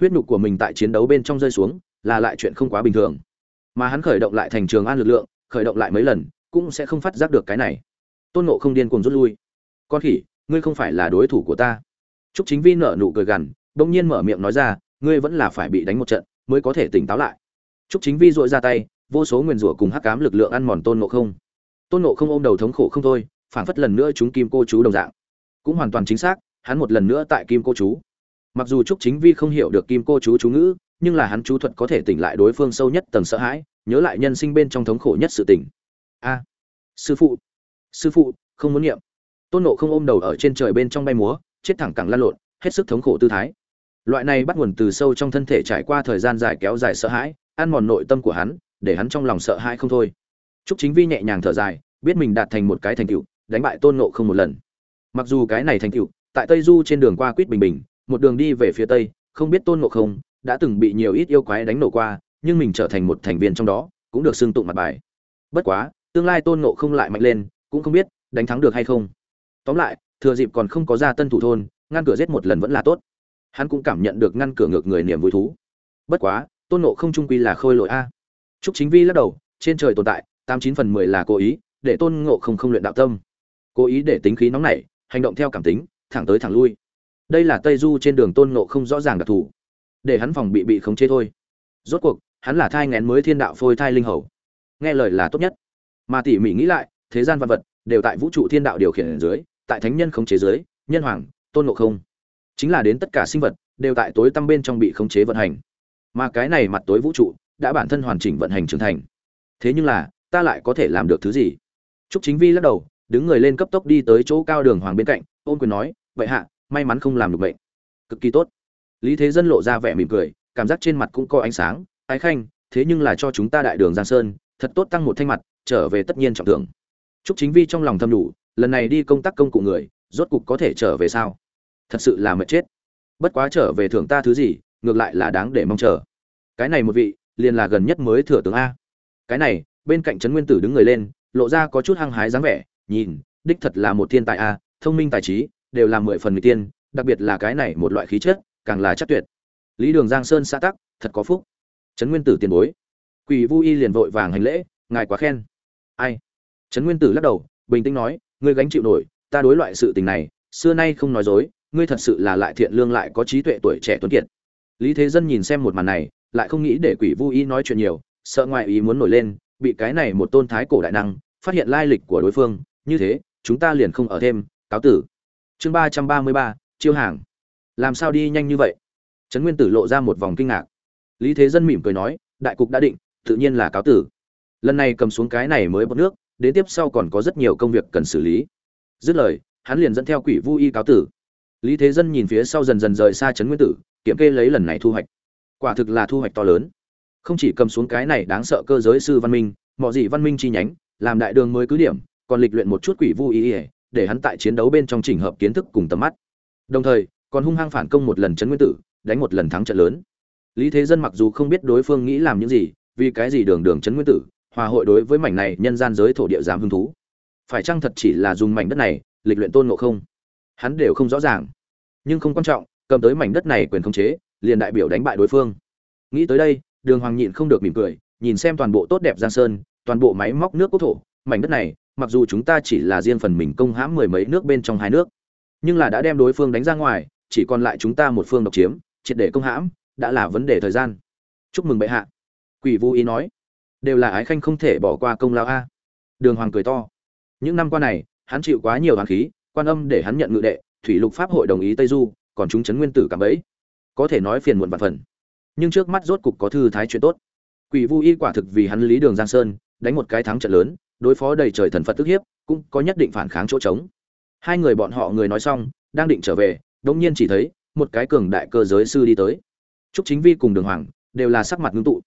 huyết nhục của mình tại chiến đấu bên trong rơi xuống là lại chuyện không quá bình thường mà hắn khởi động lại thành trường an lực lượng khởi động lại mấy lần cũng sẽ không phát giác được cái này tôn nộ không điên cuồng rút lui con khỉ ngươi không phải là đối thủ của ta Trúc Chính Vi nở nụ cười gằn, bỗng nhiên mở miệng nói ra, ngươi vẫn là phải bị đánh một trận mới có thể tỉnh táo lại. Trúc Chính Vi dội ra tay, vô số nguyên rủa cùng hắc cám lực lượng ăn mòn Tôn Nộ Không. Tôn Nộ Không ôm đầu thống khổ không thôi, phản phất lần nữa chúng kim cô chú đồng dạng. Cũng hoàn toàn chính xác, hắn một lần nữa tại kim cô chú. Mặc dù Trúc Chính Vi không hiểu được kim cô chú chú ngữ, nhưng là hắn chú thuật có thể tỉnh lại đối phương sâu nhất tầng sợ hãi, nhớ lại nhân sinh bên trong thống khổ nhất sự tỉnh. A, sư phụ, sư phụ, không muốn niệm. Tôn Ngộ không ôm đầu ở trên trời bên trong bay múa, chết thẳng cẳng lăn lộn, hết sức thống khổ tư thái. Loại này bắt nguồn từ sâu trong thân thể trải qua thời gian dài kéo dài sợ hãi, ăn mòn nội tâm của hắn, để hắn trong lòng sợ hãi không thôi. Trúc Chính Vi nhẹ nhàng thở dài, biết mình đạt thành một cái thành tựu, đánh bại Tôn Ngộ không một lần. Mặc dù cái này thành tựu, tại Tây Du trên đường qua Quýt Bình Bình, một đường đi về phía tây, không biết Tôn Ngộ không đã từng bị nhiều ít yêu quái đánh nổ qua, nhưng mình trở thành một thành viên trong đó, cũng được xưng tụng mặt bài. Bất quá, tương lai Tôn Ngộ không lại mạnh lên, cũng không biết đánh thắng được hay không. Tóm lại, thừa dịp còn không có ra tân thủ thôn, ngăn cửa giết một lần vẫn là tốt. Hắn cũng cảm nhận được ngăn cửa ngược người niềm vui thú. Bất quá tôn nộ không trung quy là khôi lỗi a. Trúc chính vi lắc đầu trên trời tồn tại tám chín phần mười là cố ý để tôn ngộ không không luyện đạo tâm. Cố ý để tính khí nóng nảy hành động theo cảm tính thẳng tới thẳng lui đây là tây du trên đường tôn ngộ không rõ ràng đặc thù. Để hắn phòng bị bị khống chế thôi. Rốt cuộc, hắn là thai ngén mới thiên đạo phôi thai linh hầu. Nghe lời là tốt nhất. Mà tỉ mỉ nghĩ lại, thế gian văn vật đều tại vũ trụ thiên đạo điều khiển ở dưới, tại thánh nhân khống chế dưới, nhân hoàng, tôn ngộ không. Chính là đến tất cả sinh vật đều tại tối tăm bên trong bị khống chế vận hành. Mà cái này mặt tối vũ trụ đã bản thân hoàn chỉnh vận hành trưởng thành. Thế nhưng là, ta lại có thể làm được thứ gì? Trúc chính vi lắc đầu, đứng người lên cấp tốc đi tới chỗ cao đường hoàng bên cạnh, ôn quyền nói, vậy hạ may mắn không làm được bệnh. Cực kỳ tốt. Lý thế dân lộ ra vẻ mỉm cười, cảm giác trên mặt cũng có ánh sáng. Ái khanh, thế nhưng là cho chúng ta đại đường giang sơn, thật tốt tăng một thanh mặt, trở về tất nhiên trọng thưởng. Chúc chính vi trong lòng thầm đủ, lần này đi công tác công cụ người, rốt cục có thể trở về sao? Thật sự là mệt chết. Bất quá trở về thưởng ta thứ gì, ngược lại là đáng để mong chờ. Cái này một vị, liền là gần nhất mới thừa tướng a. Cái này, bên cạnh trấn nguyên tử đứng người lên, lộ ra có chút hăng hái dáng vẻ, nhìn, đích thật là một thiên tài a, thông minh tài trí đều là mười phần người tiên, đặc biệt là cái này một loại khí chất, càng là chắc tuyệt. Lý đường giang sơn xã tắc, thật có phúc. Trấn nguyên tử tiền bối. Quỷ vu y liền vội vàng hành lễ, ngài quá khen. Ai? Trấn nguyên tử lắc đầu, bình tĩnh nói, ngươi gánh chịu nổi, ta đối loại sự tình này, xưa nay không nói dối, ngươi thật sự là lại thiện lương lại có trí tuệ tuổi trẻ tuấn kiệt. Lý thế dân nhìn xem một màn này, lại không nghĩ để quỷ vu Y nói chuyện nhiều, sợ ngoại ý muốn nổi lên, bị cái này một tôn thái cổ đại năng, phát hiện lai lịch của đối phương, như thế, chúng ta liền không ở thêm, cáo tử chương ba trăm ba mươi ba, chiêu hàng. Làm sao đi nhanh như vậy? Trấn nguyên tử lộ ra một vòng kinh ngạc. Lý thế dân mỉm cười nói, đại cục đã định, tự nhiên là cáo tử. Lần này cầm xuống cái này mới bọt nước, đến tiếp sau còn có rất nhiều công việc cần xử lý. Dứt lời, hắn liền dẫn theo quỷ vu y cáo tử. Lý thế dân nhìn phía sau dần dần rời xa trấn nguyên tử, kiểm kê lấy lần này thu hoạch. Quả thực là thu hoạch to lớn. Không chỉ cầm xuống cái này đáng sợ cơ giới sư văn minh, mọi gì văn minh chi nhánh, làm đại đường mới cứ điểm, còn lịch luyện một chút quỷ vu y để hắn tại chiến đấu bên trong chỉnh hợp kiến thức cùng tầm mắt. Đồng thời, còn hung hăng phản công một lần trấn nguyên tử, đánh một lần thắng trận lớn. Lý thế dân mặc dù không biết đối phương nghĩ làm những gì, vì cái gì đường đường trấn nguyên tử, hòa hội đối với mảnh này nhân gian giới thổ địa giám hứng thú. Phải chăng thật chỉ là dùng mảnh đất này, lịch luyện tôn ngộ không? Hắn đều không rõ ràng. Nhưng không quan trọng, cầm tới mảnh đất này quyền khống chế, liền đại biểu đánh bại đối phương. Nghĩ tới đây, đường hoàng nhịn không được mỉm cười, nhìn xem toàn bộ tốt đẹp giang sơn, toàn bộ máy móc nước quốc thổ, mảnh đất này mặc dù chúng ta chỉ là riêng phần mình công hãm mười mấy nước bên trong hai nước, nhưng là đã đem đối phương đánh ra ngoài, chỉ còn lại chúng ta một phương độc chiếm, triệt để công hãm, đã là vấn đề thời gian. Chúc mừng bệ hạ. Quỷ vô ý nói. Đều là ái khanh không thể bỏ qua công lao a. Đường hoàng cười to. Những năm qua này, hắn chịu quá nhiều hoàng khí, quan âm để hắn nhận ngự đệ, thủy lục pháp hội đồng ý tây du, còn chúng chấn nguyên tử cảm ấy có thể nói phiền muộn vạn phần. Nhưng trước mắt rốt cục có thư thái chuyện tốt. Quỷ vu y quả thực vì hắn lý đường giang sơn, đánh một cái thắng trận lớn đối phó đầy trời thần phật tức hiếp cũng có nhất định phản kháng chỗ trống. Hai người bọn họ người nói xong đang định trở về đống nhiên chỉ thấy một cái cường đại cơ giới sư đi tới. Trúc chính vi cùng đường hoàng đều là sắc mặt ngưng tụ.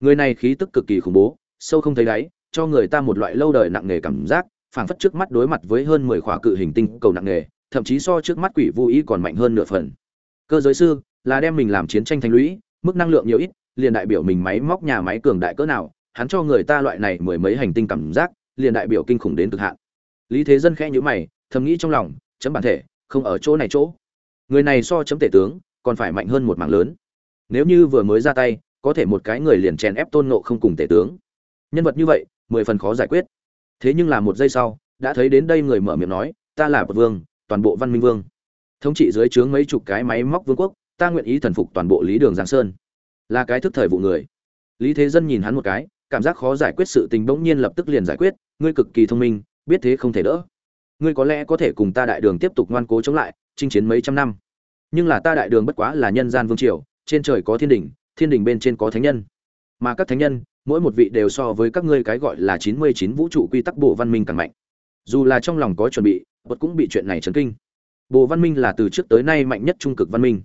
Người này khí tức cực kỳ khủng bố sâu không thấy đáy cho người ta một loại lâu đời nặng nề cảm giác phảng phất trước mắt đối mặt với hơn mười khỏa cự hình tinh cầu nặng nghề, thậm chí so trước mắt quỷ vô ý còn mạnh hơn nửa phần. Cơ giới sư là đem mình làm chiến tranh thành lũy, mức năng lượng nhiều ít, liền đại biểu mình máy móc nhà máy cường đại cỡ nào, hắn cho người ta loại này mười mấy hành tinh cảm giác, liền đại biểu kinh khủng đến cực hạn. Lý Thế Dân khẽ nhíu mày, thầm nghĩ trong lòng, chấm bản thể, không ở chỗ này chỗ. Người này so chấm tể tướng, còn phải mạnh hơn một mảng lớn. nếu như vừa mới ra tay có thể một cái người liền chèn ép tôn nộ không cùng tể tướng nhân vật như vậy mười phần khó giải quyết thế nhưng là một giây sau đã thấy đến đây người mở miệng nói ta là bậc vương toàn bộ văn minh vương thống trị dưới trướng mấy chục cái máy móc vương quốc ta nguyện ý thần phục toàn bộ lý đường giang sơn là cái thức thời vụ người lý thế dân nhìn hắn một cái cảm giác khó giải quyết sự tình bỗng nhiên lập tức liền giải quyết ngươi cực kỳ thông minh, biết thế không thể đỡ. Ngươi có lẽ có thể cùng ta đại đường tiếp tục ngoan cố chống lại, chinh chiến mấy trăm năm. Nhưng là ta đại đường bất quá là nhân gian vương triều, trên trời có thiên đình thiên đình bên trên có thánh nhân. Mà các thánh nhân, mỗi một vị đều so với các ngươi cái gọi là chín mươi chín vũ trụ quy tắc bộ văn minh càng mạnh. Dù là trong lòng có chuẩn bị bật cũng bị chuyện này chấn kinh. Bộ văn minh là từ trước tới nay mạnh nhất trung cực văn minh.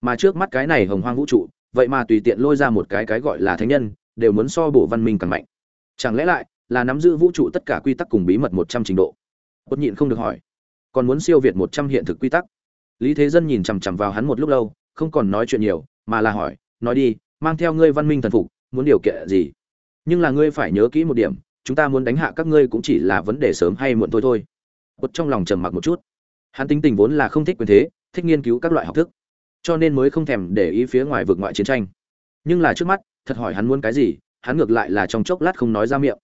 Mà trước mắt cái này hồng hoang vũ trụ, vậy mà tùy tiện lôi ra một cái cái gọi là thánh nhân, đều muốn so bộ văn minh càng mạnh. Chẳng lẽ lại là nắm giữ vũ trụ tất cả quy tắc cùng bí mật một trăm trình độ. Bất nhịn không được hỏi, còn muốn siêu việt một trăm hiện thực quy tắc? Lý thế dân nhìn chằm chằm vào hắn một lúc lâu, không còn nói chuyện nhiều, mà là hỏi, nói đi, mang theo ngươi văn minh thần phục, muốn điều kiện gì? Nhưng là ngươi phải nhớ kỹ một điểm, chúng ta muốn đánh hạ các ngươi cũng chỉ là vấn đề sớm hay muộn thôi thôi. Bất trong lòng trầm mặc một chút. Hắn tính tình vốn là không thích quyền thế, thích nghiên cứu các loại học thức, cho nên mới không thèm để ý phía ngoài vực ngoại chiến tranh. Nhưng là trước mắt, thật hỏi hắn muốn cái gì, hắn ngược lại là trong chốc lát không nói ra miệng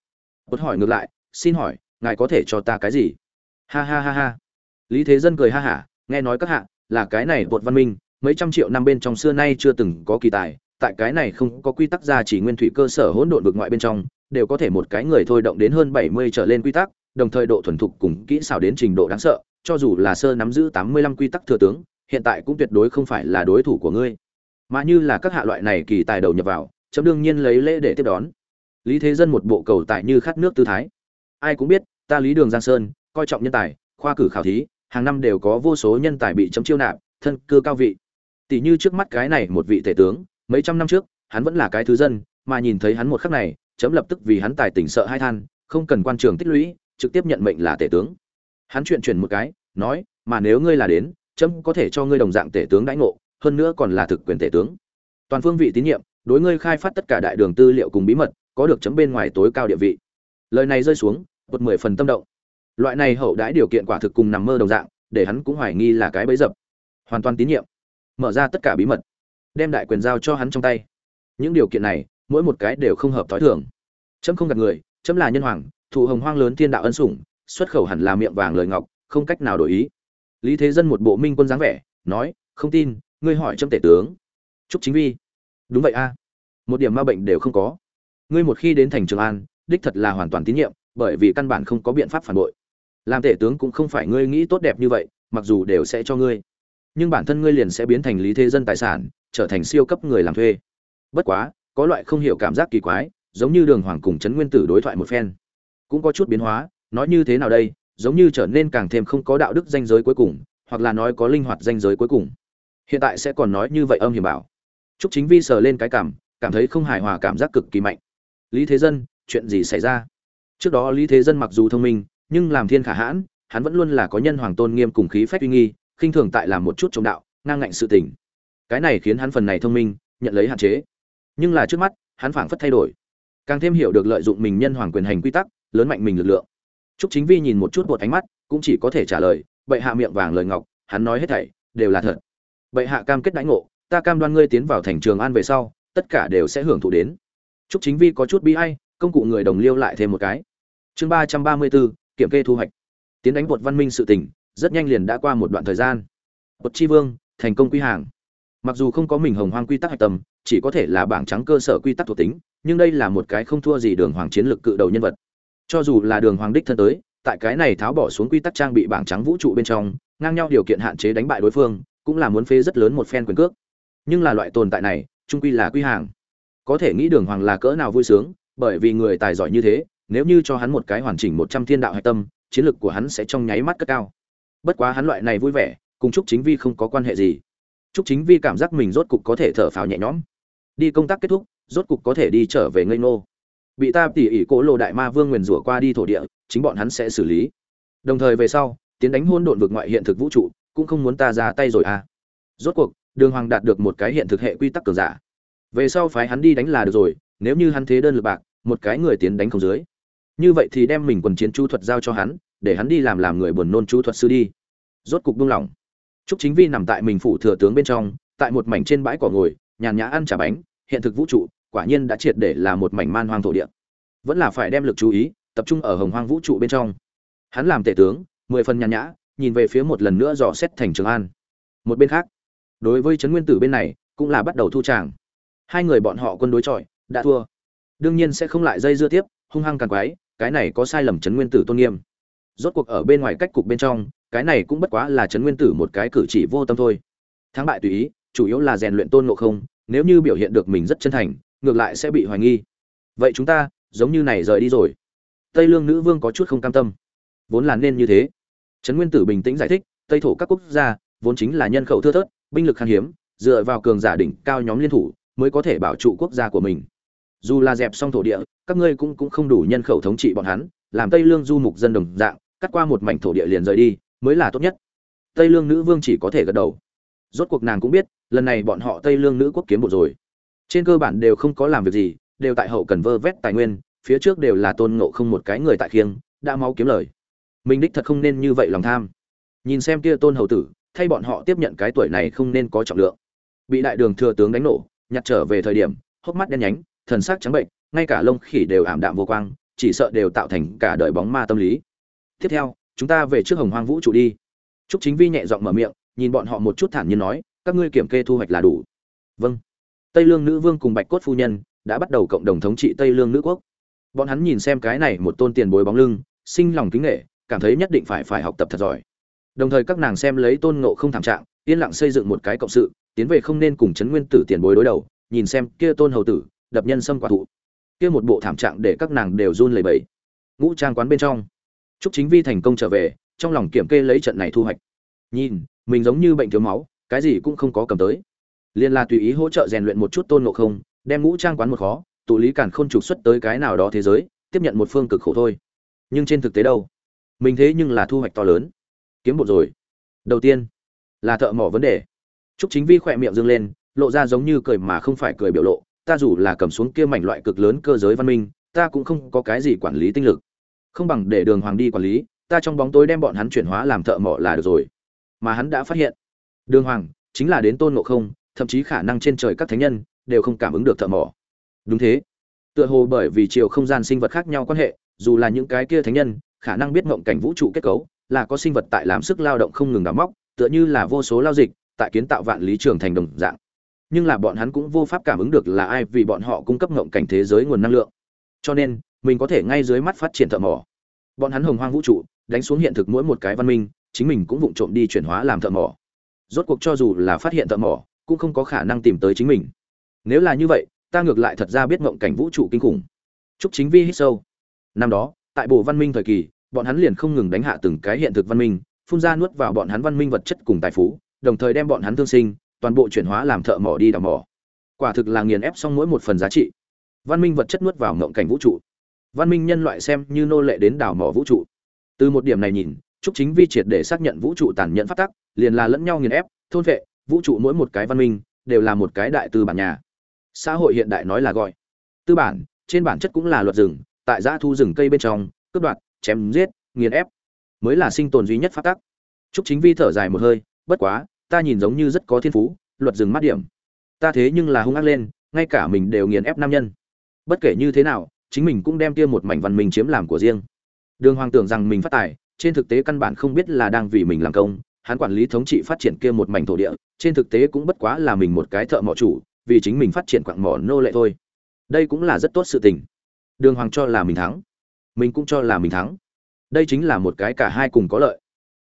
bất hỏi ngược lại, xin hỏi, ngài có thể cho ta cái gì? Ha ha ha ha. Lý thế dân cười ha hả, nghe nói các hạ là cái này bột văn minh, mấy trăm triệu năm bên trong xưa nay chưa từng có kỳ tài, tại cái này không có quy tắc ra chỉ nguyên thủy cơ sở hỗn độn vực ngoại bên trong, đều có thể một cái người thôi động đến hơn bảy mươi trở lên quy tắc, đồng thời độ thuần thục cùng kỹ xảo đến trình độ đáng sợ, cho dù là sơ nắm giữ tám mươi lăm quy tắc thừa tướng, hiện tại cũng tuyệt đối không phải là đối thủ của ngươi. Mà như là các hạ loại này kỳ tài đầu nhập vào, chấm đương nhiên lấy lễ để tiếp đón lý thế dân một bộ cầu tài như khát nước tư thái. Ai cũng biết, ta lý đường giang sơn, coi trọng nhân tài, khoa cử khảo thí, hàng năm đều có vô số nhân tài bị chấm chiêu nạp, thân cư cao vị. Tỷ như trước mắt cái này một vị tể tướng, mấy trăm năm trước, hắn vẫn là cái thứ dân, mà nhìn thấy hắn một khắc này, chấm lập tức vì hắn tài tỉnh sợ hai than, không cần quan trường tích lũy, trực tiếp nhận mệnh là tể tướng. Hắn chuyện chuyển một cái, nói, mà nếu ngươi là đến, chấm có thể cho ngươi đồng dạng tể tướng đãi ngộ, hơn nữa còn là thực quyền tể tướng. Toàn phương vị tín nhiệm, đối ngươi khai phát tất cả đại đường tư liệu cùng bí mật có được chấm bên ngoài tối cao địa vị. Lời này rơi xuống một mười phần tâm động. Loại này hậu đãi điều kiện quả thực cùng nằm mơ đồng dạng, để hắn cũng hoài nghi là cái bẫy dập. Hoàn toàn tín nhiệm. Mở ra tất cả bí mật. Đem đại quyền giao cho hắn trong tay. Những điều kiện này, mỗi một cái đều không hợp thói thường. Chấm không gạt người, chấm là nhân hoàng, thụ hồng hoang lớn thiên đạo ân sủng, xuất khẩu hẳn là miệng vàng lời ngọc, không cách nào đổi ý. Lý thế dân một bộ minh quân dáng vẻ, nói, không tin, ngươi hỏi chấm tể tướng. Chúc chính vi. Đúng vậy a. Một điểm ma bệnh đều không có ngươi một khi đến thành trường an đích thật là hoàn toàn tín nhiệm bởi vì căn bản không có biện pháp phản bội. Làm tể tướng cũng không phải ngươi nghĩ tốt đẹp như vậy mặc dù đều sẽ cho ngươi. Nhưng bản thân ngươi liền sẽ biến thành lý thế dân tài sản trở thành siêu cấp người làm thuê. Bất quá có loại không hiểu cảm giác kỳ quái giống như đường hoàng cùng trấn nguyên tử đối thoại một phen. Cũng có chút biến hóa nói như thế nào đây giống như trở nên càng thêm không có đạo đức danh giới cuối cùng hoặc là nói có linh hoạt danh giới cuối cùng. Hiện tại sẽ còn nói như vậy âm hiểm bảo. Trúc Chính Vi sờ lên cái cảm, cảm thấy không hài hòa cảm giác cực kỳ mạnh. Lý Thế Dân, chuyện gì xảy ra? Trước đó Lý Thế Dân mặc dù thông minh, nhưng làm thiên khả hãn, hắn vẫn luôn là có nhân hoàng tôn nghiêm cùng khí phách uy nghi, khinh thường tại làm một chút chống đạo, ngang ngạnh sự tình. Cái này khiến hắn phần này thông minh, nhận lấy hạn chế. Nhưng là trước mắt, hắn phảng phất thay đổi, càng thêm hiểu được lợi dụng mình nhân hoàng quyền hành quy tắc, lớn mạnh mình lực lượng. Trúc Chính Vi nhìn một chút một ánh mắt, cũng chỉ có thể trả lời, bệ hạ miệng vàng lời ngọc, hắn nói hết thảy đều là thật. Bệ hạ cam kết đãi ngộ, ta cam đoan ngươi tiến vào thành trường an về sau, tất cả đều sẽ hưởng thụ đến. Trúc Chính Vi có chút bi ai, công cụ người đồng liêu lại thêm một cái. Chương ba ba mươi 334, kiểm kê thu hoạch. Tiến đánh bột văn minh sự tình, rất nhanh liền đã qua một đoạn thời gian. Bột chi vương, thành công quy hàng. Mặc dù không có mình hồng hoang quy tắc hạch tâm, chỉ có thể là bảng trắng cơ sở quy tắc thuộc tính, nhưng đây là một cái không thua gì đường hoàng chiến lược cự đầu nhân vật. Cho dù là đường hoàng đích thân tới, tại cái này tháo bỏ xuống quy tắc trang bị bảng trắng vũ trụ bên trong, ngang nhau điều kiện hạn chế đánh bại đối phương, cũng là muốn phế rất lớn một phen quyền cước nhưng là loại tồn tại này trung quy là quy hàng có thể nghĩ đường hoàng là cỡ nào vui sướng, bởi vì người tài giỏi như thế, nếu như cho hắn một cái hoàn chỉnh một trăm thiên đạo hạch tâm, chiến lược của hắn sẽ trong nháy mắt cất cao. Bất quá hắn loại này vui vẻ, cùng chúc chính vi không có quan hệ gì. Chúc chính vi cảm giác mình rốt cục có thể thở phào nhẹ nhõm. Đi công tác kết thúc, rốt cục có thể đi trở về ngây nô bị ta tỉ ỉ cố lộ đại ma vương nguyền rủa qua đi thổ địa, chính bọn hắn sẽ xử lý. Đồng thời về sau, tiến đánh hôn độn vực ngoại hiện thực vũ trụ, cũng không muốn ta ra tay rồi à. Rốt cuộc, đường hoàng đạt được một cái hiện thực hệ quy tắc cường giả về sau phái hắn đi đánh là được rồi, nếu như hắn thế đơn lực bạc, một cái người tiến đánh không dưới. Như vậy thì đem mình quần chiến chu thuật giao cho hắn, để hắn đi làm làm người buồn nôn chu thuật sư đi. Rốt cục buông lỏng. Trúc chính vi nằm tại mình phủ thừa tướng bên trong, tại một mảnh trên bãi cỏ ngồi, nhàn nhã ăn trà bánh, hiện thực vũ trụ, quả nhiên đã triệt để là một mảnh man hoang thổ địa. Vẫn là phải đem lực chú ý, tập trung ở hồng hoang vũ trụ bên trong. Hắn làm tể tướng, mười phần nhàn nhã, nhìn về phía một lần nữa dò xét thành trường an. Một bên khác, đối với trấn nguyên tử bên này, cũng là bắt đầu thu tràng hai người bọn họ quân đối chọi, đã thua. Đương nhiên sẽ không lại dây dưa tiếp, hung hăng càng quái, cái này có sai lầm trấn nguyên tử tôn nghiêm. Rốt cuộc ở bên ngoài cách cục bên trong, cái này cũng bất quá là trấn nguyên tử một cái cử chỉ vô tâm thôi. Thắng bại tùy ý, chủ yếu là rèn luyện tôn ngộ không, nếu như biểu hiện được mình rất chân thành, ngược lại sẽ bị hoài nghi. Vậy chúng ta, giống như này rời đi rồi. Tây lương nữ vương có chút không cam tâm. Vốn là nên như thế. Trấn nguyên tử bình tĩnh giải thích, tây thổ các quốc gia, vốn chính là nhân khẩu thưa thớt, binh lực khan hiếm, dựa vào cường giả đỉnh cao nhóm liên thủ mới có thể bảo trụ quốc gia của mình. Dù là dẹp xong thổ địa, các ngươi cũng cũng không đủ nhân khẩu thống trị bọn hắn, làm tây lương du mục dân đồng dạng, cắt qua một mảnh thổ địa liền rời đi, mới là tốt nhất. Tây lương nữ vương chỉ có thể gật đầu. Rốt cuộc nàng cũng biết, lần này bọn họ tây lương nữ quốc kiếm bộ rồi. Trên cơ bản đều không có làm việc gì, đều tại hậu cần vơ vét tài nguyên, phía trước đều là tôn ngộ không một cái người tại khiêng, đã máu kiếm lời. Mình đích thật không nên như vậy lòng tham. Nhìn xem kia tôn hầu tử, thay bọn họ tiếp nhận cái tuổi này không nên có trọng lượng. Bị đại đường thừa tướng đánh nổ nhặt trở về thời điểm, hốc mắt đen nhánh, thần sắc trắng bệnh, ngay cả lông khỉ đều ảm đạm vô quang, chỉ sợ đều tạo thành cả đời bóng ma tâm lý. Tiếp theo, chúng ta về trước hồng hoang vũ trụ đi. Trúc chính vi nhẹ giọng mở miệng, nhìn bọn họ một chút thản nhiên nói, các ngươi kiểm kê thu hoạch là đủ. Vâng. Tây lương nữ vương cùng bạch cốt phu nhân đã bắt đầu cộng đồng thống trị tây lương nữ quốc. Bọn hắn nhìn xem cái này một tôn tiền bối bóng lưng, sinh lòng kính nghệ cảm thấy nhất định phải phải học tập thật giỏi. Đồng thời các nàng xem lấy tôn ngộ không thảm trạng, yên lặng xây dựng một cái cộng sự tiến về không nên cùng chấn nguyên tử tiền bối đối đầu, nhìn xem kia tôn hầu tử, đập nhân sâm quả thụ. Kia một bộ thảm trạng để các nàng đều run lẩy bẩy. Ngũ trang quán bên trong. Trúc chính vi thành công trở về, trong lòng kiểm kê lấy trận này thu hoạch. Nhìn, mình giống như bệnh thiếu máu, cái gì cũng không có cầm tới. Liên la tùy ý hỗ trợ rèn luyện một chút tôn ngộ không, đem ngũ trang quán một khó, tụ lý cản khôn trục xuất tới cái nào đó thế giới, tiếp nhận một phương cực khổ thôi. Nhưng trên thực tế đâu? Mình thế nhưng là thu hoạch to lớn. Kiếm một rồi. Đầu tiên là thợ mỏ vấn đề trúc chính vi khỏe miệng dương lên, lộ ra giống như cười mà không phải cười biểu lộ, ta dù là cầm xuống kia mảnh loại cực lớn cơ giới văn minh, ta cũng không có cái gì quản lý tinh lực. Không bằng để đường hoàng đi quản lý, ta trong bóng tối đem bọn hắn chuyển hóa làm thợ mỏ là được rồi. Mà hắn đã phát hiện, đường hoàng chính là đến tôn ngộ không, thậm chí khả năng trên trời các thánh nhân đều không cảm ứng được thợ mỏ. Đúng thế. Tựa hồ bởi vì chiều không gian sinh vật khác nhau quan hệ, dù là những cái kia thánh nhân, khả năng biết ngộng cảnh vũ trụ kết cấu, là có sinh vật tại làm sức lao động không ngừng đào móc, tựa như là vô số lao dịch tại kiến tạo vạn lý trường thành đồng dạng. Nhưng là bọn hắn cũng vô pháp cảm ứng được là ai vì bọn họ cung cấp ngộng cảnh thế giới nguồn năng lượng. Cho nên, mình có thể ngay dưới mắt phát triển thợ mỏ. Bọn hắn hồng hoang vũ trụ, đánh xuống hiện thực mỗi một cái văn minh, chính mình cũng vụng trộm đi chuyển hóa làm thợ mỏ. Rốt cuộc cho dù là phát hiện thợ mỏ, cũng không có khả năng tìm tới chính mình. Nếu là như vậy, ta ngược lại thật ra biết ngộng cảnh vũ trụ kinh khủng. Chúc chính vi hít sâu. Năm đó, tại bộ văn minh thời kỳ, bọn hắn liền không ngừng đánh hạ từng cái hiện thực văn minh, phun ra nuốt vào bọn hắn văn minh vật chất cùng tài phú đồng thời đem bọn hắn thương sinh, toàn bộ chuyển hóa làm thợ mỏ đi đào mỏ. Quả thực là nghiền ép xong mỗi một phần giá trị. Văn minh vật chất nuốt vào ngộng cảnh vũ trụ. Văn minh nhân loại xem như nô lệ đến đào mỏ vũ trụ. Từ một điểm này nhìn, trúc chính vi triệt để xác nhận vũ trụ tàn nhẫn phát tắc, liền là lẫn nhau nghiền ép, thôn vệ, vũ trụ mỗi một cái văn minh, đều là một cái đại tư bản nhà. Xã hội hiện đại nói là gọi. Tư bản, trên bản chất cũng là luật rừng, tại giã thu rừng cây bên trong, cướp đoạt, chém giết, nghiền ép, mới là sinh tồn duy nhất phát tắc. Trúc chính vi thở dài một hơi, bất quá ta nhìn giống như rất có thiên phú, luật dừng mát điểm. Ta thế nhưng là hung ác lên, ngay cả mình đều nghiền ép nam nhân. Bất kể như thế nào, chính mình cũng đem kia một mảnh văn minh chiếm làm của riêng. Đường hoàng tưởng rằng mình phát tài, trên thực tế căn bản không biết là đang vì mình làm công, hắn quản lý thống trị phát triển kia một mảnh thổ địa, trên thực tế cũng bất quá là mình một cái thợ mỏ chủ, vì chính mình phát triển quặng mỏ nô lệ thôi. Đây cũng là rất tốt sự tình. Đường hoàng cho là mình thắng. Mình cũng cho là mình thắng. Đây chính là một cái cả hai cùng có lợi.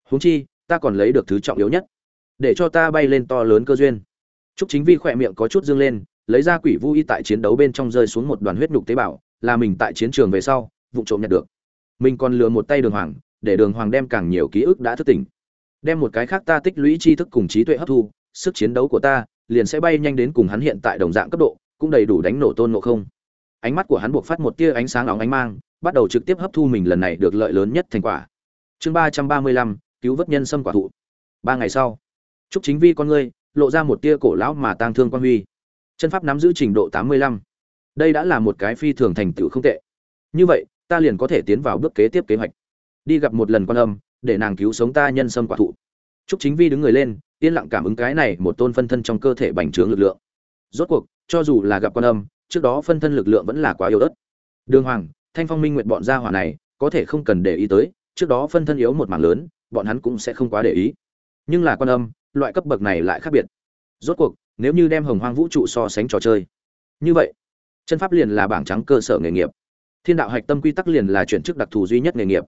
Huống chi, ta còn lấy được thứ trọng yếu nhất để cho ta bay lên to lớn cơ duyên Trúc Chính Vi khỏe miệng có chút dương lên, lấy ra quỷ vu y tại chiến đấu bên trong rơi xuống một đoàn huyết nhục tế bào, là mình tại chiến trường về sau, vụ trộm nhận được. Mình còn lừa một tay Đường Hoàng, để Đường Hoàng đem càng nhiều ký ức đã thức tỉnh. Đem một cái khác ta tích lũy tri thức cùng trí tuệ hấp thu, sức chiến đấu của ta liền sẽ bay nhanh đến cùng hắn hiện tại đồng dạng cấp độ, cũng đầy đủ đánh nổ Tôn Ngộ Không. Ánh mắt của hắn buộc phát một tia ánh sáng óng ánh mang, bắt đầu trực tiếp hấp thu mình lần này được lợi lớn nhất thành quả. Chương ba trăm ba mươi lăm cứu vớt nhân sâm quả thụ. Ba ngày sau, Trúc Chính Vi con ngươi lộ ra một tia cổ lão mà tang thương quan huy. Chân pháp nắm giữ trình độ tám mươi lăm Đây đã là một cái phi thường thành tựu không tệ. Như vậy, ta liền có thể tiến vào bước kế tiếp kế hoạch. Đi gặp một lần quan âm, để nàng cứu sống ta nhân sâm quả thụ. Trúc Chính Vi đứng người lên, yên lặng cảm ứng cái này một tôn phân thân trong cơ thể bành trướng lực lượng. rốt cuộc cho dù là gặp quan âm trước đó phân thân lực lượng vẫn là quá yếu ớt đường hoàng thanh phong minh nguyện bọn gia hỏa này có thể không cần để ý tới trước đó phân thân yếu một mảng lớn bọn hắn cũng sẽ không quá để ý nhưng là quan âm loại cấp bậc này lại khác biệt. Rốt cuộc, nếu như đem hồng hoang vũ trụ so sánh trò chơi, như vậy, chân pháp liền là bảng trắng cơ sở nghề nghiệp. Thiên đạo hạch tâm quy tắc liền là chuyển chức đặc thù duy nhất nghề nghiệp.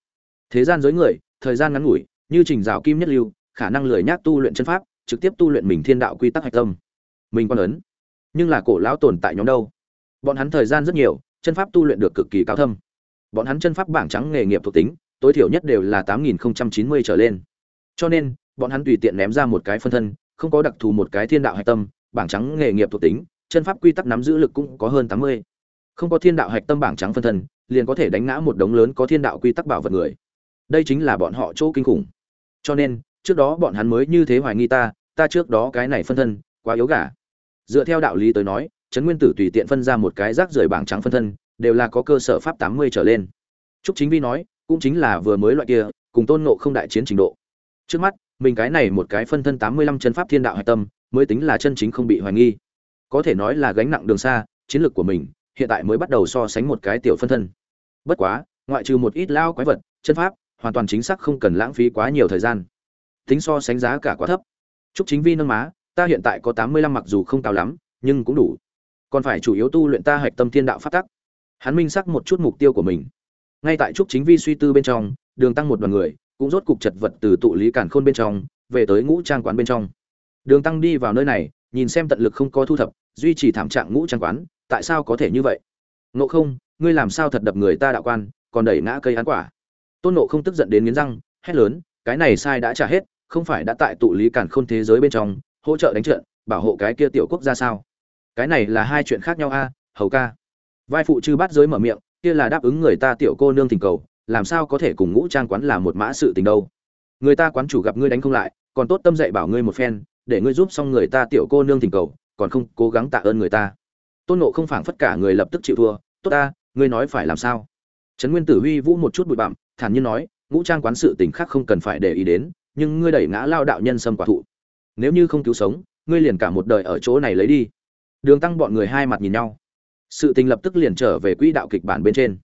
Thế gian giới người, thời gian ngắn ngủi, như trình rào kim nhất lưu, khả năng lười nhác tu luyện chân pháp, trực tiếp tu luyện mình thiên đạo quy tắc hạch tâm. Mình quan ấn. Nhưng là cổ lão tồn tại nhóm đâu? Bọn hắn thời gian rất nhiều, chân pháp tu luyện được cực kỳ cao thâm. Bọn hắn chân pháp bảng trắng nghề nghiệp thuộc tính, tối thiểu nhất đều là tám nghìn chín mươi trở lên. Cho nên bọn hắn tùy tiện ném ra một cái phân thân, không có đặc thù một cái thiên đạo hạch tâm, bảng trắng nghề nghiệp thuộc tính, chân pháp quy tắc nắm giữ lực cũng có hơn tám mươi. Không có thiên đạo hạch tâm bảng trắng phân thân, liền có thể đánh ngã một đống lớn có thiên đạo quy tắc bảo vật người. Đây chính là bọn họ chỗ kinh khủng. Cho nên, trước đó bọn hắn mới như thế hoài nghi ta ta trước đó cái này phân thân, quá yếu gà. Dựa theo đạo lý tới nói, trấn nguyên tử tùy tiện phân ra một cái rác rưởi bảng trắng phân thân, đều là có cơ sở pháp tám mươi trở lên. Trúc chính vi nói, cũng chính là vừa mới loại kia, cùng tôn ngộ không đại chiến trình độ. Trước mắt mình cái này một cái phân thân tám mươi lăm chân pháp thiên đạo hạch tâm, mới tính là chân chính không bị hoài nghi. Có thể nói là gánh nặng đường xa, chiến lược của mình, hiện tại mới bắt đầu so sánh một cái tiểu phân thân. Bất quá, ngoại trừ một ít lao quái vật, chân pháp, hoàn toàn chính xác không cần lãng phí quá nhiều thời gian. Tính so sánh giá cả quá thấp. Chúc chính vi nâng má, ta hiện tại có tám mươi lăm mặc dù không cao lắm, nhưng cũng đủ. Còn phải chủ yếu tu luyện ta hạch tâm thiên đạo phát tắc. Hắn minh xác một chút mục tiêu của mình. Ngay tại trúc chính vi suy tư bên trong, đường tăng một đoàn người cũng rốt cục chật vật từ tụ lý cản khôn bên trong, về tới ngũ trang quán bên trong. Đường tăng đi vào nơi này, nhìn xem tận lực không có thu thập, duy trì thảm trạng ngũ trang quán, tại sao có thể như vậy? Ngộ không, ngươi làm sao thật đập người ta đạo quan, còn đẩy ngã cây án quả? Tôn nộ không tức giận đến nghiến răng, hét lớn, cái này sai đã trả hết, không phải đã tại tụ lý cản khôn thế giới bên trong, hỗ trợ đánh trận, bảo hộ cái kia tiểu quốc ra sao? Cái này là hai chuyện khác nhau a, hầu ca. Vai phụ chư bắt giới mở miệng, kia là đáp ứng người ta tiểu cô nương tình cầu làm sao có thể cùng ngũ trang quán là một mã sự tình đâu? Người ta quán chủ gặp ngươi đánh không lại, còn tốt tâm dạy bảo ngươi một phen, để ngươi giúp xong người ta tiểu cô nương tình cầu, còn không cố gắng tạ ơn người ta. Tôn nộ không phảng phất cả người lập tức chịu thua, tốt ta, ngươi nói phải làm sao? Trấn nguyên tử huy vũ một chút bụi bặm, thản nhiên nói, ngũ trang quán sự tình khác không cần phải để ý đến, nhưng ngươi đẩy ngã lao đạo nhân sâm quả thụ. Nếu như không cứu sống, ngươi liền cả một đời ở chỗ này lấy đi. Đường tăng bọn người hai mặt nhìn nhau. Sự tình lập tức liền trở về quỹ đạo kịch bản bên trên.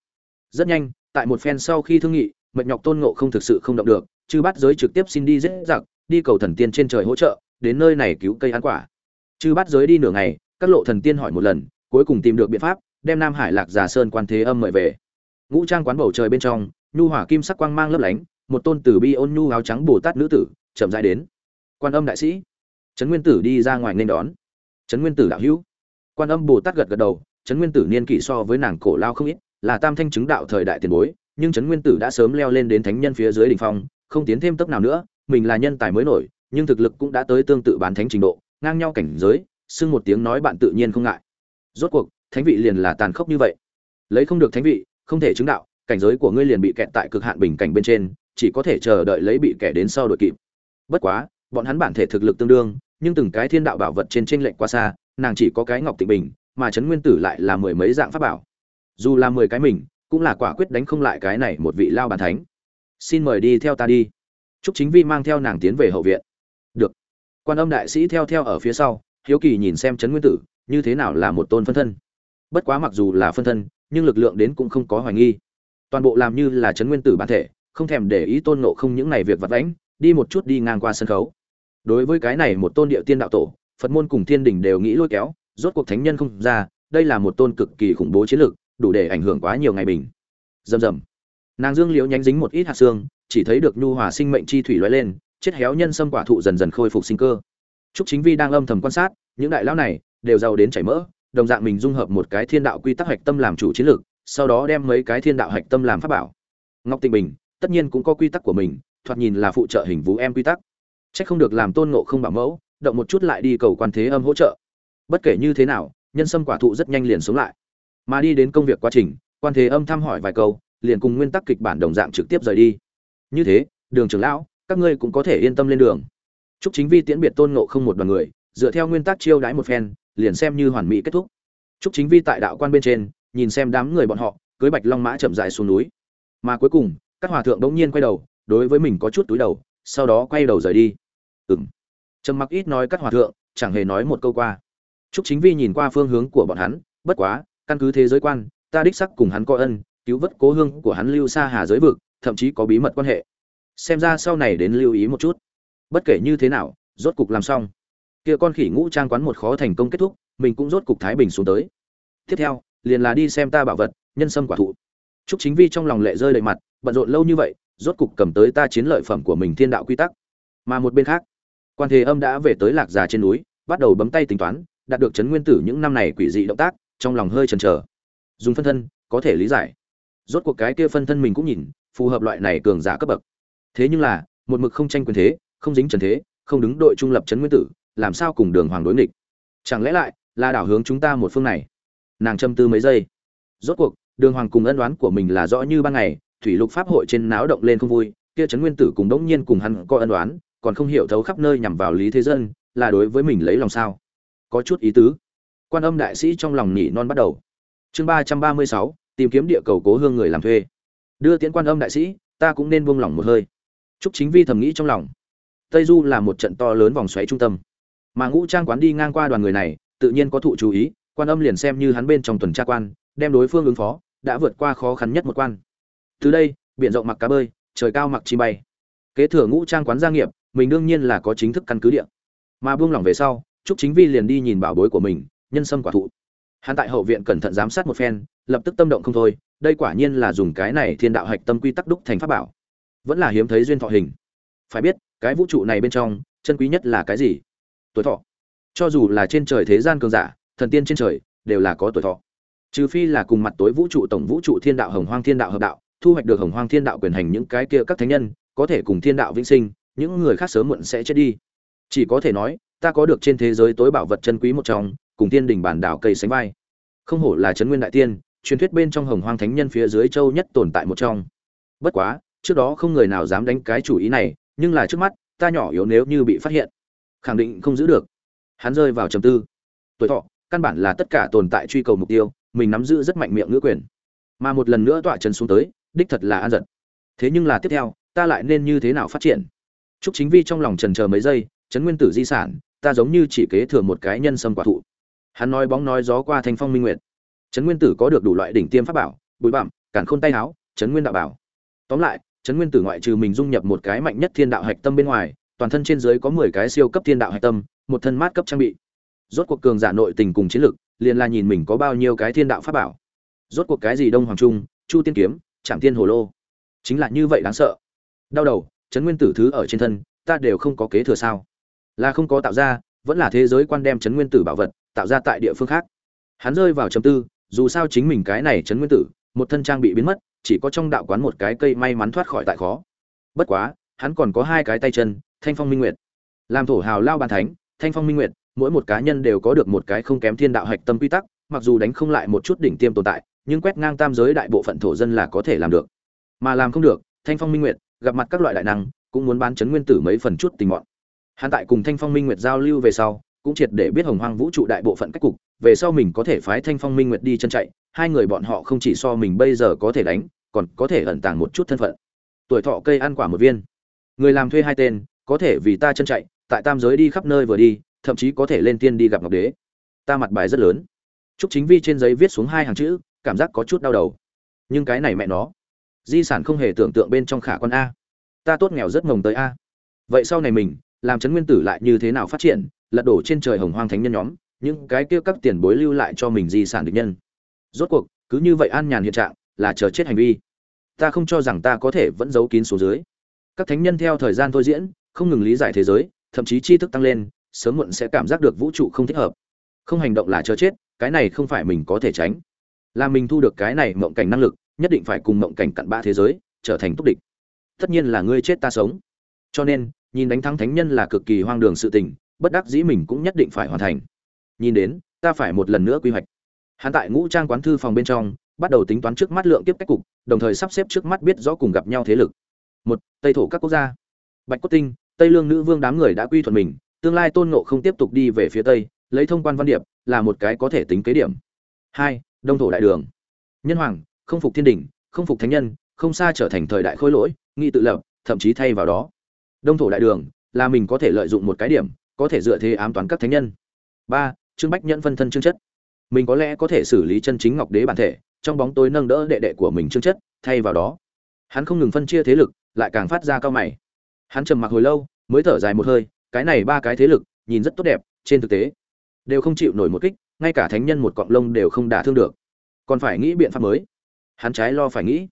Rất nhanh tại một phen sau khi thương nghị, mệt nhọc tôn ngộ không thực sự không động được, chư bắt giới trực tiếp xin đi dễ giặc, đi cầu thần tiên trên trời hỗ trợ, đến nơi này cứu cây ăn quả. Chư bắt giới đi nửa ngày, các lộ thần tiên hỏi một lần, cuối cùng tìm được biện pháp, đem nam hải lạc giả sơn quan thế âm mời về. Ngũ trang quán bầu trời bên trong, nhu hỏa kim sắc quang mang lấp lánh, một tôn tử bi ôn nhu áo trắng bồ tát nữ tử, chậm rãi đến. Quan âm đại sĩ, trấn nguyên tử đi ra ngoài nên đón. Trấn nguyên tử đạo hữu. Quan âm bồ tát gật gật đầu, trấn nguyên tử niên kỷ so với nàng cổ lao không ít là tam thanh chứng đạo thời đại tiền bối, nhưng trấn nguyên tử đã sớm leo lên đến thánh nhân phía dưới đỉnh phong, không tiến thêm tốc nào nữa, mình là nhân tài mới nổi, nhưng thực lực cũng đã tới tương tự bán thánh trình độ, ngang nhau cảnh giới, xưng một tiếng nói bạn tự nhiên không ngại. Rốt cuộc, thánh vị liền là tàn khốc như vậy. Lấy không được thánh vị, không thể chứng đạo, cảnh giới của ngươi liền bị kẹt tại cực hạn bình cảnh bên trên, chỉ có thể chờ đợi lấy bị kẻ đến sau đội kịp. Bất quá, bọn hắn bản thể thực lực tương đương, nhưng từng cái thiên đạo bảo vật trên trên lệnh quá xa, nàng chỉ có cái ngọc tịnh bình, mà trấn nguyên tử lại là mười mấy dạng pháp bảo dù là mười cái mình, cũng là quả quyết đánh không lại cái này một vị lao bàn thánh. Xin mời đi theo ta đi. Trúc chính vi mang theo nàng tiến về hậu viện. Được. Quan âm đại sĩ theo theo ở phía sau, hiếu kỳ nhìn xem trấn nguyên tử, như thế nào là một tôn phân thân? Bất quá mặc dù là phân thân, nhưng lực lượng đến cũng không có hoài nghi. Toàn bộ làm như là trấn nguyên tử bản thể, không thèm để ý tôn nộ không những này việc vặt vãnh, đi một chút đi ngang qua sân khấu. Đối với cái này một tôn địa tiên đạo tổ, phật môn cùng thiên đình đều nghĩ lôi kéo, rốt cuộc thánh nhân không ra, đây là một tôn cực kỳ khủng bố chiến lược đủ để ảnh hưởng quá nhiều ngày bình. Rầm rầm. Nàng dương liễu nhánh dính một ít hạt xương chỉ thấy được nhu hòa sinh mệnh chi thủy lóe lên chết héo nhân sâm quả thụ dần dần khôi phục sinh cơ. Trúc chính vi đang âm thầm quan sát những đại lão này đều giàu đến chảy mỡ đồng dạng mình dung hợp một cái thiên đạo quy tắc hạch tâm làm chủ chiến lược sau đó đem mấy cái thiên đạo hạch tâm làm pháp bảo. Ngọc tịnh bình tất nhiên cũng có quy tắc của mình thoạt nhìn là phụ trợ hình vũ em quy tắc. Chắc không được làm tôn ngộ không bảo mẫu, động một chút lại đi cầu quan thế âm hỗ trợ. Bất kể như thế nào, nhân sâm quả thụ rất nhanh liền sống lại. Mà đi đến công việc quá trình, quan thế âm thăm hỏi vài câu, liền cùng nguyên tắc kịch bản đồng dạng trực tiếp rời đi. Như thế, Đường trưởng lão, các ngươi cũng có thể yên tâm lên đường. Trúc Chính Vi tiễn biệt tôn ngộ không một đoàn người, dựa theo nguyên tắc chiêu đãi một phen, liền xem như hoàn mỹ kết thúc. Trúc Chính Vi tại đạo quan bên trên, nhìn xem đám người bọn họ, cưới bạch long mã chậm rãi xuống núi. Mà cuối cùng, các hòa thượng đống nhiên quay đầu, đối với mình có chút túi đầu, sau đó quay đầu rời đi ừm trầm mặc ít nói các hòa thượng chẳng hề nói một câu qua Trúc Chính Vi nhìn qua phương hướng của bọn hắn, bất quá, căn cứ thế giới quan, ta đích sắc cùng hắn có ân, cứu vớt cố hương của hắn lưu xa hà giới vực, thậm chí có bí mật quan hệ. Xem ra sau này đến lưu ý một chút. Bất kể như thế nào, rốt cục làm xong. Kia con khỉ ngũ trang quán một khó thành công kết thúc, mình cũng rốt cục thái bình xuống tới. Tiếp theo, liền là đi xem ta bảo vật, nhân sâm quả thụ. Trúc Chính Vi trong lòng lệ rơi đầy mặt, bận rộn lâu như vậy, rốt cục cầm tới ta chiến lợi phẩm của mình thiên đạo quy tắc. Mà một bên khác, Quan Thế Âm đã về tới Lạc Già trên núi, bắt đầu bấm tay tính toán, đạt được chấn nguyên tử những năm này quỷ dị động tác, trong lòng hơi chần chờ. Dùng phân thân, có thể lý giải. Rốt cuộc cái kia phân thân mình cũng nhìn, phù hợp loại này cường giả cấp bậc. Thế nhưng là, một mực không tranh quyền thế, không dính trần thế, không đứng đội trung lập chấn nguyên tử, làm sao cùng Đường Hoàng đối nghịch? Chẳng lẽ lại là đảo hướng chúng ta một phương này? Nàng châm tư mấy giây. Rốt cuộc, Đường Hoàng cùng ân đoán của mình là rõ như ban ngày, thủy lục pháp hội trên náo động lên không vui, kia chấn nguyên tử cùng đống nhiên cùng hắn có ân đoán, còn không hiểu thấu khắp nơi nhằm vào lý thế dân, là đối với mình lấy lòng sao? Có chút ý tứ. Quan Âm đại sĩ trong lòng nhị non bắt đầu. Chương ba trăm ba mươi sáu tìm kiếm địa cầu cố hương người làm thuê. Đưa tiễn Quan Âm đại sĩ, ta cũng nên buông lòng một hơi. Trúc Chính Vi thầm nghĩ trong lòng. Tây Du là một trận to lớn vòng xoáy trung tâm. Mà Ngũ Trang quán đi ngang qua đoàn người này, tự nhiên có thụ chú ý, Quan Âm liền xem như hắn bên trong tuần tra quan, đem đối phương ứng phó, đã vượt qua khó khăn nhất một quan. Từ đây, biển rộng mặc cá bơi, trời cao mặc chim bay. Kế thừa Ngũ Trang quán gia nghiệp, mình đương nhiên là có chính thức căn cứ địa. Mà buông lỏng về sau, Trúc Chính Vi liền đi nhìn bảo bối của mình, nhân sâm quả thụ. Hắn tại hậu viện cẩn thận giám sát một phen, lập tức tâm động không thôi, đây quả nhiên là dùng cái này thiên đạo hạch tâm quy tắc đúc thành pháp bảo. Vẫn là hiếm thấy duyên thọ hình. Phải biết, cái vũ trụ này bên trong, chân quý nhất là cái gì? Tuổi thọ. Cho dù là trên trời thế gian cường giả, thần tiên trên trời, đều là có tuổi thọ. Trừ phi là cùng mặt tối vũ trụ tổng vũ trụ thiên đạo hồng hoang thiên đạo hợp đạo, thu hoạch được hồng hoang thiên đạo quyền hành những cái kia các thánh nhân, có thể cùng thiên đạo vĩnh sinh, những người khác sớm muộn sẽ chết đi. Chỉ có thể nói, ta có được trên thế giới tối bảo vật chân quý một trong, cùng tiên đỉnh bản đảo cây sánh vai. Không hổ là trấn nguyên đại tiên, truyền thuyết bên trong hồng hoang thánh nhân phía dưới châu nhất tồn tại một trong. Bất quá, trước đó không người nào dám đánh cái chủ ý này, nhưng là trước mắt, ta nhỏ yếu nếu như bị phát hiện, khẳng định không giữ được. Hắn rơi vào trầm tư. Tuổi thọ, căn bản là tất cả tồn tại truy cầu mục tiêu, mình nắm giữ rất mạnh miệng ngữ quyền. Mà một lần nữa tọa chân xuống tới, đích thật là an giật. Thế nhưng là tiếp theo, ta lại nên như thế nào phát triển? Trúc Chính Vi trong lòng trần chờ mấy giây, chấn nguyên tử di sản, ta giống như chỉ kế thừa một cái nhân sâm quả thụ. Hắn nói bóng nói gió qua thanh phong minh nguyệt. Trấn Nguyên Tử có được đủ loại đỉnh tiêm pháp bảo, bụi bặm, cản khôn tay áo, Trấn Nguyên đạo bảo. Tóm lại, Trấn Nguyên Tử ngoại trừ mình dung nhập một cái mạnh nhất thiên đạo hạch tâm bên ngoài, toàn thân trên dưới có 10 cái siêu cấp thiên đạo hạch tâm, một thân mát cấp trang bị. Rốt cuộc cường giả nội tình cùng chiến lực, liền là nhìn mình có bao nhiêu cái thiên đạo pháp bảo. Rốt cuộc cái gì Đông Hoàng Trung, Chu Tiên kiếm, trạm Tiên Hồ Lô. Chính là như vậy đáng sợ. Đau đầu, Trấn Nguyên Tử thứ ở trên thân, ta đều không có kế thừa sao? Là không có tạo ra, vẫn là thế giới quan đem chấn Nguyên Tử bảo vật, tạo ra tại địa phương khác. Hắn rơi vào chấm tư, dù sao chính mình cái này chấn nguyên tử một thân trang bị biến mất chỉ có trong đạo quán một cái cây may mắn thoát khỏi tại khó. Bất quá hắn còn có hai cái tay chân thanh phong minh nguyệt. Làm thổ hào lao bàn thánh thanh phong minh nguyệt mỗi một cá nhân đều có được một cái không kém thiên đạo hạch tâm quy tắc mặc dù đánh không lại một chút đỉnh tiêm tồn tại nhưng quét ngang tam giới đại bộ phận thổ dân là có thể làm được. Mà làm không được thanh phong minh nguyệt gặp mặt các loại đại năng cũng muốn bán chấn nguyên tử mấy phần chút tình mọn hắn tại cùng thanh phong minh nguyệt giao lưu về sau cũng triệt để biết hồng hoang vũ trụ đại bộ phận cách cục về sau mình có thể phái thanh phong minh nguyệt đi chân chạy hai người bọn họ không chỉ so mình bây giờ có thể đánh còn có thể ẩn tàng một chút thân phận tuổi thọ cây ăn quả một viên người làm thuê hai tên có thể vì ta chân chạy tại tam giới đi khắp nơi vừa đi thậm chí có thể lên tiên đi gặp ngọc đế ta mặt bài rất lớn Trúc Chính Vi trên giấy viết xuống hai hàng chữ, cảm giác có chút đau đầu. Nhưng cái này mẹ nó, di sản không hề tưởng tượng bên trong khả con a. Ta tốt nghèo rất mồng tới a. Vậy sau này mình, làm chấn nguyên tử lại như thế nào phát triển, lật đổ trên trời hồng hoang thánh nhân nhóm, những cái kia các tiền bối lưu lại cho mình di sản địch nhân. Rốt cuộc cứ như vậy an nhàn hiện trạng là chờ chết hành vi. Ta không cho rằng ta có thể vẫn giấu kín số dưới. Các thánh nhân theo thời gian thôi diễn không ngừng lý giải thế giới thậm chí tri thức tăng lên sớm muộn sẽ cảm giác được vũ trụ không thích hợp. Không hành động là chờ chết cái này không phải mình có thể tránh. Là mình thu được cái này mộng cảnh năng lực nhất định phải cùng mộng cảnh cặn bã thế giới trở thành túc địch. Tất nhiên là ngươi chết ta sống. Cho nên nhìn đánh thắng thánh nhân là cực kỳ hoang đường sự tình, bất đắc dĩ mình cũng nhất định phải hoàn thành. Nhìn đến, ta phải một lần nữa quy hoạch. Hắn tại ngũ trang quán thư phòng bên trong, bắt đầu tính toán trước mắt lượng tiếp cách cục, đồng thời sắp xếp trước mắt biết rõ cùng gặp nhau thế lực. Một, tây thổ các quốc gia. Bạch cốt tinh, tây lương nữ vương đám người đã quy thuận mình, tương lai tôn ngộ không tiếp tục đi về phía tây, lấy thông quan văn điệp, là một cái có thể tính kế điểm. Hai, đông thổ đại đường. Nhân hoàng, không phục thiên đình không phục thánh nhân, không xa trở thành thời đại khôi lỗi, nghi tự lập, thậm chí thay vào đó đông thổ đại đường, là mình có thể lợi dụng một cái điểm, có thể dựa thế ám toán các thánh nhân. Ba, trương bách nhẫn phân thân trương chất. Mình có lẽ có thể xử lý chân chính ngọc đế bản thể, trong bóng tối nâng đỡ đệ đệ của mình trương chất, thay vào đó, hắn không ngừng phân chia thế lực, lại càng phát ra cao mày. Hắn trầm mặc hồi lâu, mới thở dài một hơi, cái này ba cái thế lực, nhìn rất tốt đẹp, trên thực tế, đều không chịu nổi một kích, ngay cả thánh nhân một cọng lông đều không đả thương được. Còn phải nghĩ biện pháp mới. Hắn trái lo phải nghĩ.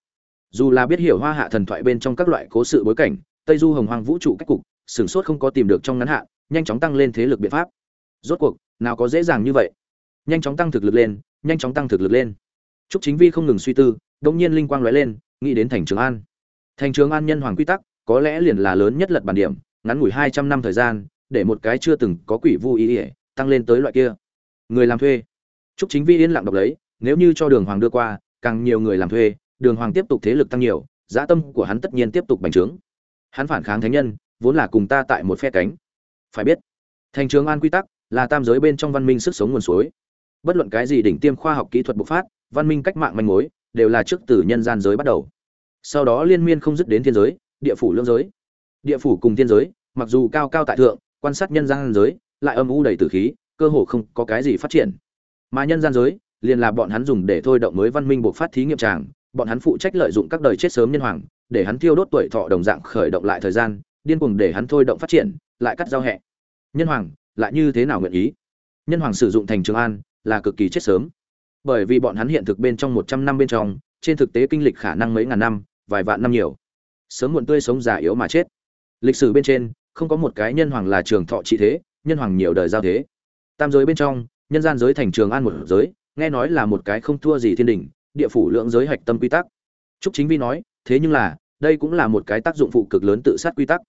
Dù là biết hiểu hoa hạ thần thoại bên trong các loại cố sự bối cảnh tây du hồng hoang vũ trụ cách cục sửng sốt không có tìm được trong ngắn hạn nhanh chóng tăng lên thế lực biện pháp rốt cuộc nào có dễ dàng như vậy nhanh chóng tăng thực lực lên nhanh chóng tăng thực lực lên Trúc Chính Vi không ngừng suy tư, đột nhiên linh quang lóe lên, nghĩ đến thành Trường An. Thành Trường An nhân hoàng quy tắc, có lẽ liền là lớn nhất lật bản điểm, ngắn ngủi 200 năm thời gian, để một cái chưa từng có quỷ vu ý, ý tăng lên tới loại kia. Người làm thuê. Trúc Chính Vi yên lặng đọc lấy, nếu như cho Đường Hoàng đưa qua, càng nhiều người làm thuê, Đường Hoàng tiếp tục thế lực tăng nhiều, dã tâm của hắn tất nhiên tiếp tục bành trướng. Hắn phản kháng thánh nhân, vốn là cùng ta tại một phe cánh. Phải biết, thành Trường An quy tắc là tam giới bên trong văn minh sức sống nguồn suối. Bất luận cái gì đỉnh tiêm khoa học kỹ thuật bộc phát, văn minh cách mạng manh mối đều là trước từ nhân gian giới bắt đầu sau đó liên miên không dứt đến thiên giới địa phủ lương giới địa phủ cùng thiên giới mặc dù cao cao tại thượng quan sát nhân gian giới lại âm u đầy tử khí cơ hồ không có cái gì phát triển mà nhân gian giới liền là bọn hắn dùng để thôi động mới văn minh bộc phát thí nghiệm tràng bọn hắn phụ trách lợi dụng các đời chết sớm nhân hoàng để hắn thiêu đốt tuổi thọ đồng dạng khởi động lại thời gian, điên cuồng để hắn thôi động phát triển, lại cắt giao hẹ. Nhân hoàng, lại như thế nào nguyện ý? Nhân hoàng sử dụng thành trường an, là cực kỳ chết sớm. Bởi vì bọn hắn hiện thực bên trong một trăm năm bên trong, trên thực tế kinh lịch khả năng mấy ngàn năm, vài vạn năm nhiều. Sớm muộn tươi sống già yếu mà chết. Lịch sử bên trên, không có một cái nhân hoàng là trường thọ trị thế, nhân hoàng nhiều đời giao thế. Tam giới bên trong, nhân gian giới thành trường an một giới, nghe nói là một cái không thua gì thiên đình, địa phủ lượng giới hạch tâm quy tắc. Trúc chính vi nói, thế nhưng là đây cũng là một cái tác dụng phụ cực lớn tự sát quy tắc.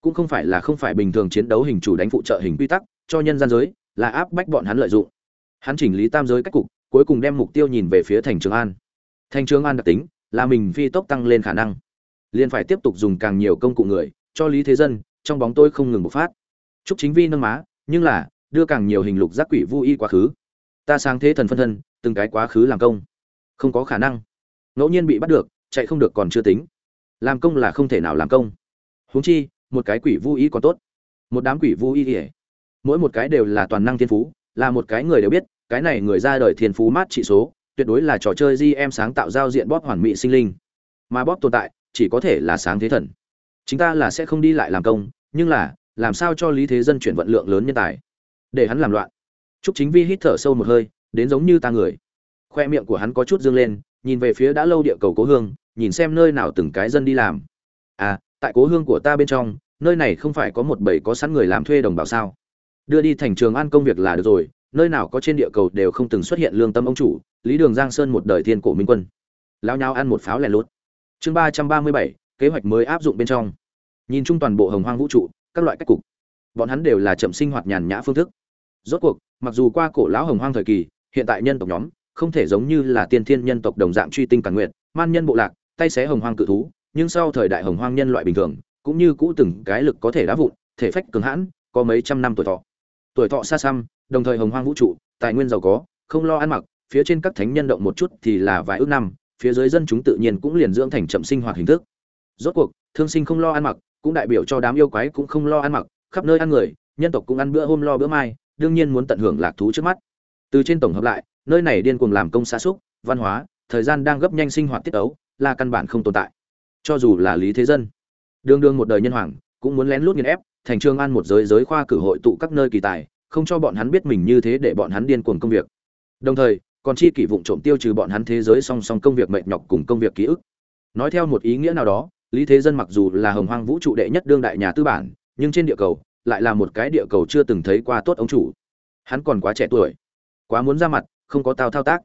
Cũng không phải là không phải bình thường chiến đấu hình chủ đánh phụ trợ hình quy tắc, cho nhân gian giới, là áp bách bọn hắn lợi dụng. Hắn chỉnh lý tam giới cách cục, cuối cùng đem mục tiêu nhìn về phía thành trường an. Thành trường an đặc tính, là mình phi tốc tăng lên khả năng. Liền phải tiếp tục dùng càng nhiều công cụ người, cho lý thế dân, trong bóng tôi không ngừng bộc phát. Chúc chính vi nâng má, nhưng là, đưa càng nhiều hình lục giác quỷ vô y quá khứ. Ta sang thế thần phân thân, từng cái quá khứ làm công. Không có khả năng. Ngẫu nhiên bị bắt được, chạy không được còn chưa tính làm công là không thể nào làm công. Huống chi một cái quỷ vô ý còn tốt. Một đám quỷ vô ý ỉa mỗi một cái đều là toàn năng thiên phú là một cái người đều biết cái này người ra đời thiên phú mát trị số tuyệt đối là trò chơi di em sáng tạo giao diện bóp hoàn mỹ sinh linh. Mà bóp tồn tại chỉ có thể là sáng thế thần. Chúng ta là sẽ không đi lại làm công nhưng là làm sao cho lý thế dân chuyển vận lượng lớn nhân tài? Để hắn làm loạn. Trúc Chính Vi hít thở sâu một hơi, đến giống như ta người. Khoe miệng của hắn có chút dương lên, nhìn về phía đã lâu địa cầu Cố Hương, nhìn xem nơi nào từng cái dân đi làm. À, tại Cố Hương của ta bên trong, nơi này không phải có một bầy có sẵn người làm thuê đồng bào sao? Đưa đi thành trường an công việc là được rồi, nơi nào có trên địa cầu đều không từng xuất hiện lương tâm ông chủ lý đường giang sơn một đời thiên cổ minh quân lao nhau ăn một pháo lẻ lốt chương ba trăm ba mươi bảy kế hoạch mới áp dụng bên trong nhìn chung toàn bộ hồng hoang vũ trụ các loại cách cục bọn hắn đều là chậm sinh hoạt nhàn nhã phương thức rốt cuộc mặc dù qua cổ lão hồng hoang thời kỳ hiện tại nhân tộc nhóm không thể giống như là tiên thiên nhân tộc đồng dạng truy tinh càn nguyện man nhân bộ lạc tay xé hồng hoang cự thú, nhưng sau thời đại hồng hoang nhân loại bình thường, cũng như cũ từng cái lực có thể đá vụn, thể phách cường hãn, có mấy trăm năm tuổi thọ. Tuổi thọ xa xăm, đồng thời hồng hoang vũ trụ, tài nguyên giàu có, không lo ăn mặc, phía trên các thánh nhân động một chút thì là vài ước năm, phía dưới dân chúng tự nhiên cũng liền dưỡng thành chậm sinh hoạt hình thức. Rốt cuộc, thương sinh không lo ăn mặc, cũng đại biểu cho đám yêu quái cũng không lo ăn mặc, khắp nơi ăn người, nhân tộc cũng ăn bữa hôm lo bữa mai, đương nhiên muốn tận hưởng lạc thú trước mắt. Từ trên tổng hợp lại, nơi này điên cuồng làm công xa xúc, văn hóa, thời gian đang gấp nhanh sinh hoạt tiết ấu là căn bản không tồn tại. Cho dù là lý thế dân đương đương một đời nhân hoàng, cũng muốn lén lút nghiền ép, thành trường an một giới giới khoa cử hội tụ các nơi kỳ tài, không cho bọn hắn biết mình như thế để bọn hắn điên cuồng công việc. Đồng thời, còn chi kỷ vụng trộm tiêu trừ bọn hắn thế giới song song công việc mệt nhọc cùng công việc ký ức. Nói theo một ý nghĩa nào đó, lý thế dân mặc dù là hồng hoang vũ trụ đệ nhất đương đại nhà tư bản, nhưng trên địa cầu lại là một cái địa cầu chưa từng thấy qua tốt ông chủ. Hắn còn quá trẻ tuổi, quá muốn ra mặt, không có tao thao tác.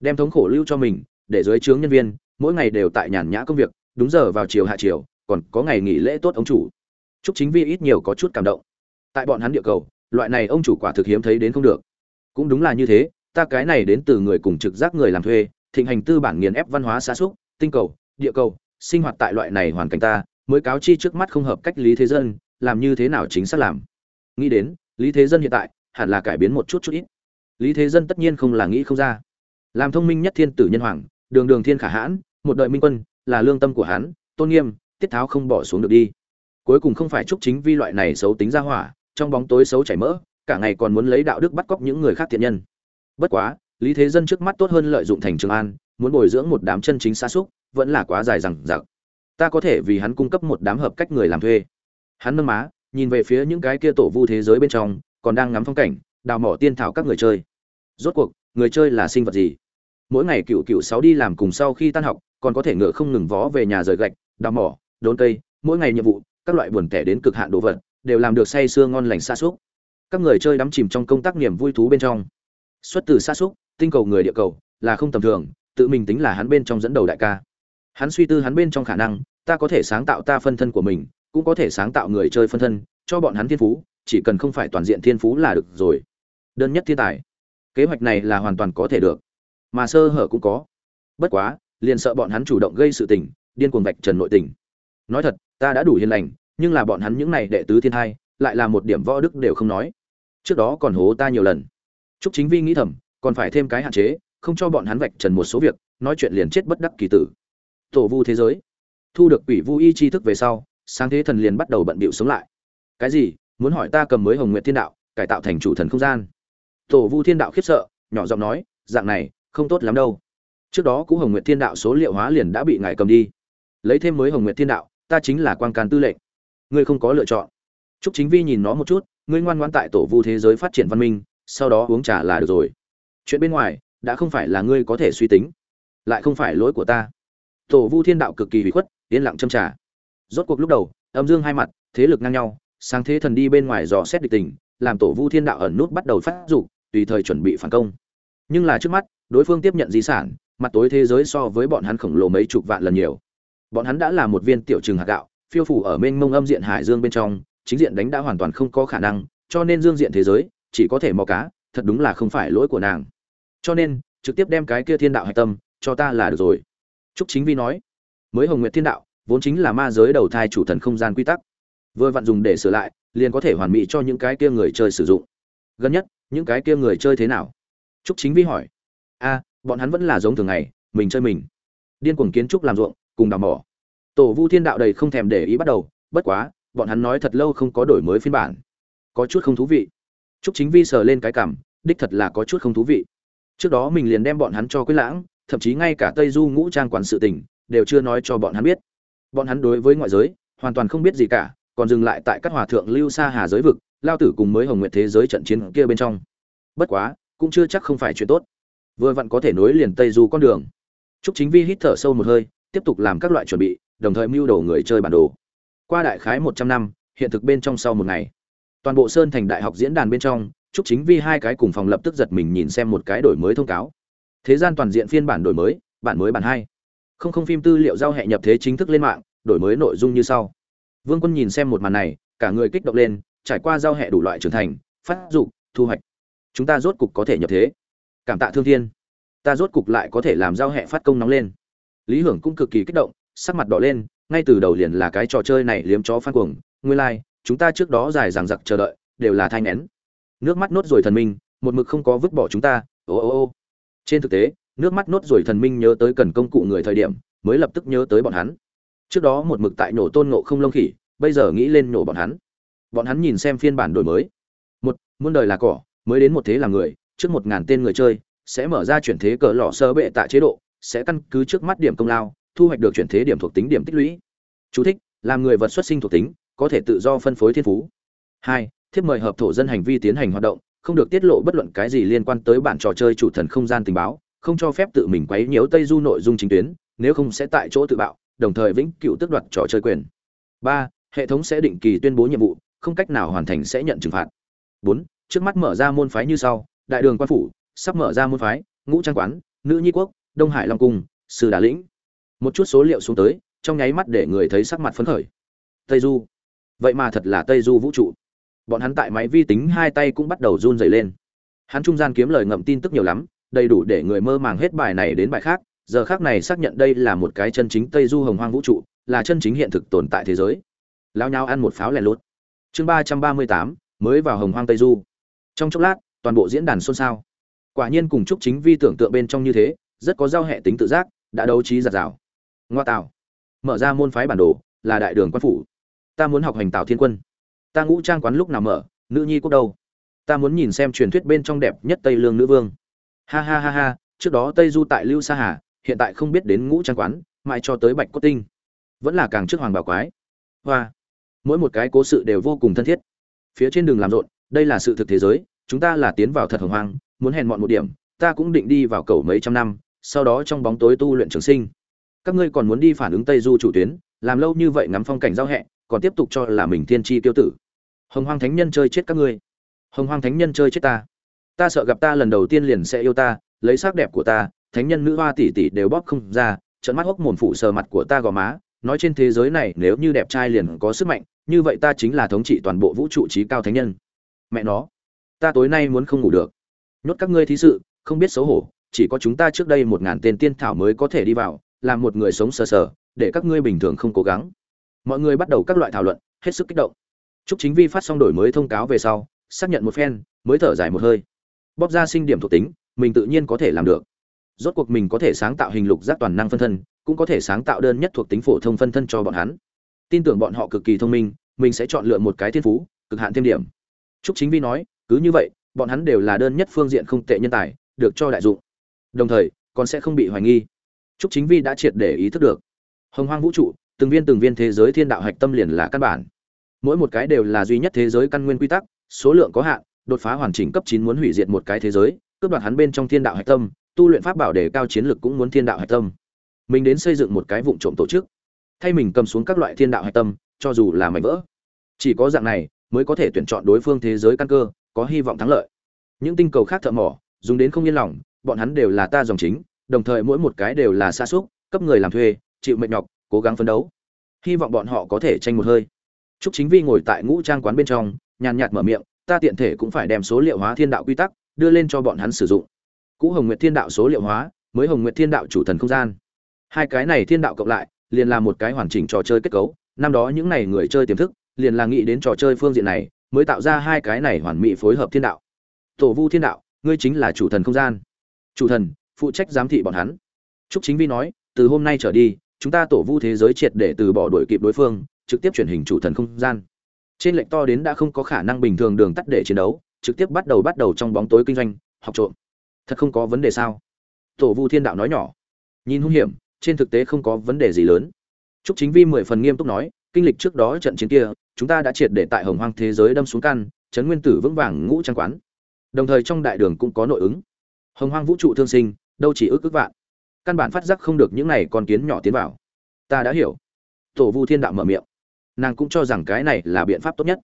Đem thống khổ lưu cho mình, để dưới trướng nhân viên mỗi ngày đều tại nhàn nhã công việc, đúng giờ vào chiều hạ chiều, còn có ngày nghỉ lễ tốt ông chủ. Chúc chính vi ít nhiều có chút cảm động. Tại bọn hắn địa cầu, loại này ông chủ quả thực hiếm thấy đến không được. Cũng đúng là như thế, ta cái này đến từ người cùng trực giác người làm thuê, thịnh hành tư bản nghiền ép văn hóa xa xúc, tinh cầu, địa cầu, sinh hoạt tại loại này hoàn cảnh ta, mới cáo chi trước mắt không hợp cách lý thế dân, làm như thế nào chính xác làm. Nghĩ đến, lý thế dân hiện tại, hẳn là cải biến một chút chút ít. Lý thế dân tất nhiên không là nghĩ không ra. Làm thông minh nhất thiên tử nhân hoàng, đường đường thiên khả hãn một đời minh quân, là lương tâm của hắn, tôn nghiêm, tiết tháo không bỏ xuống được đi. Cuối cùng không phải chúc chính vi loại này xấu tính ra hỏa, trong bóng tối xấu chảy mỡ, cả ngày còn muốn lấy đạo đức bắt cóc những người khác thiện nhân. Bất quá, lý thế dân trước mắt tốt hơn lợi dụng thành trường an, muốn bồi dưỡng một đám chân chính xa xúc, vẫn là quá dài rằng giặc ta có thể vì hắn cung cấp một đám hợp cách người làm thuê. Hắn nâng má, nhìn về phía những cái kia tổ vu thế giới bên trong, còn đang ngắm phong cảnh, đào mỏ tiên thảo các người chơi. Rốt cuộc, người chơi là sinh vật gì? Mỗi ngày cựu cựu sáu đi làm cùng sau khi tan học còn có thể ngựa không ngừng vó về nhà rời gạch, đào mỏ, đốn cây, mỗi ngày nhiệm vụ, các loại buồn tẻ đến cực hạn đồ vật, đều làm được say sưa ngon lành xa xúc các người chơi đắm chìm trong công tác niềm vui thú bên trong. Xuất từ xa xúc tinh cầu người địa cầu, là không tầm thường, tự mình tính là hắn bên trong dẫn đầu đại ca. Hắn suy tư hắn bên trong khả năng, ta có thể sáng tạo ta phân thân của mình, cũng có thể sáng tạo người chơi phân thân, cho bọn hắn thiên phú, chỉ cần không phải toàn diện thiên phú là được rồi. Đơn nhất thiên tài. Kế hoạch này là hoàn toàn có thể được. Mà sơ hở cũng có. Bất quá liền sợ bọn hắn chủ động gây sự tình, điên cuồng vạch trần nội tình. Nói thật, ta đã đủ hiền lành, nhưng là bọn hắn những này đệ tứ thiên hai lại là một điểm võ đức đều không nói. Trước đó còn hố ta nhiều lần. Trúc chính vi nghĩ thầm, còn phải thêm cái hạn chế, không cho bọn hắn vạch trần một số việc, nói chuyện liền chết bất đắc kỳ tử. Tổ vu thế giới. Thu được quỷ vu y tri thức về sau, sáng thế thần liền bắt đầu bận bịu sống lại. Cái gì? Muốn hỏi ta cầm mới hồng Nguyệt thiên đạo, cải tạo thành chủ thần không gian. Tổ vu thiên đạo khiếp sợ, nhỏ giọng nói, dạng này, không tốt lắm đâu trước đó cũ hồng Nguyệt thiên đạo số liệu hóa liền đã bị ngài cầm đi lấy thêm mới hồng Nguyệt thiên đạo ta chính là quan can tư lệnh ngươi không có lựa chọn Trúc Chính Vi nhìn nó một chút, ngươi ngoan ngoan tại tổ vu thế giới phát triển văn minh, sau đó uống trà là được rồi. Chuyện bên ngoài đã không phải là ngươi có thể suy tính, lại không phải lỗi của ta. Tổ vu thiên đạo cực kỳ hủy khuất, yên lặng châm trà. Rốt cuộc lúc đầu, âm dương hai mặt, thế lực ngang nhau, sáng thế thần đi bên ngoài dò xét địch tình, làm tổ vu thiên đạo ẩn nút bắt đầu phát dục, tùy thời chuẩn bị phản công. Nhưng là trước mắt, đối phương tiếp nhận di sản, mặt tối thế giới so với bọn hắn khổng lồ mấy chục vạn lần nhiều. Bọn hắn đã là một viên tiểu trừng hạt gạo, phiêu phủ ở mênh mông âm diện hải dương bên trong, chính diện đánh đã hoàn toàn không có khả năng, cho nên dương diện thế giới chỉ có thể mò cá, thật đúng là không phải lỗi của nàng. Cho nên, trực tiếp đem cái kia thiên đạo hạch tâm cho ta là được rồi. Trúc Chính Vi nói, mới Hồng Nguyệt Thiên Đạo vốn chính là ma giới đầu thai chủ thần không gian quy tắc, vừa vặn dùng để sửa lại, liền có thể hoàn mỹ cho những cái kia người chơi sử dụng. Gần nhất, những cái kia người chơi thế nào? Trúc Chính Vi hỏi. A, bọn hắn vẫn là giống thường ngày, mình chơi mình. Điên cuồng kiến trúc làm ruộng, cùng đào mỏ. Tổ Vu Thiên Đạo đầy không thèm để ý bắt đầu, bất quá, bọn hắn nói thật lâu không có đổi mới phiên bản có chút không thú vị Trúc Chính Vi sờ lên cái cảm, đích thật là có chút không thú vị. Trước đó mình liền đem bọn hắn cho Quyết Lãng, thậm chí ngay cả Tây Du ngũ trang quản sự tình đều chưa nói cho bọn hắn biết. Bọn hắn đối với ngoại giới hoàn toàn không biết gì cả, còn dừng lại tại các hòa thượng lưu xa hà giới vực, lao tử cùng mới Hồng Nguyệt thế giới trận chiến kia bên trong. Bất quá, cũng chưa chắc không phải chuyện tốt. Vừa vặn có thể nối liền Tây Du con đường. Trúc Chính Vi hít thở sâu một hơi, tiếp tục làm các loại chuẩn bị, đồng thời mưu đồ người chơi bản đồ. Qua đại khái một trăm năm hiện thực bên trong sau một ngày. Toàn bộ sơn thành đại học diễn đàn bên trong chúc chính vi hai cái cùng phòng lập tức giật mình nhìn xem một cái đổi mới thông cáo. Thế gian toàn diện phiên bản đổi mới bản mới bản hai. Không không phim tư liệu giao hệ nhập thế chính thức lên mạng đổi mới nội dung như sau. Vương quân nhìn xem một màn này cả người kích động lên trải qua giao hệ đủ loại trưởng thành phát dụng thu hoạch. Chúng ta rốt cục có thể nhập thế cảm tạ thương thiên. Ta rốt cục lại có thể làm giao hệ phát công nóng lên. Lý hưởng cũng cực kỳ kích động sắc mặt đỏ lên ngay từ đầu liền là cái trò chơi này liếm chó phan cuồng nguyên lai、like, chúng ta trước đó dài dằng dặc chờ đợi đều là thai nén nước mắt nốt rồi thần minh một mực không có vứt bỏ chúng ta ô ô ô. Trên thực tế nước mắt nốt rồi thần minh nhớ tới cần công cụ người thời điểm mới lập tức nhớ tới bọn hắn. Trước đó một mực tại nổ tôn nộ không lông khỉ bây giờ nghĩ lên nổ bọn hắn. Bọn hắn nhìn xem phiên bản đổi mới. Một muôn đời là cỏ mới đến một thế là người trước một ngàn tên người chơi, sẽ mở ra chuyển thế cờ lọ sơ bệ tại chế độ, sẽ căn cứ trước mắt điểm công lao, thu hoạch được chuyển thế điểm thuộc tính điểm tích lũy. Chú thích: làm người vật xuất sinh thuộc tính, có thể tự do phân phối thiên phú. Hai, thiếp mời hợp thổ dân hành vi tiến hành hoạt động, không được tiết lộ bất luận cái gì liên quan tới bản trò chơi chủ thần không gian tình báo, không cho phép tự mình quấy nhiễu tây du nội dung chính tuyến, nếu không sẽ tại chỗ tự bạo, đồng thời vĩnh cửu tước đoạt trò chơi quyền. Ba, hệ thống sẽ định kỳ tuyên bố nhiệm vụ, không cách nào hoàn thành sẽ nhận trừng phạt. Bốn, trước mắt mở ra môn phái như sau đại đường quan phủ, sắp mở ra môn phái, ngũ trang quán, nữ nhi quốc, đông hải long cung sư đà lĩnh. Một chút số liệu xuống tới, trong nháy mắt để người thấy sắc mặt phấn khởi. Tây du. Vậy mà thật là tây du vũ trụ. Bọn hắn tại máy vi tính hai tay cũng bắt đầu run rẩy lên. Hắn trung gian kiếm lời ngậm tin tức nhiều lắm, đầy đủ để người mơ màng hết bài này đến bài khác, giờ khác này xác nhận đây là một cái chân chính tây du hồng hoang vũ trụ, là chân chính hiện thực tồn tại thế giới. Lao nhau ăn một pháo lẻ lốt chương ba trăm ba mươi tám, mới vào hồng hoang tây du. Trong chốc lát toàn bộ diễn đàn xôn xao. Quả nhiên cùng chúc chính vi tưởng tượng bên trong như thế, rất có giao hệ tính tự giác, đã đấu trí giặt rào. Ngoa tạo. Mở ra môn phái bản đồ, là đại đường quan phủ. Ta muốn học hành tạo thiên quân. Ta ngũ trang quán lúc nào mở, nữ nhi quốc đâu? Ta muốn nhìn xem truyền thuyết bên trong đẹp nhất tây lương nữ vương. Ha ha ha ha, trước đó tây du tại lưu sa hà, hiện tại không biết đến ngũ trang quán, mãi cho tới bạch cốt tinh. Vẫn là càng trước hoàng bảo quái. Hoa. Mỗi một cái cố sự đều vô cùng thân thiết. Phía trên đường làm rộn, đây là sự thực thế giới chúng ta là tiến vào thật hồng hoang, muốn hèn mọn một điểm, ta cũng định đi vào cầu mấy trăm năm, sau đó trong bóng tối tu luyện trường sinh. Các ngươi còn muốn đi phản ứng tây du chủ tuyến, làm lâu như vậy ngắm phong cảnh giao hẹ, còn tiếp tục cho là mình thiên tri tiêu tử. Hồng hoang thánh nhân chơi chết các ngươi. Hồng hoang thánh nhân chơi chết ta. Ta sợ gặp ta lần đầu tiên liền sẽ yêu ta, lấy sắc đẹp của ta, thánh nhân nữ hoa tỷ tỷ đều bóp không ra trận mắt hốc mồm phụ sờ mặt của ta gò má, nói trên thế giới này nếu như đẹp trai liền có sức mạnh, như vậy ta chính là thống trị toàn bộ vũ trụ trí cao thánh nhân. Mẹ nó ta tối nay muốn không ngủ được. Nhốt các ngươi thí sự, không biết xấu hổ, chỉ có chúng ta trước đây một ngàn tên tiên thảo mới có thể đi vào, làm một người sống sờ sờ, để các ngươi bình thường không cố gắng. Mọi người bắt đầu các loại thảo luận, hết sức kích động. Chúc chính vi phát xong đổi mới thông cáo về sau, xác nhận một phen, mới thở dài một hơi. Bóp ra sinh điểm thuộc tính, mình tự nhiên có thể làm được. Rốt cuộc mình có thể sáng tạo hình lục giác toàn năng phân thân, cũng có thể sáng tạo đơn nhất thuộc tính phổ thông phân thân cho bọn hắn. Tin tưởng bọn họ cực kỳ thông minh, mình sẽ chọn lựa một cái thiên phú, cực hạn thêm điểm. Trúc chính vi nói cứ như vậy, bọn hắn đều là đơn nhất phương diện không tệ nhân tài, được cho đại dụng. Đồng thời, còn sẽ không bị hoài nghi. Trúc chính vi đã triệt để ý thức được. Hồng hoang vũ trụ, từng viên từng viên thế giới thiên đạo hạch tâm liền là căn bản. Mỗi một cái đều là duy nhất thế giới căn nguyên quy tắc, số lượng có hạn, đột phá hoàn chỉnh cấp chín muốn hủy diệt một cái thế giới, cướp đoạt hắn bên trong thiên đạo hạch tâm, tu luyện pháp bảo để cao chiến lực cũng muốn thiên đạo hạch tâm. Mình đến xây dựng một cái vụn trộm tổ chức. Thay mình cầm xuống các loại thiên đạo hạch tâm, cho dù là mảnh vỡ. Chỉ có dạng này, mới có thể tuyển chọn đối phương thế giới căn cơ có hy vọng thắng lợi những tinh cầu khác thợ mỏ dùng đến không yên lòng bọn hắn đều là ta dòng chính đồng thời mỗi một cái đều là xa xúc cấp người làm thuê chịu mệt nhọc cố gắng phấn đấu hy vọng bọn họ có thể tranh một hơi Trúc Chính Vi ngồi tại ngũ trang quán bên trong, nhàn nhạt mở miệng, ta tiện thể cũng phải đem số liệu hóa thiên đạo quy tắc đưa lên cho bọn hắn sử dụng. Cũ Hồng Nguyệt Thiên Đạo số liệu hóa, mới Hồng Nguyệt Thiên Đạo chủ thần không gian. Hai cái này thiên đạo cộng lại, liền là một cái hoàn chỉnh trò chơi kết cấu, năm đó những này người chơi tiềm thức, liền là nghĩ đến trò chơi phương diện này, mới tạo ra hai cái này hoàn mỹ phối hợp thiên đạo. Tổ Vu Thiên Đạo, ngươi chính là chủ thần không gian. Chủ thần, phụ trách giám thị bọn hắn. Trúc Chính Vi nói, từ hôm nay trở đi, chúng ta tổ vu thế giới triệt để từ bỏ đuổi kịp đối phương, trực tiếp chuyển hình chủ thần không gian. Trên lệnh to đến đã không có khả năng bình thường đường tắt để chiến đấu, trực tiếp bắt đầu bắt đầu trong bóng tối kinh doanh, học trộm. Thật không có vấn đề sao? Tổ Vu Thiên Đạo nói nhỏ. Nhìn hung hiểm, trên thực tế không có vấn đề gì lớn. Trúc Chính Vi mười phần nghiêm túc nói, kinh lịch trước đó trận chiến kia, chúng ta đã triệt để tại Hồng Hoang thế giới đâm xuống căn, chấn nguyên tử vững vàng ngũ trang quán. Đồng thời trong đại đường cũng có nội ứng. Hồng Hoang vũ trụ thương sinh, đâu chỉ ước ước vạn. Căn bản phát giác không được những này con kiến nhỏ tiến vào. Ta đã hiểu. Tổ Vu Thiên Đạo mở miệng nàng cũng cho rằng cái này là biện pháp tốt nhất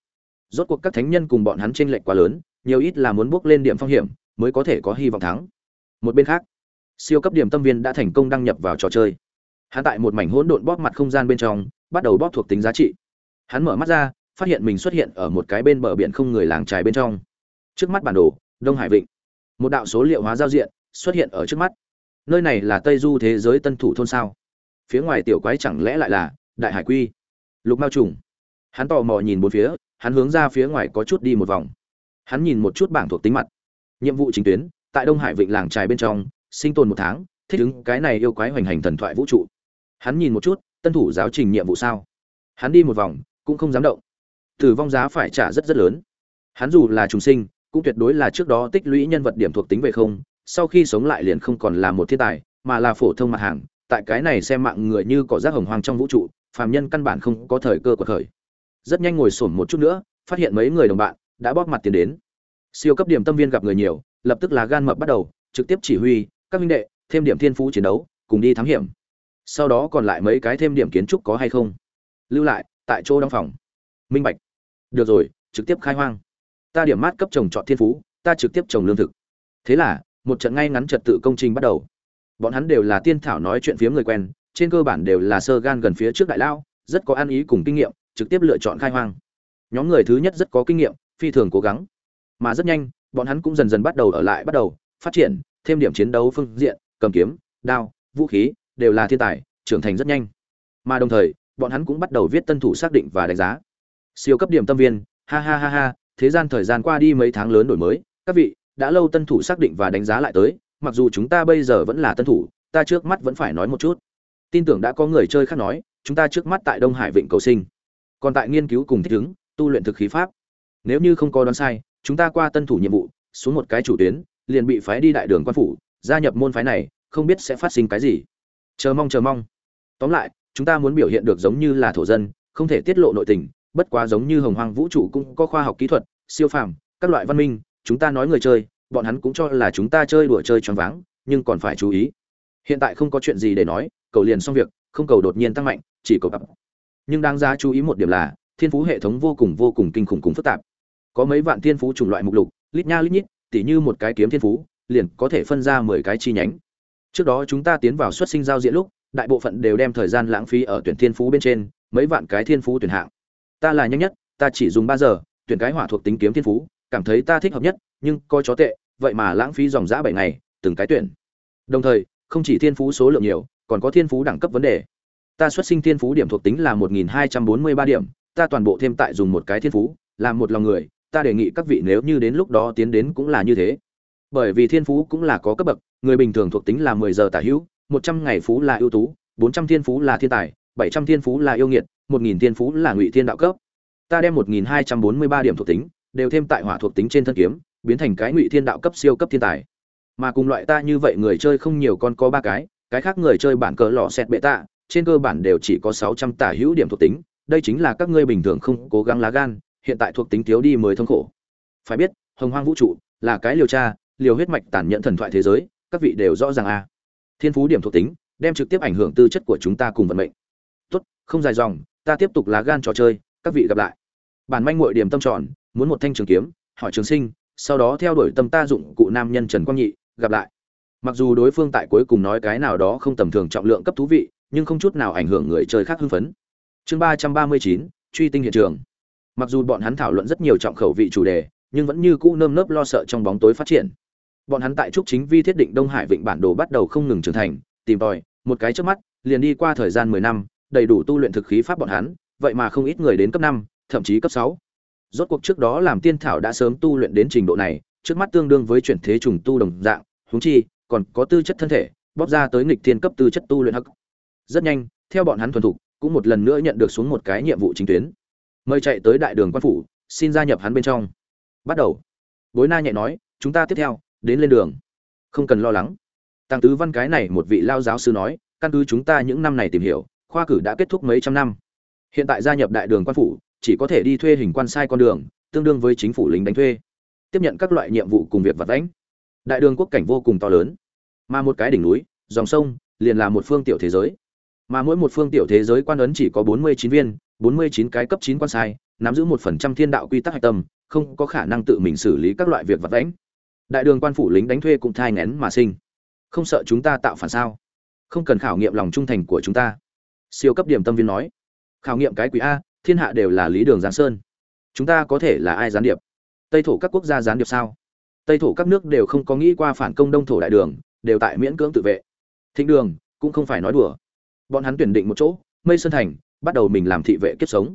rốt cuộc các thánh nhân cùng bọn hắn chênh lệch quá lớn nhiều ít là muốn bước lên điểm phong hiểm mới có thể có hy vọng thắng một bên khác siêu cấp điểm tâm viên đã thành công đăng nhập vào trò chơi hắn tại một mảnh hỗn độn bóp mặt không gian bên trong bắt đầu bóp thuộc tính giá trị. Hắn mở mắt ra, phát hiện mình xuất hiện ở một cái bên bờ biển không người làng trài bên trong. Trước mắt bản đồ, đông hải vịnh. Một đạo số liệu hóa giao diện xuất hiện ở trước mắt. Nơi này là tây du thế giới tân thủ thôn sao? Phía ngoài tiểu quái chẳng lẽ lại là đại hải quy? Lục mao trùng. Hắn tò mò nhìn bốn phía, hắn hướng ra phía ngoài có chút đi một vòng. Hắn nhìn một chút bảng thuộc tính mặt. Nhiệm vụ chính tuyến, tại đông hải vịnh làng trài bên trong, sinh tồn một tháng, thích ứng cái này yêu quái hoành hành thần thoại vũ trụ. Hắn nhìn một chút tân thủ giáo trình nhiệm vụ sao? Hắn đi một vòng, cũng không dám động. Tử vong giá phải trả rất rất lớn. Hắn dù là trùng sinh, cũng tuyệt đối là trước đó tích lũy nhân vật điểm thuộc tính về không, sau khi sống lại liền không còn là một thiên tài, mà là phổ thông mặt hàng. Tại cái này xem mạng người như cỏ rác hồng hoang trong vũ trụ, phàm nhân căn bản không có thời cơ của khởi. Rất nhanh ngồi xổm một chút nữa, phát hiện mấy người đồng bạn đã bóp mặt tiền đến. Siêu cấp điểm tâm viên gặp người nhiều, lập tức là gan mập bắt đầu, trực tiếp chỉ huy, các minh đệ, thêm điểm thiên phú chiến đấu, cùng đi thám hiểm sau đó còn lại mấy cái thêm điểm kiến trúc có hay không? Lưu lại, tại chỗ đóng phòng. Minh bạch. Được rồi, trực tiếp khai hoang. Ta điểm mát cấp trồng trọt thiên phú, ta trực tiếp trồng lương thực. Thế là, một trận ngay ngắn trật tự công trình bắt đầu. Bọn hắn đều là tiên thảo nói chuyện phía người quen, trên cơ bản đều là sơ gan gần phía trước đại lao, rất có ăn ý cùng kinh nghiệm, trực tiếp lựa chọn khai hoang. Nhóm người thứ nhất rất có kinh nghiệm, phi thường cố gắng. Mà rất nhanh, bọn hắn cũng dần dần bắt đầu ở lại, bắt đầu phát triển, thêm điểm chiến đấu phương diện, cầm kiếm, đao, vũ khí đều là thiên tài, trưởng thành rất nhanh. Mà đồng thời, bọn hắn cũng bắt đầu viết tân thủ xác định và đánh giá. Siêu cấp điểm tâm viên, ha ha ha ha, thế gian thời gian qua đi mấy tháng lớn đổi mới, các vị, đã lâu tân thủ xác định và đánh giá lại tới, mặc dù chúng ta bây giờ vẫn là tân thủ, ta trước mắt vẫn phải nói một chút. Tin tưởng đã có người chơi khác nói, chúng ta trước mắt tại đông hải vịnh cầu sinh. Còn tại nghiên cứu cùng thích ứng, tu luyện thực khí pháp. Nếu như không có đoán sai, chúng ta qua tân thủ nhiệm vụ, xuống một cái chủ tuyến, liền bị phái đi đại đường quan phủ, gia nhập môn phái này, không biết sẽ phát sinh cái gì chờ mong chờ mong. Tóm lại, chúng ta muốn biểu hiện được giống như là thổ dân, không thể tiết lộ nội tình, bất quá giống như hồng hoang vũ trụ cũng có khoa học kỹ thuật, siêu phàm, các loại văn minh, chúng ta nói người chơi, bọn hắn cũng cho là chúng ta chơi đùa chơi choáng váng, nhưng còn phải chú ý. Hiện tại không có chuyện gì để nói, cầu liền xong việc, không cầu đột nhiên tăng mạnh, chỉ cầu cặp nhưng đáng giá chú ý một điểm là, thiên phú hệ thống vô cùng vô cùng kinh khủng cùng phức tạp. Có mấy vạn thiên phú chủng loại mục lục, lít nha lít nhít, tỉ như một cái kiếm thiên phú, liền có thể phân ra mười cái chi nhánh trước đó chúng ta tiến vào xuất sinh giao diện lúc, đại bộ phận đều đem thời gian lãng phí ở tuyển thiên phú bên trên, mấy vạn cái thiên phú tuyển hạng. Ta là nhanh nhất, ta chỉ dùng ba giờ, tuyển cái hỏa thuộc tính kiếm thiên phú, cảm thấy ta thích hợp nhất, nhưng coi chó tệ, vậy mà lãng phí dòng dã bảy ngày, từng cái tuyển. Đồng thời, không chỉ thiên phú số lượng nhiều, còn có thiên phú đẳng cấp vấn đề. Ta xuất sinh thiên phú điểm thuộc tính là một nghìn hai trăm bốn mươi ba điểm, ta toàn bộ thêm tại dùng một cái thiên phú làm một lòng người, ta đề nghị các vị nếu như đến lúc đó tiến đến cũng là như thế. Bởi vì thiên phú cũng là có cấp bậc người bình thường thuộc tính là mười giờ tả hữu, một trăm ngày phú là ưu tú, bốn trăm thiên phú là thiên tài, bảy trăm thiên phú là yêu nghiệt, một nghìn thiên phú là ngụy thiên đạo cấp. Ta đem một nghìn hai trăm bốn mươi ba điểm thuộc tính, đều thêm tại hỏa thuộc tính trên thân kiếm, biến thành cái ngụy thiên đạo cấp siêu cấp thiên tài. Mà cùng loại ta như vậy người chơi không nhiều con có ba cái cái khác người chơi bản cờ lọ xẹt bệ tạ, trên cơ bản đều chỉ có sáu trăm tả hữu điểm thuộc tính, đây chính là các ngươi bình thường không cố gắng lá gan, hiện tại thuộc tính thiếu đi mới thống khổ. Phải biết, hồng hoang vũ trụ là cái liều tra, liều huyết mạch tàn nhẫn thần thoại thế giới các vị đều rõ ràng a thiên phú điểm thuộc tính, đem trực tiếp ảnh hưởng tư chất của chúng ta cùng vận mệnh. Tốt, không dài dòng, ta tiếp tục lá gan trò chơi, các vị gặp lại. Bản manh muội điểm tâm tròn, muốn một thanh trường kiếm, hỏi trường sinh, sau đó theo đuổi tâm ta dụng cụ nam nhân trần quang nhị, gặp lại. Mặc dù đối phương tại cuối cùng nói cái nào đó không tầm thường trọng lượng cấp thú vị, nhưng không chút nào ảnh hưởng người chơi khác hưng phấn. Chương ba trăm ba mươi chín, truy tinh hiện trường. Mặc dù bọn hắn thảo luận rất nhiều trọng khẩu vị chủ đề, nhưng vẫn như cũ nơm nớp lo sợ trong bóng tối phát triển bọn hắn tại trúc chính vi thiết định đông hải vịnh bản đồ bắt đầu không ngừng trưởng thành, tìm tòi, một cái trước mắt, liền đi qua thời gian mười năm, đầy đủ tu luyện thực khí pháp bọn hắn, vậy mà không ít người đến cấp năm, thậm chí cấp sáu. Rốt cuộc trước đó làm tiên thảo đã sớm tu luyện đến trình độ này, trước mắt tương đương với chuyển thế trùng tu đồng dạng, huống chi, còn có tư chất thân thể, bóp ra tới nghịch thiên cấp tư chất tu luyện hắc. Rất nhanh, theo bọn hắn thuần thục, cũng một lần nữa nhận được xuống một cái nhiệm vụ chính tuyến. Mời chạy tới đại đường quan phủ, xin gia nhập hắn bên trong. Bắt đầu. Bối na nhẹ nói, chúng ta tiếp theo đến lên đường. Không cần lo lắng. Tăng tứ văn cái này một vị lao giáo sư nói, căn cứ chúng ta những năm này tìm hiểu, khoa cử đã kết thúc mấy trăm năm. Hiện tại gia nhập đại đường quan phủ, chỉ có thể đi thuê hình quan sai con đường, tương đương với chính phủ lính đánh thuê. Tiếp nhận các loại nhiệm vụ cùng việc vật đánh đại đường quốc cảnh vô cùng to lớn. Mà một cái đỉnh núi, dòng sông, liền là một phương tiểu thế giới. Mà mỗi một phương tiểu thế giới quan ấn chỉ có bốn mươi chín viên, bốn mươi chín cái cấp chín quan sai, nắm giữ một phần trăm thiên đạo quy tắc hạch tâm, không có khả năng tự mình xử lý các loại việc vật đánh đại đường quan phủ lính đánh thuê cũng thai ngén mà sinh. Không sợ chúng ta tạo phản sao? Không cần khảo nghiệm lòng trung thành của chúng ta. Siêu cấp điểm tâm viên nói. Khảo nghiệm cái quý a, thiên hạ đều là lý đường giáng sơn. Chúng ta có thể là ai gián điệp? Tây thổ các quốc gia gián điệp sao? Tây thổ các nước đều không có nghĩ qua phản công đông thổ đại đường, đều tại miễn cưỡng tự vệ. Thịnh đường, cũng không phải nói đùa. Bọn hắn tuyển định một chỗ, mây sơn thành, bắt đầu mình làm thị vệ kiếp sống.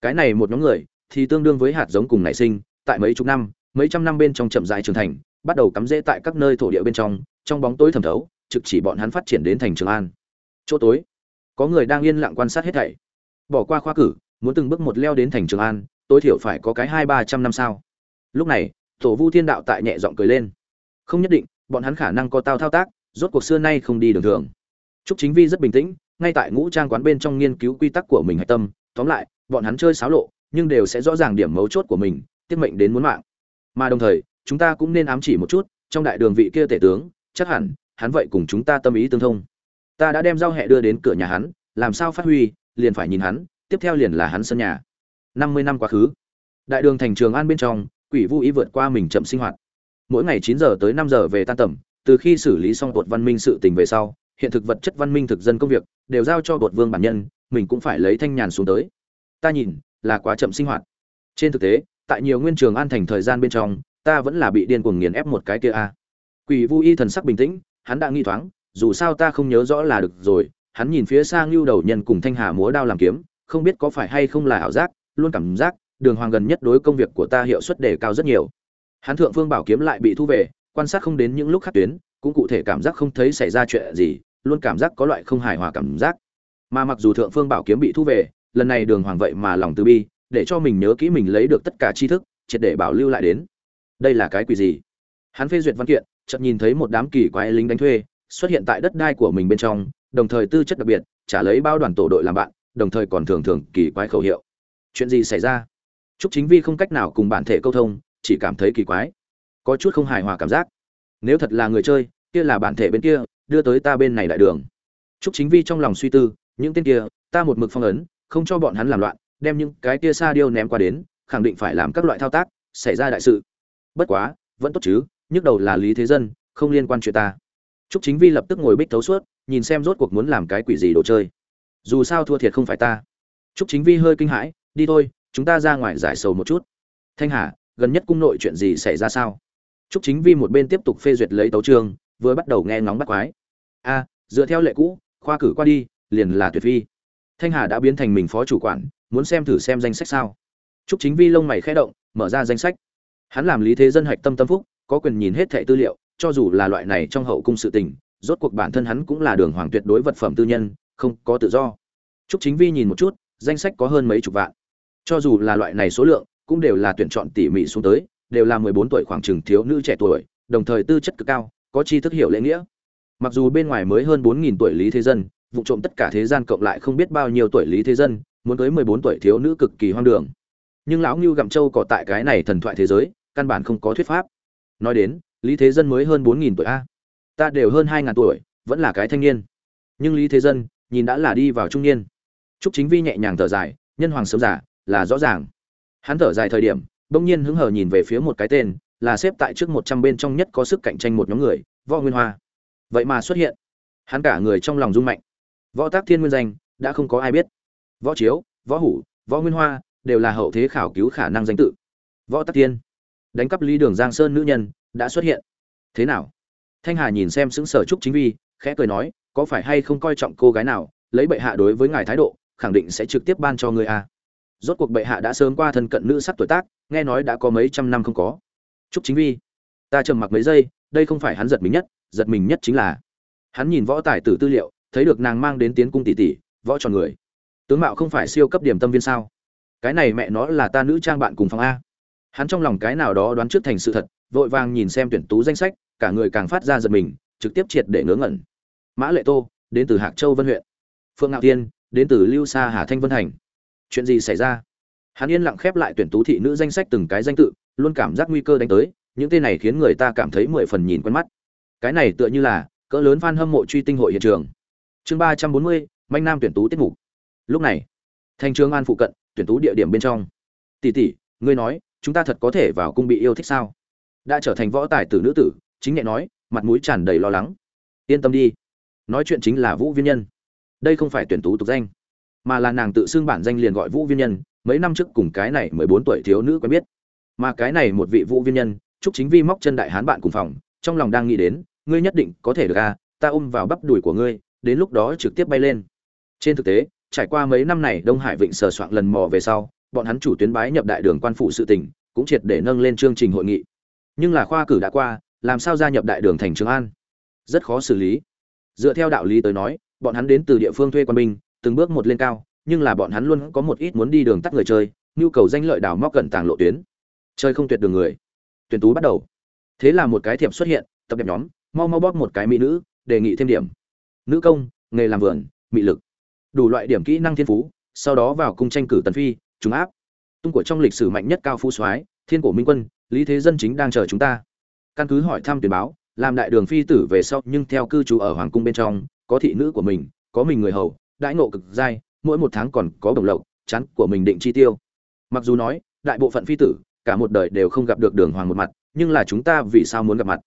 Cái này một nhóm người, thì tương đương với hạt giống cùng nảy sinh, tại mấy chục năm, mấy trăm năm bên trong chậm dài trưởng thành bắt đầu cắm rễ tại các nơi thổ địa bên trong trong bóng tối thẩm thấu, trực chỉ bọn hắn phát triển đến thành trường an. Chỗ tối, có người đang yên lặng quan sát hết thảy. Bỏ qua khoa cử, muốn từng bước một leo đến thành trường an, tối thiểu phải có cái hai ba trăm năm sao. Lúc này, tổ vu thiên đạo tại nhẹ giọng cười lên. Không nhất định, bọn hắn khả năng có tao thao tác, rốt cuộc xưa nay không đi đường thường. Trúc chính vi rất bình tĩnh, ngay tại ngũ trang quán bên trong nghiên cứu quy tắc của mình hạch tâm. Tóm lại, bọn hắn chơi xáo lộ, nhưng đều sẽ rõ ràng điểm mấu chốt của mình, tiết mệnh đến muốn mạng. Mà đồng thời chúng ta cũng nên ám chỉ một chút, trong đại đường vị kia tể tướng, chắc hẳn, hắn vậy cùng chúng ta tâm ý tương thông. Ta đã đem giao hẹ đưa đến cửa nhà hắn, làm sao phát huy, liền phải nhìn hắn, tiếp theo liền là hắn sân nhà. Năm mươi năm quá khứ. Đại đường thành trường an bên trong, quỷ vu ý vượt qua mình chậm sinh hoạt. Mỗi ngày chín giờ tới năm giờ về tan tầm, từ khi xử lý xong tuột văn minh sự tình về sau, hiện thực vật chất văn minh thực dân công việc, đều giao cho bột vương bản nhân, mình cũng phải lấy thanh nhàn xuống tới. Ta nhìn, là quá chậm sinh hoạt. Trên thực tế, tại nhiều nguyên trường an thành thời gian bên trong ta vẫn là bị điên cuồng nghiền ép một cái kia a. Quỷ vu y thần sắc bình tĩnh, hắn đã nghi thoáng, dù sao ta không nhớ rõ là được rồi, hắn nhìn phía xa ngưu đầu nhân cùng thanh hà múa đao làm kiếm, không biết có phải hay không là ảo giác, luôn cảm giác, đường hoàng gần nhất đối công việc của ta hiệu suất đề cao rất nhiều. Hắn thượng phương bảo kiếm lại bị thu về, quan sát không đến những lúc khắc tuyến, cũng cụ thể cảm giác không thấy xảy ra chuyện gì, luôn cảm giác có loại không hài hòa cảm giác. Mà mặc dù thượng phương bảo kiếm bị thu về, lần này đường hoàng vậy mà lòng từ bi, để cho mình nhớ kỹ mình lấy được tất cả tri thức, triệt để bảo lưu lại đến đây là cái quỷ gì hắn phê duyệt văn kiện chợt nhìn thấy một đám kỳ quái lính đánh thuê xuất hiện tại đất đai của mình bên trong đồng thời tư chất đặc biệt trả lấy bao đoàn tổ đội làm bạn đồng thời còn thường thường kỳ quái khẩu hiệu chuyện gì xảy ra Trúc Chính Vi không cách nào cùng bản thể câu thông, chỉ cảm thấy kỳ quái, có chút không hài hòa cảm giác. Nếu thật là người chơi, kia là bản thể bên kia, đưa tới ta bên này đại đường. Trúc Chính Vi trong lòng suy tư, những tên kia, ta một mực phong ấn, không cho bọn hắn làm loạn, đem những cái kia sa điêu ném qua đến, khẳng định phải làm các loại thao tác, xảy ra đại sự. Bất quá, vẫn tốt chứ, nhức đầu là Lý Thế Dân, không liên quan chuyện ta. Trúc Chính Vi lập tức ngồi bích thấu suốt, nhìn xem rốt cuộc muốn làm cái quỷ gì đồ chơi. Dù sao thua thiệt không phải ta. Trúc Chính Vi hơi kinh hãi, đi thôi, chúng ta ra ngoài giải sầu một chút thanh hà gần nhất cung nội chuyện gì xảy ra sao trúc chính vi một bên tiếp tục phê duyệt lấy tấu chương vừa bắt đầu nghe ngóng bắt quái a dựa theo lệ cũ khoa cử qua đi liền là tuyệt Vi thanh hà đã biến thành mình phó chủ quản muốn xem thử xem danh sách sao trúc chính vi lông mày khẽ động mở ra danh sách hắn làm lý thế dân hạch tâm tâm phúc có quyền nhìn hết thẻ tư liệu cho dù là loại này trong hậu cung sự tình rốt cuộc bản thân hắn cũng là đường hoàng tuyệt đối vật phẩm tư nhân không có tự do trúc chính vi nhìn một chút danh sách có hơn mấy chục vạn cho dù là loại này số lượng, cũng đều là tuyển chọn tỉ mỉ xuống tới, đều là 14 tuổi khoảng chừng thiếu nữ trẻ tuổi, đồng thời tư chất cực cao, có tri thức hiểu lễ nghĩa. Mặc dù bên ngoài mới hơn 4000 tuổi lý thế dân, vụ trộm tất cả thế gian cộng lại không biết bao nhiêu tuổi lý thế dân, muốn tới 14 tuổi thiếu nữ cực kỳ hoang đường. Nhưng lão ngưu gặm châu có tại cái này thần thoại thế giới, căn bản không có thuyết pháp. Nói đến, lý thế dân mới hơn 4000 tuổi a. Ta đều hơn 2000 tuổi, vẫn là cái thanh niên. Nhưng lý thế dân, nhìn đã là đi vào trung niên. Trúc Chính Vi nhẹ nhàng thở dài, nhân hoàng sớm giả, là rõ ràng hắn thở dài thời điểm bỗng nhiên hứng hờ nhìn về phía một cái tên là xếp tại trước một trăm bên trong nhất có sức cạnh tranh một nhóm người võ nguyên hoa vậy mà xuất hiện hắn cả người trong lòng rung mạnh võ tác thiên nguyên danh đã không có ai biết võ chiếu võ hủ võ nguyên hoa đều là hậu thế khảo cứu khả năng danh tự võ tác thiên đánh cắp lý đường giang sơn nữ nhân, đã xuất hiện. Thế nào? Thanh hà nhìn xem xứng sở trúc chính vi, khẽ cười nói, có phải hay không coi trọng cô gái nào, lấy bệ hạ đối với ngài thái độ, khẳng định sẽ trực tiếp ban cho người a. Rốt cuộc bệ hạ đã sớm qua thân cận nữ sắc tuổi tác, nghe nói đã có mấy trăm năm không có. Trúc chính vi, ta trầm mặc mấy giây, đây không phải hắn giật mình nhất, giật mình nhất chính là hắn nhìn võ tài tử tư liệu, thấy được nàng mang đến tiến cung tỷ tỷ, võ tròn người. Tướng mạo không phải siêu cấp điểm tâm viên sao? Cái này mẹ nó là ta nữ trang bạn cùng phòng a hắn trong lòng cái nào đó đoán trước thành sự thật, vội vàng nhìn xem tuyển tú danh sách, cả người càng phát ra giật mình, trực tiếp triệt để ngớ ngẩn. Mã lệ tô, đến từ hạc châu vân huyện. Phương ngạo tiên, đến từ lưu sa hà thanh vân hành chuyện gì xảy ra? Hắn yên lặng khép lại tuyển tú thị nữ danh sách từng cái danh tự, luôn cảm giác nguy cơ đánh tới, những tên này khiến người ta cảm thấy mười phần nhìn quen mắt. Cái này tựa như là cỡ lớn f a n hâm mộ truy tinh hội hiện trường. Chương ba trăm bốn mươi, manh nam tuyển tú tiết mục. Lúc này thành trường an phụ cận, tuyển tú địa điểm bên trong. Tỷ tỷ, ngươi nói chúng ta thật có thể vào cung bị yêu thích sao? Đã trở thành võ tài tử nữ tử, chính nhẹ nói, mặt mũi tràn đầy lo lắng. Yên tâm đi. Nói chuyện chính là vũ viên nhân. Đây không phải tuyển tú tục danh, mà là nàng tự xưng bản danh liền gọi vũ viên nhân, mấy năm trước cùng cái này mười bốn tuổi thiếu nữ quen biết. Mà cái này một vị vũ viên nhân chúc chính vi móc chân đại hán bạn cùng phòng, trong lòng đang nghĩ đến, ngươi nhất định có thể được à ta ôm vào bắp đùi của ngươi, đến lúc đó trực tiếp bay lên. Trên thực tế, trải qua mấy năm này đông hải vịnh sờ soạn lần mò về sau bọn hắn chủ tuyến bái nhập đại đường quan phụ sự tỉnh cũng triệt để nâng lên chương trình hội nghị nhưng là khoa cử đã qua làm sao gia nhập đại đường thành trường an rất khó xử lý dựa theo đạo lý tới nói bọn hắn đến từ địa phương thuê quan binh từng bước một lên cao, nhưng là bọn hắn luôn có một ít muốn đi đường tắt người chơi, nhu cầu danh lợi đào móc cẩn tàng lộ tuyến. Chơi không tuyệt đường người. Tuyển tú bắt đầu. Thế là một cái thiệp xuất hiện, tập đẹp nhóm, mau mau bóp một cái mỹ nữ, đề nghị thêm điểm. Nữ công, nghề làm vườn, mị lực. Đủ loại điểm kỹ năng thiên phú, sau đó vào cung tranh cử tần phi, chúng áp. Tung của trong lịch sử mạnh nhất cao phú soái, thiên cổ minh quân, lý thế dân chính đang chờ chúng ta. Căn cứ hỏi thăm tuyển báo, làm đại đường phi tử về sau nhưng theo cư trú ở hoàng cung bên trong, có thị nữ của mình, có mình người hầu, đãi ngộ cực dai, mỗi một tháng còn có đồng lộc, chắn của mình định chi tiêu. Mặc dù nói, đại bộ phận phi tử, cả một đời đều không gặp được Đường Hoàng một mặt, nhưng là chúng ta vì sao muốn gặp mặt?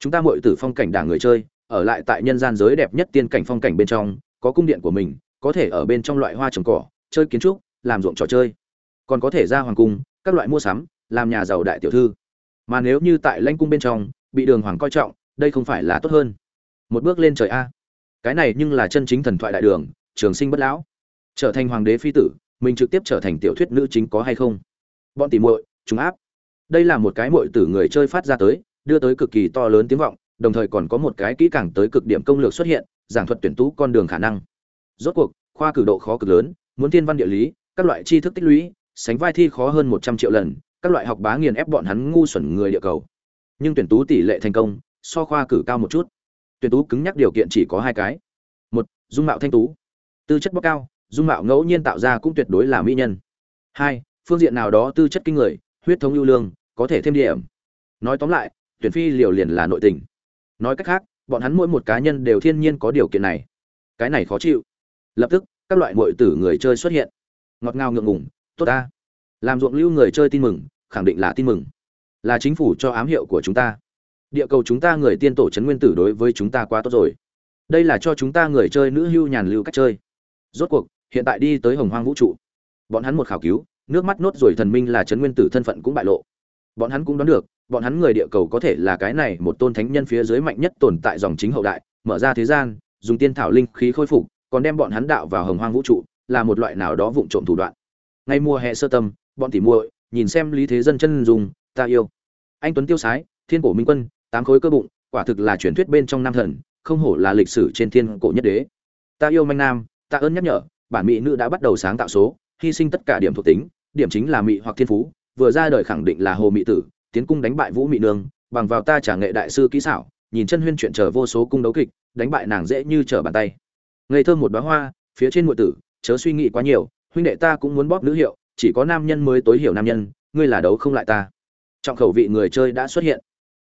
Chúng ta muội tử phong cảnh đảng người chơi, ở lại tại nhân gian giới đẹp nhất tiên cảnh phong cảnh bên trong, có cung điện của mình, có thể ở bên trong loại hoa trồng cỏ, chơi kiến trúc, làm ruộng trò chơi. Còn có thể ra hoàng cung, các loại mua sắm, làm nhà giàu đại tiểu thư. Mà nếu như tại lãnh cung bên trong, bị Đường Hoàng coi trọng, đây không phải là tốt hơn. Một bước lên trời a. Cái này nhưng là chân chính thần thoại đại đường, trường sinh bất lão trở thành hoàng đế phi tử mình trực tiếp trở thành tiểu thuyết nữ chính có hay không bọn tỉ muội chúng áp đây là một cái muội tử người chơi phát ra tới đưa tới cực kỳ to lớn tiếng vọng đồng thời còn có một cái kỹ càng tới cực điểm công lược xuất hiện giảng thuật tuyển tú con đường khả năng rốt cuộc khoa cử độ khó cực lớn muốn thiên văn địa lý các loại tri thức tích lũy, sánh vai thi khó hơn một trăm triệu lần, các loại học bá nghiền ép bọn hắn ngu xuẩn người địa cầu. Nhưng tuyển tú tỷ lệ thành công, so khoa cử cao một chút. Tuyển tú cứng nhắc điều kiện chỉ có hai cái. Một, dung mạo thanh tú. Tư chất bóc cao, dung mạo ngẫu nhiên tạo ra cũng tuyệt đối là mỹ nhân. Hai, phương diện nào đó tư chất kinh người, huyết thống ưu lương, có thể thêm điểm. Nói tóm lại, tuyển phi liều liền là nội tình. Nói cách khác, bọn hắn mỗi một cá nhân đều thiên nhiên có điều kiện này. Cái này khó chịu. Lập tức, các loại muội tử người chơi xuất hiện ngọt ngào ngượng ngùng, tốt ta, làm ruộng lưu người chơi tin mừng, khẳng định là tin mừng. Là chính phủ cho ám hiệu của chúng ta. Địa cầu chúng ta người tiên tổ trấn nguyên tử đối với chúng ta quá tốt rồi. Đây là cho chúng ta người chơi nữ hưu nhàn lưu cách chơi. Rốt cuộc, hiện tại đi tới hồng hoang vũ trụ. Bọn hắn một khảo cứu, nước mắt nốt rồi thần minh là trấn nguyên tử thân phận cũng bại lộ. Bọn hắn cũng đoán được, bọn hắn người địa cầu có thể là cái này một tôn thánh nhân phía dưới mạnh nhất tồn tại dòng chính hậu đại, mở ra thế gian, dùng tiên thảo linh khí khôi phục, còn đem bọn hắn đạo vào hồng hoang vũ trụ là một loại nào đó vụng trộm thủ đoạn. Ngay mùa hè sơ tâm, bọn tỉ muội nhìn xem lý thế dân chân dùng ta yêu. Anh tuấn tiêu sái, thiên cổ minh quân, tám khối cơ bụng, quả thực là truyền thuyết bên trong nam thần, không hổ là lịch sử trên thiên cổ nhất đế. Ta yêu manh nam, ta ơn nhắc nhở, bản mỹ nữ đã bắt đầu sáng tạo số, hy sinh tất cả điểm thuộc tính, điểm chính là mỹ hoặc thiên phú, vừa ra đời khẳng định là hồ mỹ tử, tiến cung đánh bại vũ mỹ nương, bằng vào ta trả nghệ đại sư kỹ xảo, nhìn chân huyên chuyện chờ vô số cung đấu kịch, đánh bại nàng dễ như trở bàn tay. Ngây thơ một bá hoa, phía trên muội tử chớ suy nghĩ quá nhiều, huynh đệ ta cũng muốn bóp nữ hiệu, chỉ có nam nhân mới tối hiểu nam nhân, ngươi là đấu không lại ta. Trọng khẩu vị người chơi đã xuất hiện.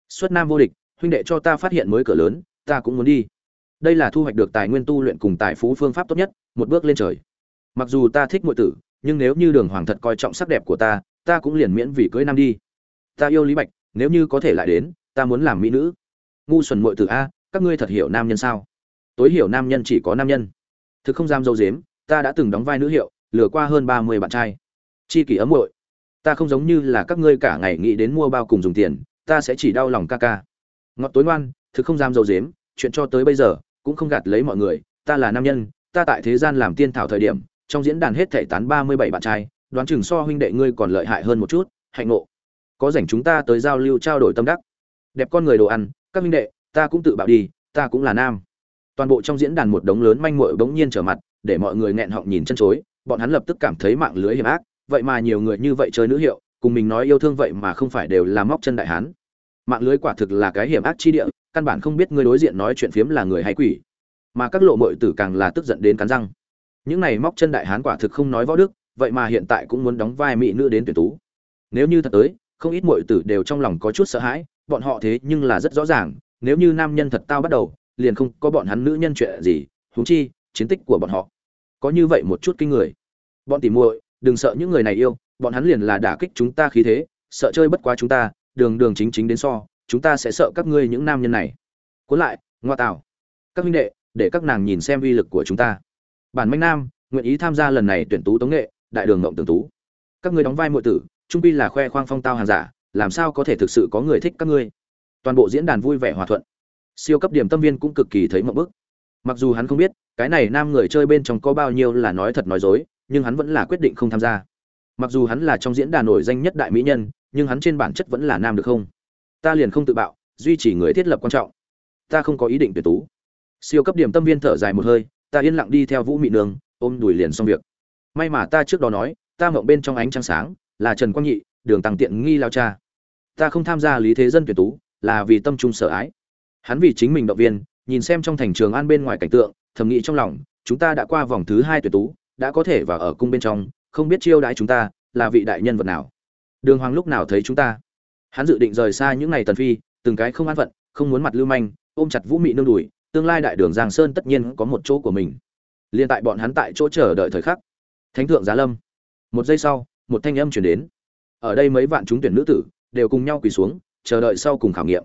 Xuất nam vô địch, huynh đệ cho ta phát hiện mới cửa lớn, ta cũng muốn đi. Đây là thu hoạch được tài nguyên tu luyện cùng tài phú phương pháp tốt nhất, một bước lên trời. Mặc dù ta thích muội tử, nhưng nếu như đường hoàng thật coi trọng sắc đẹp của ta ta cũng liền miễn vì cưới nam đi. Ta yêu lý bạch, nếu như có thể lại đến, ta muốn làm mỹ nữ. Ngu xuẩn muội tử a, các ngươi thật hiểu nam nhân sao? Tối hiểu nam nhân chỉ có nam nhân. Thực không dám dâu dếm ta đã từng đóng vai nữ hiệu, lừa qua hơn ba mươi bạn trai. Chi kỷ ấm muội. Ta không giống như là các ngươi cả ngày nghĩ đến mua bao cùng dùng tiền, ta sẽ chỉ đau lòng ca ca. Ngọt tối ngoan, thực không dám dầu dếm, chuyện cho tới bây giờ, cũng không gạt lấy mọi người, ta là nam nhân, ta tại thế gian làm tiên thảo thời điểm, trong diễn đàn hết thể tán ba mươi bảy bạn trai, đoán chừng so huynh đệ ngươi còn lợi hại hơn một chút, hạnh ngộ. Có rảnh chúng ta tới giao lưu trao đổi tâm đắc. Đẹp con người đồ ăn, các huynh đệ, ta cũng tự bảo đi, ta cũng là nam. Toàn bộ trong diễn đàn một đống lớn manh muội bỗng nhiên trở mặt để mọi người nghẹn họng nhìn chân chối, bọn hắn lập tức cảm thấy mạng lưới hiểm ác, vậy mà nhiều người như vậy chơi nữ hiệu, cùng mình nói yêu thương vậy mà không phải đều là móc chân đại hán. Mạng lưới quả thực là cái hiểm ác chi địa, căn bản không biết người đối diện nói chuyện phiếm là người hay quỷ. Mà các lộ mội tử càng là tức giận đến cắn răng. Những này móc chân đại hán quả thực không nói võ đức, vậy mà hiện tại cũng muốn đóng vai mỹ nữ đến tuyển tú. Nếu như thật tới, không ít mội tử đều trong lòng có chút sợ hãi, bọn họ thế nhưng là rất rõ ràng, nếu như nam nhân thật tao bắt đầu, liền không có bọn hắn nữ nhân chuyện gì, huống chi chiến tích của bọn họ. Có như vậy một chút kinh người. Bọn tỉ muội, đừng sợ những người này yêu, bọn hắn liền là đả kích chúng ta khí thế, sợ chơi bất quá chúng ta, đường đường chính chính đến so, chúng ta sẽ sợ các ngươi những nam nhân này. Cuốn lại, ngoa tạo. Các huynh đệ, để các nàng nhìn xem uy lực của chúng ta. Bản manh nam, nguyện ý tham gia lần này tuyển tú tống nghệ, đại đường ngộng tường tú. Các ngươi đóng vai muội tử, trung pi là khoe khoang phong tao hàng giả, làm sao có thể thực sự có người thích các ngươi? Toàn bộ diễn đàn vui vẻ hòa thuận. Siêu cấp điểm tâm viên cũng cực kỳ thấy mộng bức. Mặc dù hắn không biết cái này nam người chơi bên trong có bao nhiêu là nói thật nói dối, nhưng hắn vẫn là quyết định không tham gia. Mặc dù hắn là trong diễn đàn nổi danh nhất đại mỹ nhân, nhưng hắn trên bản chất vẫn là nam được không? Ta liền không tự bạo, duy trì người thiết lập quan trọng. Ta không có ý định tuyệt tú. Siêu cấp điểm tâm viên thở dài một hơi, ta yên lặng đi theo vũ mị nương, ôm đùi liền xong việc. May mà ta trước đó nói, ta mộng bên trong ánh trăng sáng, là trần quang nhị, đường tăng tiện nghi lao cha. Ta không tham gia lý thế dân tuyển tú, là vì tâm trung sợ ái. Hắn vì chính mình động viên, nhìn xem trong thành trường an bên ngoài cảnh tượng thầm nghĩ trong lòng, chúng ta đã qua vòng thứ hai tuyệt tú, đã có thể vào ở cung bên trong, không biết chiêu đãi chúng ta là vị đại nhân vật nào. Đường hoàng lúc nào thấy chúng ta? Hắn dự định rời xa những ngày tần phi, từng cái không an phận, không muốn mặt lưu manh, ôm chặt vũ mị nương đùi, tương lai đại đường giang sơn tất nhiên có một chỗ của mình. Liên tại bọn hắn tại chỗ chờ đợi thời khắc, thánh thượng giá lâm. Một giây sau, một thanh âm chuyển đến. Ở đây mấy vạn chúng tuyển nữ tử đều cùng nhau quỳ xuống, chờ đợi sau cùng khảo nghiệm.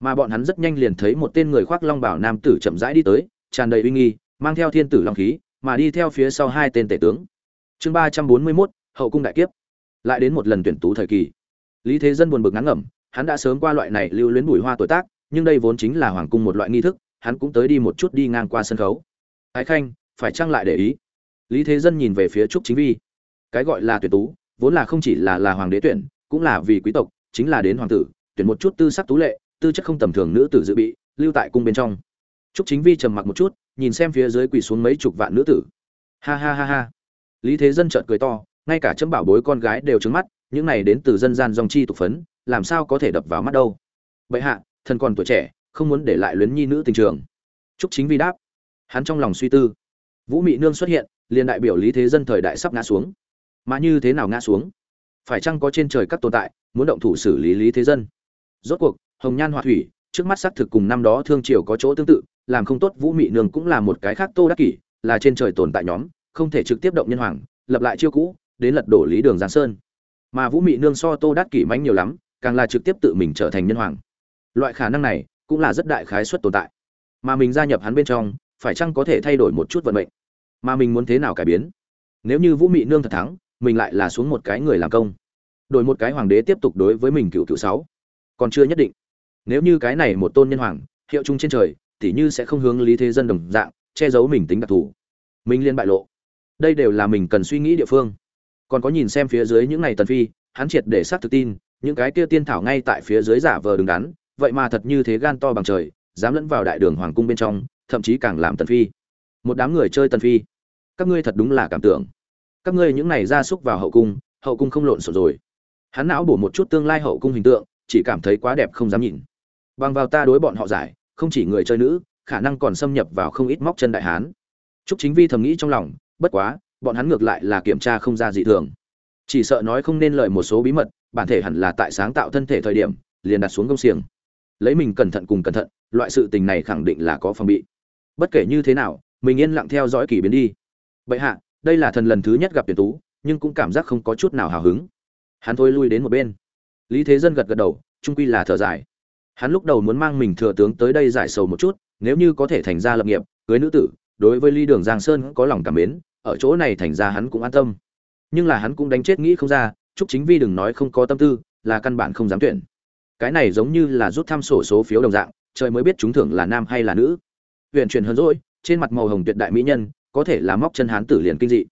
Mà bọn hắn rất nhanh liền thấy một tên người khoác long bảo nam tử chậm rãi đi tới tràn đầy uy nghi, mang theo thiên tử long khí, mà đi theo phía sau hai tên tể tướng. Chương ba trăm bốn mươi mốt, hậu cung đại kiếp. Lại đến một lần tuyển tú thời kỳ. Lý thế dân buồn bực ngán ngẩm, hắn đã sớm qua loại này lưu luyến bùi hoa tuổi tác, nhưng đây vốn chính là hoàng cung một loại nghi thức, hắn cũng tới đi một chút đi ngang qua sân khấu. Ái khanh, phải chăng lại để ý? Lý thế dân nhìn về phía trúc chính vi. Cái gọi là tuyển tú, vốn là không chỉ là là hoàng đế tuyển, cũng là vì quý tộc, chính là đến hoàng tử, tuyển một chút tư sắc tú lệ, tư chất không tầm thường nữ tử dự bị, lưu tại cung bên trong trúc chính vi trầm mặc một chút, nhìn xem phía dưới quỳ xuống mấy chục vạn nữ tử. Ha ha ha ha. Lý thế dân chợt cười to, ngay cả chấm bảo bối con gái đều trừng mắt, những này đến từ dân gian dòng chi tục phấn, làm sao có thể đập vào mắt đâu. Bệ hạ, thần còn tuổi trẻ, không muốn để lại luyến nhi nữ tình trường. Trúc chính vi đáp. Hắn trong lòng suy tư. Vũ mị nương xuất hiện, liền đại biểu lý thế dân thời đại sắp ngã xuống. Mà như thế nào ngã xuống? Phải chăng có trên trời các tồn tại, muốn động thủ xử lý lý thế dân? Rốt cuộc, hồng nhan họa thủy, trước mắt xác thực cùng năm đó thương triều có chỗ tương tự làm không tốt vũ mị nương cũng là một cái khác tô đắc kỷ, là trên trời tồn tại nhóm, không thể trực tiếp động nhân hoàng, lập lại chiêu cũ, đến lật đổ lý đường giang sơn. Mà vũ mị nương so tô đắc kỷ mánh nhiều lắm, càng là trực tiếp tự mình trở thành nhân hoàng. Loại khả năng này, cũng là rất đại khái suất tồn tại. Mà mình gia nhập hắn bên trong, phải chăng có thể thay đổi một chút vận mệnh? Mà mình muốn thế nào cải biến? Nếu như vũ mị nương thật thắng, mình lại là xuống một cái người làm công. Đổi một cái hoàng đế tiếp tục đối với mình cựu cựu sáu. Còn chưa nhất định. Nếu như cái này một tôn nhân hoàng, hiệu chung trên trời tỉ như sẽ không hướng lý thế dân đồng dạng, che giấu mình tính đặc thù. Mình liên bại lộ. Đây đều là mình cần suy nghĩ địa phương. Còn có nhìn xem phía dưới những này tần phi, hắn triệt để xác thực tin, những cái kia tiên thảo ngay tại phía dưới giả vờ đứng đắn, vậy mà thật như thế gan to bằng trời, dám lẫn vào đại đường hoàng cung bên trong, thậm chí càng làm tần phi. Một đám người chơi tần phi. Các ngươi thật đúng là cảm tưởng. Các ngươi những này ra xúc vào hậu cung hậu cung không lộn xộn rồi. Hắn não bổ một chút tương lai hậu cung hình tượng, chỉ cảm thấy quá đẹp không dám nhìn. Bằng vào ta đối bọn họ giải không chỉ người chơi nữ khả năng còn xâm nhập vào không ít móc chân đại hán Trúc Chính Vi thầm nghĩ trong lòng, bất quá, bọn hắn ngược lại là kiểm tra không ra dị thường. Chỉ sợ nói không nên lời một số bí mật, bản thể hẳn là tại sáng tạo thân thể thời điểm, liền đặt xuống công xiềng. Lấy mình cẩn thận cùng cẩn thận, loại sự tình này khẳng định là có phòng bị. Bất kể như thế nào, mình yên lặng theo dõi kỳ biến đi. Bệ hạ, đây là thần lần thứ nhất gặp Tuyển Tú, nhưng cũng cảm giác không có chút nào hào hứng. Hắn thôi lui đến một bên. Lý Thế Dân gật gật đầu, trung quy là thở dài. Hắn lúc đầu muốn mang mình thừa tướng tới đây giải sầu một chút, nếu như có thể thành ra lập nghiệp, cưới nữ tử, đối với Lý Đường Giang Sơn có lòng cảm mến, ở chỗ này thành ra hắn cũng an tâm. Nhưng là hắn cũng đánh chết nghĩ không ra, Trúc Chính Vi đừng nói không có tâm tư, là căn bản không dám tuyển. Cái này giống như là rút thăm sổ số phiếu đồng dạng, trời mới biết chúng thưởng là nam hay là nữ. Huyền chuyển hơn rồi, trên mặt màu hồng tuyệt đại mỹ nhân, có thể là móc chân hán tử liền kinh dị.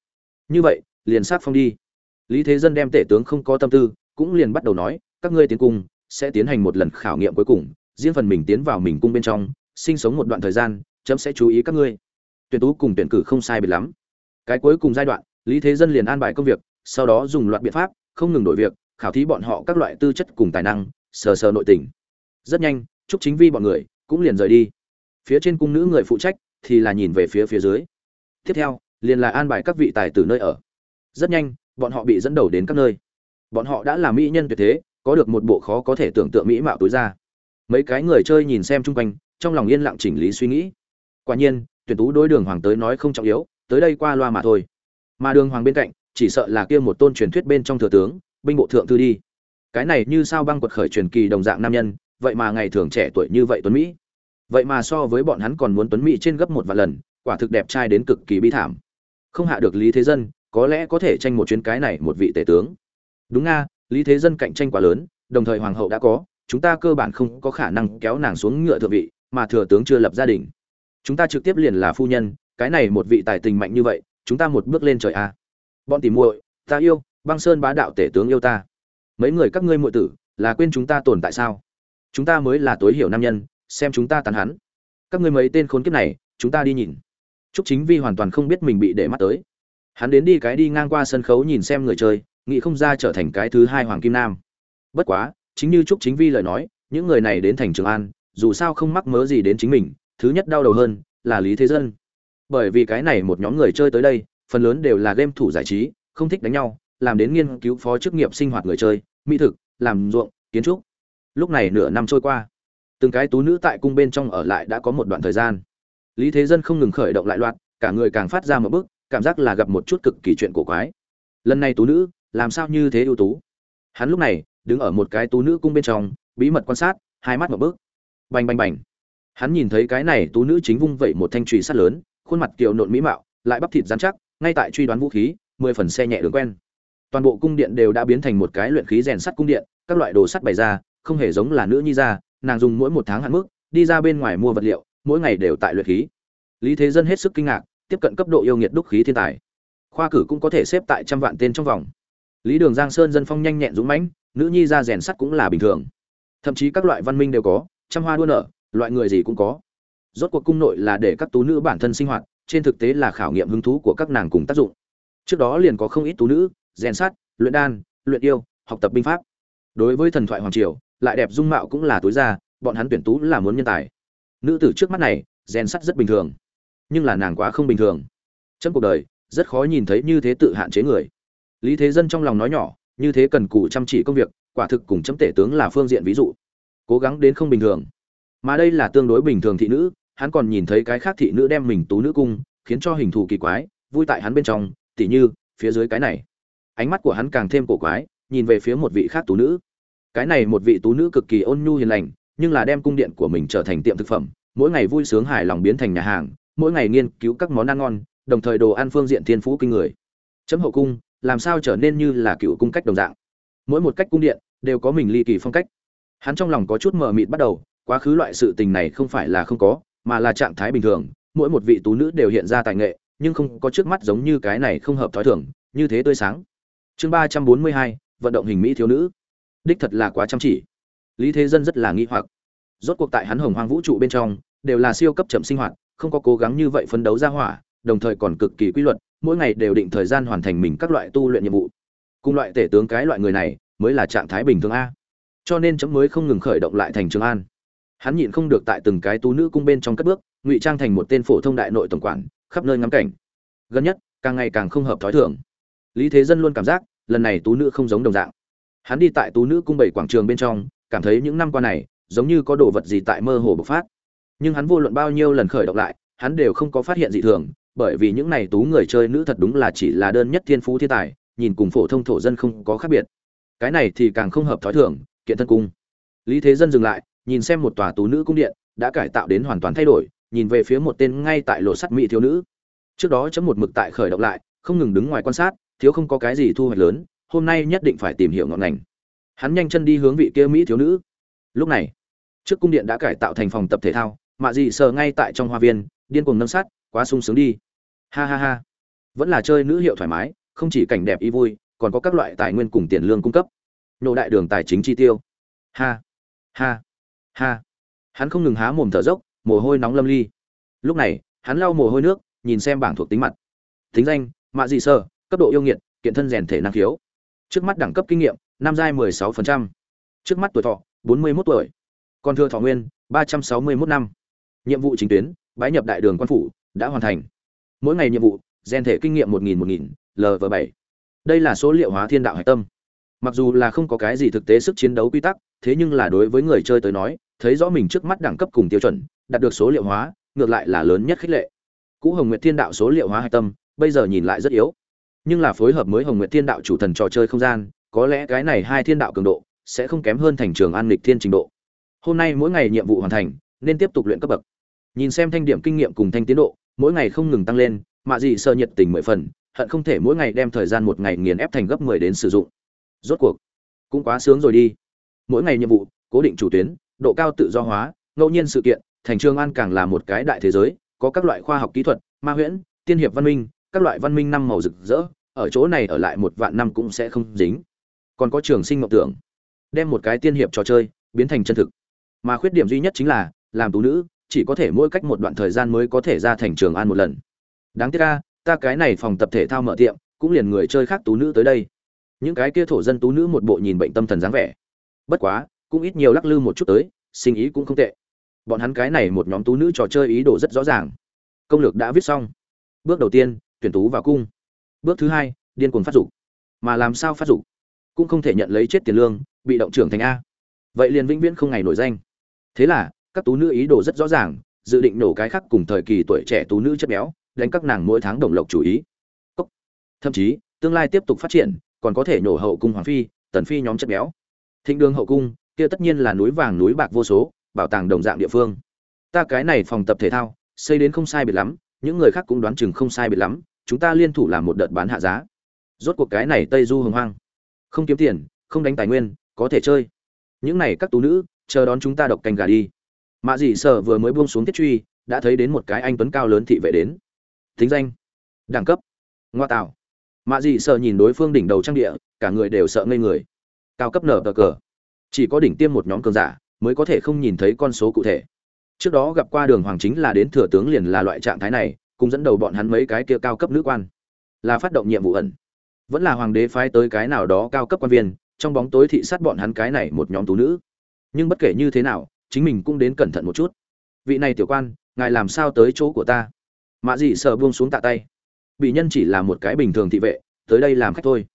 Như vậy, liền sát phong đi. Lý Thế Dân đem tể tướng không có tâm tư, cũng liền bắt đầu nói, các ngươi tiến cùng sẽ tiến hành một lần khảo nghiệm cuối cùng, riêng phần mình tiến vào mình cung bên trong, sinh sống một đoạn thời gian, chấm sẽ chú ý các ngươi. Tuyển tú cùng tuyển cử không sai biệt lắm. Cái cuối cùng giai đoạn lý thế dân liền an bài công việc sau đó dùng loạt biện pháp không ngừng đổi việc khảo thí bọn họ các loại tư chất cùng tài năng sờ sờ nội tình. Rất nhanh chúc chính vi bọn người cũng liền rời đi. Phía trên cung nữ người phụ trách thì là nhìn về phía phía dưới. Tiếp theo liền là an bài các vị tài tử nơi ở. Rất nhanh bọn họ bị dẫn đầu đến các nơi. Bọn họ đã là mỹ nhân tuyệt thế có được một bộ khó có thể tưởng tượng mỹ mạo tối ra mấy cái người chơi nhìn xem chung quanh, trong lòng yên lặng chỉnh lý suy nghĩ. Quả nhiên, tuyển tú đối đường hoàng tới nói không trọng yếu, tới đây qua loa mà thôi. Mà đường hoàng bên cạnh, chỉ sợ là kia một tôn truyền thuyết bên trong thừa tướng, binh bộ thượng thư đi. Cái này như sao băng quật khởi truyền kỳ đồng dạng nam nhân, vậy mà ngày thường trẻ tuổi như vậy tuấn mỹ. Vậy mà so với bọn hắn còn muốn tuấn mỹ trên gấp một vài lần, quả thực đẹp trai đến cực kỳ bi thảm. Không hạ được lý thế dân, có lẽ có thể tranh một chuyến cái này một vị tể tướng. Đúng nga lý thế dân cạnh tranh quá lớn đồng thời hoàng hậu đã có chúng ta cơ bản không có khả năng kéo nàng xuống ngựa thượng vị mà thừa tướng chưa lập gia đình. Chúng ta trực tiếp liền là phu nhân cái này một vị tài tình mạnh như vậy chúng ta một bước lên trời a bọn tỉ muội ta yêu băng sơn bá đạo tể tướng yêu ta. Mấy người các ngươi muội tử là quên chúng ta tồn tại sao? Chúng ta mới là tối hiểu nam nhân xem chúng ta tàn hắn. Các ngươi mấy tên khốn kiếp này chúng ta đi nhìn. Trúc Chính Vi hoàn toàn không biết mình bị để mắt tới. Hắn đến đi cái đi ngang qua sân khấu nhìn xem người chơi, nghĩ không ra trở thành cái thứ hai Hoàng Kim Nam. Bất quá, chính như Trúc Chính Vi lời nói, những người này đến thành Trường An, dù sao không mắc mớ gì đến chính mình, thứ nhất đau đầu hơn là lý thế dân. Bởi vì cái này một nhóm người chơi tới đây phần lớn đều là game thủ giải trí không thích đánh nhau làm đến nghiên cứu phó chức nghiệp sinh hoạt người chơi mỹ thực làm ruộng kiến trúc. Lúc này nửa năm trôi qua từng cái tú nữ tại cung bên trong ở lại đã có một đoạn thời gian. Lý thế dân không ngừng khởi động lại loạt cả người càng phát ra một bước cảm giác là gặp một chút cực kỳ chuyện cổ quái. Lần này tú nữ làm sao như thế ưu tú? Hắn lúc này, đứng ở một cái tú nữ cung bên trong, bí mật quan sát, hai mắt một bước. Bành bành bành. Hắn nhìn thấy cái này tú nữ chính vung vẩy một thanh trùy sắt lớn, khuôn mặt kiều nộn mỹ mạo, lại bắp thịt dán chắc, ngay tại truy đoán vũ khí, mười phần xe nhẹ đường quen. Toàn bộ cung điện đều đã biến thành một cái luyện khí rèn sắt cung điện, các loại đồ sắt bày ra, không hề giống là nữ nhi ra nàng dùng mỗi một tháng hạn mức, đi ra bên ngoài mua vật liệu, mỗi ngày đều tại luyện khí. Lý thế dân hết sức kinh ngạc, tiếp cận cấp độ yêu nghiệt đúc khí thiên tài. Khoa cử cũng có thể xếp tại trăm vạn tên trong vòng lý đường giang sơn dân phong nhanh nhẹn dũng mãnh nữ nhi ra rèn sắt cũng là bình thường. Thậm chí các loại văn minh đều có trăm hoa đua nở loại người gì cũng có. Rốt cuộc cung nội là để các tú nữ bản thân sinh hoạt trên thực tế là khảo nghiệm hứng thú của các nàng cùng tác dụng. Trước đó liền có không ít tú nữ rèn sắt, luyện đan luyện yêu học tập binh pháp. Đối với thần thoại hoàng triều lại đẹp dung mạo cũng là tối ra bọn hắn tuyển tú là muốn nhân tài. Nữ tử trước mắt này rèn sắt rất bình thường nhưng là nàng quá không bình thường. Trong cuộc đời rất khó nhìn thấy như thế tự hạn chế người lý thế dân trong lòng nói nhỏ, như thế cần cù chăm chỉ công việc, quả thực cùng chấm tể tướng là phương diện ví dụ. Cố gắng đến không bình thường. Mà đây là tương đối bình thường thị nữ, hắn còn nhìn thấy cái khác thị nữ đem mình tú nữ cung, khiến cho hình thù kỳ quái, vui tại hắn bên trong, tỉ như, phía dưới cái này. Ánh mắt của hắn càng thêm cổ quái, nhìn về phía một vị khác tú nữ. Cái này một vị tú nữ cực kỳ ôn nhu hiền lành, nhưng là đem cung điện của mình trở thành tiệm thực phẩm, mỗi ngày vui sướng hài lòng biến thành nhà hàng, mỗi ngày nghiên cứu các món ăn ngon, đồng thời đồ ăn phương diện thiên phú kinh người. Chấm hậu cung làm sao trở nên như là cựu cung cách đồng dạng. Mỗi một cách cung điện đều có mình ly kỳ phong cách. Hắn trong lòng có chút mờ mịt bắt đầu, quá khứ loại sự tình này không phải là không có, mà là trạng thái bình thường, mỗi một vị tú nữ đều hiện ra tài nghệ, nhưng không có trước mắt giống như cái này không hợp thói thường, như thế tươi sáng. Chương ba trăm bốn mươi hai, vận động hình mỹ thiếu nữ. Đích thật là quá chăm chỉ. Lý thế dân rất là nghi hoặc. Rốt cuộc tại hắn hồng hoang vũ trụ bên trong, đều là siêu cấp chậm sinh hoạt, không có cố gắng như vậy phấn đấu ra hỏa, đồng thời còn cực kỳ quy luật mỗi ngày đều định thời gian hoàn thành mình các loại tu luyện nhiệm vụ. Cùng loại tể tướng cái loại người này, mới là trạng thái bình thường a. Cho nên chấm mới không ngừng khởi động lại thành trường an. Hắn nhịn không được tại từng cái tú nữ cung bên trong cất bước, ngụy trang thành một tên phổ thông đại nội tổng quản, khắp nơi ngắm cảnh. Gần nhất, càng ngày càng không hợp thói thường. Lý thế dân luôn cảm giác, lần này tú nữ không giống đồng dạng. Hắn đi tại tú nữ cung bảy quảng trường bên trong, cảm thấy những năm qua này, giống như có đồ vật gì tại mơ hồ bộc phát. Nhưng hắn vô luận bao nhiêu lần khởi động lại, hắn đều không có phát hiện dị thường bởi vì những này tú người chơi nữ thật đúng là chỉ là đơn nhất thiên phú thiên tài, nhìn cùng phổ thông thổ dân không có khác biệt. Cái này thì càng không hợp thói thường, kiện thân cung. Lý thế dân dừng lại, nhìn xem một tòa tú nữ cung điện, đã cải tạo đến hoàn toàn thay đổi, nhìn về phía một tên ngay tại lộ sắt mỹ thiếu nữ. Trước đó chấm một mực tại khởi động lại, không ngừng đứng ngoài quan sát, thiếu không có cái gì thu hoạch lớn, hôm nay nhất định phải tìm hiểu ngọn ngành. Hắn nhanh chân đi hướng vị kia mỹ thiếu nữ. Lúc này, trước cung điện đã cải tạo thành phòng tập thể thao, mạ dị sờ ngay tại trong hoa viên, điên cuồng nâng sát quá sung sướng đi. Ha ha ha. Vẫn là chơi nữ hiệu thoải mái, không chỉ cảnh đẹp y vui, còn có các loại tài nguyên cùng tiền lương cung cấp. Nộ đại đường tài chính chi tiêu. Ha ha ha. Hắn không ngừng há mồm thở dốc, mồ hôi nóng lâm ly. Lúc này, hắn lau mồ hôi nước, nhìn xem bảng thuộc tính mặt. Tính danh, mạ dị sơ cấp độ yêu nghiệt, kiện thân rèn thể năng khiếu. Trước mắt đẳng cấp kinh nghiệm, năm giai mười sáu phần trăm. Trước mắt tuổi thọ, bốn mươi mốt tuổi. Còn thừa thọ nguyên, ba trăm sáu mươi mốt năm. Nhiệm vụ chính tuyến, bái nhập đại đường quan phủ đã hoàn thành. Mỗi ngày nhiệm vụ, gen thể kinh nghiệm một nghìn một nghìn lv bảy. Đây là số liệu hóa thiên đạo hạch tâm. Mặc dù là không có cái gì thực tế sức chiến đấu quy tắc, thế nhưng là đối với người chơi tới nói, thấy rõ mình trước mắt đẳng cấp cùng tiêu chuẩn, đạt được số liệu hóa, ngược lại là lớn nhất khích lệ. Cũ hồng nguyệt thiên đạo số liệu hóa hạch tâm, bây giờ nhìn lại rất yếu. Nhưng là phối hợp mới hồng nguyệt thiên đạo chủ thần trò chơi không gian, có lẽ cái này hai thiên đạo cường độ sẽ không kém hơn thành trường an lịch thiên trình độ. Hôm nay mỗi ngày nhiệm vụ hoàn thành, nên tiếp tục luyện cấp bậc. Nhìn xem thanh điểm kinh nghiệm cùng thanh tiến độ mỗi ngày không ngừng tăng lên mạ dị sơ nhiệt tình mười phần, hận không thể mỗi ngày đem thời gian một ngày nghiền ép thành gấp mười đến sử dụng. Rốt cuộc, cũng quá sướng rồi đi. Mỗi ngày nhiệm vụ, cố định chủ tuyến, độ cao tự do hóa, ngẫu nhiên sự kiện, thành trường an càng là một cái đại thế giới, có các loại khoa học kỹ thuật, ma huyễn, tiên hiệp văn minh, các loại văn minh năm màu rực rỡ, ở chỗ này ở lại một vạn năm cũng sẽ không dính. Còn có trường sinh mộng tưởng, đem một cái tiên hiệp trò chơi biến thành chân thực. Mà khuyết điểm duy nhất chính là, làm tú nữ chỉ có thể mỗi cách một đoạn thời gian mới có thể ra thành trường an một lần. Đáng tiếc ca ta cái này phòng tập thể thao mở tiệm, cũng liền người chơi khác tú nữ tới đây. Những cái kia thổ dân tú nữ một bộ nhìn bệnh tâm thần dáng vẻ. Bất quá, cũng ít nhiều lắc lư một chút tới, sinh ý cũng không tệ. Bọn hắn cái này một nhóm tú nữ trò chơi ý đồ rất rõ ràng. Công lược đã viết xong. Bước đầu tiên, tuyển tú vào cung. Bước thứ hai, điên cuồng phát dục. Mà làm sao phát dục? Cũng không thể nhận lấy chết tiền lương, bị động trưởng thành a. Vậy liền vĩnh viễn không ngày nổi danh. Thế là các tú nữ ý đồ rất rõ ràng, dự định nổ cái khác cùng thời kỳ tuổi trẻ tú nữ chất béo, đánh các nàng mỗi tháng đồng lộc chủ ý. Thậm chí, tương lai tiếp tục phát triển, còn có thể nổ hậu cung hoàng phi, tần phi nhóm chất béo. Thịnh đường hậu cung, kia tất nhiên là núi vàng núi bạc vô số, bảo tàng đồng dạng địa phương. Ta cái này phòng tập thể thao, xây đến không sai biệt lắm, những người khác cũng đoán chừng không sai biệt lắm, chúng ta liên thủ làm một đợt bán hạ giá. Rốt cuộc cái này tây du hồng hoang. Không kiếm tiền, không đánh tài nguyên, có thể chơi. Những này các tú nữ, chờ đón chúng ta độc canh gà đi mạ dị sở vừa mới buông xuống tiết truy, đã thấy đến một cái anh tuấn cao lớn thị vệ đến. Thính danh. Đẳng cấp. Ngoa tạo. Mạ dị sở nhìn đối phương đỉnh đầu trang địa, cả người đều sợ ngây người. Cao cấp nở cờ cờ. Chỉ có đỉnh tiêm một nhóm cường giả mới có thể không nhìn thấy con số cụ thể. Trước đó gặp qua đường hoàng chính là đến thừa tướng liền là loại trạng thái này cùng dẫn đầu bọn hắn mấy cái kia cao cấp nữ quan. Là phát động nhiệm vụ ẩn. Vẫn là hoàng đế phái tới cái nào đó cao cấp quan viên, trong bóng tối thị sát bọn hắn cái này một nhóm tú nữ. Nhưng bất kể như thế nào chính mình cũng đến cẩn thận một chút. Vị này tiểu quan, ngài làm sao tới chỗ của ta? Mạ dị sợ buông xuống tạ tay. Bị nhân chỉ là một cái bình thường thị vệ, tới đây làm khách thôi.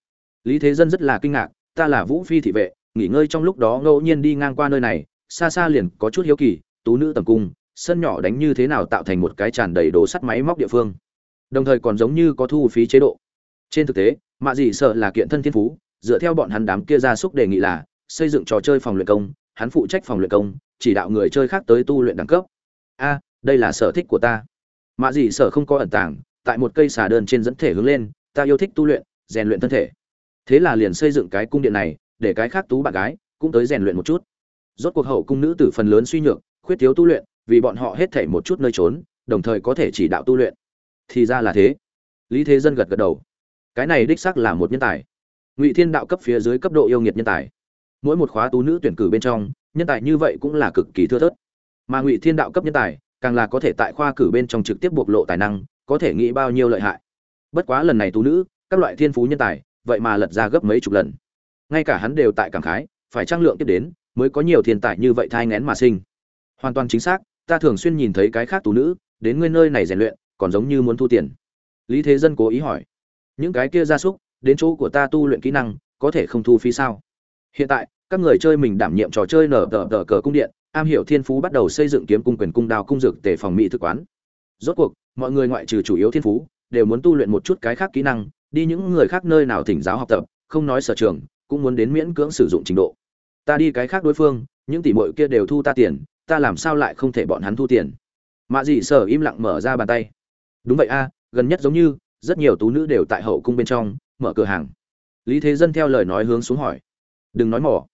Lý thế dân rất là kinh ngạc, ta là vũ phi thị vệ, nghỉ ngơi trong lúc đó ngẫu nhiên đi ngang qua nơi này, xa xa liền có chút hiếu kỳ, tú nữ tầm cung, sân nhỏ đánh như thế nào tạo thành một cái tràn đầy đồ sắt máy móc địa phương. Đồng thời còn giống như có thu phí chế độ. Trên thực tế, mạ dị sợ là kiện thân thiên phú, dựa theo bọn hắn đám kia ra xúc đề nghị là, xây dựng trò chơi phòng luyện công hắn phụ trách phòng luyện công, chỉ đạo người chơi khác tới tu luyện đẳng cấp. A, đây là sở thích của ta. Mạ dị sở không có ẩn tàng, tại một cây xà đơn trên dẫn thể hướng lên, ta yêu thích tu luyện, rèn luyện thân thể. Thế là liền xây dựng cái cung điện này, để cái khác tú bạn gái cũng tới rèn luyện một chút. Rốt cuộc hậu cung nữ tử phần lớn suy nhược, khuyết thiếu tu luyện, vì bọn họ hết thể một chút nơi trốn, đồng thời có thể chỉ đạo tu luyện. Thì ra là thế. Lý thế dân gật gật đầu. Cái này đích xác là một nhân tài. Ngụy thiên đạo cấp phía dưới cấp độ yêu nghiệt nhân tài mỗi một khóa tú nữ tuyển cử bên trong, nhân tài như vậy cũng là cực kỳ thưa thớt. Mà ngụy thiên đạo cấp nhân tài, càng là có thể tại khoa cử bên trong trực tiếp bộc lộ tài năng, có thể nghĩ bao nhiêu lợi hại. Bất quá lần này tú nữ, các loại thiên phú nhân tài, vậy mà lật ra gấp mấy chục lần. Ngay cả hắn đều tại cảm khái, phải trang lượng tiếp đến, mới có nhiều thiên tài như vậy thai ngén mà sinh. Hoàn toàn chính xác, ta thường xuyên nhìn thấy cái khác tú nữ, đến nguyên nơi này rèn luyện, còn giống như muốn thu tiền. Lý thế dân cố ý hỏi, những cái kia gia súc, đến chỗ của ta tu luyện kỹ năng, có thể không thu phí sao? Hiện tại, các người chơi mình đảm nhiệm trò chơi nở tờ tờ cờ cung điện, am hiểu thiên phú bắt đầu xây dựng kiếm cung quyền cung đào cung dược tề phòng mỹ thực quán. Rốt cuộc, mọi người ngoại trừ chủ yếu thiên phú, đều muốn tu luyện một chút cái khác kỹ năng, đi những người khác nơi nào thỉnh giáo học tập, không nói sở trường, cũng muốn đến miễn cưỡng sử dụng trình độ. Ta đi cái khác đối phương, những tỷ muội kia đều thu ta tiền, ta làm sao lại không thể bọn hắn thu tiền? Mạ dị sở im lặng mở ra bàn tay. Đúng vậy a, gần nhất giống như, rất nhiều tú nữ đều tại hậu cung bên trong, mở cửa hàng. Lý thế dân theo lời nói hướng xuống hỏi đừng nói mỏ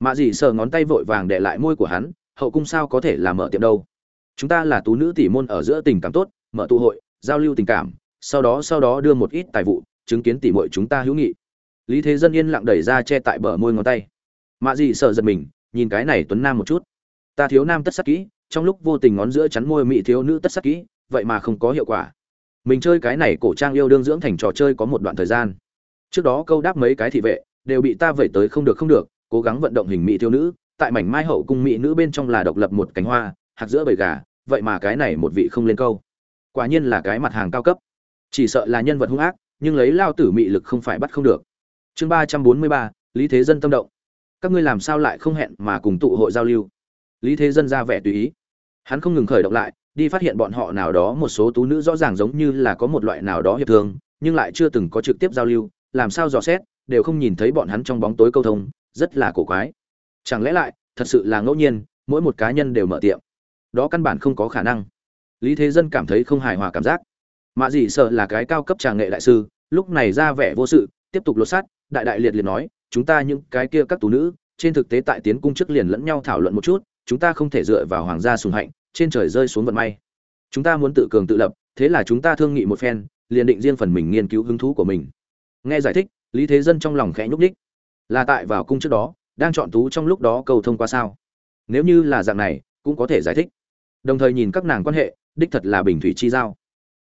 mạ dị sờ ngón tay vội vàng để lại môi của hắn, hậu cung sao có thể là mở tiệm đâu? Chúng ta là tú nữ tỷ môn ở giữa tình cảm tốt, mở tụ hội, giao lưu tình cảm, sau đó sau đó đưa một ít tài vụ, chứng kiến tỷ muội chúng ta hữu nghị. Lý thế dân yên lặng đẩy ra che tại bờ môi ngón tay. Mạ dị sợ giật mình, nhìn cái này tuấn nam một chút. Ta thiếu nam tất sắc kỹ, trong lúc vô tình ngón giữa chắn môi mị thiếu nữ tất sắc kỹ, vậy mà không có hiệu quả. Mình chơi cái này cổ trang yêu đương dưỡng thành trò chơi có một đoạn thời gian. Trước đó câu đáp mấy cái thị vệ đều bị ta vẩy tới không được không được, cố gắng vận động hình mỹ thiếu nữ, tại mảnh mai hậu cung mỹ nữ bên trong là độc lập một cánh hoa, hạt giữa bầy gà, vậy mà cái này một vị không lên câu. Quả nhiên là cái mặt hàng cao cấp. Chỉ sợ là nhân vật hung ác, nhưng lấy lao tử mị lực không phải bắt không được. Chương ba trăm bốn mươi ba, lý thế dân tâm động. Các ngươi làm sao lại không hẹn mà cùng tụ hội giao lưu? Lý thế dân ra vẻ tùy ý. Hắn không ngừng khởi động lại, đi phát hiện bọn họ nào đó một số tú nữ rõ ràng giống như là có một loại nào đó hiệp thương, nhưng lại chưa từng có trực tiếp giao lưu, làm sao dò xét? Đều không nhìn thấy bọn hắn trong bóng tối câu thông, rất là cổ quái. Chẳng lẽ lại, thật sự là ngẫu nhiên, mỗi một cá nhân đều mở tiệm? Đó căn bản không có khả năng. Lý thế dân cảm thấy không hài hòa cảm giác. Mạ dị sợ là cái cao cấp trà nghệ đại sư, lúc này ra vẻ vô sự, tiếp tục lột sát đại đại liệt liệt nói, chúng ta những cái kia các tú nữ, trên thực tế tại tiến cung trước liền lẫn nhau thảo luận một chút, chúng ta không thể dựa vào hoàng gia sùng hạnh, trên trời rơi xuống vận may. Chúng ta muốn tự cường tự lập, thế là chúng ta thương nghị một phen, liền định riêng phần mình nghiên cứu hứng thú của mình. Nghe giải thích lý thế dân trong lòng khẽ nhúc đích là tại vào cung trước đó, đang chọn tú trong lúc đó cầu thông qua sao? Nếu như là dạng này, cũng có thể giải thích. Đồng thời nhìn các nàng quan hệ, đích thật là bình thủy chi giao.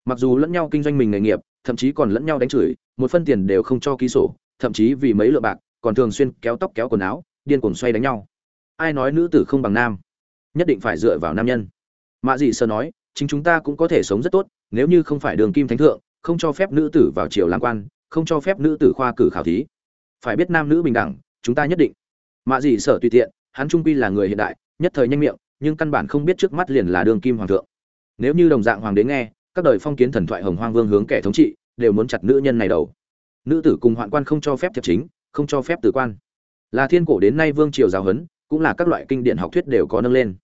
Mặc dù lẫn nhau kinh doanh mình nghề nghiệp, thậm chí còn lẫn nhau đánh chửi, một phân tiền đều không cho ký sổ, thậm chí vì mấy lượng bạc, còn thường xuyên kéo tóc kéo quần áo, điên cuồng xoay đánh nhau. Ai nói nữ tử không bằng nam? Nhất định phải dựa vào nam nhân. Mạ dị sơ nói, chính chúng ta cũng có thể sống rất tốt, nếu như không phải đường kim thánh thượng, không cho phép nữ tử vào triều làm quan không cho phép nữ tử khoa cử khảo thí. Phải biết nam nữ bình đẳng, chúng ta nhất định. Mạ dị sở tùy tiện, hắn trung quy là người hiện đại, nhất thời nhanh miệng, nhưng căn bản không biết trước mắt liền là đường kim hoàng thượng. Nếu như đồng dạng hoàng đế nghe, các đời phong kiến thần thoại hồng hoang vương hướng kẻ thống trị, đều muốn chặt nữ nhân này đầu. Nữ tử cùng hoạn quan không cho phép thiệp chính, không cho phép tử quan. Là thiên cổ đến nay vương triều giáo huấn, cũng là các loại kinh điển học thuyết đều có nâng lên.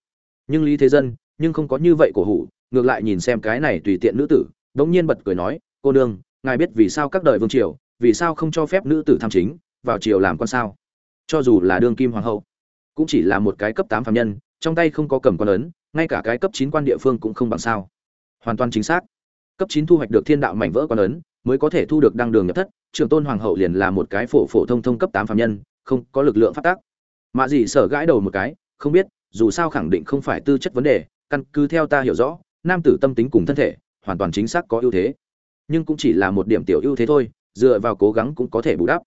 Nhưng lý thế dân, nhưng không có như vậy cổ hủ, ngược lại nhìn xem cái này tùy tiện nữ tử, đống nhiên bật cười nói, cô nương ngài biết vì sao các đời vương triều vì sao không cho phép nữ tử tham chính vào triều làm con sao? Cho dù là đương kim hoàng hậu cũng chỉ là một cái cấp tám phạm nhân trong tay không có cầm quan lớn, ngay cả cái cấp chín quan địa phương cũng không bằng sao. Hoàn toàn chính xác. Cấp chín thu hoạch được thiên đạo mảnh vỡ quan lớn, mới có thể thu được đăng đường nhập thất trưởng tôn hoàng hậu liền là một cái phổ phổ thông thông cấp tám phạm nhân không có lực lượng phát tác. Mạ dị sở gãi đầu một cái không biết dù sao khẳng định không phải tư chất vấn đề căn cứ theo ta hiểu rõ nam tử tâm tính cùng thân thể hoàn toàn chính xác có ưu thế nhưng cũng chỉ là một điểm tiểu ưu thế thôi, dựa vào cố gắng cũng có thể bù đắp.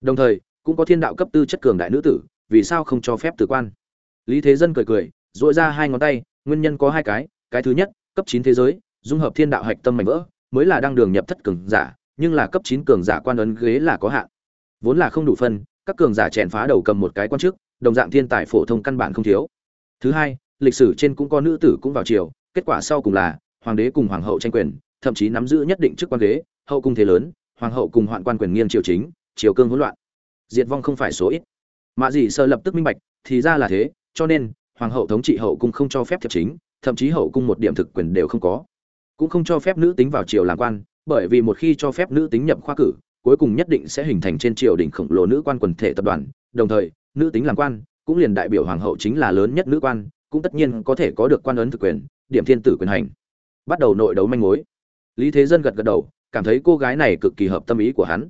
Đồng thời, cũng có thiên đạo cấp tư chất cường đại nữ tử, vì sao không cho phép tử quan? Lý thế dân cười cười dội ra hai ngón tay, nguyên nhân có hai cái. Cái thứ nhất, cấp chín thế giới, dung hợp thiên đạo hạch tâm mạnh vỡ, mới là đang đường nhập thất cường giả, nhưng là cấp chín cường giả quan ấn ghế là có hạn. Vốn là không đủ phân, các cường giả chèn phá đầu cầm một cái quan chức đồng dạng thiên tài phổ thông căn bản không thiếu. Thứ hai, lịch sử trên cũng có nữ tử cũng vào triều, kết quả sau cùng là, hoàng đế cùng hoàng hậu tranh quyền thậm chí nắm giữ nhất định chức quan ghế, hậu cung thế lớn, hoàng hậu cùng hoạn quan quyền nghiêng triều chính, triều cương hỗn loạn. Diệt vong không phải số ít. Mạ dị sơ lập tức minh bạch, thì ra là thế, cho nên, hoàng hậu thống trị hậu cung không cho phép thiệp chính, thậm chí hậu cung một điểm thực quyền đều không có. Cũng không cho phép nữ tính vào triều làm quan, bởi vì một khi cho phép nữ tính nhập khoa cử, cuối cùng nhất định sẽ hình thành trên triều đình khổng lồ nữ quan quần thể tập đoàn. Đồng thời, nữ tính làm quan, cũng liền đại biểu hoàng hậu chính là lớn nhất nữ quan, cũng tất nhiên có thể có được quan ấn thực quyền, điểm thiên tử quyền hành. Bắt đầu nội đấu manh mối lý thế dân gật gật đầu, cảm thấy cô gái này cực kỳ hợp tâm ý của hắn.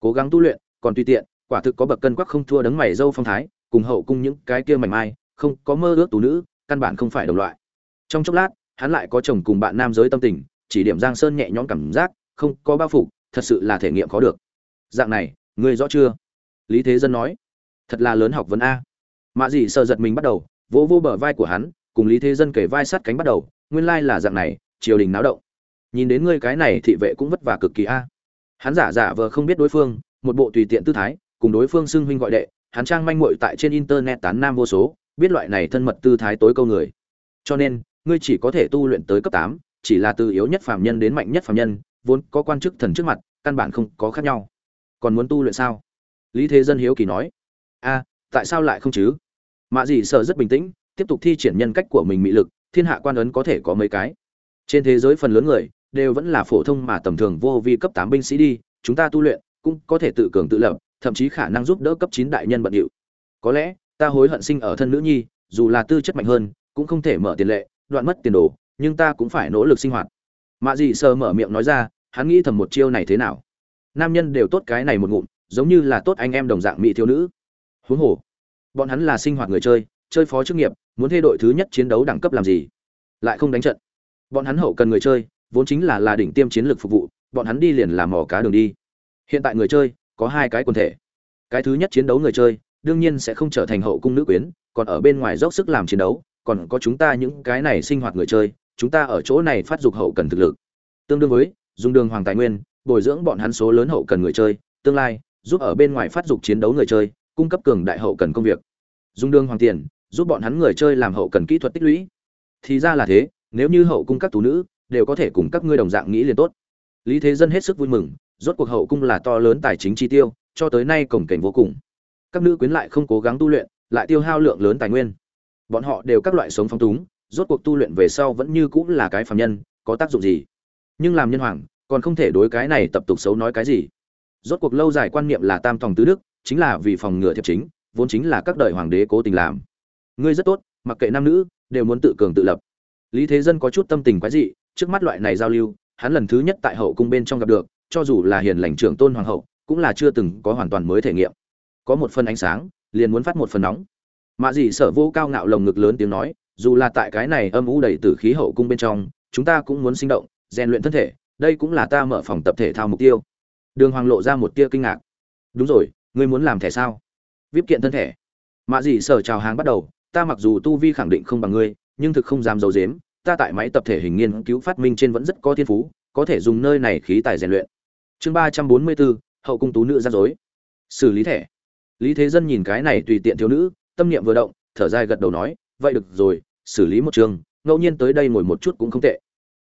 Cố gắng tu luyện, còn tùy tiện, quả thực có bậc cân quắc không thua đấng mày dâu phong thái, cùng hậu cung những cái kia mảnh mai, không có mơ ước tú nữ, căn bản không phải đồng loại. Trong chốc lát, hắn lại có chồng cùng bạn nam giới tâm tình, chỉ điểm giang sơn nhẹ nhõm cảm giác, không có bao phục thật sự là thể nghiệm khó được. Dạng này, ngươi rõ chưa? Lý thế dân nói. Thật là lớn học vấn a. Mạ dị sợ giật mình bắt đầu, vỗ vô bờ vai của hắn, cùng lý thế dân kể vai sát cánh bắt đầu, nguyên lai là dạng này, triều đình náo động nhìn đến ngươi cái này thị vệ cũng vất vả cực kỳ a. Hắn giả giả vờ không biết đối phương, một bộ tùy tiện tư thái, cùng đối phương xưng huynh gọi đệ, hắn trang manh muội tại trên internet tán nam vô số, biết loại này thân mật tư thái tối câu người. Cho nên, ngươi chỉ có thể tu luyện tới cấp tám, chỉ là từ yếu nhất phàm nhân đến mạnh nhất phàm nhân, vốn có quan chức thần trước mặt, căn bản không có khác nhau. Còn muốn tu luyện sao? Lý thế dân hiếu kỳ nói. A, tại sao lại không chứ? Mạ dị sợ rất bình tĩnh, tiếp tục thi triển nhân cách của mình mị lực, thiên hạ quan ấn có thể có mấy cái. Trên thế giới phần lớn người đều vẫn là phổ thông mà tầm thường vô vi cấp tám binh sĩ đi, chúng ta tu luyện cũng có thể tự cường tự lập, thậm chí khả năng giúp đỡ cấp chín đại nhân bận điệu. Có lẽ, ta hối hận sinh ở thân nữ nhi, dù là tư chất mạnh hơn, cũng không thể mở tiền lệ, đoạn mất tiền đồ, nhưng ta cũng phải nỗ lực sinh hoạt. Mã dị sơ mở miệng nói ra, hắn nghĩ thầm một chiêu này thế nào? Nam nhân đều tốt cái này một ngụm, giống như là tốt anh em đồng dạng mỹ thiếu nữ. Huống hồ, bọn hắn là sinh hoạt người chơi chơi phó chức nghiệp, muốn thay đội thứ nhất chiến đấu đẳng cấp làm gì? Lại không đánh trận. Bọn hắn hậu cần người chơi vốn chính là là đỉnh tiêm chiến lược phục vụ, bọn hắn đi liền làm mỏ cá đường đi. Hiện tại người chơi, có hai cái quần thể. Cái thứ nhất chiến đấu người chơi, đương nhiên sẽ không trở thành hậu cung nữ quyến, còn ở bên ngoài dốc sức làm chiến đấu, còn có chúng ta những cái này sinh hoạt người chơi, chúng ta ở chỗ này phát dục hậu cần thực lực. Tương đương với, dùng đường hoàng tài nguyên, bồi dưỡng bọn hắn số lớn hậu cần người chơi, tương lai, giúp ở bên ngoài phát dục chiến đấu người chơi, cung cấp cường đại hậu cần công việc. Dùng đường hoàng tiền, giúp bọn hắn người chơi làm hậu cần kỹ thuật tích lũy. Thì ra là thế, nếu như hậu cung các tú nữ đều có thể cùng các ngươi đồng dạng nghĩ liền tốt. Lý thế dân hết sức vui mừng, rốt cuộc hậu cung là to lớn tài chính chi tiêu, cho tới nay cổng cảnh vô cùng. Các nữ quyến lại không cố gắng tu luyện, lại tiêu hao lượng lớn tài nguyên. Bọn họ đều các loại sống phong túng, rốt cuộc tu luyện về sau vẫn như cũng là cái phàm nhân, có tác dụng gì? Nhưng làm nhân hoàng, còn không thể đối cái này tập tục xấu nói cái gì. Rốt cuộc lâu dài quan niệm là tam tòng tứ đức, chính là vì phòng ngừa thiệp chính, vốn chính là các đời hoàng đế cố tình làm. Ngươi rất tốt, mặc kệ nam nữ, đều muốn tự cường tự lập. Lý thế dân có chút tâm tình quái dị trước mắt loại này giao lưu hắn lần thứ nhất tại hậu cung bên trong gặp được cho dù là hiền lãnh trưởng tôn hoàng hậu cũng là chưa từng có hoàn toàn mới thể nghiệm. Có một phần ánh sáng liền muốn phát một phần nóng. Mã dị sở vô cao ngạo lồng ngực lớn tiếng nói dù là tại cái này âm u đầy tử khí hậu cung bên trong chúng ta cũng muốn sinh động rèn luyện thân thể đây cũng là ta mở phòng tập thể thao mục tiêu. Đường hoàng lộ ra một tia kinh ngạc. Đúng rồi ngươi muốn làm thẻ sao? Viếp kiện thân thể. Mã dị sở chào hàng bắt đầu ta mặc dù tu vi khẳng định không bằng ngươi nhưng thực không dám giấu giếm, ta tại máy tập thể hình nghiên cứu phát minh trên vẫn rất có thiên phú, có thể dùng nơi này khí tài rèn luyện. Chương ba trăm bốn mươi bốn hậu cung tú nữ ra dối. Xử lý thẻ. Lý thế dân nhìn cái này tùy tiện thiếu nữ, tâm niệm vừa động, thở dài gật đầu nói, vậy được rồi, xử lý một trường, ngẫu nhiên tới đây ngồi một chút cũng không tệ.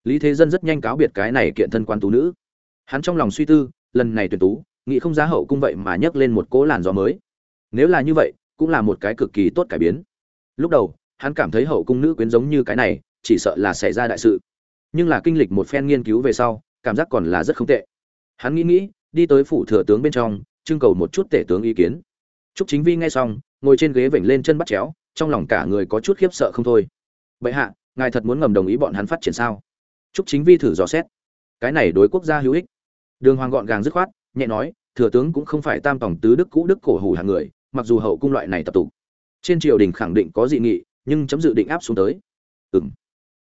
Lý thế dân rất nhanh cáo biệt cái này kiện thân quan tú nữ. Hắn trong lòng suy tư, lần này tuyển tú, nghĩ không giá hậu cung vậy mà nhấc lên một cỗ làn gió mới. Nếu là như vậy, cũng là một cái cực kỳ tốt cải biến. Lúc đầu, hắn cảm thấy hậu cung nữ quyến giống như cái này chỉ sợ là xảy ra đại sự nhưng là kinh lịch một phen nghiên cứu về sau cảm giác còn là rất không tệ hắn nghĩ nghĩ đi tới phủ thừa tướng bên trong trưng cầu một chút tể tướng ý kiến Trúc Chính Vi nghe xong, ngồi trên ghế vểnh lên chân bắt chéo, trong lòng cả người có chút khiếp sợ không thôi. "Bệ hạ, ngài thật muốn ngầm đồng ý bọn hắn phát triển sao?" Trúc Chính Vi thử dò xét. Cái này đối quốc gia hữu ích. Đường Hoàng gọn gàng dứt khoát, nhẹ nói, thừa tướng cũng không phải tam tổng tứ đức cũ đức cổ hủ hạng người, mặc dù hậu cung loại này tập tụ. Trên triều đình khẳng định có dị nghị, nhưng chấm dự định áp xuống tới. Ừm.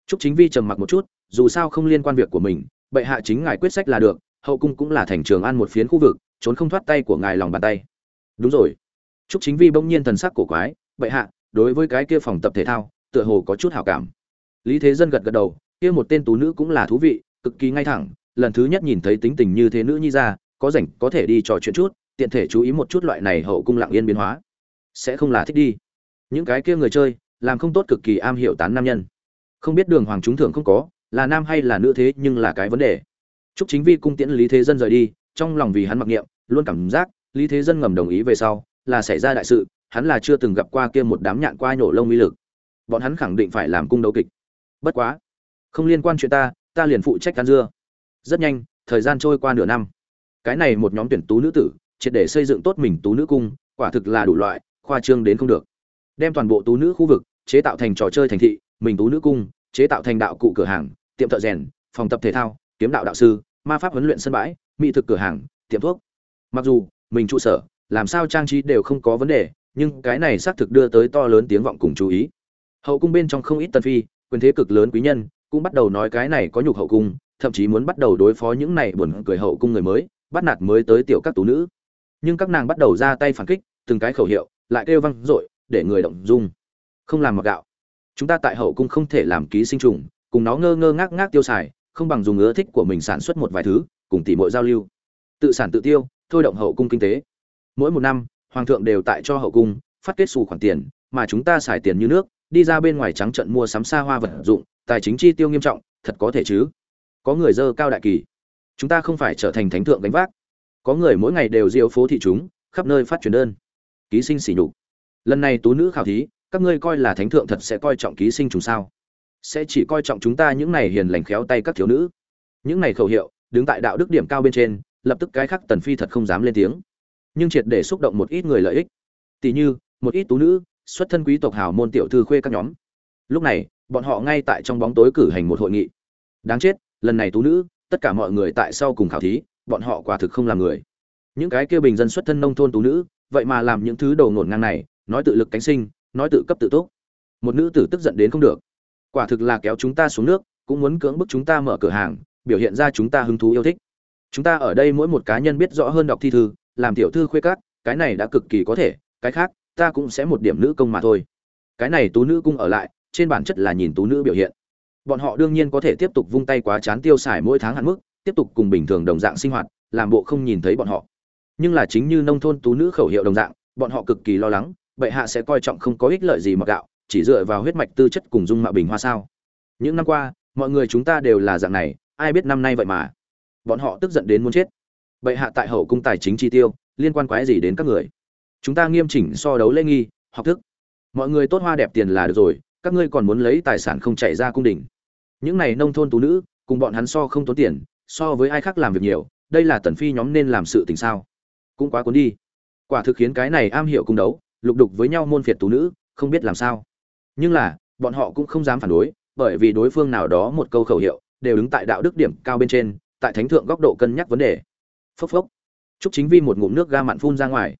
Trúc Chính Vi trầm mặc một chút, dù sao không liên quan việc của mình, bệ hạ chính ngài quyết sách là được, hậu cung cũng là thành trường an một phiến khu vực, trốn không thoát tay của ngài lòng bàn tay. Đúng rồi. Trúc chính vi bỗng nhiên thần sắc cổ quái bệ hạ đối với cái kia phòng tập thể thao tựa hồ có chút hảo cảm. Lý thế dân gật gật đầu kia một tên tú nữ cũng là thú vị cực kỳ ngay thẳng lần thứ nhất nhìn thấy tính tình như thế nữ nhi ra có rảnh có thể đi trò chuyện chút tiện thể chú ý một chút loại này hậu cung lặng yên biến hóa. Sẽ không là thích đi. Những cái kia người chơi làm không tốt cực kỳ am hiểu tán nam nhân không biết đường hoàng chúng thưởng không có, là nam hay là nữ thế nhưng là cái vấn đề. Chúc chính vi cung tiễn lý thế dân rời đi, trong lòng vì hắn mặc niệm, luôn cảm giác lý thế dân ngầm đồng ý về sau, là xảy ra đại sự, hắn là chưa từng gặp qua kia một đám nhạn qua nhổ lông uy lực. Bọn hắn khẳng định phải làm cung đấu kịch. Bất quá, không liên quan chuyện ta ta liền phụ trách can dưa. Rất nhanh, thời gian trôi qua nửa năm. Cái này một nhóm tuyển tú nữ tử, triệt để xây dựng tốt mình tú nữ cung, quả thực là đủ loại, khoa trương đến không được. Đem toàn bộ tú nữ khu vực chế tạo thành trò chơi thành thị mình tú nữ cung, chế tạo thành đạo cụ cửa hàng, tiệm thợ rèn, phòng tập thể thao, kiếm đạo đạo sư, ma pháp huấn luyện sân bãi, mỹ thực cửa hàng, tiệm thuốc. Mặc dù, mình trụ sở, làm sao trang trí đều không có vấn đề, nhưng cái này xác thực đưa tới to lớn tiếng vọng cùng chú ý. Hậu cung bên trong không ít tân phi, quyền thế cực lớn quý nhân, cũng bắt đầu nói cái này có nhục hậu cung, thậm chí muốn bắt đầu đối phó những này buồn cười hậu cung người mới, bắt nạt mới tới tiểu các tú nữ. Nhưng các nàng bắt đầu ra tay phản kích, từng cái khẩu hiệu, lại kêu văng dội, để người động dung. Không làm mặc gạo chúng ta tại hậu cung không thể làm ký sinh trùng, cùng nó ngơ ngơ ngác ngác tiêu xài, không bằng dùng ưa thích của mình sản xuất một vài thứ, cùng tỉ mọi giao lưu. Tự sản tự tiêu, thôi động hậu cung kinh tế. Mỗi một năm, hoàng thượng đều tại cho hậu cung, phát kết xù khoản tiền, mà chúng ta xài tiền như nước, đi ra bên ngoài trắng trận mua sắm xa hoa vật dụng, tài chính chi tiêu nghiêm trọng, thật có thể chứ? Có người dơ cao đại kỳ. Chúng ta không phải trở thành thánh thượng gánh vác. Có người mỗi ngày đều diêu phố thị chúng, khắp nơi phát truyền đơn. Ký sinh sỉ nhục. Lần này tú nữ khảo thí các ngươi coi là thánh thượng thật sẽ coi trọng ký sinh trùng sao? Sẽ chỉ coi trọng chúng ta những này hiền lành khéo tay các thiếu nữ. Những này khẩu hiệu, đứng tại đạo đức điểm cao bên trên, lập tức cái khác tần phi thật không dám lên tiếng. Nhưng triệt để xúc động một ít người lợi ích. Tỷ như, một ít tú nữ, xuất thân quý tộc hào môn tiểu thư khuê các nhóm. Lúc này, bọn họ ngay tại trong bóng tối cử hành một hội nghị. Đáng chết, lần này tú nữ, tất cả mọi người tại sau cùng khảo thí, bọn họ quả thực không làm người. Những cái kia bình dân xuất thân nông thôn tú nữ, vậy mà làm những thứ đầu nổn ngang này, nói tự lực cánh sinh nói tự cấp tự túc một nữ tử tức giận đến không được. Quả thực là kéo chúng ta xuống nước, cũng muốn cưỡng bức chúng ta mở cửa hàng, biểu hiện ra chúng ta hứng thú yêu thích. Chúng ta ở đây mỗi một cá nhân biết rõ hơn đọc thi thư, làm tiểu thư khuê cát cái này đã cực kỳ có thể, cái khác, ta cũng sẽ một điểm nữ công mà thôi. Cái này tú nữ cung ở lại, trên bản chất là nhìn tú nữ biểu hiện. Bọn họ đương nhiên có thể tiếp tục vung tay quá chán tiêu xài mỗi tháng hạn mức, tiếp tục cùng bình thường đồng dạng sinh hoạt, làm bộ không nhìn thấy bọn họ. Nhưng là chính như nông thôn tú nữ khẩu hiệu đồng dạng, bọn họ cực kỳ lo lắng bệ hạ sẽ coi trọng không có ích lợi gì mà gạo, chỉ dựa vào huyết mạch tư chất cùng dung mạo bình hoa sao? Những năm qua, mọi người chúng ta đều là dạng này, ai biết năm nay vậy mà. Bọn họ tức giận đến muốn chết. Bệ hạ tại hậu cung tài chính chi tiêu, liên quan quái gì đến các người? Chúng ta nghiêm chỉnh so đấu lễ nghi, học thức. Mọi người tốt hoa đẹp tiền là được rồi, các ngươi còn muốn lấy tài sản không chạy ra cung đình. Những này nông thôn tú nữ, cùng bọn hắn so không tốn tiền, so với ai khác làm việc nhiều, đây là tần phi nhóm nên làm sự tình sao? Cũng quá cuốn đi. Quả thực khiến cái này am hiểu cung đấu lục đục với nhau môn phiệt tú nữ, không biết làm sao. Nhưng là, bọn họ cũng không dám phản đối, bởi vì đối phương nào đó một câu khẩu hiệu, đều đứng tại đạo đức điểm cao bên trên, tại thánh thượng góc độ cân nhắc vấn đề. Phốc phốc. Chúc chính vi một ngụm nước ga mặn phun ra ngoài.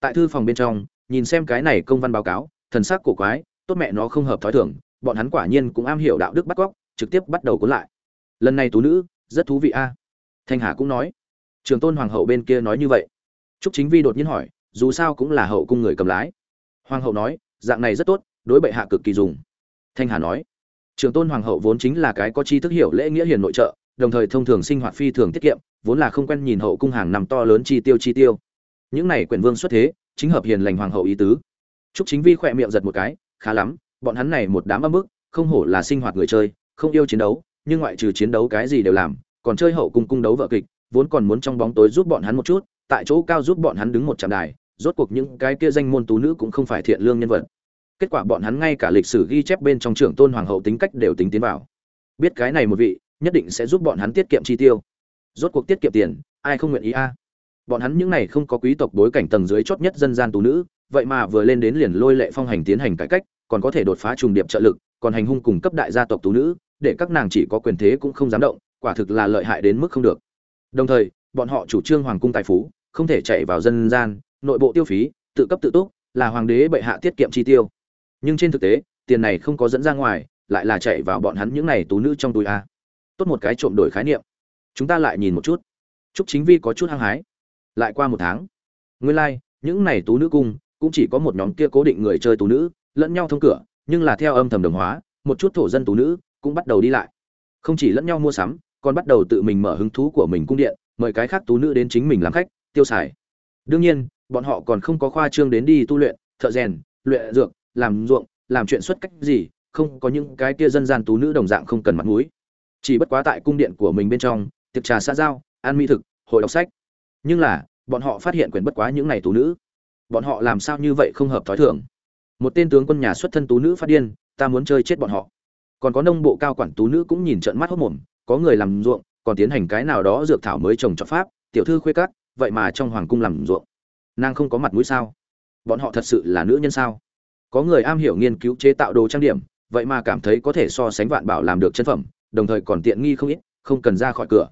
Tại thư phòng bên trong, nhìn xem cái này công văn báo cáo, thần sắc cổ quái, tốt mẹ nó không hợp thói thường, bọn hắn quả nhiên cũng am hiểu đạo đức bắt cóc trực tiếp bắt đầu cuốn lại. Lần này tú nữ, rất thú vị a. Thanh hà cũng nói. Trường tôn hoàng hậu bên kia nói như vậy. Trúc chính vi đột nhiên hỏi dù sao cũng là hậu cung người cầm lái. Hoàng hậu nói, dạng này rất tốt, đối bệ hạ cực kỳ dùng. Thanh hà nói, trường tôn hoàng hậu vốn chính là cái có tri thức hiểu lễ nghĩa hiền nội trợ, đồng thời thông thường sinh hoạt phi thường tiết kiệm, vốn là không quen nhìn hậu cung hàng năm to lớn chi tiêu chi tiêu. Những này quyền vương xuất thế, chính hợp hiền lành hoàng hậu ý tứ. Trúc chính vi khỏe miệng giật một cái, khá lắm, bọn hắn này một đám âm bức, không hổ là sinh hoạt người chơi, không yêu chiến đấu, nhưng ngoại trừ chiến đấu cái gì đều làm, còn chơi hậu cung cung đấu vợ kịch, vốn còn muốn trong bóng tối giúp bọn hắn một chút tại chỗ cao giúp bọn hắn đứng một trạm đài, rốt cuộc những cái kia danh môn tú nữ cũng không phải thiện lương nhân vật. Kết quả bọn hắn ngay cả lịch sử ghi chép bên trong trưởng tôn hoàng hậu tính cách đều tính tiến vào. Biết cái này một vị, nhất định sẽ giúp bọn hắn tiết kiệm chi tiêu. Rốt cuộc tiết kiệm tiền, ai không nguyện ý a? Bọn hắn những này không có quý tộc bối cảnh tầng dưới chót nhất dân gian tú nữ, vậy mà vừa lên đến liền lôi lệ phong hành tiến hành cải cách, còn có thể đột phá trùng điệp trợ lực, còn hành hung cùng cấp đại gia tộc tú nữ, để các nàng chỉ có quyền thế cũng không dám động, quả thực là lợi hại đến mức không được. Đồng thời, bọn họ chủ trương hoàng cung tài phú không thể chạy vào dân gian, nội bộ tiêu phí, tự cấp tự túc, là hoàng đế bệ hạ tiết kiệm chi tiêu. Nhưng trên thực tế, tiền này không có dẫn ra ngoài, lại là chạy vào bọn hắn những này tú nữ trong túi a. Tốt một cái trộm đổi khái niệm. Chúng ta lại nhìn một chút. Chúc chính vi có chút hăng hái. Lại qua một tháng. Nguyên lai, những này tú nữ cung, cũng chỉ có một nhóm kia cố định người chơi tú nữ, lẫn nhau thông cửa, nhưng là theo âm thầm đồng hóa, một chút thổ dân tú nữ cũng bắt đầu đi lại. Không chỉ lẫn nhau mua sắm, còn bắt đầu tự mình mở hứng thú của mình cung điện, mời cái khác tú nữ đến chính mình làm khách tiêu xài. Đương nhiên, bọn họ còn không có khoa trương đến đi tu luyện, thợ rèn, luyện dược, làm ruộng, làm chuyện xuất cách gì, không có những cái kia dân gian tú nữ đồng dạng không cần mặt mũi. Chỉ bất quá tại cung điện của mình bên trong, tiệc trà xã giao, ăn mỹ thực, hội đọc sách. Nhưng là, bọn họ phát hiện quyền bất quá những này tú nữ. Bọn họ làm sao như vậy không hợp thói thường. Một tên tướng quân nhà xuất thân tú nữ phát điên, ta muốn chơi chết bọn họ. Còn có nông bộ cao quản tú nữ cũng nhìn trợn mắt hốt mồm, có người làm ruộng, còn tiến hành cái nào đó dược thảo mới trồng cho pháp, tiểu thư khuê cát vậy mà trong hoàng cung làm ruộng. Nàng không có mặt mũi sao? Bọn họ thật sự là nữ nhân sao? Có người am hiểu nghiên cứu chế tạo đồ trang điểm vậy mà cảm thấy có thể so sánh vạn bảo làm được chân phẩm đồng thời còn tiện nghi không ít không cần ra khỏi cửa.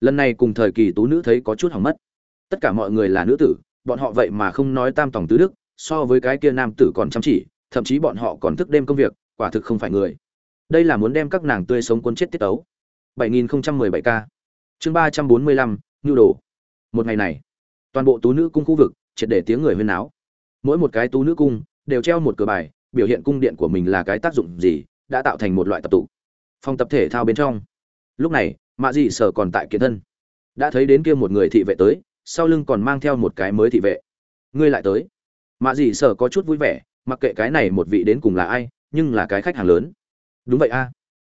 Lần này cùng thời kỳ tú nữ thấy có chút hỏng mất. Tất cả mọi người là nữ tử bọn họ vậy mà không nói tam tòng tứ đức so với cái kia nam tử còn chăm chỉ thậm chí bọn họ còn thức đêm công việc quả thực không phải người. Đây là muốn đem các nàng tươi sống cuốn chết tiết tấu. 7017 k chương 345, nhu đồ một ngày này, toàn bộ tú nữ cung khu vực triệt để tiếng người huyên náo. Mỗi một cái tú nữ cung đều treo một cửa bài, biểu hiện cung điện của mình là cái tác dụng gì, đã tạo thành một loại tập tụ. Phòng tập thể thao bên trong. Lúc này, mạ dị sở còn tại kiến thân. Đã thấy đến kia một người thị vệ tới, sau lưng còn mang theo một cái mới thị vệ. Ngươi lại tới. Mạ dị sở có chút vui vẻ, mặc kệ cái này một vị đến cùng là ai, nhưng là cái khách hàng lớn. Đúng vậy a.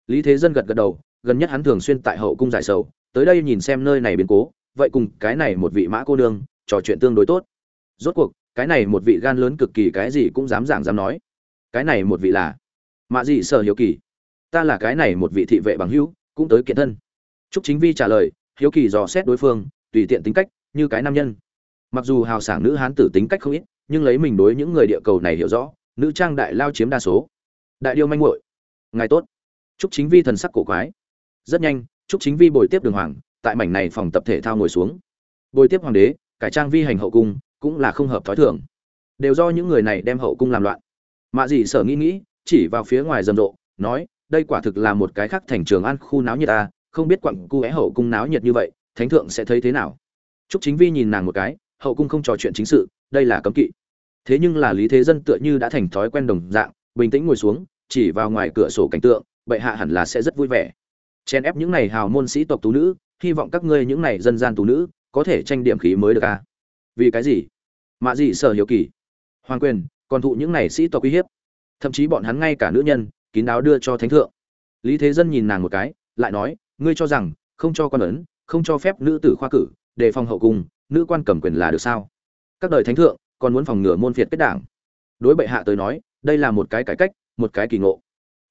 Lý thế dân gật gật đầu, gần nhất hắn thường xuyên tại hậu cung giải sầu, tới đây nhìn xem nơi này biến cố vậy cùng cái này một vị mã cô nương, trò chuyện tương đối tốt. Rốt cuộc, cái này một vị gan lớn cực kỳ cái gì cũng dám giảng dám nói. Cái này một vị là mạ dị sở hiếu kỳ. Ta là cái này một vị thị vệ bằng hữu, cũng tới kiện thân. Trúc chính vi trả lời, hiếu kỳ dò xét đối phương, tùy tiện tính cách, như cái nam nhân. Mặc dù hào sảng nữ hán tử tính cách không ít, nhưng lấy mình đối những người địa cầu này hiểu rõ, nữ trang đại lao chiếm đa số. Đại điêu manh muội. Ngài tốt. Trúc chính vi thần sắc cổ quái. Rất nhanh, trúc chính vi bồi tiếp đường hoàng tại mảnh này phòng tập thể thao ngồi xuống. Bồi tiếp hoàng đế, cải trang vi hành hậu cung, cũng là không hợp thói thường. Đều do những người này đem hậu cung làm loạn. Mạ dị sở nghĩ nghĩ, chỉ vào phía ngoài rầm rộ, nói, đây quả thực là một cái khác thành trường ăn khu náo nhiệt ta không biết quặng cu é hậu cung náo nhiệt như vậy, thánh thượng sẽ thấy thế nào? Trúc chính vi nhìn nàng một cái, hậu cung không trò chuyện chính sự, đây là cấm kỵ. Thế nhưng là lý thế dân tựa như đã thành thói quen đồng dạng, bình tĩnh ngồi xuống, chỉ vào ngoài cửa sổ cảnh tượng, bệ hạ hẳn là sẽ rất vui vẻ. Chen ép những này hào môn sĩ tộc tú nữ hy vọng các ngươi những này dân gian tú nữ có thể tranh điểm khí mới được à? Vì cái gì? Mạ gì sở hiểu kỳ. Hoàng quyền, còn thụ những này sĩ tộc uy hiếp. Thậm chí bọn hắn ngay cả nữ nhân, kín đáo đưa cho thánh thượng. Lý thế dân nhìn nàng một cái, lại nói, ngươi cho rằng, không cho quan ấn, không cho phép nữ tử khoa cử để phòng hậu cung, nữ quan cầm quyền là được sao? Các đời thánh thượng còn muốn phòng ngừa môn phiệt kết đảng. Đối bệ hạ tới nói, đây là một cái cải cách, một cái kỳ ngộ.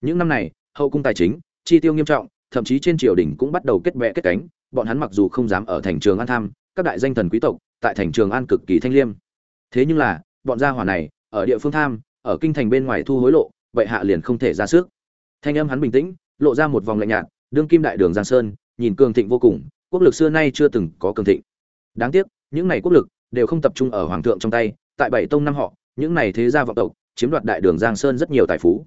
Những năm này, hậu cung tài chính, chi tiêu nghiêm trọng, thậm chí trên triều đình cũng bắt đầu kết bè kết cánh bọn hắn mặc dù không dám ở thành trường an tham các đại danh thần quý tộc tại thành trường an cực kỳ thanh liêm. Thế nhưng là, bọn gia hỏa này, ở địa phương tham, ở kinh thành bên ngoài thu hối lộ, vậy hạ liền không thể ra sức. Thanh âm hắn bình tĩnh, lộ ra một vòng lạnh nhạt, đương kim đại đường giang sơn, nhìn cường thịnh vô cùng, quốc lực xưa nay chưa từng có cường thịnh. Đáng tiếc, những này quốc lực đều không tập trung ở hoàng thượng trong tay, tại bảy tông năm họ, những này thế gia vọng tộc chiếm đoạt đại đường giang sơn rất nhiều tài phú.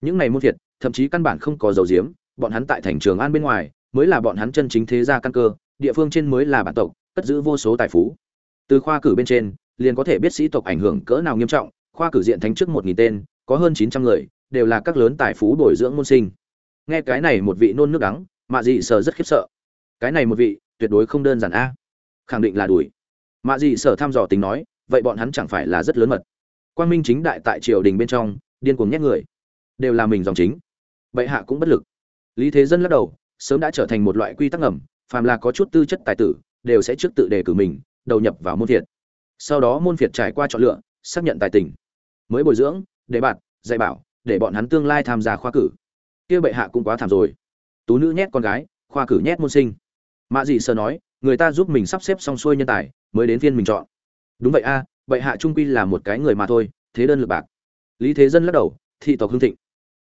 Những này muôn thiệt, thậm chí căn bản không có dầu diếm, bọn hắn tại thành trường an bên ngoài mới là bọn hắn chân chính thế gia căn cơ, địa phương trên mới là bản tộc, cất giữ vô số tài phú. Từ khoa cử bên trên, liền có thể biết sĩ tộc ảnh hưởng cỡ nào nghiêm trọng, khoa cử diện thánh trước một nghìn tên, có hơn chín trăm người, đều là các lớn tài phú bồi dưỡng môn sinh. Nghe cái này một vị nôn nước đắng, mạ dị sở rất khiếp sợ. Cái này một vị, tuyệt đối không đơn giản a. Khẳng định là đuổi. Mạ dị sở thăm dò tính nói, vậy bọn hắn chẳng phải là rất lớn mật. Quang minh chính đại tại triều đình bên trong, điên cuồng nhét người. Đều là mình dòng chính. Bệ hạ cũng bất lực. Lý thế dân lắc đầu sớm đã trở thành một loại quy tắc ngầm phàm là có chút tư chất tài tử đều sẽ trước tự đề cử mình đầu nhập vào môn phiệt. Sau đó môn phiệt trải qua chọn lựa xác nhận tài tình. Mới bồi dưỡng để bạn dạy bảo để bọn hắn tương lai tham gia khoa cử. Kia bệ hạ cũng quá thảm rồi. Tú nữ nhét con gái khoa cử nhét môn sinh. Mạ dị sơ nói người ta giúp mình sắp xếp xong xuôi nhân tài mới đến phiên mình chọn. Đúng vậy a à, bệ hạ trung quy là một cái người mà thôi thế đơn lực bạc. Lý thế dân lắc đầu thị tộc hương thịnh.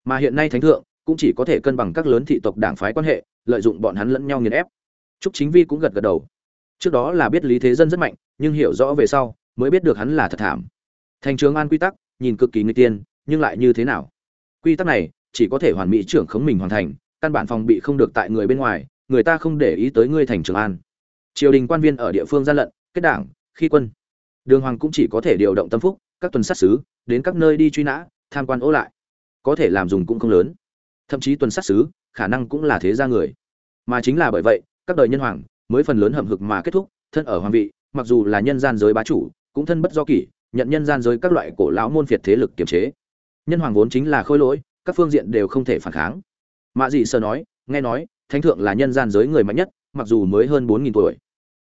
Mà hiện nay thánh thượng cũng chỉ có thể cân bằng các lớn thị tộc đảng phái quan hệ lợi dụng bọn hắn lẫn nhau nghiền ép. Trúc chính vi cũng gật gật đầu. Trước đó là biết lý thế dân rất mạnh, nhưng hiểu rõ về sau, mới biết được hắn là thật thảm. Thành trường an quy tắc, nhìn cực kỳ nguy tiên, nhưng lại như thế nào? Quy tắc này, chỉ có thể hoàn mỹ trưởng khống mình hoàn thành, căn bản phòng bị không được tại người bên ngoài, người ta không để ý tới ngươi thành trường an. Triều đình quan viên ở địa phương gian lận, kết đảng, khi quân. Đường hoàng cũng chỉ có thể điều động tâm phúc, các tuần sát sứ, đến các nơi đi truy nã, tham quan ố lại. Có thể làm dùng cũng không lớn. Thậm chí tuần sát sứ khả năng cũng là thế gia người. Mà chính là bởi vậy, các đời nhân hoàng mới phần lớn hầm hực mà kết thúc, thân ở hoàng vị, mặc dù là nhân gian giới bá chủ, cũng thân bất do kỷ, nhận nhân gian giới các loại cổ lão môn phiệt thế lực kiềm chế. Nhân hoàng vốn chính là khôi lỗi, các phương diện đều không thể phản kháng. Mạ dị sơ nói, nghe nói, thánh thượng là nhân gian giới người mạnh nhất, mặc dù mới hơn bốn nghìn tuổi.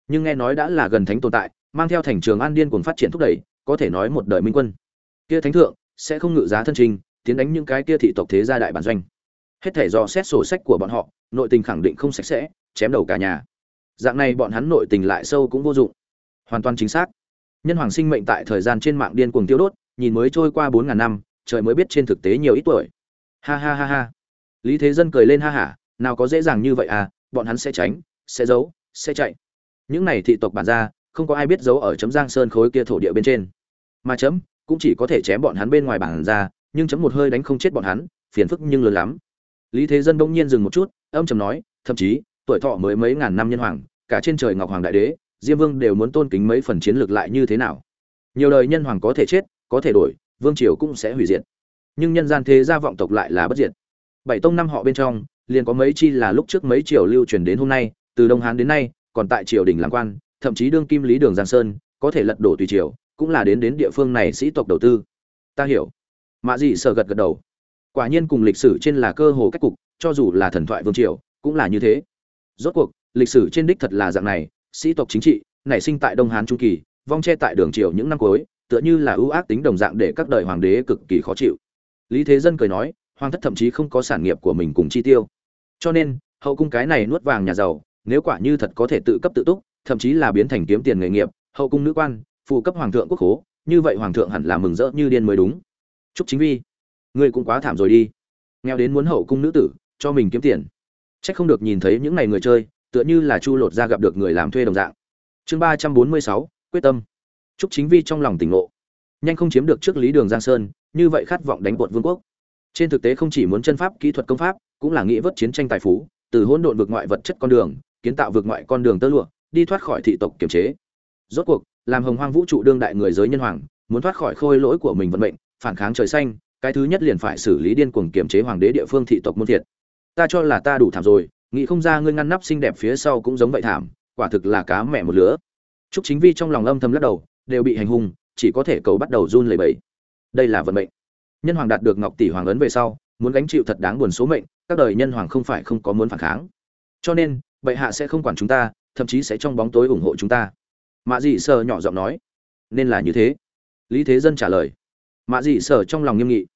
Nhưng nghe nói đã là gần thánh tồn tại, mang theo thành trường an điên cuồng phát triển thúc đẩy, có thể nói một đời minh quân. Kia thánh thượng sẽ không ngự giá thân trình, tiến đánh những cái kia thị tộc thế gia đại bản doanh hết thể do xét sổ sách của bọn họ, nội tình khẳng định không sạch sẽ, chém đầu cả nhà. Dạng này bọn hắn nội tình lại sâu cũng vô dụng. Hoàn toàn chính xác. Nhân hoàng sinh mệnh tại thời gian trên mạng điên cuồng tiêu đốt, nhìn mới trôi qua bốn ngàn năm, trời mới biết trên thực tế nhiều ít tuổi. Ha ha ha ha. Lý thế dân cười lên ha hả, nào có dễ dàng như vậy à bọn hắn sẽ tránh, sẽ giấu, sẽ chạy. Những này thị tộc bản ra không có ai biết giấu ở chấm giang sơn khối kia thổ địa bên trên. Mà chấm, cũng chỉ có thể chém bọn hắn bên ngoài bản ra nhưng chấm một hơi đánh không chết bọn hắn, phiền phức nhưng lớn lắm lý thế dân bỗng nhiên dừng một chút, âm trầm nói, thậm chí, tuổi thọ mới mấy ngàn năm nhân hoàng, cả trên trời ngọc hoàng đại đế, diêm vương đều muốn tôn kính mấy phần chiến lược lại như thế nào? Nhiều đời nhân hoàng có thể chết, có thể đổi, vương triều cũng sẽ hủy diệt. Nhưng nhân gian thế gia vọng tộc lại là bất diệt. Bảy tông năm họ bên trong, liền có mấy chi là lúc trước mấy triều lưu truyền đến hôm nay, từ đông hán đến nay, còn tại triều đình làm quan, thậm chí đương kim lý đường giang sơn, có thể lật đổ tùy triều, cũng là đến đến địa phương này sĩ tộc đầu tư. Ta hiểu. Mạ dị sợ gật gật đầu quả nhiên cùng lịch sử trên là cơ hồ cách cục, cho dù là thần thoại vương triều, cũng là như thế. Rốt cuộc, lịch sử trên đích thật là dạng này, sĩ tộc chính trị, nảy sinh tại đông hán trung kỳ, vong che tại đường triều những năm cuối, tựa như là ưu ác tính đồng dạng để các đời hoàng đế cực kỳ khó chịu. Lý thế dân cười nói, hoàng thất thậm chí không có sản nghiệp của mình cùng chi tiêu. Cho nên, hậu cung cái này nuốt vàng nhà giàu, nếu quả như thật có thể tự cấp tự túc, thậm chí là biến thành kiếm tiền nghề nghiệp, hậu cung nữ quan phụ cấp hoàng thượng quốc khố, như vậy hoàng thượng hẳn là mừng rỡ như điên mới đúng. Chúc chính vi ngươi cũng quá thảm rồi đi nghèo đến muốn hậu cung nữ tử cho mình kiếm tiền Chắc không được nhìn thấy những ngày người chơi, tựa như là chu lột ra gặp được người làm thuê đồng dạng. Chương ba trăm bốn mươi sáu quyết tâm. Trúc Chính Vi trong lòng tỉnh ngộ, nhanh không chiếm được trước Lý Đường Giang Sơn, như vậy khát vọng đánh bột vương quốc. Trên thực tế không chỉ muốn chân pháp, kỹ thuật công pháp, cũng là nghĩ vớt chiến tranh tài phú, từ hỗn độn vượt ngoại vật chất con đường, kiến tạo vượt ngoại con đường tơ lụa, đi thoát khỏi thị tộc kiểm chế. Rốt cuộc, làm hồng hoang vũ trụ đương đại người giới nhân hoàng, muốn thoát khỏi khôi lỗi của mình vận mệnh, phản kháng trời xanh, cái thứ nhất liền phải xử lý điên cuồng kiểm chế hoàng đế địa phương thị tộc môn thiệt ta cho là ta đủ thảm rồi nghĩ không ra ngươi ngăn nắp xinh đẹp phía sau cũng giống vậy thảm quả thực là cá mẹ một lứa Trúc Chính Vi trong lòng âm thầm lắc đầu, đều bị hành hung, chỉ có thể cầu bắt đầu run lẩy bẩy. Đây là vận mệnh. Nhân hoàng đạt được Ngọc tỷ hoàng ấn về sau, muốn gánh chịu thật đáng buồn số mệnh, các đời nhân hoàng không phải không có muốn phản kháng. Cho nên, bệ hạ sẽ không quản chúng ta, thậm chí sẽ trong bóng tối ủng hộ chúng ta. Mã Dị sơ nhỏ giọng nói, nên là như thế. Lý Thế Dân trả lời. Mạ Dị Sở trong lòng nghiêm nghị.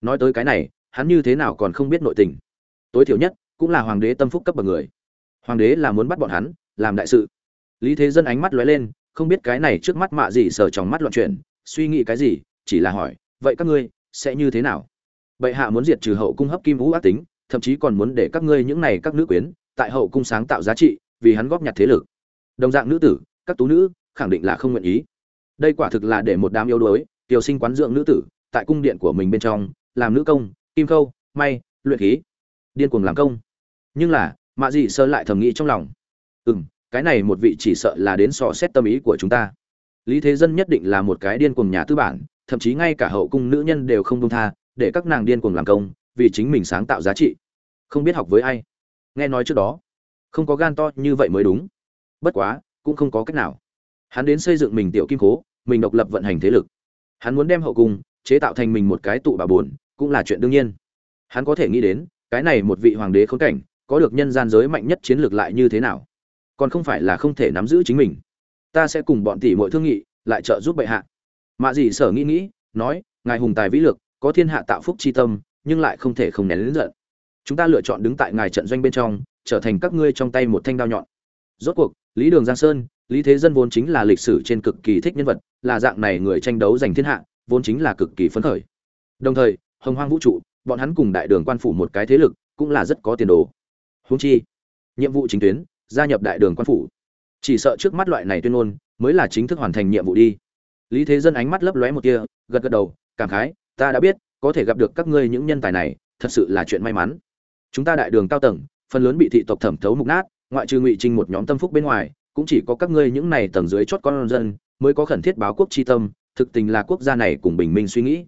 Nói tới cái này, hắn như thế nào còn không biết nội tình. Tối thiểu nhất cũng là hoàng đế tâm phúc cấp bậc người. Hoàng đế là muốn bắt bọn hắn làm đại sự. Lý thế dân ánh mắt lóe lên không biết cái này trước mắt mạ Dị Sở trong mắt loạn chuyển suy nghĩ cái gì chỉ là hỏi vậy các ngươi sẽ như thế nào? Bệ hạ muốn diệt trừ hậu cung hấp kim vũ ác tính thậm chí còn muốn để các ngươi những này các nữ quyến tại hậu cung sáng tạo giá trị vì hắn góp nhặt thế lực. Đồng dạng nữ tử các tú nữ khẳng định là không nguyện ý. Đây quả thực là để một đám yếu đuối tiểu sinh quán dưỡng nữ tử, tại cung điện của mình bên trong, làm nữ công, kim khâu, may, luyện khí. Điên cuồng làm công. Nhưng là, mạ dị sơ lại thầm nghĩ trong lòng. Ừ m cái này một vị chỉ sợ là đến sò xét tâm ý của chúng ta. Lý thế dân nhất định là một cái điên cuồng nhà tư bản, thậm chí ngay cả hậu cung nữ nhân đều không công tha, để các nàng điên cuồng làm công, vì chính mình sáng tạo giá trị. Không biết học với ai. Nghe nói trước đó, không có gan to như vậy mới đúng. Bất quá, cũng không có cách nào. Hắn đến xây dựng mình tiểu kim cố, mình độc lập vận hành thế lực hắn muốn đem hậu cung chế tạo thành mình một cái tụ bà buồn, cũng là chuyện đương nhiên. Hắn có thể nghĩ đến, cái này một vị hoàng đế khốn cảnh, có được nhân gian giới mạnh nhất chiến lược lại như thế nào? Còn không phải là không thể nắm giữ chính mình. Ta sẽ cùng bọn tỷ mọi thương nghị, lại trợ giúp bệ hạ. Mạ dị sở nghĩ nghĩ, nói, ngài hùng tài vĩ lực, có thiên hạ tạo phúc chi tâm, nhưng lại không thể không nén lớn giận. Chúng ta lựa chọn đứng tại ngài trận doanh bên trong, trở thành các ngươi trong tay một thanh đao nhọn. Rốt cuộc, lý đường giang sơn lý thế dân vốn chính là lịch sử trên cực kỳ thích nhân vật, là dạng này người tranh đấu giành thiên hạ, vốn chính là cực kỳ phấn khởi. Đồng thời, hồng hoang vũ trụ, bọn hắn cùng đại đường quan phủ một cái thế lực, cũng là rất có tiền đồ. Húng chi, nhiệm vụ chính tuyến, gia nhập đại đường quan phủ. Chỉ sợ trước mắt loại này tuyên ngôn, mới là chính thức hoàn thành nhiệm vụ đi. Lý thế dân ánh mắt lấp lóe một kia gật gật đầu, cảm khái, ta đã biết, có thể gặp được các ngươi những nhân tài này, thật sự là chuyện may mắn. Chúng ta đại đường cao tầng, phần lớn bị thị tộc thẩm thấu mục nát, ngoại trừ ngụy trinh một nhóm tâm phúc bên ngoài cũng chỉ có các ngươi những này tầng dưới chót con dân mới có khẩn thiết báo quốc chi tâm, thực tình là quốc gia này cùng bình minh suy nghĩ.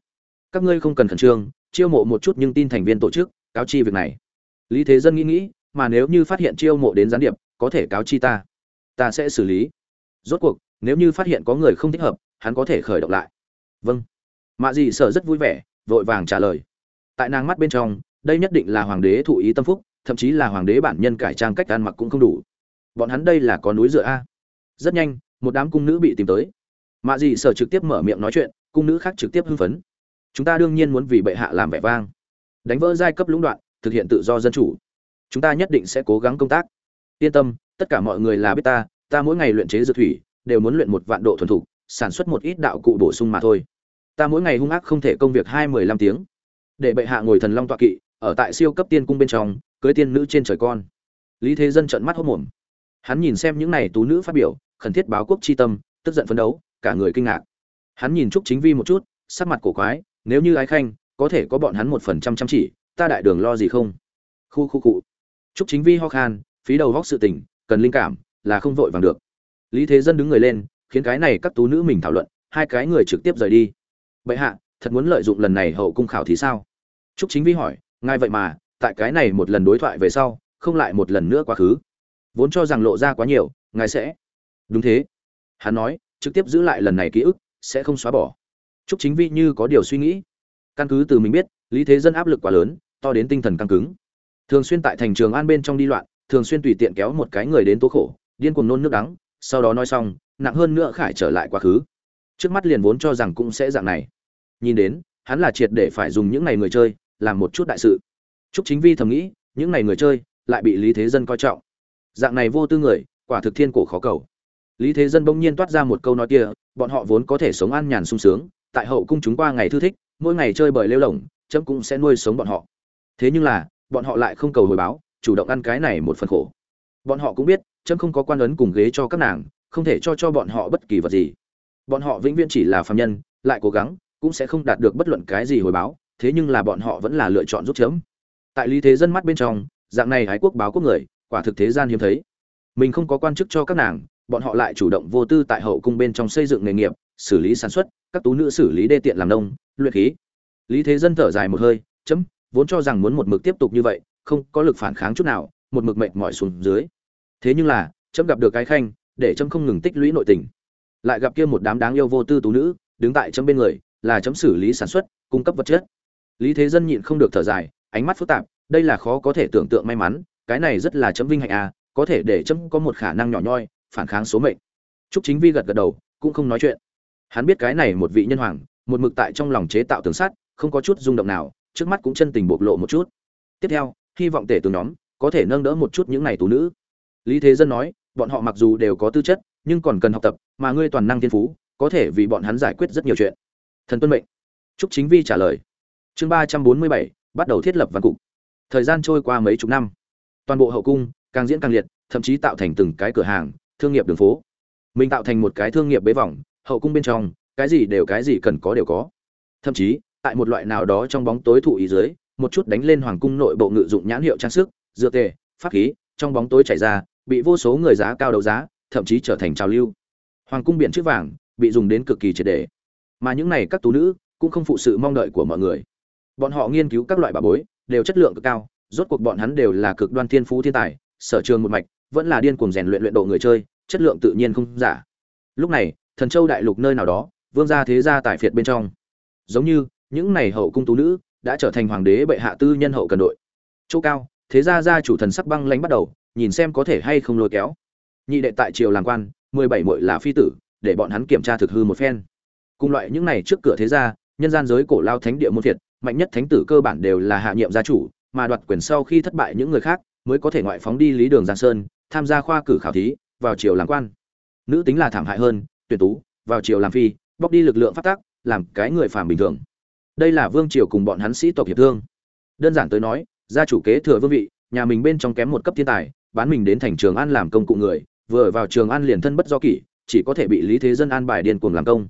Các ngươi không cần khẩn trương, chiêu mộ một chút nhưng tin thành viên tổ chức, cáo chi việc này. Lý thế dân nghĩ nghĩ, mà nếu như phát hiện chiêu mộ đến gián điệp, có thể cáo chi ta. Ta sẽ xử lý. Rốt cuộc, nếu như phát hiện có người không thích hợp, hắn có thể khởi động lại. Vâng. Mạ dị sở rất vui vẻ, vội vàng trả lời. Tại nàng mắt bên trong, đây nhất định là hoàng đế thụ ý tâm phúc, thậm chí là hoàng đế bản nhân cải trang cách ăn mặc cũng không đủ bọn hắn đây là có núi dựa a. Rất nhanh, một đám cung nữ bị tìm tới. Mạ dị sở trực tiếp mở miệng nói chuyện, cung nữ khác trực tiếp hưng phấn. Chúng ta đương nhiên muốn vì bệ hạ làm vẻ vang. Đánh vỡ giai cấp lũng đoạn, thực hiện tự do dân chủ. Chúng ta nhất định sẽ cố gắng công tác. Yên tâm, tất cả mọi người là biết ta ta mỗi ngày luyện chế dược thủy, đều muốn luyện một vạn độ thuần thục, sản xuất một ít đạo cụ bổ sung mà thôi. Ta mỗi ngày hung ác không thể công việc hai mười lăm tiếng. Để bệ hạ ngồi thần long tọa kỵ, ở tại siêu cấp tiên cung bên trong, cưới tiên nữ trên trời con. Lý thế dân trợn mắt hốt mồm hắn nhìn xem những này tú nữ phát biểu, khẩn thiết báo quốc chi tâm, tức giận phấn đấu, cả người kinh ngạc. Hắn nhìn trúc chính vi một chút, sắc mặt cổ quái, nếu như ái khanh, có thể có bọn hắn một phần trăm chăm chỉ, ta đại đường lo gì không? Khu khu cụ trúc chính vi ho khan, phí đầu góc sự tình, cần linh cảm, là không vội vàng được. Lý thế dân đứng người lên, khiến cái này các tú nữ mình thảo luận, hai cái người trực tiếp rời đi. Bệ hạ, thật muốn lợi dụng lần này hậu cung khảo thì sao? Trúc chính vi hỏi ngay vậy mà, tại cái này một lần đối thoại về sau, không lại một lần nữa quá khứ vốn cho rằng lộ ra quá nhiều ngài sẽ đúng thế. Hắn nói trực tiếp giữ lại lần này ký ức sẽ không xóa bỏ. Trúc chính vi như có điều suy nghĩ. Căn cứ từ mình biết lý thế dân áp lực quá lớn to đến tinh thần căng cứng. Thường xuyên tại thành trường an bên trong đi loạn thường xuyên tùy tiện kéo một cái người đến tố khổ điên cuồng nôn nước đắng sau đó nói xong nặng hơn nữa khải trở lại quá khứ. Trước mắt liền vốn cho rằng cũng sẽ dạng này. Nhìn đến hắn là triệt để phải dùng những ngày người chơi làm một chút đại sự. Trúc Chính Vi thầm nghĩ, những ngày người chơi lại bị Lý Thế Dân coi trọng. Dạng này vô tư người, quả thực thiên cổ khó cầu. Lý Thế Dân bỗng nhiên toát ra một câu nói kia, bọn họ vốn có thể sống an nhàn sung sướng, tại hậu cung chúng qua ngày thư thích, mỗi ngày chơi bời lêu lồng chấm cũng sẽ nuôi sống bọn họ. Thế nhưng là, bọn họ lại không cầu hồi báo, chủ động ăn cái này một phần khổ. Bọn họ cũng biết, chấm không có quan ấn cùng ghế cho các nàng, không thể cho cho bọn họ bất kỳ vật gì. Bọn họ vĩnh viễn chỉ là phàm nhân, lại cố gắng, cũng sẽ không đạt được bất luận cái gì hồi báo, thế nhưng là bọn họ vẫn là lựa chọn giúp chấm tại lý thế dân mắt bên trong dạng này hái quốc báo quốc người quả thực thế gian hiếm thấy. Mình không có quan chức cho các nàng, bọn họ lại chủ động vô tư tại hậu cung bên trong xây dựng nghề nghiệp, xử lý sản xuất, các tú nữ xử lý đê tiện làm nông, luyện khí. Lý thế dân thở dài một hơi, chấm, vốn cho rằng muốn một mực tiếp tục như vậy, không có lực phản kháng chút nào, một mực mệt mỏi xuống dưới. Thế nhưng là, chấm gặp được cái khanh, để chấm không ngừng tích lũy nội tình. Lại gặp kia một đám đáng yêu vô tư tú nữ, đứng tại chấm bên người, là chấm xử lý sản xuất, cung cấp vật chất. Lý thế dân nhịn không được thở dài, ánh mắt phức tạp, đây là khó có thể tưởng tượng may mắn cái này rất là chấm vinh hạnh à có thể để chấm có một khả năng nhỏ nhoi, phản kháng số mệnh. Trúc chính vi gật gật đầu, cũng không nói chuyện. Hắn biết cái này một vị nhân hoàng, một mực tại trong lòng chế tạo tường sắt, không có chút rung động nào, trước mắt cũng chân tình bộc lộ một chút. Tiếp theo, hy vọng tể từ nhóm có thể nâng đỡ một chút những này tú nữ. Lý thế dân nói, bọn họ mặc dù đều có tư chất, nhưng còn cần học tập, mà ngươi toàn năng thiên phú, có thể vì bọn hắn giải quyết rất nhiều chuyện. Thần tuân mệnh. Trúc chính vi trả lời. Chương ba trăm bốn mươi bảy, bắt đầu thiết lập văn cục. Thời gian trôi qua mấy chục năm toàn bộ hậu cung, càng diễn càng liệt, thậm chí tạo thành từng cái cửa hàng, thương nghiệp đường phố. Mình tạo thành một cái thương nghiệp bế vòng hậu cung bên trong, cái gì đều cái gì cần có đều có. Thậm chí, tại một loại nào đó trong bóng tối thụ ý dưới, một chút đánh lên hoàng cung nội bộ ngự dụng nhãn hiệu trang sức dựa tề, pháp khí, trong bóng tối chảy ra, bị vô số người giá cao đấu giá, thậm chí trở thành trào lưu. Hoàng cung biển chữ vàng, bị dùng đến cực kỳ triệt đề mà những này các tú nữ, cũng không phụ sự mong đợi của mọi người. Bọn họ nghiên cứu các loại bà bối, đều chất lượng cực cao rốt cuộc bọn hắn đều là cực đoan thiên phú thiên tài, sở trường một mạch, vẫn là điên cuồng rèn luyện luyện độ người chơi, chất lượng tự nhiên không giả. Lúc này, thần châu đại lục nơi nào đó, vương gia thế gia tại phiệt bên trong. Giống như, những này hậu cung tú nữ, đã trở thành hoàng đế bệ hạ tư nhân hậu cần đội. Chỗ cao, thế gia gia chủ thần sắc băng lãnh bắt đầu, nhìn xem có thể hay không lôi kéo. Nhị đệ tại triều làm quan, mười bảy muội là phi tử, để bọn hắn kiểm tra thực hư một phen. Cùng loại những này trước cửa thế gia, nhân gian giới cổ lao thánh địa môn phiệt, mạnh nhất thánh tử cơ bản đều là hạ nhiệm gia chủ mà đoạt quyền sau khi thất bại những người khác mới có thể ngoại phóng đi lý đường giang sơn, tham gia khoa cử khảo thí, vào triều làm quan. Nữ tính là thảm hại hơn tuyển tú, vào triều làm phi, bóc đi lực lượng phát tác làm cái người phàm bình thường. Đây là vương triều cùng bọn hắn sĩ tộc hiệp thương. Đơn giản tới nói, gia chủ kế thừa vương vị, nhà mình bên trong kém một cấp thiên tài, bán mình đến thành trường an làm công cụ người, vừa vào trường an liền thân bất do kỷ, chỉ có thể bị lý thế dân an bài điên cuồng làm công.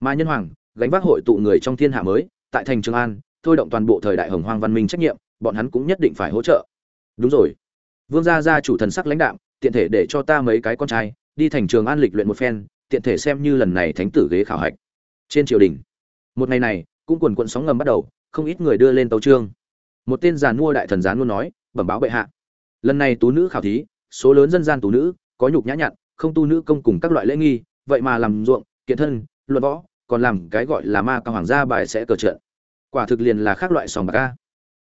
Mà nhân hoàng, gánh vác hội tụ người trong thiên hạ mới, tại thành trường an, thôi động toàn bộ thời đại hồng hoang văn minh trách nhiệm bọn hắn cũng nhất định phải hỗ trợ. Đúng rồi. Vương gia gia chủ thần sắc lãnh đạm, tiện thể để cho ta mấy cái con trai, đi thành trường an lịch luyện một phen, tiện thể xem như lần này thánh tử ghế khảo hạch. Trên triều đình, một ngày này, cũng quần quận sóng ngầm bắt đầu, không ít người đưa lên tấu trương một tên giàn mua đại thần gián luôn nói, bẩm báo bệ hạ. Lần này tú nữ khảo thí, số lớn dân gian tú nữ, có nhục nhã nhặn, không tu nữ công cùng các loại lễ nghi, vậy mà làm ruộng, kiện thân, luận võ, còn làm cái gọi là ma cao hoàng gia bài sẽ cờ trận. Quả thực liền là khác loại sòng bạc ca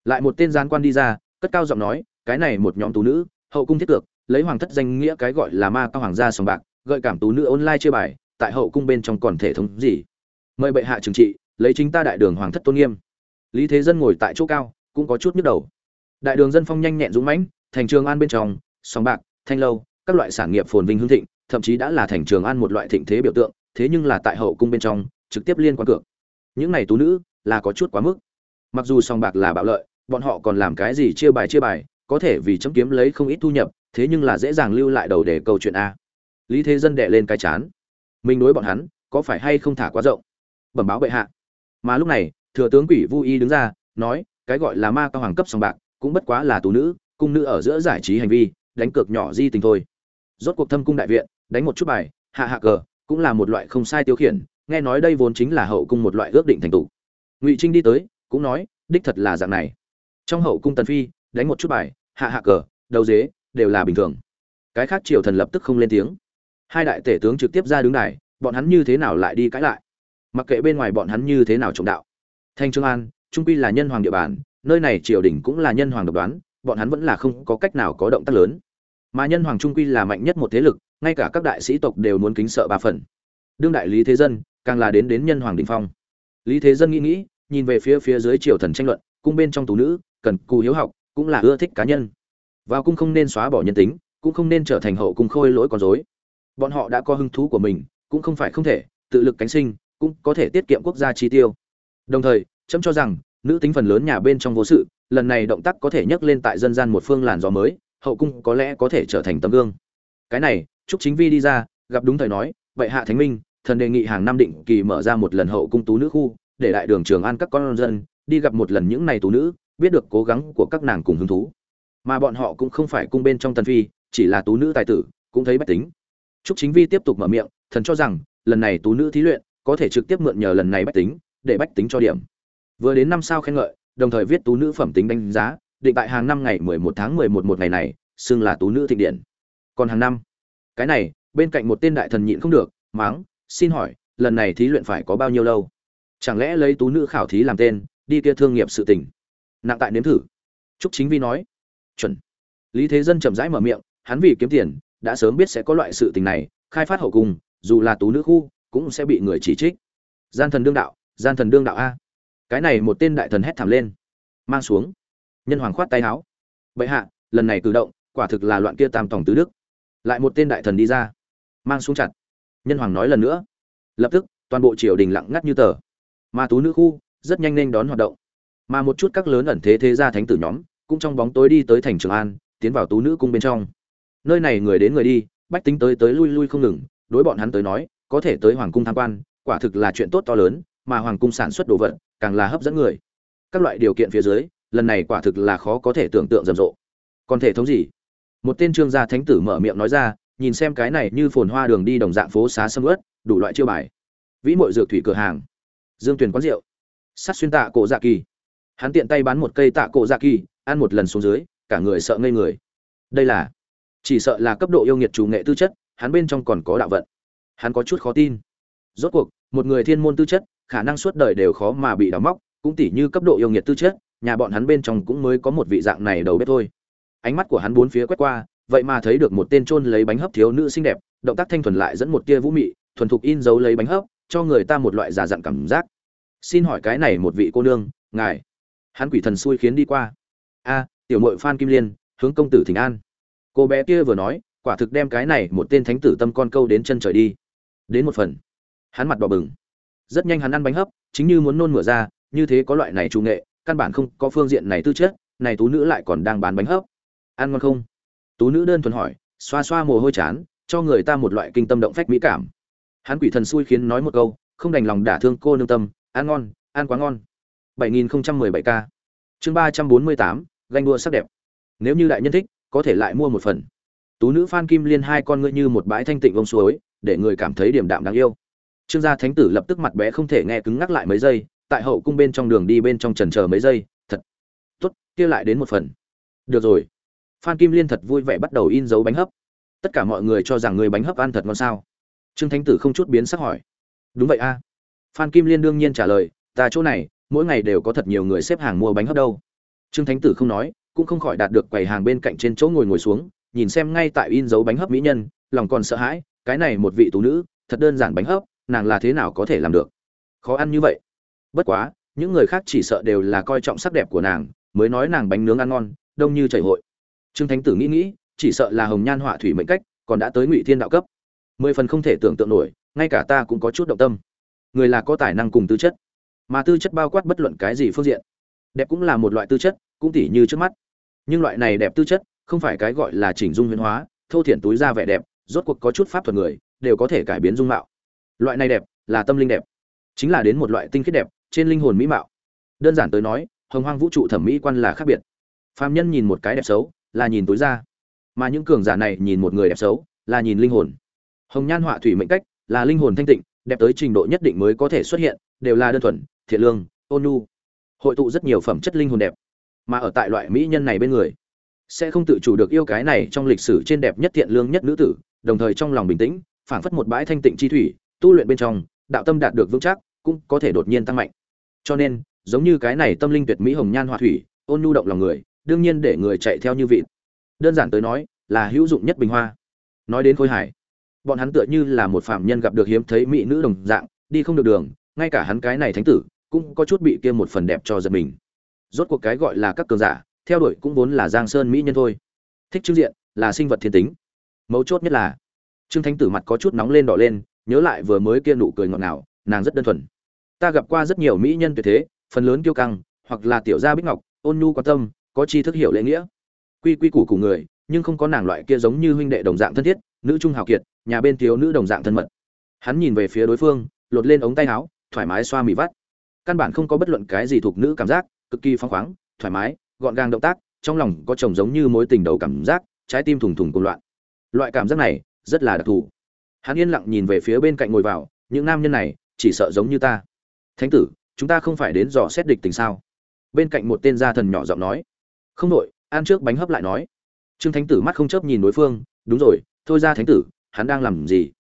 lại một tên gián quan đi ra, cất cao giọng nói, cái này một nhóm tú nữ, hậu cung thiết cược, lấy hoàng thất danh nghĩa cái gọi là ma cao hoàng gia sòng bạc, gợi cảm tú nữ online chơi bài, tại hậu cung bên trong còn thể thống gì? Mời bệ hạ trừng trị, lấy chính ta đại đường hoàng thất tôn nghiêm. Lý thế dân ngồi tại chỗ cao, cũng có chút nhức đầu. Đại đường dân phong nhanh nhẹn dũng mãnh, thành trường an bên trong, sòng bạc, thanh lâu, các loại sản nghiệp phồn vinh hương thịnh, thậm chí đã là thành trường an một loại thịnh thế biểu tượng, thế nhưng là tại hậu cung bên trong, trực tiếp liên quan cược. Những này tú nữ, là có chút quá mức. Mặc dù sòng bạc là bạo lợi bọn họ còn làm cái gì chia bài chia bài, có thể vì chấm kiếm lấy không ít thu nhập, thế nhưng là dễ dàng lưu lại đầu để câu chuyện a. Lý thế dân đệ lên cái chán. Mình đối bọn hắn, có phải hay không thả quá rộng? Bẩm báo bệ hạ. Mà lúc này, thừa tướng quỷ vu y đứng ra, nói, cái gọi là ma cao hoàng cấp sòng bạc, cũng bất quá là tú nữ, cung nữ ở giữa giải trí hành vi, đánh cược nhỏ di tình thôi. Rốt cuộc thâm cung đại viện, đánh một chút bài, hạ hạ cờ, cũng là một loại không sai tiêu khiển, nghe nói đây vốn chính là hậu cung một loại ước định thành tụ ngụy trinh đi tới, cũng nói, đích thật là dạng này trong hậu cung tần phi, đánh một chút bài, hạ hạ cờ, đầu dế, đều là bình thường. Cái khác triều thần lập tức không lên tiếng. Hai đại tể tướng trực tiếp ra đứng đài, bọn hắn như thế nào lại đi cãi lại? Mặc kệ bên ngoài bọn hắn như thế nào trọng đạo. Thanh trương an, trung quy là nhân hoàng địa bàn, nơi này triều đình cũng là nhân hoàng độc đoán, bọn hắn vẫn là không có cách nào có động tác lớn. Mà nhân hoàng trung quy là mạnh nhất một thế lực, ngay cả các đại sĩ tộc đều muốn kính sợ ba phần. Đương đại lý thế dân, càng là đến đến nhân hoàng đình phong. Lý thế dân nghĩ nghĩ, nhìn về phía phía dưới triều thần tranh luận, cung bên trong tú nữ cần cù hiếu học, cũng là ưa thích cá nhân. Vào cung không nên xóa bỏ nhân tính, cũng không nên trở thành hậu cung khôi lỗi con dối bọn họ đã có hứng thú của mình, cũng không phải không thể, tự lực cánh sinh, cũng có thể tiết kiệm quốc gia chi tiêu. Đồng thời, trâm cho rằng, nữ tính phần lớn nhà bên trong vô sự, lần này động tác có thể nhấc lên tại dân gian một phương làn gió mới, hậu cung có lẽ có thể trở thành tấm gương. Cái này, trúc chính vi đi ra, gặp đúng thời nói vậy hạ thánh minh, thần đề nghị hàng năm định kỳ mở ra một lần hậu cung tú nữ khu, để đại đường trường an các con dân, đi gặp một lần những này tú nữ biết được cố gắng của các nàng cùng hứng thú. Mà bọn họ cũng không phải cung bên trong tần phi, chỉ là tú nữ tài tử, cũng thấy bách tính. Trúc chính vi tiếp tục mở miệng, thần cho rằng, lần này tú nữ thí luyện, có thể trực tiếp mượn nhờ lần này bách tính, để bách tính cho điểm. Vừa đến năm sao khen ngợi, đồng thời viết tú nữ phẩm tính đánh giá, định tại hàng năm ngày 11 tháng 11 một ngày này, xưng là tú nữ thịnh điện. Còn hàng năm, cái này, bên cạnh một tên đại thần nhịn không được máng xin hỏi, lần này thí luyện phải có bao nhiêu lâu? Chẳng lẽ lấy tú nữ khảo thí làm tên, đi kia thương nghiệp sự tình? Nặng tại nếm thử. Trúc chính vi nói, chuẩn. Lý thế dân chậm rãi mở miệng, hắn vì kiếm tiền, đã sớm biết sẽ có loại sự tình này, khai phát hậu cung, dù là tú nữ khu, cũng sẽ bị người chỉ trích. Gian thần đương đạo, gian thần đương đạo a. Cái này một tên đại thần hét thảm lên. Mang xuống. Nhân hoàng khoát tay áo. Bệ hạ, lần này cử động, quả thực là loạn kia tam tổng tứ đức. Lại một tên đại thần đi ra. Mang xuống chặt. Nhân hoàng nói lần nữa. Lập tức, toàn bộ triều đình lặng ngắt như tờ. Ma tú nữ khu, rất nhanh nên đón hoạt động mà một chút các lớn ẩn thế thế gia thánh tử nhóm cũng trong bóng tối đi tới thành trường an, tiến vào tú nữ cung bên trong. Nơi này người đến người đi, bách tính tới tới lui lui không ngừng, đối bọn hắn tới nói, có thể tới hoàng cung tham quan, quả thực là chuyện tốt to lớn, mà hoàng cung sản xuất đồ vật càng là hấp dẫn người. Các loại điều kiện phía dưới, lần này quả thực là khó có thể tưởng tượng rầm rộ. Còn thể thống gì? Một tên trương gia thánh tử mở miệng nói ra, nhìn xem cái này như phồn hoa đường đi đồng dạng phố xá sâm ướt đủ loại chiêu bài. Vĩ mội dược thủy cửa hàng. Dương tuyển quán rượu. Sắt xuyên tạ cổ dạ kỳ hắn tiện tay bán một cây tạ cổ dạ kỳ, ăn một lần xuống dưới, cả người sợ ngây người. Đây là, chỉ sợ là cấp độ yêu nghiệt chủ nghệ tư chất, hắn bên trong còn có đạo vận. Hắn có chút khó tin. Rốt cuộc, một người thiên môn tư chất, khả năng suốt đời đều khó mà bị đào móc, cũng tỉ như cấp độ yêu nghiệt tư chất, nhà bọn hắn bên trong cũng mới có một vị dạng này đầu bếp thôi. Ánh mắt của hắn bốn phía quét qua, vậy mà thấy được một tên trôn lấy bánh hấp thiếu nữ xinh đẹp, động tác thanh thuần lại dẫn một tia vũ mị, thuần thục in dấu lấy bánh hấp, cho người ta một loại giả dặn cảm giác. Xin hỏi cái này một vị cô nương, ngài hắn quỷ thần xui khiến đi qua. A, tiểu mội phan kim liên, hướng công tử thỉnh an. Cô bé kia vừa nói, quả thực đem cái này một tên thánh tử tâm con câu đến chân trời đi. Đến một phần. Hắn mặt đỏ bừng. Rất nhanh hắn ăn bánh hấp, chính như muốn nôn mửa ra, như thế có loại này trung nghệ, căn bản không có phương diện này tư chất, này tú nữ lại còn đang bán bánh hấp. Ăn ngon không? Tú nữ đơn thuần hỏi, xoa xoa mồ hôi chán, cho người ta một loại kinh tâm động phách mỹ cảm. Hắn quỷ thần xui khiến nói một câu, không đành lòng đả thương cô nương tâm, ăn ngon, ăn quá ngon. 7017 k. Chương 348, ganh đua sắc đẹp. Nếu như đại nhân thích có thể lại mua một phần. Tú nữ phan kim liên hai con ngươi như một bãi thanh tịnh vông suối để người cảm thấy điểm đạm đáng yêu. Trương gia thánh tử lập tức mặt bé không thể nghe cứng ngắc lại mấy giây tại hậu cung bên trong đường đi bên trong trần chờ mấy giây thật. Tốt kia lại đến một phần. Được rồi. Phan kim liên thật vui vẻ bắt đầu in dấu bánh hấp. Tất cả mọi người cho rằng người bánh hấp ăn thật ngon sao? Trương thánh tử không chút biến sắc hỏi. Đúng vậy a. Phan kim liên đương nhiên trả lời ta chỗ này mỗi ngày đều có thật nhiều người xếp hàng mua bánh hấp đâu. Trương thánh tử không nói, cũng không khỏi đạt được quầy hàng bên cạnh trên chỗ ngồi ngồi xuống, nhìn xem ngay tại in dấu bánh hấp mỹ nhân, lòng còn sợ hãi, cái này một vị tú nữ, thật đơn giản bánh hấp, nàng là thế nào có thể làm được? Khó ăn như vậy. Bất quá, những người khác chỉ sợ đều là coi trọng sắc đẹp của nàng, mới nói nàng bánh nướng ăn ngon, đông như chảy hội. Trương thánh tử nghĩ nghĩ, chỉ sợ là hồng nhan họa thủy mệnh cách, còn đã tới ngụy thiên đạo cấp. Mười phần không thể tưởng tượng nổi, ngay cả ta cũng có chút động tâm. Người là có tài năng cùng tư chất mà tư chất bao quát bất luận cái gì phương diện. Đẹp cũng là một loại tư chất, cũng tỉ như trước mắt. Nhưng loại này đẹp tư chất, không phải cái gọi là chỉnh dung huyễn hóa, thô thiển túi ra vẻ đẹp, rốt cuộc có chút pháp thuật người, đều có thể cải biến dung mạo. Loại này đẹp là tâm linh đẹp. Chính là đến một loại tinh khiết đẹp, trên linh hồn mỹ mạo. Đơn giản tới nói, hồng hoang vũ trụ thẩm mỹ quan là khác biệt. Phàm nhân nhìn một cái đẹp xấu, là nhìn túi ra mà những cường giả này nhìn một người đẹp xấu, là nhìn linh hồn. Hồng nhan họa thủy mệnh cách, là linh hồn thanh tịnh, đẹp tới trình độ nhất định mới có thể xuất hiện, đều là đơn thuần thiện lương, ôn nhu. Hội tụ rất nhiều phẩm chất linh hồn đẹp, mà ở tại loại mỹ nhân này bên người, sẽ không tự chủ được yêu cái này trong lịch sử trên đẹp nhất thiện lương nhất nữ tử, đồng thời trong lòng bình tĩnh, phảng phất một bãi thanh tịnh chi thủy, tu luyện bên trong, đạo tâm đạt được vững chắc, cũng có thể đột nhiên tăng mạnh. Cho nên, giống như cái này tâm linh tuyệt mỹ hồng nhan hòa thủy, ôn nhu động lòng người, đương nhiên để người chạy theo như vị đơn giản tới nói, là hữu dụng nhất bình hoa. Nói đến khôi hải bọn hắn tựa như là một phạm nhân gặp được hiếm thấy mỹ nữ đồng dạng, đi không được đường ngay cả hắn cái này thánh tử cũng có chút bị kia một phần đẹp cho giật mình. Rốt cuộc cái gọi là các cường giả, theo đuổi cũng vốn là giang sơn mỹ nhân thôi. Thích trưng diện là sinh vật thiên tính. Mấu chốt nhất là, trương thánh tử mặt có chút nóng lên đỏ lên, nhớ lại vừa mới kia nụ cười ngọt ngào, nàng rất đơn thuần. Ta gặp qua rất nhiều mỹ nhân tuyệt thế, phần lớn kiêu căng, hoặc là tiểu gia bích ngọc, ôn nhu quan tâm, có chi thức hiểu lễ nghĩa. Quy quy củ của người, nhưng không có nàng loại kia giống như huynh đệ đồng dạng thân thiết, nữ trung hào kiệt, nhà bên thiếu nữ đồng dạng thân mật. Hắn nhìn về phía đối phương, lột lên ống tay áo thoải mái xoa mì vắt. Căn bản không có bất luận cái gì thuộc nữ cảm giác, cực kỳ phóng khoáng, thoải mái, gọn gàng động tác, trong lòng có chồng giống như mối tình đầu cảm giác, trái tim thùng thùng cùng loạn. Loại cảm giác này rất là đặc thù. Hắn yên lặng nhìn về phía bên cạnh ngồi vào, những nam nhân này chỉ sợ giống như ta. Thánh tử, chúng ta không phải đến dò xét địch tình sao? Bên cạnh một tên gia thần nhỏ giọng nói. Không đội, ăn trước bánh hấp lại nói. Trương thánh tử mắt không chớp nhìn đối phương, đúng rồi, thôi ra thánh tử, hắn đang làm gì?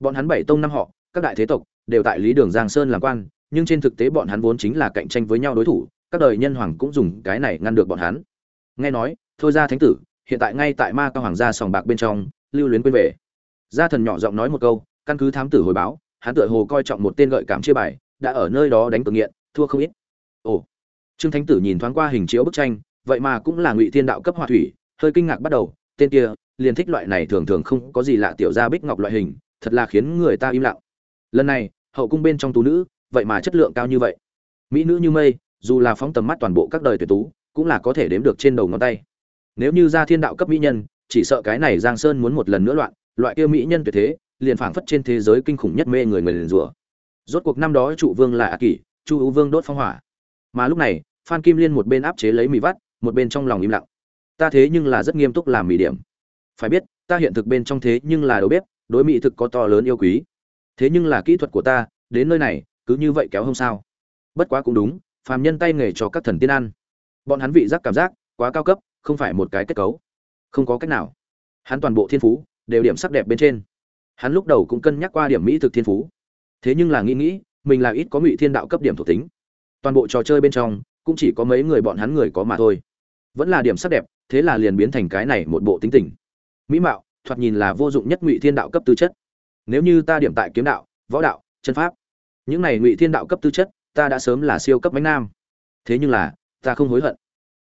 Bọn hắn bảy tông năm họ, các đại thế tộc đều tại lý đường giang sơn làm quan, nhưng trên thực tế bọn hắn vốn chính là cạnh tranh với nhau đối thủ, các đời nhân hoàng cũng dùng cái này ngăn được bọn hắn. Nghe nói, thôi ra thánh tử, hiện tại ngay tại ma cao hoàng gia sòng bạc bên trong, lưu luyến quên về. Gia thần nhỏ giọng nói một câu, căn cứ thám tử hồi báo, hắn tựa hồ coi trọng một tên gợi cảm chia bài, đã ở nơi đó đánh cược nghiện, thua không ít. Ồ. Trương thánh tử nhìn thoáng qua hình chiếu bức tranh, vậy mà cũng là ngụy thiên đạo cấp hòa thủy, hơi kinh ngạc bắt đầu, tên kia, liền thích loại này thường thường không có gì lạ tiểu gia bích ngọc loại hình, thật là khiến người ta im lặng. Lần này hậu cung bên trong tú nữ, vậy mà chất lượng cao như vậy. Mỹ nữ như mây, dù là phóng tầm mắt toàn bộ các đời tuyệt tú, cũng là có thể đếm được trên đầu ngón tay. Nếu như ra thiên đạo cấp mỹ nhân, chỉ sợ cái này giang sơn muốn một lần nữa loạn, loại kia mỹ nhân tuyệt thế, liền phảng phất trên thế giới kinh khủng nhất mê người người liền rủa. Rốt cuộc năm đó trụ vương là a kỷ, chu ưu vương đốt phong hỏa. Mà lúc này, phan kim liên một bên áp chế lấy mì vắt, một bên trong lòng im lặng. Ta thế nhưng là rất nghiêm túc làm mì điểm. Phải biết, ta hiện thực bên trong thế nhưng là đầu bếp, đối mỹ thực có to lớn yêu quý thế nhưng là kỹ thuật của ta, đến nơi này, cứ như vậy kéo không sao. Bất quá cũng đúng, phàm nhân tay nghề cho các thần tiên ăn. Bọn hắn vị giác cảm giác, quá cao cấp, không phải một cái kết cấu. Không có cách nào. Hắn toàn bộ thiên phú, đều điểm sắc đẹp bên trên. Hắn lúc đầu cũng cân nhắc qua điểm mỹ thực thiên phú. Thế nhưng là nghĩ nghĩ, mình là ít có ngụy thiên đạo cấp điểm thuộc tính. Toàn bộ trò chơi bên trong, cũng chỉ có mấy người bọn hắn người có mà thôi. Vẫn là điểm sắc đẹp, thế là liền biến thành cái này một bộ tính tình. Mỹ mạo, thoạt nhìn là vô dụng nhất ngụy thiên đạo cấp tư chất nếu như ta điểm tại kiếm đạo, võ đạo, chân pháp, những này ngụy thiên đạo cấp tư chất, ta đã sớm là siêu cấp bánh nam. Thế nhưng là, ta không hối hận.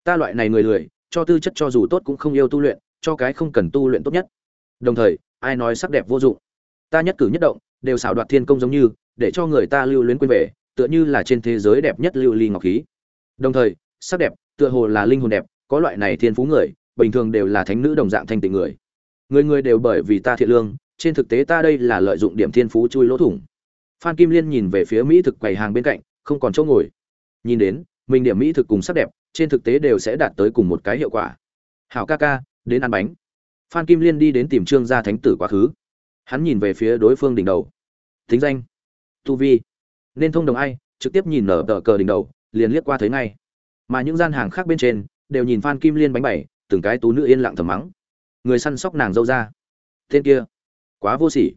Ta loại này người lười, cho tư chất cho dù tốt cũng không yêu tu luyện, cho cái không cần tu luyện tốt nhất. Đồng thời, ai nói sắc đẹp vô dụng? Ta nhất cử nhất động, đều xảo đoạt thiên công giống như, để cho người ta lưu luyến quên về, tựa như là trên thế giới đẹp nhất lưu ly ngọc khí. Đồng thời, sắc đẹp, tựa hồ là linh hồn đẹp, có loại này thiên phú người, bình thường đều là thánh nữ đồng dạng thanh tịnh người. Người người đều bởi vì ta thiện lương trên thực tế ta đây là lợi dụng điểm thiên phú chui lỗ thủng. Phan kim liên nhìn về phía mỹ thực quầy hàng bên cạnh, không còn chỗ ngồi. Nhìn đến, mình điểm mỹ thực cùng sắc đẹp, trên thực tế đều sẽ đạt tới cùng một cái hiệu quả. Hảo ca ca, đến ăn bánh. Phan kim liên đi đến tìm trương gia thánh tử quá khứ. Hắn nhìn về phía đối phương đỉnh đầu. Thính danh. Tu vi. Nên thông đồng ai, trực tiếp nhìn nở tờ cờ đỉnh đầu, liền liếc qua thấy ngay. Mà những gian hàng khác bên trên, đều nhìn phan kim liên bánh bảy từng cái tú nữ yên lặng thầm mắng. Người săn sóc nàng dâu ra. Tên kia quá vô sỉ.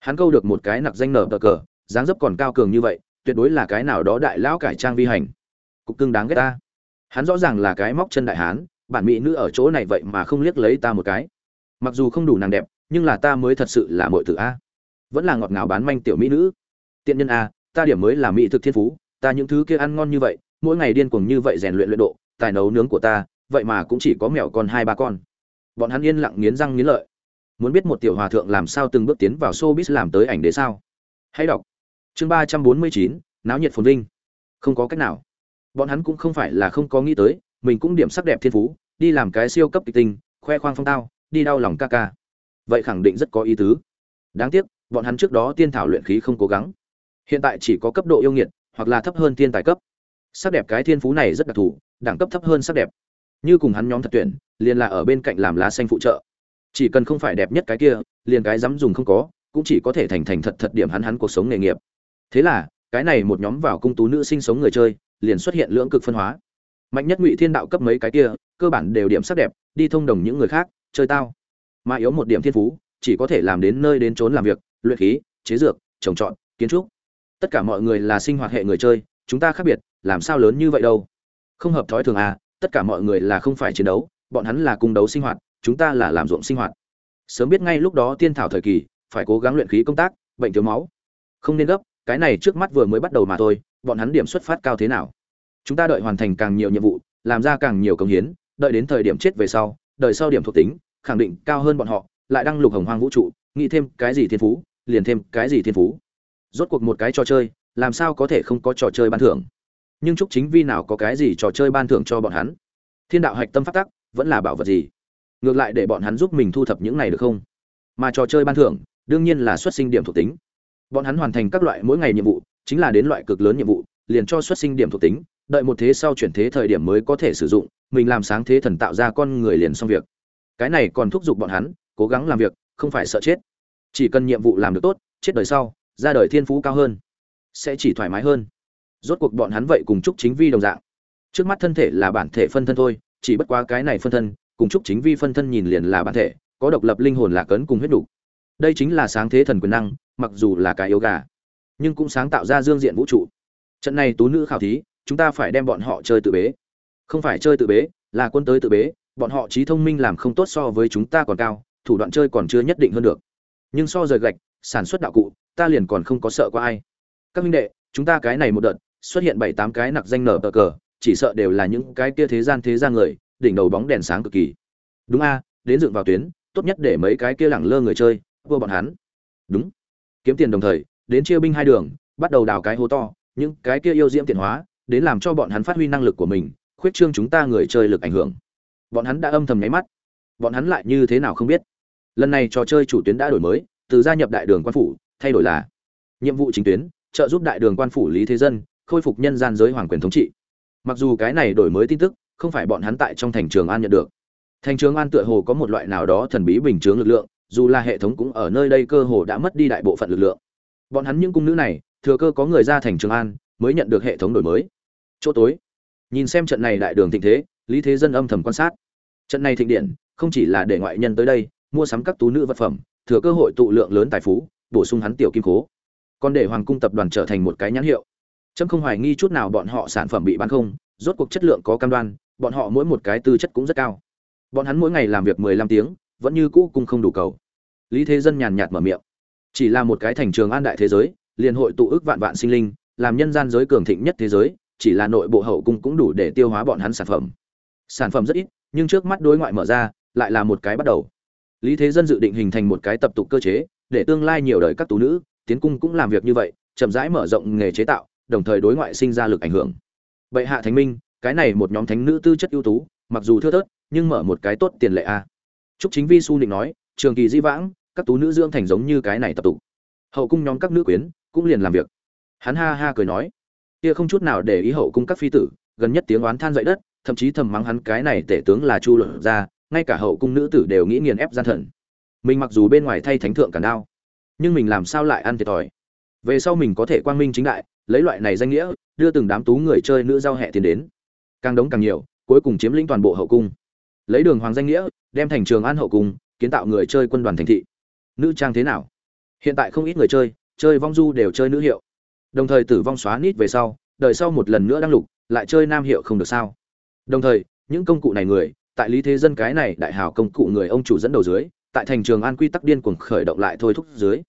Hắn câu được một cái nặc danh nở tờ cờ, dáng dấp còn cao cường như vậy, tuyệt đối là cái nào đó đại lão cải trang vi hành. Cục cưng đáng ghét ta. Hắn rõ ràng là cái móc chân đại hán, bản mỹ nữ ở chỗ này vậy mà không liếc lấy ta một cái. Mặc dù không đủ nàng đẹp, nhưng là ta mới thật sự là muội tử a. Vẫn là ngọt ngào bán manh tiểu mỹ nữ. Tiện nhân a, ta điểm mới là mỹ thực thiên phú, ta những thứ kia ăn ngon như vậy, mỗi ngày điên cuồng như vậy rèn luyện luyện độ, tài nấu nướng của ta, vậy mà cũng chỉ có mèo con hai ba con. Bọn hắn yên lặng nghiến răng nghiến lợi muốn biết một tiểu hòa thượng làm sao từng bước tiến vào showbiz làm tới ảnh đế sao? Hãy đọc. Chương ba trăm bốn mươi chín, náo nhiệt phồn vinh. Không có cách nào. Bọn hắn cũng không phải là không có nghĩ tới, mình cũng điểm sắc đẹp thiên phú, đi làm cái siêu cấp kịch tinh, khoe khoang phong tao, đi đau lòng ca ca. Vậy khẳng định rất có ý tứ. Đáng tiếc, bọn hắn trước đó tiên thảo luyện khí không cố gắng. Hiện tại chỉ có cấp độ yêu nghiệt, hoặc là thấp hơn thiên tài cấp. Sắc đẹp cái thiên phú này rất đặc thù, đẳng cấp thấp hơn sắc đẹp. Như cùng hắn nhóm thật tuyển, liền là ở bên cạnh làm lá xanh phụ trợ chỉ cần không phải đẹp nhất cái kia, liền cái dám dùng không có, cũng chỉ có thể thành thành thật thật điểm hắn hắn cuộc sống nghề nghiệp. Thế là, cái này một nhóm vào cung tú nữ sinh sống người chơi, liền xuất hiện lưỡng cực phân hóa. Mạnh nhất ngụy thiên đạo cấp mấy cái kia, cơ bản đều điểm sắc đẹp, đi thông đồng những người khác, chơi tao. Mà yếu một điểm thiên phú, chỉ có thể làm đến nơi đến trốn làm việc, luyện khí, chế dược, trồng trọt, kiến trúc. Tất cả mọi người là sinh hoạt hệ người chơi, chúng ta khác biệt, làm sao lớn như vậy đâu? Không hợp thói thường à tất cả mọi người là không phải chiến đấu, bọn hắn là cung đấu sinh hoạt chúng ta là làm ruộng sinh hoạt. Sớm biết ngay lúc đó tiên thảo thời kỳ, phải cố gắng luyện khí công tác, bệnh thiếu máu. Không nên gấp, cái này trước mắt vừa mới bắt đầu mà thôi, bọn hắn điểm xuất phát cao thế nào? Chúng ta đợi hoàn thành càng nhiều nhiệm vụ, làm ra càng nhiều công hiến, đợi đến thời điểm chết về sau, đợi sau điểm thuộc tính, khẳng định cao hơn bọn họ, lại đăng lục hồng hoang vũ trụ, nghĩ thêm cái gì thiên phú, liền thêm cái gì thiên phú. Rốt cuộc một cái trò chơi, làm sao có thể không có trò chơi ban thưởng? Nhưng chúc chính vi nào có cái gì trò chơi ban thưởng cho bọn hắn? Thiên đạo hạch tâm phát tắc, vẫn là bảo vật gì? Ngược lại để bọn hắn giúp mình thu thập những này được không? Mà trò chơi ban thưởng, đương nhiên là xuất sinh điểm thuộc tính. Bọn hắn hoàn thành các loại mỗi ngày nhiệm vụ, chính là đến loại cực lớn nhiệm vụ, liền cho xuất sinh điểm thuộc tính, đợi một thế sau chuyển thế thời điểm mới có thể sử dụng, mình làm sáng thế thần tạo ra con người liền xong việc. Cái này còn thúc giục bọn hắn, cố gắng làm việc, không phải sợ chết. Chỉ cần nhiệm vụ làm được tốt, chết đời sau, ra đời thiên phú cao hơn, sẽ chỉ thoải mái hơn. Rốt cuộc bọn hắn vậy cùng chúc chính vi đồng dạng. Trước mắt thân thể là bản thể phân thân thôi, chỉ bất quá cái này phân thân cùng chúc chính vi phân thân nhìn liền là bản thể, có độc lập linh hồn là cấn cùng huyết đủ. Đây chính là sáng thế thần quyền năng, mặc dù là cái yếu gà, nhưng cũng sáng tạo ra dương diện vũ trụ. Trận này tú nữ khảo thí, chúng ta phải đem bọn họ chơi tự bế. Không phải chơi tự bế, là quân tới tự bế, bọn họ trí thông minh làm không tốt so với chúng ta còn cao, thủ đoạn chơi còn chưa nhất định hơn được. Nhưng so rời gạch, sản xuất đạo cụ, ta liền còn không có sợ qua ai. Các minh đệ, chúng ta cái này một đợt, xuất hiện bảy tám cái nặc danh nở cờ cờ, chỉ sợ đều là những cái kia thế gian thế gian người đỉnh đầu bóng đèn sáng cực kỳ. Đúng a, đến dựng vào tuyến, tốt nhất để mấy cái kia lẳng lơ người chơi, vua bọn hắn. Đúng. Kiếm tiền đồng thời, đến chia binh hai đường, bắt đầu đào cái hố to, những cái kia yêu diễm tiện hóa, đến làm cho bọn hắn phát huy năng lực của mình, khuyết trương chúng ta người chơi lực ảnh hưởng. Bọn hắn đã âm thầm nháy mắt. Bọn hắn lại như thế nào không biết. Lần này trò chơi chủ tuyến đã đổi mới, từ gia nhập đại đường quan phủ, thay đổi là nhiệm vụ chính tuyến, trợ giúp đại đường quan phủ lý thế dân, khôi phục nhân gian giới hoàng quyền thống trị. Mặc dù cái này đổi mới tin tức không phải bọn hắn tại trong thành trường an nhận được. Thành trường an tựa hồ có một loại nào đó thần bí bình chướng lực lượng, dù là hệ thống cũng ở nơi đây cơ hồ đã mất đi đại bộ phận lực lượng. Bọn hắn những cung nữ này, thừa cơ có người ra thành trường an, mới nhận được hệ thống đổi mới. Chỗ tối. Nhìn xem trận này đại đường thịnh thế, lý thế dân âm thầm quan sát. Trận này thịnh điện, không chỉ là để ngoại nhân tới đây, mua sắm các tú nữ vật phẩm, thừa cơ hội tụ lượng lớn tài phú, bổ sung hắn tiểu kim cố. Còn để hoàng cung tập đoàn trở thành một cái nhãn hiệu. Trâm không hoài nghi chút nào bọn họ sản phẩm bị bán không, rốt cuộc chất lượng có cam đoan bọn họ mỗi một cái tư chất cũng rất cao. Bọn hắn mỗi ngày làm việc mười lăm tiếng, vẫn như cũ cung không đủ cầu. Lý thế dân nhàn nhạt mở miệng. Chỉ là một cái thành trường an đại thế giới, liền hội tụ ước vạn vạn sinh linh, làm nhân gian giới cường thịnh nhất thế giới, chỉ là nội bộ hậu cung cũng đủ để tiêu hóa bọn hắn sản phẩm. Sản phẩm rất ít, nhưng trước mắt đối ngoại mở ra, lại là một cái bắt đầu. Lý thế dân dự định hình thành một cái tập tục cơ chế, để tương lai nhiều đời các tú nữ, tiến cung cũng làm việc như vậy, chậm rãi mở rộng nghề chế tạo, đồng thời đối ngoại sinh ra lực ảnh hưởng. Bệ hạ thánh minh cái này một nhóm thánh nữ tư chất ưu tú, mặc dù thưa thớt, nhưng mở một cái tốt tiền lệ a. Trúc chính vi su định nói, trường kỳ di vãng, các tú nữ dưỡng thành giống như cái này tập tụ. hậu cung nhóm các nữ quyến cũng liền làm việc. Hắn ha ha cười nói, kia không chút nào để ý hậu cung các phi tử, gần nhất tiếng oán than dậy đất, thậm chí thầm mắng hắn cái này tể tướng là chu luận ra ngay cả hậu cung nữ tử đều nghĩ nghiền ép gian thần. Mình mặc dù bên ngoài thay thánh thượng cả đao, nhưng mình làm sao lại ăn thiệt thòi? Về sau mình có thể quang minh chính đại, lấy loại này danh nghĩa, đưa từng đám tú người chơi nữ giao hẹ tiền đến càng đống càng nhiều, cuối cùng chiếm lĩnh toàn bộ hậu cung. Lấy đường hoàng danh nghĩa, đem thành trường an hậu cung, kiến tạo người chơi quân đoàn thành thị. Nữ trang thế nào? Hiện tại không ít người chơi chơi vong du đều chơi nữ hiệu. Đồng thời tử vong xóa nít về sau đợi sau một lần nữa đăng lục, lại chơi nam hiệu không được sao? Đồng thời, những công cụ này người, tại lý thế dân cái này đại hào công cụ người ông chủ dẫn đầu dưới, tại thành trường an quy tắc điên cuồng khởi động lại thôi thúc dưới.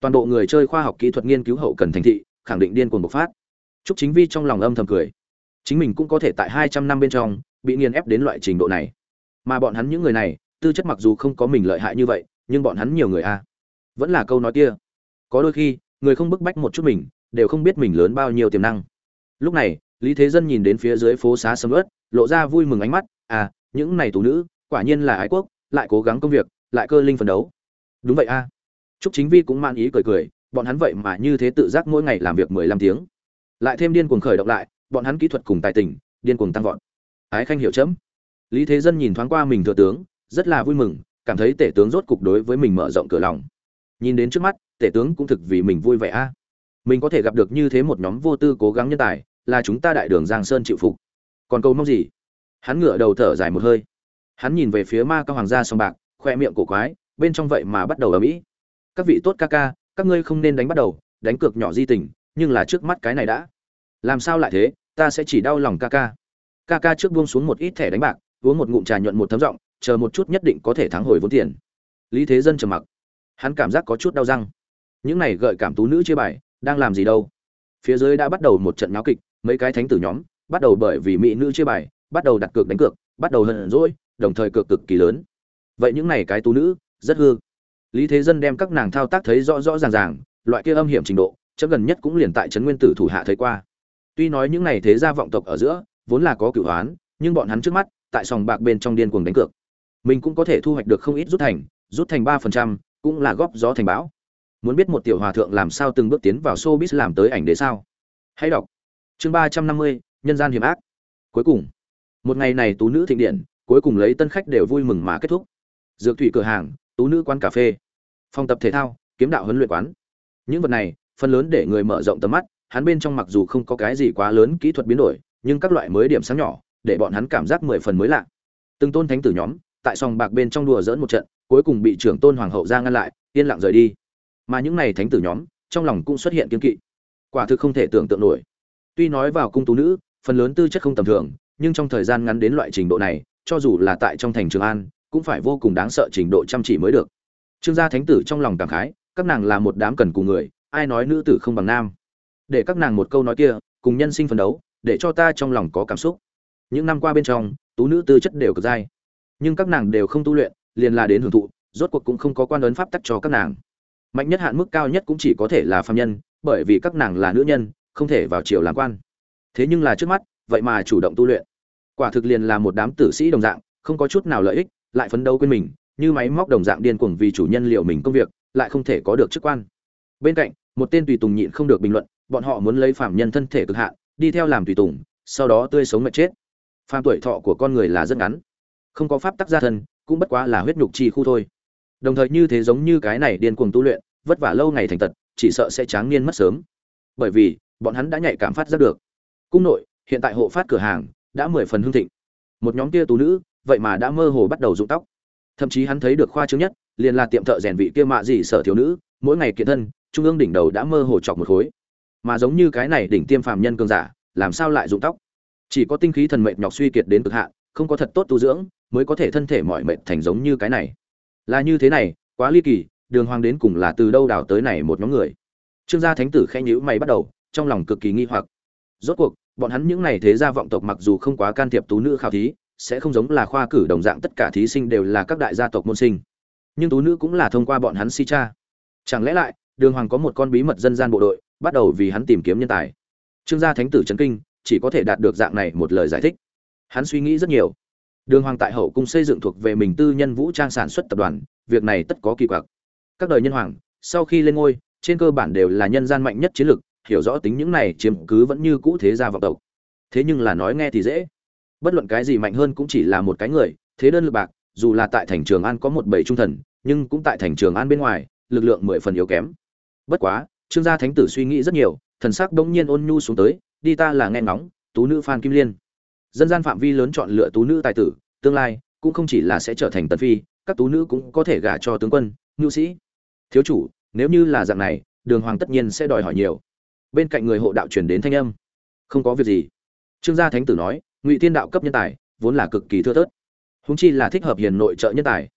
Toàn bộ người chơi khoa học kỹ thuật nghiên cứu hậu cần thành thị, khẳng định điên cuồng bộc phát. Chúc chính vi trong lòng âm thầm cười chính mình cũng có thể tại hai trăm năm bên trong, bị nghiền ép đến loại trình độ này. Mà bọn hắn những người này, tư chất mặc dù không có mình lợi hại như vậy, nhưng bọn hắn nhiều người a. Vẫn là câu nói kia. Có đôi khi, người không bức bách một chút mình, đều không biết mình lớn bao nhiêu tiềm năng. Lúc này, lý thế dân nhìn đến phía dưới phố xá sầm ớt lộ ra vui mừng ánh mắt à những này tú nữ, quả nhiên là ái quốc, lại cố gắng công việc, lại cơ linh phấn đấu. Đúng vậy a. À. trúc chính vi cũng man ý cười cười, bọn hắn vậy mà như thế tự giác mỗi ngày làm việc mười lăm tiếng. Lại thêm điên cuồng khởi động lại bọn hắn kỹ thuật cùng tài tình, điên cuồng tăng vọt. Ái khanh hiểu chấm. Lý thế dân nhìn thoáng qua mình thừa tướng, rất là vui mừng, cảm thấy tể tướng rốt cục đối với mình mở rộng cửa lòng. Nhìn đến trước mắt, tể tướng cũng thực vì mình vui vẻ a. Mình có thể gặp được như thế một nhóm vô tư cố gắng nhân tài, là chúng ta đại đường giang sơn chịu phục. Còn câu mong gì? Hắn ngửa đầu thở dài một hơi. Hắn nhìn về phía ma cao hoàng gia song bạc, khoe miệng cổ quái, bên trong vậy mà bắt đầu ở mỹ các vị tốt ca ca, các ngươi không nên đánh bắt đầu, đánh cược nhỏ di tình, nhưng là trước mắt cái này đã. Làm sao lại thế? Ta sẽ chỉ đau lòng ca ca. Ca ca trước buông xuống một ít thẻ đánh bạc, uống một ngụm trà nhuận một thấm giọng, chờ một chút nhất định có thể thắng hồi vốn tiền. Lý thế dân trầm mặc. Hắn cảm giác có chút đau răng. Những này gợi cảm tú nữ chia bài, đang làm gì đâu? Phía dưới đã bắt đầu một trận náo kịch, mấy cái thánh tử nhóm, bắt đầu bởi vì mỹ nữ chia bài, bắt đầu đặt cược đánh cược, bắt đầu hận rỗi đồng thời cược cực kỳ lớn. Vậy những này cái tú nữ, rất hư. Lý thế dân đem các nàng thao tác thấy rõ rõ ràng ràng, loại kia âm hiểm trình độ, chấm gần nhất cũng liền tại trấn nguyên tử thủ hạ thấy qua tuy nói những này thế gia vọng tộc ở giữa, vốn là có cửu hoán, nhưng bọn hắn trước mắt, tại sòng bạc bên trong điên cuồng đánh cược. Mình cũng có thể thu hoạch được không ít rút thành rút thành ba phần trăm, cũng là góp gió thành bão. Muốn biết một tiểu hòa thượng làm sao từng bước tiến vào showbiz làm tới ảnh đế sao? Hãy đọc. Chương ba trăm năm mươi, nhân gian hiểm ác. Cuối cùng. Một ngày này tú nữ thịnh điện, cuối cùng lấy tân khách đều vui mừng mà kết thúc. Dược thủy cửa hàng, tú nữ quán cà phê. Phòng tập thể thao, kiếm đạo huấn luyện quán. Những vật này, phần lớn để người mở rộng tầm mắt hắn bên trong mặc dù không có cái gì quá lớn kỹ thuật biến đổi, nhưng các loại mới điểm sáng nhỏ, để bọn hắn cảm giác mười phần mới lạ. Từng tôn thánh tử nhóm, tại sòng bạc bên trong đùa dỡn một trận, cuối cùng bị trưởng tôn hoàng hậu ra ngăn lại, yên lặng rời đi. Mà những này thánh tử nhóm, trong lòng cũng xuất hiện kiên kỵ. Quả thực không thể tưởng tượng nổi. Tuy nói vào cung tú nữ, phần lớn tư chất không tầm thường, nhưng trong thời gian ngắn đến loại trình độ này, cho dù là tại trong thành trường an, cũng phải vô cùng đáng sợ trình độ chăm chỉ mới được. Trương gia thánh tử trong lòng cảm khái, các nàng là một đám cần cùng người, ai nói nữ tử không bằng nam? Để các nàng một câu nói kia, cùng nhân sinh phấn đấu, để cho ta trong lòng có cảm xúc. Những năm qua bên trong, tú nữ tư chất đều cực dai, nhưng các nàng đều không tu luyện, liền là đến hưởng thụ, rốt cuộc cũng không có quan ấn pháp tắc cho các nàng. Mạnh nhất hạn mức cao nhất cũng chỉ có thể là phạm nhân, bởi vì các nàng là nữ nhân, không thể vào triều làm quan. Thế nhưng là trước mắt, vậy mà chủ động tu luyện. Quả thực liền là một đám tử sĩ đồng dạng, không có chút nào lợi ích, lại phấn đấu quên mình, như máy móc đồng dạng điên cuồng vì chủ nhân liệu mình công việc, lại không thể có được chức quan. Bên cạnh, một tên tùy tùng nhịn không được bình luận bọn họ muốn lấy phạm nhân thân thể cực hạn, đi theo làm tùy tùng, sau đó tươi sống mệt chết. Phàm tuổi thọ của con người là rất ngắn, không có pháp tắc gia thân, cũng bất quá là huyết nhục chi khu thôi. Đồng thời như thế giống như cái này điên cuồng tu luyện, vất vả lâu ngày thành tật, chỉ sợ sẽ tráng niên mất sớm. Bởi vì, bọn hắn đã nhạy cảm phát ra được. Cung nội, hiện tại hộ phát cửa hàng, đã mười phần hưng thịnh. Một nhóm kia tú nữ, vậy mà đã mơ hồ bắt đầu rụng tóc. Thậm chí hắn thấy được khoa trương nhất, liền là tiệm thợ rèn vị kia mạ gì sở thiếu nữ, mỗi ngày kiện thân, trung ương đỉnh đầu đã mơ hồ chọc một khối mà giống như cái này đỉnh tiêm phàm nhân cường giả, làm sao lại rụng tóc? Chỉ có tinh khí thần mệnh nhọc suy kiệt đến cực hạn, không có thật tốt tu dưỡng, mới có thể thân thể mọi mệnh thành giống như cái này. Là như thế này, quá ly kỳ, đường hoàng đến cùng là từ đâu đào tới này một nhóm người? Trương gia thánh tử khẽ nhíu mày bắt đầu, trong lòng cực kỳ nghi hoặc. Rốt cuộc, bọn hắn những này thế gia vọng tộc mặc dù không quá can thiệp tú nữ khảo thí, sẽ không giống là khoa cử đồng dạng tất cả thí sinh đều là các đại gia tộc môn sinh. Nhưng tú nữ cũng là thông qua bọn hắn si cha. Chẳng lẽ lại, đường hoàng có một con bí mật dân gian bộ đội bắt đầu vì hắn tìm kiếm nhân tài. Trương gia thánh tử trấn kinh, chỉ có thể đạt được dạng này một lời giải thích. Hắn suy nghĩ rất nhiều. Đường hoàng tại hậu cung xây dựng thuộc về mình tư nhân vũ trang sản xuất tập đoàn, việc này tất có kỳ quặc. Các đời nhân hoàng, sau khi lên ngôi, trên cơ bản đều là nhân gian mạnh nhất chiến lực hiểu rõ tính những này chiếm cứ vẫn như cũ thế gia vọng tộc. Thế nhưng là nói nghe thì dễ. Bất luận cái gì mạnh hơn cũng chỉ là một cái người, thế đơn lực bạc, dù là tại thành trường an có một bảy trung thần, nhưng cũng tại thành trường an bên ngoài, lực lượng mười phần yếu kém. Bất quá trương gia thánh tử suy nghĩ rất nhiều, thần sắc bỗng nhiên ôn nhu xuống tới, đi ta là nghe ngóng, tú nữ phan kim liên. Dân gian phạm vi lớn chọn lựa tú nữ tài tử, tương lai cũng không chỉ là sẽ trở thành tần phi, các tú nữ cũng có thể gả cho tướng quân nhu sĩ. Thiếu chủ, nếu như là dạng này, đường hoàng tất nhiên sẽ đòi hỏi nhiều. Bên cạnh người hộ đạo truyền đến thanh âm. Không có việc gì. Trương gia thánh tử nói, ngụy tiên đạo cấp nhân tài, vốn là cực kỳ thưa thớt. Húng chi là thích hợp hiền nội trợ nhân tài.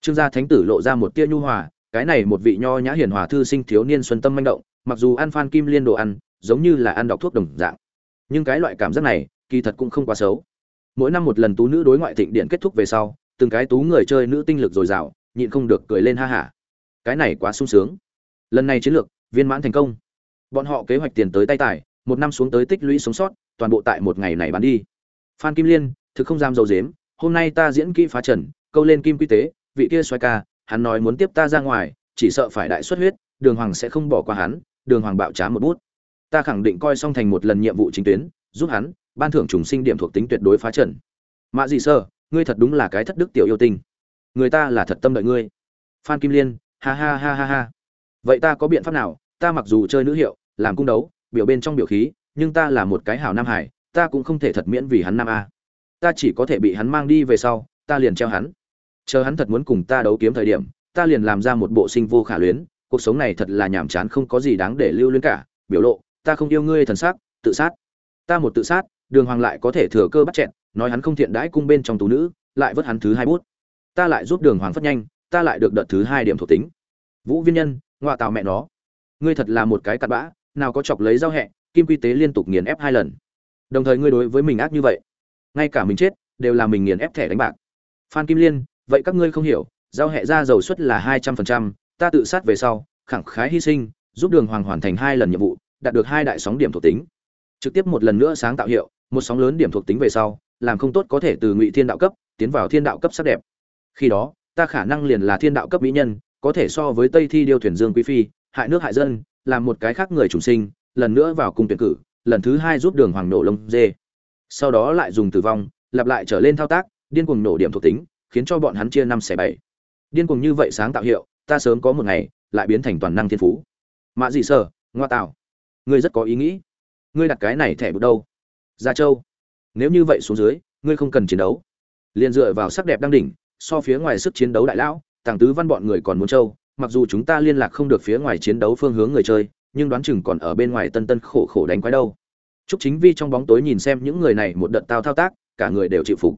Trương gia thánh tử lộ ra một tia nhu hòa cái này một vị nho nhã hiền hòa thư sinh thiếu niên xuân tâm manh động, mặc dù ăn phan kim liên đồ ăn, giống như là ăn đọc thuốc đồng dạng. Nhưng cái loại cảm giác này, kỳ thật cũng không quá xấu. Mỗi năm một lần tú nữ đối ngoại thịnh điện kết thúc về sau, từng cái tú người chơi nữ tinh lực dồi dào, nhịn không được cười lên ha hả. Cái này quá sung sướng. Lần này chiến lược, viên mãn thành công. Bọn họ kế hoạch tiền tới tay tài, một năm xuống tới tích lũy sống sót, toàn bộ tại một ngày này bán đi. Phan kim liên, thực không dám dầu dếm, hôm nay ta diễn kỹ phá trần, câu lên kim quy tế, vị kia xoay ca hắn nói muốn tiếp ta ra ngoài, chỉ sợ phải đại xuất huyết, đường hoàng sẽ không bỏ qua hắn, đường hoàng bạo trá một bút. Ta khẳng định coi xong thành một lần nhiệm vụ chính tuyến, giúp hắn, ban thưởng trùng sinh điểm thuộc tính tuyệt đối phá trần mạ dị sơ, ngươi thật đúng là cái thất đức tiểu yêu tinh. Người ta là thật tâm đợi ngươi. Phan kim liên, ha ha ha ha ha. Vậy ta có biện pháp nào? Ta mặc dù chơi nữ hiệu, làm cung đấu, biểu bên trong biểu khí, nhưng ta là một cái hảo nam hải, ta cũng không thể thật miễn vì hắn nam a. Ta chỉ có thể bị hắn mang đi về sau, ta liền treo hắn chờ hắn thật muốn cùng ta đấu kiếm thời điểm, ta liền làm ra một bộ sinh vô khả luyến, cuộc sống này thật là nhàm chán không có gì đáng để lưu luyến cả, biểu lộ, ta không yêu ngươi thần sắc, tự sát. Ta một tự sát, đường hoàng lại có thể thừa cơ bắt chẹn, nói hắn không thiện đãi cung bên trong tú nữ, lại vớt hắn thứ hai bút. Ta lại giúp đường hoàng phất nhanh, ta lại được đợt thứ hai điểm thuộc tính. Vũ viên nhân ngoại tào mẹ nó. Ngươi thật là một cái cặn bã, nào có chọc lấy giao hẹ, kim quy tế liên tục nghiền ép hai lần. Đồng thời ngươi đối với mình ác như vậy, ngay cả mình chết, đều là mình nghiền ép thẻ đánh bạc. Phan kim liên vậy các ngươi không hiểu, giao hẹ ra dầu suất là hai trăm phần trăm, ta tự sát về sau, khẳng khái hy sinh, giúp đường hoàng hoàn thành hai lần nhiệm vụ, đạt được hai đại sóng điểm thuộc tính. Trực tiếp một lần nữa sáng tạo hiệu, một sóng lớn điểm thuộc tính về sau, làm không tốt có thể từ ngụy thiên đạo cấp, tiến vào thiên đạo cấp sắc đẹp. Khi đó, ta khả năng liền là thiên đạo cấp mỹ nhân, có thể so với tây thi điêu thuyền dương quý phi, hại nước hại dân, làm một cái khác người trùng sinh, lần nữa vào cung tuyển cử, lần thứ hai giúp đường hoàng nổ lông dê. Sau đó lại dùng tử vong, lặp lại trở lên thao tác, điên cuồng nổ điểm thuộc tính khiến cho bọn hắn chia năm xẻ bảy. Điên cuồng như vậy sáng tạo hiệu ta sớm có một ngày lại biến thành toàn năng thiên phú. Mạ dị sở ngoa tạo. Ngươi rất có ý nghĩ. Ngươi đặt cái này thẻ bút đâu? Gia châu. Nếu như vậy xuống dưới ngươi không cần chiến đấu. Liền dựa vào sắc đẹp đang đỉnh so phía ngoài sức chiến đấu đại lão tàng tứ văn bọn người còn muốn châu mặc dù chúng ta liên lạc không được phía ngoài chiến đấu phương hướng người chơi nhưng đoán chừng còn ở bên ngoài tân tân khổ khổ đánh quái đâu. Trúc Chính Vi trong bóng tối nhìn xem những người này một đợt tao thao tác, cả người đều chịu phục.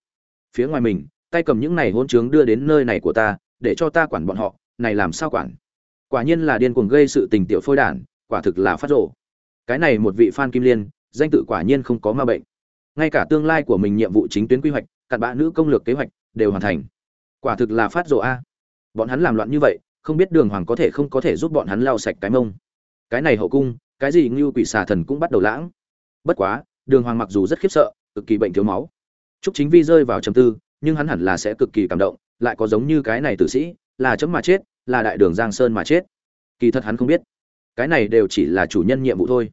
Phía ngoài mình, tay cầm những này hỗn trướng đưa đến nơi này của ta, để cho ta quản bọn họ, này làm sao quản? Quả nhiên là điên cuồng gây sự tình tiểu phôi đản, quả thực là phát rồ. Cái này một vị Phan Kim Liên, danh tự quả nhiên không có ma bệnh. Ngay cả tương lai của mình nhiệm vụ chính tuyến quy hoạch, cặn bã nữ công lược kế hoạch đều hoàn thành. Quả thực là phát rồ a. Bọn hắn làm loạn như vậy, không biết Đường Hoàng có thể không có thể giúp bọn hắn lau sạch cái mông. Cái này hậu cung, cái gì như quỷ xà thần cũng bắt đầu lãng bất quá đường hoàng mặc dù rất khiếp sợ cực kỳ bệnh thiếu máu Trúc Chính Vi rơi vào trầm tư, nhưng hắn hẳn là sẽ cực kỳ cảm động, lại có giống như cái này tử sĩ, là chấm mà chết, là đại đường Giang Sơn mà chết. Kỳ thật hắn không biết, cái này đều chỉ là chủ nhân nhiệm vụ thôi.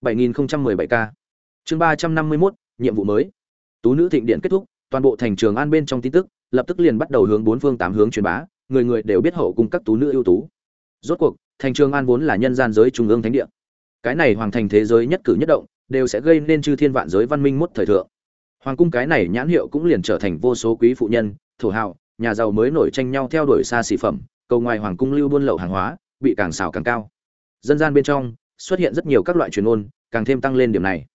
7017K. Chương 351, nhiệm vụ mới. Tú nữ thịnh điện kết thúc, toàn bộ thành trường an bên trong tin tức, lập tức liền bắt đầu hướng bốn phương tám hướng truyền bá, người người đều biết hậu cung các tú nữ ưu tú. Rốt cuộc, thành trường an vốn là nhân gian giới trung ương thánh địa. Cái này hoàng thành thế giới nhất cử nhất động, đều sẽ gây nên chư thiên vạn giới văn minh mốt thời thượng hoàng cung cái này nhãn hiệu cũng liền trở thành vô số quý phụ nhân, thổ hào, nhà giàu mới nổi tranh nhau theo đuổi xa xỉ phẩm, cầu ngoài hoàng cung lưu buôn lậu hàng hóa, bị càng xào càng cao. Dân gian bên trong, xuất hiện rất nhiều các loại truyền ôn càng thêm tăng lên điểm này.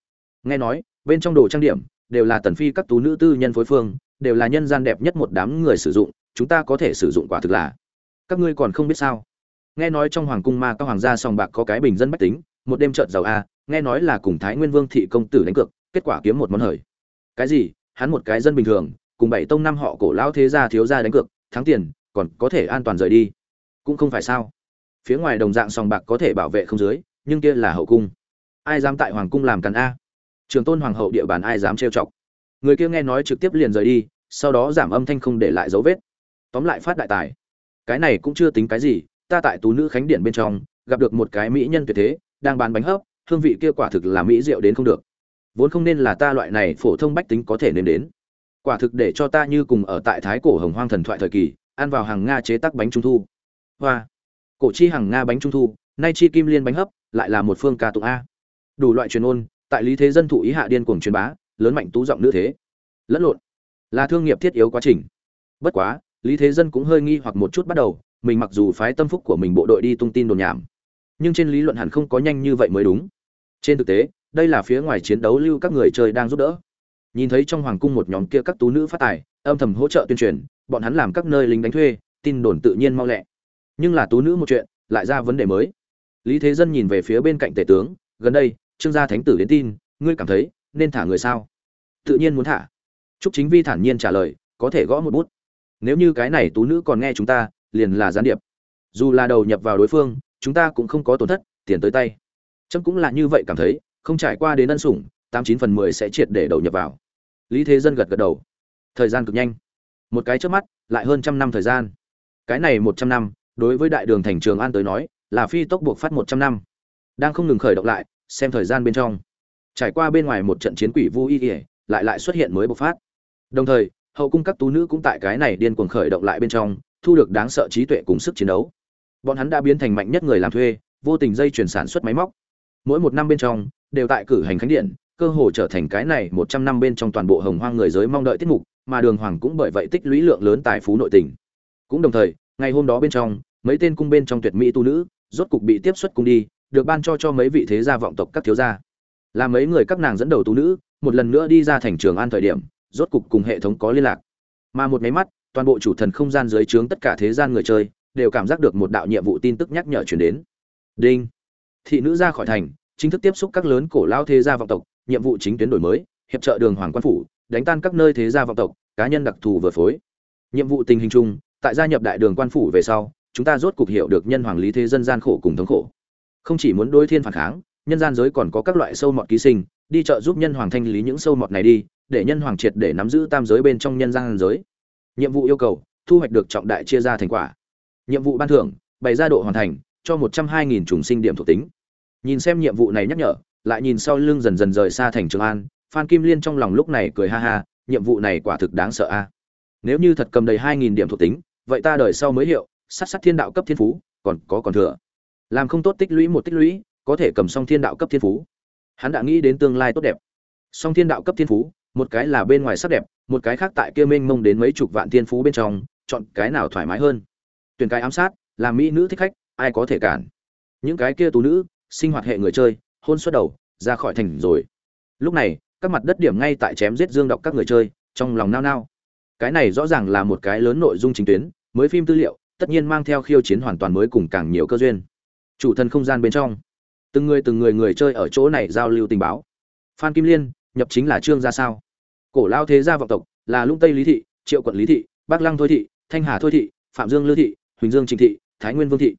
Nghe nói, bên trong đồ trang điểm, đều là tần phi các tú nữ tư nhân phối phương, đều là nhân gian đẹp nhất một đám người sử dụng, chúng ta có thể sử dụng quả thực là. Các ngươi còn không biết sao? Nghe nói trong hoàng cung ma các hoàng gia sòng bạc có cái bình dân bách tính, một đêm trợn giàu a, nghe nói là cùng thái nguyên vương thị công tử đánh cược, kết quả kiếm một món hời cái gì? Hắn một cái dân bình thường, cùng bảy tông năm họ cổ lão thế gia thiếu gia đánh cược, thắng tiền, còn có thể an toàn rời đi. Cũng không phải sao. Phía ngoài đồng dạng sòng bạc có thể bảo vệ không dưới, nhưng kia là hậu cung. Ai dám tại hoàng cung làm càn a? Trường tôn hoàng hậu địa bàn ai dám trêu chọc? Người kia nghe nói trực tiếp liền rời đi, sau đó giảm âm thanh không để lại dấu vết. Tóm lại phát đại tài. Cái này cũng chưa tính cái gì, ta tại tú nữ khánh điện bên trong, gặp được một cái mỹ nhân tuyệt thế, đang bán bánh hấp, hương vị kia quả thực là mỹ rượu đến không được vốn không nên là ta loại này phổ thông bách tính có thể nếm đến. Quả thực để cho ta như cùng ở tại thái cổ hồng hoang thần thoại thời kỳ, ăn vào hàng nga chế tác bánh trung thu. Hoa. Cổ chi hàng nga bánh trung thu, nay chi kim liên bánh hấp, lại là một phương ca tụng a. Đủ loại truyền ôn, tại lý thế dân thụ ý hạ điên cuồng truyền bá, lớn mạnh tú giọng nữ thế. Lẫn lộn. Là thương nghiệp thiết yếu quá trình. Bất quá, lý thế dân cũng hơi nghi hoặc một chút bắt đầu, mình mặc dù phái tâm phúc của mình bộ đội đi tung tin đồn nhảm. Nhưng trên lý luận hẳn không có nhanh như vậy mới đúng. Trên thực tế đây là phía ngoài chiến đấu lưu các người chơi đang giúp đỡ. Nhìn thấy trong hoàng cung một nhóm kia các tú nữ phát tài, âm thầm hỗ trợ tuyên truyền, bọn hắn làm các nơi lính đánh thuê, tin đồn tự nhiên mau lẹ. Nhưng là tú nữ một chuyện, lại ra vấn đề mới. Lý thế dân nhìn về phía bên cạnh tể tướng, gần đây, trương gia thánh tử đến tin, ngươi cảm thấy nên thả người sao? Tự nhiên muốn thả. Trúc chính vi thản nhiên trả lời, có thể gõ một bút. Nếu như cái này tú nữ còn nghe chúng ta, liền là gián điệp. Dù là đầu nhập vào đối phương, chúng ta cũng không có tổn thất, tiền tới tay. Trâm cũng là như vậy cảm thấy không trải qua đến ân sủng, tám chín phần mười sẽ triệt để đầu nhập vào. Lý thế dân gật gật đầu. Thời gian cực nhanh. Một cái trước mắt, lại hơn trăm năm thời gian. Cái này một trăm năm, đối với đại đường thành trường an tới nói, là phi tốc buộc phát một trăm năm. Đang không ngừng khởi động lại, xem thời gian bên trong. Trải qua bên ngoài một trận chiến quỷ vu y ỉa lại lại xuất hiện mới bộc phát. Đồng thời, hậu cung các tú nữ cũng tại cái này điên cuồng khởi động lại bên trong, thu được đáng sợ trí tuệ cùng sức chiến đấu. Bọn hắn đã biến thành mạnh nhất người làm thuê, vô tình dây chuyển sản xuất máy móc. Mỗi một năm bên trong đều tại cử hành khánh điện, cơ hồ trở thành cái này một trăm năm bên trong toàn bộ hồng hoang người giới mong đợi tiết mục, mà đường hoàng cũng bởi vậy tích lũy lượng lớn tài phú nội tình. Cũng đồng thời, ngày hôm đó bên trong, mấy tên cung bên trong tuyệt mỹ tu nữ, rốt cục bị tiếp xuất cung đi, được ban cho cho mấy vị thế gia vọng tộc các thiếu gia. Là mấy người các nàng dẫn đầu tu nữ, một lần nữa đi ra thành trường an thời điểm, rốt cục cùng hệ thống có liên lạc. Mà một mấy mắt, toàn bộ chủ thần không gian dưới trướng tất cả thế gian người chơi, đều cảm giác được một đạo nhiệm vụ tin tức nhắc nhở truyền đến. Đinh. Thị nữ ra khỏi thành chính thức tiếp xúc các lớn cổ lao thế gia vọng tộc, nhiệm vụ chính tuyến đổi mới, hiệp trợ đường hoàng quan phủ, đánh tan các nơi thế gia vọng tộc, cá nhân đặc thù vừa phối. Nhiệm vụ tình hình chung, tại gia nhập đại đường quan phủ về sau, chúng ta rốt cục hiểu được nhân hoàng lý thế dân gian khổ cùng thống khổ. Không chỉ muốn đối thiên phản kháng, nhân gian giới còn có các loại sâu mọt ký sinh, đi chợ giúp nhân hoàng thanh lý những sâu mọt này đi, để nhân hoàng triệt để nắm giữ tam giới bên trong nhân gian giới. Nhiệm vụ yêu cầu, thu hoạch được trọng đại chia ra thành quả. Nhiệm vụ ban thưởng, bày ra độ hoàn thành, cho một trăm hai nghìn trùng sinh điểm thuộc tính nhìn xem nhiệm vụ này nhắc nhở, lại nhìn sau lưng dần dần rời xa thành trường an, phan kim liên trong lòng lúc này cười ha ha, nhiệm vụ này quả thực đáng sợ a. Nếu như thật cầm đầy hai nghìn điểm thuộc tính, vậy ta đời sau mới hiệu, sát sát thiên đạo cấp thiên phú, còn có còn thừa. Làm không tốt tích lũy một tích lũy, có thể cầm xong thiên đạo cấp thiên phú. Hắn đã nghĩ đến tương lai tốt đẹp. Song thiên đạo cấp thiên phú, một cái là bên ngoài sắc đẹp, một cái khác tại kia mênh mông đến mấy chục vạn thiên phú bên trong, chọn cái nào thoải mái hơn. Tuyển cái ám sát làm mỹ nữ thích khách, ai có thể cản. Những cái kia tú nữ sinh hoạt hệ người chơi, hôn xuất đầu, ra khỏi thành rồi. Lúc này, các mặt đất điểm ngay tại chém giết dương đọc các người chơi, trong lòng nao nao. Cái này rõ ràng là một cái lớn nội dung chính tuyến, mới phim tư liệu, tất nhiên mang theo khiêu chiến hoàn toàn mới cùng càng nhiều cơ duyên. Chủ thân không gian bên trong, từng người từng người người chơi ở chỗ này giao lưu tình báo. Phan kim liên, nhập chính là trương gia sao? Cổ lao thế gia vọng tộc, là lũng tây lý thị, triệu quận lý thị, bắc lăng thôi thị, thanh hà thôi thị, phạm dương lư thị, huỳnh dương trịnh thị, thái nguyên vương thị.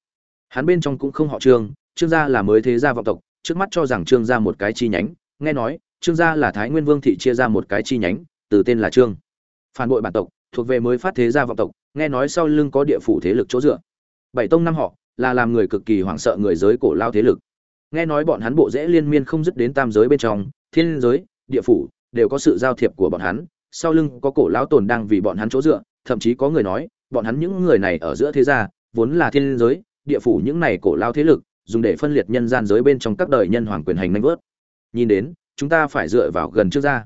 Hắn bên trong cũng không họ trương trương gia là mới thế gia vọng tộc, trước mắt cho rằng trương gia một cái chi nhánh. Nghe nói, trương gia là thái nguyên vương thị chia ra một cái chi nhánh, từ tên là trương. Phản bội bản tộc, thuộc về mới phát thế gia vọng tộc, nghe nói sau lưng có địa phủ thế lực chỗ dựa. Bảy tông năm họ, là làm người cực kỳ hoảng sợ người giới cổ lao thế lực. Nghe nói bọn hắn bộ dễ liên miên không dứt đến tam giới bên trong, thiên giới, địa phủ, đều có sự giao thiệp của bọn hắn. Sau lưng có cổ lão tồn đang vì bọn hắn chỗ dựa, thậm chí có người nói, bọn hắn những người này ở giữa thế gia, vốn là thiên giới, địa phủ những này cổ lao thế lực dùng để phân liệt nhân gian giới bên trong các đời nhân hoàng quyền hành nanh vớt. Nhìn đến, chúng ta phải dựa vào gần trước ra.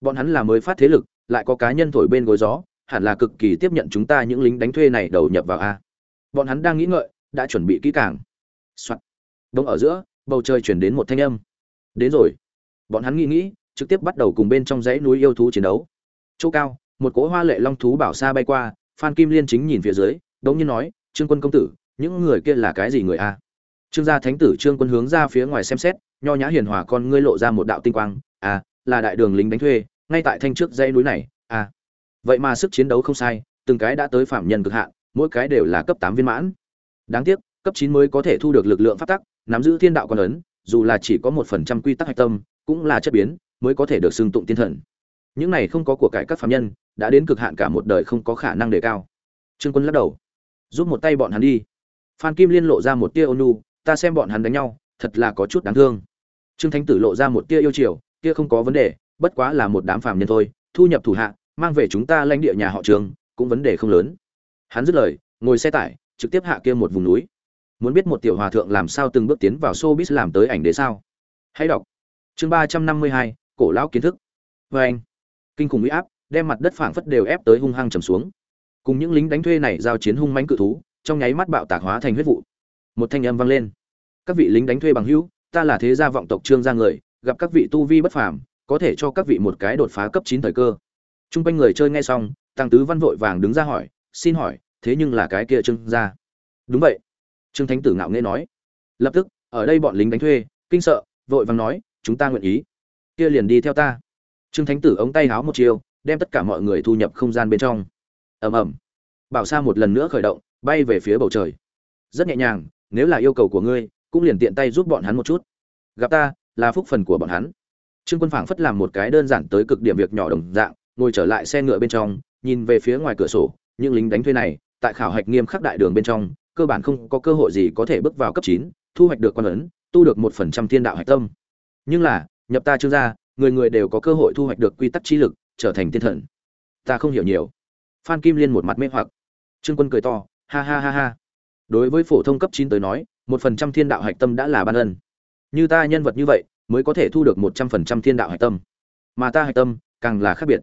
Bọn hắn là mới phát thế lực, lại có cá nhân thổi bên gối gió, hẳn là cực kỳ tiếp nhận chúng ta những lính đánh thuê này đầu nhập vào a. Bọn hắn đang nghĩ ngợi, đã chuẩn bị kỹ càng. Soạt. Đông ở giữa, bầu trời chuyển đến một thanh âm. Đến rồi. Bọn hắn nghĩ nghĩ, trực tiếp bắt đầu cùng bên trong dãy núi yêu thú chiến đấu. Chỗ cao, một cỗ hoa lệ long thú bảo xa bay qua, phan kim liên chính nhìn phía dưới, đống nhiên nói, trương quân công tử, những người kia là cái gì người a? Trương gia thánh tử trương quân hướng ra phía ngoài xem xét, nho nhã hiền hòa con ngươi lộ ra một đạo tinh quang à là đại đường lính đánh thuê, ngay tại thanh trước dãy núi này à. Vậy mà sức chiến đấu không sai, từng cái đã tới phạm nhân cực hạn, mỗi cái đều là cấp tám viên mãn. Đáng tiếc, cấp chín mới có thể thu được lực lượng pháp tắc, nắm giữ thiên đạo quan ấn, dù là chỉ có một phần trăm quy tắc hạch tâm, cũng là chất biến, mới có thể được xưng tụng tiên thần. Những này không có của cải các phạm nhân, đã đến cực hạn cả một đời không có khả năng đề cao. Trương quân lắc đầu, giúp một tay bọn hắn đi. Phan kim liên lộ ra một tia ôn nhu ta xem bọn hắn đánh nhau, thật là có chút đáng thương. Trương thánh tử lộ ra một tia yêu chiều, kia không có vấn đề, bất quá là một đám phàm nhân thôi, thu nhập thủ hạ, mang về chúng ta lãnh địa nhà họ trường cũng vấn đề không lớn. Hắn dứt lời, ngồi xe tải, trực tiếp hạ kia một vùng núi. Muốn biết một tiểu hòa thượng làm sao từng bước tiến vào showbiz làm tới ảnh đế sao? Hãy đọc. Chương ba trăm năm mươi hai, cổ lão kiến thức. Vê anh, kinh khủng uy áp, đem mặt đất phảng phất đều ép tới hung hăng trầm xuống. Cùng những lính đánh thuê này giao chiến hung mãnh cự thú, trong nháy mắt bạo tạc hóa thành huyết vụ. Một thanh âm vang lên các vị lính đánh thuê bằng hữu ta là thế gia vọng tộc trương gia người gặp các vị tu vi bất phàm có thể cho các vị một cái đột phá cấp chín thời cơ Trung quanh người chơi nghe xong, Tăng Tứ Văn vội vàng đứng ra hỏi, "Xin hỏi, thế nhưng là cái kia Trương gia?" "Đúng vậy." Trương Thánh Tử ngạo nghễ nói. Lập tức, ở đây bọn lính đánh thuê, kinh sợ, vội vàng nói, "Chúng ta nguyện ý." Kia liền đi theo ta. Trương Thánh Tử ống tay háo một chiều, đem tất cả mọi người thu nhập không gian bên trong. Ầm ầm. Bảo sa một lần nữa khởi động, bay về phía bầu trời. Rất nhẹ nhàng, nếu là yêu cầu của ngươi, cũng liền tiện tay giúp bọn hắn một chút. Gặp ta, là phúc phần của bọn hắn. Trương Quân phảng phất làm một cái đơn giản tới cực điểm việc nhỏ đồng dạng, ngồi trở lại xe ngựa bên trong nhìn về phía ngoài cửa sổ những lính đánh thuê này tại khảo hạch nghiêm khắc đại đường bên trong cơ bản không có cơ hội gì có thể bước vào cấp chín thu hoạch được quan ấn tu được một phần trăm thiên đạo hạch tâm. Nhưng là nhập ta trương gia người người đều có cơ hội thu hoạch được quy tắc trí lực trở thành thiên thần. Ta không hiểu nhiều. Phan kim liên một mặt mê hoặc. Trương quân cười to ha ha ha ha. Đối với phổ thông cấp chín tới nói một phần trăm thiên đạo hạch tâm đã là ban ân. Như ta nhân vật như vậy, mới có thể thu được một trăm phần trăm thiên đạo hạch tâm. Mà ta hạch tâm, càng là khác biệt.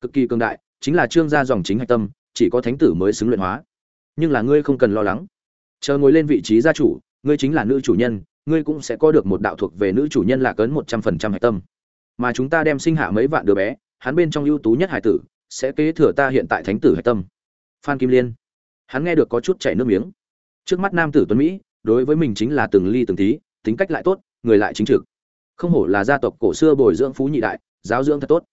Cực kỳ cường đại, chính là trương gia dòng chính hạch tâm, chỉ có thánh tử mới xứng luyện hóa. Nhưng là ngươi không cần lo lắng. Chờ ngồi lên vị trí gia chủ, ngươi chính là nữ chủ nhân, ngươi cũng sẽ có được một đạo thuộc về nữ chủ nhân là cấn một trăm phần trăm hạch tâm. Mà chúng ta đem sinh hạ mấy vạn đứa bé, hắn bên trong ưu tú nhất hải tử, sẽ kế thừa ta hiện tại thánh tử hạch tâm. Phan kim liên. Hắn nghe được có chút chảy nước miếng. Trước mắt nam tử tuấn mỹ đối với mình chính là từng ly từng tí tính cách lại tốt người lại chính trực. Không hổ là gia tộc cổ xưa bồi dưỡng phú nhị đại giáo dưỡng thật tốt.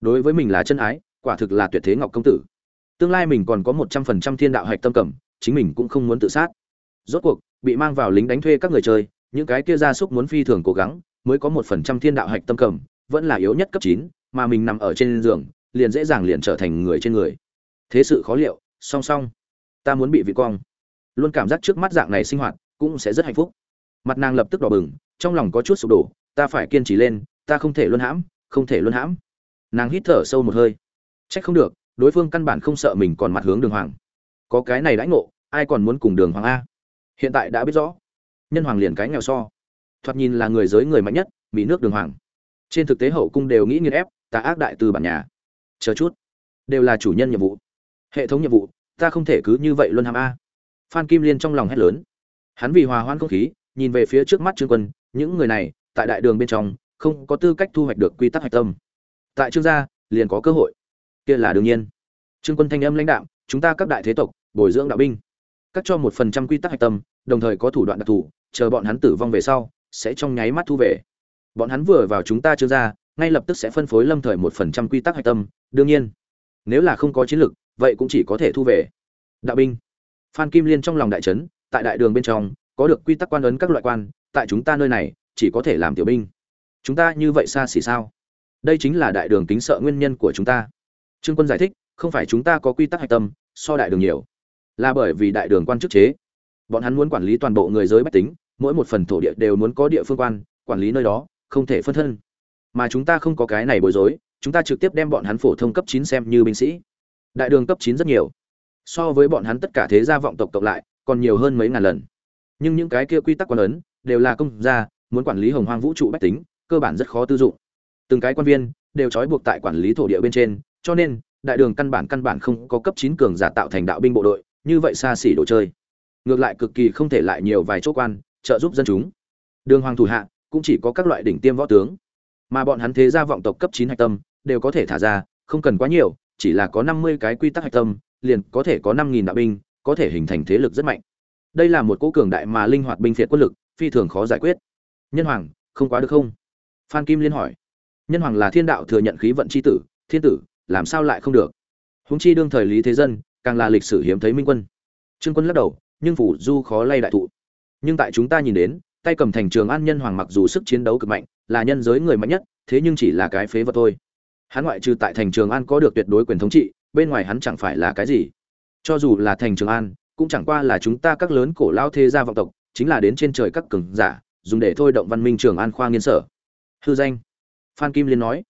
Đối với mình là chân ái quả thực là tuyệt thế ngọc công tử. Tương lai mình còn có một trăm phần trăm thiên đạo hạch tâm cẩm, chính mình cũng không muốn tự sát. Rốt cuộc bị mang vào lính đánh thuê các người chơi những cái kia gia súc muốn phi thường cố gắng mới có một phần trăm thiên đạo hạch tâm cẩm, vẫn là yếu nhất cấp chín mà mình nằm ở trên giường liền dễ dàng liền trở thành người trên người. Thế sự khó liệu song song ta muốn bị vị quang luôn cảm giác trước mắt dạng này sinh hoạt cũng sẽ rất hạnh phúc. Mặt nàng lập tức đỏ bừng, trong lòng có chút sụp đổ, ta phải kiên trì lên, ta không thể luân hãm, không thể luân hãm. Nàng hít thở sâu một hơi. Trách không được, đối phương căn bản không sợ mình còn mặt hướng đường hoàng. Có cái này đãi ngộ, ai còn muốn cùng đường hoàng a? Hiện tại đã biết rõ. Nhân hoàng liền cái nghèo so. Thoạt nhìn là người giới người mạnh nhất, mỹ nước đường hoàng. Trên thực tế hậu cung đều nghĩ nghiên ép ta ác đại từ bản nhà. Chờ chút. Đều là chủ nhân nhiệm vụ. Hệ thống nhiệm vụ, ta không thể cứ như vậy luân hàm a. Phan kim liên trong lòng hét lớn hắn vì hòa hoãn không khí, nhìn về phía trước mắt trương quân, những người này, tại đại đường bên trong, không có tư cách thu hoạch được quy tắc hạch tâm. Tại trương gia, liền có cơ hội. Kia là đương nhiên. Trương quân thanh âm lãnh đạo chúng ta các đại thế tộc, bồi dưỡng đạo binh, cắt cho một phần trăm quy tắc hạch tâm, đồng thời có thủ đoạn đặc thù, chờ bọn hắn tử vong về sau, sẽ trong nháy mắt thu về. Bọn hắn vừa vào chúng ta trương gia, ngay lập tức sẽ phân phối lâm thời một phần trăm quy tắc hạch tâm, đương nhiên. Nếu là không có chiến lược, vậy cũng chỉ có thể thu về. Đạo binh. Phan kim liên trong lòng đại trấn tại đại đường bên trong, có được quy tắc quan ấn các loại quan, tại chúng ta nơi này, chỉ có thể làm tiểu binh. Chúng ta như vậy xa xỉ sao? Đây chính là đại đường kính sợ nguyên nhân của chúng ta. Trương quân giải thích, không phải chúng ta có quy tắc hạch tâm, so đại đường nhiều. Là bởi vì đại đường quan chức chế. Bọn hắn muốn quản lý toàn bộ người giới bách tính, mỗi một phần thổ địa đều muốn có địa phương quan, quản lý nơi đó, không thể phân thân. Mà chúng ta không có cái này bối rối, chúng ta trực tiếp đem bọn hắn phổ thông cấp chín xem như binh sĩ. Đại đường cấp chín rất nhiều. So với bọn hắn tất cả thế gia vọng tộc cộng lại còn nhiều hơn mấy ngàn lần. Nhưng những cái kia quy tắc quan ấn đều là công gia, muốn quản lý hồng hoang vũ trụ bách tính, cơ bản rất khó tư dụng. Từng cái quan viên đều trói buộc tại quản lý thổ địa bên trên, cho nên đại đường căn bản căn bản không có cấp chín cường giả tạo thành đạo binh bộ đội, như vậy xa xỉ đồ chơi. Ngược lại cực kỳ không thể lại nhiều vài chỗ quan, trợ giúp dân chúng. Đường hoàng thủ hạ cũng chỉ có các loại đỉnh tiêm võ tướng. Mà bọn hắn thế gia vọng tộc cấp chín hạch tâm đều có thể thả ra, không cần quá nhiều, chỉ là có năm mươi cái quy tắc hạch tâm, liền có thể có năm nghìn đạo binh có thể hình thành thế lực rất mạnh. Đây là một cỗ cường đại mà linh hoạt binh phiệt quân lực, phi thường khó giải quyết. Nhân hoàng, không quá được không? Phan kim liên hỏi. Nhân hoàng là thiên đạo thừa nhận khí vận c h i tử, thiên tử, làm sao lại không được? Húng chi đương thời lý thế dân, càng là lịch sử hiếm thấy minh quân. Trương quân lắc đầu, nhưng phủ du khó lay đại thụ. Nhưng tại chúng ta nhìn đến, tay cầm thành trường an nhân hoàng mặc dù sức chiến đấu cực mạnh, là nhân giới người mạnh nhất, thế nhưng chỉ là cái phế vật thôi. Hắn ngoại trừ tại thành trường an có được tuyệt đối quyền thống trị, bên ngoài hắn chẳng phải là cái gì? Cho dù là thành trường an, cũng chẳng qua là chúng ta các lớn cổ lao thế gia vọng tộc, chính là đến trên trời các cường giả, dùng để thôi động văn minh trường an khoa nghiên sở. Hư danh. Phan kim liên nói.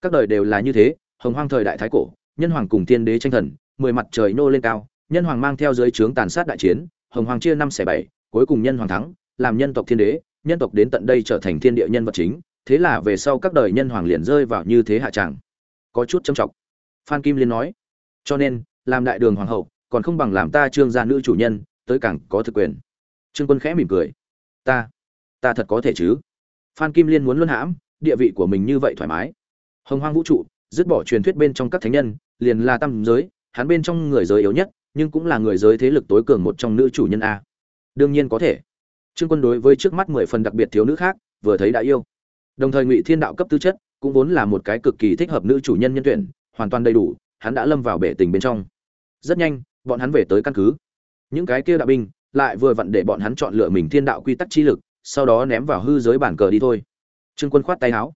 Các đời đều là như thế, hồng hoang thời đại thái cổ, nhân hoàng cùng tiên đế tranh thần, mười mặt trời nô lên cao, nhân hoàng mang theo dưới trướng tàn sát đại chiến, hồng hoàng chia năm xẻ bảy, cuối cùng nhân hoàng thắng, làm nhân tộc thiên đế, nhân tộc đến tận đây trở thành thiên địa nhân vật chính, thế là về sau các đời nhân hoàng liền rơi vào như thế hạ tràng có chút trầm trọng phan kim liên nói. Cho nên, làm đại đường hoàng hậu còn không bằng làm ta trương gia nữ chủ nhân, tới càng có thực quyền. Trương quân khẽ mỉm cười. Ta ta thật có thể chứ? Phan kim liên muốn luân hãm, địa vị của mình như vậy thoải mái. Hồng hoang vũ trụ, dứt bỏ truyền thuyết bên trong các thánh nhân, liền là tam giới, hắn bên trong người giới yếu nhất, nhưng cũng là người giới thế lực tối cường một trong nữ chủ nhân a. Đương nhiên có thể. Trương quân đối với trước mắt mười phần đặc biệt thiếu nữ khác, vừa thấy đã yêu. Đồng thời ngụy thiên đạo cấp tư chất, cũng vốn là một cái cực kỳ thích hợp nữ chủ nhân nhân tuyển, hoàn toàn đầy đủ, hắn đã lâm vào bể tình bên trong. Rất nhanh bọn hắn về tới căn cứ. Những cái kia đạo binh lại vừa vặn để bọn hắn chọn lựa mình thiên đạo quy tắc chi lực, sau đó ném vào hư giới bản cờ đi thôi. Trương quân khoát tay áo.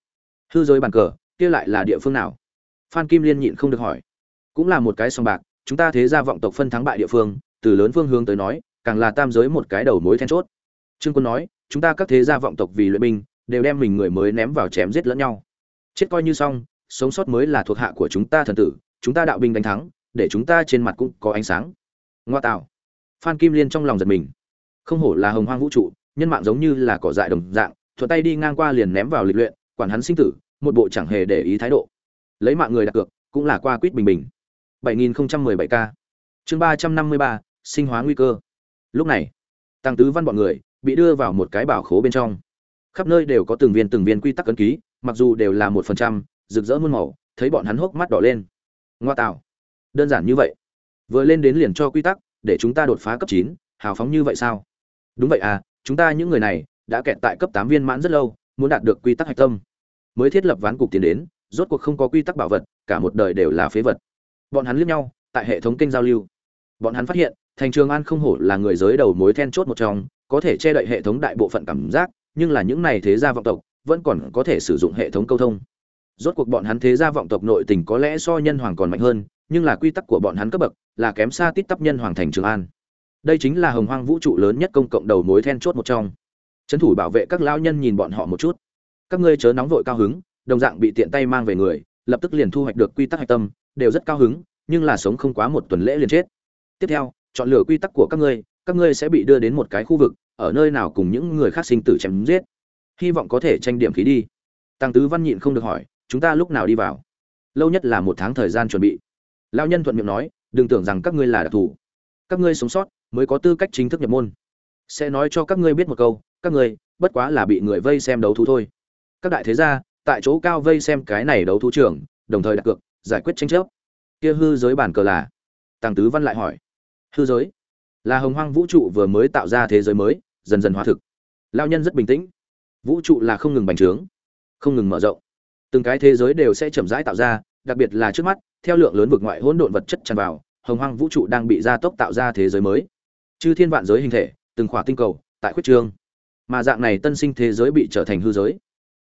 Hư giới bản cờ, kia lại là địa phương nào? Phan kim liên nhịn không được hỏi. Cũng là một cái sòng bạc, chúng ta thế ra vọng tộc phân thắng bại địa phương, từ lớn phương hướng tới nói, càng là tam giới một cái đầu mối then chốt. Trương quân nói, chúng ta các thế gia vọng tộc vì luyện binh, đều đem mình người mới ném vào chém giết lẫn nhau. Chết coi như xong, sống sót mới là thuộc hạ của chúng ta thần tử, chúng ta đạo binh đánh thắng để chúng ta trên mặt cũng có ánh sáng. Ngoa tạo. Phan kim liên trong lòng giật mình. Không hổ là hồng hoang vũ trụ nhân mạng giống như là cỏ dại đồng dạng thuận tay đi ngang qua liền ném vào lịch luyện quản hắn sinh tử một bộ chẳng hề để ý thái độ. Lấy mạng người đặt cược cũng là qua quýt bình bình. 7017 k. Chương 353, sinh hóa nguy cơ. Lúc này tăng tứ văn bọn người bị đưa vào một cái bảo khố bên trong. Khắp nơi đều có từng viên từng viên quy tắc cấn ký mặc dù đều là một phần trăm rực rỡ muôn màu thấy bọn hắn hốc mắt đỏ lên. Ngoa tạo đơn giản như vậy. Vừa lên đến liền cho quy tắc, để chúng ta đột phá cấp chín, hào phóng như vậy sao? Đúng vậy à chúng ta những người này đã kẹt tại cấp tám viên mãn rất lâu, muốn đạt được quy tắc hạch tâm. Mới thiết lập ván cục tiền đến, rốt cuộc không có quy tắc bảo vật, cả một đời đều là phế vật. Bọn hắn liếc nhau, tại hệ thống kênh giao lưu. Bọn hắn phát hiện, thành trường an không hổ là người giới đầu mối then chốt một trong, có thể che đậy hệ thống đại bộ phận cảm giác, nhưng là những này thế gia vọng tộc, vẫn còn có thể sử dụng hệ thống câu thông rốt cuộc bọn hắn thế gia vọng tộc nội tình có lẽ so nhân hoàng còn mạnh hơn, nhưng là quy tắc của bọn hắn cấp bậc là kém xa tít tắp nhân hoàng thành trường an. Đây chính là hồng hoang vũ trụ lớn nhất công cộng đầu mối then chốt một trong. Trấn thủ bảo vệ các lão nhân nhìn bọn họ một chút. Các ngươi chớ nóng vội cao hứng, đồng dạng bị tiện tay mang về người, lập tức liền thu hoạch được quy tắc hạch tâm, đều rất cao hứng, nhưng là sống không quá một tuần lễ liền chết. Tiếp theo, chọn lựa quy tắc của các ngươi các ngươi sẽ bị đưa đến một cái khu vực, ở nơi nào cùng những người khác sinh tử chém giết. Hy vọng có thể tranh điểm khí đi. Tăng tứ văn nhịn không được hỏi chúng ta lúc nào đi vào? Lâu nhất là một tháng thời gian chuẩn bị. Lao nhân thuận miệng nói, đừng tưởng rằng các ngươi là đặc thù. Các ngươi sống sót mới có tư cách chính thức nhập môn. Sẽ nói cho các ngươi biết một câu, các ngươi, bất quá là bị người vây xem đấu thú thôi. Các đại thế gia, tại chỗ cao vây xem cái này đấu thú trưởng đồng thời đặt cược, giải quyết tranh chấp. Kia hư giới bản cờ là? Tăng tứ văn lại hỏi. Hư giới? Là hồng hoang vũ trụ vừa mới tạo ra thế giới mới, dần dần hóa thực. Lao nhân rất bình tĩnh. Vũ trụ là không ngừng bành trướng, không ngừng mở rộng từng cái thế giới đều sẽ chậm rãi tạo ra, đặc biệt là trước mắt, theo lượng lớn vực ngoại hỗn độn vật chất tràn vào, hồng hoang vũ trụ đang bị gia tốc tạo ra thế giới mới. Chư thiên vạn giới hình thể, từng khỏa tinh cầu, tại khuyết trương. Mà dạng này tân sinh thế giới bị trở thành hư giới.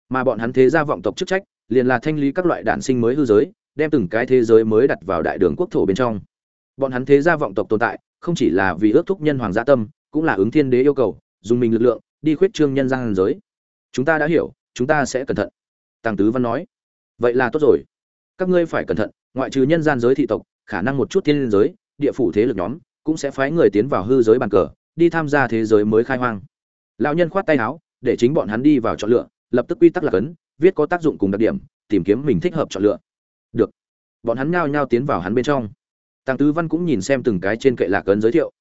Mà bọn hắn thế gia vọng tộc chức trách, liền là thanh lý các loại đản sinh mới hư giới, đem từng cái thế giới mới đặt vào đại đường quốc thổ bên trong. Bọn hắn thế gia vọng tộc tồn tại, không chỉ là vì ước thúc nhân hoàng gia tâm, cũng là ứng thiên đế yêu cầu, dùng mình lực lượng, đi khuyết trương nhân gian giới. Chúng ta đã hiểu, chúng ta sẽ cẩn thận tăng tứ văn nói, vậy là tốt rồi. Các ngươi phải cẩn thận, ngoại trừ nhân gian giới thị tộc, khả năng một chút thiên giới, địa phủ thế lực nhóm, cũng sẽ phái người tiến vào hư giới bàn cờ, đi tham gia thế giới mới khai hoang. Lão nhân khoát tay áo, để chính bọn hắn đi vào chọn lựa, lập tức quy tắc là cấn, viết có tác dụng cùng đặc điểm, tìm kiếm mình thích hợp chọn lựa. Được. Bọn hắn nhao nhao tiến vào hắn bên trong. Tăng tứ văn cũng nhìn xem từng cái trên kệ lạc cấn giới thiệu.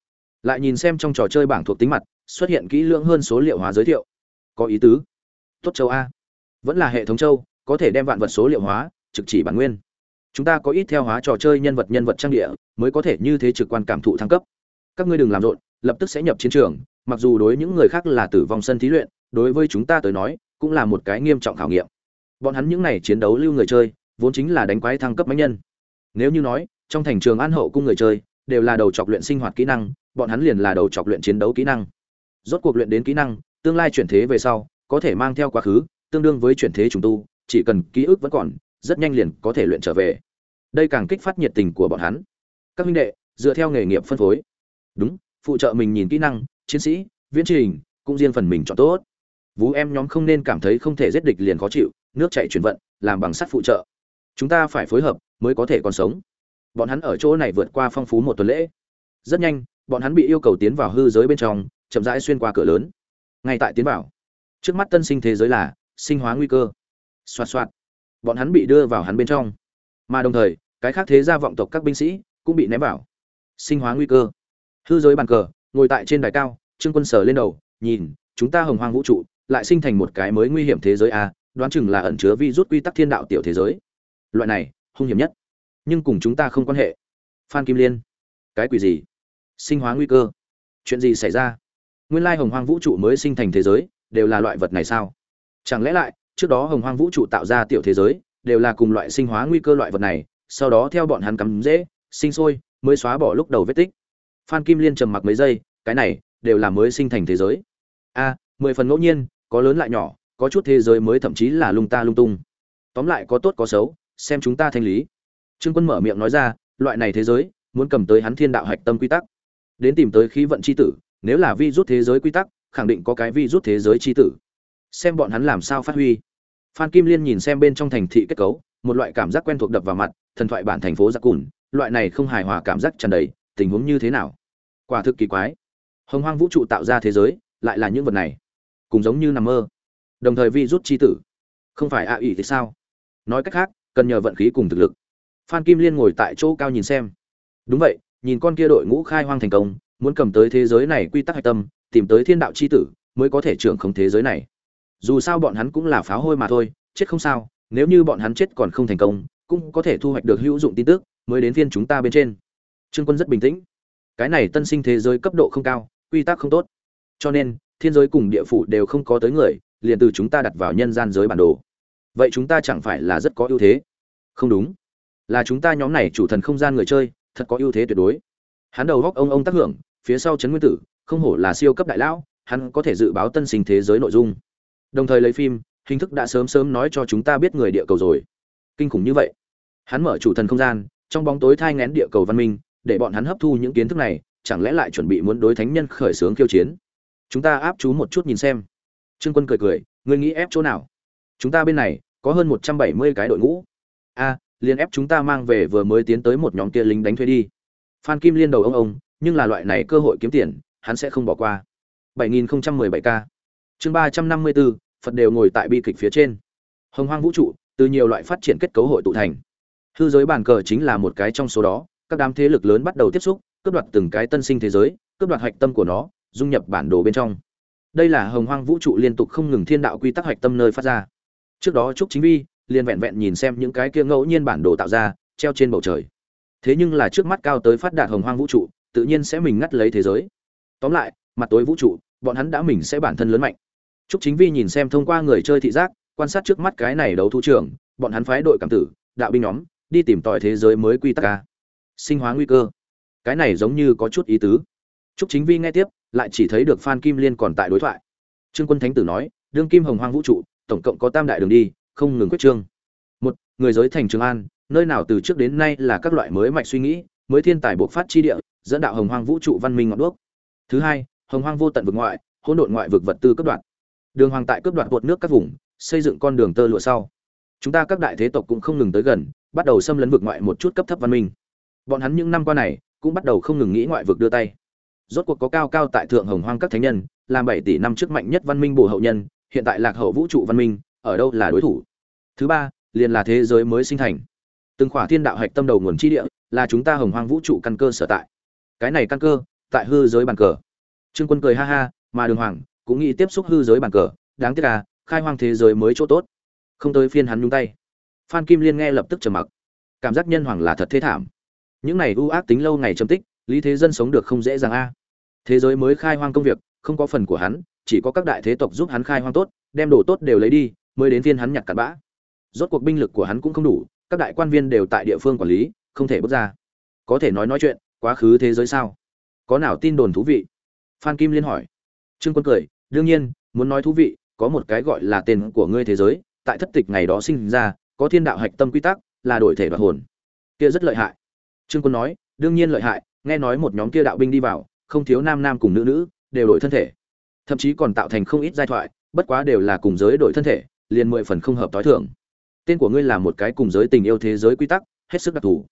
Lại nhìn xem trong trò chơi bảng thuộc tính mặt, xuất hiện kỹ lưỡng hơn số liệu hóa giới thiệu. Có ý tứ. Tốt châu a vẫn là hệ thống châu, có thể đem vạn vật số liệu hóa, trực chỉ bản nguyên. Chúng ta có ít theo hóa trò chơi nhân vật nhân vật trang địa, mới có thể như thế trực quan cảm thụ thăng cấp. Các ngươi đừng làm rộn, lập tức sẽ nhập chiến trường, mặc dù đối những người khác là tử vong sân thí luyện, đối với chúng ta tới nói, cũng là một cái nghiêm trọng khảo nghiệm. Bọn hắn những này chiến đấu lưu người chơi, vốn chính là đánh quái thăng cấp máy nhân. Nếu như nói, trong thành trường an hậu cung người chơi, đều là đầu chọc luyện sinh hoạt kỹ năng, bọn hắn liền là đầu chọc luyện chiến đấu kỹ năng. Rốt cuộc luyện đến kỹ năng, tương lai chuyển thế về sau, có thể mang theo quá khứ tương đương với chuyển thế trùng tu, chỉ cần ký ức vẫn còn, rất nhanh liền có thể luyện trở về. Đây càng kích phát nhiệt tình của bọn hắn. Các huynh đệ, dựa theo nghề nghiệp phân phối. Đúng, phụ trợ mình nhìn kỹ năng, chiến sĩ, viễn trình, cũng riêng phần mình chọn tốt. Vú em nhóm không nên cảm thấy không thể giết địch liền khó chịu, nước chạy chuyển vận, làm bằng sắt phụ trợ. Chúng ta phải phối hợp mới có thể còn sống. Bọn hắn ở chỗ này vượt qua phong phú một tuần lễ. Rất nhanh, bọn hắn bị yêu cầu tiến vào hư giới bên trong, chậm rãi xuyên qua cửa lớn. Ngay tại tiến vào, trước mắt tân sinh thế giới là sinh hóa nguy cơ. Xoạt xoạt. Bọn hắn bị đưa vào hắn bên trong. Mà đồng thời, cái khác thế gia vọng tộc các binh sĩ cũng bị ném vào. Sinh hóa nguy cơ. Hư giới bàn cờ, ngồi tại trên đài cao, trương quân sở lên đầu, nhìn, chúng ta hồng hoang vũ trụ lại sinh thành một cái mới nguy hiểm thế giới a, đoán chừng là ẩn chứa vi rút quy tắc thiên đạo tiểu thế giới. Loại này, hung hiểm nhất. Nhưng cùng chúng ta không quan hệ. Phan kim liên. Cái quỷ gì? Sinh hóa nguy cơ. Chuyện gì xảy ra? Nguyên lai hồng hoang vũ trụ mới sinh thành thế giới, đều là loại vật này sao? Chẳng lẽ lại, trước đó hồng hoang vũ trụ tạo ra tiểu thế giới, đều là cùng loại sinh hóa nguy cơ loại vật này, sau đó theo bọn hắn cắm dễ, sinh sôi, mới xóa bỏ lúc đầu vết tích. Phan kim liên trầm mặc mấy giây, cái này, đều là mới sinh thành thế giới. A, mười phần ngẫu nhiên, có lớn lại nhỏ, có chút thế giới mới thậm chí là lung ta lung tung. Tóm lại có tốt có xấu, xem chúng ta thanh lý. Trương quân mở miệng nói ra, loại này thế giới, muốn cầm tới hắn thiên đạo hạch tâm quy tắc. Đến tìm tới khí vận c h i tử, nếu là vi rút thế giới quy tắc, khẳng định có cái vi rút thế giới c h i tử xem bọn hắn làm sao phát huy. Phan kim liên nhìn xem bên trong thành thị kết cấu, một loại cảm giác quen thuộc đập vào mặt, thần thoại bản thành phố giặc cùn, loại này không hài hòa cảm giác tràn đầy, tình huống như thế nào? Quả thực kỳ quái. Hồng hoang vũ trụ tạo ra thế giới, lại là những vật này, cùng giống như nằm mơ. Đồng thời vi rút c h i tử. Không phải ạ à ỉ thì sao? Nói cách khác, cần nhờ vận khí cùng thực lực. Phan kim liên ngồi tại chỗ cao nhìn xem. Đúng vậy, nhìn con kia đội ngũ khai hoang thành công, muốn cầm tới thế giới này quy tắc hạch tâm, tìm tới thiên đạo c h i tử, mới có thể trưởng không thế giới này dù sao bọn hắn cũng là pháo hôi mà thôi, chết không sao, nếu như bọn hắn chết còn không thành công, cũng có thể thu hoạch được hữu dụng tin tức, mới đến phiên chúng ta bên trên. Trương quân rất bình tĩnh. Cái này tân sinh thế giới cấp độ không cao, quy tắc không tốt. Cho nên, thiên giới cùng địa phủ đều không có tới người, liền từ chúng ta đặt vào nhân gian giới bản đồ. Vậy chúng ta chẳng phải là rất có ưu thế? Không đúng. Là chúng ta nhóm này chủ thần không gian người chơi, thật có ưu thế tuyệt đối. Hắn đầu góc ông ông tác hưởng, phía sau trấn nguyên tử, không hổ là siêu cấp đại lão, hắn có thể dự báo tân sinh thế giới nội dung đồng thời lấy phim, hình thức đã sớm sớm nói cho chúng ta biết người địa cầu rồi. Kinh khủng như vậy. Hắn mở chủ thần không gian, trong bóng tối thai ngén địa cầu văn minh, để bọn hắn hấp thu những kiến thức này, chẳng lẽ lại chuẩn bị muốn đối thánh nhân khởi xướng khiêu chiến? Chúng ta áp chú một chút nhìn xem. Trương quân cười cười, ngươi nghĩ ép chỗ nào? Chúng ta bên này, có hơn một trăm bảy mươi cái đội ngũ. A, liền ép chúng ta mang về vừa mới tiến tới một nhóm kia lính đánh thuê đi. Phan kim liên đầu ông ông, nhưng là loại này cơ hội kiếm tiền, hắn sẽ không bỏ qua. 7017 k chương ba trăm năm mươi bốn phật đều ngồi tại bi kịch phía trên. Hồng hoang vũ trụ, từ nhiều loại phát triển kết cấu hội tụ thành. Hư giới bàn cờ chính là một cái trong số đó, các đám thế lực lớn bắt đầu tiếp xúc, cướp đoạt từng cái tân sinh thế giới, cướp đoạt hạch tâm của nó, dung nhập bản đồ bên trong. Đây là hồng hoang vũ trụ liên tục không ngừng thiên đạo quy tắc hạch tâm nơi phát ra. Trước đó trúc chính vi liền vẹn vẹn nhìn xem những cái kia ngẫu nhiên bản đồ tạo ra, treo trên bầu trời. Thế nhưng là trước mắt cao tới phát đạt hồng hoang vũ trụ, tự nhiên sẽ mình ngắt lấy thế giới. Tóm lại, mặt tối vũ trụ, bọn hắn đã mình sẽ bản thân lớn mạnh trúc chính vi nhìn xem thông qua người chơi thị giác quan sát trước mắt cái này đấu thu trưởng, bọn hắn phái đội cảm tử đạo binh nhóm đi tìm tòi thế giới mới quy tắc a. sinh hóa nguy cơ. Cái này giống như có chút ý tứ. Trúc chính vi nghe tiếp lại chỉ thấy được phan kim liên còn tại đối thoại. Trương quân thánh tử nói đương kim hồng hoang vũ trụ tổng cộng có tam đại đường đi không ngừng quyết trương. Một người giới thành trường an nơi nào từ trước đến nay là các loại mới mạch suy nghĩ mới thiên tài buộc phát chi địa dẫn đạo hồng hoang vũ trụ văn minh ngọn đuốc. Thứ hai hồng hoang vô tận vực ngoại hỗn độn ngoại vực vật tư cấp đoạn đường hoàng tại cướp đoạn bột nước các vùng, xây dựng con đường tơ lụa sau. Chúng ta các đại thế tộc cũng không ngừng tới gần, bắt đầu xâm lấn vực ngoại một chút cấp thấp văn minh. Bọn hắn những năm qua này, cũng bắt đầu không ngừng nghĩ ngoại vực đưa tay. Rốt cuộc có cao cao tại thượng hồng hoang các thánh nhân, làm bảy tỷ năm trước mạnh nhất văn minh bổ hậu nhân, hiện tại lạc hậu vũ trụ văn minh, ở đâu là đối thủ? Thứ ba, liền là thế giới mới sinh thành. Từng khỏa thiên đạo hạch tâm đầu nguồn chi địa, là chúng ta hồng hoang vũ trụ căn cơ sở tại. Cái này căn cơ, tại hư giới bàn cờ. Trương quân cười ha ha, mà đường hoàng cũng nghĩ tiếp xúc hư giới bàn cờ đáng tiếc à, khai hoang thế giới mới chỗ tốt. Không tới phiên hắn nhung tay. Phan kim liên nghe lập tức trầm mặc. Cảm giác nhân hoàng là thật thế thảm. Những này ưu ác tính lâu ngày châm tích lý thế dân sống được không dễ dàng a. Thế giới mới khai hoang công việc không có phần của hắn chỉ có các đại thế tộc giúp hắn khai hoang tốt đem đồ tốt đều lấy đi mới đến phiên hắn nhặt cặn bã. Rốt cuộc binh lực của hắn cũng không đủ các đại quan viên đều tại địa phương quản lý không thể bước ra. Có thể nói nói chuyện quá khứ thế giới sao? Có nào tin đồn thú vị? Phan kim liên hỏi. Trương quân cười đương nhiên, muốn nói thú vị, có một cái gọi là tên của ngươi thế giới, tại thất tịch ngày đó sinh ra, có thiên đạo hạch tâm quy tắc, là đổi thể đoạt hồn. Kia rất lợi hại. Trương quân nói, đương nhiên lợi hại, nghe nói một nhóm kia đạo binh đi vào, không thiếu nam nam cùng nữ nữ, đều đổi thân thể. Thậm chí còn tạo thành không ít giai thoại, bất quá đều là cùng giới đổi thân thể, liền mười phần không hợp tối thượng. Tên của ngươi là một cái cùng giới tình yêu thế giới quy tắc, hết sức đặc thù.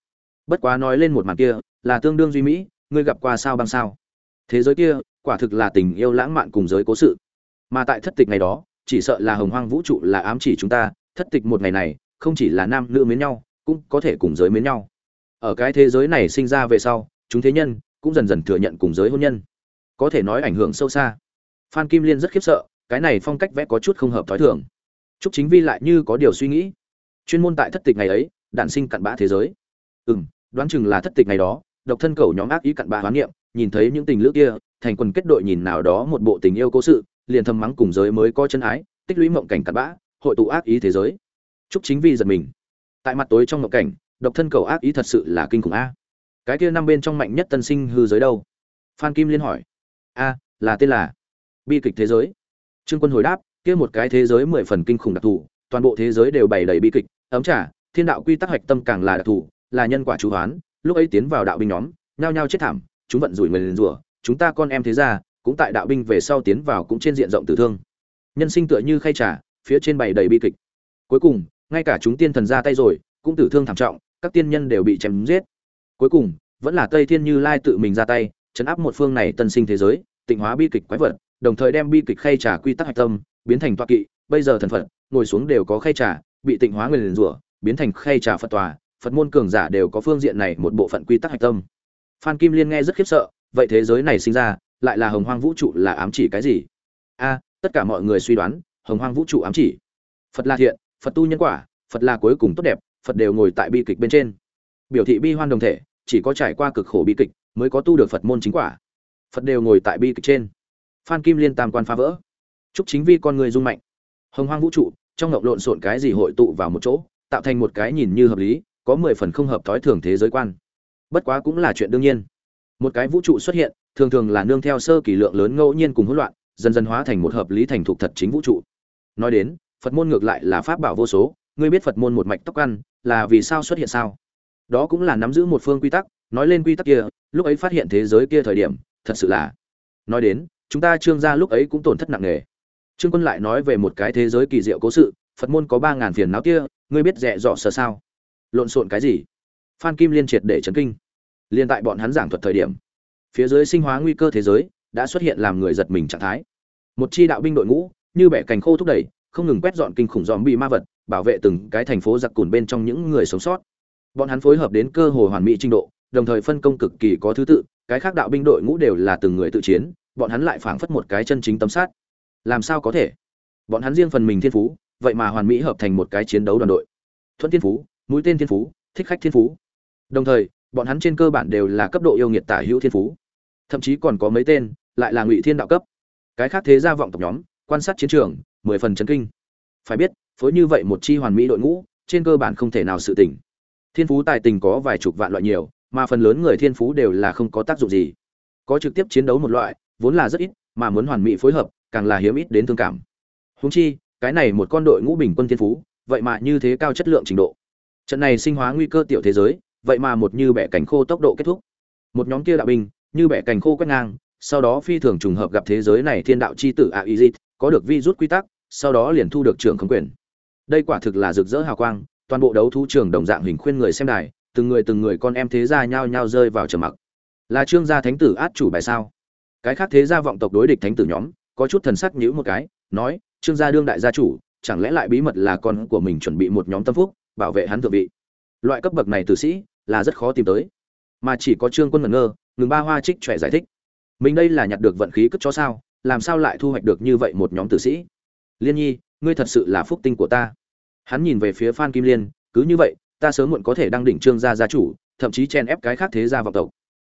Bất quá nói lên một màn kia, là tương đương duy mỹ, ngươi gặp qua sao băng sao? Thế giới kia quả thực là tình yêu lãng mạn cùng giới cố sự. Mà tại thất tịch ngày đó chỉ sợ là hồng hoang vũ trụ là ám chỉ chúng ta thất tịch một ngày này không chỉ là nam nữ mến nhau cũng có thể cùng giới mến nhau. Ở cái thế giới này sinh ra về sau chúng thế nhân cũng dần dần thừa nhận cùng giới hôn nhân. Có thể nói ảnh hưởng sâu xa. Phan kim liên rất khiếp sợ cái này phong cách vẽ có chút không hợp thói thường. Trúc Chính Vi lại như có điều suy nghĩ. Chuyên môn tại thất tịch ngày ấy, đản sinh cặn bã thế giới. Ừm, đoán chừng là thất tịch ngày đó, độc thân cầu nhóm ác ý cặn bã hoán niệm, nhìn thấy những tình lữ kia, thành quần kết đội nhìn nào đó một bộ tình yêu cố sự, liền thầm mắng cùng giới mới có chân ái, tích lũy mộng cảnh cặn bã, hội tụ ác ý thế giới. Trúc Chính Vi giật mình. Tại mặt tối trong mộng cảnh, độc thân cầu ác ý thật sự là kinh khủng a. Cái kia năm bên trong mạnh nhất tân sinh hư giới đâu? Phan Kim Liên hỏi. A, là tên là bi kịch thế giới. Trương Quân hồi đáp, kia một cái thế giới mười phần kinh khủng đặc thù, toàn bộ thế giới đều bày đầy bi kịch, ấm trả, thiên đạo quy tắc hạch tâm càng là đặc thù, là nhân quả chú hoán, lúc ấy tiến vào đạo binh nhóm, nhao nhao chết thảm, chúng vận rủi nguyền rủa, chúng ta con em thế gia, cũng tại đạo binh về sau tiến vào cũng trên diện rộng tử thương. Nhân sinh tựa như khay trà, phía trên bày đầy bi kịch. Cuối cùng, ngay cả chúng tiên thần ra tay rồi, cũng tử thương thảm trọng, các tiên nhân đều bị chém giết. Cuối cùng, vẫn là Tây Thiên Như Lai tự mình ra tay, chấn áp một phương này tân sinh thế giới, tịnh hóa bi kịch quái vật, đồng thời đem bi kịch khay trà quy tắc hạch tâm, biến thành toa kỵ bây giờ thần phật ngồi xuống đều có khay trà bị tịnh hóa người liền rủa biến thành khay trà phật tòa phật môn cường giả đều có phương diện này một bộ phận quy tắc hạch tâm phan kim liên nghe rất khiếp sợ vậy thế giới này sinh ra, lại là hồng hoang vũ trụ là ám chỉ cái gì? A, tất cả mọi người suy đoán, hồng hoang vũ trụ ám chỉ. Phật là thiện, phật tu nhân quả, phật là cuối cùng tốt đẹp, phật đều ngồi tại bi kịch bên trên. Biểu thị bi hoan đồng thể, chỉ có trải qua cực khổ bi kịch mới có tu được phật môn chính quả. Phật đều ngồi tại bi kịch trên. Phan kim liên tam quan phá vỡ. Chúc chính vi con người dung mạnh. Hồng hoang vũ trụ, trong ngộng lộn xộn cái gì hội tụ vào một chỗ, tạo thành một cái nhìn như hợp lý, có mười phần không hợp thói thường thế giới quan. Bất quá cũng là chuyện đương nhiên một cái vũ trụ xuất hiện, thường thường là nương theo sơ kỳ lượng lớn ngẫu nhiên cùng hỗn loạn, dần dần hóa thành một hợp lý thành thục thật chính vũ trụ. Nói đến, phật môn ngược lại là pháp bảo vô số, ngươi biết phật môn một mạch tóc ăn là vì sao xuất hiện sao? Đó cũng là nắm giữ một phương quy tắc, nói lên quy tắc kia, lúc ấy phát hiện thế giới kia thời điểm, thật sự là. Nói đến, chúng ta trương gia lúc ấy cũng tổn thất nặng nề. Trương quân lại nói về một cái thế giới kỳ diệu cố sự, phật môn có ba ngàn phiền não kia, ngươi biết rẻ dọ sợ sao? Lộn xộn cái gì? Phan kim liên triệt để chấn kinh liên tại bọn hắn giảng thuật thời điểm, phía dưới sinh hóa nguy cơ thế giới đã xuất hiện làm người giật mình trạng thái. Một chi đạo binh đội ngũ, như bẻ cành khô thúc đẩy, không ngừng quét dọn kinh khủng dòm bị ma vật, bảo vệ từng cái thành phố giặc cùn bên trong những người sống sót. Bọn hắn phối hợp đến cơ hồ hoàn mỹ trình độ, đồng thời phân công cực kỳ có thứ tự, cái khác đạo binh đội ngũ đều là từng người tự chiến, bọn hắn lại phảng phất một cái chân chính tấm sát làm sao có thể? Bọn hắn riêng phần mình thiên phú, vậy mà hoàn mỹ hợp thành một cái chiến đấu đoàn đội. Thuận thiên phú, mũi tên thiên phú, thích khách thiên phú. Đồng thời bọn hắn trên cơ bản đều là cấp độ yêu nghiệt tả hữu thiên phú. Thậm chí còn có mấy tên, lại là ngụy thiên đạo cấp. Cái khác thế gia vọng tộc nhóm, quan sát chiến trường, mười phần chấn kinh. Phải biết, phối như vậy một chi hoàn mỹ đội ngũ, trên cơ bản không thể nào sự tỉnh. Thiên phú tài tình có vài chục vạn loại nhiều, mà phần lớn người thiên phú đều là không có tác dụng gì. Có trực tiếp chiến đấu một loại, vốn là rất ít, mà muốn hoàn mỹ phối hợp, càng là hiếm ít đến thương cảm. Huống chi, cái này một con đội ngũ bình quân thiên phú, vậy mà như thế cao chất lượng trình độ. Trận này sinh hóa nguy cơ tiểu thế giới vậy mà một như bẻ cánh khô tốc độ kết thúc một nhóm kia đạo binh như bẻ cánh khô quét ngang sau đó phi thường trùng hợp gặp thế giới này thiên đạo chi tử Aizit, có được vi rút quy tắc, sau đó liền thu được trưởng không quyền. Đây quả thực là rực rỡ hào quang, toàn bộ đấu thú trường đồng dạng hình khuyên người xem đài, từng người từng người con em thế gia nhao nhao rơi vào trầm mặc. Là trương gia thánh tử át chủ bài sao? Cái khác thế gia vọng tộc đối địch thánh tử nhóm, có chút thần sắc nhíu một cái, nói, Trương gia đương đại gia chủ, chẳng lẽ lại bí mật là con của mình chuẩn bị một nhóm tâm phúc, bảo vệ hắn thượng vị. Loại cấp bậc này tử sĩ là rất khó tìm tới, mà chỉ có Trương Quân ngẩn ngơ, ngừng ba hoa trích trẻ giải thích. Mình đây là nhặt được vận khí cất cho sao, làm sao lại thu hoạch được như vậy một nhóm tử sĩ? Liên Nhi, ngươi thật sự là phúc tinh của ta. Hắn nhìn về phía Phan Kim Liên, cứ như vậy, ta sớm muộn có thể đăng đỉnh Trương gia gia chủ, thậm chí chen ép cái khác thế gia vọng tộc.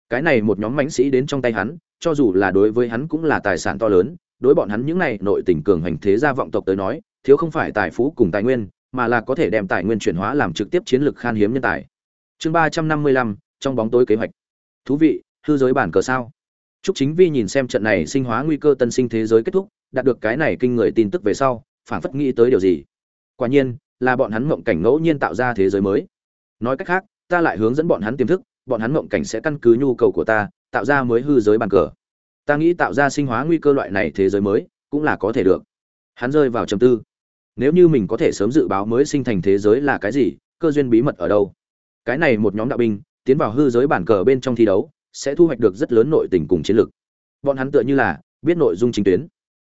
Cái này một nhóm mãnh sĩ đến trong tay hắn, cho dù là đối với hắn cũng là tài sản to lớn, đối bọn hắn những này nội tình cường hành thế gia vọng tộc tới nói, thiếu không phải tài phú cùng tài nguyên, mà là có thể đem tài nguyên chuyển hóa làm trực tiếp chiến lược khan hiếm nhân tài. Chương ba trăm năm mươi lăm trong bóng tối kế hoạch. Thú vị, hư giới bản cờ sao? Trúc Chính Vi nhìn xem trận này sinh hóa nguy cơ tân sinh thế giới kết thúc, đạt được cái này kinh người tin tức về sau, phảng phất nghĩ tới điều gì. Quả nhiên, là bọn hắn mộng cảnh ngẫu nhiên tạo ra thế giới mới. Nói cách khác, ta lại hướng dẫn bọn hắn tiềm thức, bọn hắn mộng cảnh sẽ căn cứ nhu cầu của ta, tạo ra mới hư giới bàn cờ ta nghĩ tạo ra sinh hóa nguy cơ loại này thế giới mới cũng là có thể được hắn rơi vào trầm tư nếu như mình có thể sớm dự báo mới sinh thành thế giới là cái gì cơ duyên bí mật ở đâu cái này một nhóm đạo binh, tiến vào hư giới bản cờ bên trong thi đấu, sẽ thu hoạch được rất lớn nội tình cùng chiến lược bọn hắn tựa như là, biết nội dung chính tuyến.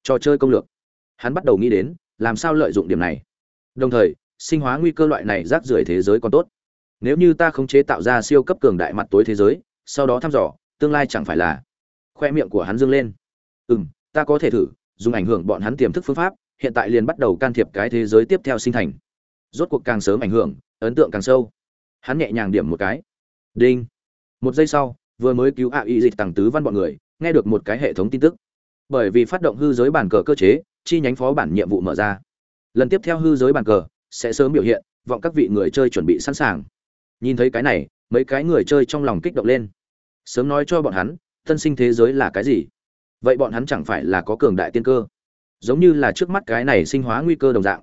Trò chơi công lược. Hắn bắt đầu nghĩ đến, làm sao lợi dụng điểm này. Đồng thời, sinh hóa nguy cơ loại này rác rưởi thế giới còn tốt. Nếu như ta không chế tạo ra siêu cấp cường đại mặt tối thế giới, sau đó thăm dò, tương lai chẳng phải là. Khoe miệng của hắn dương lên. Ừ m ta có thể thử, dùng ảnh hưởng bọn hắn tiềm thức phương pháp, hiện tại liền bắt đầu can thiệp cái thế giới tiếp theo sinh thành. Rốt cuộc càng sớm ảnh hưởng, ấn tượng càng sâu hắn nhẹ nhàng điểm một cái. Đinh. Một giây sau, vừa mới cứu ạ y dịch tàng tứ văn bọn người, nghe được một cái hệ thống tin tức. Bởi vì phát động hư giới bản cờ cơ chế, chi nhánh phó bản nhiệm vụ mở ra. Lần tiếp theo hư giới bàn cờ sẽ sớm biểu hiện, vọng các vị người chơi chuẩn bị sẵn sàng. Nhìn thấy cái này, mấy cái người chơi trong lòng kích động lên. Sớm nói cho bọn hắn, tân sinh thế giới là cái gì? Vậy bọn hắn chẳng phải là có cường đại tiên cơ? Giống như là trước mắt cái này sinh hóa nguy cơ đồng dạng.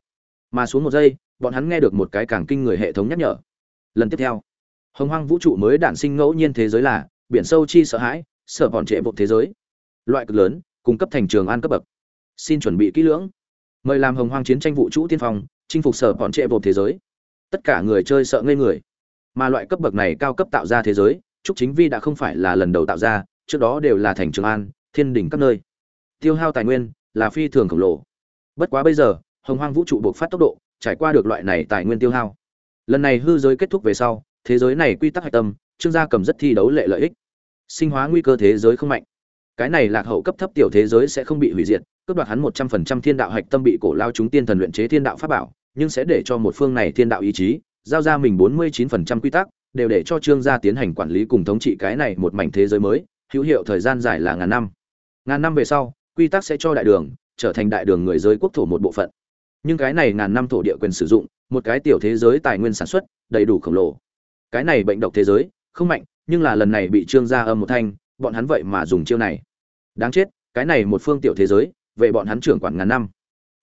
Mà xuống một giây, bọn hắn nghe được một cái càng kinh người hệ thống nhắc nhở lần tiếp theo, hồng hoang vũ trụ mới đản sinh ngẫu nhiên thế giới là biển sâu chi sợ hãi, sợ bọn trệ bộ thế giới. Loại cực lớn, cung cấp thành trường an cấp bậc. Xin chuẩn bị kỹ lưỡng. Mời làm hồng hoang chiến tranh vũ trụ tiên phong, chinh phục sở bọn trệ bộ thế giới. Tất cả người chơi sợ ngây người. Mà loại cấp bậc này cao cấp tạo ra thế giới, trúc chính vi đã không phải là lần đầu tạo ra, trước đó đều là thành trường an, thiên đình các nơi. Tiêu hao tài nguyên là phi thường khổng lồ. Bất quá bây giờ, hồng hoang vũ trụ buộc phát tốc độ, trải qua được loại này tài nguyên tiêu hao lần này hư giới kết thúc về sau, thế giới này quy tắc hạch tâm, trương gia cầm rất thi đấu lệ lợi ích. Sinh hóa nguy cơ thế giới không mạnh. Cái này lạc hậu cấp thấp tiểu thế giới sẽ không bị hủy diệt, cướp đoạt hắn một trăm phần trăm thiên đạo hạch tâm bị cổ lao chúng tiên thần luyện chế thiên đạo pháp bảo, nhưng sẽ để cho một phương này thiên đạo ý chí, giao ra mình bốn mươi chín phần trăm quy tắc, đều để cho trương gia tiến hành quản lý cùng thống trị cái này một mảnh thế giới mới, hữu hiệu thời gian dài là ngàn năm. Ngàn năm về sau, quy tắc sẽ cho đại đường, trở thành đại đường người giới quốc thổ một bộ phận nhưng cái này ngàn năm thổ địa quyền sử dụng, một cái tiểu thế giới tài nguyên sản xuất, đầy đủ khổng lồ. Cái này bệnh độc thế giới, không mạnh, nhưng là lần này bị trương gia âm một thanh, bọn hắn vậy mà dùng chiêu này. Đáng chết, cái này một phương tiểu thế giới, về bọn hắn trưởng quản ngàn năm.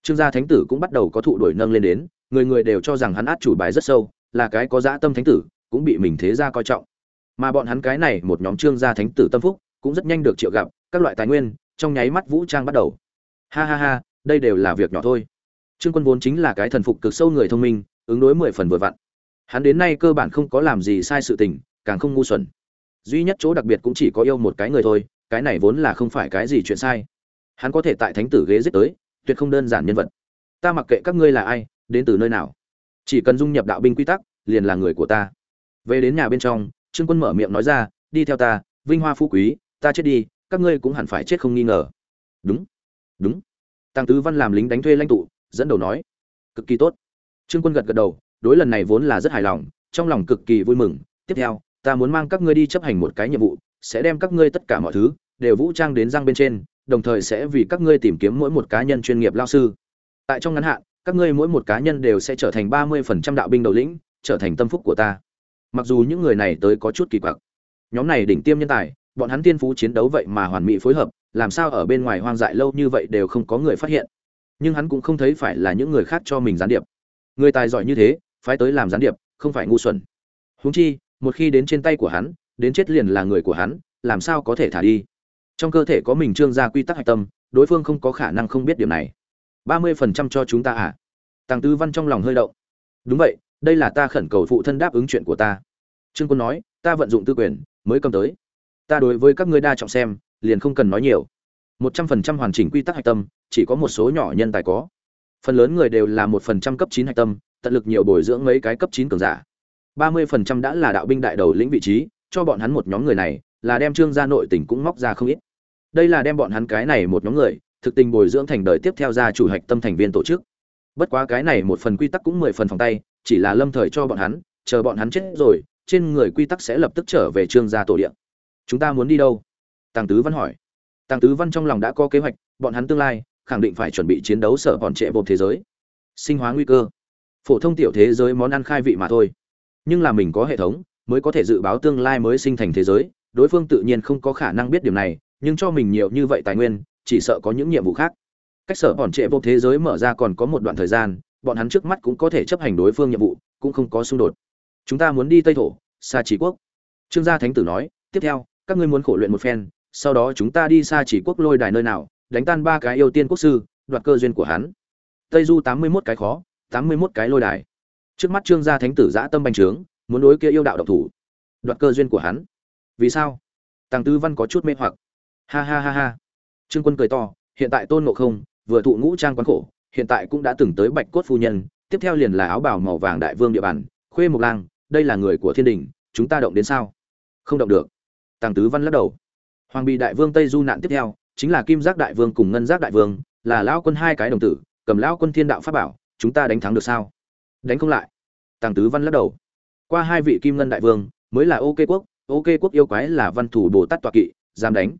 Trương gia thánh tử cũng bắt đầu có thụ đổi nâng lên đến, người người đều cho rằng hắn át chủ bài rất sâu, là cái có dã tâm thánh tử, cũng bị mình thế gia coi trọng. Mà bọn hắn cái này một nhóm trương gia thánh tử tâm phúc, cũng rất nhanh được triệu gặp, các loại tài nguyên, trong nháy mắt vũ trang bắt đầu. Ha ha ha, đây đều là việc nhỏ thôi trương quân vốn chính là cái thần phục cực sâu người thông minh, ứng đối mười phần vừa vặn. Hắn đến nay cơ bản không có làm gì sai sự tình, càng không ngu xuẩn. Duy nhất chỗ đặc biệt cũng chỉ có yêu một cái người thôi, cái này vốn là không phải cái gì chuyện sai. Hắn có thể tại thánh tử ghế giết tới, tuyệt không đơn giản nhân vật. Ta mặc kệ các ngươi là ai, đến từ nơi nào. Chỉ cần dung nhập đạo binh quy tắc, liền là người của ta. Về đến nhà bên trong, trương quân mở miệng nói ra, đi theo ta, vinh hoa phú quý, ta chết đi, các ngươi cũng hẳn phải chết không nghi ngờ. Đúng đúng. Tăng tứ văn làm lính đánh thuê lãnh tụ dẫn đầu nói, cực kỳ tốt. Trương quân gật gật đầu, đối lần này vốn là rất hài lòng, trong lòng cực kỳ vui mừng. Tiếp theo, ta muốn mang các ngươi đi chấp hành một cái nhiệm vụ, sẽ đem các ngươi tất cả mọi thứ đều vũ trang đến răng bên trên, đồng thời sẽ vì các ngươi tìm kiếm mỗi một cá nhân chuyên nghiệp lao sư. Tại trong ngắn hạn, các ngươi mỗi một cá nhân đều sẽ trở thành ba mươi phần trăm đạo binh đầu lĩnh, trở thành tâm phúc của ta. Mặc dù những người này tới có chút kỳ quặc, nhóm này đỉnh tiêm nhân tài, bọn hắn tiên phú chiến đấu vậy mà hoàn mỹ phối hợp, làm sao ở bên ngoài hoang dại lâu như vậy đều không có người phát hiện nhưng hắn cũng không thấy phải là những người khác cho mình gián điệp. Người tài giỏi như thế, phái tới làm gián điệp, không phải ngu xuẩn. Huống chi, một khi đến trên tay của hắn, đến chết liền là người của hắn, làm sao có thể thả đi? Trong cơ thể có mình trương ra quy tắc hạch tâm, đối phương không có khả năng không biết điều này. Ba mươi phần trăm cho chúng ta à? Tàng tư văn trong lòng hơi động. Đúng vậy, đây là ta khẩn cầu phụ thân đáp ứng chuyện của ta. Trương quân nói, ta vận dụng tư quyền, mới cầm tới. Ta đối với các ngươi đa trọng xem, liền không cần nói nhiều. Một trăm phần trăm hoàn chỉnh quy tắc hạch tâm chỉ có một số nhỏ nhân tài có. Phần lớn người đều là một phần trăm cấp chín hạch tâm, tận lực nhiều bồi dưỡng mấy cái cấp chín cường giả. Ba mươi phần trăm đã là đạo binh đại đầu lĩnh vị trí, cho bọn hắn một nhóm người này, là đem trương gia nội tình cũng móc ra không ít. Đây là đem bọn hắn cái này một nhóm người, thực tình bồi dưỡng thành đời tiếp theo gia chủ hạch tâm thành viên tổ chức. Bất quá cái này một phần quy tắc cũng mười phần phòng tay, chỉ là lâm thời cho bọn hắn, chờ bọn hắn chết rồi, trên người quy tắc sẽ lập tức trở về trương gia tổ điện chúng ta muốn đi đâu? Tàng tứ văn hỏi. Tàng tứ văn trong lòng đã có kế hoạch, bọn hắn tương lai khẳng định phải chuẩn bị chiến đấu sở bọn trệ bột thế giới. Sinh hóa nguy cơ. Phổ thông tiểu thế giới món ăn khai vị mà thôi. Nhưng là mình có hệ thống, mới có thể dự báo tương lai mới sinh thành thế giới, đối phương tự nhiên không có khả năng biết điểm này, nhưng cho mình nhiều như vậy tài nguyên, chỉ sợ có những nhiệm vụ khác. Cách sở bọn trệ vô thế giới mở ra còn có một đoạn thời gian, bọn hắn trước mắt cũng có thể chấp hành đối phương nhiệm vụ, cũng không có xung đột. Chúng ta muốn đi tây thổ xa chỉ quốc. Trương gia thánh tử nói, tiếp theo, các ngươi muốn khổ luyện một phen, sau đó chúng ta đi xa chỉ quốc lôi đài nơi nào? Đánh tan ba cái yêu tiên quốc sư, đoạt cơ duyên của hắn. Tây du tám mươi mốt cái khó, tám mươi mốt cái lôi đài. Trước mắt trương gia thánh tử giã tâm bành trướng, muốn đối kia yêu đạo độc thủ, đoạt cơ duyên của hắn. Vì sao? Tăng tư văn có chút mê hoặc. Ha ha ha ha. Trương quân cười to, hiện tại tôn ngộ không vừa thụ ngũ trang quán khổ, hiện tại cũng đã từng tới bạch cốt phu nhân, tiếp theo liền là áo bào màu vàng đại vương địa bàn, khuê mộc lang, đây là người của thiên đình, chúng ta động đến sao? Không động được. Tàng tứ văn lắc đầu. Hoàng bị đại vương tây du nạn tiếp theo chính là kim giác đại vương cùng ngân giác đại vương, là lão quân hai cái đồng tử, cầm lão quân thiên đạo pháp bảo, chúng ta đánh thắng được sao? Đánh không lại. Tàng tứ văn lắc đầu. Qua hai vị kim ngân đại vương, mới là ok quốc ok quốc yêu quái là văn thủ bồ tát tọa kỵ, dám đánh?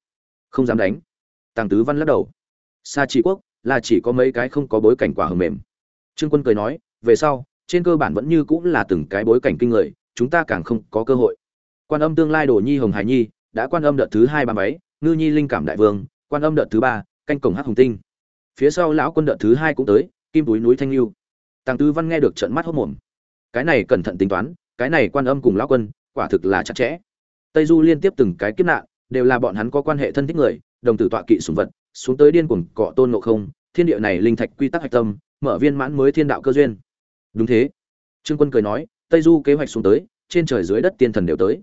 Không dám đánh. Tàng tứ văn lắc đầu. Xa chỉ quốc, là chỉ có mấy cái không có bối cảnh quả hầm mềm. Trương quân cười nói, về sau, trên cơ bản vẫn như cũng là từng cái bối cảnh kinh người, chúng ta càng không có cơ hội. Quan âm tương lai đồ nhi hồng hải nhi, đã quan âm đợt thứ hai ba máy, ngư nhi linh cảm đại vương quan âm đợt thứ ba, canh cổng hắc hồng tinh. Phía sau lão quân đợt thứ hai cũng tới, kim túi núi thanh lưu. Tàng tư văn nghe được trận mắt hốt mồm. Cái này cẩn thận tính toán, cái này quan âm cùng lão quân, quả thực là chặt chẽ. Tây du liên tiếp từng cái kiếp nạn, đều là bọn hắn có quan hệ thân thích người, đồng tử tọa kỵ sùng vật, xuống tới điên cuồng cọ tôn ngộ không, thiên địa này linh thạch quy tắc hạch tâm, mở viên mãn mới thiên đạo cơ duyên. Đúng thế. Trương quân cười nói, tây du kế hoạch xuống tới, trên trời dưới đất tiên thần đều tới.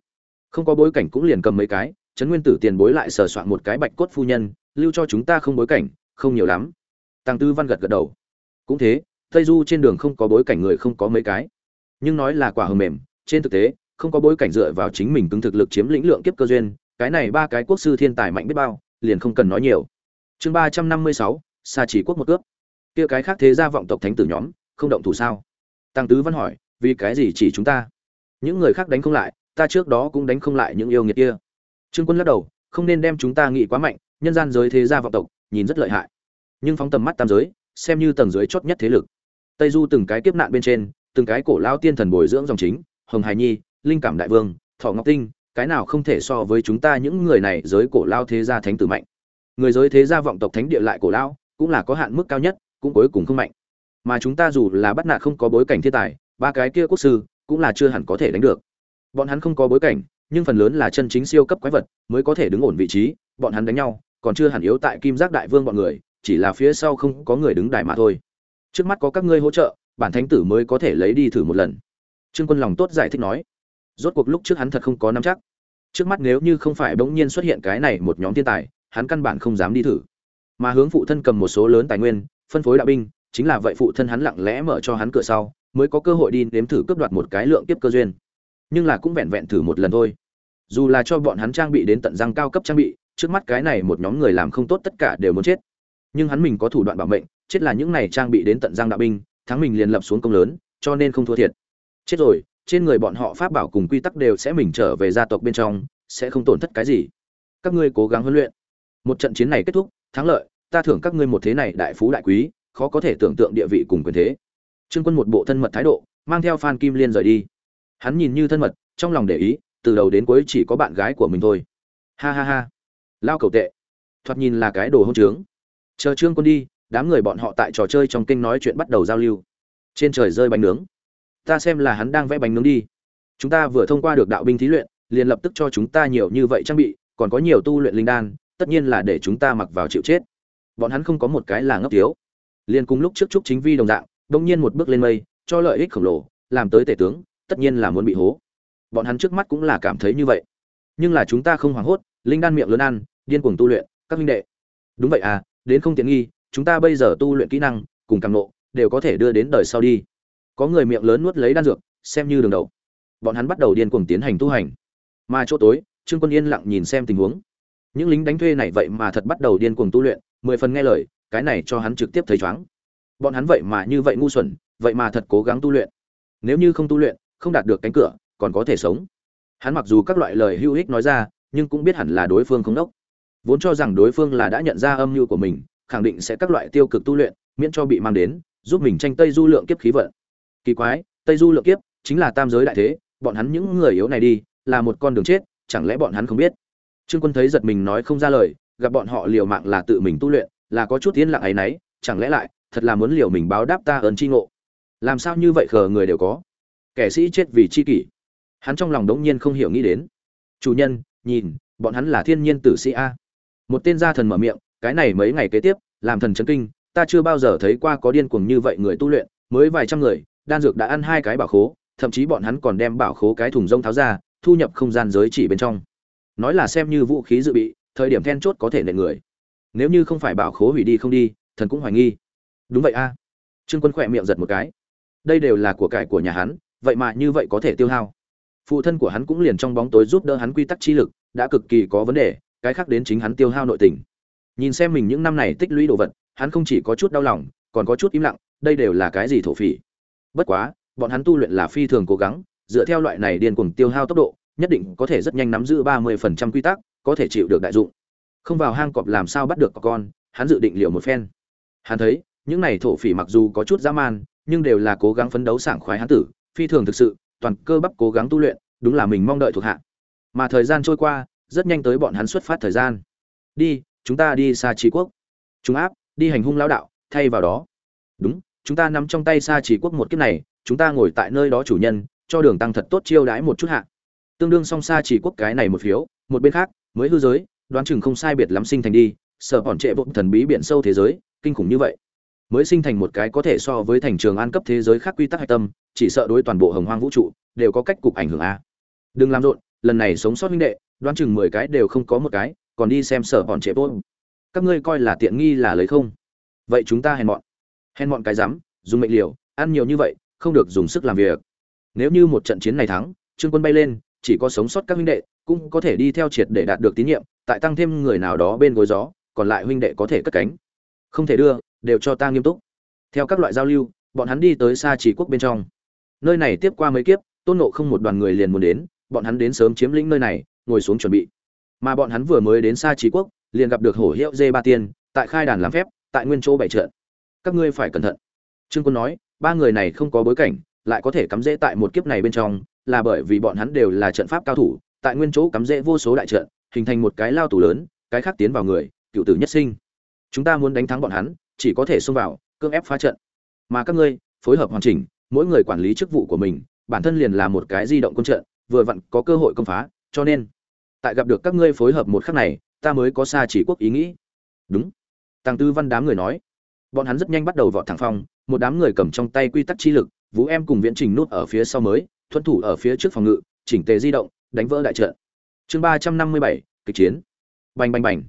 Không có bối cảnh cũng liền cầm mấy cái trấn nguyên tử tiền bối lại sờ soạn một cái bạch cốt phu nhân, lưu cho chúng ta không bối cảnh, không nhiều lắm. Tăng tư văn gật gật đầu. Cũng thế, tây du trên đường không có bối cảnh người không có mấy cái. Nhưng nói là quả hờ mềm, trên thực tế, không có bối cảnh dựa vào chính mình cứng thực lực chiếm lĩnh lượng kiếp cơ duyên, cái này ba cái quốc sư thiên tài mạnh biết bao, liền không cần nói nhiều. Chương ba trăm năm mươi sáu xa chỉ quốc một cướp. Kia cái khác thế gia vọng tộc thánh tử nhóm, không động thủ sao? Tăng tứ văn hỏi, vì cái gì chỉ chúng ta? Những người khác đánh không lại, ta trước đó cũng đánh không lại những yêu nghiệt kia trương quân lắc đầu, không nên đem chúng ta nghĩ quá mạnh, nhân gian giới thế gia vọng tộc, nhìn rất lợi hại. Nhưng phóng tầm mắt tam giới, xem như tầng dưới chót nhất thế lực. Tây du từng cái kiếp nạn bên trên, từng cái cổ lao tiên thần bồi dưỡng dòng chính, hồng hải nhi, linh cảm đại vương, thọ ngọc tinh, cái nào không thể so với chúng ta những người này giới cổ lao thế gia thánh tử mạnh. Người giới thế gia vọng tộc thánh địa lại cổ lao, cũng là có hạn mức cao nhất, cũng cuối cùng không mạnh. Mà chúng ta dù là bắt nạt không có bối cảnh thiên tài, ba cái kia quốc sư, cũng là chưa hẳn có thể đánh được. Bọn hắn không có bối cảnh nhưng phần lớn là chân chính siêu cấp quái vật mới có thể đứng ổn vị trí, bọn hắn đánh nhau, còn chưa hẳn yếu tại kim giác đại vương bọn người, chỉ là phía sau không có người đứng đài mà thôi. Trước mắt có các ngươi hỗ trợ, bản thánh tử mới có thể lấy đi thử một lần. Trương quân lòng tốt giải thích nói. Rốt cuộc lúc trước hắn thật không có nắm chắc. Trước mắt nếu như không phải bỗng nhiên xuất hiện cái này một nhóm thiên tài, hắn căn bản không dám đi thử. Mà hướng phụ thân cầm một số lớn tài nguyên, phân phối đạo binh, chính là vậy phụ thân hắn lặng lẽ mở cho hắn cửa sau, mới có cơ hội đi nếm thử cướp đoạt một cái lượng tiếp cơ duyên nhưng là cũng vẹn vẹn thử một lần thôi. Dù là cho bọn hắn trang bị đến tận răng cao cấp trang bị, trước mắt cái này một nhóm người làm không tốt tất cả đều muốn chết. Nhưng hắn mình có thủ đoạn bảo mệnh, chết là những này trang bị đến tận răng đạo binh, thắng mình liền lập xuống công lớn, cho nên không thua thiệt. Chết rồi, trên người bọn họ pháp bảo cùng quy tắc đều sẽ mình trở về gia tộc bên trong, sẽ không tổn thất cái gì. Các ngươi cố gắng huấn luyện. Một trận chiến này kết thúc, thắng lợi, ta thưởng các ngươi một thế này đại phú đại quý, khó có thể tưởng tượng địa vị cùng quyền thế. Trương quân một bộ thân mật thái độ, mang theo phan kim liên rời đi hắn nhìn như thân mật, trong lòng để ý, từ đầu đến cuối chỉ có bạn gái của mình thôi. Ha ha ha. Lao cầu tệ. Thoạt nhìn là cái đồ hôn trướng. Chờ trương quân đi, đám người bọn họ tại trò chơi trong kinh nói chuyện bắt đầu giao lưu. Trên trời rơi bánh nướng. Ta xem là hắn đang vẽ bánh nướng đi. Chúng ta vừa thông qua được đạo binh thí luyện, liền lập tức cho chúng ta nhiều như vậy trang bị, còn có nhiều tu luyện linh đan, tất nhiên là để chúng ta mặc vào chịu chết. Bọn hắn không có một cái là ngốc thiếu. Liền cùng lúc trước trúc chính vi đồng dạng, đông nhiên một bước lên mây, cho lợi ích khổng lồ, làm tới tể tướng tất nhiên là muốn bị hố. Bọn hắn trước mắt cũng là cảm thấy như vậy. Nhưng là chúng ta không hoảng hốt, linh đan miệng lớn ăn, điên cuồng tu luyện, các huynh đệ. Đúng vậy à đến không tiện nghi, chúng ta bây giờ tu luyện kỹ năng, cùng càng nộ, đều có thể đưa đến đời sau đi. Có người miệng lớn nuốt lấy đan dược, xem như đường đầu. Bọn hắn bắt đầu điên cuồng tiến hành tu hành. Mà chỗ tối, trương quân yên lặng nhìn xem tình huống. Những lính đánh thuê này vậy mà thật bắt đầu điên cuồng tu luyện, mười phần nghe lời, cái này cho hắn trực tiếp thấy chóng bọn hắn vậy mà như vậy ngu xuẩn, vậy mà thật cố gắng tu luyện. Nếu như không tu luyện không đạt được cánh cửa, còn có thể sống. Hắn mặc dù các loại lời hữu ích nói ra, nhưng cũng biết hẳn là đối phương không đốc. Vốn cho rằng đối phương là đã nhận ra âm mưu của mình, khẳng định sẽ các loại tiêu cực tu luyện, miễn cho bị mang đến, giúp mình tranh tây du lượng kiếp khí vận. Kỳ quái, tây du lượng kiếp chính là tam giới đại thế, bọn hắn những người yếu này đi, là một con đường chết, chẳng lẽ bọn hắn không biết? Trương quân thấy giật mình nói không ra lời, gặp bọn họ liều mạng là tự mình tu luyện, là có chút yên lặng ấy nấy, chẳng lẽ lại, thật là muốn liều mình báo đáp ta ơn chi ngộ? Làm sao như vậy khờ người đều có? Kẻ sĩ chết vì chi kỷ. Hắn trong lòng đống nhiên không hiểu nghĩ đến. Chủ nhân, nhìn, bọn hắn là thiên nhiên tử sĩ a. Một tên gia thần mở miệng, cái này mấy ngày kế tiếp, làm thần chấn kinh, ta chưa bao giờ thấy qua có điên cuồng như vậy người tu luyện, mới vài trăm người, đan dược đã ăn hai cái bảo khố, thậm chí bọn hắn còn đem bảo khố cái thùng rông tháo ra, thu nhập không gian giới chỉ bên trong. Nói là xem như vũ khí dự bị, thời điểm then chốt có thể nện người. Nếu như không phải bảo khố hủy đi không đi, thần cũng hoài nghi. Đúng vậy a. Trương quân khỏe miệng giật một cái. Đây đều là của cải của nhà hắn vậy mà như vậy có thể tiêu hao. Phụ thân của hắn cũng liền trong bóng tối giúp đỡ hắn quy tắc chi lực, đã cực kỳ có vấn đề, cái khác đến chính hắn tiêu hao nội tình. Nhìn xem mình những năm này tích lũy đồ vật, hắn không chỉ có chút đau lòng, còn có chút im lặng, đây đều là cái gì thổ phỉ. Bất quá, bọn hắn tu luyện là phi thường cố gắng, dựa theo loại này điên cuồng tiêu hao tốc độ, nhất định có thể rất nhanh nắm giữ ba mươi phần trăm quy tắc, có thể chịu được đại dụng. Không vào hang cọp làm sao bắt được con, hắn dự định liều một phen. Hắn thấy, những này thổ phỉ mặc dù có chút dã man, nhưng đều là cố gắng phấn đấu sảng khoái hắn tử phi thường thực sự, toàn cơ bắp cố gắng tu luyện, đúng là mình mong đợi thuộc hạ. Mà thời gian trôi qua, rất nhanh tới bọn hắn xuất phát thời gian. Đi, chúng ta đi xa trí quốc. Chúng áp, đi hành hung lão đạo, thay vào đó. Đúng, chúng ta nắm trong tay xa chỉ quốc một kiếp này, chúng ta ngồi tại nơi đó chủ nhân, cho đường tăng thật tốt chiêu đãi một chút hạ. Tương đương song xa chỉ quốc cái này một phiếu, một bên khác, mới hư giới, đoán chừng không sai biệt lắm sinh thành đi, sợ bọn trệ bộ thần bí biển sâu thế giới, kinh khủng như vậy mới sinh thành một cái có thể so với thành trường an cấp thế giới khác quy tắc hạch tâm chỉ sợ đối toàn bộ hồng hoang vũ trụ đều có cách cục ảnh hưởng a. Đừng làm rộn lần này sống sót huynh đệ đoán chừng mười cái đều không có một cái còn đi xem sở bọn trệ tôi, các ngươi coi là tiện nghi là lấy không? Vậy chúng ta hèn mọn. Hèn mọn cái rắm dùng mệnh liều ăn nhiều như vậy không được dùng sức làm việc. Nếu như một trận chiến này thắng trương quân bay lên chỉ có sống sót các huynh đệ cũng có thể đi theo triệt để đạt được tín nhiệm tại tăng thêm người nào đó bên gối gió còn lại huynh đệ có thể cất cánh. Không thể đưa đều cho ta nghiêm túc. Theo các loại giao lưu, bọn hắn đi tới xa chỉ quốc bên trong. Nơi này tiếp qua mấy kiếp, tôn nộ không một đoàn người liền muốn đến, bọn hắn đến sớm chiếm lĩnh nơi này, ngồi xuống chuẩn bị. Mà bọn hắn vừa mới đến xa chỉ quốc, liền gặp được hổ hiệu dê ba tiên, tại khai đàn làm phép, tại nguyên chỗ bảy trận. Các ngươi phải cẩn thận. Trương quân nói, ba người này không có bối cảnh, lại có thể cắm rễ tại một kiếp này bên trong, là bởi vì bọn hắn đều là trận pháp cao thủ, tại nguyên chỗ cắm rễ vô số đại trận, hình thành một cái lao tù lớn, cái khác tiến vào người, cựu tử nhất sinh. Chúng ta muốn đánh thắng bọn hắn chỉ có thể xông vào, cưỡng ép phá trận. Mà các ngươi, phối hợp hoàn chỉnh, mỗi người quản lý chức vụ của mình, bản thân liền là một cái di động quân trận, vừa vặn có cơ hội công phá, cho nên, tại gặp được các ngươi phối hợp một khắc này, ta mới có xa chỉ quốc ý nghĩ. Đúng. Tăng tư văn đám người nói. Bọn hắn rất nhanh bắt đầu vọt thẳng phong một đám người cầm trong tay quy tắc chi lực, vũ em cùng viễn trình nút ở phía sau mới, thuận thủ ở phía trước phòng ngự, chỉnh tề di động, đánh vỡ đại trận. Chương ba trăm năm mươi bảy, kịch chiến. Bành bành bành.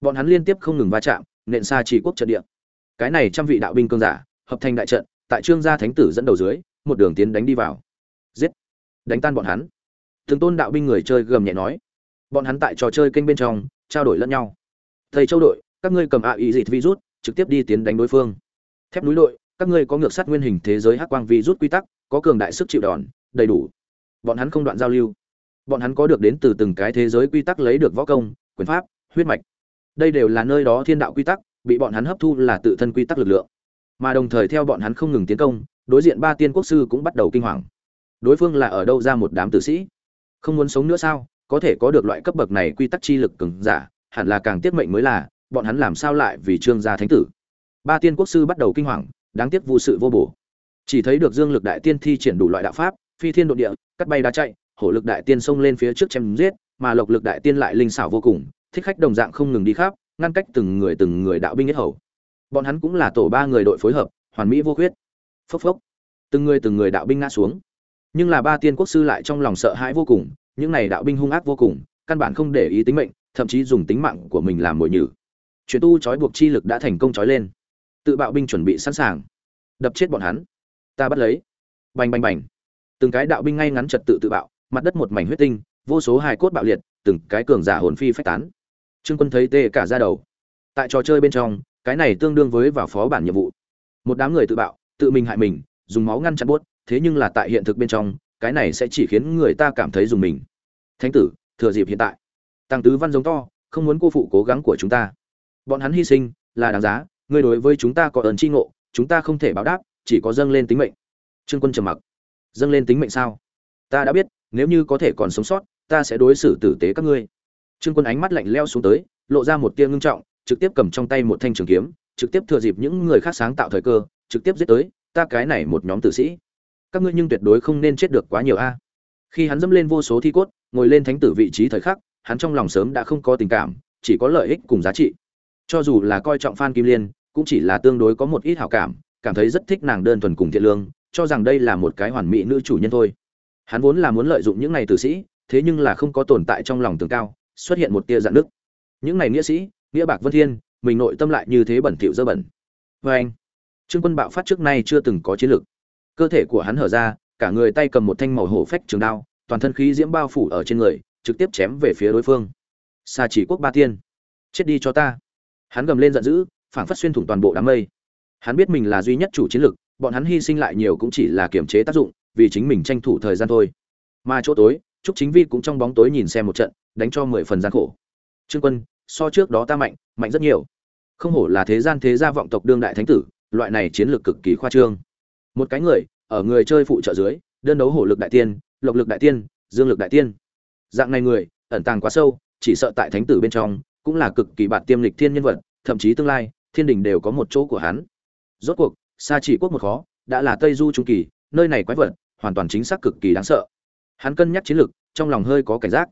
Bọn hắn liên tiếp không ngừng va chạm, nện xa chỉ quốc trận địa cái này trăm vị đạo binh cương giả, hợp thành đại trận, tại trương gia thánh tử dẫn đầu dưới, một đường tiến đánh đi vào. Giết! Đánh tan bọn hắn. Thường tôn đạo binh người chơi gầm nhẹ nói. Bọn hắn tại trò chơi kênh bên trong, trao đổi lẫn nhau. Thầy châu đội, các ngươi cầm ạ ý dịt virus, trực tiếp đi tiến đánh đối phương. Thép núi đội, các ngươi có ngược sát nguyên hình thế giới hắc quang virus quy tắc, có cường đại sức chịu đòn, đầy đủ. Bọn hắn không đoạn giao lưu. Bọn hắn có được đến từ từng cái thế giới quy tắc lấy được võ công, quyền pháp, huyết mạch. Đây đều là nơi đó thiên đạo quy tắc bị bọn hắn hấp thu là tự thân quy tắc lực lượng. Mà đồng thời theo bọn hắn không ngừng tiến công, đối diện ba tiên quốc sư cũng bắt đầu kinh hoàng. Đối phương là ở đâu ra một đám tử sĩ? Không muốn sống nữa sao? Có thể có được loại cấp bậc này quy tắc chi lực cường giả, hẳn là càng tiết mệnh mới là, bọn hắn làm sao lại vì trương gia thánh tử? Ba tiên quốc sư bắt đầu kinh hoàng, đáng tiếc vụ sự vô bổ. Chỉ thấy được dương lực đại tiên thi triển đủ loại đạo pháp, phi thiên độ địa, cắt bay đá chạy, hổ lực đại tiên xông lên phía trước chém giết, mà lộc lực đại tiên lại linh xảo vô cùng, thích khách đồng dạng không ngừng đi khắp ngăn cách từng người từng người đạo binh nhất hầu. Bọn hắn cũng là tổ ba người đội phối hợp, hoàn mỹ vô khuyết. Phốc phốc. Từng người từng người đạo binh ngã xuống. Nhưng là ba tiên quốc sư lại trong lòng sợ hãi vô cùng, những này đạo binh hung ác vô cùng, căn bản không để ý tính mệnh, thậm chí dùng tính mạng của mình làm mồi nhử. Chuyện tu trói buộc chi lực đã thành công trói lên. Tự bạo binh chuẩn bị sẵn sàng. Đập chết bọn hắn. Ta bắt lấy. Bành bành bành. Từng cái đạo binh ngay ngắn trật tự tự bạo, mặt đất một mảnh huyết tinh, vô số hài cốt bạo liệt, từng cái cường giả hồn phi phách tán trương quân thấy tê cả ra đầu. Tại trò chơi bên trong, cái này tương đương với vào phó bản nhiệm vụ. Một đám người tự bạo, tự mình hại mình, dùng máu ngăn chặn buốt, thế nhưng là tại hiện thực bên trong, cái này sẽ chỉ khiến người ta cảm thấy dùng mình. Thánh tử, thừa dịp hiện tại. Tăng tứ văn giống to, không muốn cô phụ cố gắng của chúng ta. Bọn hắn hy sinh, là đáng giá, ngươi đối với chúng ta có ơn tri ngộ, chúng ta không thể báo đáp, chỉ có dâng lên tính mệnh. Trương quân trầm mặc. Dâng lên tính mệnh sao? Ta đã biết, nếu như có thể còn sống sót, ta sẽ đối xử tử tế các ngươi trương quân ánh mắt lạnh leo xuống tới, lộ ra một tia ngưng trọng, trực tiếp cầm trong tay một thanh trường kiếm, trực tiếp thừa dịp những người khác sáng tạo thời cơ, trực tiếp giết tới, ta cái này một nhóm tử sĩ, các ngươi nhưng tuyệt đối không nên chết được quá nhiều a. Khi hắn dẫm lên vô số thi cốt, ngồi lên thánh tử vị trí thời khắc, hắn trong lòng sớm đã không có tình cảm, chỉ có lợi ích cùng giá trị. Cho dù là coi trọng phan kim liên, cũng chỉ là tương đối có một ít hảo cảm cảm thấy rất thích nàng đơn thuần cùng thiện lương, cho rằng đây là một cái hoàn mỹ nữ chủ nhân thôi. Hắn vốn là muốn lợi dụng những này tử sĩ, thế nhưng là không có tồn tại trong lòng tường cao xuất hiện một tia dạn nước những này nghĩa sĩ, nghĩa bạc vân thiên, mình nội tâm lại như thế bẩn thỉu dơ bẩn. Vê anh, trương quân bạo phát trước nay chưa từng có chiến lược. Cơ thể của hắn hở ra, cả người tay cầm một thanh màu hổ phách trường đao, toàn thân khí diễm bao phủ ở trên người, trực tiếp chém về phía đối phương. Xa chỉ quốc ba tiên. Chết đi cho ta. Hắn gầm lên giận dữ, phảng phất xuyên thủng toàn bộ đám mây. Hắn biết mình là duy nhất chủ chiến lực bọn hắn hy sinh lại nhiều cũng chỉ là kiểm chế tác dụng, vì chính mình tranh thủ thời gian thôi. Mà chỗ tối, trúc chính vi cũng trong bóng tối nhìn xem một trận đánh cho mười phần gian khổ. Trương quân, so trước đó ta mạnh mạnh rất nhiều. Không hổ là thế gian thế gia vọng tộc đương đại thánh tử, loại này chiến lược cực kỳ khoa trương. Một cái người, ở người chơi phụ trợ dưới, đơn đấu hổ lực đại tiên, lộc lực đại tiên, dương lực đại tiên. Dạng này người, ẩn tàng quá sâu, chỉ sợ tại thánh tử bên trong, cũng là cực kỳ bản tiêm lịch thiên nhân vật, thậm chí tương lai, thiên đình đều có một chỗ của hắn. Rốt cuộc xa chỉ quốc một khó, đã là tây du trung kỳ, nơi này quái vật, hoàn toàn chính xác cực kỳ đáng sợ. Hắn cân nhắc chiến lược, trong lòng hơi có cảnh giác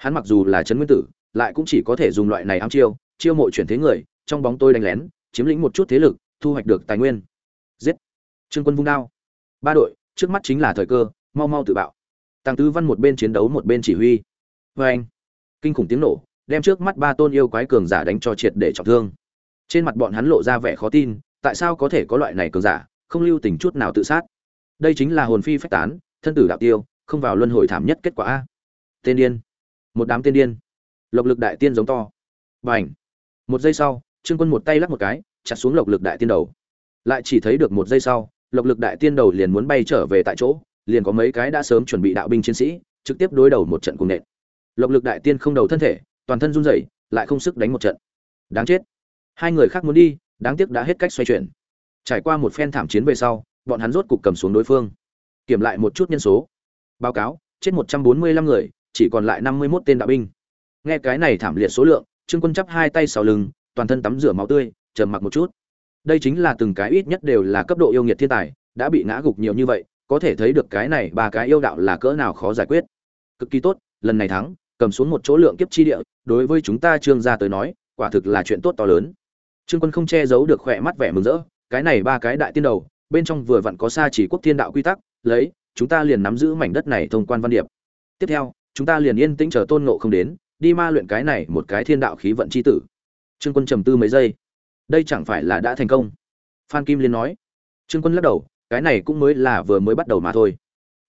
hắn mặc dù là trấn nguyên tử, lại cũng chỉ có thể dùng loại này ám chiêu chiêu mộ chuyển thế người, trong bóng tôi đánh lén, chiếm lĩnh một chút thế lực, thu hoạch được tài nguyên. Giết! Trương quân vung đao. Ba đội, trước mắt chính là thời cơ, mau mau tự bạo. Tăng tứ văn một bên chiến đấu một bên chỉ huy. Vê anh, kinh khủng tiếng nổ, đem trước mắt ba tôn yêu quái cường giả đánh cho triệt để trọng thương. Trên mặt bọn hắn lộ ra vẻ khó tin, tại sao có thể có loại này cường giả, không lưu tình chút nào tự sát. Đây chính là hồn phi phách tán, thân tử đạo tiêu, không vào luân hồi thảm nhất kết quả a. Tên điên một đám tiên điên. Lộc lực đại tiên giống to. Và ảnh một giây sau, trương quân một tay lắc một cái, chặt xuống lộc lực đại tiên đầu. Lại chỉ thấy được một giây sau, lộc lực đại tiên đầu liền muốn bay trở về tại chỗ, liền có mấy cái đã sớm chuẩn bị đạo binh chiến sĩ, trực tiếp đối đầu một trận cùng nện. Lộc lực đại tiên không đầu thân thể, toàn thân run rẩy, lại không sức đánh một trận. Đáng chết! Hai người khác muốn đi, đáng tiếc đã hết cách xoay chuyển. Trải qua một phen thảm chiến về sau, bọn hắn rốt cục cầm xuống đối phương. Kiểm lại một chút nhân số. Báo cáo, chết một trăm bốn mươi lăm người chỉ còn lại năm mươi 51 tên đạo binh. Nghe cái này thảm liệt số lượng, trương quân chắp hai tay sau lưng, toàn thân tắm rửa máu tươi, trầm mặc một chút. Đây chính là từng cái ít nhất đều là cấp độ yêu nghiệt thiên tài, đã bị ngã gục nhiều như vậy, có thể thấy được cái này ba cái yêu đạo là cỡ nào khó giải quyết. Cực kỳ tốt, lần này thắng, cầm xuống một chỗ lượng kiếp chi địa, đối với chúng ta trương gia tới nói, quả thực là chuyện tốt to lớn. Trương quân không che giấu được khỏe mắt vẻ mừng rỡ, cái này ba cái đại tiên đầu, bên trong vừa vặn có xa chỉ quốc thiên đạo quy tắc, lấy, chúng ta liền nắm giữ mảnh đất này thông quan văn điệp. Tiếp theo chúng ta liền yên tĩnh chờ tôn ngộ không đến, đi ma luyện cái này một cái thiên đạo khí vận c h i tử. Trương quân trầm tư mấy giây. Đây chẳng phải là đã thành công? Phan kim liên nói. Trương quân lắc đầu, cái này cũng mới là vừa mới bắt đầu mà thôi.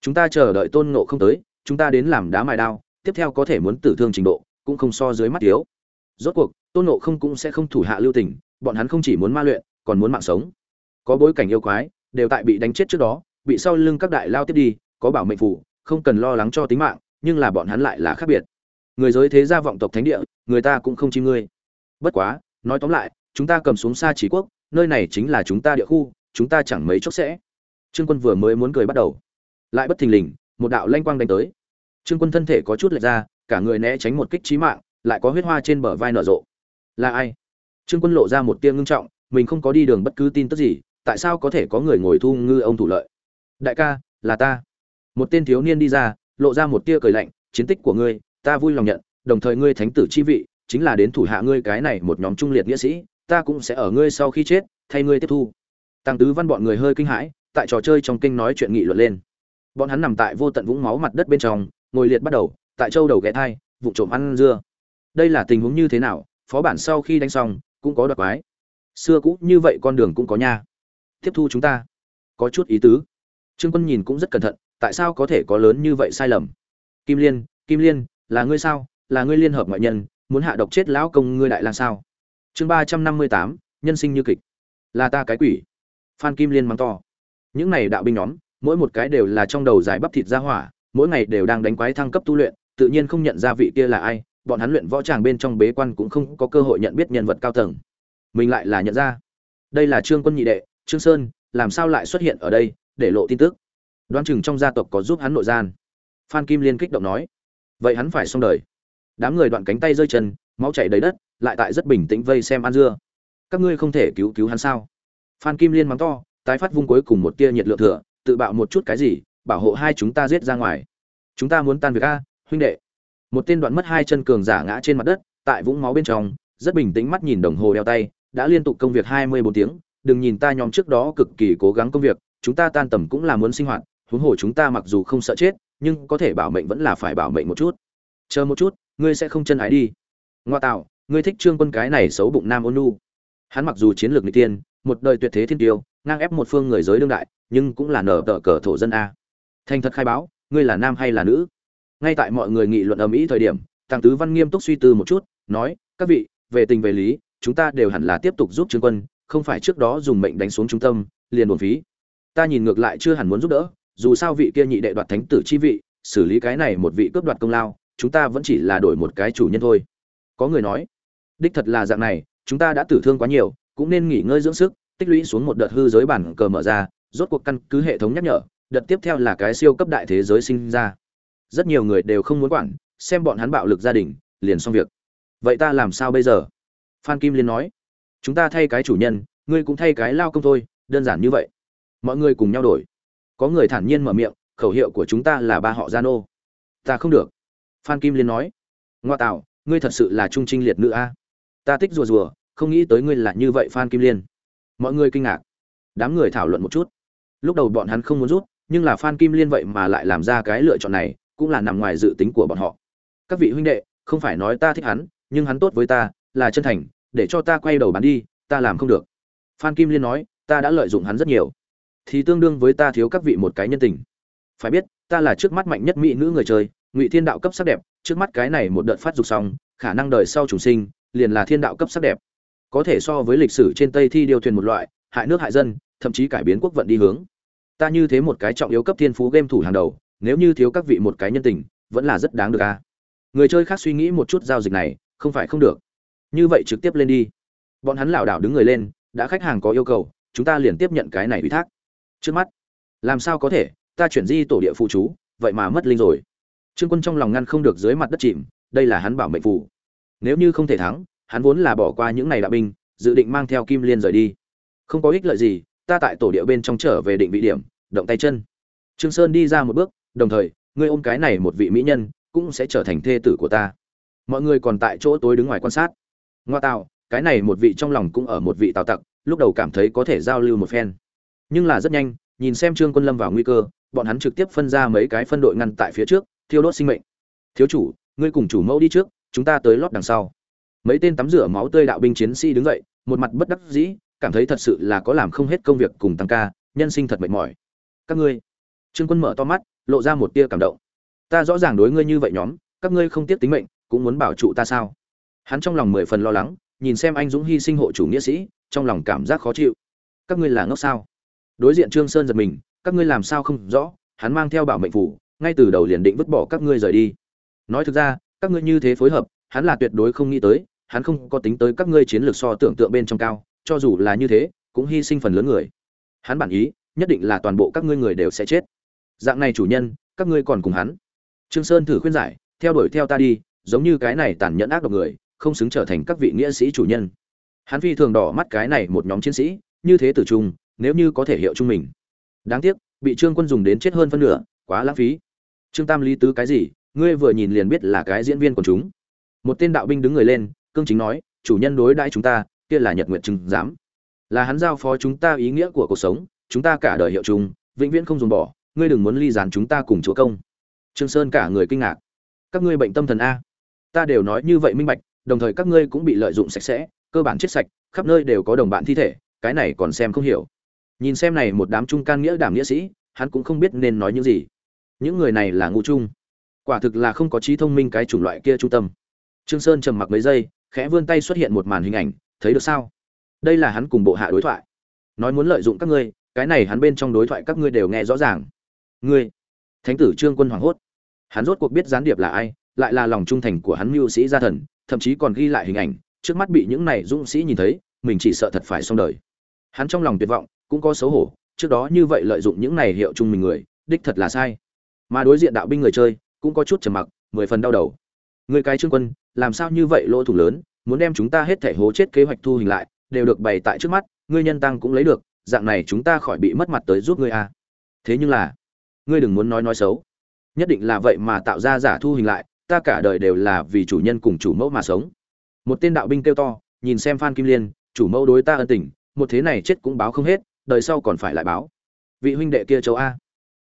Chúng ta chờ đợi tôn ngộ không tới, chúng ta đến làm đá mài đao, tiếp theo có thể muốn tử thương trình độ, cũng không so dưới mắt yếu rốt cuộc, tôn ngộ không cũng sẽ không thủ hạ lưu tình, bọn hắn không chỉ muốn ma luyện, còn muốn mạng sống. Có bối cảnh yêu quái, đều tại bị đánh chết trước đó, bị sau lưng các đại lao tiếp đi, có bảo mệnh phủ không cần lo lắng cho tính mạng nhưng là bọn hắn lại là khác biệt. Người giới thế gia vọng tộc thánh địa, người ta cũng không chi ngươi. Bất quá, nói tóm lại, chúng ta cầm xuống xa chỉ quốc, nơi này chính là chúng ta địa khu, chúng ta chẳng mấy chốc sẽ. Trương quân vừa mới muốn cười bắt đầu. Lại bất thình lình, một đạo lanh quang đánh tới. Trương quân thân thể có chút lệch ra, cả người né tránh một kích trí mạng, lại có huyết hoa trên bờ vai nở rộ. Là ai? Trương quân lộ ra một tia ngưng trọng, mình không có đi đường bất cứ tin tức gì, tại sao có thể có người ngồi thu ngư ông thủ lợi? Đại ca, là ta. Một tên thiếu niên đi ra lộ ra một tia cười lạnh, chiến tích của ngươi, ta vui lòng nhận, đồng thời ngươi thánh tử chi vị, chính là đến thủ hạ ngươi cái này một nhóm trung liệt nghĩa sĩ, ta cũng sẽ ở ngươi sau khi chết, thay ngươi tiếp thu. Tăng tứ văn bọn người hơi kinh hãi, tại trò chơi trong kinh nói chuyện nghị luận lên. Bọn hắn nằm tại vô tận vũng máu mặt đất bên trong, ngồi liệt bắt đầu, tại châu đầu ghé thai vụ trộm ăn dưa. Đây là tình huống như thế nào? Phó bản sau khi đánh xong, cũng có đoạt quái. Xưa cũ như vậy con đường cũng có nha. Tiếp thu chúng ta. Có chút ý tứ. Trương quân nhìn cũng rất cẩn thận tại sao có thể có lớn như vậy sai lầm? Kim liên kim liên, là ngươi sao? Là ngươi liên hợp ngoại nhân, muốn hạ độc chết lão công ngươi đại lang sao? Chương ba trăm năm mươi tám, nhân sinh như kịch. Là ta cái quỷ. Phan kim liên mắng to. Những này đạo binh nhóm, mỗi một cái đều là trong đầu giải bắp thịt ra hỏa, mỗi ngày đều đang đánh quái thăng cấp tu luyện, tự nhiên không nhận ra vị kia là ai, bọn hắn luyện võ tràng bên trong bế quan cũng không có cơ hội nhận biết nhân vật cao tầng. Mình lại là nhận ra. Đây là trương quân nhị đệ, trương sơn, làm sao lại xuất hiện ở đây, để lộ tin tức? Đoán chừng trong gia tộc có giúp hắn nội gian. Phan kim liên kích động nói, vậy hắn phải xong đời. Đám người đoạn cánh tay rơi chân, máu chảy đầy đất, lại tại rất bình tĩnh vây xem ăn dưa. Các ngươi không thể cứu cứu hắn sao? Phan kim liên mắng to, tái phát vung cuối cùng một tia nhiệt lượng thừa, tự bạo một chút cái gì, bảo hộ hai chúng ta giết ra ngoài. Chúng ta muốn tan việc a, huynh đệ. Một tên đoạn mất hai chân cường giả ngã trên mặt đất, tại vũng máu bên trong, rất bình tĩnh mắt nhìn đồng hồ đeo tay, đã liên tục công việc hai mươi bốn tiếng, đừng nhìn ta nhóm trước đó cực kỳ cố gắng công việc, chúng ta tan tầm cũng là muốn sinh hoạt huống hồ chúng ta mặc dù không sợ chết, nhưng có thể bảo mệnh vẫn là phải bảo mệnh một chút. Chờ một chút, ngươi sẽ không chân ái đi. Ngoa tạo, ngươi thích trương quân cái này xấu bụng nam ôn nu hắn mặc dù chiến lược n tiên một đời tuyệt thế thiên tiêu, ngang ép một phương người giới đương đại, nhưng cũng là nở tờ cờ thổ dân a. Thành thật khai báo, ngươi là nam hay là nữ? Ngay tại mọi người nghị luận ầm ĩ thời điểm, tàng tứ văn nghiêm túc suy tư một chút, nói, các vị, về tình về lý, chúng ta đều hẳn là tiếp tục giúp trương quân, không phải trước đó dùng mệnh đánh xuống trung tâm, liền buồn phí. Ta nhìn ngược lại chưa hẳn muốn giúp đỡ dù sao vị kia nhị đệ đoạt thánh tử chi vị, xử lý cái này một vị cướp đoạt công lao, chúng ta vẫn chỉ là đổi một cái chủ nhân thôi. Có người nói, đích thật là dạng này, chúng ta đã tử thương quá nhiều, cũng nên nghỉ ngơi dưỡng sức, tích lũy xuống một đợt hư giới bản cờ mở ra, rốt cuộc căn cứ hệ thống nhắc nhở, đợt tiếp theo là cái siêu cấp đại thế giới sinh ra. Rất nhiều người đều không muốn quản, xem bọn hắn bạo lực gia đình, liền xong việc. Vậy ta làm sao bây giờ? Phan kim liên nói, chúng ta thay cái chủ nhân, ngươi cũng thay cái lao công thôi, đơn giản như vậy. Mọi người cùng nhau đổi có người thản nhiên mở miệng, khẩu hiệu của chúng ta là ba họ gia nô ta không được. Phan kim liên nói. Ngoa tạo, ngươi thật sự là trung trinh liệt nữ a. Ta thích rùa rùa, không nghĩ tới ngươi là như vậy phan kim liên. Mọi người kinh ngạc. Đám người thảo luận một chút. Lúc đầu bọn hắn không muốn rút, nhưng là phan kim liên vậy mà lại làm ra cái lựa chọn này, cũng là nằm ngoài dự tính của bọn họ. Các vị huynh đệ, không phải nói ta thích hắn, nhưng hắn tốt với ta, là chân thành, để cho ta quay đầu bán đi, ta làm không được. Phan kim liên nói, ta đã lợi dụng hắn rất nhiều thì tương đương với ta thiếu các vị một cái nhân tình. Phải biết, ta là trước mắt mạnh nhất mỹ nữ người chơi, ngụy thiên đạo cấp sắc đẹp, trước mắt cái này một đợt phát dục xong, khả năng đời sau chủ sinh, liền là thiên đạo cấp sắc đẹp. Có thể so với lịch sử trên tây thi điều thuyền một loại, hại nước hại dân, thậm chí cải biến quốc vận đi hướng. Ta như thế một cái trọng yếu cấp thiên phú game thủ hàng đầu, nếu như thiếu các vị một cái nhân tình, vẫn là rất đáng được a. Người chơi khác suy nghĩ một chút giao dịch này, không phải không được. Như vậy trực tiếp lên đi. Bọn hắn lảo đảo đứng người lên, đã khách hàng có yêu cầu, chúng ta liền tiếp nhận cái này ủy thác trước mắt. Làm sao có thể? Ta chuyển di tổ địa phụ chú, vậy mà mất linh rồi. Trương quân trong lòng ngăn không được dưới mặt đất chìm, đây là hắn bảo mệnh phủ nếu như không thể thắng, hắn vốn là bỏ qua những này đạo binh, dự định mang theo kim liên rời đi. Không có ích lợi gì, ta tại tổ địa bên trong trở về định vị điểm, động tay chân. Trương sơn đi ra một bước, đồng thời, ngươi ôm cái này một vị mỹ nhân, cũng sẽ trở thành thê tử của ta. Mọi người còn tại chỗ tối đứng ngoài quan sát. Ngoa tạo, cái này một vị trong lòng cũng ở một vị tào tặc, lúc đầu cảm thấy có thể giao lưu một phen nhưng là rất nhanh, nhìn xem trương quân lâm vào nguy cơ, bọn hắn trực tiếp phân ra mấy cái phân đội ngăn tại phía trước, thiêu đốt sinh mệnh. Thiếu chủ, ngươi cùng chủ mẫu đi trước, chúng ta tới lót đằng sau. Mấy tên tắm rửa máu tươi đạo binh chiến sĩ đứng dậy, một mặt bất đắc dĩ, cảm thấy thật sự là có làm không hết công việc cùng tăng ca, nhân sinh thật mệt mỏi. Các ngươi. Trương quân mở to mắt, lộ ra một tia cảm động. Ta rõ ràng đối ngươi như vậy nhóm, các ngươi không tiếc tính mệnh, cũng muốn bảo trụ ta sao? Hắn trong lòng mười phần lo lắng, nhìn xem anh dũng hy sinh hộ chủ nghĩa sĩ, trong lòng cảm giác khó chịu. Các ngươi là ngốc sao? Đối diện trương sơn giật mình, các ngươi làm sao không rõ, hắn mang theo bảo mệnh phủ, ngay từ đầu liền định vứt bỏ các ngươi rời đi. Nói thực ra, các ngươi như thế phối hợp, hắn là tuyệt đối không nghĩ tới, hắn không có tính tới các ngươi chiến lược so tưởng tượng bên trong cao, cho dù là như thế, cũng hy sinh phần lớn người. Hắn bản ý, nhất định là toàn bộ các ngươi người đều sẽ chết. Dạng này chủ nhân, các ngươi còn cùng hắn. Trương sơn thử khuyên giải, theo đuổi theo ta đi, giống như cái này tàn nhẫn ác độc người, không xứng trở thành các vị nghĩa sĩ chủ nhân. Hắn phi thường đỏ mắt cái này một nhóm chiến sĩ, như thế tử trung nếu như có thể hiệu trung mình. Đáng tiếc, bị trương quân dùng đến chết hơn phân nửa, quá lãng phí. Trương tam lý tứ cái gì, ngươi vừa nhìn liền biết là cái diễn viên của chúng. Một tên đạo binh đứng người lên, cương chính nói, chủ nhân đối đãi chúng ta, kia là nhật nguyện chứng giám. Là hắn giao phó chúng ta ý nghĩa của cuộc sống, chúng ta cả đời hiệu chung, vĩnh viễn không dùng bỏ, ngươi đừng muốn ly gián chúng ta cùng chúa công. Trương sơn cả người kinh ngạc. Các ngươi bệnh tâm thần a. Ta đều nói như vậy minh bạch, đồng thời các ngươi cũng bị lợi dụng sạch sẽ, cơ bản chết sạch, khắp nơi đều có đồng bạn thi thể, cái này còn xem không hiểu nhìn xem này một đám trung can nghĩa đảm nghĩa sĩ, hắn cũng không biết nên nói những gì. Những người này là ngu trung quả thực là không có trí thông minh cái chủng loại kia trung tâm. Trương sơn trầm mặc mấy giây, khẽ vươn tay xuất hiện một màn hình ảnh, thấy được sao? Đây là hắn cùng bộ hạ đối thoại. Nói muốn lợi dụng các ngươi, cái này hắn bên trong đối thoại các ngươi đều nghe rõ ràng. Ngươi, thánh tử trương quân hoảng hốt. Hắn rốt cuộc biết gián điệp là ai, lại là lòng trung thành của hắn mưu sĩ gia thần, thậm chí còn ghi lại hình ảnh, trước mắt bị những này dũng sĩ nhìn thấy, mình chỉ sợ thật phải xong đời. Hắn trong lòng tuyệt vọng cũng có xấu hổ, trước đó như vậy lợi dụng những này hiệu chung mình người, đích thật là sai. Mà đối diện đạo binh người chơi, cũng có chút trầm mặc, mười phần đau đầu. Người cái trương quân, làm sao như vậy lỗ thủ lớn, muốn đem chúng ta hết thể hố chết kế hoạch thu hình lại, đều được bày tại trước mắt, ngươi nhân tăng cũng lấy được, dạng này chúng ta khỏi bị mất mặt tới giúp ngươi a thế nhưng là, ngươi đừng muốn nói nói xấu. Nhất định là vậy mà tạo ra giả thu hình lại, ta cả đời đều là vì chủ nhân cùng chủ mẫu mà sống. Một tên đạo binh kêu to, nhìn xem phan kim liên, chủ mẫu đối ta ân tình, một thế này chết cũng báo không hết đời sau còn phải lại báo. Vị huynh đệ kia châu a.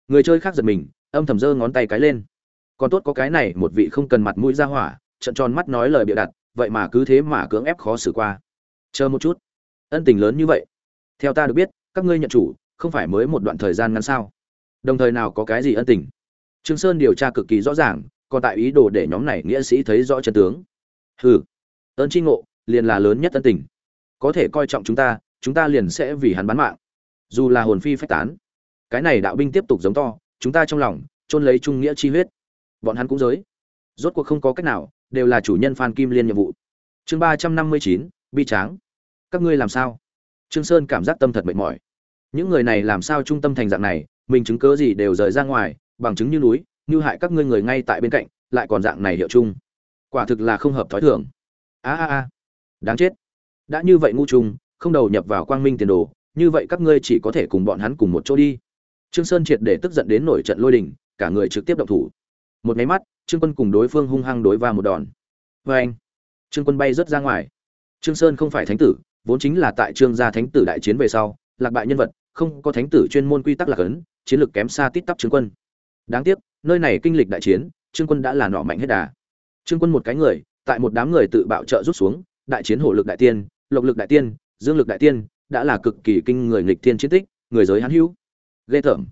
Người chơi khác giật mình, âm thầm giơ ngón tay cái lên. Còn tốt có cái này, một vị không cần mặt mũi ra hỏa, trận tròn mắt nói lời bịa đặt, vậy mà cứ thế mà cưỡng ép khó xử qua. Chờ một chút. Ân tình lớn như vậy. Theo ta được biết, các ngươi nhận chủ, không phải mới một đoạn thời gian ngắn sao? Đồng thời nào có cái gì ân tình? Trương sơn điều tra cực kỳ rõ ràng, còn tại ý đồ để nhóm này nghĩa sĩ thấy rõ chân tướng. Hừ. Ơn tri ngộ, liền là lớn nhất ân tình. Có thể coi trọng chúng ta chúng ta liền sẽ vì hắn bán mạng dù là hồn phi phách tán, cái này đạo binh tiếp tục giống to, chúng ta trong lòng chôn lấy trung nghĩa chi huyết. Bọn hắn cũng giới. Rốt cuộc không có cách nào, đều là chủ nhân phan kim liên nhiệm vụ. Chương ba trăm năm mươi chín, bi tráng. Các ngươi làm sao? Trương sơn cảm giác tâm thật mệt mỏi. Những người này làm sao trung tâm thành dạng này, mình chứng cớ gì đều rời ra ngoài, bằng chứng như núi, như hại các ngươi người ngay tại bên cạnh, lại còn dạng này hiệu chung. Quả thực là không hợp thói thường. A a a. Đáng chết. Đã như vậy ngu trung không đầu nhập vào quang minh tiền đồ như vậy các ngươi chỉ có thể cùng bọn hắn cùng một chỗ đi. Trương sơn triệt để tức giận đến nổi trận lôi đình, cả người trực tiếp động thủ. Một máy mắt, trương quân cùng đối phương hung hăng đối va một đòn. Vê anh, trương quân bay rất ra ngoài. Trương sơn không phải thánh tử, vốn chính là tại trương gia thánh tử đại chiến về sau, lạc bại nhân vật, không có thánh tử chuyên môn quy tắc lạc ấn, chiến lược kém xa tít tắp trương quân. Đáng tiếc, nơi này kinh lịch đại chiến, trương quân đã là nọ mạnh hết đà. Trương quân một cái người, tại một đám người tự bạo trợ rút xuống, đại chiến hổ lực đại tiên, lộc lực đại tiên, dương lực đại tiên đã là cực kỳ kinh người nghịch thiên chiến tích, người giới hắn hữu. Ghê tởm.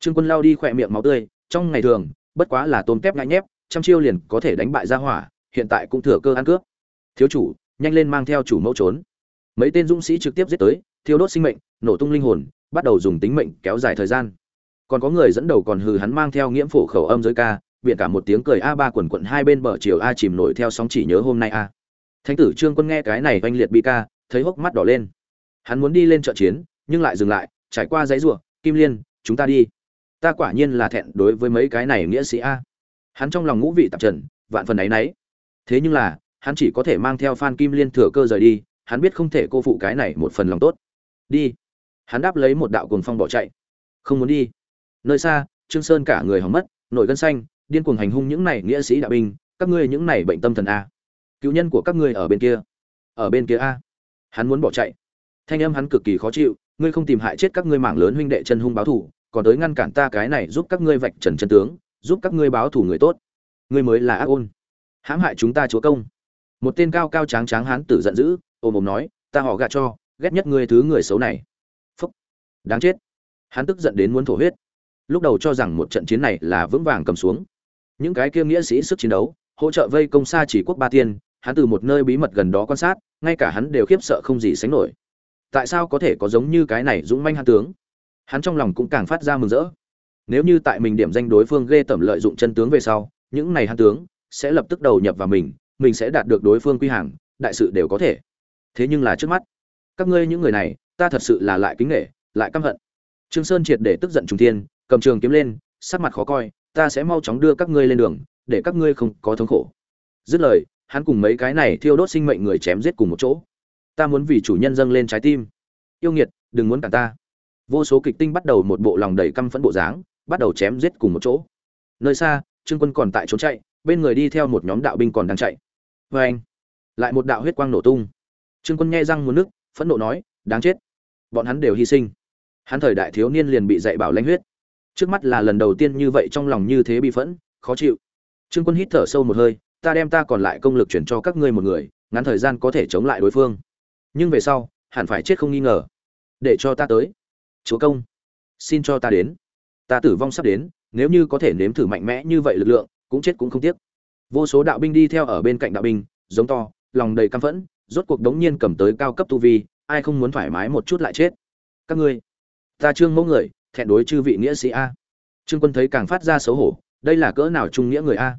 Trương quân lao đi khỏe miệng máu tươi, trong ngày thường, bất quá là tôm tép nhãi nhép, trăm chiêu liền có thể đánh bại ra hỏa, hiện tại cũng thừa cơ ăn cướp. Thiếu chủ, nhanh lên mang theo chủ mẫu trốn. Mấy tên dũng sĩ trực tiếp giết tới, thiêu đốt sinh mệnh, nổ tung linh hồn, bắt đầu dùng tính mệnh kéo dài thời gian. Còn có người dẫn đầu còn hừ hắn mang theo nghiễm phổ khẩu âm giới ca, biển cả một tiếng cười a ba quần quận hai bên bờ chiều a chìm nổi theo sóng chỉ nhớ hôm nay a. Thánh tử trương quân nghe cái này oanh liệt bi ca, thấy hốc mắt đỏ lên hắn muốn đi lên trợ chiến, nhưng lại dừng lại, trải qua giấy rùa, kim liên, chúng ta đi. Ta quả nhiên là thẹn đối với mấy cái này nghĩa sĩ a. Hắn trong lòng ngũ vị tạp trần, vạn phần ấy nấy thế nhưng là, hắn chỉ có thể mang theo phan kim liên thừa cơ rời đi, hắn biết không thể cô phụ cái này một phần lòng tốt. Đi. Hắn đáp lấy một đạo cuồng phong bỏ chạy. Không muốn đi. Nơi xa, trương sơn cả người hỏng mất, nổi gân xanh, điên cuồng hành hung những này nghĩa sĩ đạo binh, các ngươi những này bệnh tâm thần a. Cứu nhân của các ngươi ở bên kia. Ở bên kia a. Hắn muốn bỏ chạy thanh âm hắn cực kỳ khó chịu, ngươi không tìm hại chết các ngươi mảng lớn huynh đệ chân hung báo thù, còn tới ngăn cản ta cái này giúp các ngươi vạch trần chân tướng, giúp các ngươi báo thù người tốt. Ngươi mới là ác ôn. Hãm hại chúng ta chúa công. Một tên cao cao tráng tráng hán tử giận dữ ôm ôm nói, ta họ gạ cho, ghét nhất ngươi thứ người xấu này. Phúc. Đáng chết. Hắn tức giận đến muốn thổ huyết. Lúc đầu cho rằng một trận chiến này là vững vàng cầm xuống. Những cái kia nghĩa sĩ sức chiến đấu, hỗ trợ vây công xa chỉ quốc ba tiên, hắn từ một nơi bí mật gần đó quan sát, ngay cả hắn đều khiếp sợ không gì sánh nổi tại sao có thể có giống như cái này dũng manh Hán tướng? Hắn trong lòng cũng càng phát ra mừng rỡ. Nếu như tại mình điểm danh đối phương ghê tẩm lợi dụng chân tướng về sau, những này Hán tướng sẽ lập tức đầu nhập vào mình mình sẽ đạt được đối phương quy hàng, đại sự đều có thể. Thế nhưng là trước mắt, các ngươi những người này, ta thật sự là lại kính nghệ lại căm hận. Trương sơn triệt để tức giận trùng thiên, cầm trường kiếm lên, sắc mặt khó coi, ta sẽ mau chóng đưa các ngươi lên đường, để các ngươi không có thống khổ. Dứt lời, hắn cùng mấy cái này thiêu đốt sinh mệnh người chém giết cùng một chỗ ta muốn vì chủ nhân dâng lên trái tim. Yêu nghiệt, đừng muốn cả ta. Vô số kịch tinh bắt đầu một bộ lòng đầy căm phẫn bộ dáng, bắt đầu chém giết cùng một chỗ. Nơi xa, trương quân còn tại trốn chạy, bên người đi theo một nhóm đạo binh còn đang chạy. Vê anh, lại một đạo huyết quang nổ tung. Trương quân nghe răng muốn nước phẫn nộ nói, đáng chết. Bọn hắn đều hy sinh. Hắn thời đại thiếu niên liền bị dạy bảo lanh huyết. Trước mắt là lần đầu tiên như vậy trong lòng như thế bi phẫn, khó chịu. Trương quân hít thở sâu một hơi, ta đem ta còn lại công lực chuyển cho các ngươi một người, ngắn thời gian có thể chống lại đối phương nhưng về sau, hẳn phải chết không nghi ngờ. Để cho ta tới. Chúa công, xin cho ta đến. Ta tử vong sắp đến, nếu như có thể nếm thử mạnh mẽ như vậy lực lượng, cũng chết cũng không tiếc. Vô số đạo binh đi theo ở bên cạnh đạo binh, giống to, lòng đầy căm phẫn, rốt cuộc đống nhiên cầm tới cao cấp tu vi, ai không muốn thoải mái một chút lại chết. Các ngươi, ta trương mẫu người, thẹn đối chư vị nghĩa sĩ a. Trương quân thấy càng phát ra xấu hổ, đây là cỡ nào trung nghĩa người a.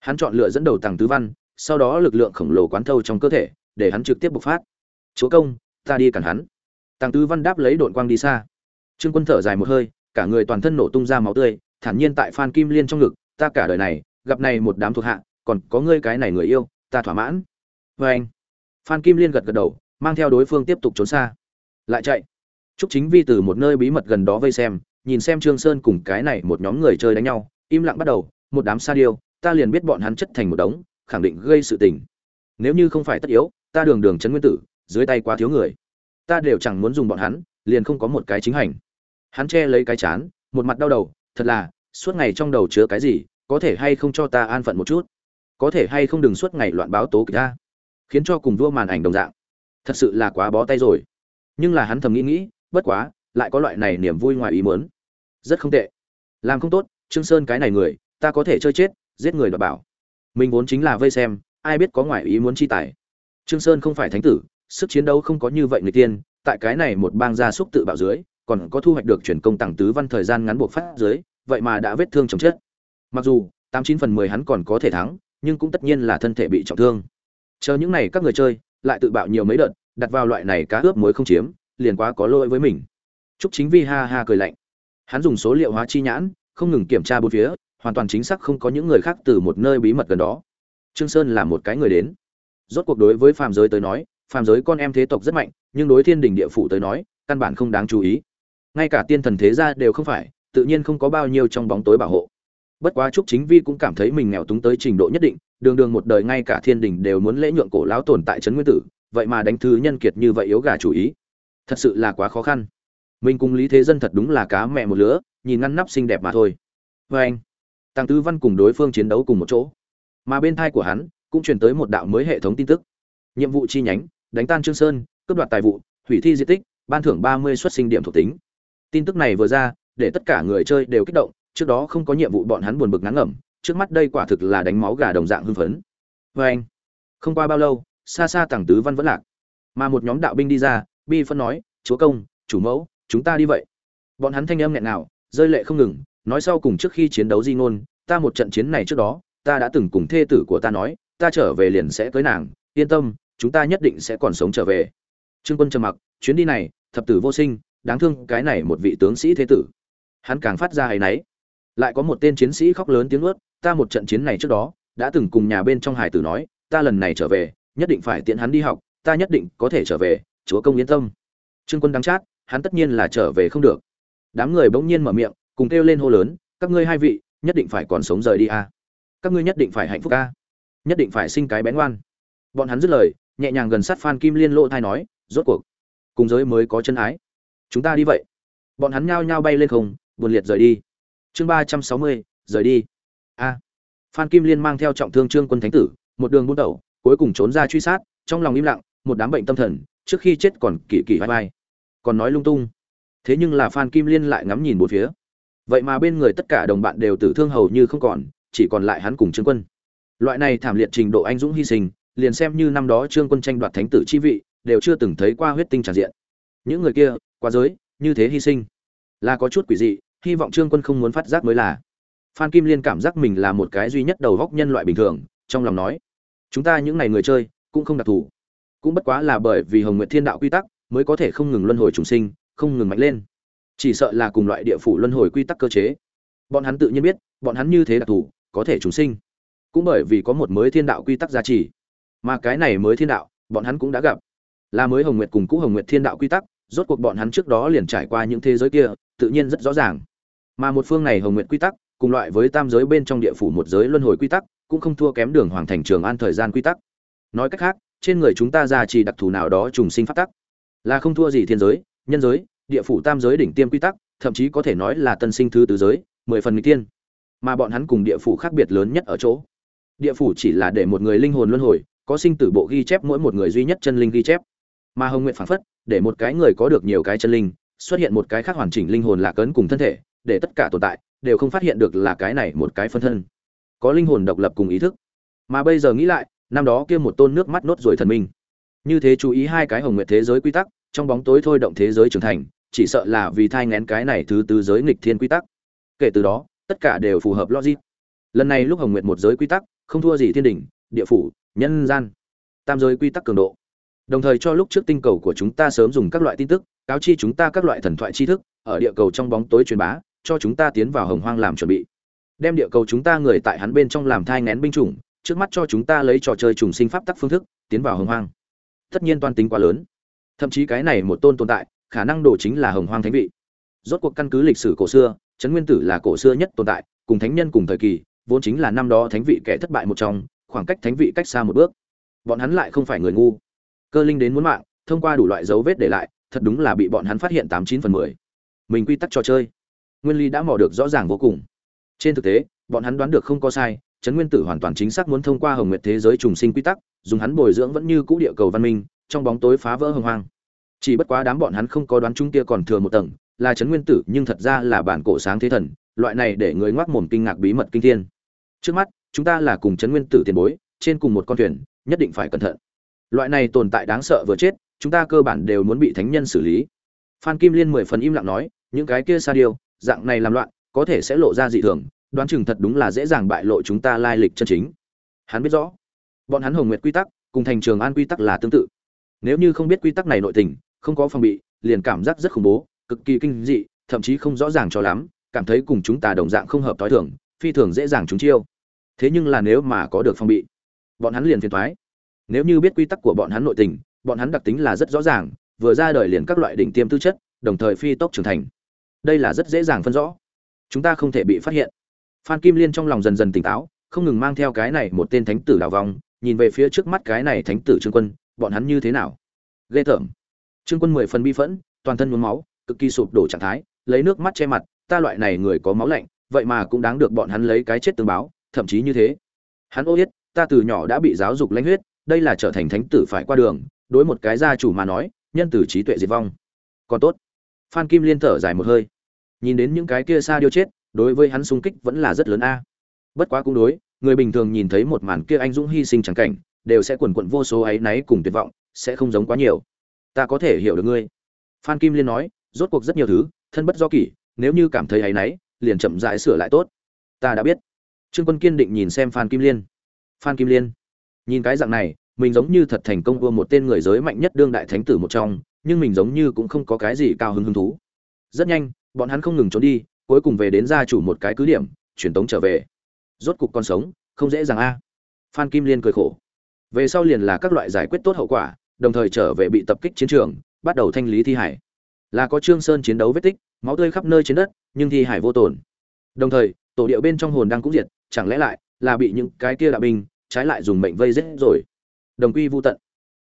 Hắn chọn lựa dẫn đầu tàng tứ văn, sau đó lực lượng khổng lồ quán thâu trong cơ thể, để hắn trực tiếp bộc phát chúa công ta đi cản hắn. Tàng tứ văn đáp lấy đội quang đi xa. Trương quân thở dài một hơi cả người toàn thân nổ tung ra máu tươi thản nhiên tại phan kim liên trong ngực ta cả đời này gặp này một đám thuộc hạ còn có ngươi cái này người yêu ta thỏa mãn. Vê anh. Phan kim liên gật gật đầu mang theo đối phương tiếp tục trốn xa. Lại chạy. Trúc Chính Vi từ một nơi bí mật gần đó vây xem, nhìn xem Trương Sơn cùng cái này một nhóm người chơi đánh nhau, im lặng bắt đầu, một đám sa điêu, ta liền biết bọn hắn chất thành một đống, khẳng định gây sự tình. Nếu như không phải tất yếu, ta đường đường chấn nguyên tử, dưới tay quá thiếu người, ta đều chẳng muốn dùng bọn hắn, liền không có một cái chính hành. Hắn che lấy cái chán, một mặt đau đầu, thật là, suốt ngày trong đầu chứa cái gì, có thể hay không cho ta an phận một chút, có thể hay không đừng suốt ngày loạn báo tố kịch ta. khiến cho cùng vua màn ảnh đồng dạng. Thật sự là quá bó tay rồi. Nhưng là hắn thầm nghĩ nghĩ bất quá lại có loại này niềm vui ngoài ý muốn. Rất không tệ. Làm không tốt trương sơn cái này người ta có thể chơi chết giết người đoạt bảo. Mình vốn chính là vây xem ai biết có ngoại ý muốn chi tài. Trương sơn không phải thánh tử sức chiến đấu không có như vậy người tiên tại cái này một bang gia súc tự bạo dưới còn có thu hoạch được chuyển công tặng tứ văn thời gian ngắn buộc phát dưới vậy mà đã vết thương chồng chết mặc dù tám chín phần mười hắn còn có thể thắng nhưng cũng tất nhiên là thân thể bị trọng thương chờ những này các người chơi lại tự bạo nhiều mấy đợt đặt vào loại này cá ướp muối không chiếm liền quá có lỗi với mình Trúc Chính Vi ha ha cười lạnh. Hắn dùng số liệu hóa chi nhãn, không ngừng kiểm tra bốn phía, hoàn toàn chính xác không có những người khác từ một nơi bí mật gần đó. Trương Sơn là một cái người đến. Rốt cuộc đối với phàm giới tới nói, phàm giới con em thế tộc rất mạnh, nhưng đối thiên đình địa phủ tới nói, căn bản không đáng chú ý. Ngay cả tiên thần thế gia đều không phải, tự nhiên không có bao nhiêu trong bóng tối bảo hộ. Bất quá Trúc Chính Vi cũng cảm thấy mình nghèo túng tới trình độ nhất định, đường đường một đời ngay cả thiên đình đều muốn lễ nhượng cổ lão tồn tại trấn nguyên tử, vậy mà đánh thứ nhân kiệt như vậy yếu gà chủ ý. Thật sự là quá khó khăn mình cùng lý thế dân thật đúng là cá mẹ một lứa nhìn ngăn nắp xinh đẹp mà thôi vê anh tăng tứ văn cùng đối phương chiến đấu cùng một chỗ mà bên thai của hắn cũng truyền tới một đạo mới hệ thống tin tức nhiệm vụ chi nhánh đánh tan trương sơn, cướp đoạt tài vụ, hủy thi di tích, ban thưởng ba mươi xuất sinh điểm thuộc tính. Tin tức này vừa ra, để tất cả người chơi đều kích động, trước đó không có nhiệm vụ bọn hắn buồn bực ngán ngẩm, trước mắt đây quả thực là đánh máu gà đồng dạng hưng phấn. Vê anh, không qua bao lâu, xa xa tàng tứ văn vẫn lạc. Mà một nhóm đạo binh đi ra, bi phân nói, chúa công, chủ mẫu, chúng ta đi vậy. Bọn hắn thanh âm nghẹn nào rơi lệ không ngừng, nói sau cùng trước khi chiến đấu di ngôn, ta một trận chiến này trước đó, ta đã từng cùng thê tử của ta nói, ta trở về liền sẽ cưới nàng, yên tâm chúng ta nhất định sẽ còn sống trở về. Trương quân trầm mặc, chuyến đi này, thập tử vô sinh, đáng thương cái này một vị tướng sĩ thế tử. Hắn càng phát ra hay náy. Lại có một tên chiến sĩ khóc lớn tiếng ướt ta một trận chiến này trước đó, đã từng cùng nhà bên trong hải tử nói, ta lần này trở về, nhất định phải tiện hắn đi học, ta nhất định có thể trở về, chúa công yên tâm. Trương quân đắng chát, hắn tất nhiên là trở về không được. Đám người bỗng nhiên mở miệng, cùng kêu lên hô lớn, các ngươi hai vị, nhất định phải còn sống rời đi a. Các ngươi nhất định phải hạnh phúc a. Nhất định phải sinh cái bén ngoan. Bọn hắn dứt lời nhẹ nhàng gần sát phan kim liên lộ thai nói, rốt cuộc, cùng giới mới có chân ái. Chúng ta đi vậy. Bọn hắn nhao nhao bay lên không, buồn liệt rời đi. Chương ba trăm sáu mươi, rời đi. A. Phan kim liên mang theo trọng thương trương quân thánh tử, một đường buôn tẩu, cuối cùng trốn ra truy sát, trong lòng im lặng, một đám bệnh tâm thần, trước khi chết còn kỳ kỳ vai vai. Còn nói lung tung. Thế nhưng là phan kim liên lại ngắm nhìn một phía. Vậy mà bên người tất cả đồng bạn đều tử thương hầu như không còn, chỉ còn lại hắn cùng trương quân. Loại này thảm liệt trình độ anh dũng hy sinh liền xem như năm đó trương quân tranh đoạt thánh tử chi vị đều chưa từng thấy qua huyết tinh tràn diện những người kia quá giới như thế hy sinh là có chút quỷ dị hy vọng trương quân không muốn phát giác mới là phan kim liên cảm giác mình là một cái duy nhất đầu góc nhân loại bình thường trong lòng nói chúng ta những n à y người chơi cũng không đặc thù cũng bất quá là bởi vì hồng nguyện thiên đạo quy tắc mới có thể không ngừng luân hồi trùng sinh, không ngừng mạnh lên. Chỉ sợ là cùng loại địa phủ luân hồi quy tắc cơ chế. Bọn hắn tự nhiên biết, bọn hắn như thế đặc thù, có thể trùng sinh. Cũng bởi vì có một mới thiên đạo quy tắc giá trị mà cái này mới thiên đạo, bọn hắn cũng đã gặp. Là mới Hồng Nguyệt cùng cũ Hồng Nguyệt thiên đạo quy tắc, rốt cuộc bọn hắn trước đó liền trải qua những thế giới kia, tự nhiên rất rõ ràng. Mà một phương này Hồng Nguyệt quy tắc, cùng loại với tam giới bên trong địa phủ một giới luân hồi quy tắc, cũng không thua kém đường hoàng thành trường an thời gian quy tắc. Nói cách khác, trên người chúng ta ra chỉ đặc thù nào đó trùng sinh phát tắc là không thua gì thiên giới nhân giới địa phủ tam giới đỉnh tiêm quy tắc thậm chí có thể nói là tân sinh thứ tứ giới mười phần n tiên mà bọn hắn cùng địa phủ khác biệt lớn nhất ở chỗ địa phủ chỉ là để một người linh hồn luân hồi có sinh tử bộ ghi chép mỗi một người duy nhất chân linh ghi chép. Mà hồng nguyện phản phất, để một cái người có được nhiều cái chân linh, xuất hiện một cái khác hoàn chỉnh linh hồn lạc ấn cùng thân thể, để tất cả tồn tại đều không phát hiện được là cái này một cái phân thân. Có linh hồn độc lập cùng ý thức. Mà bây giờ nghĩ lại, năm đó kia một tôn nước mắt nốt rồi thần minh. Như thế chú ý hai cái hồng nguyệt thế giới quy tắc, trong bóng tối thôi động thế giới trưởng thành, chỉ sợ là vì thai ngén cái này thứ tứ giới nghịch thiên quy tắc. Kể từ đó, tất cả đều phù hợp logic. Lần này lúc hồng nguyệt một giới quy tắc, không thua gì thiên đình địa phủ, nhân gian. Tam giới quy tắc cường độ. Đồng thời cho lúc trước tinh cầu của chúng ta sớm dùng các loại tin tức, cáo chi chúng ta các loại thần thoại tri thức, ở địa cầu trong bóng tối truyền bá, cho chúng ta tiến vào hồng hoang làm chuẩn bị. Đem địa cầu chúng ta người tại hắn bên trong làm thai ngén binh chủng, trước mắt cho chúng ta lấy trò chơi trùng sinh pháp tắc phương thức, tiến vào hồng hoang. Tất nhiên toan tính quá lớn. Thậm chí cái này một tôn tồn tại, khả năng đồ chính là hồng hoang thánh vị. Rốt cuộc căn cứ lịch sử cổ xưa, trấn nguyên tử là cổ xưa nhất tồn tại, cùng thánh nhân cùng thời kỳ, vốn chính là năm đó thánh vị kẻ thất bại một trong khoảng cách thánh vị cách xa một bước. Bọn hắn lại không phải người ngu. Cơ linh đến muốn mạng, thông qua đủ loại dấu vết để lại, thật đúng là bị bọn hắn phát hiện tám chín phần mười. Mình quy tắc trò chơi. Nguyên ly đã mò được rõ ràng vô cùng. Trên thực tế, bọn hắn đoán được không có sai, trấn nguyên tử hoàn toàn chính xác muốn thông qua hồng nguyệt thế giới trùng sinh quy tắc, dùng hắn bồi dưỡng vẫn như cũ địa cầu văn minh, trong bóng tối phá vỡ hồng hoang. Chỉ bất quá đám bọn hắn không có đoán chúng kia còn thừa một tầng, là trấn nguyên tử, nhưng thật ra là bản cổ sáng thế thần, loại này để người ngoác mồm kinh ngạc bí mật kinh thiên. Trước mắt chúng ta là cùng trấn nguyên tử tiền bối, trên cùng một con thuyền, nhất định phải cẩn thận. Loại này tồn tại đáng sợ vừa chết, chúng ta cơ bản đều muốn bị thánh nhân xử lý. Phan kim liên mười phần im lặng nói, những cái kia sa điêu, dạng này làm loạn, có thể sẽ lộ ra dị thường, đoán chừng thật đúng là dễ dàng bại lộ chúng ta lai lịch chân chính. Hắn biết rõ, bọn hắn hồng nguyệt quy tắc, cùng thành trường an quy tắc là tương tự. Nếu như không biết quy tắc này nội tình, không có phòng bị, liền cảm giác rất khủng bố, cực kỳ kinh dị, thậm chí không rõ ràng cho lắm, cảm thấy cùng chúng ta đồng dạng không hợp tối thường, phi thường dễ dàng chúng chiêu thế nhưng là nếu mà có được phong bị, bọn hắn liền phiền thoái. Nếu như biết quy tắc của bọn hắn nội tình, bọn hắn đặc tính là rất rõ ràng, vừa ra đời liền các loại đỉnh tiêm tư chất, đồng thời phi tốc trưởng thành. Đây là rất dễ dàng phân rõ. Chúng ta không thể bị phát hiện. Phan kim liên trong lòng dần dần tỉnh táo, không ngừng mang theo cái này một tên thánh tử đào vong, nhìn về phía trước mắt cái này thánh tử trương quân, bọn hắn như thế nào? Ghê tởm. Trương quân mười phần bi phẫn, toàn thân nhuốm máu, cực kỳ sụp đổ trạng thái, lấy nước mắt che mặt, ta loại này người có máu lạnh, vậy mà cũng đáng được bọn hắn lấy cái chết tương báo thậm chí như thế. Hắn ô yết, ta từ nhỏ đã bị giáo dục lãnh huyết, đây là trở thành thánh tử phải qua đường, đối một cái gia chủ mà nói, nhân tử trí tuệ diệt vong. Còn tốt. Phan kim liên thở dài một hơi. Nhìn đến những cái kia xa điêu chết, đối với hắn sung kích vẫn là rất lớn a. Bất quá cũng đối, người bình thường nhìn thấy một màn kia anh dũng hy sinh chẳng cảnh, đều sẽ quần quận vô số ấy náy cùng tuyệt vọng, sẽ không giống quá nhiều. Ta có thể hiểu được ngươi. Phan kim liên nói, rốt cuộc rất nhiều thứ, thân bất do kỷ, nếu như cảm thấy ấy náy, liền chậm rãi sửa lại tốt. Ta đã biết trương quân kiên định nhìn xem phan kim liên. Phan kim liên, nhìn cái dạng này, mình giống như thật thành công vua một tên người giới mạnh nhất đương đại thánh tử một trong, nhưng mình giống như cũng không có cái gì cao hứng hứng thú. Rất nhanh, bọn hắn không ngừng trốn đi, cuối cùng về đến gia chủ một cái cứ điểm, truyền tống trở về. Rốt cục con sống, không dễ dàng a. Phan kim liên cười khổ. Về sau liền là các loại giải quyết tốt hậu quả, đồng thời trở về bị tập kích chiến trường, bắt đầu thanh lý thi hải. Là có trương sơn chiến đấu vết tích, máu tươi khắp nơi trên đất, nhưng thi hải vô tổn đồng thời, tổ điệu bên trong hồn đang cũng diệt chẳng lẽ lại là bị những cái kia đạo binh trái lại dùng mệnh vây giết rồi? Đồng quy vu tận.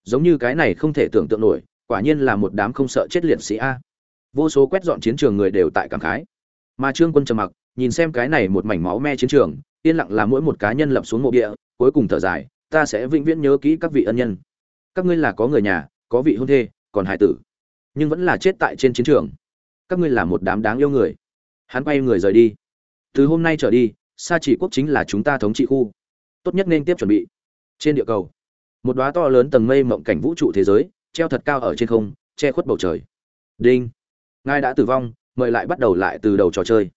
Giống như cái này không thể tưởng tượng nổi, quả nhiên là một đám không sợ chết liệt sĩ a. Vô số quét dọn chiến trường người đều tại cảm khái. Mà trương quân trầm mặc, nhìn xem cái này một mảnh máu me chiến trường, yên lặng là mỗi một cá nhân lập xuống mộ địa, cuối cùng thở dài, ta sẽ vĩnh viễn nhớ kỹ các vị ân nhân. Các ngươi là có người nhà, có vị hôn thê, còn hải tử, nhưng vẫn là chết tại trên chiến trường. Các ngươi là một đám đáng yêu người. Hắn quay người rời đi. Từ hôm nay trở đi sa chỉ quốc chính là chúng ta thống trị khu. Tốt nhất nên tiếp chuẩn bị. Trên địa cầu, một đóa to lớn tầng mây mộng cảnh vũ trụ thế giới, treo thật cao ở trên không, che khuất bầu trời. Đinh. Ngài đã tử vong, mời lại bắt đầu lại từ đầu trò chơi.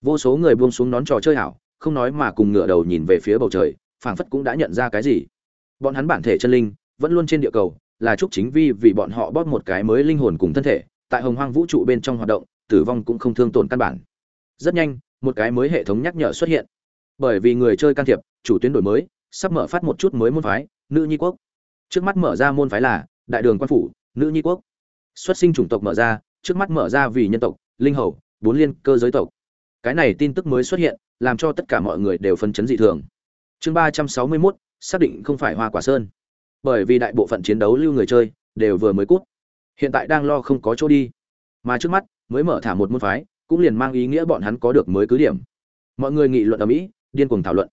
Vô số người buông xuống nón trò chơi hảo, không nói mà cùng ngửa đầu nhìn về phía bầu trời, phảng phất cũng đã nhận ra cái gì. Bọn hắn bản thể chân linh, vẫn luôn trên địa cầu, là chúc chính vi vì bọn họ bóp một cái mới linh hồn cùng thân thể, tại hồng hoang vũ trụ bên trong hoạt động, tử vong cũng không thương tổn căn bản. Rất nhanh một cái mới hệ thống nhắc nhở xuất hiện. Bởi vì người chơi can thiệp, chủ tuyến đổi mới, sắp mở phát một chút mới môn phái, nữ nhi quốc. Trước mắt mở ra môn phái là đại đường quan phủ, nữ nhi quốc. Xuất sinh chủng tộc mở ra, trước mắt mở ra vì nhân tộc, linh hầu, bốn liên cơ giới tộc. Cái này tin tức mới xuất hiện, làm cho tất cả mọi người đều phân chấn dị thường. Chương ba trăm sáu mươi mốt, xác định không phải hoa quả sơn. Bởi vì đại bộ phận chiến đấu lưu người chơi, đều vừa mới cút. Hiện tại đang lo không có chỗ đi. Mà trước mắt, mới mở thả một môn phái cũng liền mang ý nghĩa bọn hắn có được mới cứ điểm. Mọi người nghị luận ở mỹ, điên cuồng thảo luận.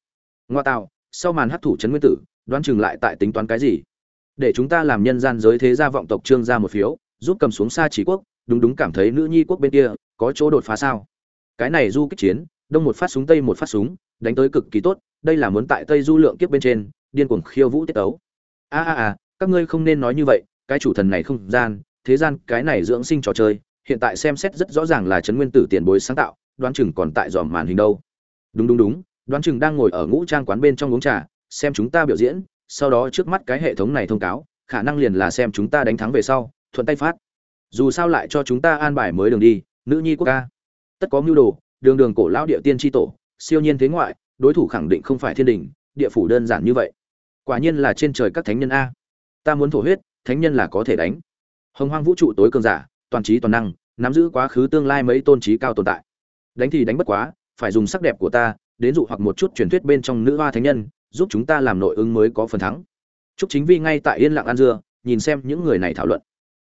Ngoa tạo, sau màn hấp thụ trấn nguyên tử, đoán chừng lại tại tính toán cái gì? Để chúng ta làm nhân gian giới thế gia vọng tộc trương ra một phiếu, giúp cầm xuống xa chỉ quốc, đúng đúng cảm thấy nữ nhi quốc bên kia, có chỗ đột phá sao? Cái này du kích chiến, đông một phát súng, tây một phát súng, đánh tới cực kỳ tốt, đây là muốn tại tây du lượng kiếp bên trên, điên cuồng khiêu vũ tiết tấu. A a a, các ngươi không nên nói như vậy, cái chủ thần này không gian, thế gian cái này dưỡng sinh trò chơi hiện tại xem xét rất rõ ràng là trấn nguyên tử tiền bối sáng tạo, đoán chừng còn tại dòm màn hình đâu. Đúng đúng đúng, đoán chừng đang ngồi ở ngũ trang quán bên trong uống trà, xem chúng ta biểu diễn, sau đó trước mắt cái hệ thống này thông cáo, khả năng liền là xem chúng ta đánh thắng về sau, thuận tay phát. Dù sao lại cho chúng ta an bài mới đường đi, nữ nhi quốc ca. Tất có mưu đồ, đường đường cổ lão địa tiên tri tổ, siêu nhiên thế ngoại, đối thủ khẳng định không phải thiên đình, địa phủ đơn giản như vậy. Quả nhiên là trên trời các thánh nhân a. Ta muốn thổ huyết, thánh nhân là có thể đánh. Hồng hoang vũ trụ tối cường giả toàn trí toàn năng nắm giữ quá khứ tương lai mấy tôn trí cao tồn tại đánh thì đánh bất quá phải dùng sắc đẹp của ta đến dụ hoặc một chút truyền thuyết bên trong nữ hoa thánh nhân giúp chúng ta làm nội ứng mới có phần thắng Trúc Chính Vi ngay tại yên lặng ăn dưa, nhìn xem những người này thảo luận.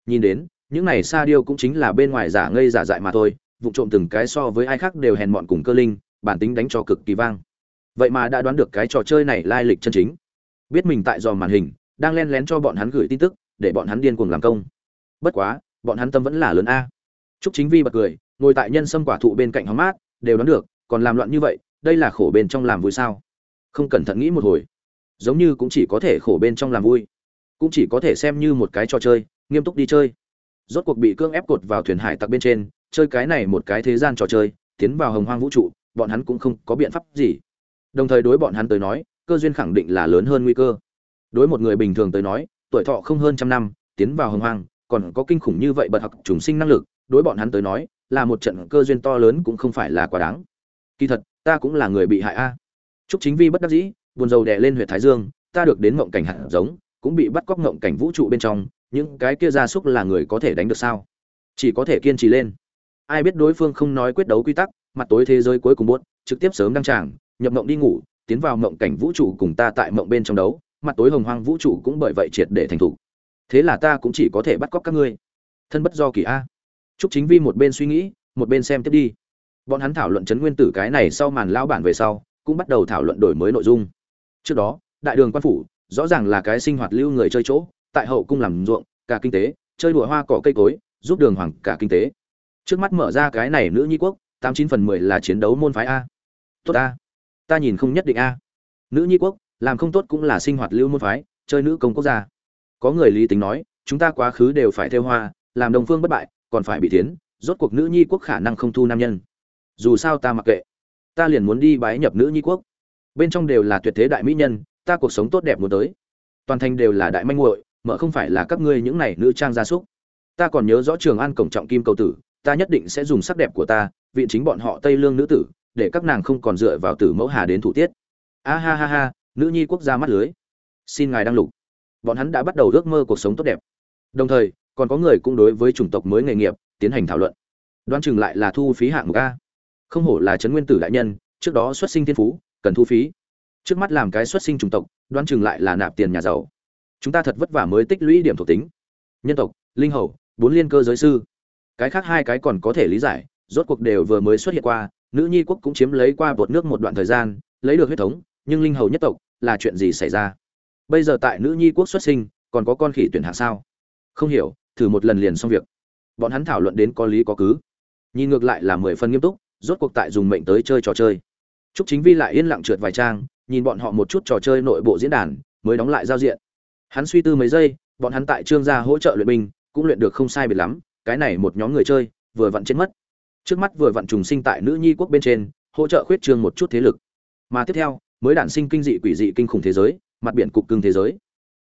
Nhìn đến, những này sa điêu cũng chính là bên ngoài giả ngây giả dại mà thôi, vụ trộm từng cái so với ai khác đều hèn mọn cùng cơ linh, bản tính đánh cho cực kỳ vang. Vậy mà đã đoán được cái trò chơi này lai lịch chân chính. biết mình tại dò màn hình đang len lén cho bọn hắn gửi tin tức để bọn hắn điên cuồng làm công bất quá bọn hắn tâm vẫn là lớn a. Trúc chính vi bật cười, ngồi tại nhân sâm quả thụ bên cạnh hóng mát, đều đoán được, còn làm loạn như vậy, đây là khổ bên trong làm vui sao? Không cẩn thận nghĩ một hồi. Giống như cũng chỉ có thể khổ bên trong làm vui. Cũng chỉ có thể xem như một cái trò chơi, nghiêm túc đi chơi. Rốt cuộc bị cưỡng ép cột vào thuyền hải tặc bên trên, chơi cái này một cái thế gian trò chơi, tiến vào hồng hoang vũ trụ, bọn hắn cũng không có biện pháp gì. Đồng thời đối bọn hắn tới nói, cơ duyên khẳng định là lớn hơn nguy cơ. Đối một người bình thường tới nói, tuổi thọ không hơn trăm năm, tiến vào hồng hoang còn có kinh khủng như vậy bật học trùng sinh năng lực đối bọn hắn tới nói là một trận cơ duyên to lớn cũng không phải là quá đáng kỳ thật ta cũng là người bị hại a Trúc Chính Vi bất đắc dĩ, buồn rầu đè lên huyệt thái dương, ta được đến ngộng cảnh hạt giống, cũng bị bắt cóc ngộng cảnh vũ trụ bên trong, những cái kia gia súc là người có thể đánh được sao? Chỉ có thể kiên trì lên. Ai biết đối phương không nói quyết đấu quy tắc, mặt tối thế giới cuối cùng buốt, trực tiếp sớm đăng tràng, nhập ngộng đi ngủ, tiến vào ngộng cảnh vũ trụ cùng ta tại ngộng bên trong đấu, mặt tối hồng hoang vũ trụ cũng bởi vậy triệt để thành thủ. Thế là ta cũng chỉ có thể bắt cóc các ngươi. Thân bất do kỳ a. Trúc Chính Vi một bên suy nghĩ, một bên xem tiếp đi. Bọn hắn thảo luận chấn nguyên tử cái này sau màn lão bản về sau, cũng bắt đầu thảo luận đổi mới nội dung trước đó đại đường quan phủ rõ ràng là cái sinh hoạt lưu người chơi chỗ tại hậu cung làm ruộng cả kinh tế chơi đùa hoa cỏ cây cối giúp đường hoàng cả kinh tế trước mắt mở ra cái này nữ nhi quốc tám chín phần mười là chiến đấu môn phái a tốt a ta nhìn không nhất định a nữ nhi quốc làm không tốt cũng là sinh hoạt lưu môn phái chơi nữ công quốc gia có người lý tính nói, chúng ta quá khứ đều phải theo hoa, làm đồng phương bất bại, còn phải bị tiến rốt cuộc nữ nhi quốc khả năng không thu nam nhân. Dù sao ta mặc kệ. Ta liền muốn đi bái nhập nữ nhi quốc. Bên trong đều là tuyệt thế đại mỹ nhân, ta cuộc sống tốt đẹp muốn tới. Toàn thành đều là đại manh muội, mở không phải là các ngươi những này nữ trang gia súc. Ta còn nhớ rõ trường an cổng trọng kim cầu tử, ta nhất định sẽ dùng sắc đẹp của ta viện chính bọn họ tây lương nữ tử, để các nàng không còn dựa vào tử mẫu hà đến thủ tiết. A ha ha ha, nữ nhi quốc gia mắt lưới. Xin ngài đăng lục bọn hắn đã bắt đầu ước mơ cuộc sống tốt đẹp. Đồng thời, còn có người cũng đối với chủng tộc mới nghề nghiệp tiến hành thảo luận. Đoán chừng lại là thu phí hạng mục a. Không hổ là trấn nguyên tử đại nhân, trước đó xuất sinh thiên phú, cần thu phí. Trước mắt làm cái xuất sinh chủng tộc, đoán chừng lại là nạp tiền nhà giàu. Chúng ta thật vất vả mới tích lũy điểm thuộc tính. Nhân tộc, linh hầu, bốn liên cơ giới sư. Cái khác hai cái còn có thể lý giải, rốt cuộc đều vừa mới xuất hiện qua, nữ nhi quốc cũng chiếm lấy qua bột nước một đoạn thời gian, lấy được huyết thống, nhưng linh hầu nhất tộc, là chuyện gì xảy ra? Bây giờ tại nữ nhi quốc xuất sinh còn có con khỉ tuyển hạng sao không hiểu thử một lần liền xong việc bọn hắn thảo luận đến có lý có cứ nhìn ngược lại là mười phần nghiêm túc rốt cuộc tại dùng mệnh tới chơi trò chơi Trúc Chính Vi lại yên lặng trượt vài trang, nhìn bọn họ một chút trò chơi nội bộ diễn đàn, mới đóng lại giao diện. Hắn suy tư mấy giây, bọn hắn tại trương gia hỗ trợ luyện binh, cũng luyện được không sai biệt lắm, cái này một nhóm người chơi, vừa vặn chết mất. Trước mắt vừa vặn trùng sinh tại nữ nhi quốc bên trên, hỗ trợ khuyết trương một chút thế lực. Mà tiếp theo, mới đản sinh kinh dị quỷ dị kinh khủng thế giới, mặt biển cục cưng thế giới.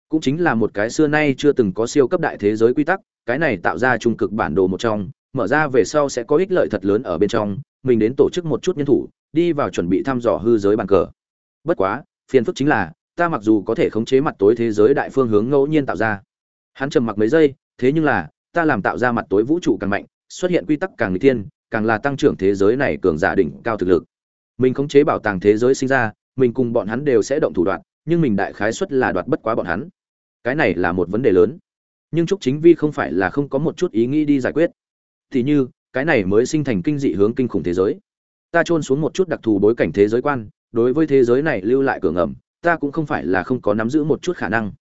Cũng chính là một cái xưa nay chưa từng có siêu cấp đại thế giới quy tắc, cái này tạo ra trung cực bản đồ một trong, mở ra về sau sẽ có ích lợi thật lớn ở bên trong, mình đến tổ chức một chút nhân thủ, đi vào chuẩn bị thăm dò hư giới bàn cờ. Bất quá, phiền phức chính là, ta mặc dù có thể khống chế mặt tối thế giới đại phương hướng ngẫu nhiên tạo ra. Hắn trầm mặc mấy giây, thế nhưng là, ta làm tạo ra mặt tối vũ trụ càng mạnh, xuất hiện quy tắc càng nguy tiên càng là tăng trưởng thế giới này cường giả đỉnh cao thực lực. Mình khống chế bảo tàng thế giới sinh ra, mình cùng bọn hắn đều sẽ động thủ đoạn, nhưng mình đại khái suất là đoạt bất quá bọn hắn. Cái này là một vấn đề lớn. Nhưng Trúc Chính Vi không phải là không có một chút ý nghĩ đi giải quyết. Thì như, cái này mới sinh thành kinh dị hướng kinh khủng thế giới ta trôn xuống một chút đặc thù bối cảnh thế giới quan đối với thế giới này lưu lại cửa ngầm ta cũng không phải là không có nắm giữ một chút khả năng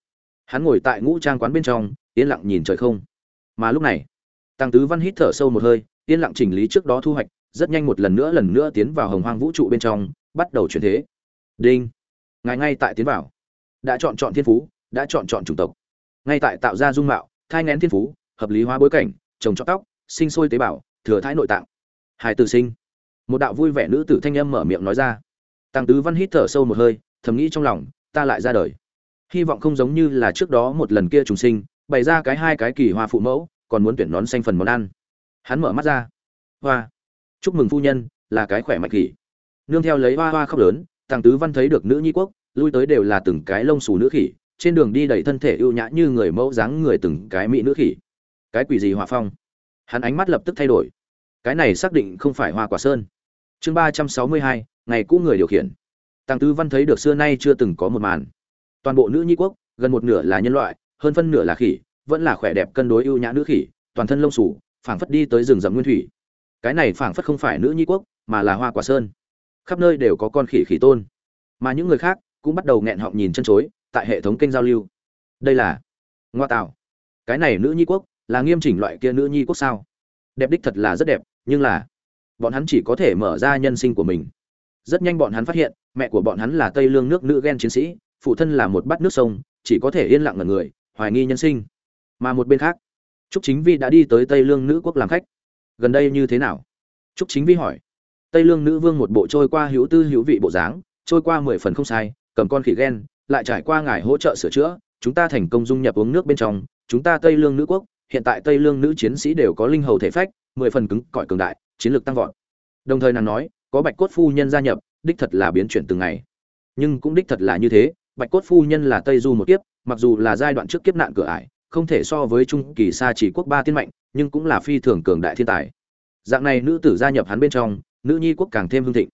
hắn ngồi tại ngũ trang quán bên trong yên lặng nhìn trời không mà lúc này tăng tứ văn hít thở sâu một hơi yên lặng chỉnh lý trước đó thu hoạch rất nhanh một lần nữa lần nữa tiến vào hồng hoang vũ trụ bên trong bắt đầu chuyển thế đinh ngài ngay tại tiến vào. Đã chọn chọn thiên phú, đã chọn chọn chủng tộc. Ngay tại tạo ra dung mạo, thai ngén thiên phú, hợp lý hóa bối cảnh, trồng trọt tóc, sinh sôi tế bào, thừa thái nội tạng. Hài tử sinh. Một đạo vui vẻ nữ tử thanh âm mở miệng nói ra. Tăng tứ văn hít thở sâu một hơi, thầm nghĩ trong lòng, ta lại ra đời. Hy vọng không giống như là trước đó một lần kia trùng sinh, bày ra cái hai cái kỳ hoa phụ mẫu, còn muốn tuyển nón xanh phần món ăn. Hắn mở mắt ra. Hoa. Chúc mừng phu nhân, là cái khỏe mạnh khỉ. Nương theo lấy hoa hoa khóc lớn Tàng tứ văn thấy được nữ nhi quốc, lui tới đều là từng cái lông xù nữ khỉ, trên đường đi đầy thân thể ưu nhã như người mẫu dáng người từng cái mỹ nữ khỉ. Cái quỷ gì hòa phong? Hắn ánh mắt lập tức thay đổi. Cái này xác định không phải hoa quả sơn. Chương ba trăm sáu mươi hai, ngày cũ người điều khiển. Tàng tứ văn thấy được xưa nay chưa từng có một màn. Toàn bộ nữ nhi quốc, gần một nửa là nhân loại, hơn phân nửa là khỉ, vẫn là khỏe đẹp cân đối ưu nhã nữ khỉ, toàn thân lông sủ phảng phất đi tới rừng rậm nguyên thủy. Cái này phảng phất không phải nữ nhi quốc, mà là hoa quả sơn khắp nơi đều có con khỉ khỉ tôn. Mà những người khác cũng bắt đầu nghẹn họng nhìn chân chối, tại hệ thống kênh giao lưu. Đây là ngoa tạo. Cái này nữ nhi quốc là nghiêm chỉnh loại kia nữ nhi quốc sao? Đẹp đích thật là rất đẹp, nhưng là bọn hắn chỉ có thể mở ra nhân sinh của mình. Rất nhanh bọn hắn phát hiện, mẹ của bọn hắn là tây lương nước nữ ghen chiến sĩ, phụ thân là một bát nước sông, chỉ có thể yên lặng ngần người, hoài nghi nhân sinh. Mà một bên khác, trúc chính vi đã đi tới tây lương nữ quốc làm khách. Gần đây như thế nào? Trúc chính vi hỏi tây lương nữ vương một bộ trôi qua hữu tư hữu vị bộ dáng, trôi qua mười phần không sai, cầm con khỉ ghen, lại trải qua ngài hỗ trợ sửa chữa, chúng ta thành công dung nhập uống nước bên trong. Chúng ta tây lương nữ quốc, hiện tại tây lương nữ chiến sĩ đều có linh hầu thể phách, mười phần cứng cỏi cường đại, chiến lược tăng vọt. Đồng thời nàng nói, có bạch cốt phu nhân gia nhập, đích thật là biến chuyển từng ngày. Nhưng cũng đích thật là như thế, bạch cốt phu nhân là tây du một kiếp, mặc dù là giai đoạn trước kiếp nạn cửa ải, không thể so với trung kỳ xa chỉ quốc ba tiên mạnh, nhưng cũng là phi thường cường đại thiên tài. Dạng này nữ tử gia nhập hắn bên trong nữ nhi quốc càng thêm hưng thịnh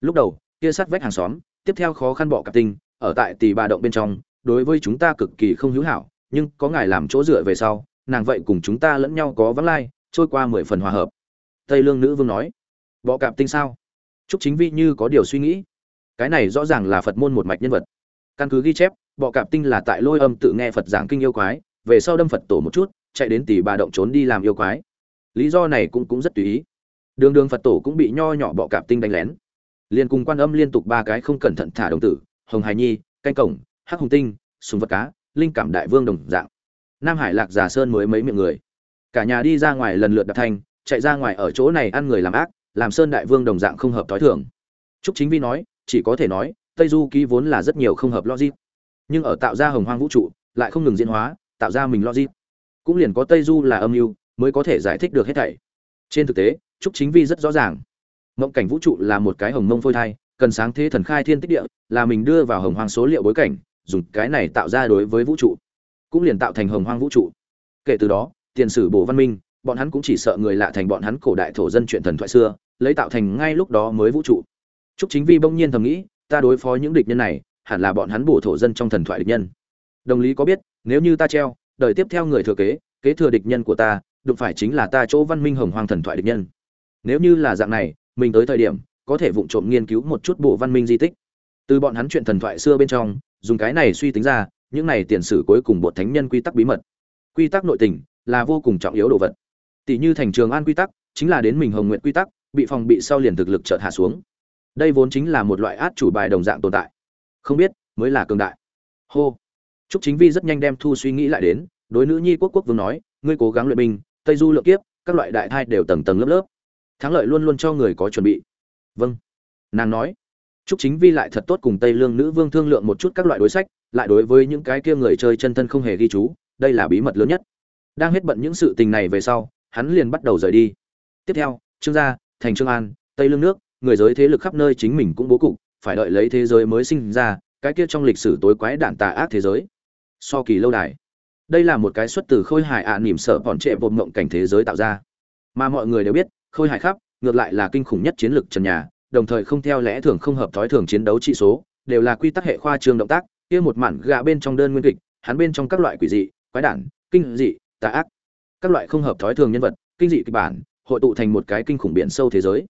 lúc đầu kia sát vách hàng xóm tiếp theo khó khăn bọ cặp tinh ở tại tỷ bà động bên trong đối với chúng ta cực kỳ không hữu hảo nhưng có ngài làm chỗ dựa về sau nàng vậy cùng chúng ta lẫn nhau có vắng lai trôi qua mười phần hòa hợp tây lương nữ vương nói bọ cạp tinh sao Trúc Chính Vi như có điều suy nghĩ. Cái này rõ ràng là Phật môn một mạch nhân vật. Căn cứ ghi chép, bọ cạp tinh là tại Lôi Âm tự nghe Phật giảng kinh yêu quái, về sau đâm Phật tổ một chút, chạy đến tỷ bà động trốn đi làm yêu quái. Lý do này cũng cũng rất tùy ý. Đường đường Phật tổ cũng bị nho nhỏ bọ cạp tinh đánh lén. Liên cùng quan âm liên tục ba cái không cẩn thận thả đồng tử, Hồng Hải Nhi, canh cổng, Hắc Hùng Tinh, súng vật cá, linh cảm đại vương đồng dạng. Nam Hải Lạc Già Sơn mới mấy miệng người. Cả nhà đi ra ngoài lần lượt đạp thanh, chạy ra ngoài ở chỗ này ăn người làm ác, làm sơn đại vương đồng dạng không hợp thói thường trúc chính vi nói chỉ có thể nói tây du ký vốn là rất nhiều không hợp logic nhưng ở tạo ra hồng hoang vũ trụ lại không ngừng diễn hóa tạo ra mình logic cũng liền có tây du là âm mưu mới có thể giải thích được hết thảy trên thực tế trúc chính vi rất rõ ràng mộng cảnh vũ trụ là một cái hồng mông phôi thai cần sáng thế thần khai thiên tích địa là mình đưa vào hồng hoang số liệu bối cảnh dùng cái này tạo ra đối với vũ trụ cũng liền tạo thành hồng hoang vũ trụ kể từ đó tiền sử bổ văn minh bọn hắn cũng chỉ sợ người lạ thành bọn hắn cổ đại thổ dân chuyện thần thoại xưa lấy tạo thành ngay lúc đó mới vũ trụ Trúc Chính Vi bỗng nhiên thầm nghĩ, ta đối phó những địch nhân này, hẳn là bọn hắn bổ thổ dân trong thần thoại địch nhân. Đồng lý có biết, nếu như ta treo, đời tiếp theo người thừa kế, kế thừa địch nhân của ta, đụng phải chính là ta chỗ văn minh hồng hoang thần thoại địch nhân. Nếu như là dạng này, mình tới thời điểm, có thể vụng trộm nghiên cứu một chút bộ văn minh di tích. Từ bọn hắn chuyện thần thoại xưa bên trong, dùng cái này suy tính ra, những này tiền sử cuối cùng bột thánh nhân quy tắc bí mật. Quy tắc nội tình là vô cùng trọng yếu đồ vật. Tỷ như thành trường an quy tắc, chính là đến mình hồng nguyện quy tắc, bị phòng bị sau liền thực lực chợt hạ xuống đây vốn chính là một loại át chủ bài đồng dạng tồn tại không biết mới là cường đại hô trúc chính vi rất nhanh đem thu suy nghĩ lại đến đối nữ nhi quốc quốc vương nói ngươi cố gắng luyện binh tây du lượng kiếp các loại đại thai đều tầng tầng lớp lớp thắng lợi luôn luôn cho người có chuẩn bị. Vâng. Nàng nói trúc chính vi lại thật tốt cùng tây lương nữ vương thương lượng một chút các loại đối sách lại đối với những cái kia người chơi chân thân không hề ghi chú đây là bí mật lớn nhất. Đang hết bận những sự tình này về sau hắn liền bắt đầu rời đi. Tiếp theo trương gia thành trương an tây lương nước người giới thế lực khắp nơi chính mình cũng bố cục phải đợi lấy thế giới mới sinh ra cái kia trong lịch sử tối quái đạn tà ác thế giới. So kỳ lâu đài đây là một cái xuất từ khôi hài ạ à, nỉm sợ bọn trệ bột mộng cảnh thế giới tạo ra. Mà mọi người đều biết khôi hài khắp ngược lại là kinh khủng nhất chiến lược trần nhà đồng thời không theo lẽ thường không hợp thói thường chiến đấu trị số đều là quy tắc hệ khoa trương động tác kia một mản gạ bên trong đơn nguyên kịch hắn bên trong các loại quỷ dị quái đản kinh dị tà ác các loại không hợp thói thường nhân vật kinh dị kịch bản hội tụ thành một cái kinh khủng biển sâu thế giới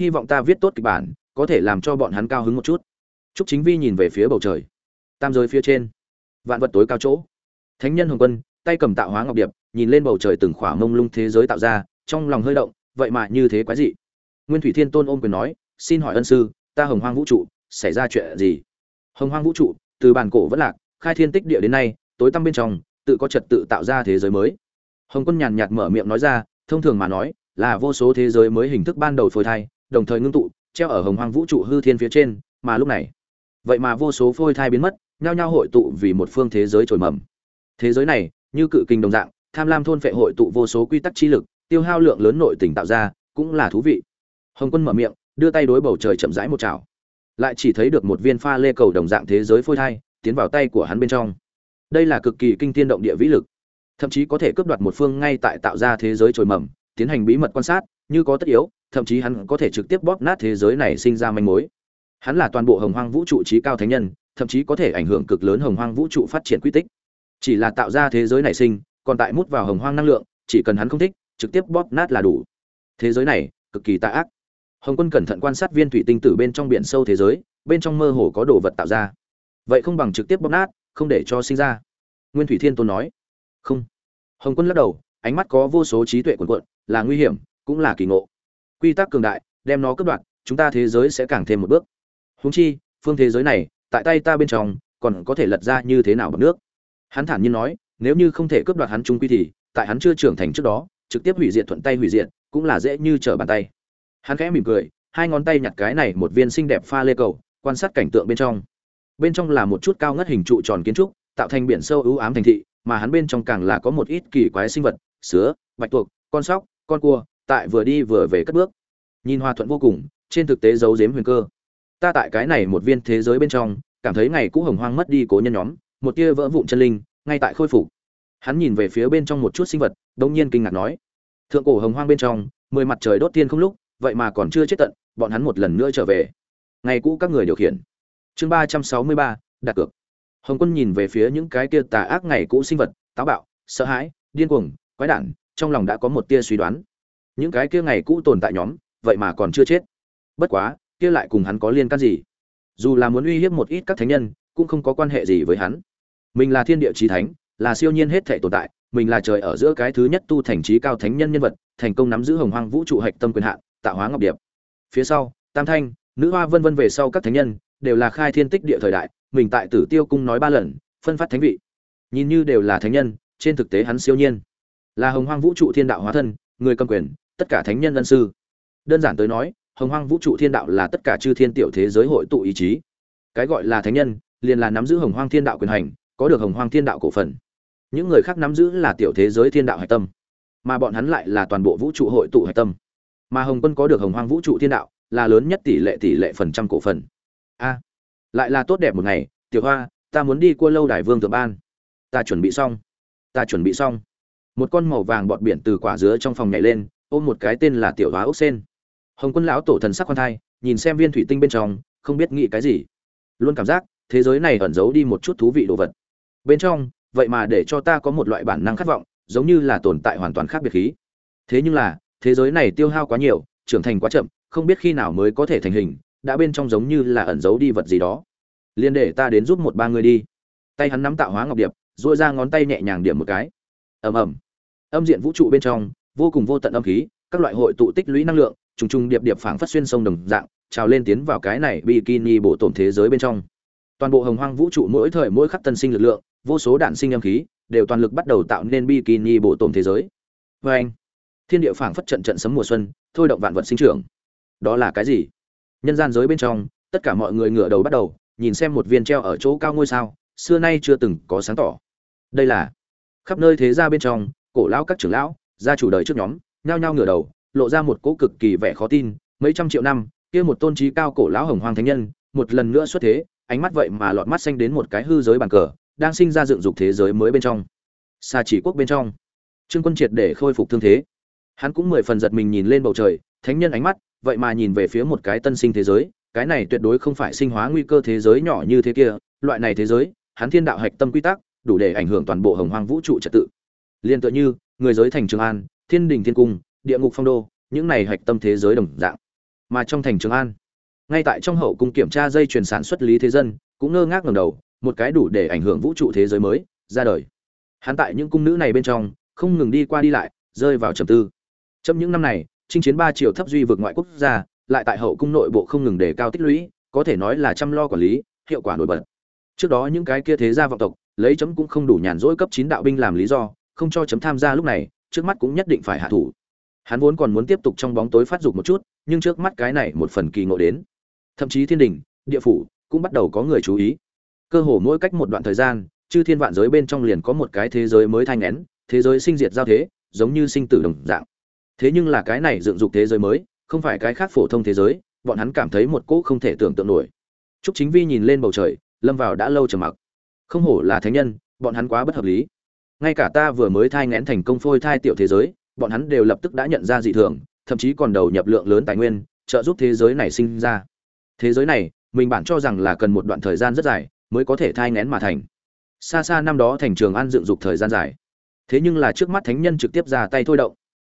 hy vọng ta viết tốt kịch bản có thể làm cho bọn hắn cao hứng một chút Trúc Chính Vi nhìn về phía bầu trời. Tam giới phía trên, vạn vật tối cao chỗ. Thánh nhân Hồng Quân, tay cầm tạo hóa ngọc điệp, nhìn lên bầu trời từng khỏa mông lung thế giới tạo ra, trong lòng hơi động, vậy mà như thế quái dị. Nguyên Thủy Thiên Tôn ôm quyền nói, "Xin hỏi ân sư, ta Hồng Hoang vũ trụ, xảy ra chuyện gì?" Hồng Hoang vũ trụ, từ bản cổ vẫn lạc, khai thiên tích địa đến nay, tối tăm bên trong, tự có trật tự tạo ra thế giới mới. Hồng Quân nhàn nhạt mở miệng nói ra, thông thường mà nói, là vô số thế giới mới hình thức ban đầu phôi thai, đồng thời ngưng tụ, treo ở hồng hoang vũ trụ hư thiên phía trên, mà lúc này, vậy mà vô số phôi thai biến mất, nhao nhao hội tụ vì một phương thế giới trồi mầm. Thế giới này, như cự kình đồng dạng, tham lam thôn phệ hội tụ vô số quy tắc chi lực, tiêu hao lượng lớn nội tình tạo ra, cũng là thú vị. Hồng Quân mở miệng, đưa tay đối bầu trời chậm rãi một chảo. Lại chỉ thấy được một viên pha lê cầu đồng dạng thế giới phôi thai, tiến vào tay của hắn bên trong. Đây là cực kỳ kinh thiên động địa vĩ lực, thậm chí có thể cướp đoạt một phương ngay tại tạo ra thế giới trồi mầm, tiến hành bí mật quan sát, như có tất yếu, thậm chí hắn có thể trực tiếp bóp nát thế giới này sinh ra manh mối. Hắn là toàn bộ Hồng Hoang vũ trụ trí cao thánh nhân, thậm chí có thể ảnh hưởng cực lớn Hồng Hoang vũ trụ phát triển quy tích. Chỉ là tạo ra thế giới này sinh, còn tại mút vào Hồng Hoang năng lượng, chỉ cần hắn không thích, trực tiếp bóp nát là đủ. Thế giới này cực kỳ tà ác. Hồng Quân cẩn thận quan sát viên thủy tinh tử bên trong biển sâu thế giới, bên trong mơ hồ có đồ vật tạo ra. Vậy không bằng trực tiếp bóp nát, không để cho sinh ra nguyên thủy thiên tôn nói không hồng quân lắc đầu ánh mắt có vô số trí tuệ cuồn cuộn là nguy hiểm cũng là kỳ ngộ quy tắc cường đại đem nó cướp đoạt chúng ta thế giới sẽ càng thêm một bước húng chi phương thế giới này tại tay ta bên trong còn có thể lật ra như thế nào bằng nước hắn thản nhiên nói nếu như không thể cướp đoạt hắn trung quy thì tại hắn chưa trưởng thành trước đó trực tiếp hủy diệt thuận tay hủy diệt, cũng là dễ như trở bàn tay. Hắn khẽ mỉm cười, hai ngón tay nhặt cái này một viên xinh đẹp pha lê cầu, quan sát cảnh tượng bên trong. Bên trong là một chút cao ngất hình trụ tròn kiến trúc, tạo thành biển sâu ưu ám thành thị, mà hắn bên trong càng là có một ít kỳ quái sinh vật, sứa, bạch tuộc, con sóc, con cua, tại vừa đi vừa về cất bước. Nhìn hòa thuận vô cùng, trên thực tế giấu giếm huyền cơ. Ta tại cái này một viên thế giới bên trong, cảm thấy ngày cũ hồng hoang mất đi cố nhân nhóm, một tia vỡ vụn chân linh, ngay tại khôi phục hắn nhìn về phía bên trong một chút sinh vật, đông nhiên kinh ngạc nói, thượng cổ hồng hoang bên trong, mười mặt trời đốt tiên không lúc, vậy mà còn chưa chết tận, bọn hắn một lần nữa trở về. Ngày cũ các người điều khiển. Chương ba trăm sáu mươi ba, đặt cược. Hồng quân nhìn về phía những cái kia tà ác ngày cũ sinh vật, táo bạo, sợ hãi, điên cuồng, quái đản, trong lòng đã có một tia suy đoán. Những cái kia ngày cũ tồn tại nhóm, vậy mà còn chưa chết. Bất quá, kia lại cùng hắn có liên can gì? Dù là muốn uy hiếp một ít các thánh nhân, cũng không có quan hệ gì với hắn. Mình là thiên địa trí thánh là siêu nhiên hết thể tồn tại, mình là trời ở giữa cái thứ nhất tu thành trí cao thánh nhân nhân vật, thành công nắm giữ hồng hoang vũ trụ hạch tâm quyền hạn, tạo hóa ngọc điệp. Phía sau, tam thanh, nữ hoa vân vân về sau các thánh nhân, đều là khai thiên tích địa thời đại, mình tại tử tiêu cung nói ba lần, phân phát thánh vị. Nhìn như đều là thánh nhân, trên thực tế hắn siêu nhiên. Là hồng hoang vũ trụ thiên đạo hóa thân, người cầm quyền, tất cả thánh nhân ân sư. Đơn giản tới nói, hồng hoang vũ trụ thiên đạo là tất cả chư thiên tiểu thế giới hội tụ ý chí. Cái gọi là thánh nhân, liền là nắm giữ hồng hoang thiên đạo quyền hành, có được hồng hoang thiên đạo cổ phần những người khác nắm giữ là tiểu thế giới thiên đạo hạch tâm, mà bọn hắn lại là toàn bộ vũ trụ hội tụ hạch tâm. Mà hồng quân có được hồng hoang vũ trụ thiên đạo, là lớn nhất tỷ lệ tỷ lệ phần trăm cổ phần. A, lại là tốt đẹp một ngày, tiểu hoa, ta muốn đi cua lâu đài vương thượng ban. Ta chuẩn bị xong, ta chuẩn bị xong. Một con màu vàng bọt biển từ quả dứa trong phòng nhảy lên, ôm một cái tên là tiểu hóa ốc sen. Hồng quân lão tổ thần sắc quan thai, nhìn xem viên thủy tinh bên trong, không biết nghĩ cái gì. Luôn cảm giác, thế giới này ẩn giấu đi một chút thú vị đồ vật. Bên trong vậy mà để cho ta có một loại bản năng khát vọng, giống như là tồn tại hoàn toàn khác biệt khí. Thế nhưng là, thế giới này tiêu hao quá nhiều, trưởng thành quá chậm, không biết khi nào mới có thể thành hình, đã bên trong giống như là ẩn giấu đi vật gì đó. Liên để ta đến giúp một ba người đi. Tay hắn nắm tạo hóa ngọc điệp dội ra ngón tay nhẹ nhàng điểm một cái. Ầm ầm. Âm diện vũ trụ bên trong, vô cùng vô tận âm khí, các loại hội tụ tích lũy năng lượng, trùng trùng điệp điệp phảng phất xuyên sông đồng dạng, trào lên tiến vào cái này bikini bộ tổn thế giới bên trong toàn bộ hồng hoang vũ trụ mỗi thời mỗi khắc tân sinh lực lượng, vô số đạn sinh âm khí, đều toàn lực bắt đầu tạo nên bikini bộ tổn thế giới. Vê anh, thiên địa phảng phất trận trận sấm mùa xuân, thôi động vạn vật sinh trưởng. Đó là cái gì? Nhân gian giới bên trong, tất cả mọi người ngửa đầu bắt đầu, nhìn xem một viên treo ở chỗ cao ngôi sao, xưa nay chưa từng có sáng tỏ. Đây là, khắp nơi thế gia bên trong, cổ lão các trưởng lão, gia chủ đời trước nhóm, nhao nhao ngửa đầu, lộ ra một cỗ cực kỳ vẻ khó tin, mấy trăm triệu năm, kia một tôn trí cao cổ lão hồng hoàng thánh nhân, một lần nữa xuất thế ánh mắt vậy mà lọt mắt xanh đến một cái hư giới bàn cờ, đang sinh ra dựng dục thế giới mới bên trong. Xa chỉ quốc bên trong. Trương quân triệt để khôi phục thương thế. Hắn cũng mười phần giật mình nhìn lên bầu trời, thánh nhân ánh mắt, vậy mà nhìn về phía một cái tân sinh thế giới, cái này tuyệt đối không phải sinh hóa nguy cơ thế giới nhỏ như thế kia, loại này thế giới, hắn thiên đạo hạch tâm quy tắc, đủ để ảnh hưởng toàn bộ hồng hoang vũ trụ trật tự. Liên tựa như, người giới thành trường an, thiên đình thiên cung, địa ngục phong đô, những này hạch tâm thế giới đồng dạng. Mà trong thành trường an ngay tại trong hậu cung kiểm tra dây chuyền sản xuất lý thế dân, cũng ngơ ngác ngầm đầu, một cái đủ để ảnh hưởng vũ trụ thế giới mới, ra đời. Hắn tại những cung nữ này bên trong, không ngừng đi qua đi lại, rơi vào trầm tư. Trong những năm này, chinh chiến ba triệu thấp duy vượt ngoại quốc gia, lại tại hậu cung nội bộ không ngừng đề cao tích lũy, có thể nói là chăm lo quản lý, hiệu quả nổi bật. Trước đó những cái kia thế gia vọng tộc, lấy chấm cũng không đủ nhàn rỗi cấp chín đạo binh làm lý do, không cho chấm tham gia lúc này, trước mắt cũng nhất định phải hạ thủ. Hắn vốn còn muốn tiếp tục trong bóng tối phát dục một chút, nhưng trước mắt cái này một phần kỳ ngộ đến thậm chí thiên đình địa phủ cũng bắt đầu có người chú ý cơ hồ mỗi cách một đoạn thời gian chư thiên vạn giới bên trong liền có một cái thế giới mới thanh nén thế giới sinh diệt giao thế giống như sinh tử đồng dạng thế nhưng là cái này dựng dục thế giới mới không phải cái khác phổ thông thế giới bọn hắn cảm thấy một cỗ không thể tưởng tượng nổi Trúc Chính Vi nhìn lên bầu trời, lâm vào đã lâu trầm mặc. Không hổ là thánh nhân, bọn hắn quá bất hợp lý. Ngay cả ta vừa mới thai nghén thành công phôi thai tiểu thế giới, bọn hắn đều lập tức đã nhận ra dị thường, thậm chí còn đầu nhập lượng lớn tài nguyên, trợ giúp thế giới này sinh ra. Thế giới này, mình bản cho rằng là cần một đoạn thời gian rất dài mới có thể thai nghén mà thành. Xa xa năm đó thành trường an dựng dục thời gian dài. Thế nhưng là trước mắt thánh nhân trực tiếp ra tay thôi động.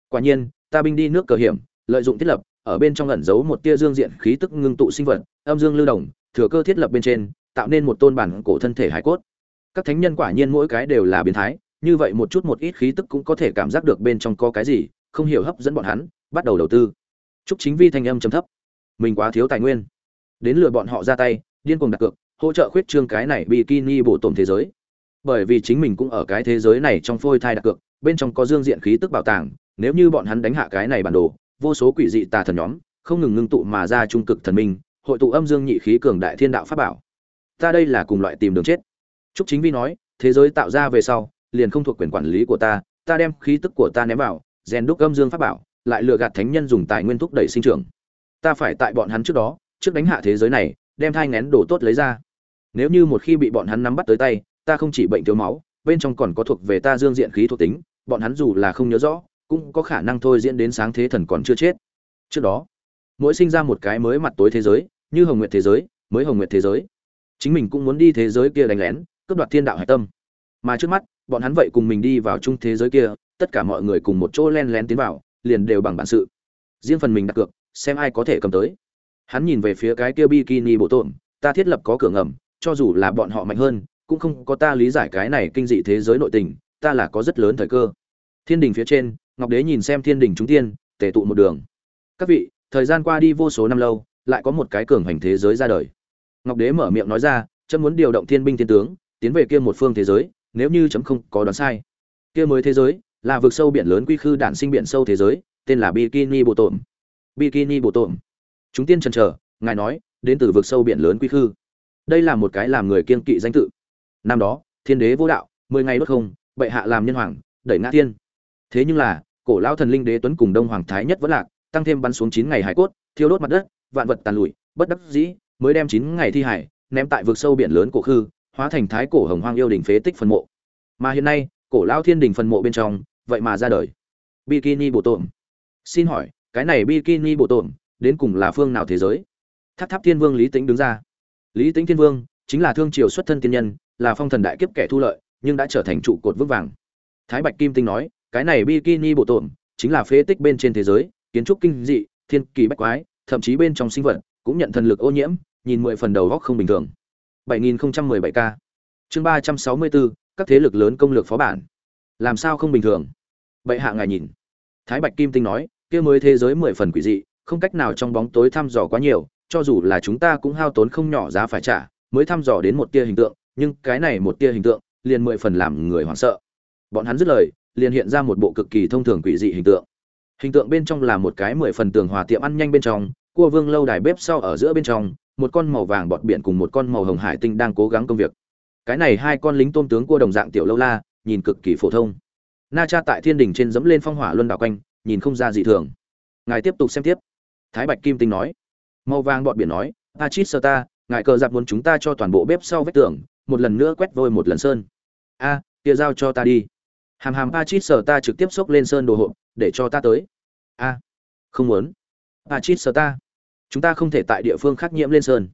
Quả nhiên, ta binh đi nước cờ hiểm, lợi dụng thiết lập, ở bên trong ẩn giấu một tia dương diện khí tức ngưng tụ sinh vật, âm dương lưu động, thừa cơ thiết lập bên trên, tạo nên một tôn bản cổ thân thể hải cốt. các thánh nhân quả nhiên mỗi cái đều là biến thái như vậy một chút một ít khí tức cũng có thể cảm giác được bên trong có cái gì không hiểu hấp dẫn bọn hắn bắt đầu đầu tư chúc chính vi thanh âm trầm thấp mình quá thiếu tài nguyên đến lừa bọn họ ra tay, điên cuồng đặt cược, hỗ trợ khuyết trương cái này bikini bổ tổn thế giới. Bởi vì chính mình cũng ở cái thế giới này trong phôi thai đặt cược, bên trong có dương diện khí tức bảo tàng, nếu như bọn hắn đánh hạ cái này bản đồ, vô số quỷ dị tà thần nhóm, không ngừng ngưng tụ mà ra trung cực thần minh, hội tụ âm dương nhị khí cường đại thiên đạo pháp bảo. Ta đây là cùng loại tìm đường chết. Trúc chính vi nói, thế giới tạo ra về sau, liền không thuộc quyền quản lý của ta ta đem khí tức của ta ném vào, rèn đúc âm dương pháp bảo, lại lừa gạt thánh nhân dùng tài nguyên thúc đẩy sinh trưởng. Ta phải tại bọn hắn trước đó trước đánh hạ thế giới này, đem thai ngén đồ tốt lấy ra. Nếu như một khi bị bọn hắn nắm bắt tới tay, ta không chỉ bệnh thiếu máu, bên trong còn có thuộc về ta dương diện khí thuộc tính, bọn hắn dù là không nhớ rõ, cũng có khả năng thôi diễn đến sáng thế thần còn chưa chết. Trước đó, mỗi sinh ra một cái mới mặt tối thế giới, như hồng nguyệt thế giới, mới hồng nguyệt thế giới. Chính mình cũng muốn đi thế giới kia đánh lén, cướp đoạt thiên đạo hải tâm. Mà trước mắt, bọn hắn vậy cùng mình đi vào chung thế giới kia, tất cả mọi người cùng một chỗ len lén tiến vào, liền đều bằng bản sự. Riêng phần mình đặt cược, xem ai có thể cầm tới hắn nhìn về phía cái kia bikini bộ tổn ta thiết lập có cửa ngầm, cho dù là bọn họ mạnh hơn, cũng không có ta lý giải cái này kinh dị thế giới nội tình, ta là có rất lớn thời cơ. Thiên đình phía trên, ngọc đế nhìn xem thiên đình chúng tiên, tề tụ một đường. Các vị, thời gian qua đi vô số năm lâu, lại có một cái cường hành thế giới ra đời. Ngọc đế mở miệng nói ra, chấm muốn điều động thiên binh thiên tướng, tiến về kia một phương thế giới, nếu như chấm không có đoán sai. Kia mới thế giới, là vực sâu biển lớn quy khư đản sinh biển sâu thế giới, tên là bikini bộ tổn bikini bộ tổn chúng tiên chần chờ, ngài nói, đến từ vực sâu biển lớn quy khư. Đây là một cái làm người kiên kỵ danh tự. Năm đó, thiên đế vô đạo, mười ngày đốt không, bệ hạ làm nhân hoàng, đẩy ngã thiên thế nhưng là, cổ lão thần linh đế tuấn cùng đông hoàng thái nhất vẫn lạc, tăng thêm bắn xuống chín ngày hải cốt, thiêu đốt mặt đất, vạn vật tàn lụi, bất đắc dĩ, mới đem chín ngày thi hải, ném tại vực sâu biển lớn cổ khư, hóa thành thái cổ hồng hoang yêu đình phế tích phần mộ. Mà hiện nay, cổ lão thiên đình phần mộ bên trong, vậy mà ra đời. Bikini bộ tổn. Xin hỏi, cái này bikini bộ tổn đến cùng là phương nào thế giới? Tháp tháp thiên vương lý tính đứng ra. Lý tính thiên vương chính là thương triều xuất thân tiên nhân là phong thần đại kiếp kẻ thu lợi nhưng đã trở thành trụ cột vững vàng. Thái bạch kim tinh nói cái này bikini bộ tổn chính là phế tích bên trên thế giới kiến trúc kinh dị thiên kỳ bách quái thậm chí bên trong sinh vật cũng nhận thần lực ô nhiễm nhìn mười phần đầu góc không bình thường. 7017 k. Chương 364, các thế lực lớn công lược phó bản. Làm sao không bình thường? Bệ hạ ngài nhìn. Thái bạch kim tinh nói kia mới thế giới mười phần quỷ dị không cách nào trong bóng tối thăm dò quá nhiều, cho dù là chúng ta cũng hao tốn không nhỏ giá phải trả, mới thăm dò đến một tia hình tượng, nhưng cái này một tia hình tượng, liền mười phần làm người hoảng sợ. Bọn hắn dứt lời, liền hiện ra một bộ cực kỳ thông thường quỷ dị hình tượng. Hình tượng bên trong là một cái mười phần tường hòa tiệm ăn nhanh bên trong, cua vương lâu đài bếp sau ở giữa bên trong, một con màu vàng bọt biển cùng một con màu hồng hải tinh đang cố gắng công việc. Cái này hai con lính tôm tướng cua đồng dạng tiểu lâu la, nhìn cực kỳ phổ thông. Na cha tại thiên đỉnh trên dẫm lên phong hỏa luân đảo quanh, nhìn không ra dị thường. Ngài tiếp tục xem tiếp thái bạch kim tinh nói. Màu vàng bọt biển nói a chít sơ ta ngài cờ giặc muốn chúng ta cho toàn bộ bếp sau vách tường một lần nữa quét vôi một lần sơn. A à, kia giao cho ta đi. Hàm hàm a chít sơ ta trực tiếp xốc lên sơn đồ hộp để cho ta tới. A không muốn. A chít sơ ta chúng ta không thể tại địa phương khác nhiễm lên sơn.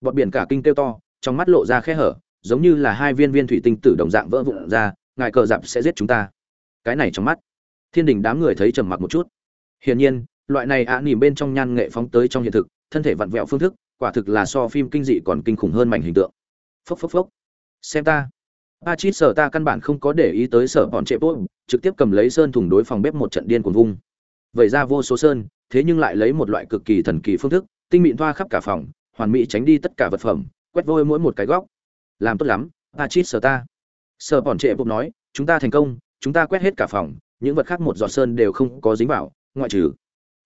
Bọt biển cả kinh kêu to trong mắt lộ ra khe hở giống như là hai viên viên thủy tinh tử đồng dạng vỡ vụn ra ngài cờ dạp sẽ giết chúng ta. Cái này trong mắt thiên đình đám người thấy trầm mặc một chút. Hiển nhiên loại này ạ nỉm bên trong nhan nghệ phóng tới trong hiện thực, thân thể vặn vẹo phương thức, quả thực là so phim kinh dị còn kinh khủng hơn mảnh hình tượng. Phốc phốc phốc. Xem ta. A chít sở ta căn bản không có để ý tới sở bọn trệ bốt trực tiếp cầm lấy sơn thùng đối phòng bếp một trận điên cuồng vung. Vậy ra vô số sơn, thế nhưng lại lấy một loại cực kỳ thần kỳ phương thức, tinh mịn thoa khắp cả phòng, hoàn mỹ tránh đi tất cả vật phẩm, quét vôi mỗi một cái góc. Làm tốt lắm a chít sở ta. Sở bọn trệ bốt nói, chúng ta thành công, chúng ta quét hết cả phòng, những vật khác một giọt sơn đều không có dính vào, ngoại trừ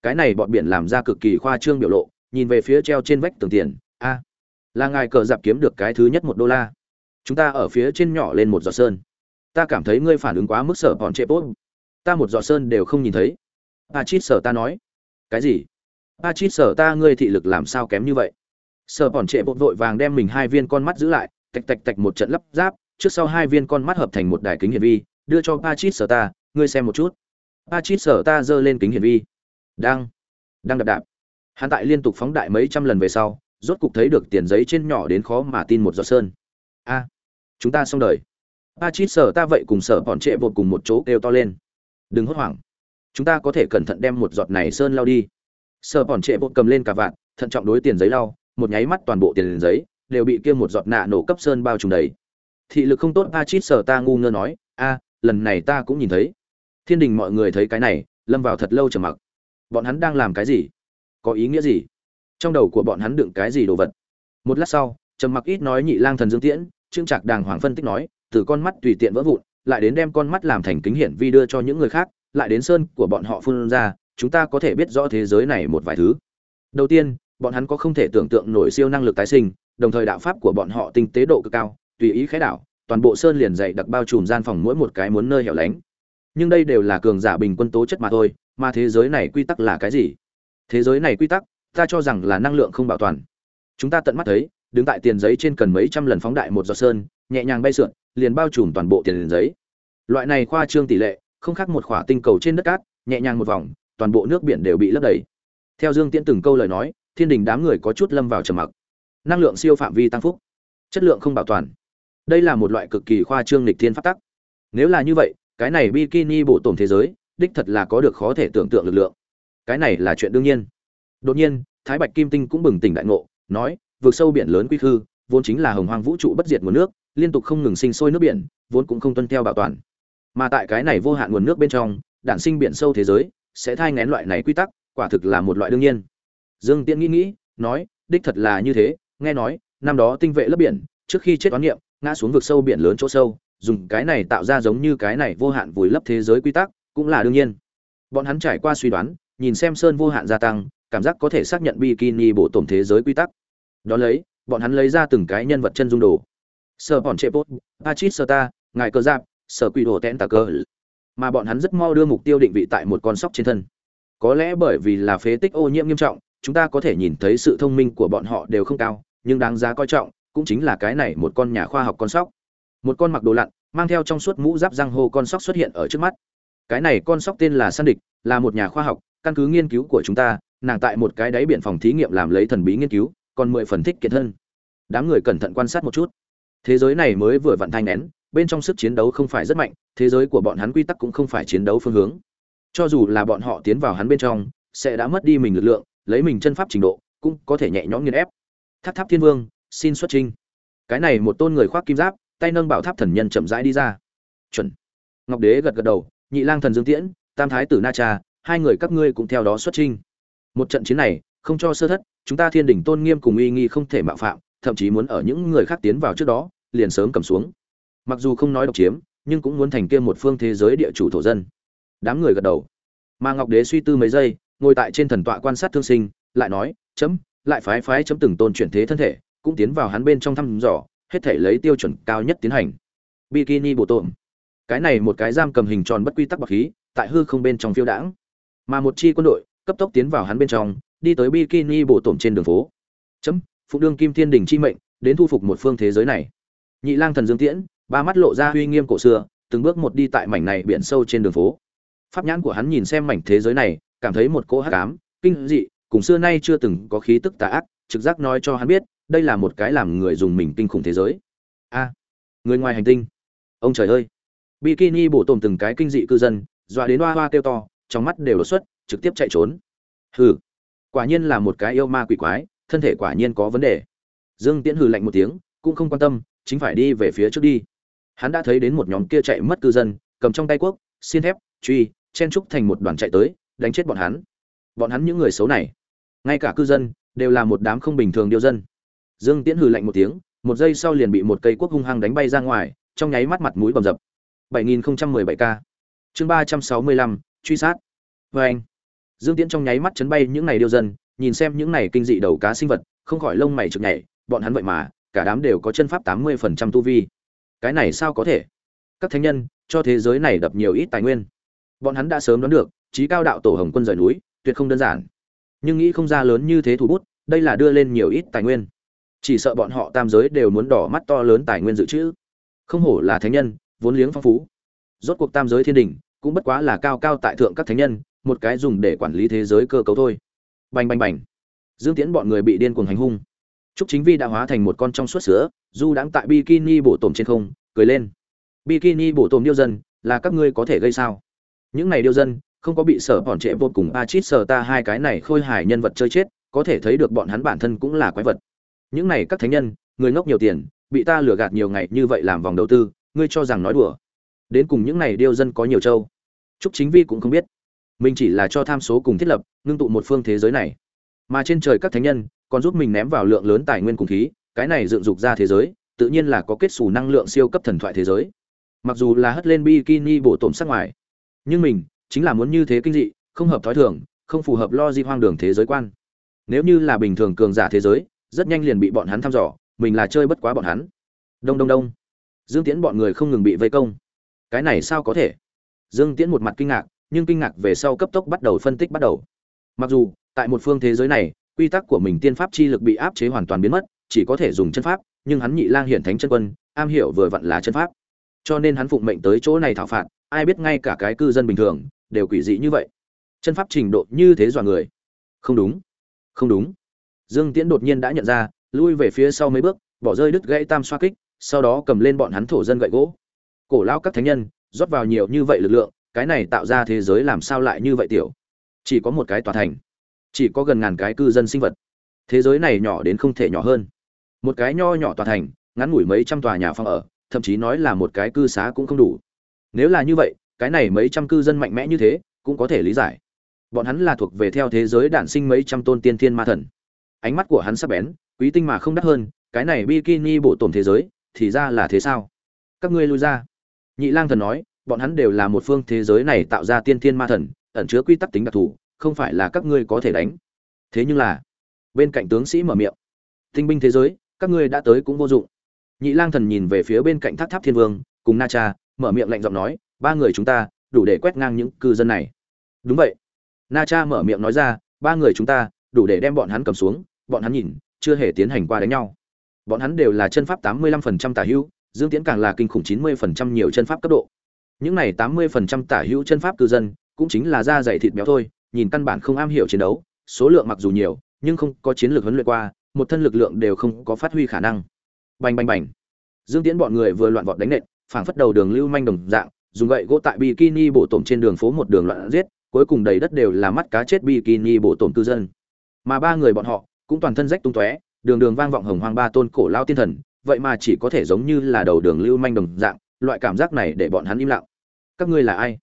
cái này bọn biển làm ra cực kỳ khoa trương biểu lộ nhìn về phía treo trên vách tường tiền a là ngài cờ dạp kiếm được cái thứ nhất một đô la. Chúng ta ở phía trên nhỏ lên một giọt sơn. Ta cảm thấy ngươi phản ứng quá mức sở bọn trệ bốt ta một giọt sơn đều không nhìn thấy. A chít sở ta nói. Cái gì? A chít sở ta ngươi thị lực làm sao kém như vậy? Sở bọn trệ bột vội vàng đem mình hai viên con mắt giữ lại tạch tạch tạch một trận lắp ráp trước sau hai viên con mắt hợp thành một đài kính hiển vi đưa cho Pachit sở ta, ngươi xem một chút. Pachit sở ta giơ lên kính hiển vi. Đang, đang đạp đạp. Hắn tại liên tục phóng đại mấy trăm lần về sau, rốt cục thấy được tiền giấy trên nhỏ đến khó mà tin một giọt sơn. A, chúng ta xong đời. Pachit sở ta vậy cùng sở bọn trệ vột cùng một chỗ kêu to lên. Đừng hốt hoảng. Chúng ta có thể cẩn thận đem một giọt này sơn lau đi. Sở bọn trệ vột cầm lên cả vạn, thận trọng đối tiền giấy lau, một nháy mắt toàn bộ tiền giấy đều bị kia một giọt nạ nổ cấp sơn bao trùm đầy. thị lực không tốt Pachit sở ta ngu ngơ nói, "A, lần này ta cũng nhìn thấy." Thiên đình mọi người thấy cái này, lâm vào thật lâu trầm mặc. Bọn hắn đang làm cái gì? Có ý nghĩa gì? Trong đầu của bọn hắn đựng cái gì đồ vật? Một lát sau, trầm mặc ít nói nhị lang thần Dương Tiễn, Trương Trạc đàng hoàng phân tích nói, từ con mắt tùy tiện vỡ vụn, lại đến đem con mắt làm thành kính hiển vi đưa cho những người khác, lại đến sơn của bọn họ phun ra, chúng ta có thể biết rõ thế giới này một vài thứ. Đầu tiên, bọn hắn có không thể tưởng tượng nổi siêu năng lực tái sinh, đồng thời đạo pháp của bọn họ tinh tế độ cực cao, tùy ý khái đạo, toàn bộ sơn liền dày đặc bao trùm gian phòng mỗi một cái muốn nơi hẻo lánh. Nhưng đây đều là cường giả bình quân tố chất mà thôi, mà thế giới này quy tắc là cái gì? Thế giới này quy tắc, ta cho rằng là năng lượng không bảo toàn. Chúng ta tận mắt thấy, đứng tại tiền giấy trên cần mấy trăm lần phóng đại một giọt sơn, nhẹ nhàng bay sượn, liền bao trùm toàn bộ tiền giấy. Loại này khoa trương tỷ lệ, không khác một khỏa tinh cầu trên đất cát, nhẹ nhàng một vòng, toàn bộ nước biển đều bị lấp đầy. Theo Dương Tiễn từng câu lời nói, thiên đình đám người có chút lâm vào trầm mặc. Năng lượng siêu phạm vi tăng phúc, chất lượng không bảo toàn. Đây là một loại cực kỳ khoa trương nghịch thiên phát tắc. Nếu là như vậy, cái này bikini bộ tổn thế giới, đích thật là có được khó thể tưởng tượng lực lượng. Cái này là chuyện đương nhiên. Đột nhiên, Thái Bạch Kim Tinh cũng bừng tỉnh đại ngộ, nói, vượt sâu biển lớn quy khư, vốn chính là hồng hoang vũ trụ bất diệt nguồn nước, liên tục không ngừng sinh sôi nước biển, vốn cũng không tuân theo bảo toàn. Mà tại cái này vô hạn nguồn nước bên trong, đản sinh biển sâu thế giới, sẽ thai ngén loại này quy tắc, quả thực là một loại đương nhiên. Dương Tiễn nghĩ nghĩ, nói, đích thật là như thế, nghe nói, năm đó tinh vệ lấp biển, trước khi chết toán niệm, ngã xuống vực sâu biển lớn chỗ sâu, dùng cái này tạo ra giống như cái này vô hạn vùi lấp thế giới quy tắc, cũng là đương nhiên. Bọn hắn trải qua suy đoán, nhìn xem sơn vô hạn gia tăng, cảm giác có thể xác nhận bikini bộ tổng thế giới quy tắc. Đó lấy, bọn hắn lấy ra từng cái nhân vật chân dung đồ. Sở bọn trệ bốt, Pachit ta ngài cơ giáp, sở quy đồ tên tà cơ. Mà bọn hắn rất mau đưa mục tiêu định vị tại một con sóc trên thân. Có lẽ bởi vì là phế tích ô nhiễm nghiêm trọng, chúng ta có thể nhìn thấy sự thông minh của bọn họ đều không cao, nhưng đáng giá coi trọng cũng chính là cái này một con nhà khoa học con sóc. Một con mặc đồ lặn, mang theo trong suốt mũ giáp răng hô con sóc xuất hiện ở trước mắt. Cái này con sóc tên là San Địch, là một nhà khoa học, căn cứ nghiên cứu của chúng ta, nàng tại một cái đáy biển phòng thí nghiệm làm lấy thần bí nghiên cứu, còn mười phần thích kiệt thân. Đám người cẩn thận quan sát một chút. Thế giới này mới vừa vặn thanh nén, bên trong sức chiến đấu không phải rất mạnh, thế giới của bọn hắn quy tắc cũng không phải chiến đấu phương hướng. Cho dù là bọn họ tiến vào hắn bên trong, sẽ đã mất đi mình lực lượng, lấy mình chân pháp trình độ, cũng có thể nhẹ nhõm nghiền ép. Tháp Tháp Thiên Vương, xin xuất trình. Cái này một tôn người khoác kim giáp, tay nâng bảo tháp thần nhân chậm rãi đi ra. Chuẩn. Ngọc Đế gật gật đầu, Nhị Lang thần Dương Tiễn, Tam Thái tử Na Cha, hai người các ngươi cũng theo đó xuất trình. Một trận chiến này, không cho sơ thất, chúng ta Thiên đỉnh tôn nghiêm cùng uy nghi không thể mạo phạm, thậm chí muốn ở những người khác tiến vào trước đó, liền sớm cầm xuống. Mặc dù không nói độc chiếm, nhưng cũng muốn thành kia một phương thế giới địa chủ thổ dân. Đám người gật đầu. Mà Ngọc Đế suy tư mấy giây, ngồi tại trên thần tọa quan sát thương sinh, lại nói, chấm, lại phái phái chấm từng tôn chuyển thế thân thể, cũng tiến vào hắn bên trong thăm dò, hết thể lấy tiêu chuẩn cao nhất tiến hành. Bikini bộ tộm. Cái này một cái giam cầm hình tròn bất quy tắc bạc khí, tại hư không bên trong phiêu đãng. Mà một chi quân đội, cấp tốc tiến vào hắn bên trong, đi tới Bikini bộ tổm trên đường phố. Chấm, phụ đương kim thiên đình chi mệnh, đến thu phục một phương thế giới này. Nhị Lang thần Dương Tiễn, ba mắt lộ ra uy nghiêm cổ xưa, từng bước một đi tại mảnh này biển sâu trên đường phố. Pháp nhãn của hắn nhìn xem mảnh thế giới này, cảm thấy một cỗ hắc ám, kinh dị, cùng xưa nay chưa từng có khí tức tà ác, trực giác nói cho hắn biết, đây là một cái làm người dùng mình kinh khủng thế giới. A, người ngoài hành tinh. Ông trời ơi. Bikini bổ tổm từng cái kinh dị cư dân, dọa đến hoa hoa kêu to, trong mắt đều đột xuất, trực tiếp chạy trốn. Hừ, quả nhiên là một cái yêu ma quỷ quái, thân thể quả nhiên có vấn đề. Dương Tiễn hừ lạnh một tiếng, cũng không quan tâm, chính phải đi về phía trước đi. Hắn đã thấy đến một nhóm kia chạy mất cư dân, cầm trong tay quốc, xin thép, truy, chen trúc thành một đoàn chạy tới, đánh chết bọn hắn. Bọn hắn những người xấu này, ngay cả cư dân đều là một đám không bình thường điêu dân. Dương Tiễn hừ lạnh một tiếng, một giây sau liền bị một cây quốc hung hăng đánh bay ra ngoài, trong nháy mắt mặt mũi bầm dập. 7017K. Chương 365, truy sát. Và anh. Dương Tiễn trong nháy mắt chấn bay những này điêu dân, nhìn xem những này kinh dị đầu cá sinh vật, không khỏi lông mày chực nhảy, bọn hắn vậy mà, cả đám đều có chân pháp 80% tu vi. Cái này sao có thể? Các thánh nhân cho thế giới này đập nhiều ít tài nguyên. Bọn hắn đã sớm đoán được, trí cao đạo tổ Hồng Quân rời núi, tuyệt không đơn giản. Nhưng nghĩ không ra lớn như thế thủ bút, đây là đưa lên nhiều ít tài nguyên. Chỉ sợ bọn họ tam giới đều muốn đỏ mắt to lớn tài nguyên dự trữ. Không hổ là thánh nhân, vốn liếng phong phú. Rốt cuộc tam giới thiên đỉnh, cũng bất quá là cao cao tại thượng các thánh nhân, một cái dùng để quản lý thế giới cơ cấu thôi. Bành bành bành. Dương Tiễn bọn người bị điên cuồng hành hung. Trúc Chính Vi đã hóa thành một con trong suốt sữa, du đang tại bikini bổ tổm trên không, cười lên. Bikini bổ tổm điêu dân, là các ngươi có thể gây sao? Những này điêu dân, không có bị sở bọn trẻ vô cùng Achit sở ta hai cái này khôi hài nhân vật chơi chết, có thể thấy được bọn hắn bản thân cũng là quái vật. Những này các thánh nhân, người ngốc nhiều tiền, bị ta lừa gạt nhiều ngày như vậy làm vòng đầu tư ngươi cho rằng nói đùa. Đến cùng những này điêu dân có nhiều châu trúc chính vi cũng không biết. Mình chỉ là cho tham số cùng thiết lập, ngưng tụ một phương thế giới này. Mà trên trời các thánh nhân, còn giúp mình ném vào lượng lớn tài nguyên cùng khí, cái này dựng dục ra thế giới, tự nhiên là có kết xù năng lượng siêu cấp thần thoại thế giới. Mặc dù là hất lên bikini bổ tổm sắc ngoài, nhưng mình chính là muốn như thế kinh dị, không hợp thói thường, không phù hợp lo di hoang đường thế giới quan. Nếu như là bình thường cường giả thế giới, rất nhanh liền bị bọn hắn thăm dò, mình là chơi bất quá bọn hắn. Đông đông đông dương tiễn bọn người không ngừng bị vây công. Cái này sao có thể? Dương tiễn một mặt kinh ngạc, nhưng kinh ngạc về sau cấp tốc bắt đầu phân tích bắt đầu. Mặc dù, tại một phương thế giới này, quy tắc của mình tiên pháp chi lực bị áp chế hoàn toàn biến mất, chỉ có thể dùng chân pháp, nhưng hắn nhị lang hiển thánh chân quân, am hiểu vừa vặn là chân pháp. Cho nên hắn phụng mệnh tới chỗ này thảo phạt, ai biết ngay cả cái cư dân bình thường, đều quỷ dị như vậy. Chân pháp trình độ như thế dọa người. Không đúng. Không đúng. Dương tiễn đột nhiên đã nhận ra, lui về phía sau mấy bước, bỏ rơi đứt gãy tam xoa kích sau đó cầm lên bọn hắn thổ dân gậy gỗ. Cổ lao các thánh nhân, rót vào nhiều như vậy lực lượng, cái này tạo ra thế giới làm sao lại như vậy tiểu? Chỉ có một cái tòa thành, chỉ có gần ngàn cái cư dân sinh vật. Thế giới này nhỏ đến không thể nhỏ hơn. Một cái nho nhỏ tòa thành, ngắn ngủi mấy trăm tòa nhà phòng ở, thậm chí nói là một cái cư xá cũng không đủ. Nếu là như vậy, cái này mấy trăm cư dân mạnh mẽ như thế, cũng có thể lý giải. Bọn hắn là thuộc về theo thế giới đản sinh mấy trăm tôn tiên thiên ma thần. Ánh mắt của hắn sắc bén, quý tinh mà không đắt hơn, cái này bikini bộ tổn thế giới thì ra là thế sao? Các ngươi lui ra. Nhị lang thần nói, bọn hắn đều là một phương thế giới này tạo ra tiên thiên ma thần, ẩn chứa quy tắc tính đặc thù, không phải là các ngươi có thể đánh. Thế nhưng là, bên cạnh tướng sĩ mở miệng, tinh binh thế giới, các ngươi đã tới cũng vô dụng. Nhị lang thần nhìn về phía bên cạnh tháp tháp thiên vương, cùng na cha, mở miệng lạnh giọng nói, ba người chúng ta, đủ để quét ngang những cư dân này. Đúng vậy. Na cha mở miệng nói ra, ba người chúng ta, đủ để đem bọn hắn cầm xuống, bọn hắn nhìn, chưa hề tiến hành qua đánh nhau bọn hắn đều là chân pháp tám mươi lăm phần trăm tả hữu, dương tiễn càng là kinh khủng chín mươi phần trăm nhiều chân pháp cấp độ. Những này tám mươi phần trăm tả hữu chân pháp cư dân, cũng chính là da dày thịt béo thôi, nhìn căn bản không am hiểu chiến đấu, số lượng mặc dù nhiều, nhưng không có chiến lược huấn luyện qua, một thân lực lượng đều không có phát huy khả năng. Bành bành bành. Dương tiễn bọn người vừa loạn vọt đánh nện, phảng phất đầu đường lưu manh đồng dạng, dùng gậy gỗ tại bikini bộ tổm trên đường phố một đường loạn giết, cuối cùng đầy đất đều là mắt cá chết bikini bộ tổm cư dân. Mà ba người bọn họ cũng toàn thân rách tung tóe đường đường vang vọng hồng hoang ba tôn cổ lao tiên thần, vậy mà chỉ có thể giống như là đầu đường lưu manh đồng dạng, loại cảm giác này để bọn hắn im lặng. Các ngươi là ai?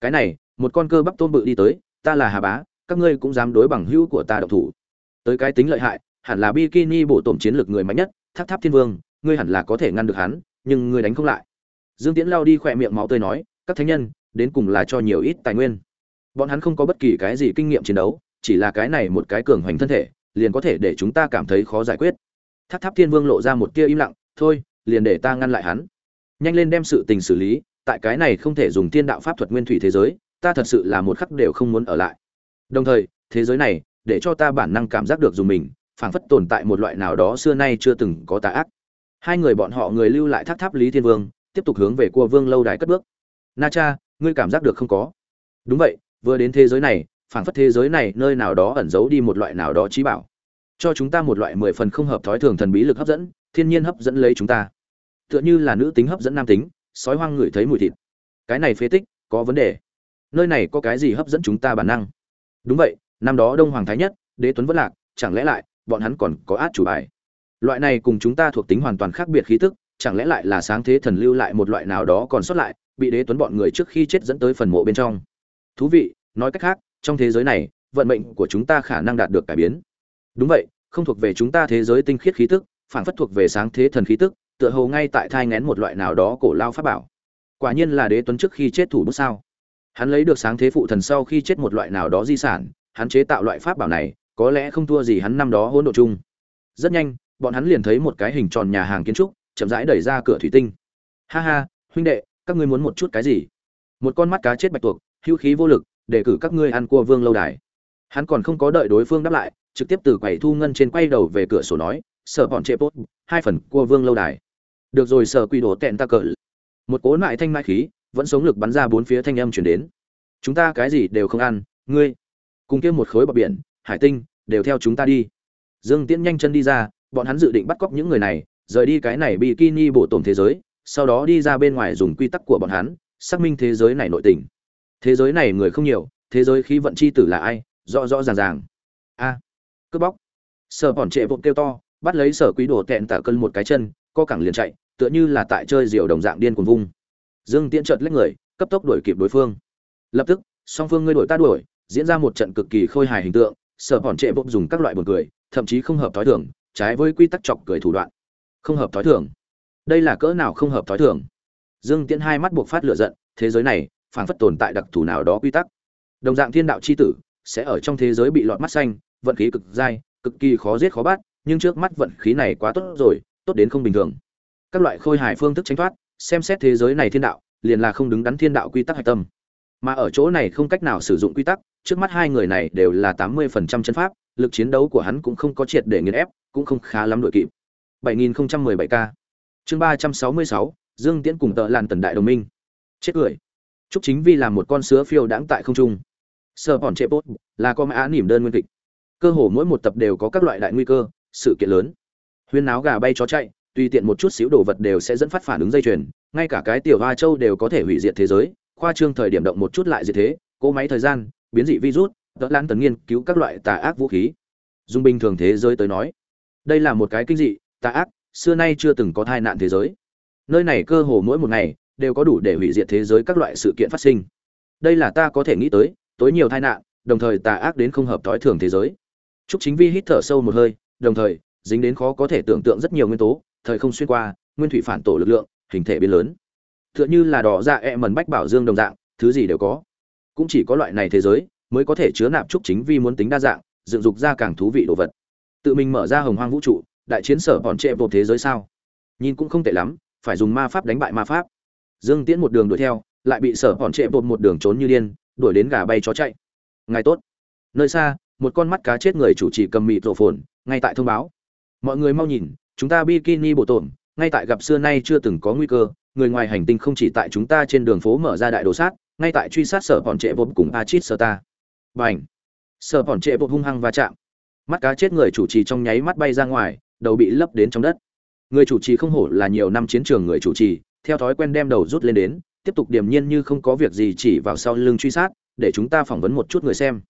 Cái này, một con cơ bắp tôn bự đi tới, ta là hà bá, các ngươi cũng dám đối bằng hữu của ta độc thủ. Tới cái tính lợi hại, hẳn là bikini bộ tổm chiến lược người mạnh nhất, tháp tháp thiên vương, ngươi hẳn là có thể ngăn được hắn, nhưng ngươi đánh không lại. Dương tiễn lao đi khỏe miệng máu tươi nói, các thánh nhân, đến cùng là cho nhiều ít tài nguyên. Bọn hắn không có bất kỳ cái gì kinh nghiệm chiến đấu, chỉ là cái này một cái cường hoành thân thể liền có thể để chúng ta cảm thấy khó giải quyết. Tháp tháp thiên vương lộ ra một tia im lặng, thôi, liền để ta ngăn lại hắn. Nhanh lên đem sự tình xử lý, tại cái này không thể dùng Thiên đạo pháp thuật nguyên thủy thế giới, ta thật sự là một khắc đều không muốn ở lại. Đồng thời, thế giới này, để cho ta bản năng cảm giác được dùng mình, phảng phất tồn tại một loại nào đó xưa nay chưa từng có tà ác. Hai người bọn họ người lưu lại tháp tháp lý thiên vương, tiếp tục hướng về cua vương lâu đài cất bước. Na cha, ngươi cảm giác được không có? Đúng vậy, vừa đến thế giới này phảng phất thế giới này nơi nào đó ẩn giấu đi một loại nào đó trí bảo. Cho chúng ta một loại mười phần không hợp thói thường thần bí lực hấp dẫn, thiên nhiên hấp dẫn lấy chúng ta. Tựa như là nữ tính hấp dẫn nam tính, sói hoang ngửi thấy mùi thịt. Cái này phế tích, có vấn đề. Nơi này có cái gì hấp dẫn chúng ta bản năng? Đúng vậy, năm đó đông hoàng thái nhất, đế tuấn vẫn lạc, chẳng lẽ lại, bọn hắn còn có át chủ bài? Loại này cùng chúng ta thuộc tính hoàn toàn khác biệt khí tức, chẳng lẽ lại là sáng thế thần lưu lại một loại nào đó còn sót lại, bị đế tuấn bọn người trước khi chết dẫn tới phần mộ bên trong? Thú vị, nói cách khác trong thế giới này, vận mệnh của chúng ta khả năng đạt được cải biến. Đúng vậy, không thuộc về chúng ta thế giới tinh khiết khí tức phản phất thuộc về sáng thế thần khí tức, tựa hồ ngay tại thai ngén một loại nào đó cổ lao pháp bảo. Quả nhiên là đế tuấn trước khi chết thủ bút sao. Hắn lấy được sáng thế phụ thần sau khi chết một loại nào đó di sản, hắn chế tạo loại pháp bảo này, có lẽ không thua gì hắn năm đó hỗn độ chung. Rất nhanh, bọn hắn liền thấy một cái hình tròn nhà hàng kiến trúc, chậm rãi đẩy ra cửa thủy tinh. Ha ha, huynh đệ, các ngươi muốn một chút cái gì? Một con mắt cá chết bạch tuộc, hữu khí vô lực để cử các ngươi ăn cua vương lâu đài. Hắn còn không có đợi đối phương đáp lại, trực tiếp từ quầy thu ngân trên quay đầu về cửa sổ nói sợ bọn trệ bốt hai phần cua vương lâu đài. Được rồi sợ quy đồ tẹn ta cỡ một cố lại thanh mai khí, vẫn sống lực bắn ra bốn phía thanh âm chuyển đến. Chúng ta cái gì đều không ăn, ngươi cùng kia một khối bọc biển, hải tinh, đều theo chúng ta đi. Dương tiễn nhanh chân đi ra, bọn hắn dự định bắt cóc những người này, rời đi cái này bị kini bổ tổn thế giới, sau đó đi ra bên ngoài dùng quy tắc của bọn hắn, xác minh thế giới này nội tình thế giới này người không nhiều, thế giới khí vận chi tử là ai, rõ rõ ràng ràng. A, cướp bóc. Sở bọn trệ vụng kêu to, bắt lấy sở quý đồ tẹn tả cân một cái chân, co cẳng liền chạy, tựa như là tại chơi diều đồng dạng điên cuồng vung. Dương tiễn chợt lách người, cấp tốc đuổi kịp đối phương. Lập tức, song phương ngươi đuổi ta đuổi, diễn ra một trận cực kỳ khôi hài hình tượng, sở bọn trệ bốc dùng các loại buồn cười, thậm chí không hợp thói thường, trái với quy tắc chọc cười thủ đoạn. Không hợp thói thường. Đây là cỡ nào không hợp thói thường? Dương tiễn hai mắt buộc phát lửa giận, thế giới này phảng phất tồn tại đặc thù nào đó quy tắc. Đồng dạng thiên đạo c h i tử sẽ ở trong thế giới bị lọt mắt xanh, vận khí cực dai, cực kỳ khó giết khó bắt, nhưng trước mắt vận khí này quá tốt rồi, tốt đến không bình thường. Các loại khôi hài phương thức tránh thoát, xem xét thế giới này thiên đạo, liền là không đứng đắn thiên đạo quy tắc hạch tâm. Mà ở chỗ này không cách nào sử dụng quy tắc, trước mắt hai người này đều là tám mươi phần trăm chân pháp, lực chiến đấu của hắn cũng không có triệt để nghiền ép, cũng không khá lắm đội kịp. 7017 k. Chương ba trăm sáu mươi sáu, dương tiễn cùng tợ làn tần đại đồng minh. Chết cười. Trúc Chính Vi là một con sứa phiêu đãng tại không trung. Sở bọn trệ bốt là con mã nỉm đơn nguyên kịch. Cơ hồ mỗi một tập đều có các loại đại nguy cơ, sự kiện lớn. Huyên náo gà bay chó chạy, tùy tiện một chút xíu đồ vật đều sẽ dẫn phát phản ứng dây chuyền, ngay cả cái tiểu hoa châu đều có thể hủy diệt thế giới, khoa trương thời điểm động một chút lại diệt thế, cố máy thời gian, biến dị virus, đỡ lan tần nghiên cứu các loại tà ác vũ khí. Dung bình thường thế giới tới nói, đây là một cái kinh dị, tà ác, xưa nay chưa từng có tai nạn thế giới. Nơi này cơ hồ mỗi một ngày đều có đủ để hủy diệt thế giới các loại sự kiện phát sinh. Đây là ta có thể nghĩ tới, tối nhiều tai nạn, đồng thời tà ác đến không hợp tối thường thế giới. Trúc Chính Vi hít thở sâu một hơi, đồng thời dính đến khó có thể tưởng tượng rất nhiều nguyên tố, thời không xuyên qua, nguyên thủy phản tổ lực lượng, hình thể biến lớn. Tựa như là đỏ dạ e mần bách bảo dương đồng dạng, thứ gì đều có. Cũng chỉ có loại này thế giới mới có thể chứa nạp Trúc Chính Vi muốn tính đa dạng, dựng dục ra càng thú vị đồ vật. Tự mình mở ra hồng hoang vũ trụ, đại chiến sở bọn trệ bộ thế giới sao? Nhìn cũng không tệ lắm, phải dùng ma pháp đánh bại ma pháp dương tiễn một đường đuổi theo, lại bị sở bọn trệ bột một đường trốn như điên, đuổi đến gà bay chó chạy. Ngài tốt. Nơi xa, một con mắt cá chết người chủ trì cầm mịt rổ phồn, ngay tại thông báo. Mọi người mau nhìn, chúng ta bikini bộ tổn, ngay tại gặp xưa nay chưa từng có nguy cơ, người ngoài hành tinh không chỉ tại chúng ta trên đường phố mở ra đại đồ sát, ngay tại truy sát sở bọn trệ bột cùng achit sơ ta. B à n h sở bọn trệ bột hung hăng va chạm. Mắt cá chết người chủ trì trong nháy mắt bay ra ngoài, đầu bị lấp đến trong đất. Người chủ trì không hổ là nhiều năm chiến trường người chủ trì theo thói quen đem đầu rút lên đến, tiếp tục điềm nhiên như không có việc gì chỉ vào sau lưng truy sát, để chúng ta phỏng vấn một chút người xem.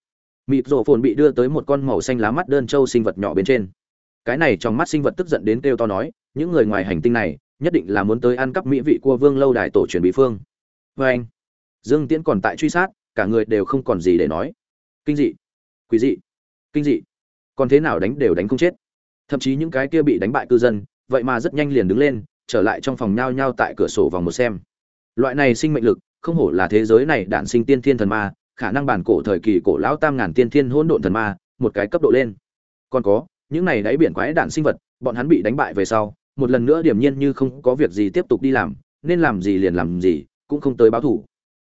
Mịp rổ phồn bị đưa tới một con màu xanh lá mắt đơn trâu sinh vật nhỏ bên trên. Cái này trong mắt sinh vật tức giận đến kêu to nói, những người ngoài hành tinh này, nhất định là muốn tới ăn cắp mỹ vị cua vương lâu đài tổ truyền bí phương. Vê anh, dương tiễn còn tại truy sát, cả người đều không còn gì để nói. Kinh dị quý dị, kinh dị. Còn thế nào đánh đều đánh không chết. Thậm chí những cái kia bị đánh bại cư dân, vậy mà rất nhanh liền đứng lên trở lại trong phòng nhao nhao tại cửa sổ vòng một xem. Loại này sinh mệnh lực, không hổ là thế giới này đản sinh tiên thiên thần ma, khả năng bản cổ thời kỳ cổ lão tam ngàn tiên thiên hỗn độn thần ma, một cái cấp độ lên. Còn có, những này đáy biển quái đản sinh vật, bọn hắn bị đánh bại về sau, một lần nữa điểm nhiên như không có việc gì tiếp tục đi làm, nên làm gì liền làm gì, cũng không tới báo thủ.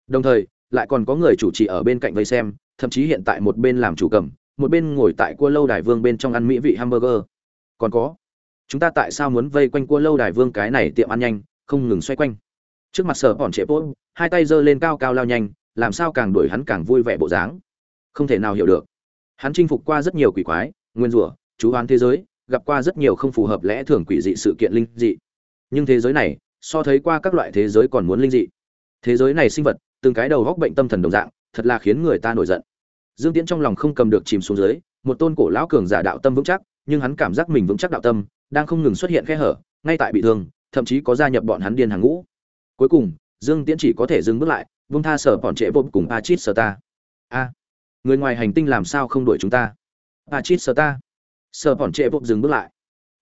Đồng thời, lại còn có người chủ trì ở bên cạnh vây xem, thậm chí hiện tại một bên làm chủ cầm, một bên ngồi tại cua lâu đài vương bên trong ăn mỹ vị hamburger. Còn có chúng ta tại sao muốn vây quanh cua lâu đài vương cái này tiệm ăn nhanh, không ngừng xoay quanh? Trước mặt sở bọn trệ bốt hai tay giơ lên cao cao lao nhanh, làm sao càng đuổi hắn càng vui vẻ bộ dáng? Không thể nào hiểu được. Hắn chinh phục qua rất nhiều quỷ quái, nguyên rủa, chú hoán thế giới, gặp qua rất nhiều không phù hợp lẽ thường quỷ dị sự kiện linh dị. Nhưng thế giới này, so thấy qua các loại thế giới còn muốn linh dị. Thế giới này sinh vật, từng cái đầu góc bệnh tâm thần đồng dạng, thật là khiến người ta nổi giận. Dương tiễn trong lòng không cầm được chìm xuống dưới, một tôn cổ lão cường giả đạo tâm vững chắc, nhưng hắn cảm giác mình vững chắc đạo tâm đang không ngừng xuất hiện khe hở, ngay tại bị thương, thậm chí có gia nhập bọn hắn điên hàng ngũ. Cuối cùng, dương tiễn chỉ có thể dừng bước lại vung tha sở bọn trễ vô cùng achit sở ta. A, người ngoài hành tinh làm sao không đuổi chúng ta? Achit sở ta. Sở bọn trễ vô dừng bước lại.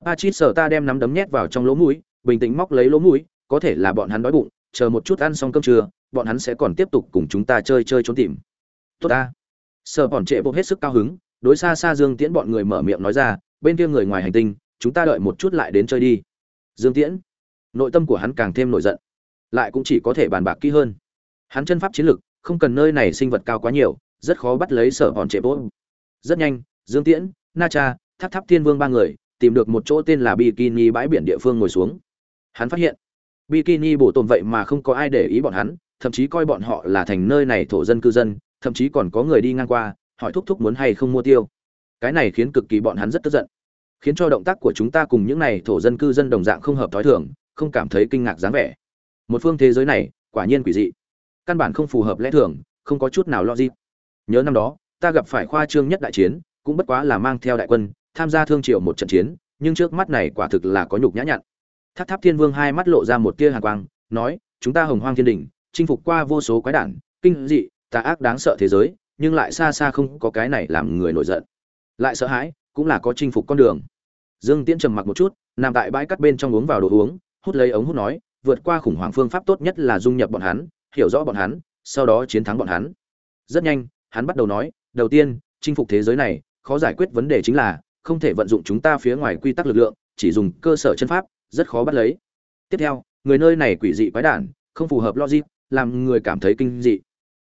Achit sở ta đem nắm đấm nhét vào trong lỗ mũi, bình tĩnh móc lấy lỗ mũi, có thể là bọn hắn đói bụng, chờ một chút ăn xong cơm trưa, bọn hắn sẽ còn tiếp tục cùng chúng ta chơi chơi trốn tìm. Tốt ta. Sở bọn trẻ vô hết sức cao hứng, đối xa xa dương tiễn bọn người mở miệng nói ra, bên kia người ngoài hành tinh chúng ta đợi một chút lại đến chơi đi. Dương tiễn, nội tâm của hắn càng thêm nổi giận, lại cũng chỉ có thể bàn bạc kỹ hơn. Hắn chân pháp chiến lực không cần nơi này sinh vật cao quá nhiều, rất khó bắt lấy sở hòn trệ bốt rất nhanh, dương tiễn, na cha, tháp tháp thiên vương ba người tìm được một chỗ tên là bikini bãi biển địa phương ngồi xuống. Hắn phát hiện, bikini bổ tồn vậy mà không có ai để ý bọn hắn, thậm chí coi bọn họ là thành nơi này thổ dân cư dân, thậm chí còn có người đi ngang qua, hỏi thúc thúc muốn hay không mua tiêu. Cái này khiến cực kỳ bọn hắn rất tức giận khiến cho động tác của chúng ta cùng những này thổ dân cư dân đồng dạng không hợp thói thường, không cảm thấy kinh ngạc dáng vẻ. Một phương thế giới này, quả nhiên quỷ dị. Căn bản không phù hợp lẽ thường, không có chút nào logic. Nhớ năm đó, ta gặp phải khoa trương nhất đại chiến, cũng bất quá là mang theo đại quân, tham gia thương triều một trận chiến, nhưng trước mắt này quả thực là có nhục nhã nhặn. Tháp tháp thiên vương hai mắt lộ ra một tia hàn quang, nói, chúng ta hồng hoang thiên đình, chinh phục qua vô số quái đản, kinh dị, tà ác đáng sợ thế giới, nhưng lại xa xa không có cái này làm người nổi giận. Lại sợ hãi, cũng là có chinh phục con đường dương tiễn trầm mặc một chút, nằm tại bãi cát bên trong uống vào đồ uống, hút lấy ống hút nói, vượt qua khủng hoảng phương pháp tốt nhất là dung nhập bọn hắn, hiểu rõ bọn hắn, sau đó chiến thắng bọn hắn. Rất nhanh, hắn bắt đầu nói, đầu tiên, chinh phục thế giới này, khó giải quyết vấn đề chính là, không thể vận dụng chúng ta phía ngoài quy tắc lực lượng, chỉ dùng cơ sở chân pháp, rất khó bắt lấy. Tiếp theo, người nơi này quỷ dị quái đản, không phù hợp logic, làm người cảm thấy kinh dị.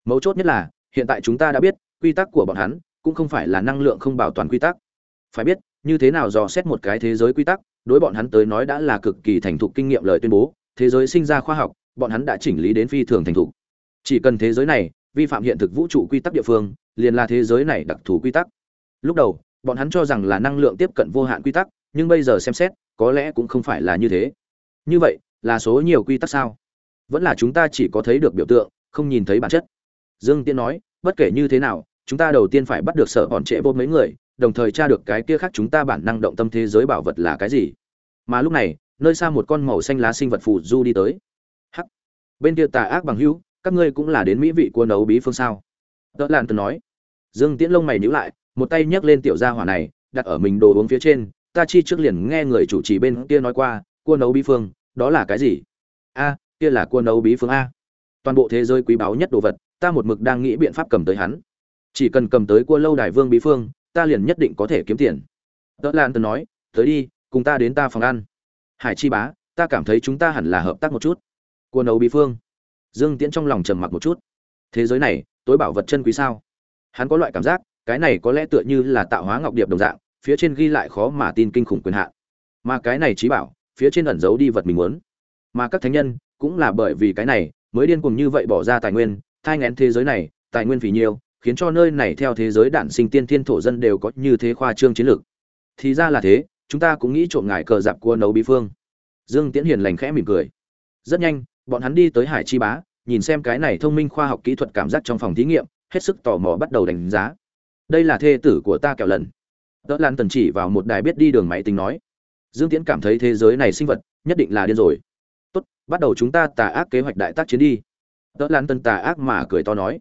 Mấu chốt nhất là, hiện tại chúng ta đã biết, quy tắc của bọn hắn cũng không phải là năng lượng không bảo toàn quy tắc. Phải biết như thế nào dò xét một cái thế giới quy tắc, đối bọn hắn tới nói đã là cực kỳ thành thục kinh nghiệm lời tuyên bố, thế giới sinh ra khoa học, bọn hắn đã chỉnh lý đến phi thường thành thục. Chỉ cần thế giới này vi phạm hiện thực vũ trụ quy tắc địa phương, liền là thế giới này đặc thù quy tắc. Lúc đầu, bọn hắn cho rằng là năng lượng tiếp cận vô hạn quy tắc, nhưng bây giờ xem xét, có lẽ cũng không phải là như thế. Như vậy, là số nhiều quy tắc sao? Vẫn là chúng ta chỉ có thấy được biểu tượng, không nhìn thấy bản chất. Dương tiên nói, bất kể như thế nào chúng ta đầu tiên phải bắt được sở bọn trễ vô mấy người, đồng thời tra được cái kia khác chúng ta bản năng động tâm thế giới bảo vật là cái gì. Mà lúc này, nơi xa một con màu xanh lá sinh vật phù du đi tới. Hắc. Bên kia tà ác bằng hữu, các ngươi cũng là đến mỹ vị cua nấu bí phương sao? Tớ lan tớ nói. Dương tiễn lông mày nhíu lại, một tay nhấc lên tiểu gia hỏa này, đặt ở mình đồ uống phía trên, ta chi trước liền nghe người chủ trì bên kia nói qua, cua nấu bí phương, đó là cái gì? A, kia là cua nấu bí phương a. Toàn bộ thế giới quý báu nhất đồ vật, ta một mực đang nghĩ biện pháp cầm tới hắn chỉ cần cầm tới cua lâu đài vương bí phương, ta liền nhất định có thể kiếm tiền. Tớ lan tớ nói, tới đi, cùng ta đến ta phòng ăn. Hải chi bá, ta cảm thấy chúng ta hẳn là hợp tác một chút. Cua nấu bí phương. Dương tiễn trong lòng trầm mặc một chút. Thế giới này, tối bảo vật chân quý sao? Hắn có loại cảm giác, cái này có lẽ tựa như là tạo hóa ngọc điệp đồng dạng, phía trên ghi lại khó mà tin kinh khủng quyền hạn. Mà cái này trí bảo, phía trên ẩn giấu đi vật mình muốn. Mà các thánh nhân, cũng là bởi vì cái này, mới điên cuồng như vậy bỏ ra tài nguyên, thai ngén thế giới này, tài nguyên vì nhiều khiến cho nơi này theo thế giới đản sinh tiên thiên thổ dân đều có như thế khoa trương chiến lược. Thì ra là thế, chúng ta cũng nghĩ trộm ngài cờ dạp cua nấu bí phương. Dương tiễn hiền lành khẽ mỉm cười. Rất nhanh, bọn hắn đi tới hải chi bá, nhìn xem cái này thông minh khoa học kỹ thuật cảm giác trong phòng thí nghiệm, hết sức tò mò bắt đầu đánh giá. Đây là thê tử của ta kẹo lần. Đỡ lan tần chỉ vào một đài biết đi đường máy tính nói. Dương tiễn cảm thấy thế giới này sinh vật, nhất định là điên rồi. Tốt, bắt đầu chúng ta tà ác kế hoạch đại tác chiến đi. Đỡ lan tần tà ác mà cười to nói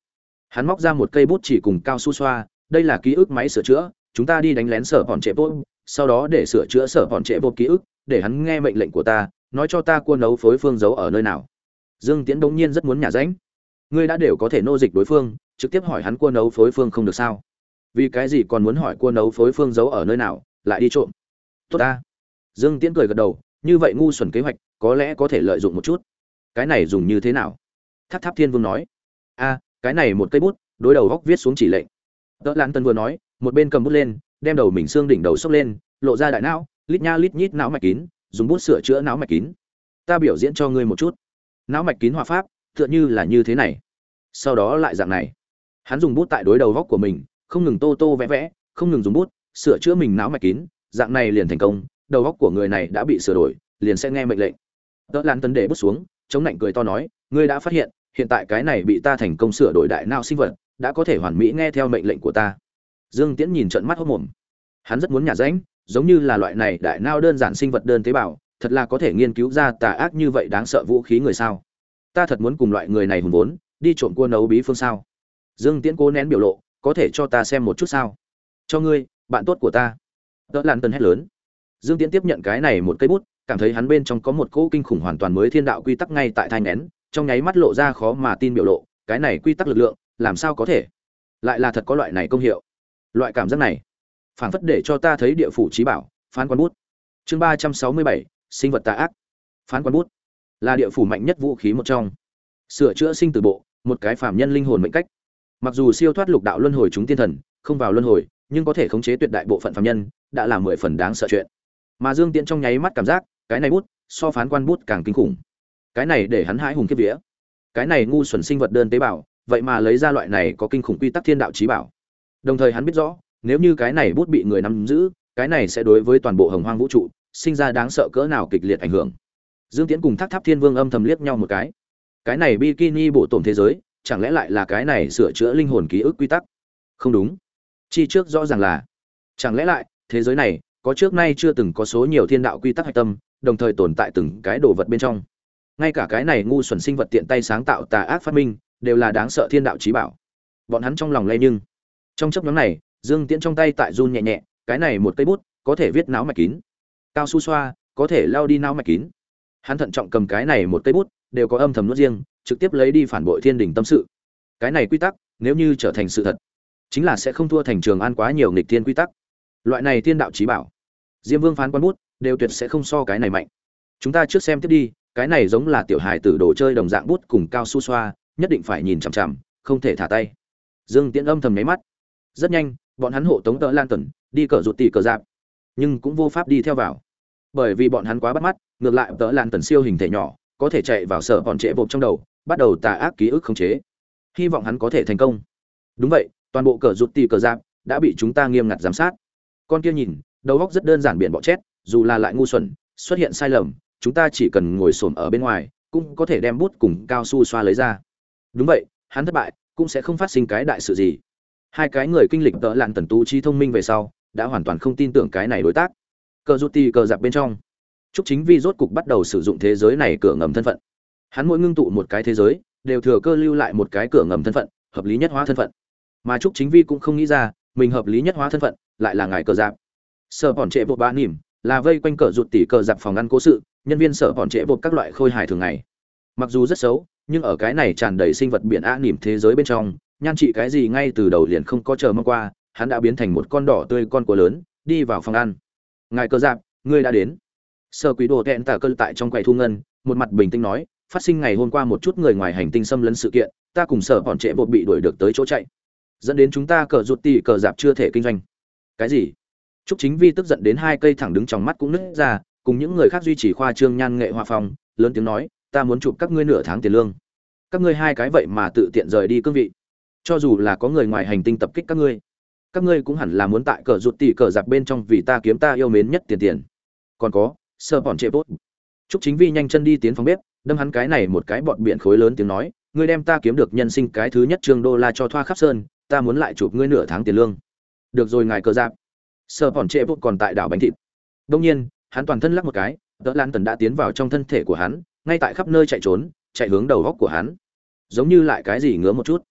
hắn móc ra một cây bút chỉ cùng cao su xoa, đây là ký ức máy sửa chữa, chúng ta đi đánh lén sở bọn trệ bốt sau đó để sửa chữa sở bọn trệ bốt ký ức, để hắn nghe mệnh lệnh của ta, nói cho ta cua nấu phối phương giấu ở nơi nào. Dương tiễn đống nhiên rất muốn nhả ránh. Ngươi đã đều có thể nô dịch đối phương, trực tiếp hỏi hắn cua nấu phối phương không được sao? Vì cái gì còn muốn hỏi cua nấu phối phương giấu ở nơi nào, lại đi trộm? Tốt ta. Dương tiễn cười gật đầu, như vậy ngu xuẩn kế hoạch, có lẽ có thể lợi dụng một chút. Cái này dùng như thế nào? Tháp tháp thiên vương nói. A cái này một cây bút, đối đầu góc viết xuống chỉ lệnh. Đỡ lan tân vừa nói, một bên cầm bút lên, đem đầu mình xương đỉnh đầu sốc lên, lộ ra đại não, lít nha lít nhít não mạch kín, dùng bút sửa chữa não mạch kín. Ta biểu diễn cho ngươi một chút. Não mạch kín hòa pháp, tựa như là như thế này. Sau đó lại dạng này. Hắn dùng bút tại đối đầu góc của mình, không ngừng tô tô vẽ vẽ, không ngừng dùng bút, sửa chữa mình não mạch kín, dạng này liền thành công, đầu góc của người này đã bị sửa đổi, liền sẽ nghe mệnh lệnh. Đỡ lan tấn để bút xuống, chống lạnh cười to nói, ngươi đã phát hiện hiện tại cái này bị ta thành công sửa đổi đại não sinh vật, đã có thể hoàn mỹ nghe theo mệnh lệnh của ta. Dương tiễn nhìn trận mắt hốc mồm hắn rất muốn nhả rãnh giống như là loại này đại não đơn giản sinh vật đơn tế bào, thật là có thể nghiên cứu ra tà ác như vậy đáng sợ vũ khí người sao? Ta thật muốn cùng loại người này hùng vốn, đi trộm cua nấu bí phương sao? Dương tiễn cố nén biểu lộ, có thể cho ta xem một chút sao? Cho ngươi, bạn tốt của ta. Đỡ lan tân hét lớn. Dương tiễn tiếp nhận cái này một cây bút, cảm thấy hắn bên trong có một cỗ kinh khủng hoàn toàn mới thiên đạo quy tắc ngay tại thai nén trong nháy mắt lộ ra khó mà tin biểu lộ, cái này quy tắc lực lượng, làm sao có thể? Lại là thật có loại này công hiệu. Loại cảm giác này, phảng phất để cho ta thấy địa phủ trí bảo, phán quan bút. Chương ba trăm sáu mươi bảy, sinh vật tà ác. Phán quan bút là địa phủ mạnh nhất vũ khí một trong. Sửa chữa sinh từ bộ, một cái phàm nhân linh hồn mệnh cách. Mặc dù siêu thoát lục đạo luân hồi chúng tiên thần, không vào luân hồi, nhưng có thể khống chế tuyệt đại bộ phận phàm nhân, đã là mười phần đáng sợ chuyện. Mà dương tiễn trong nháy mắt cảm giác, cái này bút so phán quan bút càng kinh khủng cái này để hắn hãi hùng kiếp vía. Cái này ngu xuẩn sinh vật đơn tế bào, vậy mà lấy ra loại này có kinh khủng quy tắc thiên đạo trí bảo. Đồng thời hắn biết rõ, nếu như cái này bút bị người nắm giữ, cái này sẽ đối với toàn bộ hồng hoang vũ trụ sinh ra đáng sợ cỡ nào kịch liệt ảnh hưởng. Dương tiễn cùng thác tháp thiên vương âm thầm liếc nhau một cái. Cái này bikini bổ tổn thế giới, chẳng lẽ lại là cái này sửa chữa linh hồn ký ức quy tắc? Không đúng. Chi trước rõ ràng là, chẳng lẽ lại, thế giới này, có trước nay chưa từng có số nhiều thiên đạo quy tắc hạch tâm, đồng thời tồn tại từng cái đồ vật bên trong ngay cả cái này ngu xuẩn sinh vật tiện tay sáng tạo tà ác phát minh, đều là đáng sợ thiên đạo trí bảo. Bọn hắn trong lòng lay nhưng. Trong chấp nhóm này, dương tiễn trong tay tại run nhẹ nhẹ, cái này một cây bút, có thể viết não mạch kín. Cao su xoa, có thể lao đi não mạch kín. Hắn thận trọng cầm cái này một cây bút, đều có âm thầm nuốt riêng, trực tiếp lấy đi phản bội thiên đình tâm sự. Cái này quy tắc, nếu như trở thành sự thật, chính là sẽ không thua thành trường an quá nhiều nghịch thiên quy tắc. Loại này thiên đạo trí bảo, diêm vương phán quan bút, đều tuyệt sẽ không so cái này mạnh. Chúng ta trước xem tiếp đi cái này giống là tiểu hài tử đồ chơi đồng dạng bút cùng cao su xoa, nhất định phải nhìn chằm chằm, không thể thả tay. Dương tiễn âm thầm nháy mắt. Rất nhanh, bọn hắn hộ tống tợ lan tần đi cờ rụt tỉ cờ dạp nhưng cũng vô pháp đi theo vào. Bởi vì bọn hắn quá bắt mắt, ngược lại tợ lan tần siêu hình thể nhỏ, có thể chạy vào sở bọn trễ bột trong đầu, bắt đầu tà ác ký ức khống chế. Hy vọng hắn có thể thành công. Đúng vậy, toàn bộ cờ rụt tỉ cờ dạp đã bị chúng ta nghiêm ngặt giám sát. Con kia nhìn, đầu góc rất đơn giản biển bọ chét dù là lại ngu xuẩn, xuất hiện sai lầm chúng ta chỉ cần ngồi xổm ở bên ngoài, cũng có thể đem bút cùng cao su xoa lấy ra. Đúng vậy, hắn thất bại, cũng sẽ không phát sinh cái đại sự gì. Hai cái người kinh lịch tợ lạn tần tú trí thông minh về sau, đã hoàn toàn không tin tưởng cái này đối tác. Cờ rút tì cờ giặc bên trong. Trúc chính vi rốt cục bắt đầu sử dụng thế giới này cửa ngầm thân phận. Hắn mỗi ngưng tụ một cái thế giới, đều thừa cơ lưu lại một cái cửa ngầm thân phận, hợp lý nhất hóa thân phận. Mà trúc chính vi cũng không nghĩ ra, mình hợp lý nhất hóa thân phận, lại là ngài cờ giặc. Sở bọn trệ bộ ba nỉm, là vây quanh cờ rụt tỉ cờ giặc phòng ngăn cố sự nhân viên sở bọn trễ vột các loại khôi hài thường ngày. Mặc dù rất xấu nhưng ở cái này tràn đầy sinh vật biển a nỉm thế giới bên trong nhan trị cái gì ngay từ đầu liền không có chờ mong qua hắn đã biến thành một con đỏ tươi con của lớn đi vào phòng ăn. Ngài cơ giạp, ngươi đã đến. Sơ quý đồ thẹn tả cơn tại trong quầy thu ngân một mặt bình tĩnh nói phát sinh ngày hôm qua một chút người ngoài hành tinh xâm lấn sự kiện ta cùng sở bọn trễ vột bị đuổi được tới chỗ chạy. Dẫn đến chúng ta cờ rụt tỉ cờ dạp chưa thể kinh doanh. Cái gì? Trúc Chính Vi tức giận đến hai cây thẳng đứng trong mắt cũng nứt ra, cùng những người khác duy trì khoa trương nhan nghệ hòa phòng, lớn tiếng nói, ta muốn chụp các ngươi nửa tháng tiền lương. Các ngươi hai cái vậy mà tự tiện rời đi cương vị. Cho dù là có người ngoài hành tinh tập kích các ngươi, các ngươi cũng hẳn là muốn tại cờ rụt tỷ cờ giặc bên trong vì ta kiếm ta yêu mến nhất tiền tiền. Còn có, sơ bọn trệ bốt. Trúc Chính Vi nhanh chân đi tiến phòng bếp, đâm hắn cái này một cái bọn biển khối lớn tiếng nói, ngươi đem ta kiếm được nhân sinh cái thứ nhất trương đô la cho thoa khắp sơn, ta muốn lại chụp ngươi nửa tháng tiền lương. Được rồi ngài cờ giặc sơ bọn trệ bốt còn tại đảo bánh thịt đông nhiên hắn toàn thân lắc một cái đỡ lan tần đã tiến vào trong thân thể của hắn, ngay tại khắp nơi chạy trốn, chạy hướng đầu góc của hắn. Giống như lại cái gì ngứa một chút.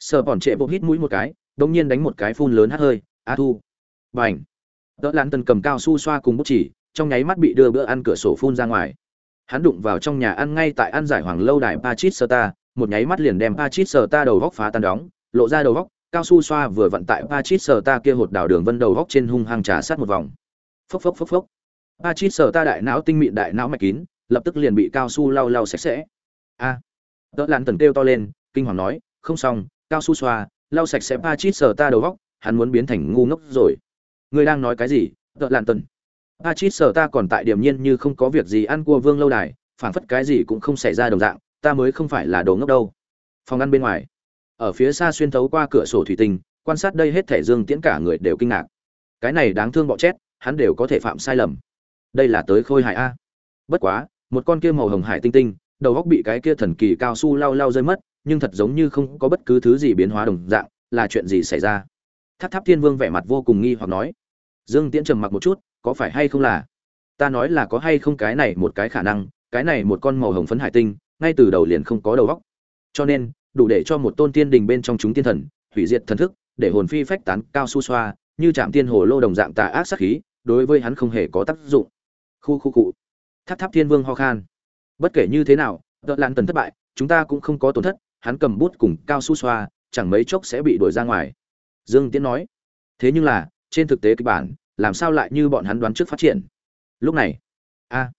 Sợ bọn trệ bộ hít mũi một cái đông nhiên đánh một cái phun lớn hắt hơi, a thu. B à n h đỡ lan tần cầm cao su xoa cùng bút chỉ, trong nháy mắt bị đưa bữa ăn cửa sổ phun ra ngoài. Hắn đụng vào trong nhà ăn ngay tại ăn giải hoàng lâu đài pachit sơ ta một nháy mắt liền đem pachit sơ ta đầu góc phá tan đóng, lộ ra đầu góc, cao su xoa vừa vận tại Pachit sơ ta kia hột đảo đường vân đầu góc trên hung hăng trà sát một vòng. Phốc phốc phốc phốc. Patrick sở ta đại não tinh mịn đại não mạch kín, lập tức liền bị cao su lau lau sạch sẽ. A. À. Đỡ Lan Tần kêu to lên, kinh hoàng nói, không xong, cao su xoa, lau sạch sẽ Patrick sở ta đầu góc, hắn muốn biến thành ngu ngốc rồi. Ngươi đang nói cái gì? Đỡ Lan Tần. Patrick sở ta còn tại điểm nhiên như không có việc gì ăn cua vương lâu đài, phản phất cái gì cũng không xảy ra đồng dạng, ta mới không phải là đồ ngốc đâu. Phòng ăn bên ngoài ở phía xa xuyên thấu qua cửa sổ thủy tinh quan sát đây hết thể dương tiễn cả người đều kinh ngạc cái này đáng thương bọ chết, hắn đều có thể phạm sai lầm đây là tới khôi hài a. Bất quá, một con kia màu hồng hải tinh tinh, đầu góc bị cái kia thần kỳ cao su lau lau rơi mất, nhưng thật giống như không có bất cứ thứ gì biến hóa đồng dạng, là chuyện gì xảy ra? Tháp tháp thiên vương vẻ mặt vô cùng nghi hoặc nói. Dương tiễn trầm mặc một chút, có phải hay không là? Ta nói là có hay không cái này một cái khả năng, cái này một con màu hồng phấn hải tinh, ngay từ đầu liền không có đầu góc. Cho nên, đủ để cho một tôn tiên đình bên trong chúng tiên thần, hủy diệt thần thức, để hồn phi phách tán cao su xoa, như chạm tiên hồ lô đồng dạng tà ác sát khí, đối với hắn không hề có tác dụng khu khu cụ. Tháp tháp thiên vương ho khan. Bất kể như thế nào đợt lan tần thất bại chúng ta cũng không có tổn thất hắn cầm bút cùng cao su xoa chẳng mấy chốc sẽ bị đuổi ra ngoài. Dương tiến nói. Thế nhưng là trên thực tế kịch bản làm sao lại như bọn hắn đoán trước phát triển? Lúc này a à,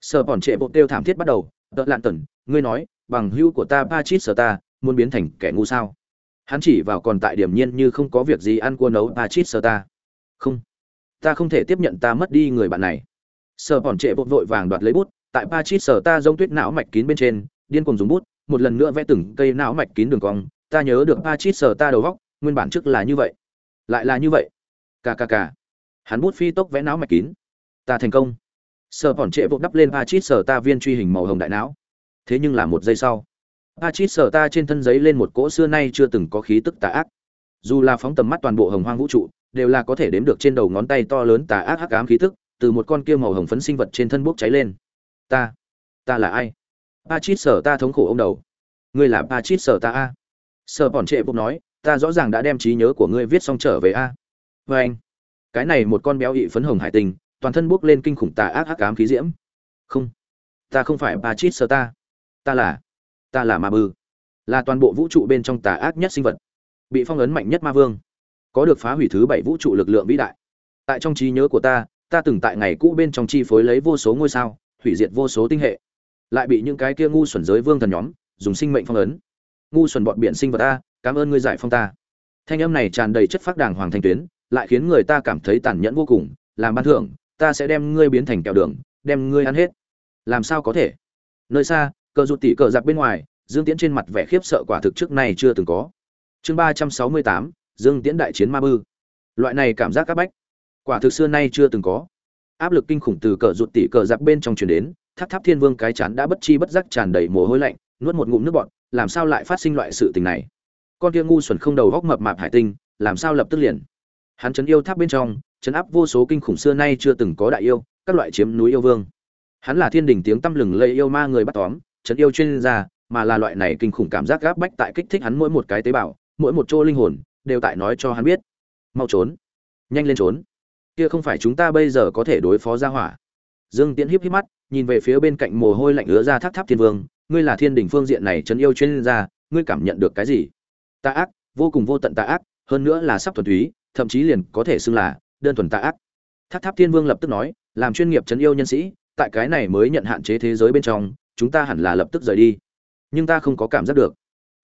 sợ bọn trệ bộ tiêu thảm thiết bắt đầu đợt lan tần ngươi nói bằng hữu của ta ba chít sở ta muốn biến thành kẻ ngu sao? Hắn chỉ vào còn tại điểm nhiên như không có việc gì ăn cua nấu ba chít sở ta. Không ta không thể tiếp nhận ta mất đi người bạn này. Sờ bọn trệ vội vội vàng đoạt lấy bút tại ba chít sờ ta giống tuyết não mạch kín bên trên điên cùng dùng bút một lần nữa vẽ từng cây não mạch kín đường cong ta nhớ được ba chít sờ ta đầu góc nguyên bản trước là như vậy lại là như vậy. Cà cà cà. Hắn bút phi tốc vẽ não mạch kín. Ta thành công. Sờ bọn trệ vội đắp lên ba chít sờ ta viên truy hình màu hồng đại não. Thế nhưng là một giây sau Pachit sở ta trên thân giấy lên một cỗ xưa nay chưa từng có khí tức tà ác. Dù là phóng tầm mắt toàn bộ hồng hoang vũ trụ, đều là có thể đếm được trên đầu ngón tay to lớn tà ác hắc ám khí tức, từ một con kia màu hồng phấn sinh vật trên thân bốc cháy lên. Ta ta là ai? Pa chít sở ta thống khổ ông đầu. Ngươi là pa chít sở ta a. Sở bọn trệ bốc nói, ta rõ ràng đã đem trí nhớ của ngươi viết xong trở về a. Vê anh, cái này một con béo ị phấn hồng hải tình, toàn thân bốc lên kinh khủng tà ác hắc ám khí diễm. Không, ta không phải pa chít sở ta. Ta là ta là ma bư. Là toàn bộ vũ trụ bên trong tà ác nhất sinh vật. Bị phong ấn mạnh nhất ma vương. Có được phá hủy thứ bảy vũ trụ lực lượng vĩ đại. Tại trong trí nhớ của ta ta từng tại ngày cũ bên trong chi phối lấy vô số ngôi sao, hủy diệt vô số tinh hệ. Lại bị những cái kia ngu xuẩn giới vương thần nhóm, dùng sinh mệnh phong ấn. Ngu xuẩn bọn biển sinh vật ta cảm ơn ngươi giải phong ta. Thanh âm này tràn đầy chất phác đàng hoàng thanh tuyến, lại khiến người ta cảm thấy tàn nhẫn vô cùng. Làm ban thưởng, ta sẽ đem ngươi biến thành kẹo đường, đem ngươi ăn hết. Làm sao có thể? Nơi xa, cờ rụt tỉ cờ giặc bên ngoài, dương tiễn trên mặt vẻ khiếp sợ quả thực trước này chưa từng có. Chương ba trăm sáu mươi tám, dương tiễn đại chiến ma bư. Loại này cảm giác áp bách quả thực xưa nay chưa từng có. Áp lực kinh khủng từ cờ rụt tỉ cờ giặc bên trong truyền đến, tháp tháp thiên vương cái chán đã bất chi bất giác tràn đầy mồ hôi lạnh, nuốt một ngụm nước bọt, làm sao lại phát sinh loại sự tình này? Con kia ngu xuẩn không đầu góc mập mạp hải tinh, làm sao lập tức liền? Hắn chấn yêu tháp bên trong, chấn áp vô số kinh khủng xưa nay chưa từng có đại yêu, các loại chiếm núi yêu vương. Hắn là thiên đình tiếng tăm lừng lây yêu ma người bắt tóm, chấn yêu chuyên gia, mà là loại này kinh khủng cảm giác gáp bách tại kích thích hắn mỗi một cái tế bào, mỗi một chỗ linh hồn, đều tại nói cho hắn biết. Mau trốn. Nhanh lên trốn kia không phải chúng ta bây giờ có thể đối phó ra hỏa. Dương tiễn híp híp mắt, nhìn về phía bên cạnh mồ hôi lạnh ứa ra tháp tháp thiên vương, ngươi là thiên đình phương diện này chấn yêu chuyên gia, ngươi cảm nhận được cái gì? Tà ác, vô cùng vô tận tà ác, hơn nữa là sắp thuần túy, thậm chí liền có thể xưng là đơn thuần tà ác. Tháp tháp thiên vương lập tức nói, làm chuyên nghiệp chấn yêu nhân sĩ, tại cái này mới nhận hạn chế thế giới bên trong, chúng ta hẳn là lập tức rời đi. Nhưng ta không có cảm giác được.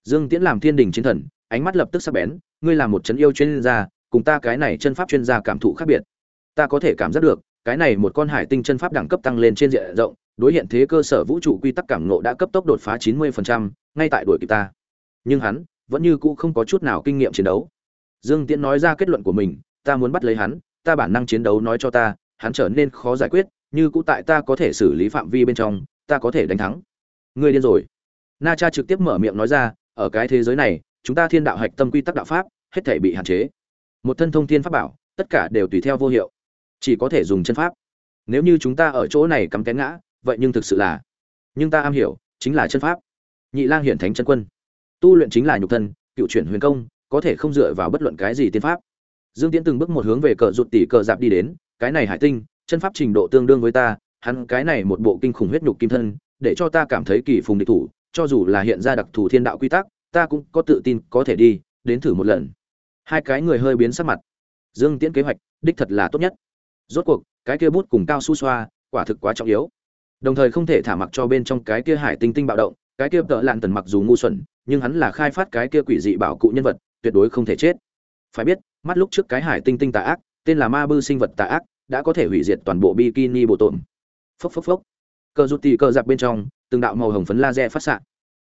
Dương tiễn làm thiên đình chiến thần, ánh mắt lập tức sắc bén, ngươi là một chấn yêu chuyên gia, cùng ta cái này chân pháp chuyên gia cảm thụ khác biệt ta có thể cảm giác được cái này một con hải tinh chân pháp đẳng cấp tăng lên trên diện rộng đối hiện thế cơ sở vũ trụ quy tắc cảm ngộ đã cấp tốc đột phá 90%, ngay tại đuổi kịp ta. Nhưng hắn vẫn như cũ không có chút nào kinh nghiệm chiến đấu. Dương tiễn nói ra kết luận của mình ta muốn bắt lấy hắn ta bản năng chiến đấu nói cho ta hắn trở nên khó giải quyết như cũ tại ta có thể xử lý phạm vi bên trong ta có thể đánh thắng. Ngươi điên rồi. Na cha trực tiếp mở miệng nói ra ở cái thế giới này chúng ta thiên đạo hạch tâm quy tắc đạo pháp hết thể bị hạn chế. Một thân thông thiên pháp bảo tất cả đều tùy theo vô hiệu chỉ có thể dùng chân pháp. Nếu như chúng ta ở chỗ này cắm kén ngã, vậy nhưng thực sự là nhưng ta am hiểu, chính là chân pháp. Nhị lang hiển thánh chân quân. Tu luyện chính là nhục thân, cựu chuyển huyền công, có thể không dựa vào bất luận cái gì tiên pháp. Dương tiễn từng bước một hướng về cờ rụt tỷ cờ dạp đi đến, cái này hải tinh, chân pháp trình độ tương đương với ta, hắn cái này một bộ kinh khủng huyết nhục kim thân, để cho ta cảm thấy kỳ phùng địch thủ, cho dù là hiện ra đặc thù thiên đạo quy tắc, ta cũng có tự tin có thể đi, đến thử một lần. Hai cái người hơi biến sắc mặt. Dương tiễn kế hoạch, đích thật là tốt nhất rốt cuộc, cái kia bút cùng cao su xoa, quả thực quá trọng yếu. Đồng thời không thể thả mặc cho bên trong cái kia hải tinh tinh bạo động, cái kia tợ lạn tần mặc dù ngu xuẩn, nhưng hắn là khai phát cái kia quỷ dị bảo cụ nhân vật, tuyệt đối không thể chết. Phải biết, mắt lúc trước cái hải tinh tinh tà ác, tên là ma bư sinh vật tà ác, đã có thể hủy diệt toàn bộ bikini bộ tổn. Phốc phốc phốc. Cờ rụt tì cờ giặc bên trong, từng đạo màu hồng phấn laser phát xạ.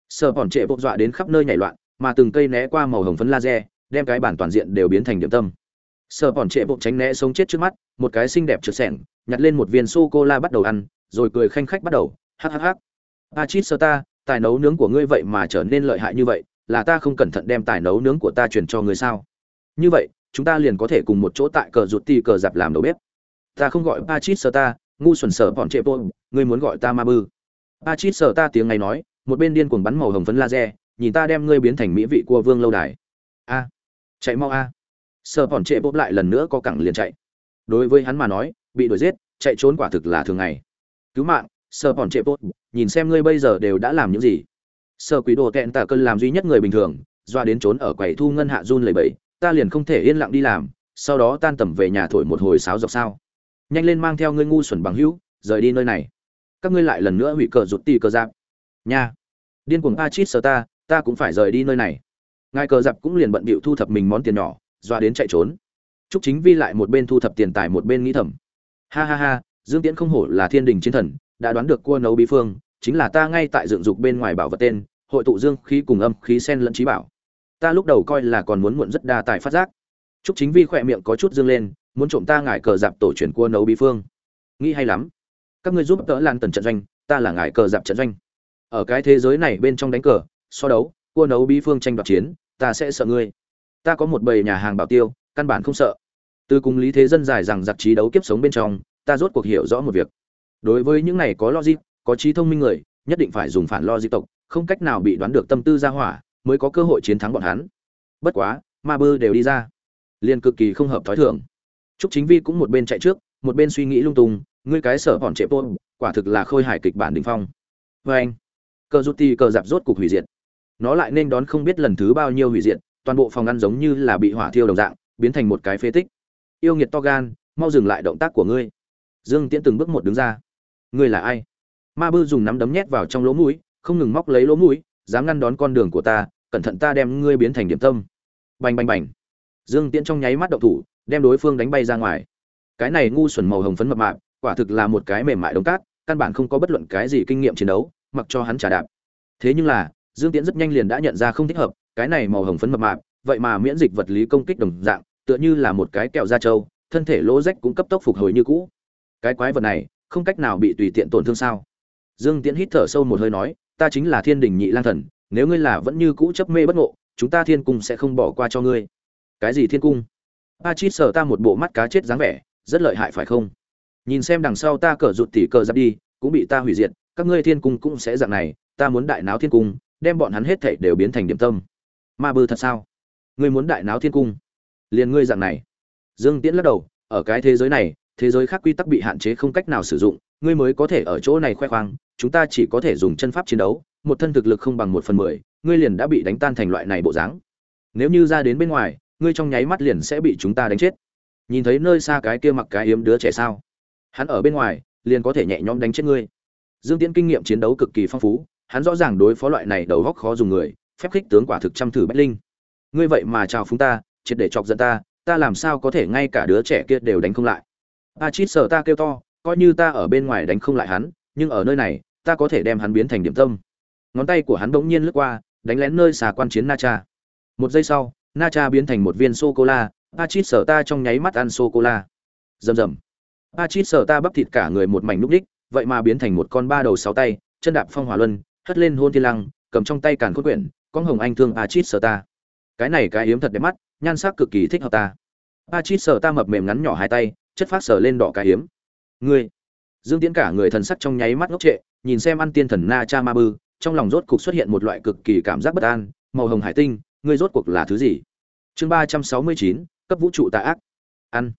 Sờ bỏn trệ bộc dọa đến khắp nơi nhảy loạn, mà từng cây né qua màu hồng phấn laser, đem cái bản toàn diện đều biến thành điểm tâm sờ bọn trệ bộc tránh né sống chết trước mắt, một cái xinh đẹp trượt sẻng, nhặt lên một viên sô cô la bắt đầu ăn, rồi cười khanh khách bắt đầu, hắc a chít sơ ta tài nấu nướng của ngươi vậy mà trở nên lợi hại như vậy, là ta không cẩn thận đem tài nấu nướng của ta truyền cho ngươi sao? Như vậy, chúng ta liền có thể cùng một chỗ tại cờ rụt ti cờ dạp làm đầu bếp. Ta không gọi a chít sơ ta ngu xuẩn sở bọn trệ bộ ngươi muốn gọi ta ma bư. A chít sơ ta tiếng ngày nói, một bên điên cuồng bắn màu hồng phấn laser, nhìn ta đem ngươi biến thành mỹ vị của vương lâu đài. A, chạy mau a sợ bọn trệ bốp lại lần nữa có cẳng liền chạy. Đối với hắn mà nói, bị đuổi giết, chạy trốn quả thực là thường ngày. Cứu mạng sơ bọn trệ bốt nhìn xem ngươi bây giờ đều đã làm những gì. Sơ quý đồ tẹn tạ cơn làm duy nhất người bình thường, doa đến trốn ở quầy thu ngân hạ run lầy bẫy ta liền không thể yên lặng đi làm, sau đó tan tầm về nhà thổi một hồi sáo dọc sao. Nhanh lên mang theo ngươi ngu xuẩn bằng hữu, rời đi nơi này. Các ngươi lại lần nữa hủy cờ rụt tì cờ giáp. Nha. Điên cuồng a chít sơ ta ta cũng phải rời đi nơi này. Ngài cờ giặc cũng liền bận bịu thu thập mình món tiền nhỏ doa đến chạy trốn Trúc Chính Vi lại một bên thu thập tiền tài một bên nghĩ thầm. Ha ha ha, Dương Tiễn không hổ là thiên đình chiến thần, đã đoán được cua nấu bí phương, chính là ta ngay tại dựng dục bên ngoài bảo vật tên, hội tụ dương khí cùng âm khí sen lẫn trí bảo. Ta lúc đầu coi là còn muốn muộn rất đa tài phát giác. Trúc Chính Vi khỏe miệng có chút dương lên, muốn trộm ta ngải cờ dạp tổ truyền cua nấu bí phương. Nghĩ hay lắm. Các ngươi giúp đỡ lan tần trận doanh, ta là ngải cờ dạp trận doanh. Ở cái thế giới này bên trong đánh cờ, so đấu, cua nấu bí phương tranh đoạt chiến, ta sẽ sợ ngươi. Ta có một bầy nhà hàng bảo tiêu, căn bản không sợ. Từ cùng lý thế dân dài rằng giặc trí đấu kiếp sống bên trong ta rốt cuộc hiểu rõ một việc. Đối với những này có logic có trí thông minh người nhất định phải dùng phản logic tộc không cách nào bị đoán được tâm tư ra hỏa mới có cơ hội chiến thắng bọn hắn. Bất quá ma bư đều đi ra. Liền cực kỳ không hợp thói thường. Trúc chính vi cũng một bên chạy trước một bên suy nghĩ lung tung ngươi cái sở hòn trệ tôn quả thực là khôi hài kịch bản đình phong. Vê anh cờ rút ti cờ dạp rốt cục hủy diệt. Nó lại nên đón không biết lần thứ bao nhiêu hủy diệt toàn bộ phòng ăn giống như là bị hỏa thiêu đồng dạng, biến thành một cái phế tích. Yêu nghiệt to gan, mau dừng lại động tác của ngươi. Dương tiễn từng bước một đứng ra. Ngươi là ai? Ma bư dùng nắm đấm nhét vào trong lỗ mũi, không ngừng móc lấy lỗ mũi, dám ngăn đón con đường của ta, cẩn thận ta đem ngươi biến thành điểm tâm. Bành bành bành. Dương tiễn trong nháy mắt động thủ, đem đối phương đánh bay ra ngoài. Cái này ngu xuẩn màu hồng phấn mập mạp, quả thực là một cái mềm mại đống cát, căn bản không có bất luận cái gì kinh nghiệm chiến đấu, mặc cho hắn trả đạp. Thế nhưng là, dương tiễn rất nhanh liền đã nhận ra không thích hợp cái này màu hồng phấn mập mạp, vậy mà miễn dịch vật lý công kích đồng dạng, tựa như là một cái kẹo da trâu, thân thể lỗ rách cũng cấp tốc phục hồi như cũ. Cái quái vật này, không cách nào bị tùy tiện tổn thương sao? Dương tiễn hít thở sâu một hơi nói, ta chính là thiên đình nhị lang thần, nếu ngươi là vẫn như cũ chấp mê bất ngộ, chúng ta thiên cung sẽ không bỏ qua cho ngươi. Cái gì thiên cung? A chít sờ ta một bộ mắt cá chết dáng vẻ, rất lợi hại phải không? Nhìn xem đằng sau ta cờ rụt tỉ cờ giáp đi, cũng bị ta hủy diệt, các ngươi thiên cung cũng sẽ dạng này, ta muốn đại náo thiên cung, đem bọn hắn hết thảy đều biến thành điểm tâm ma bư thật sao? Ngươi muốn đại náo thiên cung? Liền ngươi dạng này. Dương tiễn lắc đầu, ở cái thế giới này, thế giới khác quy tắc bị hạn chế không cách nào sử dụng, ngươi mới có thể ở chỗ này khoe khoang, chúng ta chỉ có thể dùng chân pháp chiến đấu, một thân thực lực không bằng một phần mười, ngươi liền đã bị đánh tan thành loại này bộ dáng. Nếu như ra đến bên ngoài, ngươi trong nháy mắt liền sẽ bị chúng ta đánh chết. Nhìn thấy nơi xa cái kia mặc cái hiếm đứa trẻ sao? Hắn ở bên ngoài, liền có thể nhẹ nhõm đánh chết ngươi. Dương tiễn kinh nghiệm chiến đấu cực kỳ phong phú, hắn rõ ràng đối phó loại này đầu góc khó dùng người phép khích tướng quả thực trăm thử bách linh. Ngươi vậy mà chào phúng ta, triệt để chọc giận ta ta làm sao có thể ngay cả đứa trẻ kia đều đánh không lại? A chít sợ ta kêu to, coi như ta ở bên ngoài đánh không lại hắn, nhưng ở nơi này, ta có thể đem hắn biến thành điểm tâm. Ngón tay của hắn bỗng nhiên lướt qua, đánh lén nơi xà quan chiến na cha. Một giây sau, na cha biến thành một viên sô cô la a chít sợ ta trong nháy mắt ăn sô cô la rầm rầm. A chít sợ ta bắp thịt cả người một mảnh núc đích, vậy mà biến thành một con ba đầu sáu tay, chân đạp phong hỏa luân, hất lên hôn thiên lăng, cầm trong tay càn khôn quyển con hồng anh thương a chít sợ ta. Cái này cái hiếm thật đẹp mắt, nhan sắc cực kỳ thích hợp ta. A chít sợ ta mập mềm ngắn nhỏ hai tay, chất phát sờ lên đỏ cái hiếm ngươi. Dương tiễn cả người thần sắc trong nháy mắt ngốc trệ, nhìn xem ăn tiên thần na cha ma bư, trong lòng rốt cục xuất hiện một loại cực kỳ cảm giác bất an, màu hồng hải tinh, ngươi rốt cuộc là thứ gì? Chương ba trăm sáu mươi chín, cấp vũ trụ tà ác. Ăn.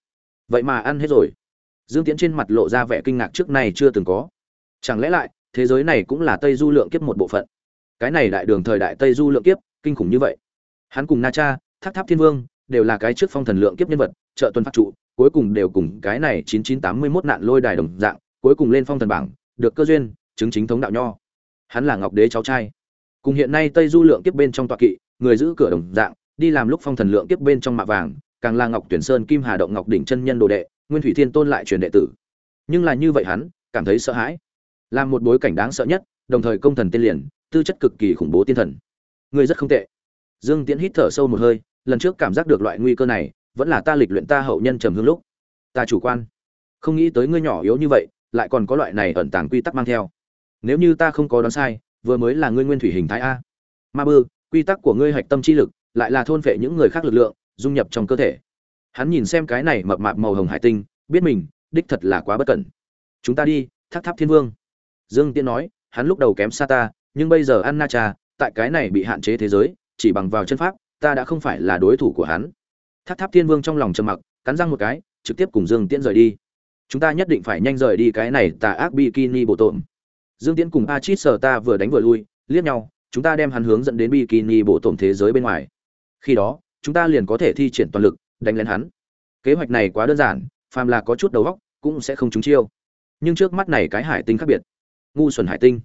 Vậy mà ăn hết rồi. Dương tiễn trên mặt lộ ra vẻ kinh ngạc trước này chưa từng có. Chẳng lẽ lại, thế giới này cũng là tây du lượng kiếp một bộ phận? Cái này đại đường thời đại tây du lượng kiếp kinh khủng như vậy hắn cùng na cha tháp tháp thiên vương đều là cái trước phong thần lượng kiếp nhân vật trợ tuân phát trụ cuối cùng đều cùng cái này 9981 nạn lôi đài đồng dạng, cuối cùng lên phong thần bảng, được cơ duyên, chứng chính thống đạo nho. Hắn là Ngọc Đế cháu trai. Cùng hiện nay Tây Du lượng kiếp bên trong tọa kỵ, người giữ cửa đồng dạng, đi làm lúc phong thần lượng kiếp bên trong mạ vàng, càng là Ngọc Tuyển Sơn Kim Hà động Ngọc đỉnh chân nhân đồ đệ, Nguyên Thủy Thiên Tôn lại truyền đệ tử. Nhưng là như vậy hắn, cảm thấy sợ hãi. Làm một bối cảnh đáng sợ nhất, đồng thời công thần tiên liền, tư chất cực kỳ khủng bố tiên thần. ngươi rất không tệ. Dương Tiễn hít thở sâu một hơi, lần trước cảm giác được loại nguy cơ này, vẫn là ta lịch luyện ta hậu nhân trầm hương lúc. Ta chủ quan. Không nghĩ tới ngươi nhỏ yếu như vậy lại còn có loại này ẩn tàng quy tắc mang theo. Nếu như ta không có đoán sai vừa mới là ngươi nguyên thủy hình thái a. Ma bư quy tắc của ngươi hạch tâm chi lực lại là thôn phệ những người khác lực lượng dung nhập trong cơ thể. Hắn nhìn xem cái này mập mạp màu hồng hải tinh biết mình đích thật là quá bất cẩn. Chúng ta đi tháp tháp thiên vương. Dương Tiễn nói hắn lúc đầu kém xa ta nhưng bây giờ Anna cha, tại cái này bị hạn chế thế giới, chỉ bằng vào chân pháp, ta đã không phải là đối thủ của hắn. Tháp tháp thiên vương trong lòng trầm mặc, cắn răng một cái, trực tiếp cùng dương tiễn rời đi. Chúng ta nhất định phải nhanh rời đi cái này tà ác bikini bộ tộm. dương tiễn cùng Achit sở ta vừa đánh vừa lui, liếc nhau, chúng ta đem hắn hướng dẫn đến bikini bộ tổm thế giới bên ngoài. Khi đó, chúng ta liền có thể thi triển toàn lực, đánh lên hắn. Kế hoạch này quá đơn giản, phàm là có chút đầu óc, cũng sẽ không trúng chiêu. Nhưng trước mắt này cái hải tinh khác biệt. Ngu xuẩn hải tinh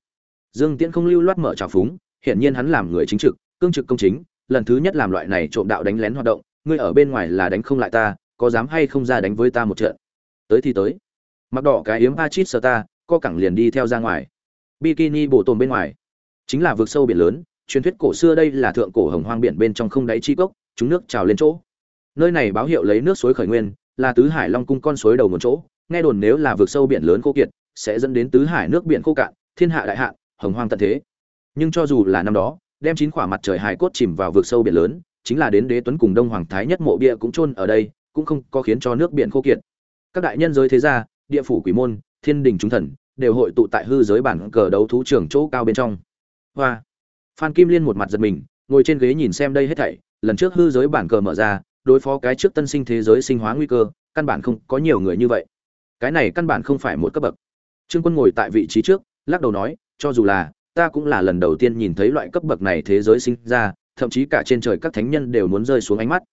dương tiễn không lưu loát mở trào phúng, hiển nhiên hắn làm người chính trực, cương trực công chính, lần thứ nhất làm loại này trộm đạo đánh lén hoạt động, ngươi ở bên ngoài là đánh không lại ta, có dám hay không ra đánh với ta một trận? Tới thì tới. Mặc đỏ cái yếm a chít ta, co cẳng liền đi theo ra ngoài. Bikini bổ tồn bên ngoài. Chính là vực sâu biển lớn, truyền thuyết cổ xưa đây là thượng cổ hồng hoang biển bên trong không đáy chi cốc, chúng nước trào lên chỗ. Nơi này báo hiệu lấy nước suối khởi nguyên, là tứ hải long cung con suối đầu nguồn chỗ, nghe đồn nếu là vực sâu biển lớn khô kiệt, sẽ dẫn đến tứ hải nước biển khô cạn, thiên hạ đại hạn hồng hoang tận thế. Nhưng cho dù là năm đó, đem chín quả mặt trời hải cốt chìm vào vực sâu biển lớn, chính là đến đế tuấn cùng đông hoàng thái nhất mộ bia cũng chôn ở đây, cũng không có khiến cho nước biển khô kiệt. Các đại nhân giới thế gia, địa phủ quỷ môn, thiên đình chúng thần, đều hội tụ tại hư giới bản cờ đấu thú trường chỗ cao bên trong. Hoa. Phan kim liên một mặt giật mình, ngồi trên ghế nhìn xem đây hết thảy, lần trước hư giới bản cờ mở ra, đối phó cái trước tân sinh thế giới sinh hóa nguy cơ, căn bản không có nhiều người như vậy. Cái này căn bản không phải một cấp bậc. Trương quân ngồi tại vị trí trước, lắc đầu nói cho dù là, ta cũng là lần đầu tiên nhìn thấy loại cấp bậc này thế giới sinh ra, thậm chí cả trên trời các thánh nhân đều muốn rơi xuống ánh mắt.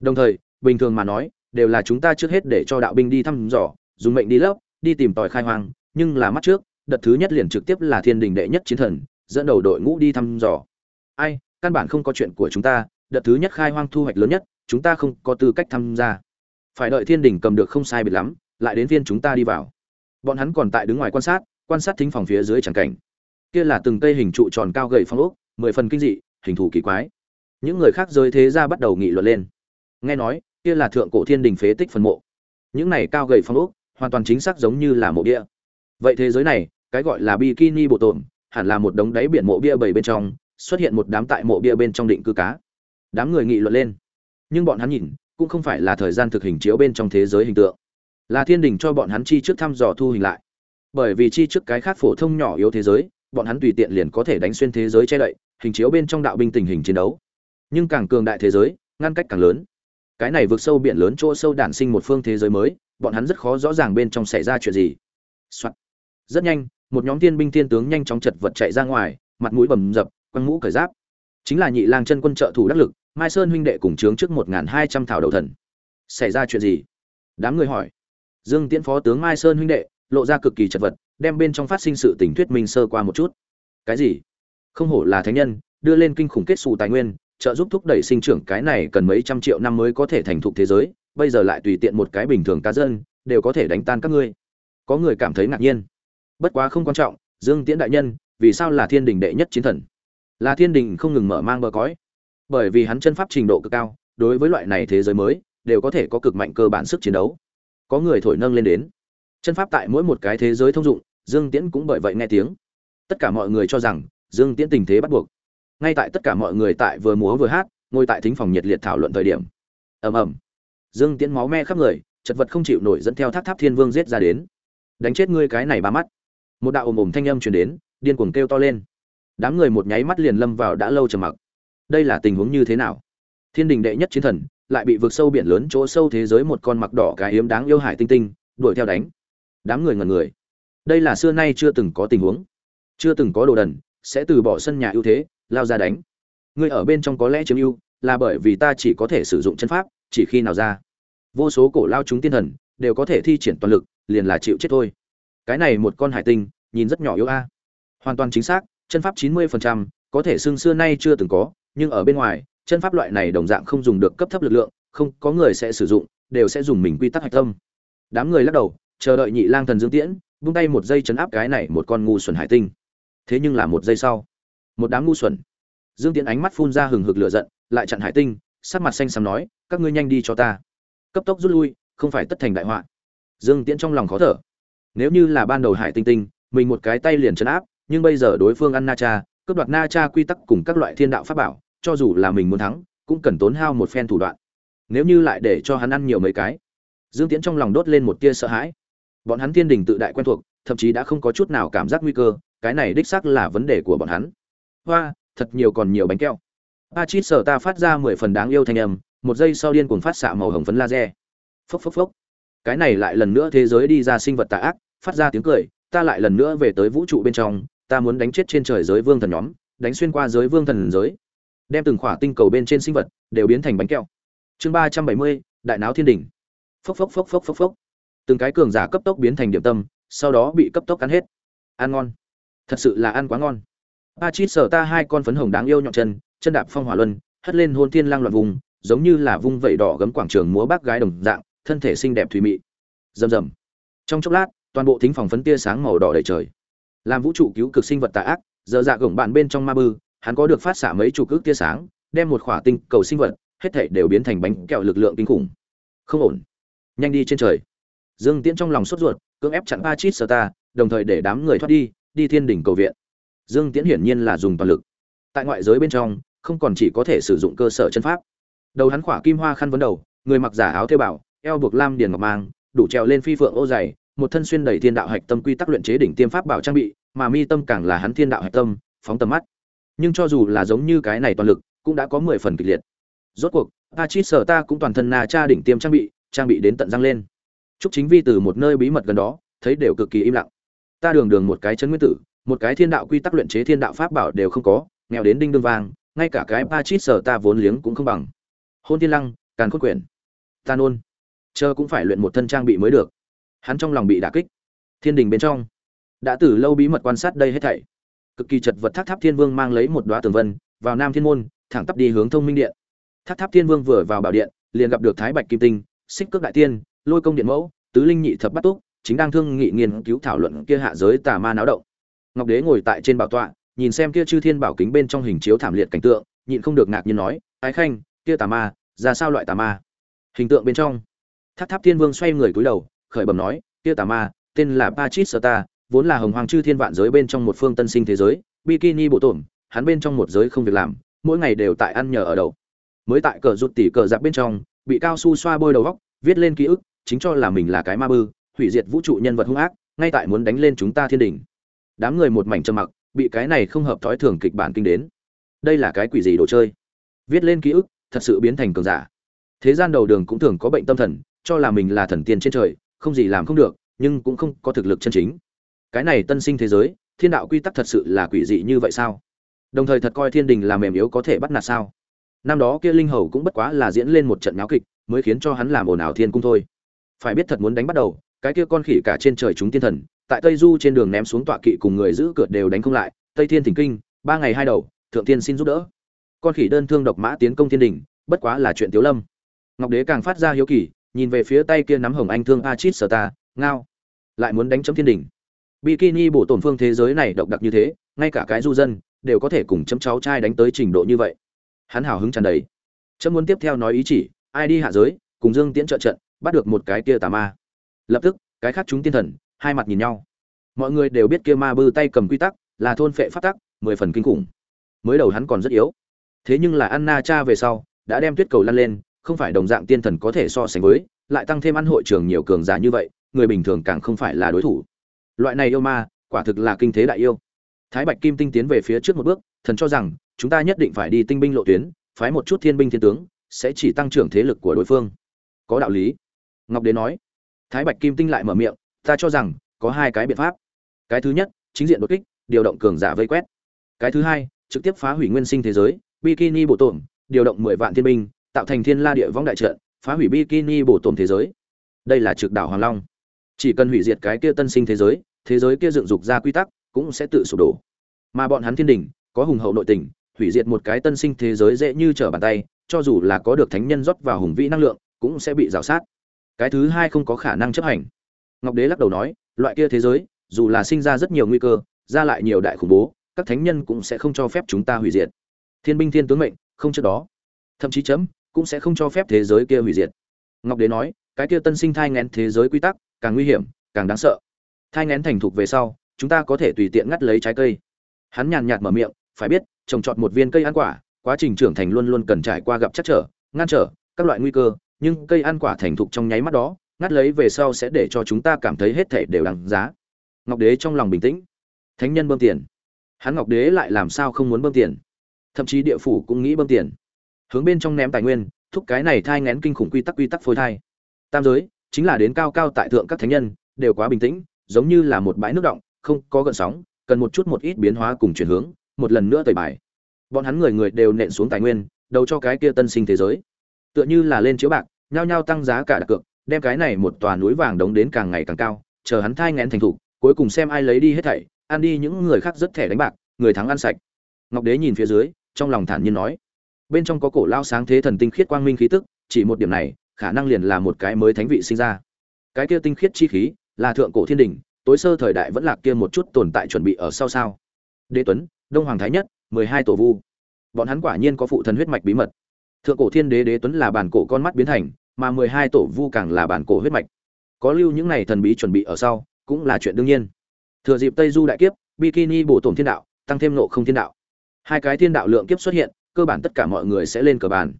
Đồng thời, bình thường mà nói, đều là chúng ta trước hết để cho đạo binh đi thăm dò, dùng mệnh đi lấp, đi tìm tòi khai hoang, nhưng là mắt trước, đợt thứ nhất liền trực tiếp là thiên đình đệ nhất chiến thần, dẫn đầu đội ngũ đi thăm dò. Ai, căn bản không có chuyện của chúng ta, đợt thứ nhất khai hoang thu hoạch lớn nhất, chúng ta không có tư cách tham gia. Phải đợi thiên đình cầm được không sai biệt lắm, lại đến viên chúng ta đi vào. Bọn hắn còn tại đứng ngoài quan sát quan sát thính phòng phía dưới chẳng cảnh kia là từng cây hình trụ tròn cao gầy phong ốc, mười phần kinh dị, hình thù kỳ quái. Những người khác giới thế ra bắt đầu nghị luận lên. Nghe nói, kia là thượng cổ thiên đình phế tích phần mộ. Những này cao gầy phong ốc, hoàn toàn chính xác giống như là mộ bia. Vậy thế giới này, cái gọi là bikini bộ tổn, hẳn là một đống đáy biển mộ bia bảy bên trong, xuất hiện một đám tại mộ bia bên trong định cư cá. Đám người nghị luận lên. Nhưng bọn hắn nhìn, cũng không phải là thời gian thực hình chiếu bên trong thế giới hình tượng. Là thiên đình cho bọn hắn chi trước thăm dò thu hình lại. Bởi vì chi trước cái khác phổ thông nhỏ yếu thế giới bọn hắn tùy tiện liền có thể đánh xuyên thế giới che đậy, hình chiếu bên trong đạo binh tình hình chiến đấu. Nhưng càng cường đại thế giới, ngăn cách càng lớn. Cái này vượt sâu biển lớn chỗ sâu đản sinh một phương thế giới mới, bọn hắn rất khó rõ ràng bên trong xảy ra chuyện gì、Soạn. rất nhanh, một nhóm tiên binh tiên tướng nhanh chóng chật vật chạy ra ngoài, mặt mũi bầm dập, quăng mũ cởi giáp. Chính là nhị lang chân quân trợ thủ đắc lực, mai sơn huynh đệ cùng chướng trước một nghìn hai trăm thảo đầu thần. Xảy ra chuyện gì? Đám người hỏi. Dương tiễn phó tướng mai sơn huynh đệ, lộ ra cực kỳ chật vật đem bên trong phát sinh sự tình thuyết minh sơ qua một chút. Cái gì? Không hổ là thánh nhân, đưa lên kinh khủng kết xù tài nguyên, trợ giúp thúc đẩy sinh trưởng cái này cần mấy trăm triệu năm mới có thể thành thục thế giới, bây giờ lại tùy tiện một cái bình thường cá dân, đều có thể đánh tan các ngươi. Có người cảm thấy ngạc nhiên. Bất quá không quan trọng, dương tiễn đại nhân, vì sao là thiên đình đệ nhất chiến thần? Là thiên đình không ngừng mở mang bờ cõi. Bởi vì hắn chân pháp trình độ cực cao, đối với loại này thế giới mới, đều có thể có cực mạnh cơ bản sức chiến đấu. Có người thổi nâng lên đến. Chân pháp tại mỗi một cái thế giới thông dụng dương tiễn cũng bởi vậy nghe tiếng. Tất cả mọi người cho rằng, dương tiễn tình thế bắt buộc. Ngay tại tất cả mọi người tại vừa múa vừa hát, ngồi tại thính phòng nhiệt liệt thảo luận thời điểm. Ầm ầm. Dương tiễn máu me khắp người, chật vật không chịu nổi dẫn theo tháp tháp thiên vương giết ra đến. Đánh chết ngươi cái này ba mắt. Một đạo ồm ồm thanh âm truyền đến, điên cuồng kêu to lên. Đám người một nháy mắt liền lâm vào đã lâu trầm mặc. Đây là tình huống như thế nào? Thiên đình đệ nhất chiến thần, lại bị vượt sâu biển lớn chỗ sâu thế giới một con mặc đỏ cái hiếm đáng yêu hải tinh tinh, đuổi theo đánh. Đám người ngẩn người đây là xưa nay chưa từng có tình huống. Chưa từng có đồ đần, sẽ từ bỏ sân nhà ưu thế, lao ra đánh. Ngươi ở bên trong có lẽ chiếm ưu, là bởi vì ta chỉ có thể sử dụng chân pháp, chỉ khi nào ra. Vô số cổ lao chúng tiên thần, đều có thể thi triển toàn lực, liền là chịu chết thôi. Cái này một con hải tinh, nhìn rất nhỏ yếu a. Hoàn toàn chính xác, chân pháp chín mươi phần trăm, có thể xưng xưa nay chưa từng có, nhưng ở bên ngoài, chân pháp loại này đồng dạng không dùng được cấp thấp lực lượng, không có người sẽ sử dụng, đều sẽ dùng mình quy tắc hạch tâm. Đám người lắc đầu, chờ đợi nhị lang thần dương tiễn vung tay một giây chấn áp cái này một con ngu xuẩn hải tinh. Thế nhưng là một giây sau, một đám ngu xuẩn. Dương tiễn ánh mắt phun ra hừng hực lửa giận, lại chặn hải tinh, sắc mặt xanh xám nói, các ngươi nhanh đi cho ta. Cấp tốc rút lui, không phải tất thành đại họa. Dương tiễn trong lòng khó thở. Nếu như là ban đầu hải tinh tinh, mình một cái tay liền chấn áp, nhưng bây giờ đối phương ăn na cha, cướp đoạt na cha quy tắc cùng các loại thiên đạo pháp bảo, cho dù là mình muốn thắng, cũng cần tốn hao một phen thủ đoạn. Nếu như lại để cho hắn ăn nhiều mấy cái, dương tiễn trong lòng đốt lên một tia sợ hãi bọn hắn thiên đình tự đại quen thuộc, thậm chí đã không có chút nào cảm giác nguy cơ, cái này đích xác là vấn đề của bọn hắn. Hoa, thật nhiều còn nhiều bánh keo a chít sở ta phát ra mười phần đáng yêu thanh âm, một giây sau điên cuồng phát xạ màu hồng phấn laser. Phốc phốc phốc. Cái này lại lần nữa thế giới đi ra sinh vật tà ác, phát ra tiếng cười, ta lại lần nữa về tới vũ trụ bên trong, ta muốn đánh chết trên trời giới vương thần nhóm, đánh xuyên qua giới vương thần giới. Đem từng khỏa tinh cầu bên trên sinh vật đều biến thành bánh kẹo. Chương ba trăm bảy mươi, đại não thiên đình phốc phốc phốc phốc phốc phốc từng cái cường giả cấp tốc biến thành điểm tâm, sau đó bị cấp tốc ăn hết. Ăn ngon. Thật sự là ăn quá ngon. A chít sở ta hai con phấn hồng đáng yêu nhọn chân chân đạp phong hỏa luân, hất lên hôn thiên lang loạn vùng, giống như là vung vẩy đỏ gấm quảng trường múa bác gái đồng dạng, thân thể xinh đẹp thùy mị. Rầm rầm. Trong chốc lát, toàn bộ thính phòng phấn tia sáng màu đỏ đầy trời. Làm vũ trụ cứu cực sinh vật tà ác, giờ dạ gồng bạn bên trong ma bư, hắn có được phát xạ mấy chục ước tia sáng, đem một khỏa tinh cầu sinh vật, hết thảy đều biến thành bánh kẹo lực lượng kinh khủng. Không ổn. Nhanh đi trên trời dương tiễn trong lòng sốt ruột cưỡng ép chặn Pachit Sota, đồng thời để đám người thoát đi đi thiên đỉnh cầu viện. Dương tiễn hiển nhiên là dùng toàn lực. Tại ngoại giới bên trong không còn chỉ có thể sử dụng cơ sở chân pháp. Đầu hắn khỏa kim hoa khăn vấn đầu người mặc giả áo thêu bảo eo buộc lam điền ngọc mang đủ treo lên phi phượng ô dày một thân xuyên đầy thiên đạo hạch tâm quy tắc luyện chế đỉnh tiêm pháp bảo trang bị mà mi tâm càng là hắn thiên đạo hạch tâm phóng tầm mắt. Nhưng cho dù là giống như cái này toàn lực cũng đã có mười phần kịch liệt. Rốt cuộc Pachit Sota cũng toàn thân na cha đỉnh tiêm trang bị trang bị đến tận răng lên trúc chính vi từ một nơi bí mật gần đó, thấy đều cực kỳ im lặng. Ta đường đường một cái chân nguyên tử, một cái thiên đạo quy tắc luyện chế thiên đạo pháp bảo đều không có, nghèo đến đinh đương vàng, ngay cả cái ba chít sở ta vốn liếng cũng không bằng. Hôn thiên lăng, càn khôn quyển, ta nôn. Chờ cũng phải luyện một thân trang bị mới được. Hắn trong lòng bị đả kích. Thiên đình bên trong, đã từ lâu bí mật quan sát đây hết thảy. Cực kỳ chật vật thác tháp thiên vương mang lấy một đóa tường vân, vào nam thiên môn, thẳng tắp đi hướng thông minh điện. Thác tháp thiên vương vừa vào bảo điện, liền gặp được thái bạch kim tinh, xích cước đại tiên lôi công điện mẫu, tứ linh nhị thập bắt túc, chính đang thương nghị nghiên cứu thảo luận kia hạ giới tà ma náo động. Ngọc đế ngồi tại trên bảo tọa, nhìn xem kia chư thiên bảo kính bên trong hình chiếu thảm liệt cảnh tượng, nhịn không được ngạc nhiên nói, ái khanh, kia tà ma, ra sao loại tà ma? Hình tượng bên trong tháp tháp thiên vương xoay người cúi đầu, khởi bẩm nói, kia tà ma, tên là pachit sơ vốn là hồng hoàng chư thiên vạn giới bên trong một phương tân sinh thế giới, bikini bộ tổn, hắn bên trong một giới không việc làm, mỗi ngày đều tại ăn nhờ ở đậu mới tại cờ rụt tỉ cờ giặc bên trong, bị cao su xoa bôi đầu góc, viết lên ký ức chính cho là mình là cái ma bư, hủy diệt vũ trụ nhân vật hung ác, ngay tại muốn đánh lên chúng ta thiên đình. Đám người một mảnh trầm mặc, bị cái này không hợp thói thường kịch bản kinh đến. Đây là cái quỷ gì đồ chơi? Viết lên ký ức, thật sự biến thành cường giả. Thế gian đầu đường cũng thường có bệnh tâm thần, cho là mình là thần tiên trên trời, không gì làm không được, nhưng cũng không có thực lực chân chính. Cái này tân sinh thế giới, thiên đạo quy tắc thật sự là quỷ dị như vậy sao? Đồng thời thật coi thiên đình là mềm yếu có thể bắt nạt sao? Năm đó kia linh hầu cũng bất quá là diễn lên một trận nháo kịch, mới khiến cho hắn làm ồn ào thiên cung thôi phải biết thật muốn đánh bắt đầu, cái kia con khỉ cả trên trời chúng tiên thần, tại tây du trên đường ném xuống tọa kỵ cùng người giữ cửa đều đánh không lại, tây thiên thỉnh kinh, ba ngày hai đầu, thượng tiên xin giúp đỡ. Con khỉ đơn thương độc mã tiến công thiên đình, bất quá là chuyện tiếu lâm. Ngọc đế càng phát ra hiếu kỳ, nhìn về phía tay kia nắm hồng anh thương a chít sở ta, ngao, lại muốn đánh chấm thiên đình. Bikini bổ tổn phương thế giới này độc đặc như thế, ngay cả cái du dân, đều có thể cùng chấm cháu trai đánh tới trình độ như vậy. Hắn hào hứng tràn đầy. Chấm muốn tiếp theo nói ý chỉ, ai đi hạ giới, cùng dương tiễn trợ trận bắt được một cái kia tà ma. Lập tức, cái khác chúng tiên thần, hai mặt nhìn nhau. Mọi người đều biết kia ma bư tay cầm quy tắc, là thôn phệ phát tắc, mười phần kinh khủng. Mới đầu hắn còn rất yếu. Thế nhưng là anna cha về sau, đã đem tuyết cầu lăn lên, không phải đồng dạng tiên thần có thể so sánh với, lại tăng thêm ăn hội trường nhiều cường giả như vậy, người bình thường càng không phải là đối thủ. Loại này yêu ma, quả thực là kinh thế đại yêu. Thái bạch kim tinh tiến về phía trước một bước, thần cho rằng, chúng ta nhất định phải đi tinh binh lộ tuyến, phái một chút thiên binh thiên tướng, sẽ chỉ tăng trưởng thế lực của đối phương. Có đạo lý ngọc đế nói. Thái bạch kim tinh lại mở miệng, ta cho rằng, có hai cái biện pháp. Cái thứ nhất, chính diện đột kích, điều động cường giả vây quét. Cái thứ hai, trực tiếp phá hủy nguyên sinh thế giới, bikini bộ tổn, điều động mười vạn thiên binh, tạo thành thiên la địa võng đại trận, phá hủy bikini bộ tổn thế giới. Đây là trực đảo hoàng long. Chỉ cần hủy diệt cái kia tân sinh thế giới thế giới kia dựng dục ra quy tắc, cũng sẽ tự sụp đổ. Mà bọn hắn thiên đình, có hùng hậu nội tình, hủy diệt một cái tân sinh thế giới dễ như trở bàn tay, cho dù là có được thánh nhân rót vào hùng vĩ năng lượng, cũng sẽ bị rào sát cái thứ hai không có khả năng chấp hành. Ngọc đế lắc đầu nói, loại kia thế giới, dù là sinh ra rất nhiều nguy cơ, ra lại nhiều đại khủng bố, các thánh nhân cũng sẽ không cho phép chúng ta hủy diệt. Thiên binh thiên tướng mệnh, không trước đó. Thậm chí chấm, cũng sẽ không cho phép thế giới kia hủy diệt. Ngọc đế nói, cái kia tân sinh thai ngén thế giới quy tắc, càng nguy hiểm, càng đáng sợ. Thai ngén thành thục về sau, chúng ta có thể tùy tiện ngắt lấy trái cây. Hắn nhàn nhạt mở miệng, phải biết, trồng trọt một viên cây ăn quả, quá trình trưởng thành luôn luôn cần trải qua gặp chắc trở, ngăn trở, các loại nguy cơ nhưng cây ăn quả thành thục trong nháy mắt đó, ngắt lấy về sau sẽ để cho chúng ta cảm thấy hết thể đều đáng giá. Ngọc đế trong lòng bình tĩnh. Thánh nhân bơm tiền. Hắn ngọc đế lại làm sao không muốn bơm tiền? Thậm chí địa phủ cũng nghĩ bơm tiền. Hướng bên trong ném tài nguyên, thúc cái này thai ngén kinh khủng quy tắc quy tắc phôi thai. Tam giới, chính là đến cao cao tại thượng các thánh nhân, đều quá bình tĩnh, giống như là một bãi nước động, không có gợn sóng, cần một chút một ít biến hóa cùng chuyển hướng, một lần nữa tẩy bài. Bọn hắn người người đều nện xuống tài nguyên, đầu cho cái kia tân sinh thế giới. Tựa như là lên chiếu bạc nhao nhao tăng giá cả đặt cược đem cái này một tòa núi vàng đống đến càng ngày càng cao chờ hắn thai ngén thành thủ, cuối cùng xem ai lấy đi hết thảy ăn đi những người khác rất thẻ đánh bạc người thắng ăn sạch. Ngọc đế nhìn phía dưới trong lòng thản nhiên nói. Bên trong có cổ lao sáng thế thần tinh khiết quang minh khí tức chỉ một điểm này khả năng liền là một cái mới thánh vị sinh ra. Cái kia tinh khiết chi khí là thượng cổ thiên đình tối sơ thời đại vẫn là kia một chút tồn tại chuẩn bị ở sau sao. Đế tuấn đông hoàng thái nhất mười hai tổ vu. Bọn hắn quả nhiên có phụ thần huyết mạch bí mật. Thượng cổ thiên đế đế tuấn là bản cổ con mắt biến thành mà mười hai tổ vu càng là bản cổ huyết mạch. Có lưu những này thần bí chuẩn bị ở sau, cũng là chuyện đương nhiên. Thừa dịp tây du đại kiếp, bikini bổ tổn thiên đạo, tăng thêm nộ không thiên đạo. Hai cái thiên đạo lượng kiếp xuất hiện, cơ bản tất cả mọi người sẽ lên cờ bàn.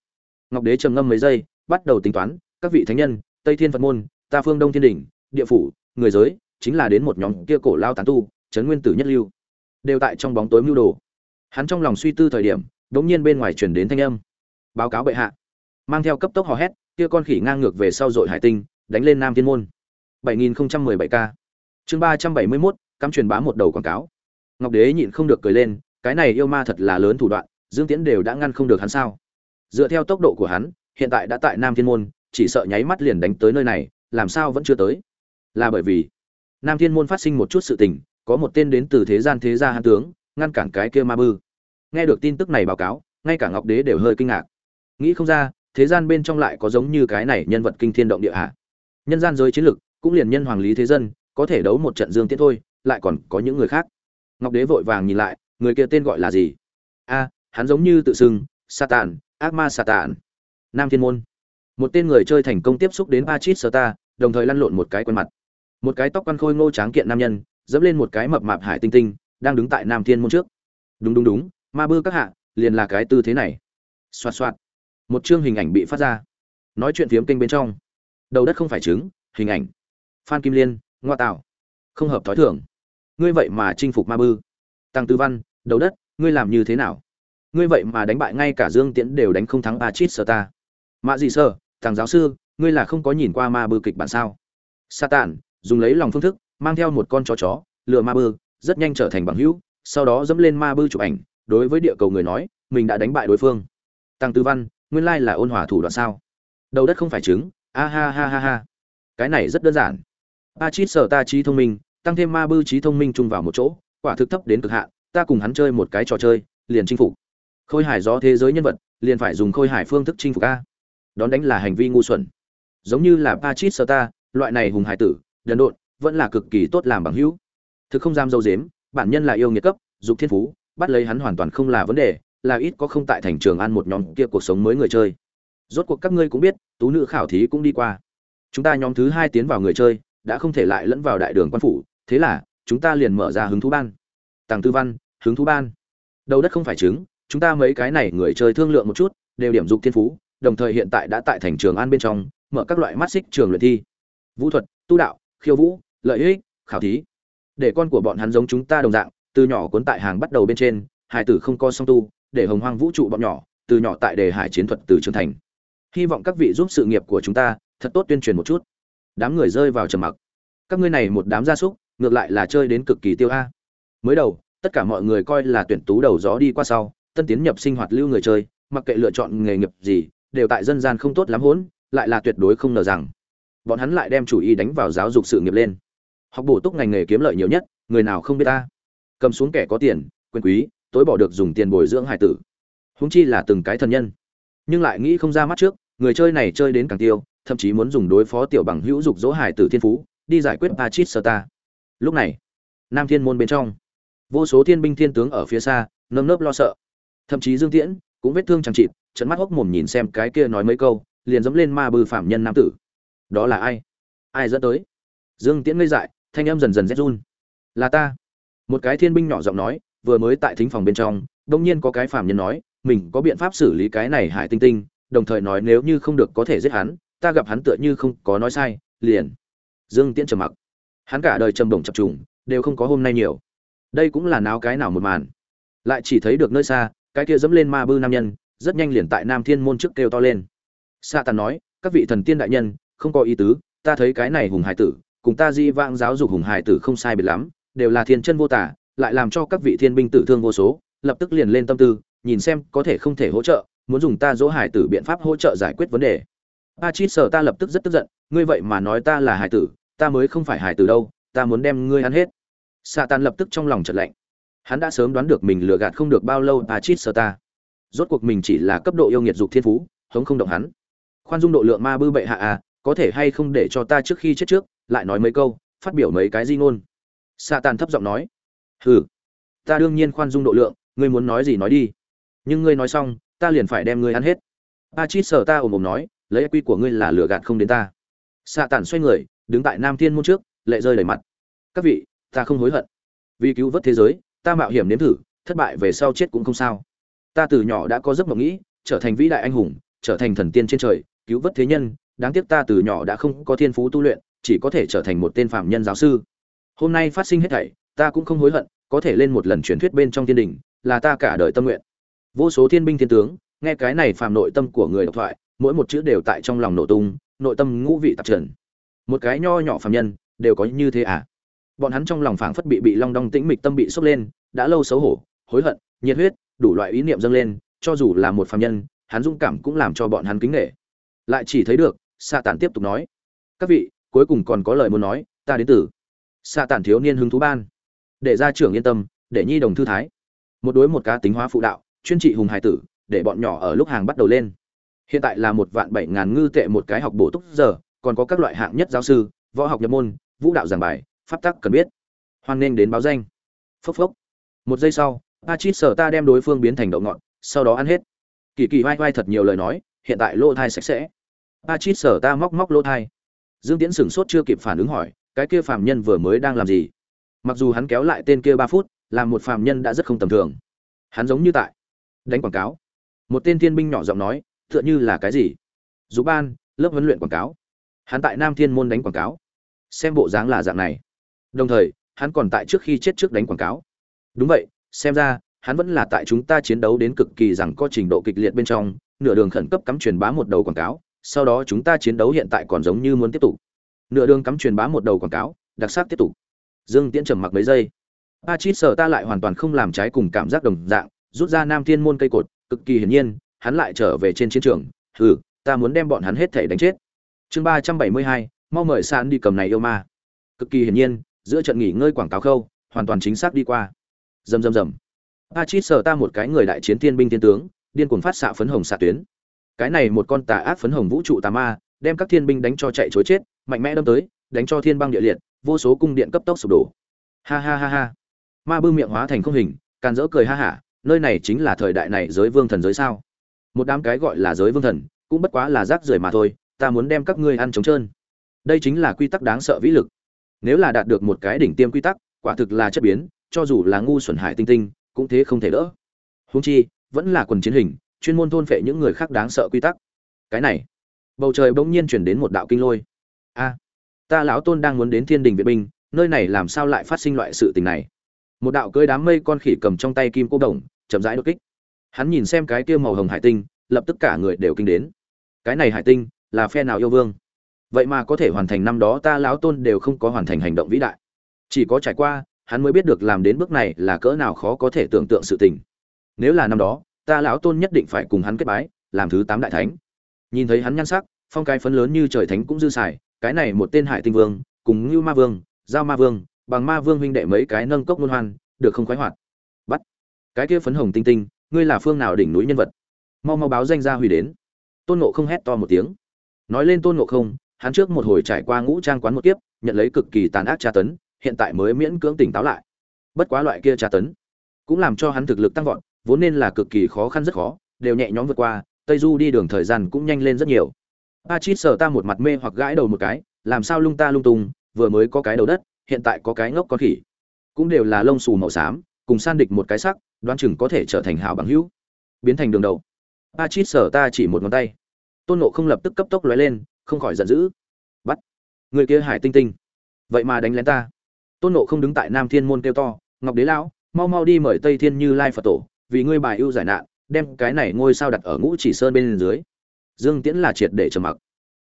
Ngọc đế trầm ngâm mấy giây, bắt đầu tính toán, các vị thánh nhân, tây thiên phật môn, ta phương đông thiên đình, địa phủ, người giới, chính là đến một nhóm kia cổ lao tán tu, trấn nguyên tử nhất lưu, đều tại trong bóng tối mưu đồ. Hắn trong lòng suy tư thời điểm, đống nhiên bên ngoài truyền đến thanh âm. Báo cáo bệ hạ. Mang theo cấp tốc hò hét kia con khỉ ngang ngược về sau dội hải tinh đánh lên nam thiên môn. 7017 k chương 371, cắm truyền bá một đầu quảng cáo. Ngọc đế nhịn không được cười lên cái này yêu ma thật là lớn thủ đoạn dương tiễn đều đã ngăn không được hắn sao? Dựa theo tốc độ của hắn hiện tại đã tại nam thiên môn chỉ sợ nháy mắt liền đánh tới nơi này làm sao vẫn chưa tới? Là bởi vì nam thiên môn phát sinh một chút sự tình có một tên đến từ thế gian thế gia hán tướng ngăn cản cái kia ma bư. Nghe được tin tức này báo cáo ngay cả ngọc đế đều hơi kinh ngạc. Nghĩ không ra thế gian bên trong lại có giống như cái này nhân vật kinh thiên động địa hạ nhân gian giới chiến lực cũng liền nhân hoàng lý thế dân có thể đấu một trận dương tiễn thôi lại còn có những người khác ngọc đế vội vàng nhìn lại người kia tên gọi là gì a hắn giống như tự xưng satan ác ma satan nam thiên môn một tên người chơi thành công tiếp xúc đến Pachit Sata, đồng thời lăn lộn một cái quần mặt. Một cái tóc quăn khôi ngô tráng kiện nam nhân, dẫm lên một cái mập mạp hải tinh tinh, đang đứng tại Nam Thiên môn trước. Đúng đúng đúng, ma bư các hạ, liền là cái tư thế này. Soạt soạt. Một chương hình ảnh bị phát ra. Nói chuyện phiếm kênh bên trong. Đầu đất không phải trứng, hình ảnh. Phan Kim Liên, ngoa tạo. Không hợp thói thường. Ngươi vậy mà chinh phục ma bư. Tăng Tư Văn, đầu đất, ngươi làm như thế nào? Ngươi vậy mà đánh bại ngay cả Dương Tiễn đều đánh không thắng a chít sơ ta Mạ gì sơ, thằng giáo sư ngươi là không có nhìn qua ma bư kịch bản sao sa tản, dùng lấy lòng phương thức mang theo một con chó chó lừa ma bư rất nhanh trở thành bằng hữu sau đó dẫm lên ma bư chụp ảnh đối với địa cầu người nói mình đã đánh bại đối phương tăng tư văn nguyên lai là ôn hòa thủ đoạn sao? Đầu đất không phải trứng. A ha ha ha ha. Cái này rất đơn giản. A chít sở ta trí thông minh tăng thêm ma bư trí thông minh chung vào một chỗ quả thực thấp đến cực hạn ta cùng hắn chơi một cái trò chơi liền chinh phục. Khôi hải gió thế giới nhân vật liền phải dùng khôi hải phương thức chinh phục a. Đón đánh là hành vi ngu xuẩn. Giống như là Pachit ta loại này hùng hải tử, đần độn, vẫn là cực kỳ tốt làm bằng hữu. Thực không dám dâu dếm, bản nhân là yêu nghiệt cấp, dục thiên phú, bắt lấy hắn hoàn toàn không là vấn đề, là ít có không tại thành trường ăn một nhóm kia cuộc sống mới người chơi. Rốt cuộc các ngươi cũng biết, tú nữ khảo thí cũng đi qua. Chúng ta nhóm thứ hai tiến vào người chơi, đã không thể lại lẫn vào đại đường quan phủ, thế là chúng ta liền mở ra hứng thú ban. Tàng Tư Văn, hứng thú ban. Đầu đất không phải trứng, chúng ta mấy cái này người chơi thương lượng một chút, đều điểm dục thiên phú, đồng thời hiện tại đã tại thành trường an bên trong mở các loại mắt xích trường luyện thi vũ thuật tu đạo khiêu vũ lợi ích khảo thí để con của bọn hắn giống chúng ta đồng dạng từ nhỏ cuốn tại hàng bắt đầu bên trên hải tử không co song tu để hồng hoang vũ trụ bọn nhỏ từ nhỏ tại đề hải chiến thuật từ trưởng thành hy vọng các vị giúp sự nghiệp của chúng ta thật tốt tuyên truyền một chút đám người rơi vào trầm mặc các ngươi này một đám gia súc ngược lại là chơi đến cực kỳ tiêu a mới đầu tất cả mọi người coi là tuyển tú đầu gió đi qua sau tân tiến nhập sinh hoạt lưu người chơi mặc kệ lựa chọn nghề nghiệp gì đều tại dân gian không tốt lắm hỗn, lại là tuyệt đối không ngờ rằng bọn hắn lại đem chủ ý đánh vào giáo dục sự nghiệp lên. Học bổ túc ngành nghề kiếm lợi nhiều nhất, người nào không biết ta. Cầm xuống kẻ có tiền, quyền quý, tối bỏ được dùng tiền bồi dưỡng hải tử. húng chi là từng cái thần nhân. Nhưng lại nghĩ không ra mắt trước, người chơi này chơi đến càng tiêu, thậm chí muốn dùng đối phó tiểu bằng hữu dục dỗ hải tử thiên phú, đi giải quyết Pachit ta Lúc này, Nam Thiên môn bên trong, vô số thiên binh thiên tướng ở phía xa, nơm nớp lo sợ. Thậm chí Dương Tiễn cũng vết thương chẳng chịt, trận mắt hốc mồm nhìn xem cái kia nói mấy câu liền dẫm lên ma bư phạm nhân nam tử đó là ai ai dẫn tới dương tiễn ngây dại thanh âm dần dần rét run là ta một cái thiên binh nhỏ giọng nói vừa mới tại thính phòng bên trong đông nhiên có cái phạm nhân nói mình có biện pháp xử lý cái này hải tinh tinh. Đồng thời nói nếu như không được có thể giết hắn ta gặp hắn tựa như không có nói sai liền. Dương tiễn trầm mặc. Hắn cả đời trầm đồng chập trùng đều không có hôm nay nhiều. Đây cũng là náo cái nào một màn. Lại chỉ thấy được nơi xa cái kia dẫm lên ma bư nam nhân rất nhanh liền tại Nam Thiên môn trước kêu to lên. Sa Tàn nói, các vị thần tiên đại nhân, không có ý tứ, ta thấy cái này hùng hải tử, cùng ta di vãng giáo dục hùng hải tử không sai biệt lắm, đều là thiên chân vô tả, lại làm cho các vị thiên binh tử thương vô số, lập tức liền lên tâm tư, nhìn xem có thể không thể hỗ trợ, muốn dùng ta dỗ hải tử biện pháp hỗ trợ giải quyết vấn đề. A Chít sở ta lập tức rất tức giận, ngươi vậy mà nói ta là hải tử, ta mới không phải hải tử đâu, ta muốn đem ngươi ăn hết. Sa tan lập tức trong lòng chợt lạnh. Hắn đã sớm đoán được mình lừa gạt không được bao lâu A Chít sở ta rốt cuộc mình chỉ là cấp độ yêu nghiệt dục thiên phú hống không động hắn khoan dung độ lượng ma bư bệ hạ à có thể hay không để cho ta trước khi chết trước lại nói mấy câu phát biểu mấy cái di ngôn sa tan thấp giọng nói hừ, ta đương nhiên khoan dung độ lượng, ngươi muốn nói gì nói đi. Nhưng ngươi nói xong, ta liền phải đem ngươi ăn hết. A chít sở ta ồm ồm nói, lấy quy của ngươi là lừa gạt không đến ta. Sa Tản xoay người, đứng tại nam thiên môn trước, lệ rơi đầy mặt. Các vị, ta không hối hận. Vì cứu vớt thế giới, ta mạo hiểm nếm thử, thất bại về sau chết cũng không sao. Ta từ nhỏ đã có giấc mộng nghĩ, trở thành vĩ đại anh hùng, trở thành thần tiên trên trời, cứu vớt thế nhân, đáng tiếc ta từ nhỏ đã không có thiên phú tu luyện, chỉ có thể trở thành một tên phạm nhân giáo sư. Hôm nay phát sinh hết thảy ta cũng không hối hận, có thể lên một lần truyền thuyết bên trong thiên đình, là ta cả đời tâm nguyện. Vô số thiên binh thiên tướng, nghe cái này phàm nội tâm của người độc thoại, mỗi một chữ đều tại trong lòng nổ tung, nội tâm ngũ vị tạp trần. Một cái nho nhỏ phàm nhân, đều có như thế à? Bọn hắn trong lòng phảng phất bị bị long đong tĩnh mịch tâm bị sốc lên, đã lâu xấu hổ, hối hận, nhiệt huyết, đủ loại ý niệm dâng lên, cho dù là một phàm nhân, hắn dũng cảm cũng làm cho bọn hắn kính nể. Lại chỉ thấy được, sa tản tiếp tục nói, các vị, cuối cùng còn có lời muốn nói, ta đến từ. Sa tản thiếu niên hứng thú ban để gia trưởng yên tâm, để nhi đồng thư thái. Một đối một cá tính hóa phụ đạo, chuyên trị hùng hải tử, để bọn nhỏ ở lúc hàng bắt đầu lên. Hiện tại là một vạn bảy ngàn ngư tệ một cái học bổ túc giờ, còn có các loại hạng nhất giáo sư, võ học nhập môn, vũ đạo giảng bài, pháp tắc cần biết. Hoan nghênh đến báo danh. Phốc phốc. Một giây sau a chít sở ta đem đối phương biến thành đậu ngọn, sau đó ăn hết. Kỳ kỳ vai vai thật nhiều lời nói, hiện tại lỗ thai sạch sẽ. A chít sở ta móc móc lỗ thai. Dương tiễn sửng sốt chưa kịp phản ứng hỏi, cái kia phàm nhân vừa mới đang làm gì? Mặc dù hắn kéo lại tên kia ba phút làm một phàm nhân đã rất không tầm thường. Hắn giống như tại đánh quảng cáo. Một tên thiên binh nhỏ giọng nói, tựa như là cái gì? Dù ban, lớp huấn luyện quảng cáo. Hắn tại nam thiên môn đánh quảng cáo. Xem bộ dáng là dạng này. Đồng thời, hắn còn tại trước khi chết trước đánh quảng cáo. Đúng vậy, xem ra, hắn vẫn là tại chúng ta chiến đấu đến cực kỳ rằng có trình độ kịch liệt bên trong, nửa đường khẩn cấp cắm truyền bá một đầu quảng cáo, sau đó chúng ta chiến đấu hiện tại còn giống như muốn tiếp tục. Nửa đường cắm truyền bá một đầu quảng cáo, đặc sắc tiếp tục dương tiễn trầm mặc mấy giây. A chít sở ta lại hoàn toàn không làm trái cùng cảm giác đồng dạng, rút ra nam thiên môn cây cột, cực kỳ hiển nhiên, hắn lại trở về trên chiến trường. Hừ, ta muốn đem bọn hắn hết thể đánh chết. Chương ba trăm bảy mươi hai, mau mời sạn đi cầm này yêu ma. Cực kỳ hiển nhiên, giữa trận nghỉ ngơi quảng cáo khâu, hoàn toàn chính xác đi qua. Rầm rầm rầm. A chít sở ta một cái người đại chiến thiên binh thiên tướng, điên cuồng phát xạ phấn hồng xạ tuyến. Cái này một con tà ác phấn hồng vũ trụ tà ma, đem các thiên binh đánh cho chạy chối chết, mạnh mẽ đâm tới, đánh cho thiên băng địa liệt vô số cung điện cấp tốc sụp đổ. Ha ha ha ha. Ma bư miệng hóa thành không hình, càn dỡ cười ha hả, nơi này chính là thời đại này giới vương thần giới sao? Một đám cái gọi là giới vương thần, cũng bất quá là rác rưởi mà thôi, ta muốn đem các ngươi ăn trống trơn. Đây chính là quy tắc đáng sợ vĩ lực. Nếu là đạt được một cái đỉnh tiêm quy tắc, quả thực là chất biến, cho dù là ngu xuẩn hải tinh tinh, cũng thế không thể đỡ. Húng chi, vẫn là quần chiến hình, chuyên môn thôn phệ những người khác đáng sợ quy tắc. Cái này, bầu trời bỗng nhiên chuyển đến một đạo kinh lôi. A! Ta lão tôn đang muốn đến thiên đình viện binh, nơi này làm sao lại phát sinh loại sự tình này? Một đạo cưới đám mây con khỉ cầm trong tay kim cô đồng, chậm rãi đột kích. Hắn nhìn xem cái kia màu hồng hải tinh, lập tức cả người đều kinh đến. Cái này hải tinh, là phe nào yêu vương? Vậy mà có thể hoàn thành năm đó ta lão tôn đều không có hoàn thành hành động vĩ đại. Chỉ có trải qua, hắn mới biết được làm đến bước này là cỡ nào khó có thể tưởng tượng sự tình. Nếu là năm đó, ta lão tôn nhất định phải cùng hắn kết bái, làm thứ tám đại thánh. Nhìn thấy hắn nhan sắc, phong cái phấn lớn như trời thánh cũng dư xài cái này một tên hải tinh vương, cùng ngưu ma vương, giao ma vương, bằng ma vương huynh đệ mấy cái nâng cốc ngôn hoan, được không khoái hoạt. Bắt. Cái kia phấn hồng tinh tinh, ngươi là phương nào đỉnh núi nhân vật? Mau mau báo danh ra hủy đến. Tôn ngộ không hét to một tiếng. Nói lên tôn ngộ không, hắn trước một hồi trải qua ngũ trang quán một tiếp nhận lấy cực kỳ tàn ác tra tấn, hiện tại mới miễn cưỡng tỉnh táo lại. Bất quá loại kia tra tấn, cũng làm cho hắn thực lực tăng vọt, vốn nên là cực kỳ khó khăn rất khó, đều nhẹ nhõm vượt qua, tây du đi đường thời gian cũng nhanh lên rất nhiều. Pachit sở sờ ta một mặt mê hoặc gãi đầu một cái, làm sao lung ta lung tung, vừa mới có cái đầu đất, hiện tại có cái ngốc con khỉ. Cũng đều là lông xù màu xám, cùng san địch một cái sắc, đoán chừng có thể trở thành hảo bằng hữu. Biến thành đường đầu. Pachit sở ta chỉ một ngón tay. Tôn ngộ không lập tức cấp tốc lóe lên, không khỏi giận dữ. Bắt. Người kia hải tinh tinh. Vậy mà đánh lén ta. Tôn ngộ không đứng tại nam thiên môn kêu to, ngọc đế lão, mau mau đi mời tây thiên như lai phật tổ, vì ngươi bài ưu giải nạn, đem cái này ngôi sao đặt ở ngũ chỉ sơn bên dưới dương tiễn là triệt để trầm mặc.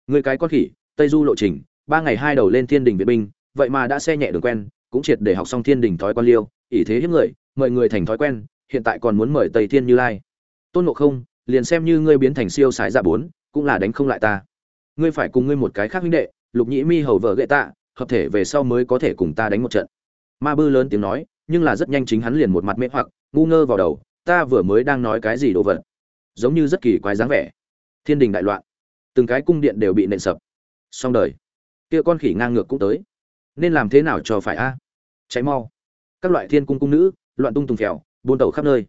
Người cái con khỉ, tây du lộ trình, ba ngày hai đầu lên thiên đình viện binh, vậy mà đã xe nhẹ đường quen, cũng triệt để học xong thiên đình thói quan liêu, ỷ thế hiếp người, mời người thành thói quen, hiện tại còn muốn mời tây thiên như lai. Tôn ngộ không, liền xem như ngươi biến thành siêu sái dạ bốn, cũng là đánh không lại ta. Ngươi phải cùng ngươi một cái khác huynh đệ, lục nhĩ mi hầu vợ gậy tạ, hợp thể về sau mới có thể cùng ta đánh một trận. Ma bư lớn tiếng nói, nhưng là rất nhanh chính hắn liền một mặt mê hoặc, ngu ngơ vào đầu, ta vừa mới đang nói cái gì đồ vật. Giống như rất kỳ quái dáng vẻ thiên đình đại loạn, từng cái cung điện đều bị nện sập. Xong đời, kia con khỉ ngang ngược cũng tới. Nên làm thế nào cho phải a? Cháy mau. Các loại thiên cung cung nữ, loạn tung tùng phèo, buôn tàu khắp nơi.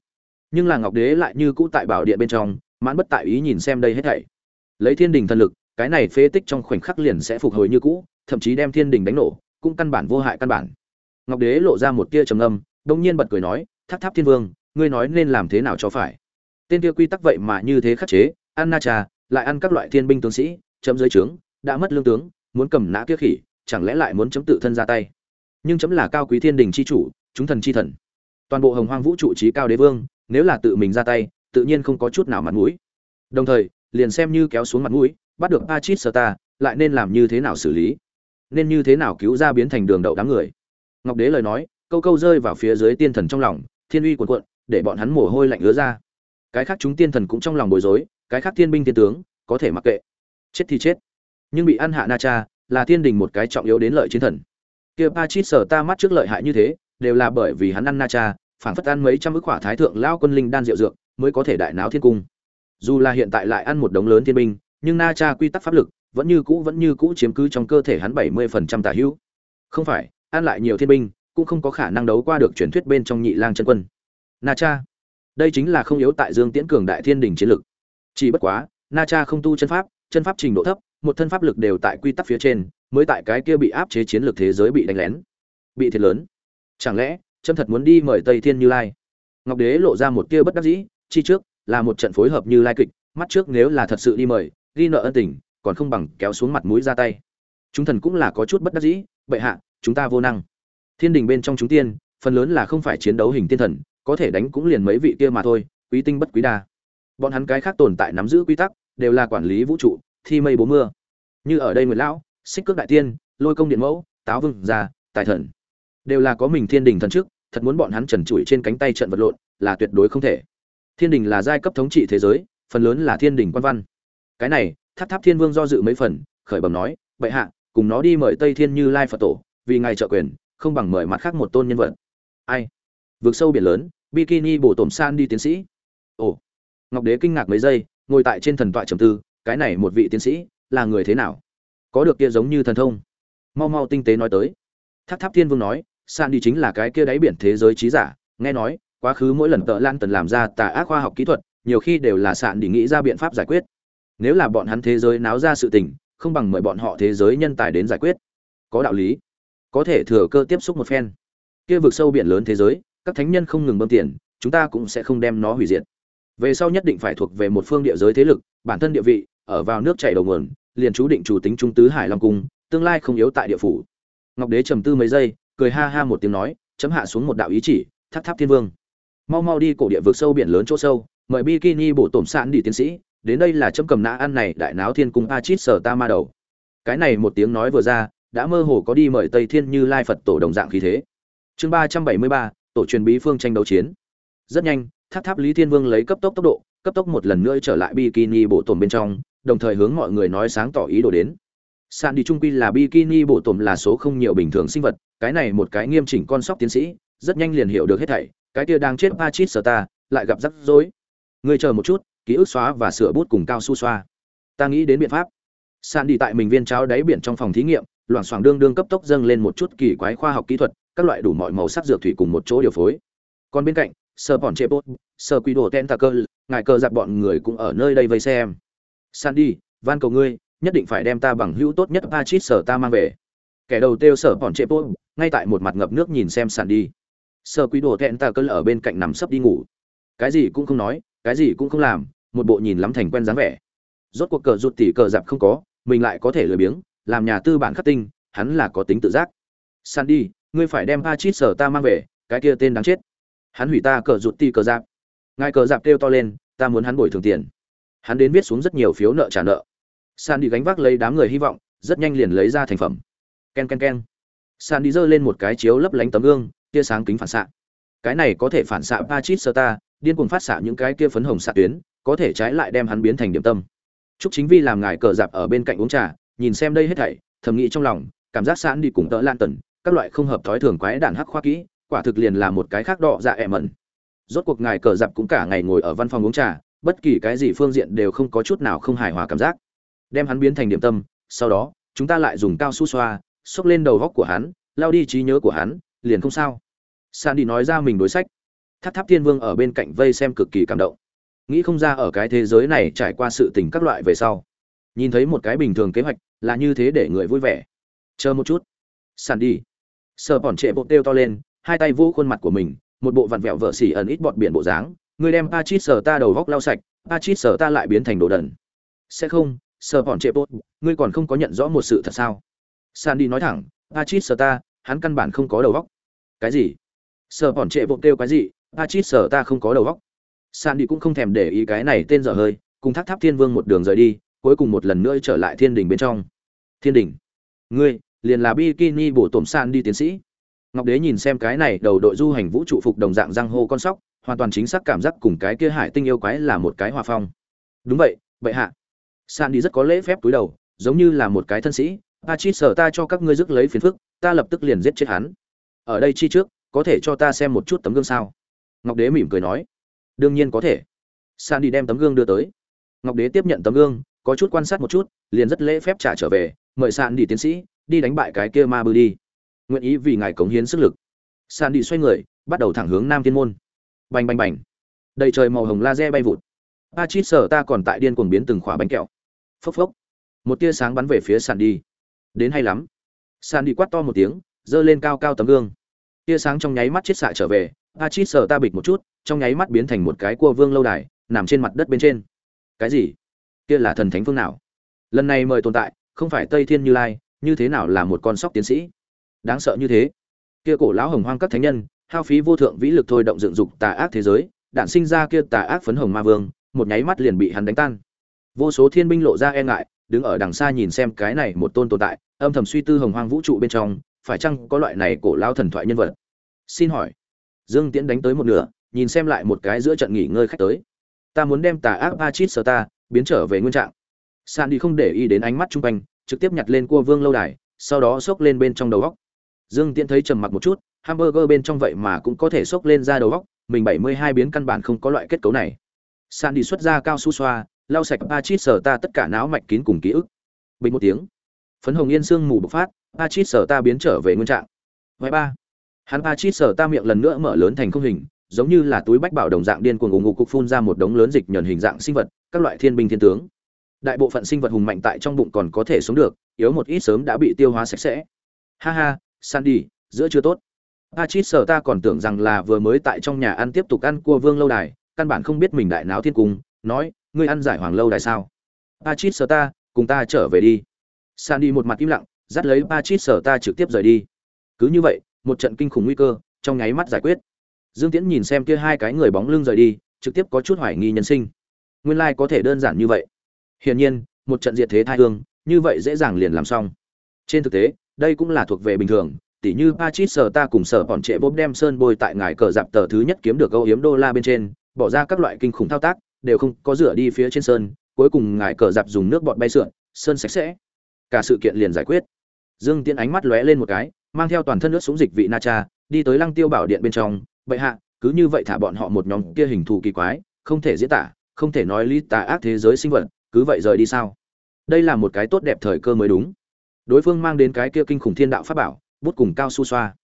Nhưng là ngọc đế lại như cũ tại bảo điện bên trong, mãn bất tại ý nhìn xem đây hết thảy. Lấy thiên đình thần lực, cái này phế tích trong khoảnh khắc liền sẽ phục hồi như cũ, thậm chí đem thiên đình đánh nổ, cũng căn bản vô hại căn bản. Ngọc đế lộ ra một tia trầm âm đông nhiên bật cười nói, tháp tháp thiên vương, ngươi nói nên làm thế nào cho phải? Tên kia quy tắc vậy mà như thế khắc chế ăn na trà lại ăn các loại thiên binh tướng sĩ chấm dưới trướng đã mất lương tướng muốn cầm nã kia khỉ chẳng lẽ lại muốn chấm tự thân ra tay nhưng chấm là cao quý thiên đình chi chủ chúng thần chi thần toàn bộ hồng hoang vũ trụ trí cao đế vương nếu là tự mình ra tay tự nhiên không có chút nào mặt mũi đồng thời liền xem như kéo xuống mặt mũi bắt được Pachit Sata, lại nên làm như thế nào xử lý? Nên như thế nào cứu ra biến thành đường đậu đám người? Ngọc Đế lời nói, câu câu rơi vào phía dưới tiên thần trong lòng, thiên uy cuồn cuộn, để bọn hắn mồ hôi lạnh ứa ra. Cái khác chúng tiên thần cũng trong lòng bối rối, cái khác thiên binh thiên tướng, có thể mặc kệ. Chết thì chết. Nhưng bị ăn hạ Na Cha, là thiên đình một cái trọng yếu đến lợi chiến thần. Kia pa chis sở ta mắt trước lợi hại như thế, đều là bởi vì hắn ăn Na Cha, phản phất ăn mấy trăm ức quả thái thượng lao quân linh đan rượu dược, mới có thể đại náo thiên cung. Dù là hiện tại lại ăn một đống lớn thiên binh, nhưng na cha quy tắc pháp lực vẫn như cũ vẫn như cũ chiếm cứ trong cơ thể hắn bảy mươi phần trăm tả hữu không phải ăn lại nhiều thiên binh cũng không có khả năng đấu qua được truyền thuyết bên trong nhị lang chân quân na cha đây chính là không yếu tại dương tiễn cường đại thiên đình chiến lực chỉ bất quá, na cha không tu chân pháp chân pháp trình độ thấp, một thân pháp lực đều tại quy tắc phía trên, mới tại cái kia bị áp chế chiến lược thế giới bị đánh lén. Bị thiệt lớn. Chẳng lẽ chân thật muốn đi mời tây thiên như lai? Ngọc đế lộ ra một tia bất đắc dĩ, chi trước là một trận phối hợp như lai kịch, mắt trước nếu là thật sự đi mời, ghi nợ ân tình, còn không bằng kéo xuống mặt mũi ra tay. Chúng thần cũng là có chút bất đắc dĩ, bệ hạ, chúng ta vô năng. Thiên đình bên trong chúng tiên, phần lớn là không phải chiến đấu hình tiên thần, có thể đánh cũng liền mấy vị kia mà thôi, quý tinh bất quý đa bọn hắn cái khác tồn tại nắm giữ quy tắc, đều là quản lý vũ trụ, thi mây bố mưa. Như ở đây nguyệt lão, xích cước đại tiên, lôi công điện mẫu, táo vương gia, tài thần, đều là có mình thiên đình thần trước, thật muốn bọn hắn trần trụi trên cánh tay trận vật lộn, là tuyệt đối không thể. Thiên đình là giai cấp thống trị thế giới, phần lớn là thiên đình quan văn. Cái này, tháp tháp thiên vương do dự mấy phần, khởi bẩm nói, bệ hạ, cùng nó đi mời tây thiên như lai phật tổ, vì ngài trợ quyền, không bằng mời mặt khác một tôn nhân vật. Ai? Vượt sâu biển lớn, bikini bổ tổm san đi tiến sĩ. Ồ ngọc đế kinh ngạc mấy giây, ngồi tại trên thần tọa trầm tư, cái này một vị tiến sĩ, là người thế nào? Có được kia giống như thần thông? Mau mau tinh tế nói tới. Tháp tháp thiên vương nói san đi chính là cái kia đáy biển thế giới trí giả, nghe nói, quá khứ mỗi lần tợ lan tần làm ra tà ác khoa học kỹ thuật, nhiều khi đều là sạn đi nghĩ ra biện pháp giải quyết. Nếu là bọn hắn thế giới náo ra sự tình, không bằng mời bọn họ thế giới nhân tài đến giải quyết. Có đạo lý. Có thể thừa cơ tiếp xúc một phen. Kia vực sâu biển lớn thế giới, các thánh nhân không ngừng bơm tiền, chúng ta cũng sẽ không đem nó hủy diệt về sau nhất định phải thuộc về một phương địa giới thế lực, bản thân địa vị, ở vào nước chảy đầu nguồn, liền chú định chủ tính trung tứ hải long cung, tương lai không yếu tại địa phủ. Ngọc đế trầm tư mấy giây, cười ha ha một tiếng nói, chấm hạ xuống một đạo ý chỉ, tháp tháp thiên vương. Mau mau đi cổ địa vực sâu biển lớn chỗ sâu, mời bikini bổ tổm sạn đi tiến sĩ, đến đây là chấm cầm nã ăn này đại náo thiên cung a chít sở ta ma đầu. Cái này một tiếng nói vừa ra, đã mơ hồ có đi mời tây thiên như lai phật tổ đồng dạng khí thế. Chương ba trăm bảy mươi ba, tổ truyền bí phương tranh đấu chiến. Rất nhanh tháp tháp lý thiên vương lấy cấp tốc tốc độ, cấp tốc một lần nữa trở lại bikini bộ tổm bên trong, đồng thời hướng mọi người nói sáng tỏ ý đồ đến. Sàn đi trung quy là bikini bộ tổm là số không nhiều bình thường sinh vật, cái này một cái nghiêm chỉnh con sóc tiến sĩ, rất nhanh liền hiểu được hết thảy, cái kia đang chết pa chít ta, lại gặp rắc rối. Ngươi chờ một chút, ký ức xóa và sửa bút cùng cao su xoa. Ta nghĩ đến biện pháp. Sàn đi tại mình viên cháo đáy biển trong phòng thí nghiệm, loảng xoảng đương đương cấp tốc dâng lên một chút kỳ quái khoa học kỹ thuật, các loại đủ mọi màu sắc dược thủy cùng một chỗ điều phối. Còn bên cạnh sơ bọn chê bốt sơ quy đồ tentacle ngài cờ giặc bọn người cũng ở nơi đây vây xem. San đi van cầu ngươi, nhất định phải đem ta bằng hữu tốt nhất pachit sở ta mang về. Kẻ đầu tiêu sở bọn chê bốt ngay tại một mặt ngập nước nhìn xem san đi sơ quy đồ tentacle ở bên cạnh nằm sấp đi ngủ. Cái gì cũng không nói, cái gì cũng không làm, một bộ nhìn lắm thành quen dáng vẻ. Rốt cuộc cờ rụt tỉ cờ dạp không có, mình lại có thể lười biếng, làm nhà tư bản khắc tinh, hắn là có tính tự giác. Sandy, ngươi phải đem pa chít sở ta mang về, cái kia tên đáng chết hắn hủy ta cờ rụt ti cờ giáp. Ngài cờ giáp kêu to lên ta muốn hắn bồi thường tiền. Hắn đến viết xuống rất nhiều phiếu nợ trả nợ. San đi gánh vác lấy đám người hy vọng rất nhanh liền lấy ra thành phẩm. Ken ken ken. Đi giơ lên một cái chiếu lấp lánh tấm gương tia sáng kính phản xạ. Cái này có thể phản xạ pa chít sơ ta điên cuồng phát xạ những cái kia phấn hồng xạ tuyến có thể trái lại đem hắn biến thành điểm tâm. Trúc Chính Vi làm ngài cờ dạp ở bên cạnh uống trà, nhìn xem đây hết thảy, thầm nghĩ trong lòng, cảm giác san đi cùng tợ lan tần, các loại không hợp thói thường quái đản hắc khoa kỹ, quả thực liền là một cái khác đỏ dạ ẻ mẩn. Rốt cuộc ngài cờ dạp cũng cả ngày ngồi ở văn phòng uống trà, bất kỳ cái gì phương diện đều không có chút nào không hài hòa cảm giác. Đem hắn biến thành điểm tâm, sau đó, chúng ta lại dùng cao su xoa, xốc lên đầu góc của hắn, lao đi trí nhớ của hắn, liền không sao. Sandy nói ra mình đối sách. Tháp Tháp Thiên Vương ở bên cạnh vây xem cực kỳ cảm động nghĩ không ra ở cái thế giới này trải qua sự tình các loại về sau nhìn thấy một cái bình thường kế hoạch là như thế để người vui vẻ chờ một chút sàn đi sờ bọn trệ bộ têu to lên hai tay vô khuôn mặt của mình, một bộ vặn vẹo vợ xỉ ẩn ít bọt biển bộ dáng. Người đem pa chít sờ ta đầu góc lau sạch pa chít sờ ta lại biến thành đồ đần. Sẽ không, sờ bọn trệ bốt ngươi còn không có nhận rõ một sự thật sao? Sandy nói thẳng pachit sờ ta, hắn căn bản không có đầu góc cái gì? Sở bọn trệ bốt kêu cái gì? Pachit sờ ta không có đầu góc sandy cũng không thèm để ý cái này tên dở hơi, cùng thác tháp thiên vương một đường rời đi, cuối cùng một lần nữa trở lại thiên đình bên trong. Thiên đình ngươi, liền là bikini bổ tổm san đi tiến sĩ ngọc đế nhìn xem cái này đầu đội du hành vũ trụ phục đồng dạng răng hô con sóc, hoàn toàn chính xác cảm giác cùng cái kia hải tinh yêu quái là một cái hòa phong. Đúng vậy, bệ hạ. San đi rất có lễ phép túi đầu, giống như là một cái thân sĩ a chi sở ta cho các ngươi dứt lấy phiền phức, ta lập tức liền giết chết hắn. Ở đây chi trước, có thể cho ta xem một chút tấm gương sao? Ngọc đế mỉm cười nói, đương nhiên có thể. San đi đem tấm gương đưa tới. Ngọc đế tiếp nhận tấm gương, có chút quan sát một chút, liền rất lễ phép trả trở về, mời san đi tiến sĩ, đi đánh bại cái kia ma bư đi nguyện ý vì ngài cống hiến sức lực. San đi xoay người, bắt đầu thẳng hướng nam thiên môn. Bành bành bành. Đầy trời màu hồng laser bay vụt. A chít sở ta còn tại điên cuồng biến từng khỏa bánh kẹo. Phốc phốc. Một tia sáng bắn về phía sàn đi đến hay lắm. Sàn đi quát to một tiếng, giơ lên cao cao tấm gương. Tia sáng trong nháy mắt chết xạ trở về a chít sở ta bịch một chút, trong nháy mắt biến thành một cái cua vương lâu đài, nằm trên mặt đất bên trên. Cái gì? Kia là thần thánh phương nào? Lần này mời tồn tại, không phải tây thiên như lai, như thế nào là một con sóc tiến sĩ? Đáng sợ như thế. Kia cổ lão hồng hoang các thánh nhân, hao phí vô thượng vĩ lực thôi động dựng dục tà ác thế giới đạn sinh ra kia tà ác phấn hồng ma vương, một nháy mắt liền bị hắn đánh tan. Vô số thiên binh lộ ra e ngại, đứng ở đằng xa nhìn xem cái này một tôn tồn tại, âm thầm suy tư hồng hoang vũ trụ bên trong, phải chăng có loại này cổ lão thần thoại nhân vật? Xin hỏi. Dương tiễn đánh tới một nửa, nhìn xem lại một cái giữa trận nghỉ ngơi khách tới. Ta muốn đem tà ác Pachit sở ta biến trở về nguyên trạng. San đi không để ý đến ánh mắt chung quanh, trực tiếp nhặt lên cua vương lâu đài, sau đó xốc lên bên trong đầu góc dương tiễn thấy trầm mặc một chút, hamburger bên trong vậy mà cũng có thể xốc lên ra đầu góc mình bảy mươi hai biến căn bản không có loại kết cấu này. San đi xuất ra cao su xoa, lau sạch Pachit sở ta tất cả não mạch kín cùng ký ức. Bình một tiếng. Phấn hồng yên sương mù bộc phát Pachit sở ta biến trở về nguyên trạng. Vài ba. Hắn Pachit sở ta miệng lần nữa mở lớn thành không hình, giống như là túi bách bảo đồng dạng điên cuồng ủng ngục cục phun ra một đống lớn dịch nhờn hình dạng sinh vật, các loại thiên binh thiên tướng. Đại bộ phận sinh vật hùng mạnh tại trong bụng còn có thể sống được, yếu một ít sớm đã bị tiêu hóa sạch sẽ. Ha ha sandy, giữa chưa tốt. A sở ta còn tưởng rằng là vừa mới tại trong nhà ăn tiếp tục ăn cua vương lâu đài, căn bản không biết mình đại náo thiên cung, nói, ngươi ăn giải hoàng lâu đài sao? A sở ta, cùng ta trở về đi. Sandy một mặt im lặng, dắt lấy a sở ta trực tiếp rời đi. Cứ như vậy, một trận kinh khủng nguy cơ, trong nháy mắt giải quyết. Dương tiễn nhìn xem kia hai cái người bóng lưng rời đi, trực tiếp có chút hoài nghi nhân sinh. Nguyên lai có thể đơn giản như vậy. Hiển nhiên, một trận diệt thế thai hương, như vậy dễ dàng liền làm xong. Trên thực tế đây cũng là thuộc về bình thường, tỉ như Patrick sở ta cùng sở bọn trệ bốp đem sơn bôi tại ngài cờ dạp tờ thứ nhất kiếm được âu hiếm đô la bên trên, bỏ ra các loại kinh khủng thao tác, đều không có rửa đi phía trên sơn, cuối cùng ngài cờ dạp dùng nước bọt bay sượn, sơn sạch sẽ. Cả sự kiện liền giải quyết. Dương tiễn ánh mắt lóe lên một cái, mang theo toàn thân nước súng dịch vị na cha, đi tới lăng tiêu bảo điện bên trong, bệ hạ, cứ như vậy thả bọn họ một nhóm kia hình thù kỳ quái, không thể diễn tả, không thể nói lý tà ác thế giới sinh vật, cứ vậy rời đi sao? Đây là một cái tốt đẹp thời cơ mới đúng đối phương mang đến cái kia kinh khủng thiên đạo pháp bảo, bút cùng cao su xoa.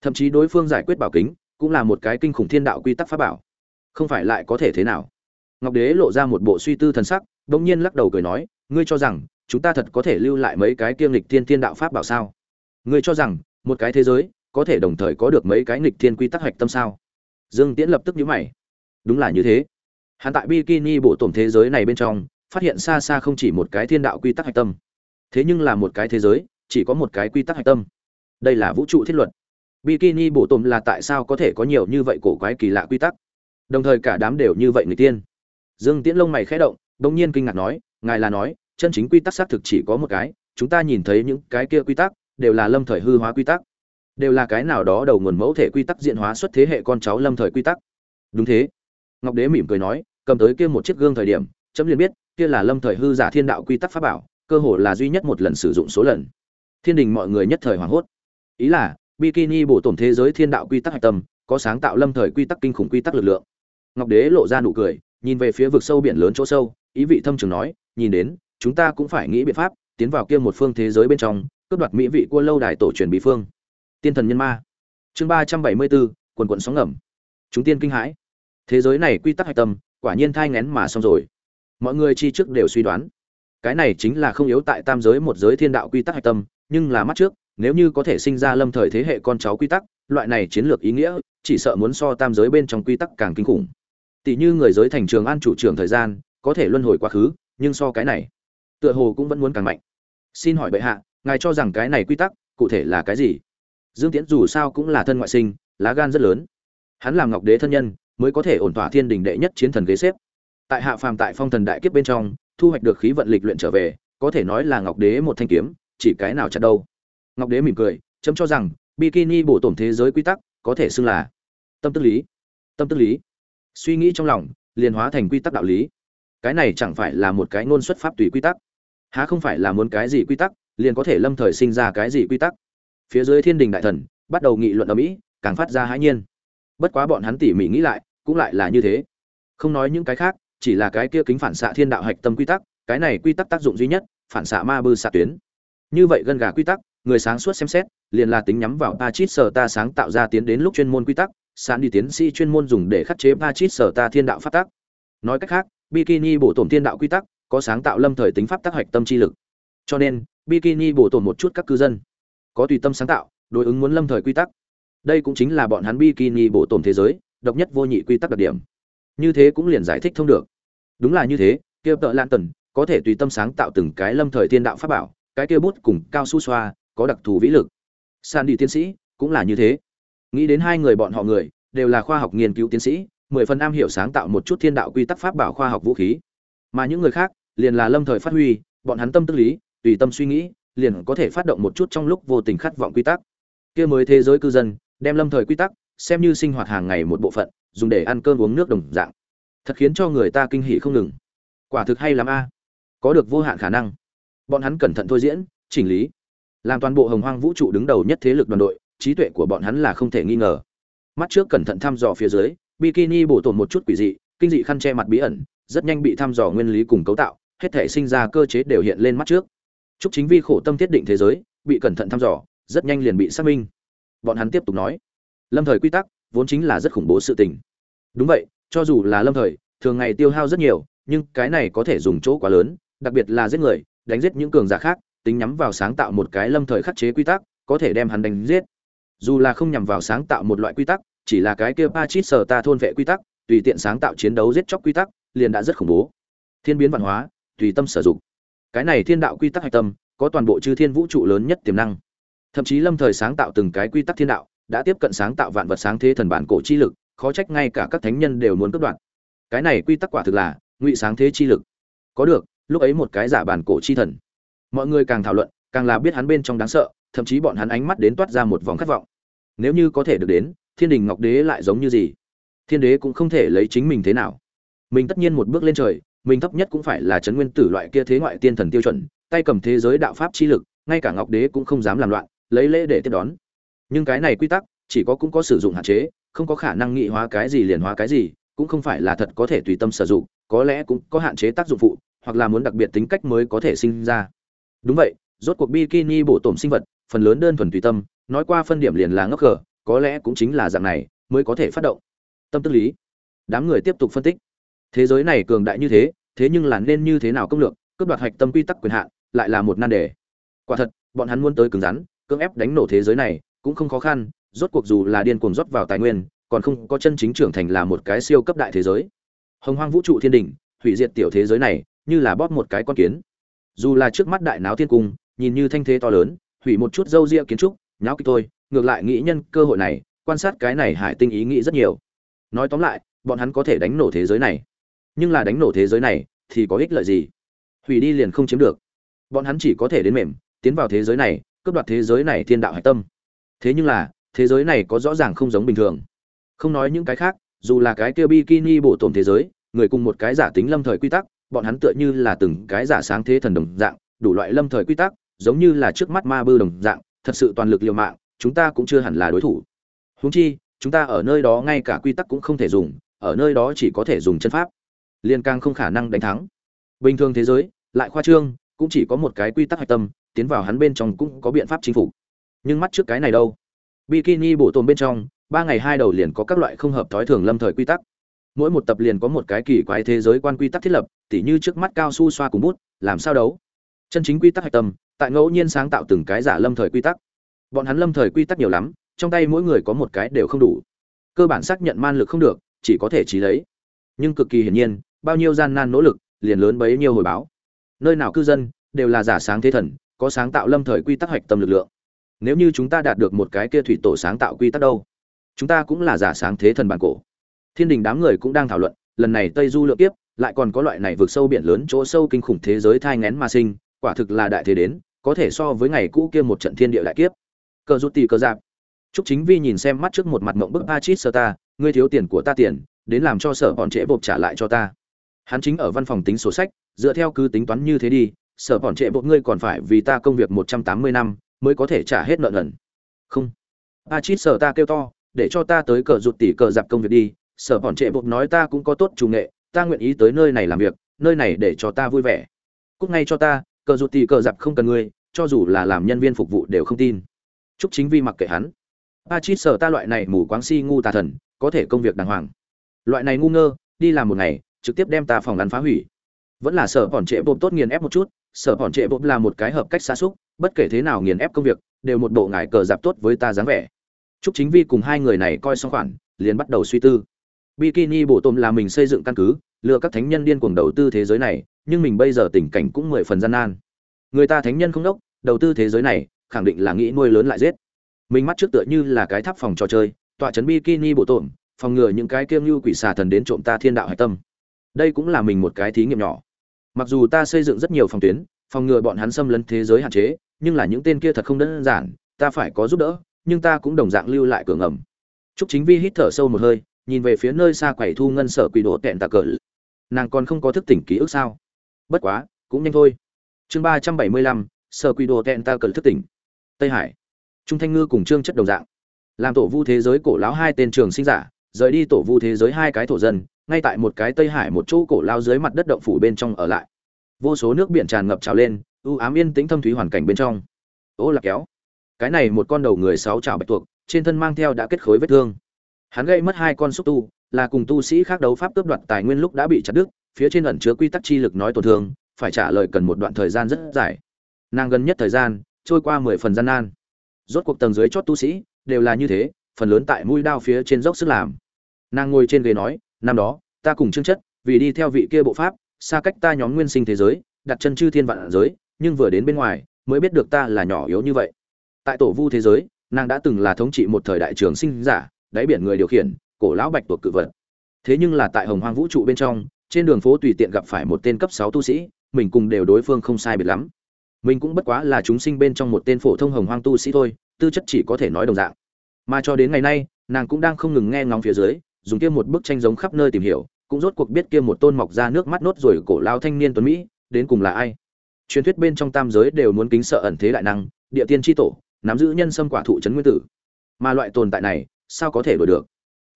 Thậm chí đối phương giải quyết bảo kính, cũng là một cái kinh khủng thiên đạo quy tắc pháp bảo. Không phải lại có thể thế nào? Ngọc đế lộ ra một bộ suy tư thần sắc đ ỗ n g nhiên lắc đầu cười nói, ngươi cho rằng, chúng ta thật có thể lưu lại mấy cái kiêm lịch thiên thiên đạo pháp bảo sao? Ngươi cho rằng, một cái thế giới, có thể đồng thời có được mấy cái nghịch thiên quy tắc hạch tâm sao? Dương tiễn lập tức nhíu mày. Đúng là như thế. Hắn tại bikini bộ tổm thế giới này bên trong, phát hiện xa xa không chỉ một cái thiên đạo quy tắc hạch tâm thế nhưng là một cái thế giới, chỉ có một cái quy tắc hạch tâm. Đây là vũ trụ thiết luật. Bikini bổ tôm là tại sao có thể có nhiều như vậy cổ quái kỳ lạ quy tắc? Đồng thời cả đám đều như vậy người tiên. Dương tiễn lông mày khẽ động đông nhiên kinh ngạc nói, ngài là nói, chân chính quy tắc xác thực chỉ có một cái, chúng ta nhìn thấy những cái kia quy tắc, đều là lâm thời hư hóa quy tắc. Đều là cái nào đó đầu nguồn mẫu thể quy tắc diện hóa xuất thế hệ con cháu lâm thời quy tắc. Đúng thế. Ngọc đế mỉm cười nói, cầm tới kia một chiếc gương thời điểm, chấm liền biết, kia là lâm thời hư giả thiên đạo quy tắc pháp bảo cơ hồ là duy nhất một lần sử dụng số lần. Thiên đình mọi người nhất thời hoảng hốt. Ý là, bikini bổ tổn thế giới thiên đạo quy tắc hạch tâm, có sáng tạo lâm thời quy tắc kinh khủng quy tắc lực lượng. Ngọc đế lộ ra nụ cười, nhìn về phía vực sâu biển lớn chỗ sâu, ý vị thâm trường nói, nhìn đến, chúng ta cũng phải nghĩ biện pháp, tiến vào kia một phương thế giới bên trong, cướp đoạt mỹ vị của lâu đài tổ truyền bí phương. Tiên thần nhân ma. Chương ba trăm bảy mươi bốn, quần quận sóng ngầm. Chúng tiên kinh hãi. Thế giới này quy tắc hạch tâm, quả nhiên thai ngén mà xong rồi. Mọi người chi trước đều suy đoán cái này chính là không yếu tại tam giới một giới thiên đạo quy tắc hạch tâm, nhưng là mắt trước, nếu như có thể sinh ra lâm thời thế hệ con cháu quy tắc, loại này chiến lược ý nghĩa, chỉ sợ muốn so tam giới bên trong quy tắc càng kinh khủng. Tỷ như người giới thành trường an chủ trưởng thời gian, có thể luân hồi quá khứ, nhưng so cái này, tựa hồ cũng vẫn muốn càng mạnh. Xin hỏi bệ hạ, ngài cho rằng cái này quy tắc, cụ thể là cái gì? Dương tiễn dù sao cũng là thân ngoại sinh, lá gan rất lớn. Hắn làm ngọc đế thân nhân, mới có thể ổn thỏa thiên đình đệ nhất chiến thần ghế xếp. Tại hạ phàm tại phong thần đại kiếp bên trong thu hoạch được khí vận lịch luyện trở về, có thể nói là ngọc đế một thanh kiếm, chỉ cái nào chặt đâu. Ngọc đế mỉm cười, chấm cho rằng, bikini bổ tổn thế giới quy tắc, có thể xưng là tâm tức lý. Tâm tức lý. Suy nghĩ trong lòng, liền hóa thành quy tắc đạo lý. Cái này chẳng phải là một cái ngôn xuất pháp tùy quy tắc. Há không phải là muốn cái gì quy tắc, liền có thể lâm thời sinh ra cái gì quy tắc. Phía dưới thiên đình đại thần, bắt đầu nghị luận ở mỹ, càng phát ra hãi nhiên. Bất quá bọn hắn tỉ mỉ nghĩ lại, cũng lại là như thế. Không nói những cái khác chỉ là cái kia kính phản xạ thiên đạo hạch tâm quy tắc cái này quy tắc tác dụng duy nhất phản xạ ma bư xạ tuyến như vậy gần gà quy tắc người sáng suốt xem xét liền là tính nhắm vào Pachit sở ta sáng tạo ra tiến đến lúc chuyên môn quy tắc, sẵn đi tiến sĩ chuyên môn dùng để khắc chế Pachit sở ta thiên đạo pháp tắc. Nói cách khác, bikini bổ tổn thiên đạo quy tắc, có sáng tạo lâm thời tính pháp tác hoạch tâm chi lực. Cho nên, bikini bổ tổn một chút các cư dân, có tùy tâm sáng tạo, đối ứng muốn lâm thời quy tắc. Đây cũng chính là bọn hắn bikini bổ tổn thế giới, độc nhất vô nhị quy tắc đặc điểm. Như thế cũng liền giải thích thông được. Đúng là như thế, kia tợ lan tần có thể tùy tâm sáng tạo từng cái lâm thời thiên đạo pháp bảo, cái kia bút cùng cao su xoa, có đặc thù vĩ lực. San đi tiến sĩ cũng là như thế. Nghĩ đến hai người bọn họ người đều là khoa học nghiên cứu tiến sĩ mười phần am hiểu sáng tạo một chút thiên đạo quy tắc pháp bảo khoa học vũ khí. Mà những người khác liền là lâm thời phát huy bọn hắn tâm tức lý tùy tâm suy nghĩ liền có thể phát động một chút trong lúc vô tình khát vọng quy tắc. Kia mới thế giới cư dân đem lâm thời quy tắc xem như sinh hoạt hàng ngày một bộ phận dùng để ăn cơm uống nước đồng dạng thật khiến cho người ta kinh hỉ không ngừng. Quả thực hay lắm a. Có được vô hạn khả năng. Bọn hắn cẩn thận thôi diễn, chỉnh lý. Làm toàn bộ hồng hoang vũ trụ đứng đầu nhất thế lực đoàn đội, trí tuệ của bọn hắn là không thể nghi ngờ. Mắt trước cẩn thận thăm dò phía dưới, bikini bổ tổn một chút quỷ dị, kinh dị khăn che mặt bí ẩn, rất nhanh bị thăm dò nguyên lý cùng cấu tạo, hết thể sinh ra cơ chế đều hiện lên mắt trước. Chúc chính vi khổ tâm thiết định thế giới, bị cẩn thận thăm dò, rất nhanh liền bị xác minh. Bọn hắn tiếp tục nói, lâm thời quy tắc vốn chính là rất khủng bố sự tình. Đúng vậy cho dù là lâm thời thường ngày tiêu hao rất nhiều nhưng cái này có thể dùng chỗ quá lớn đặc biệt là giết người đánh giết những cường giả khác tính nhắm vào sáng tạo một cái lâm thời khắc chế quy tắc, có thể đem hắn đánh giết. Dù là không nhằm vào sáng tạo một loại quy tắc, chỉ là cái kia Pachit sở ta thôn vệ quy tắc, tùy tiện sáng tạo chiến đấu giết chóc quy tắc, liền đã rất khủng bố. Thiên biến văn hóa, tùy tâm sử dụng. Cái này thiên đạo quy tắc hạch tâm, có toàn bộ chư thiên vũ trụ lớn nhất tiềm năng. Thậm chí lâm thời sáng tạo từng cái quy tắc thiên đạo, đã tiếp cận sáng tạo vạn vật sáng thế thần bản cổ chi lực, khó trách ngay cả các thánh nhân đều muốn cắt đoạn. Cái này quy tắc quả thực là ngụy sáng thế chi lực. Có được, lúc ấy một cái giả bản cổ chi thần. Mọi người càng thảo luận càng là biết hắn bên trong đáng sợ thậm chí bọn hắn ánh mắt đến toát ra một vòng khát vọng. Nếu như có thể được đến thiên đình ngọc đế lại giống như gì? Thiên đế cũng không thể lấy chính mình thế nào. Mình tất nhiên một bước lên trời mình thấp nhất cũng phải là trấn nguyên tử loại kia thế ngoại tiên thần tiêu chuẩn tay cầm thế giới đạo pháp chi lực ngay cả ngọc đế cũng không dám làm loạn lấy lễ để tiếp đón. Nhưng cái này quy tắc chỉ có cũng có sử dụng hạn chế không có khả năng nghị hóa cái gì liền hóa cái gì, cũng không phải là thật có thể tùy tâm sử dụng, có lẽ cũng có hạn chế tác dụng phụ, hoặc là muốn đặc biệt tính cách mới có thể sinh ra. Đúng vậy, rốt cuộc bikini bộ tổm sinh vật, phần lớn đơn thuần tùy tâm, nói qua phân điểm liền là ngốc cờ, có lẽ cũng chính là dạng này, mới có thể phát động. Tâm tức lý. Đám người tiếp tục phân tích. Thế giới này cường đại như thế thế nhưng là nên như thế nào công lược, cướp đoạt hạch tâm quy tắc quyền hạn, lại là một nan đề. Quả thật, bọn hắn muốn tới cứng rắn, cưỡng ép đánh nổ thế giới này, cũng không khó khăn rốt cuộc dù là điên cuồng rót vào tài nguyên còn không có chân chính trưởng thành là một cái siêu cấp đại thế giới. Hồng hoang vũ trụ thiên đỉnh, hủy diệt tiểu thế giới này như là bóp một cái con kiến. Dù là trước mắt đại náo thiên cung nhìn như thanh thế to lớn hủy một chút dâu ria kiến trúc nháo kích tôi ngược lại nghĩ nhân cơ hội này quan sát cái này hải tinh ý nghĩ rất nhiều. Nói tóm lại bọn hắn có thể đánh nổ thế giới này. Nhưng là đánh nổ thế giới này thì có ích lợi gì? Hủy đi liền không chiếm được. Bọn hắn chỉ có thể đến mềm tiến vào thế giới này cướp đoạt thế giới này thiên đạo hải tâm. Thế nhưng là thế giới này có rõ ràng không giống bình thường không nói những cái khác dù là cái kia bikini bổ tổn thế giới người cùng một cái giả tính lâm thời quy tắc bọn hắn tựa như là từng cái giả sáng thế thần đồng dạng, đủ loại lâm thời quy tắc, giống như là trước mắt ma bư đồng dạng, thật sự toàn lực liều mạng, chúng ta cũng chưa hẳn là đối thủ. Huống chi, chúng ta ở nơi đó ngay cả quy tắc cũng không thể dùng, ở nơi đó chỉ có thể dùng chân pháp. Liên càng không khả năng đánh thắng. Bình thường thế giới, lại khoa trương, cũng chỉ có một cái quy tắc hạch tâm, tiến vào hắn bên trong cũng có biện pháp chính phủ. Nhưng mắt trước cái này đâu? Bikini bổ tồn bên trong, ba ngày hai đầu liền có các loại không hợp thói thường lâm thời quy tắc. Mỗi một tập liền có một cái kỳ quái thế giới quan quy tắc thiết lập tỉ như trước mắt cao su xoa cùng bút làm sao đấu? Chân chính quy tắc hạch tâm tại ngẫu nhiên sáng tạo từng cái giả lâm thời quy tắc. Bọn hắn lâm thời quy tắc nhiều lắm trong tay mỗi người có một cái đều không đủ. Cơ bản xác nhận man lực không được chỉ có thể trí lấy. Nhưng cực kỳ hiển nhiên bao nhiêu gian nan nỗ lực liền lớn bấy nhiêu hồi báo. Nơi nào cư dân đều là giả sáng thế thần có sáng tạo lâm thời quy tắc hoạch tâm lực lượng nếu như chúng ta đạt được một cái kia thủy tổ sáng tạo quy tắc đâu chúng ta cũng là giả sáng thế thần bản cổ. Thiên đình đám người cũng đang thảo luận lần này tây du lượng kiếp lại còn có loại này vượt sâu biển lớn chỗ sâu kinh khủng thế giới thai ngén ma sinh quả thực là đại thế đến có thể so với ngày cũ kia một trận thiên địa đại kiếp. Cờ rút tì cờ dạp Trúc Chính Vi nhìn xem mắt trước một mặt mộng bức Pachit sơ ta, ngươi thiếu tiền của ta tiền, đến làm cho sở bọn trễ bộp trả lại cho ta. Hắn chính ở văn phòng tính sổ sách, dựa theo cứ tính toán như thế đi, sở bọn trễ bột ngươi còn phải vì ta công việc một trăm tám mươi năm mới có thể trả hết nợ nần. Không. Pachit sở ta kêu to, để cho ta tới cờ rụt tỉ cờ dạp công việc đi, sở bọn trễ bột nói ta cũng có tốt chủ nghệ, ta nguyện ý tới nơi này làm việc, nơi này để cho ta vui vẻ. cúc ngay cho ta, cờ rụt tỉ cờ dạp không cần ngươi, cho dù là làm nhân viên phục vụ đều không tin. Chúc Chính Vi mặc kệ hắn a chít sở ta loại này mù quáng si ngu tà thần có thể công việc đàng hoàng loại này ngu ngơ đi làm một ngày trực tiếp đem ta phòng ăn phá hủy vẫn là sở bọn trệ bột tốt nghiền ép một chút sở bọn trệ bột là một cái hợp cách xa xúc bất kể thế nào nghiền ép công việc, đều một bộ ngải cờ dạp tốt với ta dáng vẻ. Chúc chính vi cùng hai người này coi xong khoản, liền bắt đầu suy tư. Bikini bộ tôm là mình xây dựng căn cứ, lừa các thánh nhân điên cuồng đầu tư thế giới này, nhưng mình bây giờ tình cảnh cũng mười phần gian nan. Người ta thánh nhân không đốc, đầu tư thế giới này, khẳng định là nghĩ nuôi lớn lại giết. Mình mắt trước tựa như là cái tháp phòng trò chơi, tọa trấn bikini bộ tổn phòng ngừa những cái kiêng như quỷ xà thần đến trộm ta thiên đạo hạch tâm. Đây cũng là mình một cái thí nghiệm nhỏ. Mặc dù ta xây dựng rất nhiều phòng tuyến, phòng ngừa bọn hắn xâm lấn thế giới hạn chế nhưng là những tên kia thật không đơn giản ta phải có giúp đỡ nhưng ta cũng đồng dạng lưu lại cửa ngầm Trúc Chính Vi hít thở sâu một hơi, nhìn về phía nơi xa quầy thu ngân sở quỷ đồ tẹn tạ cờ. Nàng còn không có thức tỉnh ký ức sao? Bất quá, cũng nhanh thôi. Chương ba trăm bảy mươi lăm sở quỷ đồ tẹn tạ cờ thức tỉnh. Tây Hải trung thanh ngư cùng trương chất đồng dạng làm tổ vu thế giới cổ lão hai tên trường sinh giả rời đi tổ vu thế giới hai cái thổ dân ngay tại một cái tây hải một chỗ cổ lao dưới mặt đất động phủ bên trong ở lại vô số nước biển tràn ngập trào lên ưu ám yên tĩnh thâm thúy hoàn cảnh bên trong. Ô là kéo. Cái này một con đầu người sáu trào bạch tuộc, trên thân mang theo đã kết khối vết thương. Hắn gây mất hai con xúc tu, là cùng tu sĩ khác đấu pháp cướp đoạt tài nguyên lúc đã bị chặt đứt, phía trên ẩn chứa quy tắc chi lực nói tổn thương, phải trả lời cần một đoạn thời gian rất dài. Nàng gần nhất thời gian, trôi qua mười phần gian nan. Rốt cuộc tầng dưới chót tu sĩ, đều là như thế, phần lớn tại mũi đao phía trên dốc sức làm. Nàng ngồi trên ghế nói, năm đó, ta cùng chương chất, vì đi theo vị kia bộ pháp, xa cách ta nhóm nguyên sinh thế giới, đặt chân chư thiên vạn giới nhưng vừa đến bên ngoài, mới biết được ta là nhỏ yếu như vậy. Tại tổ vu thế giới, nàng đã từng là thống trị một thời đại trường sinh giả, đáy biển người điều khiển, cổ lão bạch tuộc cự vật. Thế nhưng là tại hồng hoang vũ trụ bên trong, trên đường phố tùy tiện gặp phải một tên cấp sáu tu sĩ, mình cùng đều đối phương không sai biệt lắm. Mình cũng bất quá là chúng sinh bên trong một tên phổ thông hồng hoang tu sĩ thôi, tư chất chỉ có thể nói đồng dạng. Mà cho đến ngày nay, nàng cũng đang không ngừng nghe ngóng phía dưới, dùng kia một bức tranh giống khắp nơi tìm hiểu, cũng rốt cuộc biết kia một tôn mọc ra nước mắt nốt rồi cổ lao thanh niên tuấn mỹ, đến cùng là ai truyền thuyết bên trong tam giới đều muốn kính sợ ẩn thế đại năng, địa tiên tri tổ, nắm giữ nhân sâm quả thụ trấn nguyên tử. Mà loại tồn tại này, sao có thể đổi được?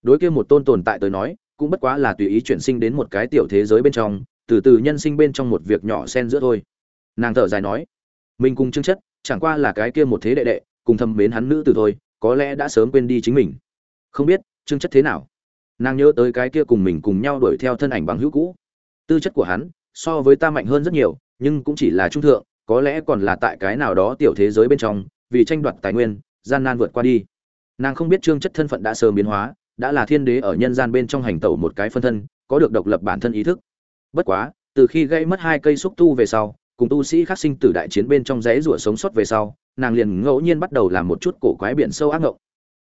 Đối kia một tôn tồn tại tới nói, cũng bất quá là tùy ý chuyển sinh đến một cái tiểu thế giới bên trong, từ từ nhân sinh bên trong một việc nhỏ xen giữa thôi. Nàng thở dài nói, mình cùng chương chất, chẳng qua là cái kia một thế đệ đệ, cùng thâm mến hắn nữ từ thôi, có lẽ đã sớm quên đi chính mình. Không biết chương chất thế nào? Nàng nhớ tới cái kia cùng mình cùng nhau đuổi theo thân ảnh bằng hữu cũ. Tư chất của hắn, so với ta mạnh hơn rất nhiều nhưng cũng chỉ là trung thượng có lẽ còn là tại cái nào đó tiểu thế giới bên trong vì tranh đoạt tài nguyên gian nan vượt qua đi nàng không biết trương chất thân phận đã sớm biến hóa đã là thiên đế ở nhân gian bên trong hành tẩu một cái phân thân có được độc lập bản thân ý thức bất quá từ khi gây mất hai cây xúc tu về sau cùng tu sĩ khắc sinh tử đại chiến bên trong rẽ rủa sống sót về sau, nàng liền ngẫu nhiên bắt đầu làm một chút cổ quái biển sâu ác ngộng.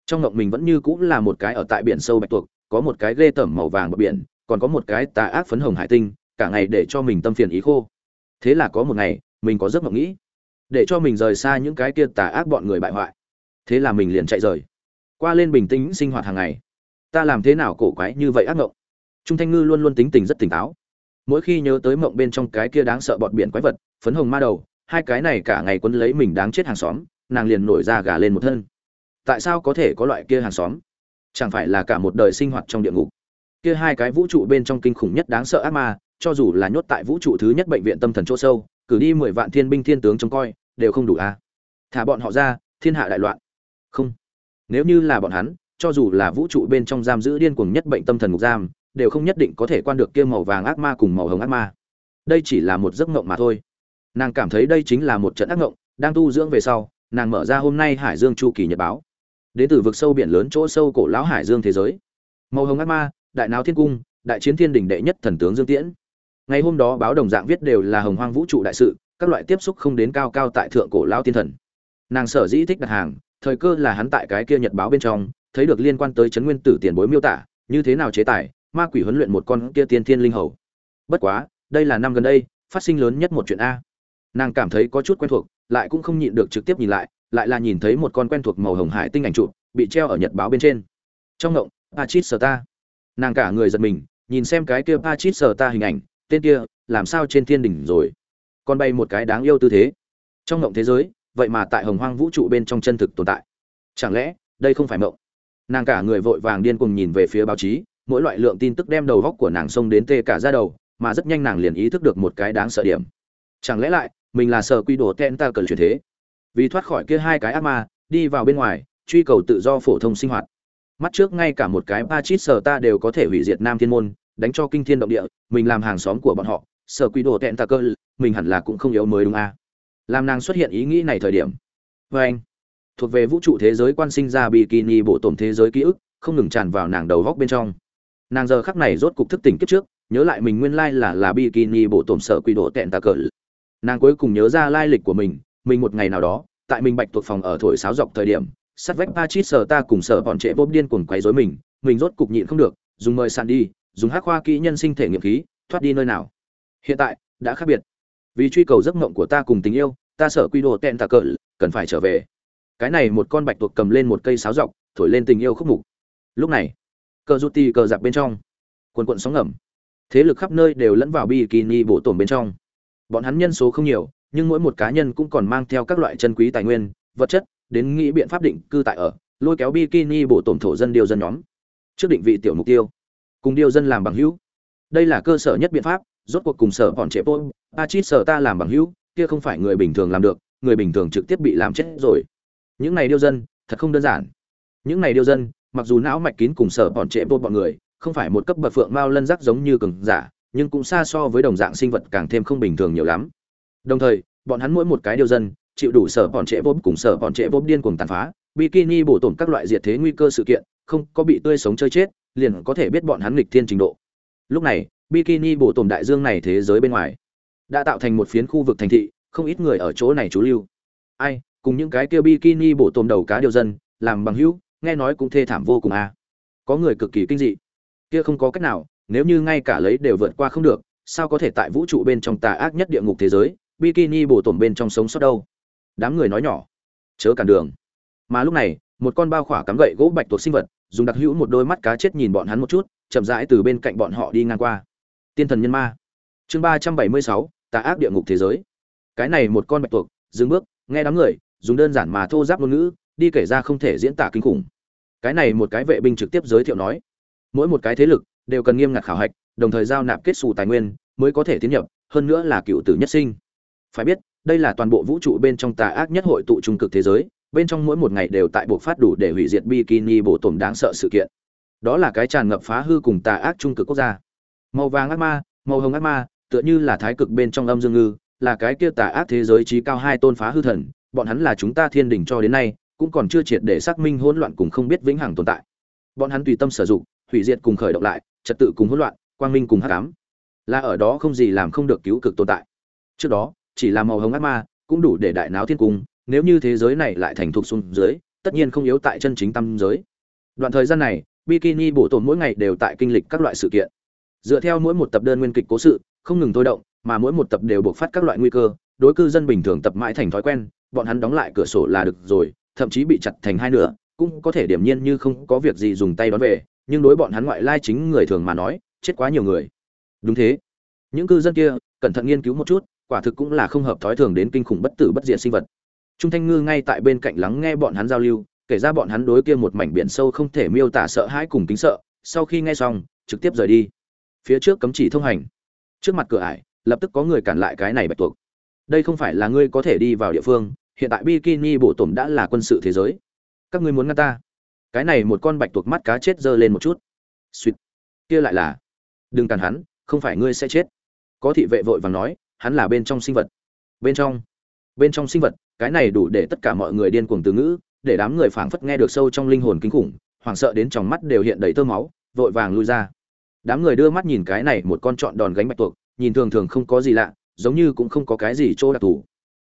Trong ngộng mình vẫn như cũng là một cái ở tại biển sâu bạch tuộc, có một cái ghê tởm màu vàng bờ biển, còn có một cái tà ác phấn hồng hải tinh, cả ngày để cho mình tâm phiền ý khô. Thế là có một ngày, mình có giấc mộng nghĩ, để cho mình rời xa những cái kia tà ác bọn người bại hoại. Thế là mình liền chạy rời, qua lên bình tĩnh sinh hoạt hàng ngày. Ta làm thế nào cổ quái như vậy ác mộng? Trung Thanh Ngư luôn luôn tính tình rất tỉnh táo, mỗi khi nhớ tới mộng bên trong cái kia đáng sợ bọn biển quái vật phấn hồng ma đầu hai cái này cả ngày quấn lấy mình đáng chết hàng xóm nàng liền nổi ra gà lên một thân. Tại sao có thể có loại kia hàng xóm? Chẳng phải là cả một đời sinh hoạt trong địa ngục. Kia hai cái vũ trụ bên trong kinh khủng nhất đáng sợ ác ma cho dù là nhốt tại vũ trụ thứ nhất bệnh viện tâm thần chỗ sâu cử đi mười vạn thiên binh thiên tướng trông coi đều không đủ a à. thả bọn họ ra thiên hạ đại loạn. Không. Nếu như là bọn hắn cho dù là vũ trụ bên trong giam giữ điên cuồng nhất bệnh tâm thần ngục giam đều không nhất định có thể quan được kia màu vàng ác ma cùng màu hồng ác ma. Đây chỉ là một giấc mộng mà thôi. Nàng cảm thấy đây chính là một trận ác ngộng, đang tu dưỡng về sau nàng mở ra hôm nay hải dương chu kỳ nhật báo. Đến từ vực sâu biển lớn chỗ sâu cổ lão hải dương thế giới. Màu hồng ác ma đại náo thiên cung đại chiến thiên đình đệ nhất thần tướng dương tiễn ngày hôm đó báo đồng dạng viết đều là hồng hoang vũ trụ đại sự, các loại tiếp xúc không đến cao cao tại thượng cổ lao tiên thần. Nàng sở dĩ thích đặt hàng, thời cơ là hắn tại cái kia nhật báo bên trong, thấy được liên quan tới chấn nguyên tử tiền bối miêu tả, như thế nào chế tài, ma quỷ huấn luyện một con kia tiên thiên linh hầu. Bất quá, đây là năm gần đây, phát sinh lớn nhất một chuyện a. Nàng cảm thấy có chút quen thuộc, lại cũng không nhịn được trực tiếp nhìn lại lại là nhìn thấy một con quen thuộc màu hồng hải tinh ảnh trụ, bị treo ở nhật báo bên trên. Trong ngộng, pachit sờ ta. Nàng cả người giật mình, nhìn xem cái kia pachit sờ ta hình ảnh tên kia, làm sao trên thiên đỉnh rồi? Còn bay một cái đáng yêu tư thế. Trong ngộng thế giới, vậy mà tại hồng hoang vũ trụ bên trong chân thực tồn tại. Chẳng lẽ, đây không phải mộng? Nàng cả người vội vàng điên cùng nhìn về phía báo chí, mỗi loại lượng tin tức đem đầu góc của nàng xông đến tê cả ra đầu, mà rất nhanh nàng liền ý thức được một cái đáng sợ điểm. Chẳng lẽ lại, mình là sợ quy đồ ten ta cần chuyển thế? Vì thoát khỏi kia hai cái ác ma, đi vào bên ngoài, truy cầu tự do phổ thông sinh hoạt. Mắt trước ngay cả một cái ba chít sờ ta đều có thể hủy diệt nam thiên môn đánh cho kinh thiên động địa, mình làm hàng xóm của bọn họ, sở quy đồ tẹn ta cơ, mình hẳn là cũng không yếu mới đúng a. À. làm nàng xuất hiện ý nghĩ này thời điểm. Vê anh, thuộc về vũ trụ thế giới quan sinh ra bikini bộ tổn thế giới ký ức, không ngừng tràn vào nàng đầu góc bên trong. Nàng giờ khắc này rốt cục thức tỉnh kiếp trước, nhớ lại mình nguyên lai là là bikini bộ tổn sở quy đồ tẹn ta cỡ nàng cuối cùng nhớ ra lai lịch của mình mình một ngày nào đó, tại mình bạch thuộc phòng ở thổi sáo dọc thời điểm sắt vách ba chít sở ta cùng sở bọn trệ bốp điên cuồng quấy rối mình mình rốt cục nhịn không được, dùng mời sàn đi dùng hắc khoa kỹ nhân sinh thể nghiệm khí, thoát đi nơi nào. Hiện tại, đã khác biệt. Vì truy cầu giấc mộng của ta cùng tình yêu, ta sợ quy đồ tẹn tạ cỡ cần phải trở về. Cái này một con bạch tuộc cầm lên một cây sáo dọc, thổi lên tình yêu khúc mục. Lúc này, cờ rút ti cờ giặc bên trong. Quần quận sóng ngầm. Thế lực khắp nơi đều lẫn vào bikini bộ tổn bên trong. Bọn hắn nhân số không nhiều, nhưng mỗi một cá nhân cũng còn mang theo các loại chân quý tài nguyên, vật chất, đến nghĩ biện pháp định cư tại ở, lôi kéo bikini bộ tổn thổ dân điều dân nhóm. Trước định vị tiểu mục tiêu cùng điều dân làm bằng hữu. Đây là cơ sở nhất biện pháp, rốt cuộc cùng sở bọn trẻ bôn a chít sở ta làm bằng hữu, kia không phải người bình thường làm được, người bình thường trực tiếp bị làm chết rồi. Những này điêu dân, thật không đơn giản. Những này điêu dân, mặc dù não mạch kín cùng sở bọn trẻ bôn bọn người, không phải một cấp bậc phượng mao lân rắc giống như cường giả, nhưng cũng xa so với đồng dạng sinh vật càng thêm không bình thường nhiều lắm. Đồng thời, bọn hắn mỗi một cái điêu dân, chịu đủ sở bọn trẻ bốp cùng sở bọn trẻ bốp điên cuồng tàn phá, bikini bổ tổn các loại diệt thế nguy cơ sự kiện, không có bị tươi sống chơi chết liền có thể biết bọn hắn nghịch thiên trình độ. Lúc này, bikini bộ tổn đại dương này thế giới bên ngoài, đã tạo thành một phiến khu vực thành thị, không ít người ở chỗ này trú lưu. Ai, cùng những cái kia bikini bộ tổn đầu cá điều dân, làm bằng hữu, nghe nói cũng thê thảm vô cùng à. có người cực kỳ kinh dị. Kia không có cách nào, nếu như ngay cả lấy đều vượt qua không được, sao có thể tại vũ trụ bên trong tà ác nhất địa ngục thế giới, bikini bộ tổn bên trong sống sót đâu? Đám người nói nhỏ. Chớ cản đường. Mà lúc này, một con bao khỏa cắm gậy gỗ bạch tuộc sinh vật dùng đặc hữu một đôi mắt cá chết nhìn bọn hắn một chút, chậm rãi từ bên cạnh bọn họ đi ngang qua. Tiên thần nhân ma. Chương ba trăm bảy mươi sáu, tà ác địa ngục thế giới. Cái này một con bạch tuộc, dừng bước, nghe đám người, dùng đơn giản mà thô giáp ngôn ngữ, đi kể ra không thể diễn tả kinh khủng. Cái này một cái vệ binh trực tiếp giới thiệu nói, mỗi một cái thế lực đều cần nghiêm ngặt khảo hạch, đồng thời giao nạp kết xù tài nguyên mới có thể tiến nhập, hơn nữa là cựu tử nhất sinh. Phải biết, đây là toàn bộ vũ trụ bên trong tà ác nhất hội tụ trung cực thế giới bên trong mỗi một ngày đều tại buộc phát đủ để hủy diệt bikini bộ tổn đáng sợ sự kiện. Đó là cái tràn ngập phá hư cùng tà ác trung cực quốc gia. Màu vàng ác ma, màu hồng ác ma, tựa như là thái cực bên trong âm dương ngư, là cái kia tà ác thế giới trí cao hai tôn phá hư thần, bọn hắn là chúng ta thiên đình cho đến nay, cũng còn chưa triệt để xác minh hỗn loạn cùng không biết vĩnh hằng tồn tại. Bọn hắn tùy tâm sử dụng, hủy diệt cùng khởi động lại, trật tự cùng hỗn loạn, quang minh cùng hắc ám. Là ở đó không gì làm không được cứu cực tồn tại. Trước đó, chỉ là màu hồng ác ma, cũng đủ để đại náo thiên cung nếu như thế giới này lại thành thục xuống dưới, tất nhiên không yếu tại chân chính tâm giới. Đoạn thời gian này, bikini bổ tổn mỗi ngày đều tại kinh lịch các loại sự kiện. Dựa theo mỗi một tập đơn nguyên kịch cố sự, không ngừng thôi động, mà mỗi một tập đều buộc phát các loại nguy cơ, đối cư dân bình thường tập mãi thành thói quen, bọn hắn đóng lại cửa sổ là được rồi, thậm chí bị chặt thành hai nửa, cũng có thể điểm nhiên như không có việc gì dùng tay đón về, nhưng đối bọn hắn ngoại lai chính người thường mà nói, chết quá nhiều người. Đúng thế. Những cư dân kia, cẩn thận nghiên cứu một chút, quả thực cũng là không hợp thói thường đến kinh khủng bất tử bất diệt sinh vật trung thanh ngư ngay tại bên cạnh lắng nghe bọn hắn giao lưu, kể ra bọn hắn đối kia một mảnh biển sâu không thể miêu tả sợ hãi cùng kính sợ, sau khi nghe xong, trực tiếp rời đi. Phía trước cấm chỉ thông hành. Trước mặt cửa ải, lập tức có người cản lại cái này bạch tuộc. Đây không phải là ngươi có thể đi vào địa phương, hiện tại bikini bộ tổm đã là quân sự thế giới. Các ngươi muốn ngăn ta? Cái này một con bạch tuộc mắt cá chết giơ lên một chút. Suýt kia lại là. Đừng cản hắn, không phải ngươi sẽ chết. Có thị vệ vội vàng nói, hắn là bên trong sinh vật. Bên trong. Bên trong sinh vật cái này đủ để tất cả mọi người điên cuồng từ ngữ, để đám người phảng phất nghe được sâu trong linh hồn kinh khủng, hoảng sợ đến trong mắt đều hiện đầy tơ máu, vội vàng lui ra. Đám người đưa mắt nhìn cái này một con trọn đòn gánh bạch tuộc, nhìn thường thường không có gì lạ, giống như cũng không có cái gì chỗ đặc thù.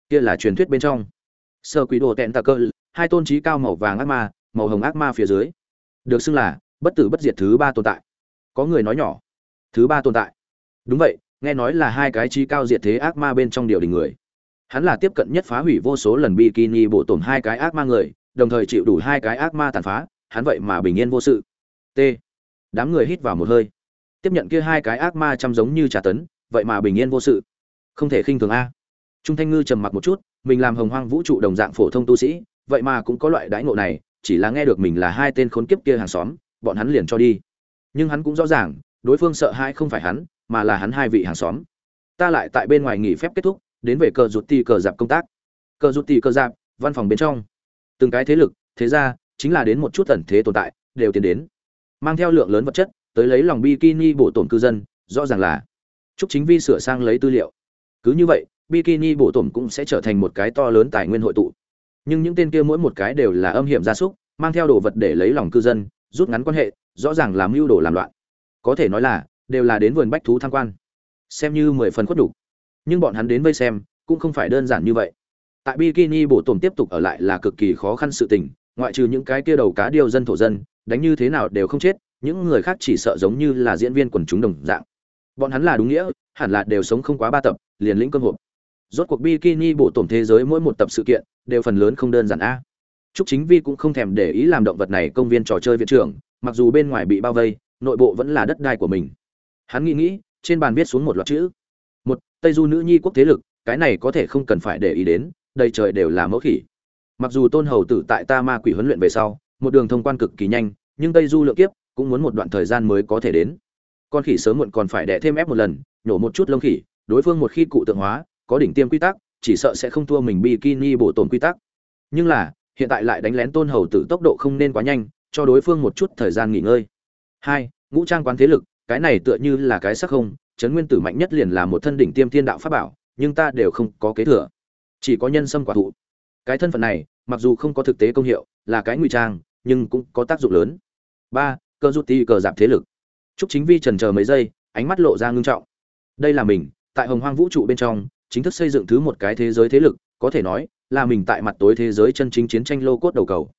Kia là truyền thuyết bên trong. Sơ quỷ đồ tẹn tà cơ, hai tôn trí cao màu vàng ác ma, màu hồng ác ma phía dưới. Được xưng là bất tử bất diệt thứ ba tồn tại. Có người nói nhỏ, thứ ba tồn tại. Đúng vậy, nghe nói là hai cái trí cao diệt thế ác ma bên trong điều đình người hắn là tiếp cận nhất phá hủy vô số lần bikini bộ tổn hai cái ác ma người, đồng thời chịu đủ hai cái ác ma tàn phá, hắn vậy mà bình yên vô sự. T. Đám người hít vào một hơi. Tiếp nhận kia hai cái ác ma chăm giống như trà tấn, vậy mà bình yên vô sự. Không thể khinh thường a. Trung thanh ngư trầm mặc một chút, mình làm hồng hoang vũ trụ đồng dạng phổ thông tu sĩ, vậy mà cũng có loại đãi ngộ này, chỉ là nghe được mình là hai tên khốn kiếp kia hàng xóm, bọn hắn liền cho đi. Nhưng hắn cũng rõ ràng, đối phương sợ hai không phải hắn, mà là hắn hai vị hàng xóm. Ta lại tại bên ngoài nghỉ phép kết thúc đến về cờ rụt tì cờ giạp công tác. Cờ rụt tì cờ giạp văn phòng bên trong. Từng cái thế lực, thế ra chính là đến một chút tần thế tồn tại, đều tiến đến. Mang theo lượng lớn vật chất, tới lấy lòng bikini bổ tổn cư dân, rõ ràng là chúc chính vi sửa sang lấy tư liệu. Cứ như vậy, bikini bổ tổn cũng sẽ trở thành một cái to lớn tài nguyên hội tụ. Nhưng những tên kia mỗi một cái đều là âm hiểm gia súc, mang theo đồ vật để lấy lòng cư dân, rút ngắn quan hệ, rõ ràng làm mưu đồ làm loạn. Có thể nói là, đều là đến vườn bách thú tham quan. Xem như mười phần khuất đủ nhưng bọn hắn đến vây xem cũng không phải đơn giản như vậy tại bikini bổ tổn tiếp tục ở lại là cực kỳ khó khăn sự tình ngoại trừ những cái kia đầu cá điêu dân thổ dân đánh như thế nào đều không chết những người khác chỉ sợ giống như là diễn viên quần chúng đồng dạng bọn hắn là đúng nghĩa hẳn là đều sống không quá ba tập liền lĩnh cơm hộp rốt cuộc bikini bộ tổn thế giới mỗi một tập sự kiện đều phần lớn không đơn giản a Trúc Chính Vi cũng không thèm để ý làm động vật này công viên trò chơi viện trưởng, mặc dù bên ngoài bị bao vây, nội bộ vẫn là đất đai của mình. Hắn nghĩ nghĩ, trên bàn viết xuống một loạt chữ. Tây Du nữ nhi quốc thế lực, cái này có thể không cần phải để ý đến, đầy trời đều là mẫu khỉ. Mặc dù Tôn Hầu tử tại Ta Ma Quỷ huấn luyện về sau, một đường thông quan cực kỳ nhanh, nhưng Tây Du lượng kiếp cũng muốn một đoạn thời gian mới có thể đến. Con khỉ sớm muộn còn phải đẻ thêm ép một lần, nhổ một chút lông khỉ, đối phương một khi cụ tượng hóa, có đỉnh tiêm quy tắc, chỉ sợ sẽ không thua mình bikini bổ tổn quy tắc. Nhưng là, hiện tại lại đánh lén tôn hầu tử tốc độ không nên quá nhanh cho đối phương một chút thời gian nghỉ ngơi hai ngũ trang quán thế lực cái này tựa như là cái sắc không trấn nguyên tử mạnh nhất liền là một thân đỉnh tiêm thiên đạo pháp bảo, nhưng ta đều không có kế thừa. Chỉ có nhân sâm quả thụ. Cái thân phận này, mặc dù không có thực tế công hiệu, là cái ngụy trang, nhưng cũng có tác dụng lớn. Ba, cơ rút ti cờ giảm thế lực. Trúc chính vi trần chờ mấy giây, ánh mắt lộ ra ngưng trọng. Đây là mình, tại hồng hoang vũ trụ bên trong, chính thức xây dựng thứ một cái thế giới thế lực, có thể nói là mình tại mặt tối thế giới chân chính chiến tranh lô cốt đầu cầu.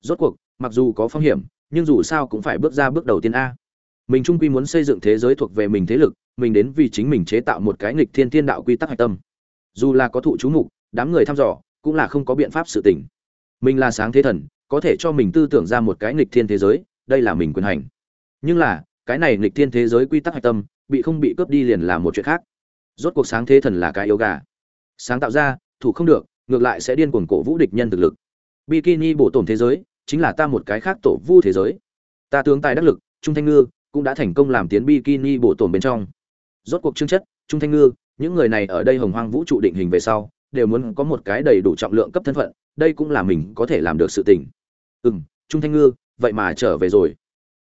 Rốt cuộc, mặc dù có phong hiểm, nhưng dù sao cũng phải bước ra bước đầu tiên a. Mình trung quy muốn xây dựng thế giới thuộc về mình thế lực mình đến vì chính mình chế tạo một cái nghịch thiên thiên đạo quy tắc hạch tâm. Dù là có thụ chú mục, đám người thăm dò, cũng là không có biện pháp sự tỉnh. mình là sáng thế thần, có thể cho mình tư tưởng ra một cái nghịch thiên thế giới, đây là mình quyền hành. Nhưng là, cái này nghịch thiên thế giới quy tắc hạch tâm, bị không bị cướp đi liền là một chuyện khác. Rốt cuộc sáng thế thần là cái yếu gà. Sáng tạo ra, thủ không được, ngược lại sẽ điên cuồng cổ vũ địch nhân thực lực. Bikini bổ tổn thế giới, chính là ta một cái khác tổ vu thế giới. Ta tướng tài đắc lực, trung thanh ngư, cũng đã thành công làm tiến bikini bổ tổn bên trong rốt cuộc chương chất trung thanh ngư những người này ở đây hồng hoang vũ trụ định hình về sau đều muốn có một cái đầy đủ trọng lượng cấp thân phận đây cũng là mình có thể làm được sự tình. Ừ trung thanh ngư vậy mà trở về rồi.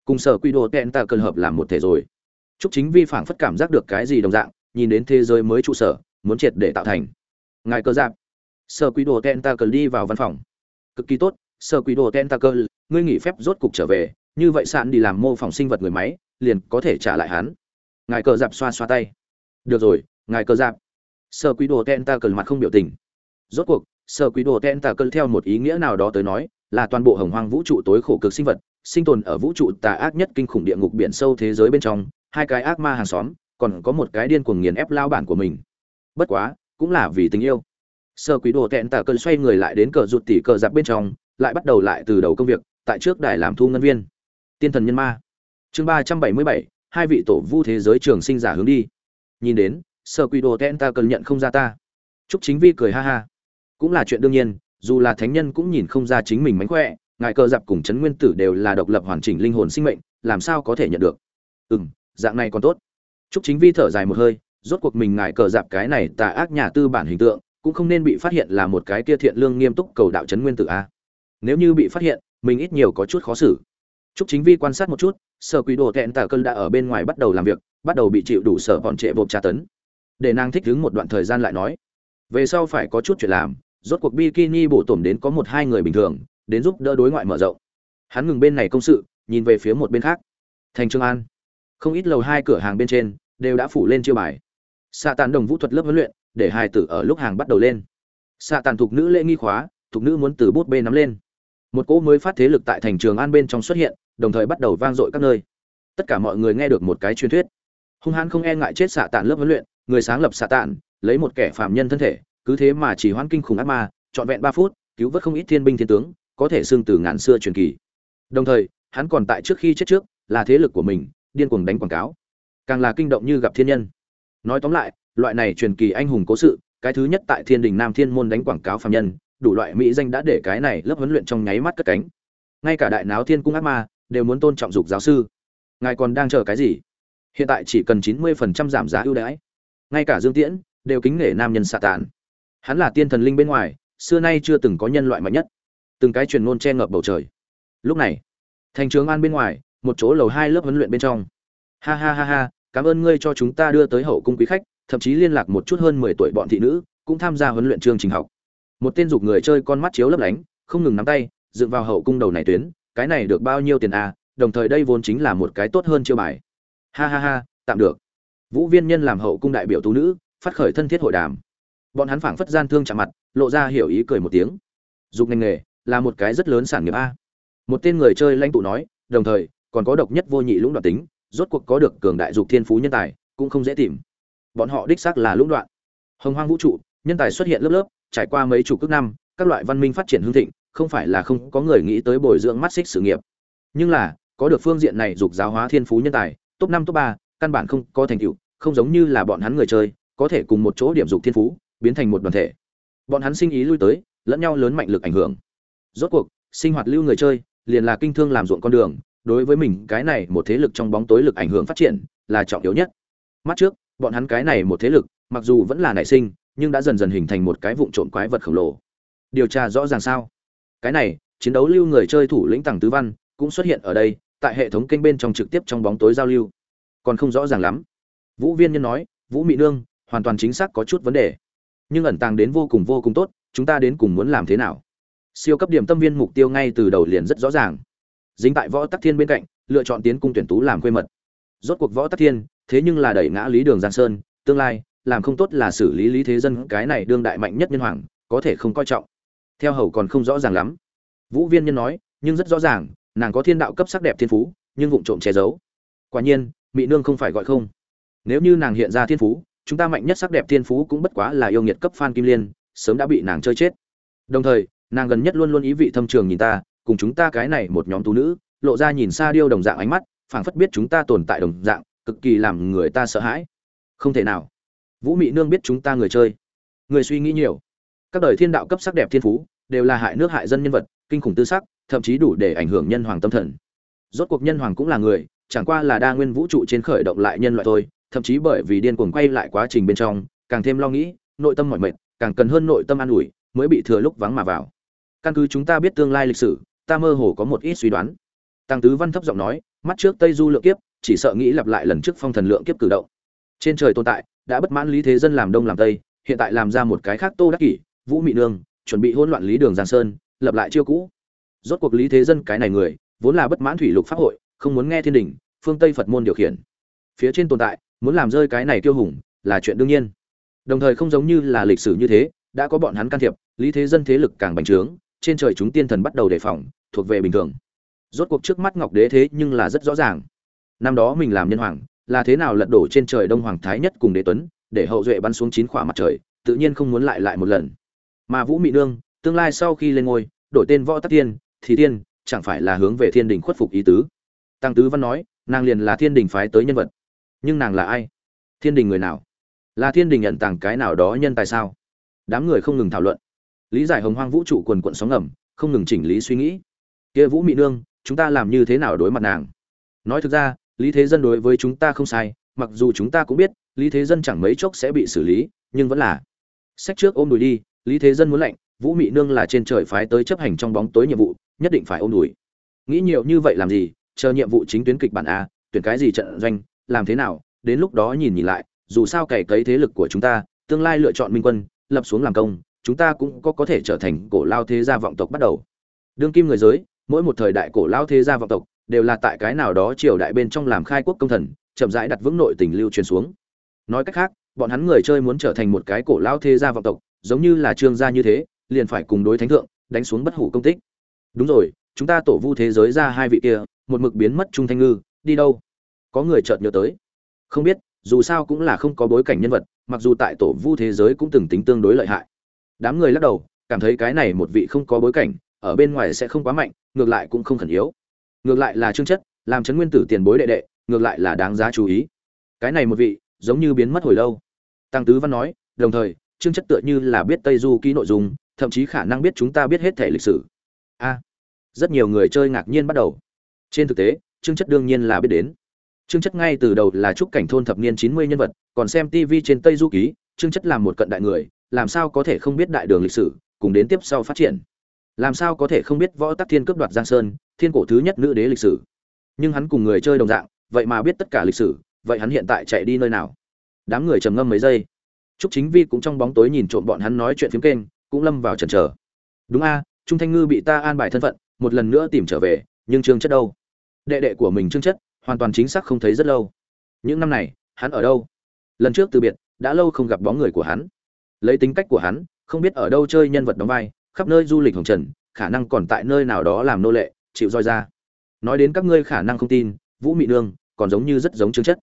Cùng sở quy đồ tẹn ta cần hợp làm một thể rồi. Chúc chính vi phảng phất cảm giác được cái gì đồng dạng nhìn đến thế giới mới trụ sở muốn triệt để tạo thành. Ngài cơ giáp. Sở quỷ đồ ken ta cần đi vào văn phòng. Cực kỳ tốt sở quỷ đồ ken ta cần, ngươi nghỉ phép rốt cục trở về như vậy sạn đi làm mô phỏng sinh vật người máy liền có thể trả lại hắn ngài cờ dạp xoa xoa tay. Được rồi, ngài cờ dạp. Sơ quý đồ tentacle mặt không biểu tình. Rốt cuộc, sơ quý đồ tentacle theo một ý nghĩa nào đó tới nói, là toàn bộ hồng hoang vũ trụ tối khổ cực sinh vật, sinh tồn ở vũ trụ tà ác nhất kinh khủng địa ngục biển sâu thế giới bên trong, hai cái ác ma hàng xóm, còn có một cái điên cuồng nghiền ép lao bản của mình. Bất quá, cũng là vì tình yêu. Sơ quý đồ tẹn tả cơn xoay người lại đến cờ rụt tỉ cờ giặc bên trong, lại bắt đầu lại từ đầu công việc, tại trước đài làm thu ngân viên. Tiên thần nhân ma. Chương ba trăm bảy mươi bảy hai vị tổ vu thế giới trường sinh giả hướng đi. Nhìn đến sở quy đồ tẹn ta cần nhận không ra ta. Chúc chính vi cười ha ha. Cũng là chuyện đương nhiên, dù là thánh nhân cũng nhìn không ra chính mình mánh khỏe, ngài cờ dạp cùng chấn nguyên tử đều là độc lập hoàn chỉnh linh hồn sinh mệnh, làm sao có thể nhận được? Ừ m dạng này còn tốt. Chúc chính vi thở dài một hơi, rốt cuộc mình ngài cờ dạp cái này tà ác nhà tư bản hình tượng, cũng không nên bị phát hiện là một cái kia thiện lương nghiêm túc cầu đạo chấn nguyên tử a. Nếu như bị phát hiện, mình ít nhiều có chút khó xử. Chúc chính vi quan sát một chút sở quỷ đồ thẹn tả cơn đã ở bên ngoài bắt đầu làm việc, bắt đầu bị chịu đủ sở bọn trệ vộp tra tấn. Để nàng thích đứng một đoạn thời gian lại nói, về sau phải có chút chuyện làm, rốt cuộc bikini bổ tổm đến có một hai người bình thường, đến giúp đỡ đối ngoại mở rộng. Hắn ngừng bên này công sự, nhìn về phía một bên khác. Thành trương an. Không ít lầu hai cửa hàng bên trên đều đã phủ lên chiêu bài. Xạ tàn đồng vũ thuật lớp huấn luyện, để hai tử ở lúc hàng bắt đầu lên. Xạ tàn thuộc nữ lễ nghi khóa, thuộc nữ muốn từ bút bê nắm lên. Một cỗ mới phát thế lực tại thành trường an bên trong xuất hiện đồng thời bắt đầu vang dội các nơi. Tất cả mọi người nghe được một cái truyền thuyết. Hung hãn không e ngại chết xạ tàn lớp huấn luyện, người sáng lập xạ tàn lấy một kẻ phạm nhân thân thể, cứ thế mà chỉ hoãn kinh khủng ác ma, trọn vẹn ba phút, cứu vớt không ít thiên binh thiên tướng, có thể xương từ ngàn xưa truyền kỳ. Đồng thời, hắn còn tại trước khi chết trước, là thế lực của mình, điên cuồng đánh quảng cáo. Càng là kinh động như gặp thiên nhân. Nói tóm lại, loại này truyền kỳ anh hùng cố sự, cái thứ nhất tại thiên đình nam thiên môn đánh quảng cáo phạm nhân, đủ loại mỹ danh đã để cái này lớp huấn luyện trong nháy mắt cất cánh. Ngay cả đại náo thiên cung ác ma đều muốn tôn trọng dục giáo sư. Ngài còn đang chờ cái gì? Hiện tại chỉ cần chín mươi phần trăm giảm giá ưu đãi. Ngay cả dương tiễn đều kính nể nam nhân xạ tàn hắn là tiên thần linh bên ngoài, xưa nay chưa từng có nhân loại mạnh nhất. Từng cái truyền ngôn che ngập bầu trời. Lúc này, thành trường an bên ngoài, một chỗ lầu hai lớp huấn luyện bên trong. Ha ha ha ha, cảm ơn ngươi cho chúng ta đưa tới hậu cung quý khách, thậm chí liên lạc một chút hơn mười tuổi bọn thị nữ, cũng tham gia huấn luyện chương trình học. Một tên dục người chơi con mắt chiếu lấp lánh, không ngừng nắm tay, dựng vào hậu cung đầu này tuyến cái này được bao nhiêu tiền à đồng thời đây vốn chính là một cái tốt hơn chiêu bài. Ha ha ha, tạm được. Vũ viên nhân làm hậu cung đại biểu tú nữ, phát khởi thân thiết hội đàm. Bọn hắn phảng phất gian thương chạm mặt, lộ ra hiểu ý cười một tiếng. Dục ngành nghề, là một cái rất lớn sản nghiệp a. Một tên người chơi lãnh tụ nói, đồng thời, còn có độc nhất vô nhị lũng đoạn tính, rốt cuộc có được cường đại dục thiên phú nhân tài, cũng không dễ tìm. Bọn họ đích xác là lũng đoạn. Hồng hoang vũ trụ, nhân tài xuất hiện lớp lớp, trải qua mấy chục cước năm, các loại văn minh phát triển hưng thịnh không phải là không có người nghĩ tới bồi dưỡng mắt xích sự nghiệp. Nhưng là, có được phương diện này dục giáo hóa thiên phú nhân tài, top năm, top ba, căn bản không có thành tựu, không giống như là bọn hắn người chơi, có thể cùng một chỗ điểm dục thiên phú, biến thành một đoàn thể. Bọn hắn sinh ý lui tới, lẫn nhau lớn mạnh lực ảnh hưởng. Rốt cuộc, sinh hoạt lưu người chơi, liền là kinh thương làm ruộng con đường, đối với mình cái này một thế lực trong bóng tối lực ảnh hưởng phát triển, là trọng yếu nhất. Mắt trước, bọn hắn cái này một thế lực, mặc dù vẫn là nảy sinh, nhưng đã dần dần hình thành một cái vụn trộn quái vật khổng lồ. Điều tra rõ ràng sao? Cái này, chiến đấu lưu người chơi thủ lĩnh tàng tứ văn cũng xuất hiện ở đây, tại hệ thống kênh bên trong trực tiếp trong bóng tối giao lưu. Còn không rõ ràng lắm. Vũ viên nhân nói, vũ mị nương, hoàn toàn chính xác có chút vấn đề. Nhưng ẩn tàng đến vô cùng vô cùng tốt, chúng ta đến cùng muốn làm thế nào? Siêu cấp điểm tâm viên mục tiêu ngay từ đầu liền rất rõ ràng. Dính tại võ tắc thiên bên cạnh, lựa chọn tiến cung tuyển tú làm quê mật. Rốt cuộc võ tắc thiên, thế nhưng là đẩy ngã lý đường giang sơn, tương lai, làm không tốt là xử lý lý thế dân cái này đương đại mạnh nhất nhân hoàng, có thể không coi trọng theo hầu còn không rõ ràng lắm. Vũ viên nhân nói, nhưng rất rõ ràng, nàng có thiên đạo cấp sắc đẹp thiên phú, nhưng vụng trộm che giấu. Quả nhiên mỹ nương không phải gọi không. Nếu như nàng hiện ra thiên phú, chúng ta mạnh nhất sắc đẹp thiên phú cũng bất quá là yêu nghiệt cấp phan kim liên, sớm đã bị nàng chơi chết. Đồng thời, nàng gần nhất luôn luôn ý vị thâm trường nhìn ta, cùng chúng ta cái này một nhóm tú nữ, lộ ra nhìn xa điêu đồng dạng ánh mắt, phảng phất biết chúng ta tồn tại đồng dạng, cực kỳ làm người ta sợ hãi. Không thể nào. Vũ mị nương biết chúng ta người chơi. Người suy nghĩ nhiều các đời thiên đạo cấp sắc đẹp thiên phú, đều là hại nước hại dân nhân vật, kinh khủng tư sắc, thậm chí đủ để ảnh hưởng nhân hoàng tâm thần. Rốt cuộc nhân hoàng cũng là người, chẳng qua là đa nguyên vũ trụ trên khởi động lại nhân loại thôi, thậm chí bởi vì điên cuồng quay lại quá trình bên trong, càng thêm lo nghĩ, nội tâm mỏi mệt, càng cần hơn nội tâm an ủi, mới bị thừa lúc vắng mà vào. Căn cứ chúng ta biết tương lai lịch sử, ta mơ hồ có một ít suy đoán. Tăng tứ văn thấp giọng nói, mắt trước tây du lượng kiếp, chỉ sợ nghĩ lặp lại lần trước phong thần lượng kiếp cử động. Trên trời tồn tại, đã bất mãn lý thế dân làm đông làm tây, hiện tại làm ra một cái khác tô đắc kỷ vũ mị nương, chuẩn bị hỗn loạn lý đường giang sơn, lập lại chiêu cũ. Rốt cuộc lý thế dân cái này người, vốn là bất mãn thủy lục pháp hội, không muốn nghe thiên đình, phương tây phật môn điều khiển. Phía trên tồn tại, muốn làm rơi cái này tiêu hùng, là chuyện đương nhiên. Đồng thời không giống như là lịch sử như thế, đã có bọn hắn can thiệp, lý thế dân thế lực càng bành trướng, trên trời chúng tiên thần bắt đầu đề phòng, thuộc về bình thường. Rốt cuộc trước mắt ngọc đế thế nhưng là rất rõ ràng. Năm đó mình làm nhân hoàng, là thế nào lật đổ trên trời đông hoàng thái nhất cùng đế tuấn, để hậu duệ bắn xuống chín khỏa mặt trời, tự nhiên không muốn lại lại một lần mà vũ mị nương, tương lai sau khi lên ngôi, đổi tên võ tắc tiên thì tiên chẳng phải là hướng về thiên đình khuất phục ý tứ. Tăng tứ văn nói, nàng liền là thiên đình phái tới nhân vật. Nhưng nàng là ai? Thiên đình người nào? Là thiên đình nhận tàng cái nào đó nhân tài sao? Đám người không ngừng thảo luận. Lý giải hồng hoang vũ trụ quần quận sóng ngầm, không ngừng chỉnh lý suy nghĩ. Kia vũ mị nương, chúng ta làm như thế nào đối mặt nàng? Nói thực ra, lý thế dân đối với chúng ta không sai, mặc dù chúng ta cũng biết, lý thế dân chẳng mấy chốc sẽ bị xử lý, nhưng vẫn là. Sách trước ôm đùi đi lý thế dân muốn lệnh vũ mị nương là trên trời phái tới chấp hành trong bóng tối nhiệm vụ, nhất định phải ôm đùi. Nghĩ nhiều như vậy làm gì, chờ nhiệm vụ chính tuyến kịch bản a, tuyển cái gì trận doanh, làm thế nào, đến lúc đó nhìn nhìn lại, dù sao cày cấy thế lực của chúng ta, tương lai lựa chọn minh quân, lập xuống làm công, chúng ta cũng có có thể trở thành cổ lao thế gia vọng tộc bắt đầu. Đương kim người giới, mỗi một thời đại cổ lao thế gia vọng tộc, đều là tại cái nào đó triều đại bên trong làm khai quốc công thần, chậm rãi đặt vững nội tình lưu truyền xuống. Nói cách khác, bọn hắn người chơi muốn trở thành một cái cổ lao thế gia vọng tộc giống như là trương gia như thế, liền phải cùng đối thánh thượng, đánh xuống bất hủ công tích. Đúng rồi, chúng ta tổ vu thế giới ra hai vị kia, một mực biến mất trung thanh ngư, đi đâu? Có người chợt nhớ tới. Không biết, dù sao cũng là không có bối cảnh nhân vật, mặc dù tại tổ vu thế giới cũng từng tính tương đối lợi hại. Đám người lắc đầu, cảm thấy cái này một vị không có bối cảnh, ở bên ngoài sẽ không quá mạnh, ngược lại cũng không khẩn yếu. Ngược lại là trương chất, làm chấn nguyên tử tiền bối đệ đệ, ngược lại là đáng giá chú ý. Cái này một vị, giống như biến mất hồi lâu. Tăng tứ văn nói, đồng thời trương chất tựa như là biết tây du ký nội dung, thậm chí khả năng biết chúng ta biết hết thể lịch sử. A, rất nhiều người chơi ngạc nhiên bắt đầu. Trên thực tế trương chất đương nhiên là biết đến. Trương chất ngay từ đầu là trúc cảnh thôn thập niên chín mươi nhân vật, còn xem tv trên tây du ký trương chất là một cận đại người, làm sao có thể không biết đại đường lịch sử, cùng đến tiếp sau phát triển. Làm sao có thể không biết võ tắc thiên cướp đoạt giang sơn, thiên cổ thứ nhất nữ đế lịch sử. Nhưng hắn cùng người chơi đồng dạng, vậy mà biết tất cả lịch sử, vậy hắn hiện tại chạy đi nơi nào? Đám người trầm ngâm mấy giây trúc chính vi cũng trong bóng tối nhìn trộm bọn hắn nói chuyện phiếm kênh, cũng lâm vào chần chờ. Đúng a, trung thanh ngư bị ta an bài thân phận, một lần nữa tìm trở về, nhưng trương chất đâu? Đệ đệ của mình trương chất, hoàn toàn chính xác không thấy rất lâu. Những năm này, hắn ở đâu? Lần trước từ biệt, đã lâu không gặp bóng người của hắn. Lấy tính cách của hắn, không biết ở đâu chơi nhân vật đóng vai, khắp nơi du lịch hồng trần, khả năng còn tại nơi nào đó làm nô lệ, chịu roi ra. Nói đến các ngươi khả năng không tin, vũ mị nương, còn giống như rất giống Trương chất.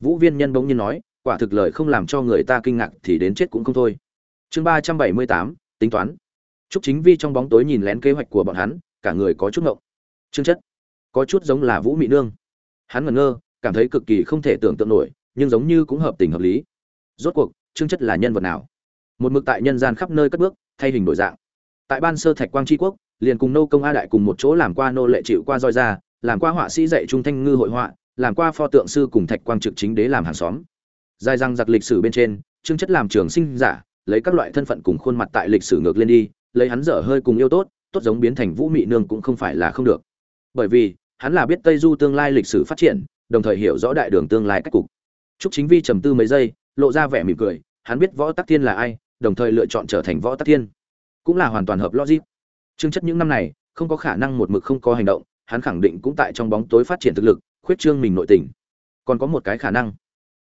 Vũ viên nhân bỗng nhiên nói quả thực lời không làm cho người ta kinh ngạc thì đến chết cũng không thôi chương ba trăm bảy mươi tám tính toán Trúc Chính Vi trong bóng tối nhìn lén kế hoạch của bọn hắn, cả người có chút ngộng. trương chất, có chút giống là Vũ Mị Nương. Hắn ngẩn ngơ, cảm thấy cực kỳ không thể tưởng tượng nổi, nhưng giống như cũng hợp tình hợp lý. Rốt cuộc, Trương chất là nhân vật nào? Một mực tại nhân gian khắp nơi cất bước, thay hình đổi dạng. Tại Ban Sơ Thạch Quang Chi Quốc, liền cùng nô công A đại cùng một chỗ làm qua nô lệ chịu qua roi ra, làm qua họa sĩ dạy trung thanh ngư hội họa, làm qua pho tượng sư cùng Thạch Quang trực chính đế làm hàng xóm. Dài răng giặc lịch sử bên trên, Trương chất làm trường sinh giả, lấy các loại thân phận cùng khuôn mặt tại lịch sử ngược lên đi, lấy hắn dở hơi cùng yêu tốt tốt giống biến thành vũ mị nương cũng không phải là không được bởi vì hắn là biết tây du tương lai lịch sử phát triển đồng thời hiểu rõ đại đường tương lai cách cục Trúc Chính Vi trầm tư mấy giây, lộ ra vẻ mỉm cười, hắn biết Võ Tắc Thiên là ai, đồng thời lựa chọn trở thành Võ Tắc Thiên, cũng là hoàn toàn hợp logic. Trương chất những năm này, không có khả năng một mực không có hành động, hắn khẳng định cũng tại trong bóng tối phát triển thực lực, khuyết trương mình nội tình. Còn có một cái khả năng,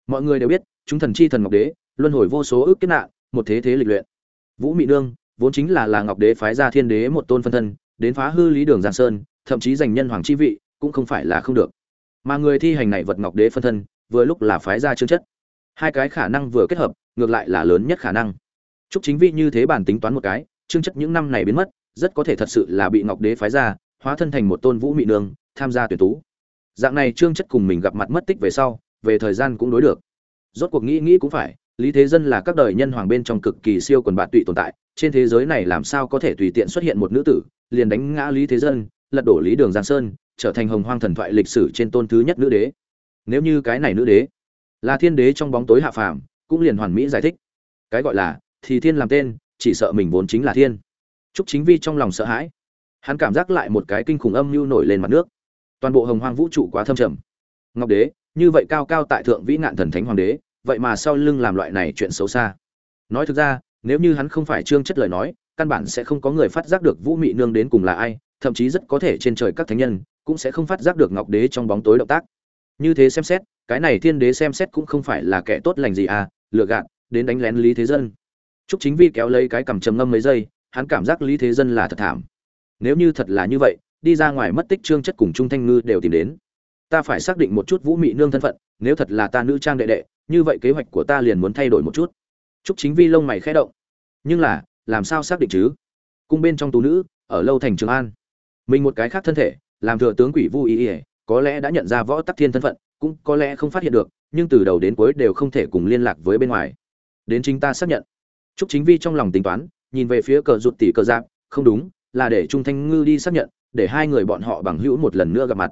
mọi người đều biết, chúng thần chi thần Ngọc Đế, luân hồi vô số ước kiếp nạn, một thế thế lịch luyện. Vũ Mị Nương, vốn chính là là ngọc đế phái ra thiên đế một tôn phân thân đến phá hư lý đường giang sơn thậm chí giành nhân hoàng chi vị cũng không phải là không được. Mà người thi hành này vật ngọc đế phân thân vừa lúc là phái ra chương chất. Hai cái khả năng vừa kết hợp ngược lại là lớn nhất khả năng. Chúc chính vị như thế bản tính toán một cái chương chất những năm này biến mất rất có thể thật sự là bị ngọc đế phái ra hóa thân thành một tôn vũ mị nương tham gia tuyển tú. Dạng này trương chất cùng mình gặp mặt mất tích về sau về thời gian cũng đối được. Rốt cuộc nghĩ nghĩ cũng phải, lý thế dân là các đời nhân hoàng bên trong cực kỳ siêu quần bạn tụy tồn tại, trên thế giới này làm sao có thể tùy tiện xuất hiện một nữ tử, liền đánh ngã lý thế dân, lật đổ lý đường giang sơn, trở thành hồng hoang thần thoại lịch sử trên tôn thứ nhất nữ đế. Nếu như cái này nữ đế là thiên đế trong bóng tối hạ phàm, cũng liền hoàn mỹ giải thích. Cái gọi là, thì thiên làm tên, chỉ sợ mình vốn chính là thiên. Trúc chính vi trong lòng sợ hãi. Hắn cảm giác lại một cái kinh khủng âm mưu nổi lên mặt nước. Toàn bộ hồng hoang vũ trụ quá thâm trầm. Ngọc đế như vậy cao cao tại thượng vĩ nạn thần thánh hoàng đế vậy mà sau lưng làm loại này chuyện xấu xa nói thực ra nếu như hắn không phải trương chất lời nói căn bản sẽ không có người phát giác được vũ mị nương đến cùng là ai thậm chí rất có thể trên trời các thánh nhân cũng sẽ không phát giác được ngọc đế trong bóng tối động tác như thế xem xét cái này thiên đế xem xét cũng không phải là kẻ tốt lành gì à lừa gạt đến đánh lén lý thế dân Trúc Chính Vi kéo lấy cái cằm trầm ngâm mấy giây, hắn cảm giác Lý Thế Dân là thật thảm. Nếu như thật là như vậy, đi ra ngoài mất tích trương chất cùng Trung Thanh Ngư đều tìm đến. Ta phải xác định một chút Vũ Mị nương thân phận, nếu thật là ta nữ trang đệ đệ, như vậy kế hoạch của ta liền muốn thay đổi một chút. Trúc Chính Vi lông mày khẽ động. Nhưng là, làm sao xác định chứ? Cung bên trong tú nữ, ở lâu thành Trường An. Mình một cái khác thân thể, làm thừa tướng quỷ Vu Y, có lẽ đã nhận ra võ tắc thiên thân phận, cũng có lẽ không phát hiện được, nhưng từ đầu đến cuối đều không thể cùng liên lạc với bên ngoài. Đến chính ta xác nhận. Trúc Chính Vi trong lòng tính toán, nhìn về phía cờ rụt tỷ cờ giáp, không đúng, là để Trung Thanh Ngư đi xác nhận, để hai người bọn họ bằng hữu một lần nữa gặp mặt.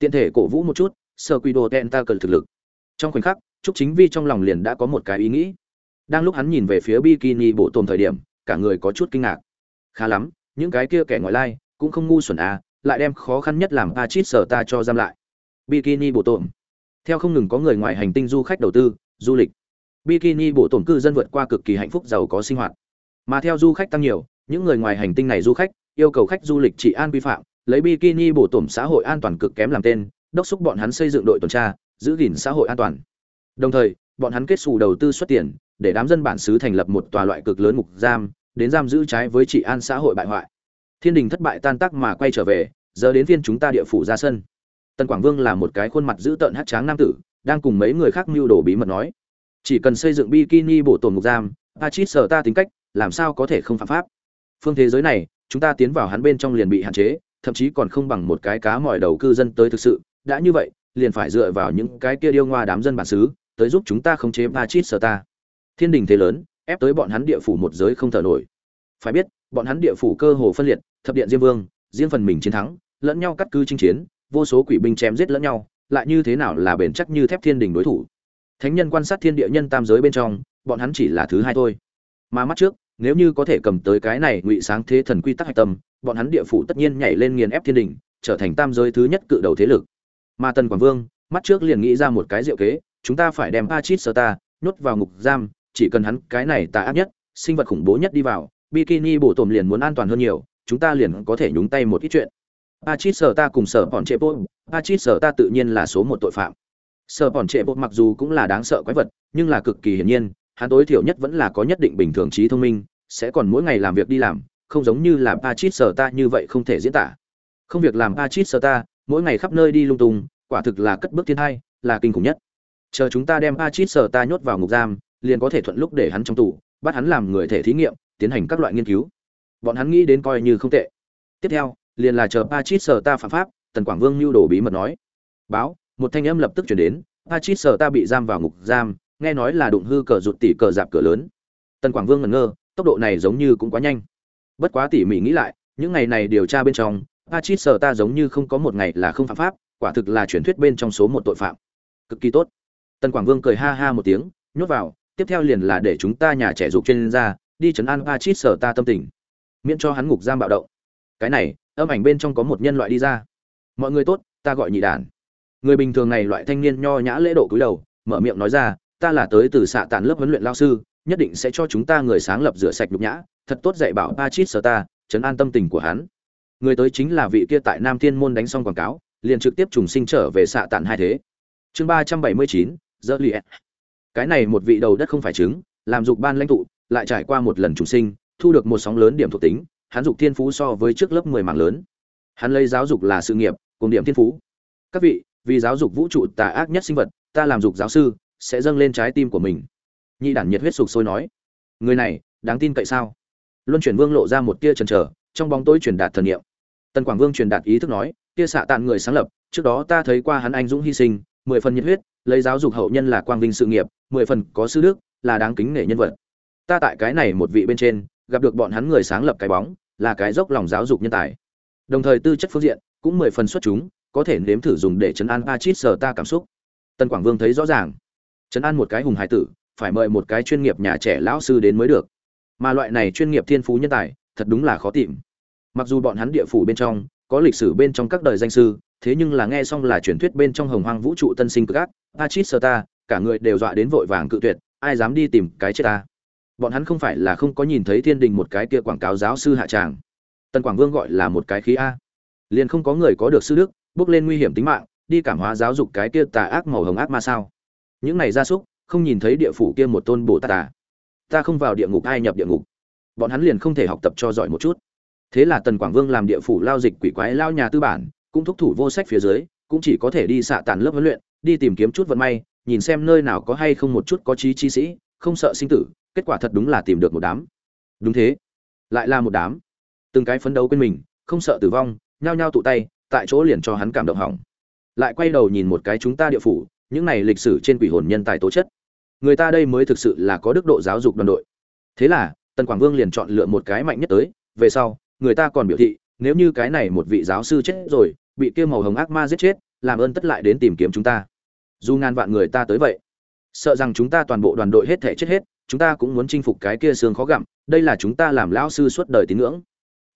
Tiện thể cổ vũ một chút, sơ quy đồ cần thực lực. Trong khoảnh khắc, Trúc Chính Vi trong lòng liền đã có một cái ý nghĩ. Đang lúc hắn nhìn về phía bikini bộ tôm thời điểm cả người có chút kinh ngạc. Khá lắm những cái kia kẻ ngoại lai cũng không ngu xuẩn à lại đem khó khăn nhất làm a chít sở ta cho giam lại. Bikini bộ tôm theo không ngừng có người ngoài hành tinh du khách đầu tư du lịch. Bikini bộ tôm cư dân vượt qua cực kỳ hạnh phúc giàu có sinh hoạt. Mà theo du khách tăng nhiều những người ngoài hành tinh này du khách yêu cầu khách du lịch trị an vi phạm lấy bikini bổ tổm xã hội an toàn cực kém làm tên đốc xúc bọn hắn xây dựng đội tuần tra giữ gìn xã hội an toàn. Đồng thời bọn hắn kết xù đầu tư xuất tiền để đám dân bản xứ thành lập một tòa loại cực lớn ngục giam đến giam giữ trái với trị an xã hội bại hoại. Thiên đình thất bại tan tác mà quay trở về giờ đến phiên chúng ta địa phủ ra sân. Tần quảng vương là một cái khuôn mặt dữ tợn hát tráng nam tử đang cùng mấy người khác mưu đồ bí mật nói. Chỉ cần xây dựng bikini bổ tổn ngục giam Achit sở ta tính cách, làm sao có thể không phạm pháp? Phương thế giới này, chúng ta tiến vào hắn bên trong liền bị hạn chế, thậm chí còn không bằng một cái cá mỏi đầu cư dân tới thực sự, đã như vậy, liền phải dựa vào những cái kia điêu ngoa đám dân bản xứ, tới giúp chúng ta khống chế Achit sở ta. Thiên đình thế lớn, ép tới bọn hắn địa phủ một giới không thở nổi. Phải biết, bọn hắn địa phủ cơ hồ phân liệt, thập điện diêm vương, riêng phần mình chiến thắng, lẫn nhau cắt cứ chinh chiến, vô số quỷ binh chém giết lẫn nhau, lại như thế nào là bền chắc như thép thiên đình đối thủ. Thánh nhân quan sát thiên địa nhân tam giới bên trong, bọn hắn chỉ là thứ hai thôi mà mắt trước nếu như có thể cầm tới cái này ngụy sáng thế thần quy tắc hạch tâm bọn hắn địa phủ tất nhiên nhảy lên nghiền ép thiên đình, trở thành tam giới thứ nhất cự đầu thế lực. Mà tần quảng vương, mắt trước liền nghĩ ra một cái diệu kế, chúng ta phải đem Achit sơ ta nhốt vào ngục giam, chỉ cần hắn cái này tà ác nhất, sinh vật khủng bố nhất đi vào, bikini bổ tổm liền muốn an toàn hơn nhiều, chúng ta liền có thể nhúng tay một ít chuyện. A chít sơ ta cùng sở bọn trệ bốt chít sơ ta tự nhiên là số một tội phạm. Sở bọn trệ bốt mặc dù cũng là đáng sợ quái vật, nhưng là cực kỳ hiển nhiên, hắn tối thiểu nhất vẫn là có nhất định bình thường trí thông minh, sẽ còn mỗi ngày làm việc đi làm không giống như là Pachit sở ta như vậy không thể diễn tả. Không việc làm Pachit sở ta mỗi ngày khắp nơi đi lung tung, quả thực là cất bước thiên hai là kinh khủng nhất. Chờ chúng ta đem Pachit sở ta nhốt vào ngục giam, liền có thể thuận lúc để hắn trong tù, bắt hắn làm người thể thí nghiệm, tiến hành các loại nghiên cứu. Bọn hắn nghĩ đến coi như không tệ. Tiếp theo, liền là chờ Pachit sở ta phạm pháp, tần quảng vương lưu đồ bí mật nói. Báo, một thanh âm lập tức truyền đến Pachit sở ta bị giam vào ngục giam, nghe nói là đụng hư cờ rụt tỉ cờ dạp cửa lớn. Tần quảng vương ngẩn ngơ, tốc độ này giống như cũng quá nhanh bất quá tỉ mỉ nghĩ lại, những ngày này điều tra bên trong Achit sở ta giống như không có một ngày là không phạm pháp, quả thực là truyền thuyết bên trong số một tội phạm. Cực kỳ tốt. Tần quảng vương cười ha ha một tiếng, nhốt vào, tiếp theo liền là để chúng ta nhà trẻ dục chuyên gia, đi chấn an Achit sở ta tâm tình. Miễn cho hắn ngục giam bạo động. Cái này, âm ảnh bên trong có một nhân loại đi ra. Mọi người tốt, ta gọi nhị đản người bình thường này loại thanh niên nho nhã lễ độ cúi đầu, mở miệng nói ra, ta là tới từ xạ tàn lớp huấn luyện lao sư, nhất định sẽ cho chúng ta người sáng lập rửa sạch nhục nhã thật tốt dạy bảo Pachit sở ta, chấn an tâm tình của hắn. Người tới chính là vị kia tại nam thiên môn đánh xong quảng cáo, liền trực tiếp trùng sinh trở về xạ tạn hai thế. Chương ba trăm bảy mươi chín cái này một vị đầu đất không phải chứng làm dục ban lãnh tụ, lại trải qua một lần trùng sinh, thu được một sóng lớn điểm thuộc tính, hắn dục thiên phú so với trước lớp mười mảng lớn. Hắn lấy giáo dục là sự nghiệp, cùng điểm thiên phú. Các vị, vì giáo dục vũ trụ tà ác nhất sinh vật, ta làm dục giáo sư, sẽ dâng lên trái tim của mình. Nhị đản nhiệt huyết sục sôi nói. Người này, đáng tin cậy sao? Luân chuyển vương lộ ra một tia chần chờ, trong bóng tối truyền đạt thần niệm. Tần quảng vương truyền đạt ý thức nói tia xạ tàn người sáng lập, trước đó ta thấy qua hắn anh dũng hy sinh, mười phần nhiệt huyết, lấy giáo dục hậu nhân là quang vinh sự nghiệp, mười phần có sư đức, là đáng kính nể nhân vật. Ta tại cái này một vị bên trên, gặp được bọn hắn người sáng lập cái bóng, là cái dốc lòng giáo dục nhân tài. Đồng thời tư chất phương diện, cũng mười phần xuất chúng, có thể nếm thử dùng để chấn an a chít sờ ta cảm xúc. Tần quảng vương thấy rõ ràng. Trấn an một cái hùng hải tử, phải mời một cái chuyên nghiệp nhà trẻ lão sư đến mới được mà loại này chuyên nghiệp thiên phú nhân tài, thật đúng là khó tìm. Mặc dù bọn hắn địa phủ bên trong, có lịch sử bên trong các đời danh sư, thế nhưng là nghe xong là truyền thuyết bên trong hồng hoang vũ trụ tân sinh cực ác achit sơ ta cả người đều dọa đến vội vàng cự tuyệt, ai dám đi tìm cái chết ta? Bọn hắn không phải là không có nhìn thấy thiên đình một cái kia quảng cáo giáo sư hạ tràng. Tần quảng vương gọi là một cái khí a. Liền không có người có được sư đức, bước lên nguy hiểm tính mạng, đi cảm hóa giáo dục cái kia tà ác màu hồng ác ma sao. Những này gia súc, không nhìn thấy địa phủ kia một tôn bồ tát tà ta không vào địa ngục, ai nhập địa ngục? Bọn hắn liền không thể học tập cho giỏi một chút. Thế là tần quảng vương làm địa phủ lao dịch quỷ quái lao nhà tư bản, cũng thúc thủ vô sách phía dưới, cũng chỉ có thể đi xạ tàn lớp huấn luyện, đi tìm kiếm chút vận may, nhìn xem nơi nào có hay không một chút có trí chi sĩ, không sợ sinh tử, kết quả thật đúng là tìm được một đám. Đúng thế. Lại là một đám. Từng cái phấn đấu quên mình, không sợ tử vong, nhao nhao tụ tay, tại chỗ liền cho hắn cảm động hỏng. Lại quay đầu nhìn một cái chúng ta địa phủ, những này lịch sử trên quỷ hồn nhân tài tố chất người ta đây mới thực sự là có đức độ giáo dục đoàn đội. Thế là, tần quảng vương liền chọn lựa một cái mạnh nhất tới, về sau, người ta còn biểu thị, nếu như cái này một vị giáo sư chết rồi, bị kia màu hồng ác ma giết chết, làm ơn tất lại đến tìm kiếm chúng ta. Dù ngàn vạn người ta tới vậy, sợ rằng chúng ta toàn bộ đoàn đội hết thể chết hết, chúng ta cũng muốn chinh phục cái kia xương khó gặm, đây là chúng ta làm lão sư suốt đời tín ngưỡng.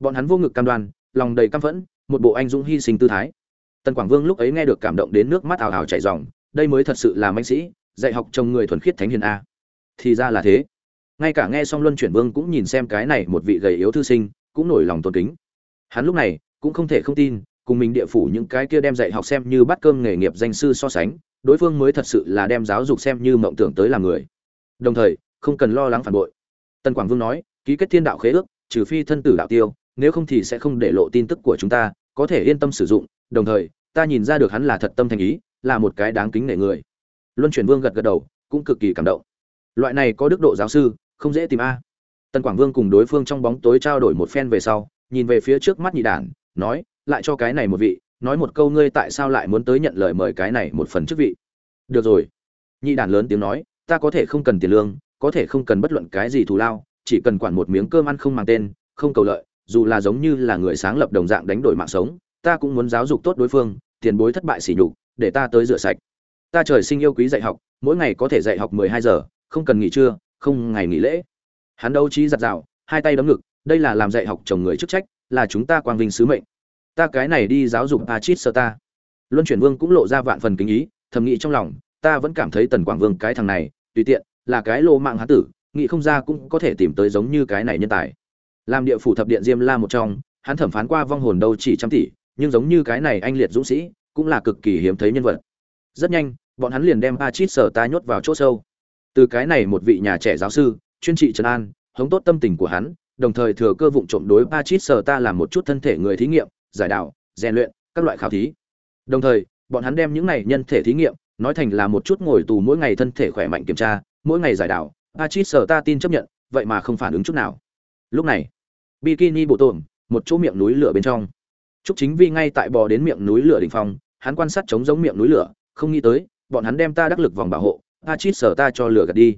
Bọn hắn vô ngực cam đoan, lòng đầy căm phẫn, một bộ anh dũng hy sinh tư thái. Tần quảng vương lúc ấy nghe được cảm động đến nước mắt ào ào chảy ròng, đây mới thật sự là mạnh sĩ dạy học chồng người thuần khiết thánh hiền a. Thì ra là thế. Ngay cả nghe xong luân chuyển vương cũng nhìn xem cái này một vị gầy yếu thư sinh, cũng nổi lòng tôn kính. Hắn lúc này cũng không thể không tin, cùng mình địa phủ những cái kia đem dạy học xem như bắt cơm nghề nghiệp danh sư so sánh, đối phương mới thật sự là đem giáo dục xem như mộng tưởng tới làm người. Đồng thời, không cần lo lắng phản bội. Tân quảng vương nói, ký kết thiên đạo khế ước, trừ phi thân tử đạo tiêu, nếu không thì sẽ không để lộ tin tức của chúng ta, có thể yên tâm sử dụng. Đồng thời, ta nhìn ra được hắn là thật tâm thành ý, là một cái đáng kính nể người luân chuyển vương gật gật đầu, cũng cực kỳ cảm động. Loại này có đức độ giáo sư, không dễ tìm a. Tần quảng vương cùng đối phương trong bóng tối trao đổi một phen về sau, nhìn về phía trước mắt nhị đản nói, lại cho cái này một vị, nói một câu ngươi tại sao lại muốn tới nhận lời mời cái này một phần chức vị? Được rồi. Nhị đản lớn tiếng nói, ta có thể không cần tiền lương, có thể không cần bất luận cái gì thù lao, chỉ cần quản một miếng cơm ăn không mang tên, không cầu lợi, dù là giống như là người sáng lập đồng dạng đánh đổi mạng sống, ta cũng muốn giáo dục tốt đối phương, tiền bối thất bại sỉ nhục, để ta tới rửa sạch ta trời sinh yêu quý dạy học, mỗi ngày có thể dạy học mười hai giờ, không cần nghỉ trưa, không ngày nghỉ lễ. Hắn đấu trí giặt rào, hai tay đấm ngực, đây là làm dạy học chồng người chức trách, là chúng ta quang vinh sứ mệnh. Ta cái này đi giáo dục Achit sơ ta. Luân chuyển vương cũng lộ ra vạn phần kính ý, thầm nghĩ trong lòng, ta vẫn cảm thấy tần quảng vương cái thằng này, tùy tiện, là cái lô mạng hán tử, nghĩ không ra cũng có thể tìm tới giống như cái này nhân tài. Làm địa phủ thập điện diêm la một trong, hắn thẩm phán qua vong hồn đâu chỉ trăm tỷ, nhưng giống như cái này anh liệt dũng sĩ, cũng là cực kỳ hiếm thấy nhân vật. Rất nhanh bọn hắn liền đem Pachit sở ta nhốt vào chỗ sâu. Từ cái này một vị nhà trẻ giáo sư chuyên trị trấn an hống tốt tâm tình của hắn đồng thời thừa cơ vụng trộm đối Pachit sở ta làm một chút thân thể người thí nghiệm giải đạo rèn luyện các loại khảo thí. Đồng thời bọn hắn đem những này nhân thể thí nghiệm nói thành là một chút ngồi tù mỗi ngày thân thể khỏe mạnh kiểm tra mỗi ngày giải đạo Pachit sở ta tin chấp nhận vậy mà không phản ứng chút nào. Lúc này bikini bộ tổn một chỗ miệng núi lửa bên trong. Trúc Chính Vi ngay tại bò đến miệng núi lửa đỉnh phòng hắn quan sát trống giống miệng núi lửa, không nghĩ tới, bọn hắn đem ta đắc lực vòng bảo hộ, Achit sở ta cho lửa gạt đi.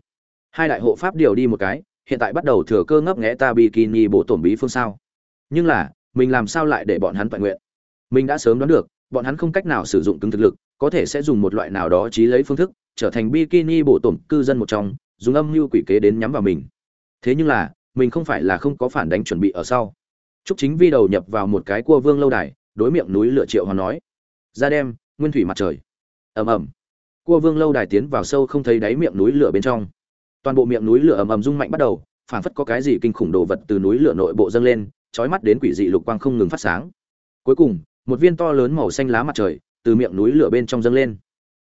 Hai đại hộ pháp điều đi một cái, hiện tại bắt đầu thừa cơ ngấp nghẽ ta bikini bộ tổn bí phương sao. Nhưng là, mình làm sao lại để bọn hắn toàn nguyện? Mình đã sớm đoán được, bọn hắn không cách nào sử dụng cứng thực lực, có thể sẽ dùng một loại nào đó trí lấy phương thức, trở thành bikini bộ tổn cư dân một trong, dùng âm mưu quỷ kế đến nhắm vào mình. Thế nhưng là, mình không phải là không có phản đánh chuẩn bị ở sau. Trúc Chính Vi đầu nhập vào một cái cua vương lâu đài, đối miệng núi lửa triệu hoàn nói: "Ra đem, nguyên thủy mặt trời." Ầm ầm. Cua vương lâu đài tiến vào sâu không thấy đáy miệng núi lửa bên trong. Toàn bộ miệng núi lửa ầm ầm rung mạnh bắt đầu, phản phất có cái gì kinh khủng đồ vật từ núi lửa nội bộ dâng lên, chói mắt đến quỷ dị lục quang không ngừng phát sáng. Cuối cùng, một viên to lớn màu xanh lá mặt trời từ miệng núi lửa bên trong dâng lên.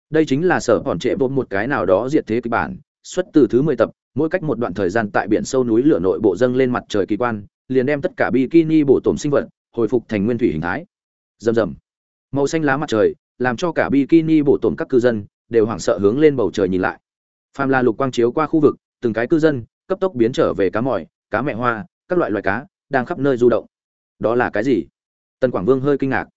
Đây chính là sở bọn trệ bộ một cái nào đó diệt thế kịch bản, xuất từ thứ 10 tập, mỗi cách một đoạn thời gian tại biển sâu núi lửa nội bộ dâng lên mặt trời kỳ quan, liền đem tất cả bikini bổ tổm sinh vật hồi phục thành nguyên thủy hình thái rầm rầm màu xanh lá mặt trời làm cho cả bikini bổ tổm các cư dân đều hoảng sợ hướng lên bầu trời nhìn lại. Phàm là lục quang chiếu qua khu vực, từng cái cư dân, cấp tốc biến trở về cá mỏi cá mẹ hoa, các loại loài cá, đang khắp nơi du động. Đó là cái gì? Tần quảng vương hơi kinh ngạc.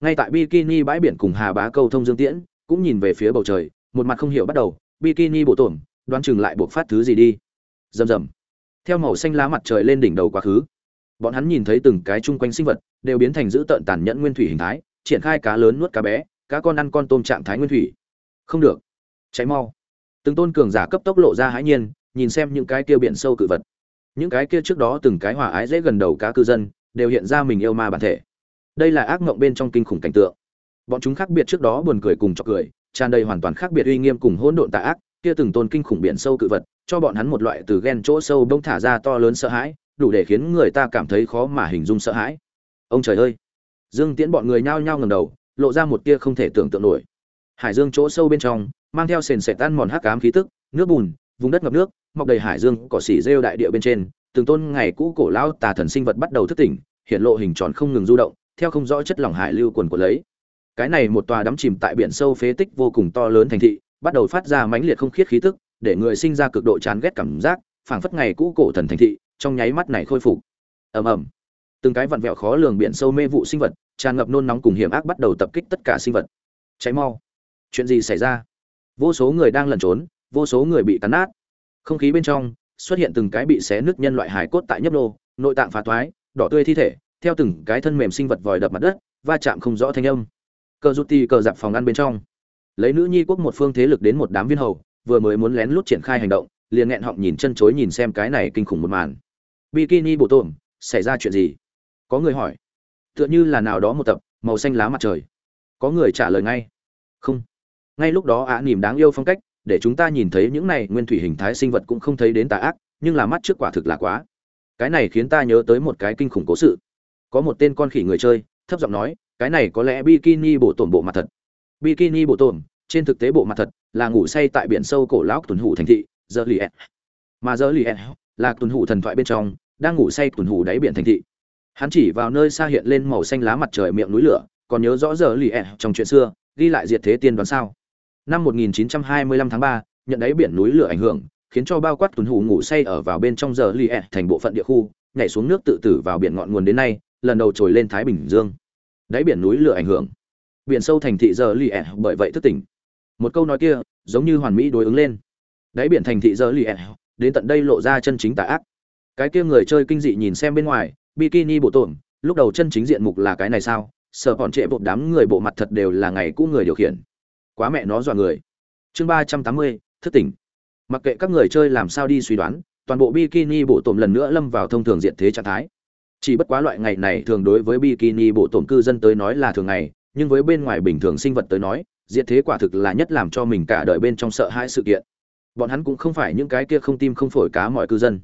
Ngay tại bikini bãi biển cùng hà bá câu thông dương tiễn, cũng nhìn về phía bầu trời, một mặt không hiểu bắt đầu, bikini bổ tổn, đoán chừng lại buộc phát thứ gì đi. Rầm rầm. Theo màu xanh lá mặt trời lên đỉnh đầu quá khứ, bọn hắn nhìn thấy từng cái chung quanh sinh vật, đều biến thành dữ tợn tàn nhẫn nguyên thủy hình thái, triển khai cá lớn nuốt cá bé, cá con ăn con tôm trạng thái nguyên thủy không được. Cháy mau. Từng tôn cường giả cấp tốc lộ ra hãi nhiên, nhìn xem những cái kia biển sâu cự vật. Những cái kia trước đó từng cái hòa ái dễ gần đầu cá cư dân, đều hiện ra mình yêu ma bản thể. Đây là ác mộng bên trong kinh khủng cảnh tượng. Bọn chúng khác biệt trước đó buồn cười cùng chọc cười, tràn đầy hoàn toàn khác biệt uy nghiêm cùng hỗn độn tà ác, kia từng tôn kinh khủng biển sâu cự vật, cho bọn hắn một loại từ ghen chỗ sâu bông thả ra to lớn sợ hãi, đủ để khiến người ta cảm thấy khó mà hình dung sợ hãi. Ông trời ơi! Dương tiễn bọn người nhao nhao ngầm đầu, lộ ra một tia không thể tưởng tượng nổi hải dương chỗ sâu bên trong, mang theo sền sệt tan mòn hắc ám khí tức, nước bùn, vùng đất ngập nước, mọc đầy hải dương cỏ xỉ rêu đại địa bên trên, từng tôn ngày cũ cổ lão tà thần sinh vật bắt đầu thức tỉnh, hiện lộ hình tròn không ngừng du động, theo không rõ chất lỏng hải lưu quần của lấy. Cái này một tòa đắm chìm tại biển sâu phế tích vô cùng to lớn thành thị, bắt đầu phát ra mãnh liệt không khiết khí tức, để người sinh ra cực độ chán ghét cảm giác, phảng phất ngày cũ cổ thần thành thị, trong nháy mắt này khôi phục. Ầm ầm. Từng cái vặn vẹo khó lường biển sâu mê vụ sinh vật, tràn ngập nôn nóng cùng hiểm ác bắt đầu tập kích tất cả sinh vật. Cháy mau chuyện gì xảy ra? Vô số người đang lẩn trốn, vô số người bị cắn nát. Không khí bên trong xuất hiện từng cái bị xé nứt nhân loại hải cốt tại nhấp nô, nội tạng phá toái đỏ tươi thi thể, theo từng cái thân mềm sinh vật vòi đập mặt đất, va chạm không rõ thanh âm. Cờ rút ti cờ dạp phòng ăn bên trong. Lấy nữ nhi quốc một phương thế lực đến một đám viên hầu, vừa mới muốn lén lút triển khai hành động, liền nghẹn họng nhìn chân chối nhìn xem cái này kinh khủng một màn. Bikini bộ tổm, xảy ra chuyện gì? Có người hỏi. Tựa như là nào đó một tập, màu xanh lá mặt trời. Có người trả lời ngay. Không ngay lúc đó ả nỉm đáng yêu phong cách, để chúng ta nhìn thấy những này nguyên thủy hình thái sinh vật cũng không thấy đến tà ác, nhưng là mắt trước quả thực là quá. Cái này khiến ta nhớ tới một cái kinh khủng cố sự. Có một tên con khỉ người chơi, thấp giọng nói, cái này có lẽ bikini bộ tổn bộ mặt thật. Bikini bộ tổn, trên thực tế bộ mặt thật là ngủ say tại biển sâu cổ lão tuần hủ thành thị giờ lì mà giờ lì là tuần hủ thần thoại bên trong, đang ngủ say tuần hủ đáy biển thành thị. Hắn chỉ vào nơi xa hiện lên màu xanh lá mặt trời miệng núi lửa, còn nhớ rõ giờ lì trong chuyện xưa, ghi lại diệt thế tiên đoán sao năm 1925 tháng 3, nhận đáy biển núi lửa ảnh hưởng khiến cho bao quát tuần hủ ngủ say ở vào bên trong giờ lì thành bộ phận địa khu nhảy xuống nước tự tử vào biển ngọn nguồn đến nay lần đầu trồi lên thái bình dương. Đáy biển núi lửa ảnh hưởng. Biển sâu thành thị giờ lì bởi vậy thức tỉnh. Một câu nói kia giống như hoàn mỹ đối ứng lên. Đáy biển thành thị giờ lì đến tận đây lộ ra chân chính tà ác. Cái kia người chơi kinh dị nhìn xem bên ngoài bikini bộ tổn lúc đầu chân chính diện mục là cái này sao? Sợ bọn trệ bộ đám người bộ mặt thật đều là ngày cũ người điều khiển quá mẹ nó dọa người. Chương ba trăm tám mươi, thức tỉnh. Mặc kệ các người chơi làm sao đi suy đoán, toàn bộ bikini bộ tổm lần nữa lâm vào thông thường diện thế trạng thái. Chỉ bất quá loại ngày này thường đối với bikini bộ tổm cư dân tới nói là thường ngày, nhưng với bên ngoài bình thường sinh vật tới nói, diện thế quả thực là nhất làm cho mình cả đời bên trong sợ hãi sự kiện. Bọn hắn cũng không phải những cái kia không tim không phổi cá mọi cư dân.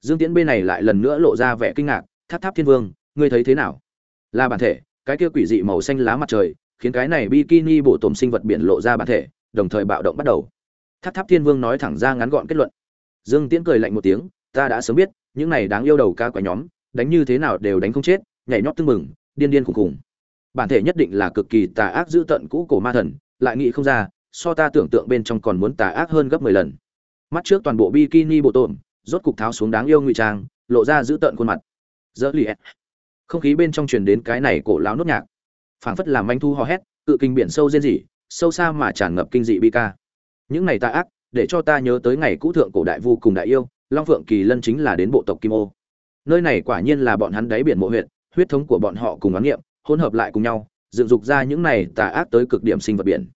Dương tiễn bên này lại lần nữa lộ ra vẻ kinh ngạc, tháp tháp thiên vương, ngươi thấy thế nào? Là bản thể, cái kia quỷ dị màu xanh lá mặt trời khiến cái này bikini bộ tổm sinh vật biển lộ ra bản thể, đồng thời bạo động bắt đầu. Tháp tháp thiên vương nói thẳng ra ngắn gọn kết luận. Dương tiễn cười lạnh một tiếng, ta đã sớm biết, những này đáng yêu đầu ca quả nhóm, đánh như thế nào đều đánh không chết, nhảy nhót tưng mừng điên điên khủng khủng. Bản thể nhất định là cực kỳ tà ác dữ tận cũ cổ ma thần, lại nghĩ không ra, so ta tưởng tượng bên trong còn muốn tà ác hơn gấp mười lần. Mắt trước toàn bộ bikini bộ tổm rốt cục tháo xuống đáng yêu ngụy trang, lộ ra dữ tận khuôn mặt. Dỡ lì không khí bên trong truyền đến cái này cổ láo nốt nhạc phảng phất làm manh thu hò hét cự kinh biển sâu rên rỉ sâu xa mà tràn ngập kinh dị bi ca. Những ngày ta ác để cho ta nhớ tới ngày cũ thượng cổ đại vu cùng đại yêu long phượng kỳ lân chính là đến bộ tộc kim ô. Nơi này quả nhiên là bọn hắn đáy biển mộ huyện huyết thống của bọn họ cùng oán nghiệm, hỗn hợp lại cùng nhau dựng dục ra những này tà ác tới cực điểm sinh vật biển.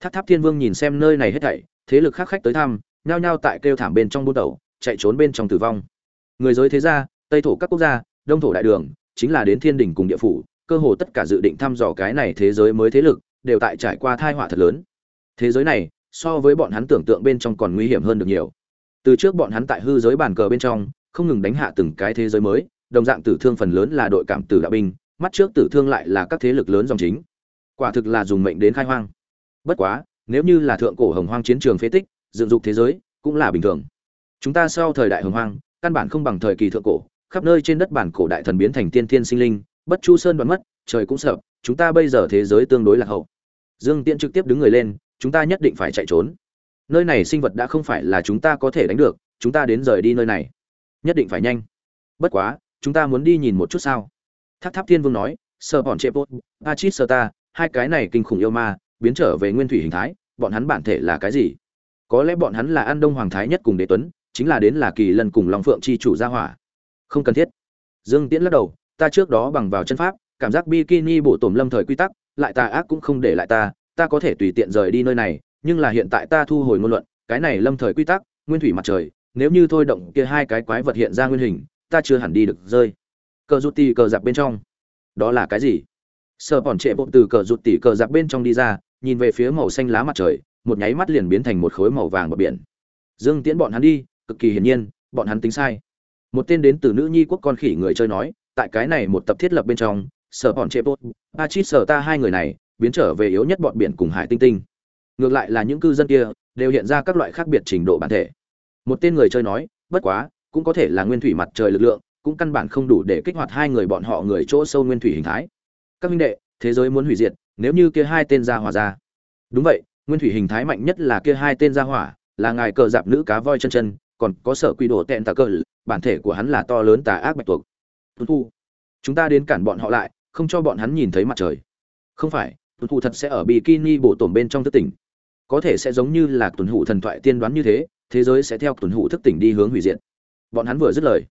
Tháp tháp thiên vương nhìn xem nơi này hết thảy thế lực khác khách tới thăm nhao nhao tại kêu thảm bên trong buôn tàu chạy trốn bên trong tử vong. Người giới thế gia tây thổ các quốc gia đông thổ đại đường chính là đến thiên đình cùng địa phủ cơ hồ tất cả dự định thăm dò cái này thế giới mới thế lực, đều tại trải qua thai họa thật lớn. Thế giới này, so với bọn hắn tưởng tượng bên trong còn nguy hiểm hơn được nhiều. Từ trước bọn hắn tại hư giới bàn cờ bên trong, không ngừng đánh hạ từng cái thế giới mới, đồng dạng tử thương phần lớn là đội cảm tử đạo binh, mắt trước tử thương lại là các thế lực lớn dòng chính. Quả thực là dùng mệnh đến khai hoang. Bất quá, nếu như là thượng cổ hồng hoang chiến trường phế tích, dựng dục thế giới, cũng là bình thường. Chúng ta sau thời đại hồng hoang, căn bản không bằng thời kỳ thượng cổ, khắp nơi trên đất bản cổ đại thần biến thành tiên thiên sinh linh bất chu sơn đoán mất, trời cũng sợ, chúng ta bây giờ thế giới tương đối lạc hậu. Dương tiễn trực tiếp đứng người lên, chúng ta nhất định phải chạy trốn. Nơi này sinh vật đã không phải là chúng ta có thể đánh được, chúng ta đến rời đi nơi này. Nhất định phải nhanh. Bất quá, chúng ta muốn đi nhìn một chút sao? Tháp tháp thiên vương nói sơ bọn chê bốt achit sơ ta, hai cái này kinh khủng yêu ma, biến trở về nguyên thủy hình thái, bọn hắn bản thể là cái gì? Có lẽ bọn hắn là an đông hoàng thái nhất cùng đế tuấn, chính là đến là kỳ lần cùng long phượng chi chủ gia hỏa. Không cần thiết. Dương tiễn lắc đầu ta trước đó bằng vào chân pháp, cảm giác bikini bổ tổm lâm thời quy tắc, lại tà ác cũng không để lại ta ta có thể tùy tiện rời đi nơi này, nhưng là hiện tại ta thu hồi ngôn luận, cái này lâm thời quy tắc, nguyên thủy mặt trời, nếu như thôi động kia hai cái quái vật hiện ra nguyên hình, ta chưa hẳn đi được rơi. Cờ rụt tì cờ giặc bên trong. Đó là cái gì? Sợ bọn trệ bộ từ cờ rụt tỉ cờ giặc bên trong đi ra, nhìn về phía màu xanh lá mặt trời, một nháy mắt liền biến thành một khối màu vàng bờ biển. Dương tiễn bọn hắn đi, cực kỳ hiển nhiên, bọn hắn tính sai. Một tên đến từ nữ nhi quốc con khỉ người chơi nói tại cái này một tập thiết lập bên trong, sở bọn chế bốt a chít sở ta hai người này, biến trở về yếu nhất bọn biển cùng hải tinh tinh. Ngược lại là những cư dân kia, đều hiện ra các loại khác biệt trình độ bản thể. Một tên người chơi nói, bất quá, cũng có thể là nguyên thủy mặt trời lực lượng, cũng căn bản không đủ để kích hoạt hai người bọn họ người chỗ sâu nguyên thủy hình thái. Các minh đệ, thế giới muốn hủy diệt, nếu như kia hai tên ra hỏa ra. Đúng vậy, nguyên thủy hình thái mạnh nhất là kia hai tên ra hỏa, là ngài cờ dạp nữ cá voi chân chân, còn có sở quy đồ tẹn tà cờ, bản thể của hắn là to lớn tà ác bạch tuộc tuân thu chúng ta đến cản bọn họ lại, không cho bọn hắn nhìn thấy mặt trời. Không phải tuân thu thật sẽ ở bikini bổ tổm bên trong thức tỉnh. Có thể sẽ giống như là tuần hụ thần thoại tiên đoán như thế thế giới sẽ theo tuần hụ thức tỉnh đi hướng hủy diệt. Bọn hắn vừa dứt lời,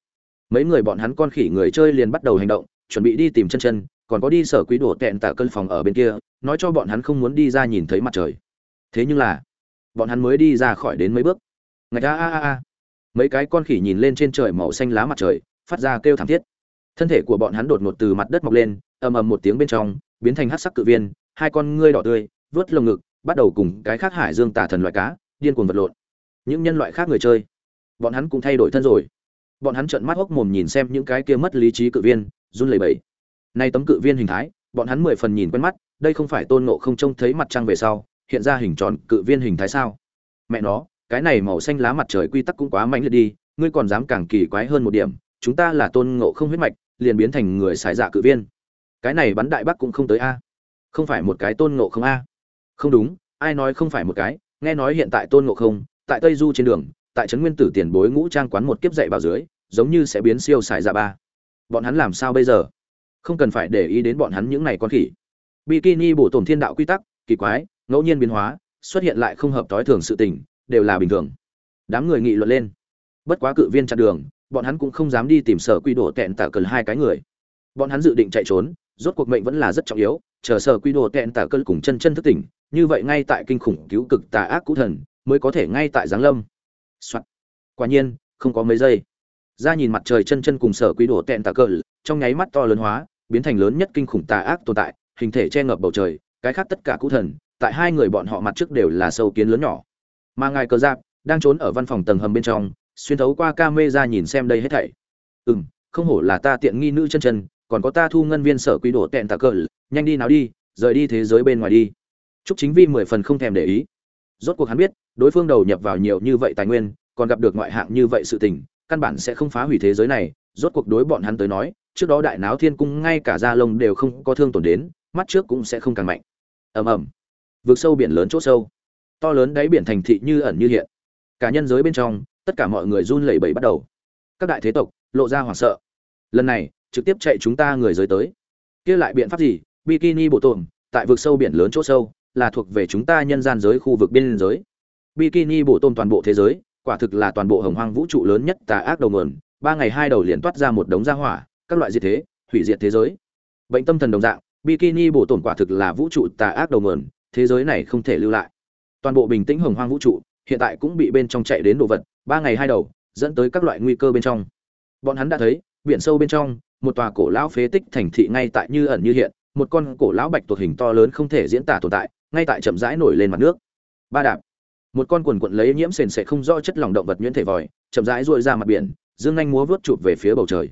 mấy người bọn hắn con khỉ người chơi liền bắt đầu hành động, chuẩn bị đi tìm chân chân, còn có đi sở quý đồ tẹn tạ cân phòng ở bên kia, nói cho bọn hắn không muốn đi ra nhìn thấy mặt trời. Thế nhưng là, bọn hắn mới đi ra khỏi đến mấy bước. Ngạch, a a a a. Mấy cái con khỉ nhìn lên trên trời màu xanh lá mặt trời, phát ra kêu thảm thiết thân thể của bọn hắn đột ngột từ mặt đất mọc lên, ầm ầm một tiếng bên trong, biến thành hát sắc cự viên, hai con ngươi đỏ tươi, vớt lồng ngực, bắt đầu cùng cái khác hải dương tả thần loại cá, điên cuồng vật lộn. Những nhân loại khác người chơi, bọn hắn cũng thay đổi thân rồi. Bọn hắn trợn mắt hốc mồm nhìn xem những cái kia mất lý trí cự viên, run lẩy bẩy. Nay tấm cự viên hình thái, bọn hắn mười phần nhìn quen mắt, đây không phải tôn nộ không trông thấy mặt trăng về sau, hiện ra hình tròn cự viên hình thái sao? Mẹ nó, cái này màu xanh lá mặt trời quy tắc cũng quá mạnh liệt đi, ngươi còn dám càng kỳ quái hơn một điểm, chúng ta là tôn ngộ không huyết mạch liền biến thành người xài dạ cự viên. Cái này bắn đại bắc cũng không tới a. Không phải một cái tôn ngộ không a. Không đúng, ai nói không phải một cái, nghe nói hiện tại tôn ngộ không, tại tây du trên đường, tại trấn nguyên tử tiền bối ngũ trang quán một kiếp dậy vào dưới, giống như sẽ biến siêu xài dạ ba. Bọn hắn làm sao bây giờ? Không cần phải để ý đến bọn hắn những này con khỉ. Bikini bổ tổn thiên đạo quy tắc, kỳ quái, ngẫu nhiên biến hóa, xuất hiện lại không hợp tối thường sự tình, đều là bình thường. Đám người nghị luận lên. Bất quá cự viên chặn đường bọn hắn cũng không dám đi tìm sở quy đồ tẹn tả cờ hai cái người. Bọn hắn dự định chạy trốn, rốt cuộc mệnh vẫn là rất trọng yếu, chờ sở quy đồ tẹn tả cơn cùng chân chân thức tỉnh, như vậy ngay tại kinh khủng cứu cực tà ác cũ thần, mới có thể ngay tại giáng lâm. Soạn. quả nhiên, không có mấy giây. Ra nhìn mặt trời chân chân cùng sở quy đồ tẹn tả cơn trong nháy mắt to lớn hóa, biến thành lớn nhất kinh khủng tà ác tồn tại, hình thể che ngập bầu trời, cái khác tất cả cũ thần, tại hai người bọn họ mặt trước đều là sâu kiến lớn nhỏ. Mà ngài cờ giáp, đang trốn ở văn phòng tầng hầm bên trong xuyên thấu qua ca mê ra nhìn xem đây hết thảy. Ừ m không hổ là ta tiện nghi nữ chân chân, còn có ta thu ngân viên sở quý đổ tẹn tạ cờ, nhanh đi nào đi, rời đi thế giới bên ngoài đi. Trúc chính vi mười phần không thèm để ý. Rốt cuộc hắn biết, đối phương đầu nhập vào nhiều như vậy tài nguyên, còn gặp được ngoại hạng như vậy sự tình, căn bản sẽ không phá hủy thế giới này. Rốt cuộc đối bọn hắn tới nói, trước đó đại náo thiên cung ngay cả da lông đều không có thương tổn đến, mắt trước cũng sẽ không càng mạnh. Ầm ầm. Vượt sâu biển lớn chỗ sâu. To lớn đáy biển thành thị như ẩn như hiện. Cả nhân giới bên trong tất cả mọi người run lẩy bẩy bắt đầu. Các đại thế tộc lộ ra hoảng sợ. Lần này, trực tiếp chạy chúng ta người giới tới. Kia lại biện pháp gì? Bikini bộ tồn tại vực sâu biển lớn chỗ sâu, là thuộc về chúng ta nhân gian giới khu vực biên giới. Bikini bộ tôm toàn bộ thế giới, quả thực là toàn bộ hồng hoang vũ trụ lớn nhất tà ác đầu nguồn, ba ngày hai đầu liền toát ra một đống gia hỏa, các loại diệt thế, hủy diệt thế giới. Bệnh tâm thần đồng dạng, bikini bộ tổn quả thực là vũ trụ tà ác đầu nguồn, thế giới này không thể lưu lại. Toàn bộ bình tĩnh hồng hoang vũ trụ, hiện tại cũng bị bên trong chạy đến đồ vật ba ngày hai đầu, dẫn tới các loại nguy cơ bên trong. Bọn hắn đã thấy, biển sâu bên trong, một tòa cổ lão phế tích thành thị ngay tại như ẩn như hiện, một con cổ lão bạch tuộc hình to lớn không thể diễn tả tồn tại, ngay tại chậm rãi nổi lên mặt nước. Ba đạp. Một con quần quận lấy nhiễm sền sệt không rõ chất lỏng động vật nhuyễn thể vòi, chậm rãi ruôi ra mặt biển, dương anh múa vớt chụp về phía bầu trời.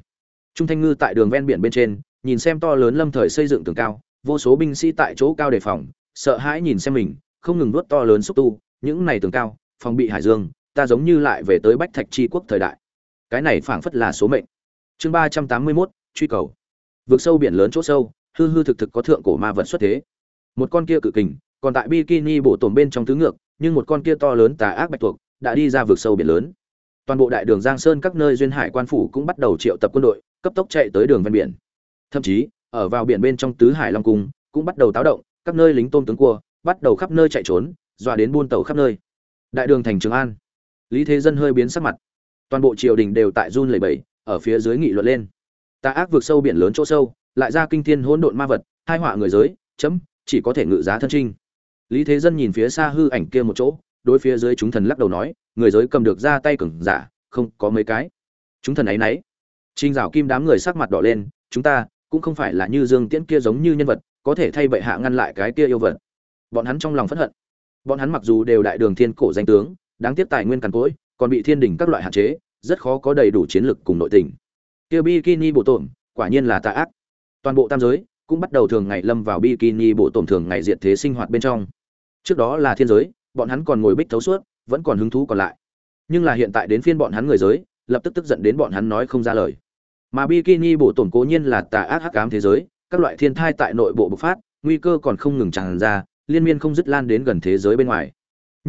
Trung thanh ngư tại đường ven biển bên trên, nhìn xem to lớn lâm thời xây dựng tường cao, vô số binh sĩ tại chỗ cao đề phòng, sợ hãi nhìn xem mình, không ngừng nuốt to lớn xúc tu, những này tường cao, phòng bị hải dương ta giống như lại về tới bách thạch tri quốc thời đại. Cái này phảng phất là số mệnh. Chương ba trăm tám mươi mốt, truy cầu. Vượt sâu biển lớn chỗ sâu, hư hư thực thực có thượng cổ ma vật xuất thế. Một con kia cự kình, còn tại bikini bộ tổn bên trong tứ ngược, nhưng một con kia to lớn tà ác bạch tuộc đã đi ra vượt sâu biển lớn. Toàn bộ đại đường giang sơn các nơi duyên hải quan phủ cũng bắt đầu triệu tập quân đội, cấp tốc chạy tới đường ven biển. Thậm chí, ở vào biển bên trong tứ hải long cung cũng bắt đầu táo động, các nơi lính tôm tướng cua bắt đầu khắp nơi chạy trốn, dọa đến buôn tàu khắp nơi. Đại đường thành trường an lý thế dân hơi biến sắc mặt. Toàn bộ triều đình đều tại run lẩy bẩy, ở phía dưới nghị luận lên. Ta ác vượt sâu biển lớn chỗ sâu, lại ra kinh thiên hỗn độn ma vật hai họa người giới, chấm, chỉ có thể ngự giá thân trinh. Lý thế dân nhìn phía xa hư ảnh kia một chỗ, đối phía dưới chúng thần lắc đầu nói, người giới cầm được ra tay cừng giả, không có mấy cái. Chúng thần ấy nấy. Trinh dạo kim đám người sắc mặt đỏ lên, chúng ta, cũng không phải là như dương tiễn kia giống như nhân vật, có thể thay bệ hạ ngăn lại cái kia yêu vật. Bọn hắn trong lòng phẫn hận. Bọn hắn mặc dù đều đại đường thiên cổ danh tướng đáng tiếc tài nguyên cằn cỗi, còn bị thiên đình các loại hạn chế, rất khó có đầy đủ chiến lực cùng nội tình. Kia bikini bộ tổn, quả nhiên là tà ác. Toàn bộ tam giới cũng bắt đầu thường ngày lâm vào bikini bộ tổn thường ngày diệt thế sinh hoạt bên trong. Trước đó là thiên giới, bọn hắn còn ngồi bích thấu suốt, vẫn còn hứng thú còn lại. Nhưng là hiện tại đến phiên bọn hắn người giới, lập tức tức giận đến bọn hắn nói không ra lời. Mà bikini bộ tổn cố nhiên là tà ác hắc ám thế giới, các loại thiên thai tại nội bộ bộc phát, nguy cơ còn không ngừng tràn ra, liên miên không dứt lan đến gần thế giới bên ngoài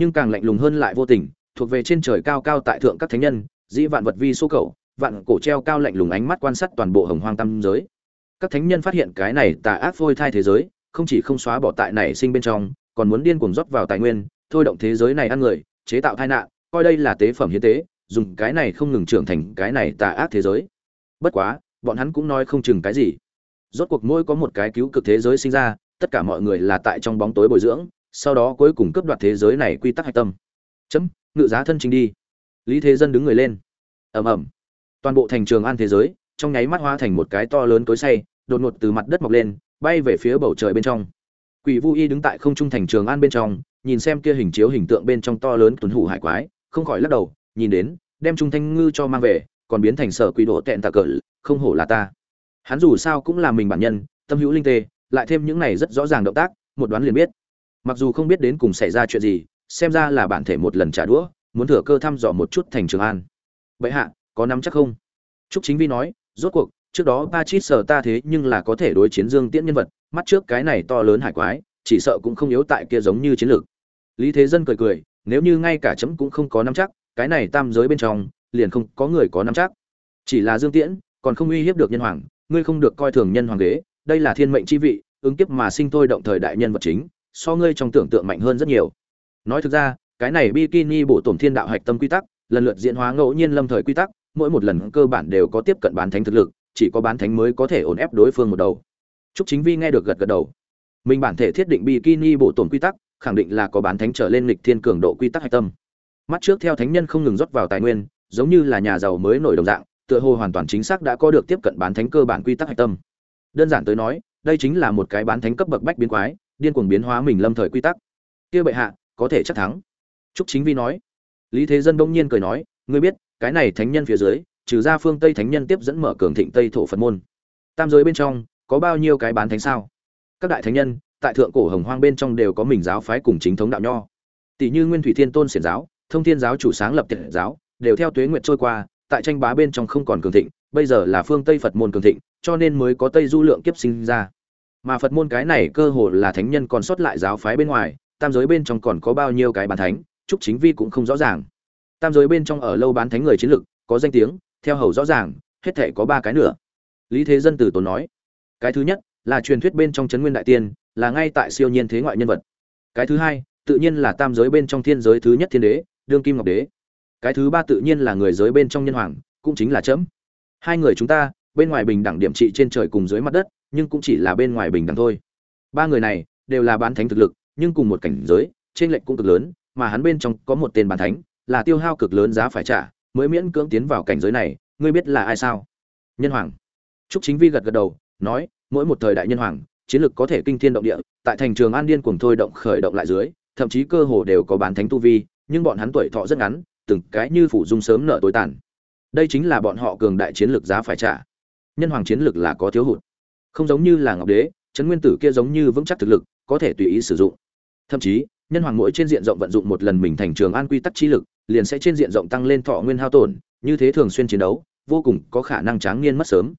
nhưng càng lạnh lùng hơn lại vô tình, thuộc về trên trời cao cao tại thượng các thánh nhân, dĩ vạn vật vi số cầu, vạn cổ treo cao lạnh lùng ánh mắt quan sát toàn bộ hồng hoang tam giới. Các thánh nhân phát hiện cái này tà ác phôi thai thế giới, không chỉ không xóa bỏ tại này sinh bên trong, còn muốn điên cuồng rót vào tài nguyên, thôi động thế giới này ăn người, chế tạo tai nạn, coi đây là tế phẩm hiến tế, dùng cái này không ngừng trưởng thành cái này tà ác thế giới. Bất quá, bọn hắn cũng nói không chừng cái gì. Rốt cuộc mỗi có một cái cứu cực thế giới sinh ra, tất cả mọi người là tại trong bóng tối bồi dưỡng sau đó cuối cùng cướp đoạt thế giới này quy tắc hạch tâm. Chấm, ngự giá thân chính đi. Lý thế dân đứng người lên. Ầm ầm. Toàn bộ thành trường an thế giới, trong nháy mắt hóa thành một cái to lớn tối say đột ngột từ mặt đất mọc lên, bay về phía bầu trời bên trong. Quỷ vu y đứng tại không trung thành trường an bên trong, nhìn xem kia hình chiếu hình tượng bên trong to lớn tuấn hủ hải quái, không khỏi lắc đầu, nhìn đến, đem trung thanh ngư cho mang về, còn biến thành sở quỷ độ tẹn tà cỡ không hổ là ta. Hắn dù sao cũng là mình bản nhân, tâm hữu linh tê, lại thêm những này rất rõ ràng động tác, một đoán liền biết mặc dù không biết đến cùng xảy ra chuyện gì, xem ra là bản thể một lần trả đũa, muốn thừa cơ thăm dò một chút thành trường an. Bệ hạ, có nắm chắc không? Trúc chính vi nói, rốt cuộc, trước đó ba chít sờ ta thế nhưng là có thể đối chiến dương tiễn nhân vật, mắt trước cái này to lớn hải quái, chỉ sợ cũng không yếu tại kia giống như chiến lược. Lý thế dân cười cười, nếu như ngay cả chấm cũng không có nắm chắc, cái này tam giới bên trong, liền không có người có nắm chắc. Chỉ là dương tiễn, còn không uy hiếp được nhân hoàng, ngươi không được coi thường nhân hoàng đế, đây là thiên mệnh chi vị, ứng kiếp mà sinh thôi động thời đại nhân vật chính so ngươi trong tưởng tượng mạnh hơn rất nhiều nói thực ra cái này bikini bộ tổn thiên đạo hạch tâm quy tắc lần lượt diễn hóa ngẫu nhiên lâm thời quy tắc mỗi một lần cơ bản đều có tiếp cận bán thánh thực lực chỉ có bán thánh mới có thể ổn ép đối phương một đầu Trúc Chính Vi nghe được gật gật đầu. Mình bản thể thiết định bikini bộ tổn quy tắc, khẳng định là có bán thánh trở lên lịch thiên cường độ quy tắc hạch tâm. Mắt trước theo thánh nhân không ngừng rót vào tài nguyên, giống như là nhà giàu mới nổi đồng dạng, tựa hồ hoàn toàn chính xác đã có được tiếp cận bán thánh cơ bản quy tắc hạch tâm. Đơn giản tới nói, đây chính là một cái bán thánh cấp bậc bách biến quái, điên cuồng biến hóa mình lâm thời quy tắc. Kia bệ hạ, có thể chắc thắng. Trúc Chính Vi nói. Lý Thế Dân đông nhiên cười nói, ngươi biết, cái này thánh nhân phía dưới, trừ ra phương Tây thánh nhân tiếp dẫn mở cường thịnh Tây thổ Phật môn. Tam giới bên trong, có bao nhiêu cái bán thánh sao? Các đại thánh nhân, tại thượng cổ Hồng Hoang bên trong đều có mình giáo phái cùng chính thống đạo nho. Tỷ như Nguyên Thủy Thiên Tôn xiển giáo, Thông Thiên giáo chủ sáng lập tiện giáo, đều theo tuế nguyện trôi qua, tại tranh bá bên trong không còn cường thịnh, bây giờ là phương Tây Phật môn cường thịnh, cho nên mới có Tây Du lượng kiếp sinh ra. Mà Phật môn cái này cơ hồ là thánh nhân còn sót lại giáo phái bên ngoài, tam giới bên trong còn có bao nhiêu cái bàn thánh, trúc chính vi cũng không rõ ràng. Tam giới bên trong ở lâu bán thánh người chiến lực, có danh tiếng, theo hầu rõ ràng, hết thể có ba cái nữa. Lý Thế Dân từ tốn nói, cái thứ nhất là truyền thuyết bên trong trấn nguyên đại tiên, là ngay tại siêu nhiên thế ngoại nhân vật. Cái thứ hai, tự nhiên là tam giới bên trong thiên giới thứ nhất thiên đế, đương kim ngọc đế. Cái thứ ba tự nhiên là người giới bên trong nhân hoàng, cũng chính là trẫm Hai người chúng ta, bên ngoài bình đẳng điểm trị trên trời cùng dưới mặt đất, nhưng cũng chỉ là bên ngoài bình đẳng thôi. Ba người này đều là bán thánh thực lực, nhưng cùng một cảnh giới, trên lệnh cũng cực lớn, mà hắn bên trong có một tên bán thánh, là tiêu hao cực lớn giá phải trả, mới miễn cưỡng tiến vào cảnh giới này, ngươi biết là ai sao? Nhân hoàng. Trúc Chính Vi gật gật đầu, nói, mỗi một thời đại nhân hoàng, chiến lực có thể kinh thiên động địa, tại thành trường An Điên cuồng thôi động khởi động lại dưới, thậm chí cơ hồ đều có bán thánh tu vi, nhưng bọn hắn tuổi thọ rất ngắn, từng cái như phủ dung sớm nợ tối tàn. Đây chính là bọn họ cường đại chiến lực giá phải trả. Nhân hoàng chiến lực là có thiếu hụt. Không giống như là Ngọc Đế, Trấn Nguyên Tử kia giống như vững chắc thực lực, có thể tùy ý sử dụng. Thậm chí, nhân hoàng mỗi trên diện rộng vận dụng một lần mình thành trường an quy tắc chi lực, liền sẽ trên diện rộng tăng lên thọ nguyên hao tổn, như thế thường xuyên chiến đấu, vô cùng có khả năng tráng niên mất sớm.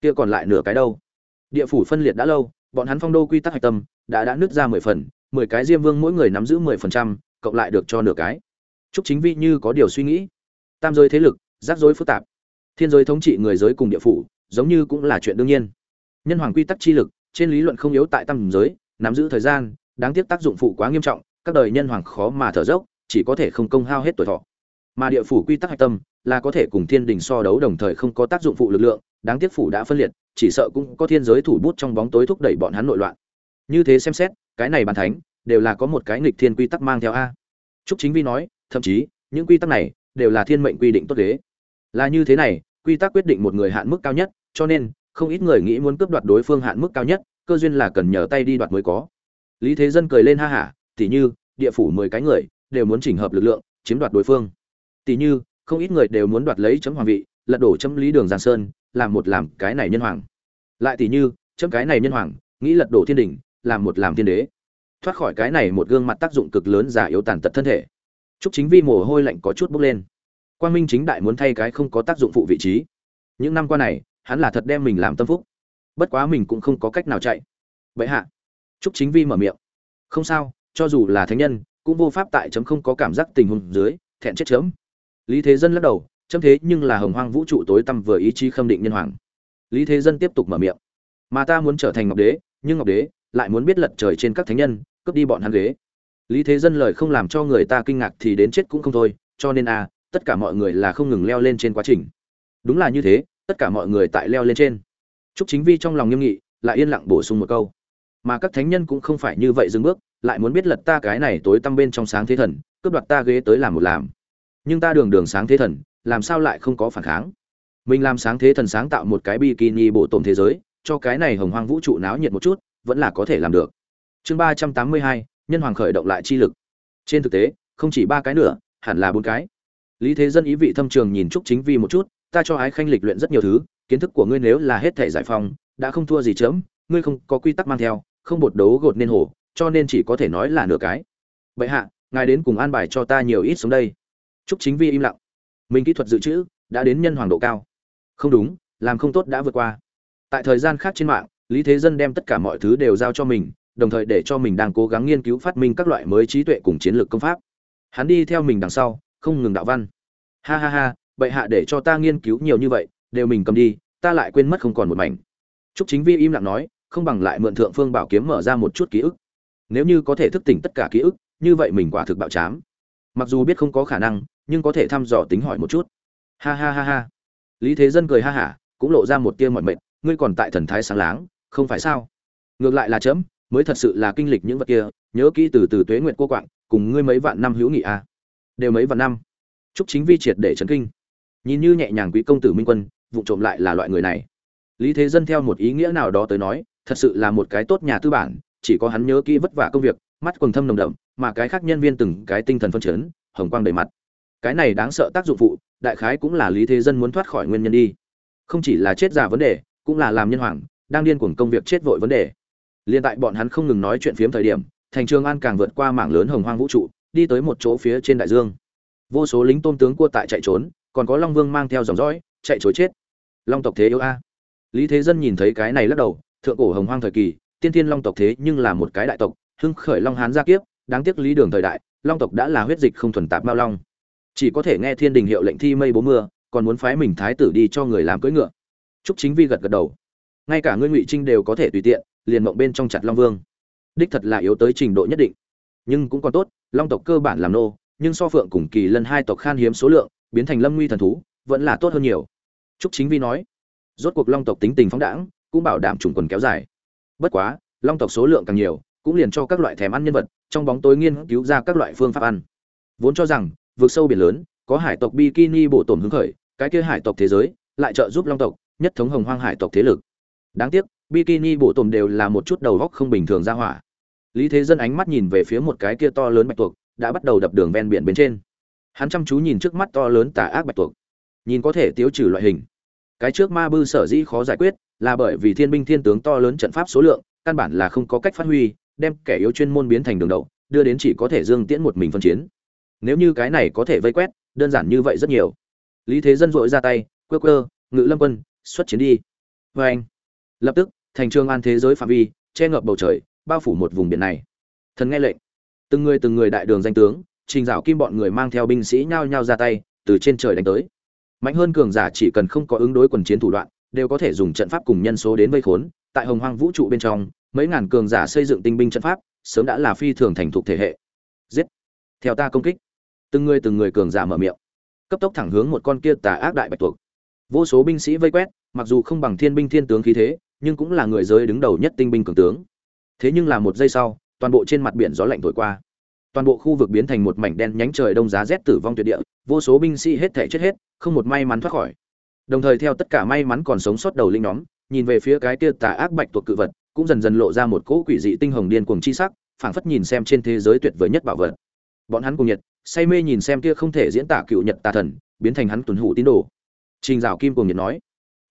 Kia còn lại nửa cái đâu? Địa phủ phân liệt đã lâu, bọn hắn phong đô quy tắc hạch tâm đã đã nứt ra mười phần, mười cái diêm vương mỗi người nắm giữ mười phần trăm, cộng lại được cho nửa cái. Trúc Chính Vi như có điều suy nghĩ. Tam giới thế lực, rắc rối phức tạp. Thiên giới thống trị người giới cùng địa phủ, giống như cũng là chuyện đương nhiên. Nhân hoàng quy tắc chi lực, trên lý luận không yếu tại tam giới, nắm giữ thời gian, đáng tiếc tác dụng phụ quá nghiêm trọng, các đời nhân hoàng khó mà thở dốc, chỉ có thể không công hao hết tuổi thọ. Mà địa phủ quy tắc hạch tâm là có thể cùng thiên đình so đấu đồng thời không có tác dụng phụ lực lượng, đáng tiếc phủ đã phân liệt, chỉ sợ cũng có thiên giới thủ bút trong bóng tối thúc đẩy bọn hắn nội loạn. Như thế xem xét, cái này bàn thánh đều là có một cái nghịch thiên quy tắc mang theo a. Trúc Chính Vi nói, thậm chí, những quy tắc này đều là thiên mệnh quy định tốt đế. Là như thế này, quy tắc quyết định một người hạn mức cao nhất, cho nên không ít người nghĩ muốn cướp đoạt đối phương hạn mức cao nhất, cơ duyên là cần nhờ tay đi đoạt mới có. Lý Thế Dân cười lên ha hả, tỉ như, địa phủ mười cái người đều muốn chỉnh hợp lực lượng, chiếm đoạt đối phương. Tỉ như, không ít người đều muốn đoạt lấy chấm hoàng vị, lật đổ chấm lý đường Giang Sơn, làm một làm cái này nhân hoàng. Lại tỉ như, chấm cái này nhân hoàng, nghĩ lật đổ thiên đình, làm một làm thiên đế. Thoát khỏi cái này một gương mặt tác dụng cực lớn giả yếu tàn tật thân thể. Trúc Chính Vi mồ hôi lạnh có chút bốc lên. Quang Minh chính đại muốn thay cái không có tác dụng phụ vị trí. Những năm qua này, hắn là thật đem mình làm tâm phúc. Bất quá mình cũng không có cách nào chạy. Vậy hạ, Trúc Chính Vi mở miệng. Không sao, cho dù là thánh nhân, cũng vô pháp tại chấm không có cảm giác tình huống dưới, thẹn chết chấm. Lý Thế Dân lắc đầu, chấm thế nhưng là hồng hoang vũ trụ tối tăm vừa ý chí khâm định nhân hoàng. Lý Thế Dân tiếp tục mở miệng. Mà ta muốn trở thành ngọc đế, nhưng ngọc đế lại muốn biết lật trời trên các thánh nhân, cướp đi bọn hắn ghế. Lý Thế Dân lời không làm cho người ta kinh ngạc thì đến chết cũng không thôi, cho nên a, tất cả mọi người là không ngừng leo lên trên quá trình. Đúng là như thế, tất cả mọi người tại leo lên trên. Trúc Chính Vi trong lòng nghiêm nghị, lại yên lặng bổ sung một câu. Mà các thánh nhân cũng không phải như vậy dừng bước, lại muốn biết lật ta cái này tối tăm bên trong sáng thế thần, cướp đoạt ta ghế tới làm một làm. Nhưng ta đường đường sáng thế thần, làm sao lại không có phản kháng? Mình làm sáng thế thần sáng tạo một cái bikini bộ tổn thế giới, cho cái này hồng hoang vũ trụ náo nhiệt một chút, vẫn là có thể làm được. Chương ba trăm tám mươi hai, nhân hoàng khởi động lại chi lực. Trên thực tế, không chỉ ba cái nữa, hẳn là bốn cái. Lý Thế Dân ý vị thâm trường nhìn Trúc Chính Vi một chút, ta cho ái khanh lịch luyện rất nhiều thứ, kiến thức của ngươi nếu là hết thể giải phong, đã không thua gì chớm, ngươi không có quy tắc mang theo, không bột đấu gột nên hổ, cho nên chỉ có thể nói là nửa cái. Vậy hạ ngài đến cùng an bài cho ta nhiều ít xuống đây. Chúc chính vi im lặng. Mình kỹ thuật dự trữ đã đến nhân hoàng độ cao. Không đúng làm không tốt đã vượt qua. Tại thời gian khác trên mạng lý thế dân đem tất cả mọi thứ đều giao cho mình đồng thời để cho mình đang cố gắng nghiên cứu phát minh các loại mới trí tuệ cùng chiến lược công pháp. Hắn đi theo mình đằng sau không ngừng đạo văn. Ha ha ha bệ hạ để cho ta nghiên cứu nhiều như vậy đều mình cầm đi ta lại quên mất không còn một mảnh Trúc Chính Vi im lặng nói, không bằng lại mượn Thượng Phương Bảo kiếm mở ra một chút ký ức. Nếu như có thể thức tỉnh tất cả ký ức, như vậy mình quả thực bạo chám. Mặc dù biết không có khả năng, nhưng có thể thăm dò tính hỏi một chút. Ha ha ha ha. Lý Thế Dân cười ha hả, cũng lộ ra một tia mọi mệt, ngươi còn tại thần thái sáng láng, không phải sao? Ngược lại là chấm, mới thật sự là kinh lịch những vật kia, nhớ kỹ từ từ tuế nguyện cô quạng, cùng ngươi mấy vạn năm hữu nghị a. À. Đều mấy vạn năm. Trúc Chính Vi triệt để chấn kinh. Nhìn như nhẹ nhàng quý công tử Minh Quân, vụ trộm lại là loại người này. Lý thế dân theo một ý nghĩa nào đó tới nói thật sự là một cái tốt nhà tư bản chỉ có hắn nhớ kỹ vất vả công việc mắt quần thâm nồng đậm mà cái khác nhân viên từng cái tinh thần phân chấn hồng quang đầy mặt. Cái này đáng sợ tác dụng phụ đại khái cũng là lý thế dân muốn thoát khỏi nguyên nhân đi. Không chỉ là chết già vấn đề cũng là làm nhân hoàng đang điên cuồng công việc chết vội vấn đề. Liên tại bọn hắn không ngừng nói chuyện phiếm thời điểm thành trường an càng vượt qua mảng lớn hồng hoang vũ trụ đi tới một chỗ phía trên đại dương. Vô số lính tôm tướng cua tại chạy trốn còn có long vương mang theo dòng dõi, chạy chối chết. Long tộc thế yếu a. Lý thế dân nhìn thấy cái này lắc đầu, thượng cổ hồng hoang thời kỳ, tiên thiên long tộc thế nhưng là một cái đại tộc, hưng khởi long hán gia kiếp, đáng tiếc lý đường thời đại, long tộc đã là huyết dịch không thuần tạp mao long. Chỉ có thể nghe thiên đình hiệu lệnh thi mây bố mưa, còn muốn phái mình thái tử đi cho người làm cưỡi ngựa. Trúc chính vi gật gật đầu. Ngay cả ngươi ngụy trinh đều có thể tùy tiện, liền mộng bên trong chặt long vương. Đích thật là yếu tới trình độ nhất định. Nhưng cũng còn tốt, long tộc cơ bản làm nô, nhưng so phượng cùng kỳ lân hai tộc khan hiếm số lượng biến thành lâm nguy thần thú, vẫn là tốt hơn nhiều. Trúc chính vi nói, rốt cuộc long tộc tính tình phóng đãng, cũng bảo đảm chủng quần kéo dài. Bất quá, long tộc số lượng càng nhiều, cũng liền cho các loại thèm ăn nhân vật, trong bóng tối nghiên cứu ra các loại phương pháp ăn. Vốn cho rằng vượt sâu biển lớn, có hải tộc bikini bổ tổn hứng khởi, cái kia hải tộc thế giới lại trợ giúp long tộc nhất thống hồng hoang hải tộc thế lực. Đáng tiếc, bikini bổ tổn đều là một chút đầu góc không bình thường ra hỏa. Lý thế dân ánh mắt nhìn về phía một cái kia to lớn bạch tuộc, đã bắt đầu đập đường ven biển bên trên hắn chăm chú nhìn trước mắt to lớn tà ác bạch tuộc, nhìn có thể tiêu trừ loại hình. Cái trước ma bư sở dĩ khó giải quyết là bởi vì thiên binh thiên tướng to lớn trận pháp số lượng, căn bản là không có cách phát huy, đem kẻ yếu chuyên môn biến thành đường đậu, đưa đến chỉ có thể dương tiễn một mình phân chiến. Nếu như cái này có thể vây quét, đơn giản như vậy rất nhiều. Lý thế dân dội ra tay, quơ quơ, ngự lâm quân, xuất chiến đi. Vê anh, lập tức, thành trương an thế giới phạm vi, che ngập bầu trời, bao phủ một vùng biển này. Thần nghe lệnh. Từng người từng người đại đường danh tướng trình dạo kim bọn người mang theo binh sĩ nhao nhao ra tay, từ trên trời đánh tới. Mạnh hơn cường giả chỉ cần không có ứng đối quần chiến thủ đoạn, đều có thể dùng trận pháp cùng nhân số đến vây khốn. Tại hồng hoang vũ trụ bên trong, mấy ngàn cường giả xây dựng tinh binh trận pháp, sớm đã là phi thường thành thục thể hệ. Giết! Theo ta công kích. Từng người từng người cường giả mở miệng. Cấp tốc thẳng hướng một con kia tà ác đại bạch tuộc. Vô số binh sĩ vây quét, mặc dù không bằng thiên binh thiên tướng khí thế, nhưng cũng là người giới đứng đầu nhất tinh binh cường tướng. Thế nhưng là một giây sau, toàn bộ trên mặt biển gió lạnh thổi qua toàn bộ khu vực biến thành một mảnh đen nhánh trời đông giá rét tử vong tuyệt địa, vô số binh sĩ hết thể chết hết, không một may mắn thoát khỏi. Đồng thời theo tất cả may mắn còn sống sót đầu linh nhóm, nhìn về phía cái kia tà ác bạch tuộc cự vật, cũng dần dần lộ ra một cỗ quỷ dị tinh hồng điên cuồng chi sắc, phảng phất nhìn xem trên thế giới tuyệt vời nhất bảo vật. Bọn hắn cùng nhật, say mê nhìn xem kia không thể diễn tả cựu nhật tà thần, biến thành hắn tuần hủ tín đồ. Trình Giảo kim cùng nhật nói,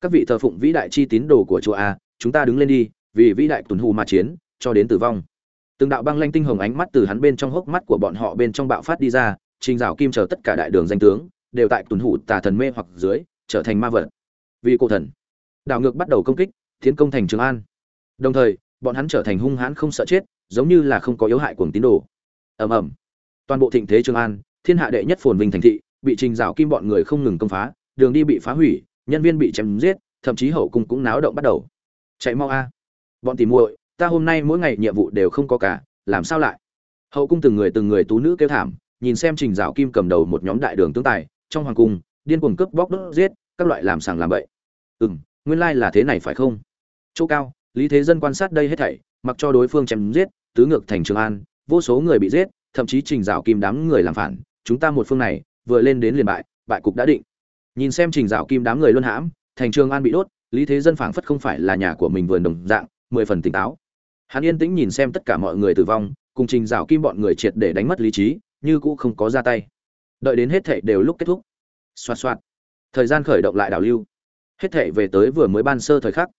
các vị thờ phụng vĩ đại chi tín đồ của chùa a, chúng ta đứng lên đi, vì vĩ đại tuần hủ mà chiến, cho đến tử vong từng đạo băng lanh tinh hồng ánh mắt từ hắn bên trong hốc mắt của bọn họ bên trong bạo phát đi ra, trình dạo kim chờ tất cả đại đường danh tướng, đều tại tuần hủ tà thần mê hoặc dưới, trở thành ma vật. Vì cổ thần, đảo ngược bắt đầu công kích, tiến công thành trường an. Đồng thời, bọn hắn trở thành hung hãn không sợ chết, giống như là không có yếu hại cuồng tín đồ. Ầm ầm. Toàn bộ thịnh thế trường an, thiên hạ đệ nhất phồn vinh thành thị, bị trình dạo kim bọn người không ngừng công phá, đường đi bị phá hủy, nhân viên bị chém giết, thậm chí hậu cung cũng náo động bắt đầu. Chạy mau a. Bọn tìm muội ta hôm nay mỗi ngày nhiệm vụ đều không có cả, làm sao lại? Hậu cung từng người từng người tú nữ kêu thảm, nhìn xem trình dạo kim cầm đầu một nhóm đại đường tướng tài, trong hoàng cung, điên cuồng cướp bóc đốt giết, các loại làm sàng làm bậy. Ừ m nguyên là thế này phải không? Chỗ cao, lý thế dân quan sát đây hết thảy, mặc cho đối phương chém giết, tứ ngược thành trường an, vô số người bị giết, thậm chí trình dạo kim đám người làm phản, chúng ta một phương này, vừa lên đến liền bại bại cục đã định. Nhìn xem trình dạo kim đám người luân hãm, thành trường an bị đốt, lý thế dân phảng phất không phải là nhà của mình vườn đồng dạng, mười phần tỉnh táo hắn yên tĩnh nhìn xem tất cả mọi người tử vong, cùng trình rào kim bọn người triệt để đánh mất lý trí, như cũ không có ra tay. Đợi đến hết thệ đều lúc kết thúc. Xoạt xoạt. Thời gian khởi động lại đảo lưu. Hết thệ về tới vừa mới ban sơ thời khắc.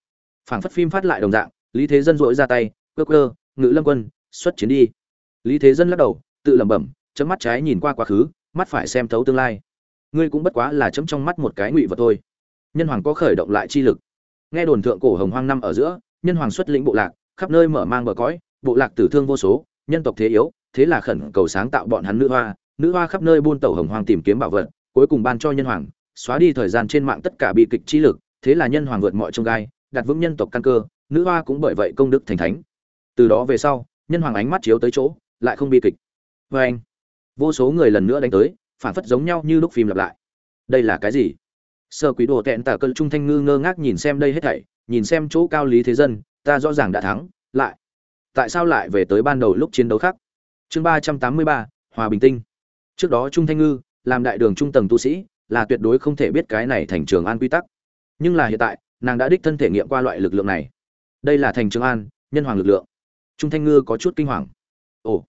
Phảng phất phim phát lại đồng dạng, lý thế dân dội ra tay cơ cơ ngự lâm quân, xuất chiến đi. Lý thế dân lắc đầu, tự lẩm bẩm chấm mắt trái nhìn qua quá khứ, mắt phải xem thấu tương lai. Ngươi cũng bất quá là chấm trong mắt một cái ngụy vật thôi. Nhân hoàng có khởi động lại chi lực. Nghe đồn thượng cổ hồng hoang năm ở giữa, nhân hoàng xuất lĩnh bộ lạc khắp nơi mở mang bờ cõi, bộ lạc tử thương vô số, nhân tộc thế yếu, thế là khẩn cầu sáng tạo bọn hắn nữ hoa nữ hoa khắp nơi buôn tẩu hồng hoang tìm kiếm bảo vật, cuối cùng ban cho nhân hoàng, xóa đi thời gian trên mạng tất cả bị kịch chi lực, thế là nhân hoàng vượt mọi trông gai, đặt vững nhân tộc căn cơ, nữ hoa cũng bởi vậy công đức thành thánh. Từ đó về sau, nhân hoàng ánh mắt chiếu tới chỗ, lại không bi kịch. Vê anh. Vô số người lần nữa đánh tới, phản phất giống nhau như lúc phim lặp lại. Đây là cái gì? Sơ quý đồ tẹn tả cơn trung thanh ngư ngơ ngác nhìn xem đây hết thảy, nhìn xem chỗ cao lý thế dân ta rõ ràng đã thắng, lại. Tại sao lại về tới ban đầu lúc chiến đấu khác? Chương ba trăm tám mươi ba, hòa bình tinh. Trước đó trung thanh ngư, làm đại đường trung tầng tu sĩ, là tuyệt đối không thể biết cái này thành trường an quy tắc. Nhưng là hiện tại, nàng đã đích thân thể nghiệm qua loại lực lượng này. Đây là thành trường an, nhân hoàng lực lượng. Trung thanh ngư có chút kinh hoàng. Ồ.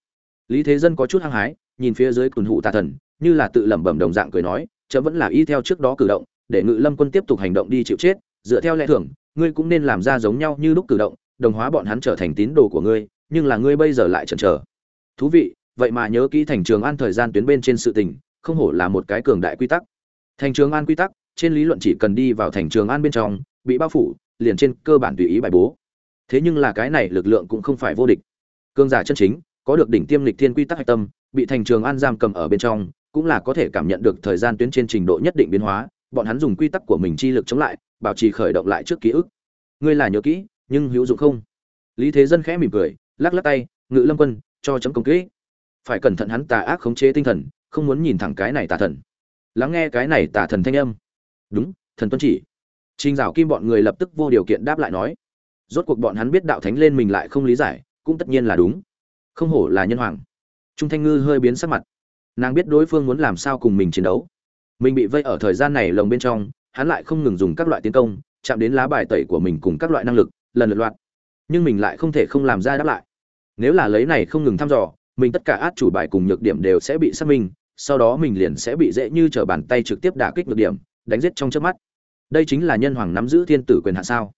Lý thế dân có chút hăng hái, nhìn phía dưới tuần hụ tà thần, như là tự lẩm bẩm đồng dạng cười nói, chấm vẫn là y theo trước đó cử động, để ngự lâm quân tiếp tục hành động đi chịu chết, dựa theo lẽ thưởng ngươi cũng nên làm ra giống nhau như lúc cử động, đồng hóa bọn hắn trở thành tín đồ của ngươi, nhưng là ngươi bây giờ lại chần chờ. Thú vị, vậy mà nhớ kỹ thành trường an thời gian tuyến bên trên sự tình, không hổ là một cái cường đại quy tắc. Thành trường an quy tắc, trên lý luận chỉ cần đi vào thành trường an bên trong, bị bao phủ, liền trên cơ bản tùy ý bài bố. Thế nhưng là cái này lực lượng cũng không phải vô địch. Cương giả chân chính, có được đỉnh tiêm lịch thiên quy tắc hạch tâm, bị thành trường an giam cầm ở bên trong, cũng là có thể cảm nhận được thời gian tuyến trên trình độ nhất định biến hóa, bọn hắn dùng quy tắc của mình chi lực chống lại bảo trì khởi động lại trước ký ức ngươi là nhớ kỹ nhưng hữu dụng không lý thế dân khẽ mỉm cười lắc lắc tay ngự lâm quân cho chấm công kỹ phải cẩn thận hắn tà ác khống chế tinh thần không muốn nhìn thẳng cái này tà thần lắng nghe cái này tà thần thanh âm đúng thần tuân chỉ Trình Dạo Kim bọn người lập tức vô điều kiện đáp lại nói, rốt cuộc bọn hắn biết đạo thánh lên mình lại không lý giải, cũng tất nhiên là đúng. Không hổ là nhân hoàng. Trung Thanh Ngư hơi biến sắc mặt. Nàng biết đối phương muốn làm sao cùng mình chiến đấu. Mình bị vây ở thời gian này lồng bên trong, hắn lại không ngừng dùng các loại tiến công, chạm đến lá bài tẩy của mình cùng các loại năng lực, lần lượt loạt. Nhưng mình lại không thể không làm ra đáp lại. Nếu là lấy này không ngừng thăm dò, mình tất cả át chủ bài cùng nhược điểm đều sẽ bị xác minh, sau đó mình liền sẽ bị dễ như trở bàn tay trực tiếp đả kích nhược điểm, đánh giết trong chớp mắt. Đây chính là nhân hoàng nắm giữ thiên tử quyền hạ sao?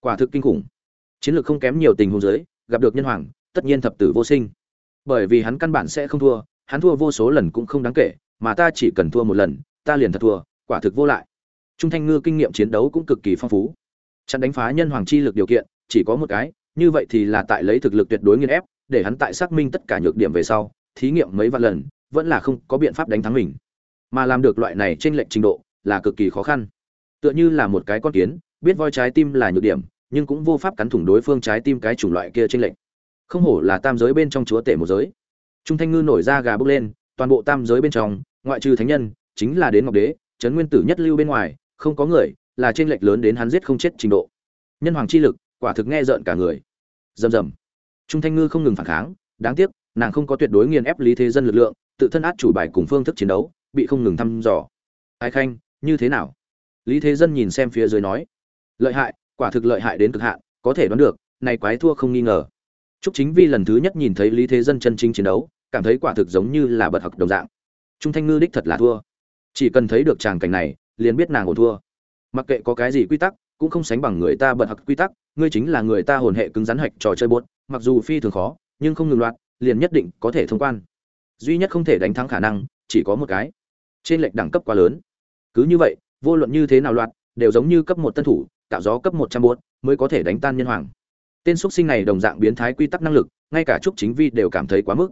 Quả thực kinh khủng. Chiến lược không kém nhiều tình huống giới gặp được nhân hoàng tất nhiên thập tử vô sinh. Bởi vì hắn căn bản sẽ không thua hắn thua vô số lần cũng không đáng kể mà ta chỉ cần thua một lần ta liền thật thua quả thực vô lại trung thanh ngư kinh nghiệm chiến đấu cũng cực kỳ phong phú. Chặn đánh phá nhân hoàng chi lực điều kiện, chỉ có một cái, như vậy thì là tại lấy thực lực tuyệt đối nghiên ép, để hắn tại xác minh tất cả nhược điểm về sau, thí nghiệm mấy vạn lần, vẫn là không có biện pháp đánh thắng mình. Mà làm được loại này trên lệnh trình độ, là cực kỳ khó khăn. Tựa như là một cái con kiến, biết voi trái tim là nhược điểm, nhưng cũng vô pháp cắn thủng đối phương trái tim cái chủng loại kia trên lệnh không hổ là tam giới bên trong chúa tể một giới. Trung thanh ngư nổi ra gà bước lên, toàn bộ tam giới bên trong, ngoại trừ thánh nhân, chính là đến ngọc đế, trấn nguyên tử nhất lưu bên ngoài không có người là trên lệch lớn đến hắn giết không chết trình độ. Nhân hoàng chi lực quả thực nghe rợn cả người. Rầm rầm. Trung thanh ngư không ngừng phản kháng đáng tiếc nàng không có tuyệt đối nghiền ép lý thế dân lực lượng tự thân át chủ bài cùng phương thức chiến đấu bị không ngừng thăm dò. Ai khanh như thế nào? Lý thế dân nhìn xem phía dưới nói. Lợi hại quả thực lợi hại đến cực hạn có thể đoán được này quái thua không nghi ngờ. Trúc Chính Vi lần thứ nhất nhìn thấy Lý Thế Dân chân chính chiến đấu, cảm thấy quả thực giống như là bật học đồng dạng. Trung Thanh Ngư đích thật là thua. Chỉ cần thấy được tràng cảnh này, liền biết nàng ổn thua. Mặc kệ có cái gì quy tắc, cũng không sánh bằng người ta bật hặc quy tắc, ngươi chính là người ta hồn hệ cứng rắn hạch trò chơi buốt, mặc dù phi thường khó, nhưng không ngừng loạt, liền nhất định có thể thông quan. Duy nhất không thể đánh thắng khả năng, chỉ có một cái. Trên lệch đẳng cấp quá lớn. Cứ như vậy, vô luận như thế nào loạt, đều giống như cấp một tân thủ, tạo gió cấp một trăm buốt, mới có thể đánh tan nhân hoàng. Tên xuất sinh này đồng dạng biến thái quy tắc năng lực, ngay cả trúc chính vi đều cảm thấy quá mức.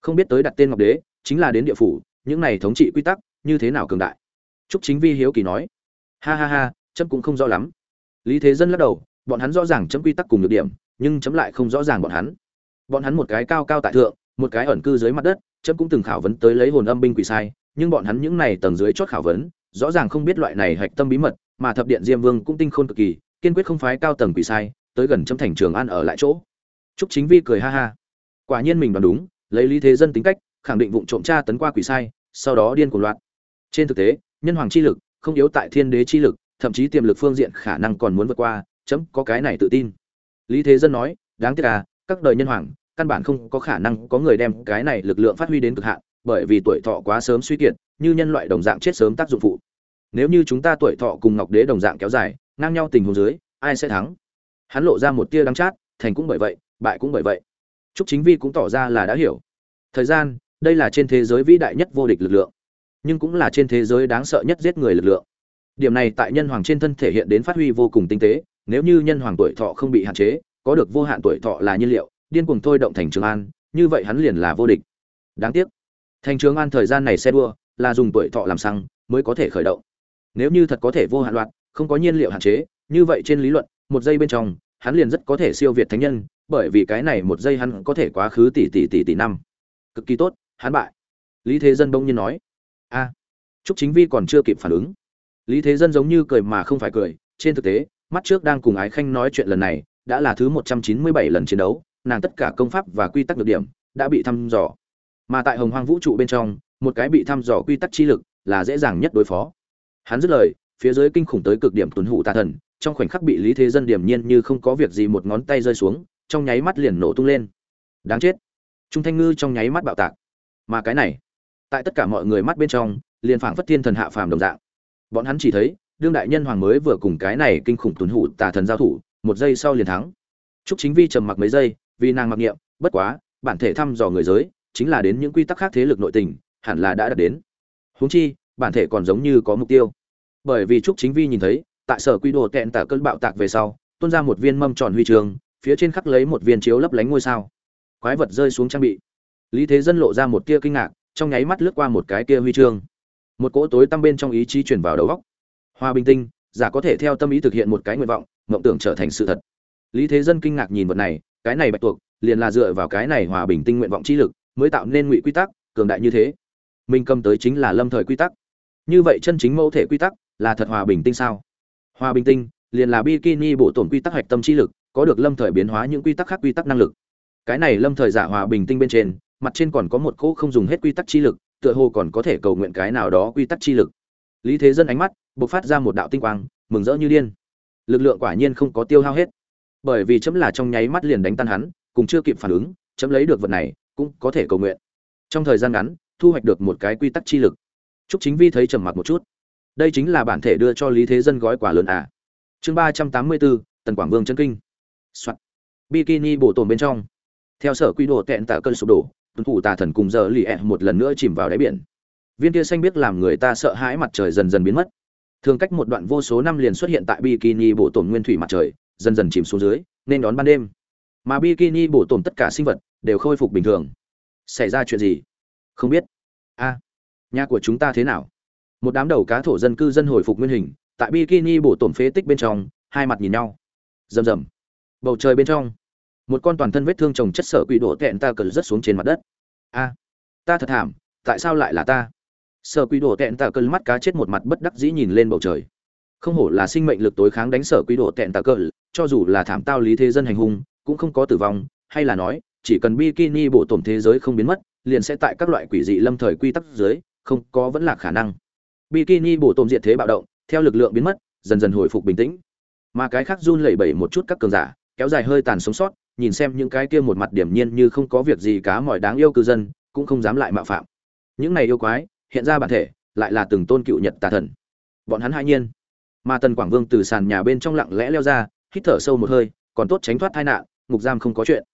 Không biết tới đặt tên Ngọc Đế, chính là đến địa phủ, những này thống trị quy tắc, như thế nào cường đại. Trúc chính vi hiếu kỳ nói, ha ha ha, chấm cũng không rõ lắm. Lý Thế Dân lắc đầu, bọn hắn rõ ràng chấm quy tắc cùng nhược điểm, nhưng chấm lại không rõ ràng bọn hắn. Bọn hắn một cái cao cao tại thượng, một cái ẩn cư dưới mặt đất, chấm cũng từng khảo vấn tới lấy hồn âm binh quỷ sai, nhưng bọn hắn những này tầng dưới chót khảo vấn, rõ ràng không biết loại này hạch tâm bí mật, mà thập điện Diêm Vương cũng tinh khôn cực kỳ, kiên quyết không phái cao tầng quỷ sai, tới gần chấm thành trường an ở lại chỗ. Trúc Chính Vi cười ha ha. Quả nhiên mình đoán đúng, lấy lý thế dân tính cách, khẳng định vụng trộm tra tấn qua quỷ sai, sau đó điên cuồng loạn. Trên thực tế, nhân hoàng chi lực không yếu tại thiên đế chi lực, thậm chí tiềm lực phương diện khả năng còn muốn vượt qua, chấm có cái này tự tin. Lý Thế Dân nói, đáng tiếc à, các đời nhân hoàng, căn bản không có khả năng có người đem cái này lực lượng phát huy đến cực hạn, bởi vì tuổi thọ quá sớm suy kiệt, như nhân loại đồng dạng chết sớm tác dụng phụ nếu như chúng ta tuổi thọ cùng ngọc đế đồng dạng kéo dài ngang nhau tình huống dưới ai sẽ thắng hắn lộ ra một tia đắng chát thành cũng bởi vậy bại cũng bởi vậy Trúc Chính Vi cũng tỏ ra là đã hiểu. Thời gian, đây là trên thế giới vĩ đại nhất vô địch lực lượng, nhưng cũng là trên thế giới đáng sợ nhất giết người lực lượng. Điểm này tại nhân hoàng trên thân thể hiện đến phát huy vô cùng tinh tế, nếu như nhân hoàng tuổi thọ không bị hạn chế, có được vô hạn tuổi thọ là nhiên liệu, điên cuồng thôi động thành Trường An, như vậy hắn liền là vô địch. Đáng tiếc, thành Trường An thời gian này xe đua là dùng tuổi thọ làm xăng mới có thể khởi động. Nếu như thật có thể vô hạn loạt, không có nhiên liệu hạn chế, như vậy trên lý luận, một giây bên trong, hắn liền rất có thể siêu việt thánh nhân, bởi vì cái này một giây hắn có thể quá khứ tỷ tỷ tỷ tỷ năm. Cực kỳ tốt, hắn bại. Lý Thế Dân bỗng nhiên nói: "A." Trúc Chính Vi còn chưa kịp phản ứng. Lý Thế Dân giống như cười mà không phải cười, trên thực tế, mắt trước đang cùng Ái Khanh nói chuyện lần này, đã là thứ 197 lần chiến đấu, nàng tất cả công pháp và quy tắc được điểm đã bị thăm dò. Mà tại Hồng Hoang vũ trụ bên trong, một cái bị thăm dò quy tắc chi lực là dễ dàng nhất đối phó. Hắn dứt lời, phía dưới kinh khủng tới cực điểm tuấn hủ tà thần, trong khoảnh khắc bị Lý Thế Dân điểm nhiên như không có việc gì một ngón tay rơi xuống, trong nháy mắt liền nổ tung lên. Đáng chết. Trung Thanh Ngư trong nháy mắt bạo tạc. Mà cái này, tại tất cả mọi người mắt bên trong, liền phảng phất thiên thần hạ phàm đồng dạng. Bọn hắn chỉ thấy, đương đại nhân hoàng mới vừa cùng cái này kinh khủng tuấn hủ tà thần giao thủ, một giây sau liền thắng. Trúc Chính Vi trầm mặc mấy giây, vì nàng mặc niệm, bất quá, bản thể thăm dò người giới, chính là đến những quy tắc khác thế lực nội tình, hẳn là đã đạt đến. Huống chi, bản thể còn giống như có mục tiêu. Bởi vì Trúc Chính Vi nhìn thấy, tại sở quy đồ tẹn tả cơn bạo tạc về sau, tuôn ra một viên mâm tròn huy trường, phía trên khắc lấy một viên chiếu lấp lánh ngôi sao. Quái vật rơi xuống trang bị. Lý Thế Dân lộ ra một tia kinh ngạc, trong nháy mắt lướt qua một cái kia huy chương. Một cỗ tối tăm bên trong ý chí chuyển vào đầu góc Hoa bình tinh, giả có thể theo tâm ý thực hiện một cái nguyện vọng, mộng tưởng trở thành sự thật. Lý Thế Dân kinh ngạc nhìn vật này, cái này bạch tuộc, liền là dựa vào cái này hòa bình tinh nguyện vọng chi lực, mới tạo nên ngụy quy tắc, cường đại như thế. Mình cầm tới chính là lâm thời quy tắc. Như vậy chân chính mẫu thể quy tắc, là thật hòa bình tinh sao? Hòa bình tinh, liền là bikini bộ tổn quy tắc hạch tâm chi lực, có được lâm thời biến hóa những quy tắc khác quy tắc năng lực. Cái này lâm thời giả hòa bình tinh bên trên, mặt trên còn có một cỗ không dùng hết quy tắc chi lực, tựa hồ còn có thể cầu nguyện cái nào đó quy tắc chi lực. Lý Thế Dân ánh mắt bộc phát ra một đạo tinh quang, mừng rỡ như điên. Lực lượng quả nhiên không có tiêu hao hết bởi vì chấm là trong nháy mắt liền đánh tan hắn cùng chưa kịp phản ứng chấm lấy được vật này cũng có thể cầu nguyện trong thời gian ngắn thu hoạch được một cái quy tắc chi lực Trúc Chính Vi thấy trầm mặc một chút. Đây chính là bản thể đưa cho Lý Thế Dân gói quà lớn à? Chương ba trăm tám mươi bốn Tần Quảng Vương chân kinh. Soạt. Bikini bổ tổn bên trong. Theo sở quy đồ tẹn tạ cơn sụp đổ, tuân thủ tà thần cùng giờ lì ẹ một lần nữa chìm vào đáy biển. Viên kia xanh biết làm người ta sợ hãi mặt trời dần dần biến mất. Thường cách một đoạn vô số năm liền xuất hiện tại bikini bộ tổn nguyên thủy mặt trời, dần dần chìm xuống dưới nên đón ban đêm. Mà bikini bổ tổn tất cả sinh vật đều khôi phục bình thường. Xảy ra chuyện gì? Không biết. A nhà của chúng ta thế nào? Một đám đầu cá thổ dân cư dân hồi phục nguyên hình tại bikini bổ tổn phế tích bên trong hai mặt nhìn nhau. Rầm rầm. Bầu trời bên trong một con toàn thân vết thương trồng chất sở quỷ đổ tẹn ta cờ rất xuống trên mặt đất. A, ta thật thảm, tại sao lại là ta? Sở quỷ đổ tẹn ta cờ mắt cá chết một mặt bất đắc dĩ nhìn lên bầu trời. Không hổ là sinh mệnh lực tối kháng đánh sở quỷ đổ tẹn ta cờ, cho dù là thảm tao lý thế dân hành hung, cũng không có tử vong, hay là nói, chỉ cần bikini bộ tổn thế giới không biến mất, liền sẽ tại các loại quỷ dị lâm thời quy tắc dưới, không có vẫn là khả năng. Bikini bộ tổn diệt thế bạo động, theo lực lượng biến mất, dần dần hồi phục bình tĩnh. Mà cái khác run lẩy bẩy một chút các cường giả, kéo dài hơi tàn sống sót nhìn xem những cái kia một mặt điểm nhiên như không có việc gì cá mỏi đáng yêu cư dân, cũng không dám lại mạo phạm. Những này yêu quái, hiện ra bản thể, lại là từng tôn cựu nhật tà thần. Bọn hắn hai nhiên. Mà tần quảng vương từ sàn nhà bên trong lặng lẽ leo ra, hít thở sâu một hơi, còn tốt tránh thoát tai nạn, ngục giam không có chuyện.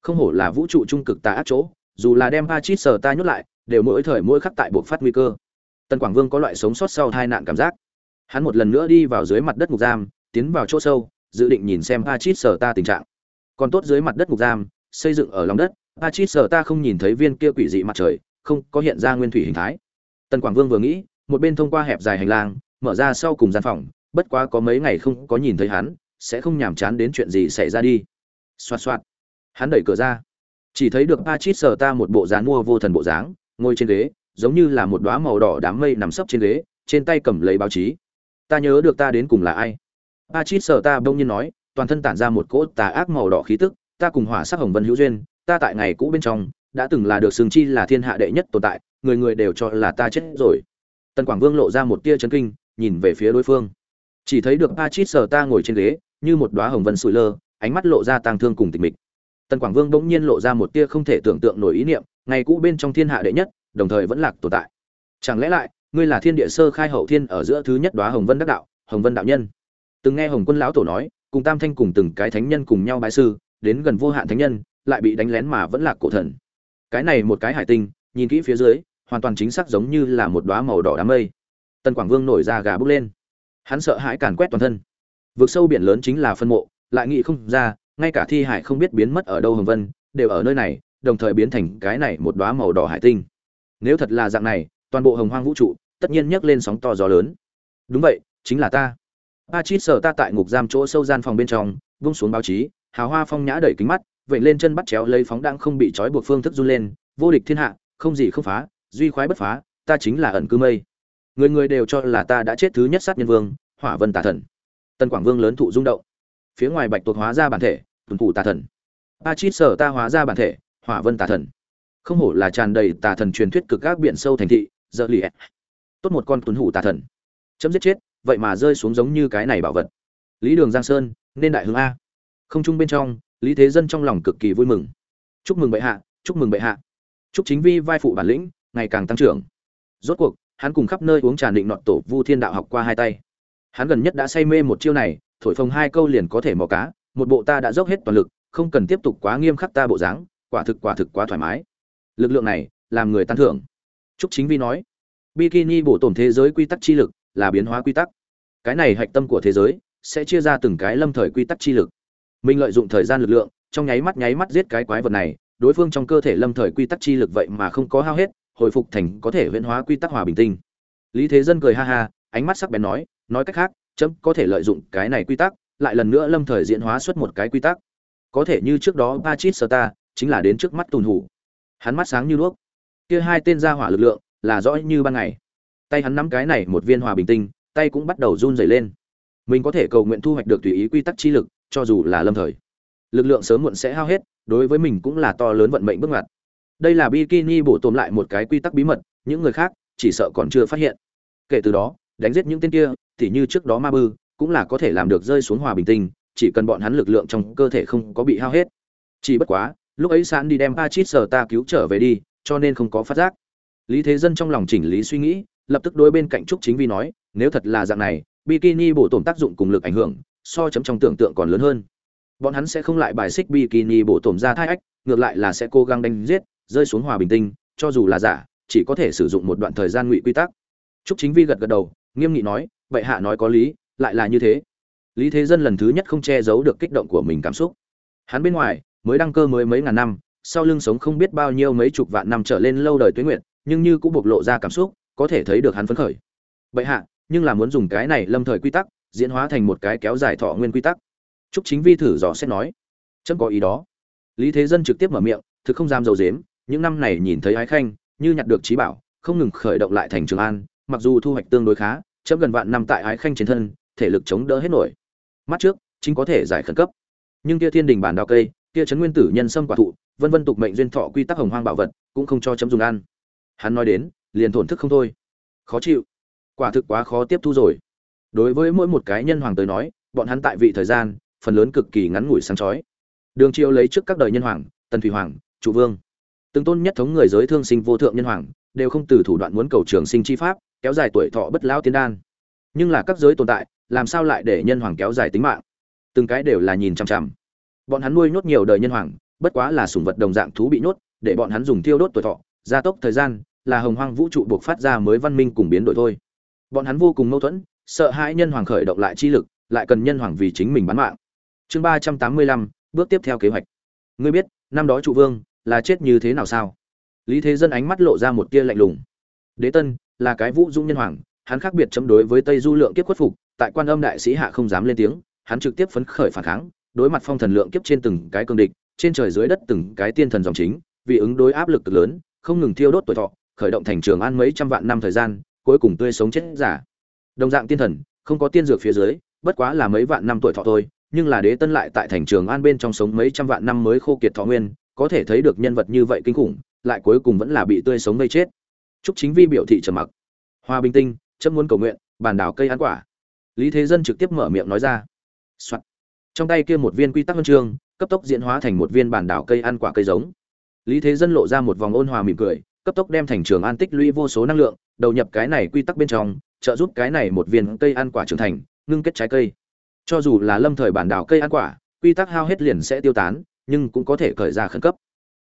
Không hổ là vũ trụ trung cực tà ác chỗ, dù là đem Pachit sở ta nhốt lại, đều mỗi thời mỗi khắc tại buộc phát nguy cơ. Tần quảng vương có loại sống sót sau tai nạn cảm giác. Hắn một lần nữa đi vào dưới mặt đất ngục giam, tiến vào chỗ sâu, dự định nhìn xem Pachit sở ta tình trạng còn tốt dưới mặt đất ngục giam, xây dựng ở lòng đất. A chít sở ta không nhìn thấy viên kia quỷ dị mặt trời, không có hiện ra nguyên thủy hình thái. Tần quảng vương vừa nghĩ, một bên thông qua hẹp dài hành lang, mở ra sau cùng gian phòng, bất quá có mấy ngày không có nhìn thấy hắn, sẽ không nhàm chán đến chuyện gì xảy ra đi. Xoạt xoạt. Hắn đẩy cửa ra. Chỉ thấy được a chít sở ta một bộ dáng mua vô thần bộ dáng, ngồi trên ghế, giống như là một đoá màu đỏ đám mây nằm sấp trên ghế, trên tay cầm lấy báo chí. Ta nhớ được ta đến cùng là ai? A chít sở ta bỗng nhiên nói toàn thân tản ra một cỗ tà ác màu đỏ khí tức ta cùng hỏa sắc hồng vân hữu duyên ta tại ngày cũ bên trong đã từng là được sừng chi là thiên hạ đệ nhất tồn tại người người đều cho là ta chết rồi tần quảng vương lộ ra một tia chấn kinh nhìn về phía đối phương chỉ thấy được pa chít sờ ta ngồi trên ghế như một đóa hồng vân sủi lơ, ánh mắt lộ ra tang thương cùng tịch mịch. Tần Quảng Vương bỗng nhiên lộ ra một tia không thể tưởng tượng nổi ý niệm, ngày cũ bên trong thiên hạ đệ nhất, đồng thời vẫn lạc tồn tại. Chẳng lẽ lại, ngươi là thiên địa sơ khai hậu thiên ở giữa thứ nhất đóa hồng vân đắc đạo, hồng vân đạo nhân? Từng nghe Hồng Quân lão tổ nói, cùng Tam Thanh cùng từng cái thánh nhân cùng nhau bái sư, đến gần vô hạn thánh nhân, lại bị đánh lén mà vẫn là cổ thần. Cái này một cái hải tinh nhìn kỹ phía dưới hoàn toàn chính xác giống như là một đóa màu đỏ đám mây. Tần quảng vương nổi ra gà bước lên. Hắn sợ hãi càn quét toàn thân. Vực sâu biển lớn chính là phân mộ lại nghĩ không ra ngay cả thi hải không biết biến mất ở đâu hồng vân đều ở nơi này đồng thời biến thành cái này một đóa màu đỏ hải tinh. Nếu thật là dạng này toàn bộ hồng hoang vũ trụ tất nhiên nhấc lên sóng to gió lớn. Đúng vậy chính là ta. Patrick sở ta tại ngục giam chỗ sâu gian phòng bên trong buông xuống báo chí, hào hoa phong nhã đẩy kính mắt vậy lên chân bắt chéo lấy phóng đang không bị trói buộc phương thức run lên, vô địch thiên hạ, không gì không phá, duy khoái bất phá, ta chính là ẩn cư mây. Người người đều cho là ta đã chết thứ nhất sát nhân vương, hỏa vân tà thần. Tân quảng vương lớn thụ rung động. Phía ngoài bạch tuộc hóa ra bản thể, tuần thủ tà thần. Patrick sở ta hóa ra bản thể, hỏa vân tà thần. Không hổ là tràn đầy tà thần truyền thuyết cực các biển sâu thành thị, giờ lì tốt một con tuấn hủ tà thần. Chấm giết chết vậy mà rơi xuống giống như cái này bảo vật. Lý đường giang sơn, nên đại hướng a. Không chung bên trong, lý thế dân trong lòng cực kỳ vui mừng. Chúc mừng bệ hạ, chúc mừng bệ hạ. Chúc chính vi vai phụ bản lĩnh, ngày càng tăng trưởng. Rốt cuộc, hắn cùng khắp nơi uống trà định nọt tổ vu thiên đạo học qua hai tay. Hắn gần nhất đã say mê một chiêu này, thổi phồng hai câu liền có thể mò cá, một bộ ta đã dốc hết toàn lực, không cần tiếp tục quá nghiêm khắc ta bộ dáng, quả thực quả thực quá thoải mái. Lực lượng này, làm người tan thưởng. Chúc chính vi nói, bikini bổ tổn thế giới quy tắc chi lực là biến hóa quy tắc. Cái này hạch tâm của thế giới sẽ chia ra từng cái lâm thời quy tắc chi lực. Mình lợi dụng thời gian lực lượng, trong nháy mắt nháy mắt giết cái quái vật này, đối phương trong cơ thể lâm thời quy tắc chi lực vậy mà không có hao hết, hồi phục thành có thể huyễn hóa quy tắc hòa bình tinh. Lý thế dân cười ha ha, ánh mắt sắc bén nói nói cách khác, chấm có thể lợi dụng cái này quy tắc, lại lần nữa lâm thời diễn hóa xuất một cái quy tắc. Có thể như trước đó ba chít sơ ta chính là đến trước mắt tùn hủ. Hắn mắt sáng như đuốc. Kia hai tên ra hỏa lực lượng là rõ như ban ngày tay hắn nắm cái này một viên hòa bình tinh tay cũng bắt đầu run rẩy lên. Mình có thể cầu nguyện thu hoạch được tùy ý quy tắc chi lực cho dù là lâm thời. Lực lượng sớm muộn sẽ hao hết đối với mình cũng là to lớn vận mệnh bước ngoặt. Đây là bikini bổ tồn lại một cái quy tắc bí mật những người khác chỉ sợ còn chưa phát hiện. Kể từ đó đánh giết những tên kia thì như trước đó ma bư cũng là có thể làm được rơi xuống hòa bình tinh chỉ cần bọn hắn lực lượng trong cơ thể không có bị hao hết. Chỉ bất quá lúc ấy sẵn đi đem Pachit sờ ta cứu trở về đi, cho nên không có phát giác. Lý Thế Dân trong lòng chỉnh lý suy nghĩ, lập tức đối bên cạnh Trúc Chính Vi nói, nếu thật là dạng này, bikini bổ tổn tác dụng cùng lực ảnh hưởng, so chấm trong tưởng tượng còn lớn hơn. Bọn hắn sẽ không lại bài xích bikini bổ tổn ra thai ách, ngược lại là sẽ cố gắng đánh giết, rơi xuống hòa bình tinh, cho dù là giả, chỉ có thể sử dụng một đoạn thời gian ngụy quy tắc. Trúc Chính Vi gật gật đầu, nghiêm nghị nói, vậy hạ nói có lý, lại là như thế. Lý Thế Dân lần thứ nhất không che giấu được kích động của mình cảm xúc. Hắn bên ngoài, mới đăng cơ mới mấy ngàn năm sau lưng sống không biết bao nhiêu mấy chục vạn năm trở lên lâu đời tuế nguyện nhưng như cũng bộc lộ ra cảm xúc có thể thấy được hắn phấn khởi. Bệ hạ, nhưng là muốn dùng cái này lâm thời quy tắc, diễn hóa thành một cái kéo dài thọ nguyên quy tắc. Chúc chính vi thử dò xét nói. Chấm có ý đó. Lý thế dân trực tiếp mở miệng, thực không dám dầu dếm những năm này nhìn thấy ái khanh, như nhặt được trí bảo, không ngừng khởi động lại thành trường an, mặc dù thu hoạch tương đối khá, chấm gần vạn năm tại ái khanh trên thân, thể lực chống đỡ hết nổi. Mắt trước, chính có thể giải khẩn cấp. Nhưng kia thiên đình bản đào cây, kia chấn nguyên tử nhân sâm quả thụ, vân vân tục mệnh duyên thọ quy tắc hồng hoang bảo vật, cũng không cho chấm dùng ăn. Hắn nói đến liền thổn thức không thôi. Khó chịu. Quả thực quá khó tiếp thu rồi. Đối với mỗi một cái nhân hoàng tới nói, bọn hắn tại vị thời gian, phần lớn cực kỳ ngắn ngủi sáng chói. Đường triều lấy trước các đời nhân hoàng, tần thủy hoàng, trụ vương. Từng tôn nhất thống người giới thương sinh vô thượng nhân hoàng, đều không từ thủ đoạn muốn cầu trường sinh chi pháp, kéo dài tuổi thọ bất lão tiên đan. Nhưng là các giới tồn tại, làm sao lại để nhân hoàng kéo dài tính mạng? Từng cái đều là nhìn chằm chằm. Bọn hắn nuôi nhốt nhiều đời nhân hoàng, bất quá là sủng vật đồng dạng thú bị nhốt, để bọn hắn dùng thiêu đốt tuổi thọ, gia tốc thời gian là hồng hoang vũ trụ buộc phát ra mới văn minh cùng biến đổi thôi. Bọn hắn vô cùng mâu thuẫn sợ hãi nhân hoàng khởi động lại chi lực lại cần nhân hoàng vì chính mình bán mạng. Chương ba trăm tám mươi lăm bước tiếp theo kế hoạch. Ngươi biết năm đó trụ vương là chết như thế nào sao? Lý thế dân ánh mắt lộ ra một tia lạnh lùng. Đế tân là cái vũ dung nhân hoàng hắn khác biệt chấm đối với tây du lượng kiếp khuất phục tại quan âm đại sĩ hạ không dám lên tiếng hắn trực tiếp phấn khởi phản kháng đối mặt phong thần lượng kiếp trên từng cái cương địch, trên trời dưới đất từng cái tiên thần dòng chính, vì ứng đối áp lực cực lớn, không ngừng thiêu đốt tuổi thọ, khởi động thành trường an mấy trăm vạn năm thời gian, cuối cùng tươi sống chết giả. Đồng dạng tiên thần, không có tiên dược phía dưới, bất quá là mấy vạn năm tuổi thọ thôi, nhưng là đế tân lại tại thành trường an bên trong sống mấy trăm vạn năm mới khô kiệt thọ nguyên, có thể thấy được nhân vật như vậy kinh khủng, lại cuối cùng vẫn là bị tươi sống gây chết. Trúc Chính Vi biểu thị trầm mặc. Hoa Bình Tinh, chấm muốn cầu nguyện, bàn đảo cây ăn quả. Lý Thế Dân trực tiếp mở miệng nói ra. Soạn trong tay kia một viên quy tắc huân chương cấp tốc diễn hóa thành một viên bản đảo cây ăn quả cây giống lý thế dân lộ ra một vòng ôn hòa mỉm cười cấp tốc đem thành trường an tích lũy vô số năng lượng, đầu nhập cái này quy tắc bên trong, trợ giúp cái này một viên cây ăn quả trưởng thành, ngưng kết trái cây. Cho dù là lâm thời bản đảo cây ăn quả, quy tắc hao hết liền sẽ tiêu tán, nhưng cũng có thể khởi ra khẩn cấp.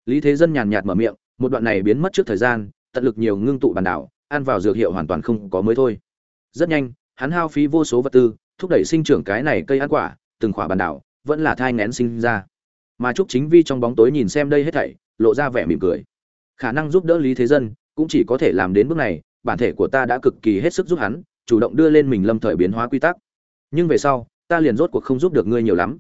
Lý thế dân nhàn nhạt mở miệng, một đoạn này biến mất trước thời gian, tận lực nhiều ngưng tụ bản đảo, ăn vào dược hiệu hoàn toàn không có mới thôi. Rất nhanh, hắn hao phí vô số vật tư, thúc đẩy sinh trưởng cái này cây ăn quả, từng khỏa bản đảo, vẫn là thai ngén sinh ra. Mà trúc chính vi trong bóng tối nhìn xem đây hết thảy, lộ ra vẻ mỉm cười khả năng giúp đỡ lý thế dân, cũng chỉ có thể làm đến bước này, bản thể của ta đã cực kỳ hết sức giúp hắn, chủ động đưa lên mình lâm thời biến hóa quy tắc. Nhưng về sau, ta liền rốt cuộc không giúp được ngươi nhiều lắm.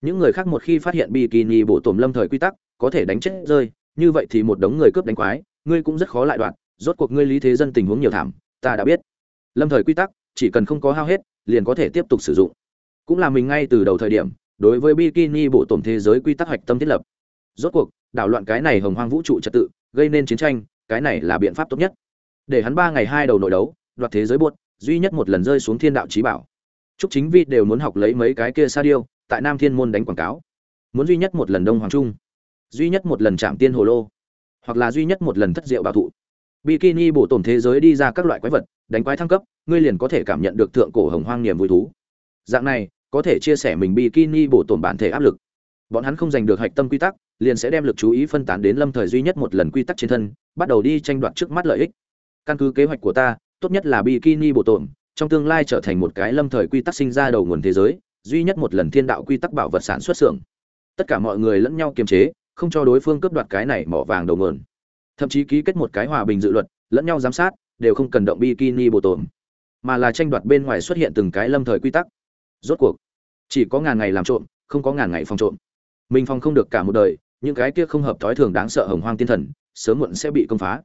Những người khác một khi phát hiện bikini bộ tổm lâm thời quy tắc, có thể đánh chết rơi, như vậy thì một đống người cướp đánh quái, ngươi cũng rất khó lại đoạn, rốt cuộc ngươi lý thế dân tình huống nhiều thảm, ta đã biết. Lâm thời quy tắc, chỉ cần không có hao hết, liền có thể tiếp tục sử dụng. Cũng là mình ngay từ đầu thời điểm, đối với bikini bộ tổn thế giới quy tắc hoạch tâm thiết lập. Rốt cuộc, đảo loạn cái này hồng hoang vũ trụ trật tự gây nên chiến tranh, cái này là biện pháp tốt nhất. Để hắn ba ngày hai đầu nội đấu, đoạt thế giới buốt, duy nhất một lần rơi xuống thiên đạo trí bảo. Chúc chính vi đều muốn học lấy mấy cái kia sa điêu, tại nam thiên môn đánh quảng cáo. Muốn duy nhất một lần đông hoàng trung, duy nhất một lần chạm tiên hồ lô, hoặc là duy nhất một lần thất diệu bảo thụ. Bikini bổ tổn thế giới đi ra các loại quái vật, đánh quái thăng cấp, ngươi liền có thể cảm nhận được thượng cổ hồng hoang niềm vui thú. Dạng này, có thể chia sẻ mình bikini bổ tổn bản thể áp lực. Bọn hắn không giành được hạch tâm quy tắc liền sẽ đem lực chú ý phân tán đến lâm thời duy nhất một lần quy tắc trên thân, bắt đầu đi tranh đoạt trước mắt lợi ích. Căn cứ kế hoạch của ta, tốt nhất là bikini bổ tổn, trong tương lai trở thành một cái lâm thời quy tắc sinh ra đầu nguồn thế giới, duy nhất một lần thiên đạo quy tắc bảo vật sản xuất xưởng. Tất cả mọi người lẫn nhau kiềm chế, không cho đối phương cướp đoạt cái này mỏ vàng đầu nguồn. Thậm chí ký kết một cái hòa bình dự luật, lẫn nhau giám sát, đều không cần động bikini bộ tổn, mà là tranh đoạt bên ngoài xuất hiện từng cái lâm thời quy tắc. Rốt cuộc, chỉ có ngàn ngày làm trộm, không có ngàn ngày phòng trộm. Mình phòng không được cả một đời những cái kia không hợp thói thường đáng sợ hồng hoang tiên thần, sớm muộn sẽ bị công phá.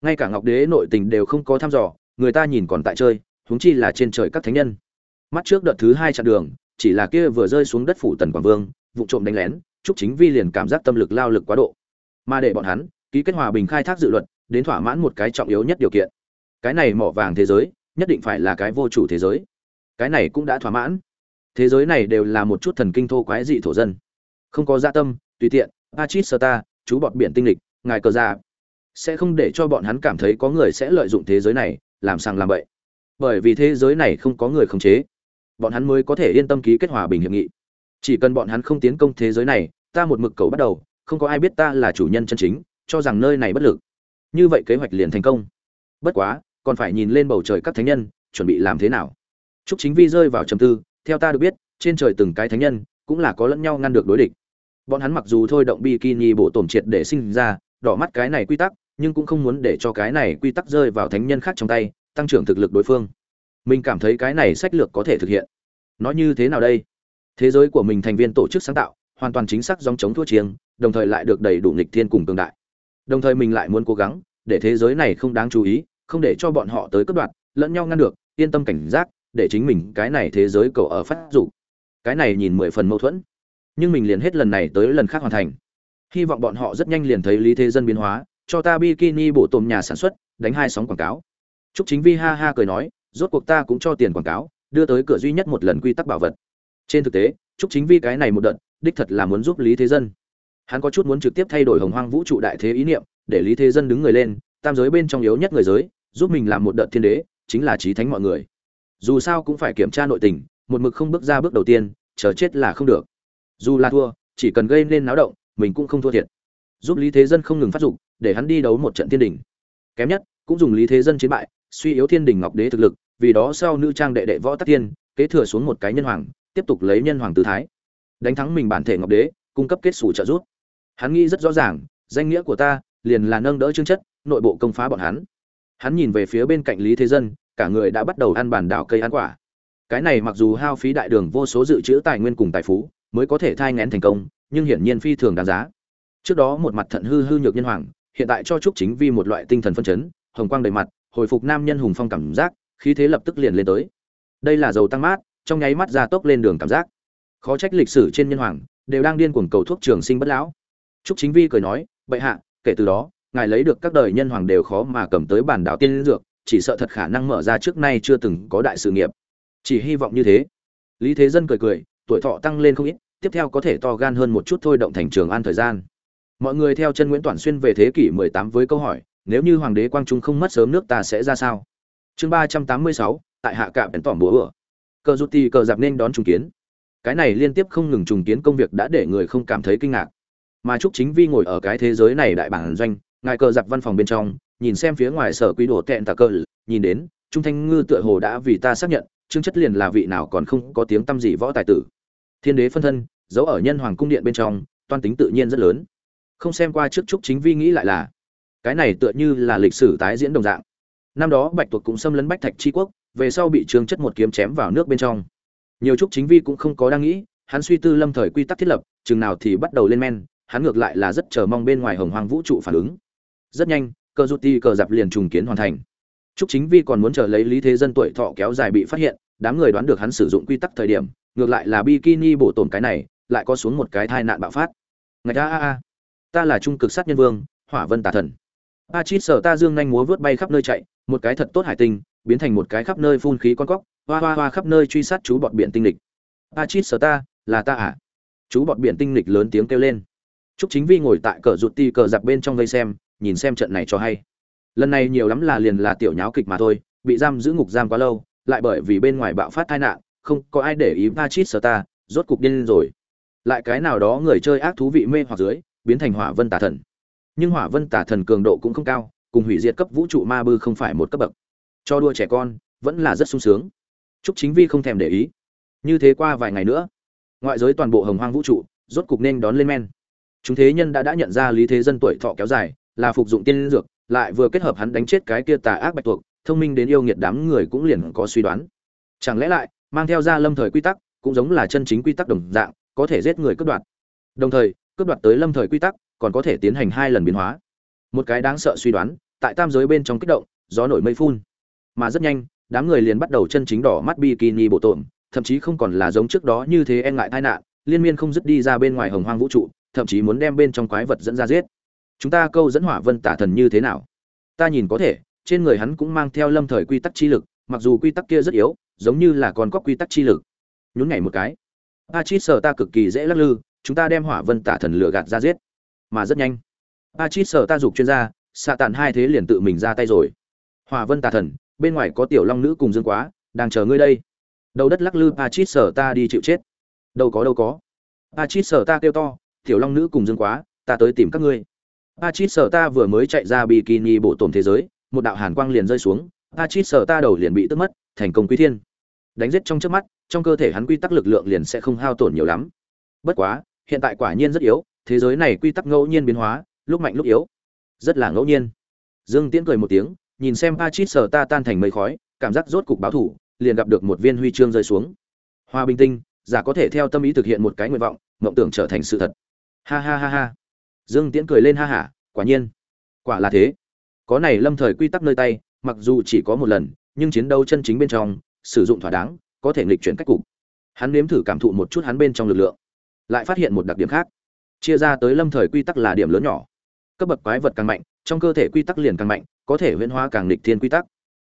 Ngay cả ngọc đế nội tình đều không có thăm dò, người ta nhìn còn tại chơi, huống chi là trên trời các thánh nhân. Mắt trước đợt thứ hai chặn đường, chỉ là kia vừa rơi xuống đất phủ tần quảng vương, vụ trộm đánh lén, trúc chính vi liền cảm giác tâm lực lao lực quá độ. Mà để bọn hắn, ký kết hòa bình khai thác dự luật, đến thỏa mãn một cái trọng yếu nhất điều kiện. Cái này mỏ vàng thế giới, nhất định phải là cái vô chủ thế giới. Cái này cũng đã thỏa mãn. Thế giới này đều là một chút thần kinh thô quái dị thổ dân. Không có gia dạ tâm, tùy tiện achit chú bọt biển tinh lịch, ngài cờ ra sẽ không để cho bọn hắn cảm thấy có người sẽ lợi dụng thế giới này, làm sàng làm bậy. Bởi vì thế giới này không có người khống chế. Bọn hắn mới có thể yên tâm ký kết hòa bình hiệp nghị. Chỉ cần bọn hắn không tiến công thế giới này, ta một mực cầu bắt đầu, không có ai biết ta là chủ nhân chân chính, cho rằng nơi này bất lực. Như vậy kế hoạch liền thành công. Bất quá, còn phải nhìn lên bầu trời các thánh nhân, chuẩn bị làm thế nào. Trúc chính vi rơi vào trầm tư, theo ta được biết, trên trời từng cái thánh nhân, cũng là có lẫn nhau ngăn được đối địch bọn hắn mặc dù thôi động bikini bộ tổm triệt để sinh ra, đỏ mắt cái này quy tắc, nhưng cũng không muốn để cho cái này quy tắc rơi vào thánh nhân khác trong tay, tăng trưởng thực lực đối phương. Mình cảm thấy cái này sách lược có thể thực hiện. Nói như thế nào đây? Thế giới của mình thành viên tổ chức sáng tạo, hoàn toàn chính xác dòng chống thua chiêng, đồng thời lại được đầy đủ nghịch thiên cùng tương đại. Đồng thời mình lại muốn cố gắng, để thế giới này không đáng chú ý, không để cho bọn họ tới cất đoạt, lẫn nhau ngăn được, yên tâm cảnh giác, để chính mình cái này thế giới cầu ở phát dụ cái này nhìn mười phần mâu thuẫn nhưng mình liền hết lần này tới lần khác hoàn thành hy vọng bọn họ rất nhanh liền thấy lý thế dân biến hóa cho ta bikini bổ tôm nhà sản xuất đánh hai sóng quảng cáo Trúc Chính Vi ha ha cười nói, rốt cuộc ta cũng cho tiền quảng cáo, đưa tới cửa duy nhất một lần quy tắc bảo vật. Trên thực tế, Trúc Chính Vi cái này một đợt, đích thật là muốn giúp Lý Thế Dân. Hắn có chút muốn trực tiếp thay đổi Hồng Hoang vũ trụ đại thế ý niệm, để Lý Thế Dân đứng người lên, tam giới bên trong yếu nhất người giới, giúp mình làm một đợt thiên đế, chính là chí thánh mọi người. Dù sao cũng phải kiểm tra nội tình, một mực không bước ra bước đầu tiên, chờ chết là không được. Dù là thua, chỉ cần gây nên náo động, mình cũng không thua thiệt. Giúp Lý Thế Dân không ngừng phát dục, để hắn đi đấu một trận thiên đỉnh. Kém nhất, cũng dùng Lý Thế Dân chiến bại, suy yếu thiên đình ngọc đế thực lực vì đó sau nữ trang đệ đệ võ tắc tiên kế thừa xuống một cái nhân hoàng tiếp tục lấy nhân hoàng tư thái đánh thắng mình bản thể ngọc đế cung cấp kết xù trợ giúp hắn nghĩ rất rõ ràng danh nghĩa của ta liền là nâng đỡ chương chất nội bộ công phá bọn hắn hắn nhìn về phía bên cạnh lý thế dân cả người đã bắt đầu ăn bàn đảo cây ăn quả cái này mặc dù hao phí đại đường vô số dự trữ tài nguyên cùng tài phú mới có thể thai ngén thành công, nhưng hiển nhiên phi thường đáng giá. Trước đó một mặt thận hư hư nhược nhân hoàng, hiện tại cho trúc chính vi một loại tinh thần phân chấn, hồng quang đầy mặt, hồi phục nam nhân hùng phong cảm giác, khí thế lập tức liền lên tới. Đây là dầu tăng mát, trong nháy mắt ra tốc lên đường cảm giác. Khó trách lịch sử trên nhân hoàng đều đang điên cuồng cầu thuốc trường sinh bất lão. Trúc chính vi cười nói, bệ hạ, kể từ đó, ngài lấy được các đời nhân hoàng đều khó mà cầm tới bản đảo tiên dược, chỉ sợ thật khả năng mở ra trước nay chưa từng có đại sự nghiệp. Chỉ hy vọng như thế. Lý thế dân cười cười, tuổi thọ tăng lên không ít tiếp theo có thể to gan hơn một chút thôi động thành trường an thời gian. Mọi người theo chân nguyễn toàn xuyên về thế kỷ 18 với câu hỏi, nếu như hoàng đế quang trung không mất sớm nước ta sẽ ra sao? Chương ba trăm tám mươi sáu, tại hạ cạm biển tỏm búa ửa cờ rút ti cờ dạp nên đón trùng kiến. Cái này liên tiếp không ngừng trùng kiến công việc đã để người không cảm thấy kinh ngạc. Mà trúc chính vi ngồi ở cái thế giới này đại bản doanh, ngài cờ giặc văn phòng bên trong, nhìn xem phía ngoài sở quý đồ tẹn tà cờ, nhìn đến, trung thanh ngư tựa hồ đã vì ta xác nhận, chương chất liền là vị nào còn không có tiếng tâm gì võ tài tử. Thiên đế phân thân giấu ở nhân hoàng cung điện bên trong, toan tính tự nhiên rất lớn. Không xem qua trước trúc chính vi nghĩ lại là, cái này tựa như là lịch sử tái diễn đồng dạng. Năm đó bạch tuộc cũng xâm lấn bách thạch tri quốc, về sau bị trương chất một kiếm chém vào nước bên trong. Nhiều trúc chính vi cũng không có đang nghĩ, hắn suy tư lâm thời quy tắc thiết lập, chừng nào thì bắt đầu lên men, hắn ngược lại là rất chờ mong bên ngoài hồng hoang vũ trụ phản ứng. Rất nhanh, cờ rút ti cờ dạp liền trùng kiến hoàn thành. Trúc chính vi còn muốn chờ lấy lý thế dân tuổi thọ kéo dài bị phát hiện, đám người đoán được hắn sử dụng quy tắc thời điểm, ngược lại là bikini bổ tổn cái này lại có xuống một cái tai nạn bạo phát. Ngạch a a a. Ta là trung cực sát nhân vương hỏa vân tà thần. A chít sở ta dương nhanh múa vớt bay khắp nơi chạy một cái thật tốt hải tinh biến thành một cái khắp nơi phun khí con cóc hoa hoa hoa khắp nơi truy sát chú bọt biển tinh lịch. A chít sở ta là ta à? Chú bọt biển tinh lịch lớn tiếng kêu lên. Trúc Chính Vi ngồi tại cờ rụt ti cờ giặc bên trong vây xem, nhìn xem trận này cho hay. Lần này nhiều lắm là liền là tiểu nháo kịch mà thôi, bị giam giữ ngục giam quá lâu, lại bởi vì bên ngoài bạo phát tai nạn, không có ai để ý Pachit Star, rốt cục điên rồi. Lại cái nào đó người chơi ác thú vị mê hoặc dưới, biến thành Hỏa Vân Tà Thần. Nhưng Hỏa Vân Tà Thần cường độ cũng không cao, cùng hủy diệt cấp vũ trụ ma bư không phải một cấp bậc. Cho đua trẻ con, vẫn là rất sung sướng. chúc Chính Vi không thèm để ý. Như thế qua vài ngày nữa, ngoại giới toàn bộ hồng hoang vũ trụ, rốt cục nên đón lên men. Chúng thế nhân đã đã nhận ra Lý Thế Dân tuổi thọ kéo dài, là phục dụng tiên dược, lại vừa kết hợp hắn đánh chết cái kia tà ác bạch tuộc, thông minh đến yêu nghiệt đám người cũng liền có suy đoán. Chẳng lẽ lại, mang theo ra lâm thời quy tắc, cũng giống là chân chính quy tắc đồng dạng, có thể giết người cướp đoạt. Đồng thời, cướp đoạt tới lâm thời quy tắc, còn có thể tiến hành hai lần biến hóa. Một cái đáng sợ suy đoán, tại tam giới bên trong kích động, gió nổi mây phun. Mà rất nhanh, đám người liền bắt đầu chân chính đỏ mắt bikini bộ tổn thậm chí không còn là giống trước đó như thế e ngại tai nạn, liên miên không dứt đi ra bên ngoài hồng hoang vũ trụ, thậm chí muốn đem bên trong quái vật dẫn ra giết chúng ta câu dẫn hỏa vân tả thần như thế nào ta nhìn có thể trên người hắn cũng mang theo lâm thời quy tắc chi lực mặc dù quy tắc kia rất yếu giống như là còn có quy tắc chi lực nhún nhảy một cái a sở ta cực kỳ dễ lắc lư, chúng ta đem hỏa vân tả thần lửa gạt ra giết. Mà rất nhanh a sở ta dục chuyên gia, xạ tản hai thế liền tự mình ra tay rồi. Hỏa vân tả thần, bên ngoài có tiểu long nữ cùng dương quá, đang chờ ngươi đây. Đầu đất lắc lư a sở ta đi chịu chết. Đâu có đâu có. A sở ta kêu to, tiểu long nữ cùng dương quá, ta tới tìm các ngươi. A sở ta vừa mới chạy ra bikini bộ tổn thế giới, một đạo hàn quang liền rơi xuống. A sở ta đầu liền bị tức mất, thành công quý thiên. Đánh giết trong trước mắt trong cơ thể hắn quy tắc lực lượng liền sẽ không hao tổn nhiều lắm. Bất quá, hiện tại quả nhiên rất yếu, thế giới này quy tắc ngẫu nhiên biến hóa, lúc mạnh lúc yếu. Rất là ngẫu nhiên. Dương tiễn cười một tiếng, nhìn xem a chít sở ta tan thành mây khói, cảm giác rốt cục báo thủ liền gặp được một viên huy chương rơi xuống. Hoa bình tinh, giả có thể theo tâm ý thực hiện một cái nguyện vọng, mộng tưởng trở thành sự thật. Ha ha ha ha. Dương tiễn cười lên ha hả, quả nhiên. Quả là thế. Có này lâm thời quy tắc nơi tay, mặc dù chỉ có một lần, nhưng chiến đấu chân chính bên trong, sử dụng thỏa đáng có thể nghịch chuyển cách cục. Hắn nếm thử cảm thụ một chút hắn bên trong lực lượng, lại phát hiện một đặc điểm khác. Chia ra tới lâm thời quy tắc là điểm lớn nhỏ. Cấp bậc quái vật càng mạnh, trong cơ thể quy tắc liền càng mạnh, có thể huyễn hóa càng nghịch thiên quy tắc.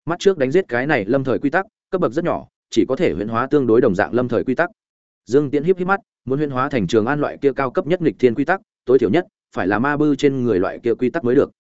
Mắt trước đánh giết cái này lâm thời quy tắc, cấp bậc rất nhỏ, chỉ có thể huyễn hóa tương đối đồng dạng lâm thời quy tắc. Dương tiễn híp híp mắt, muốn huyễn hóa thành trường an loại kia cao cấp nhất nghịch thiên quy tắc, tối thiểu nhất phải là ma bư trên người loại kia quy tắc mới được.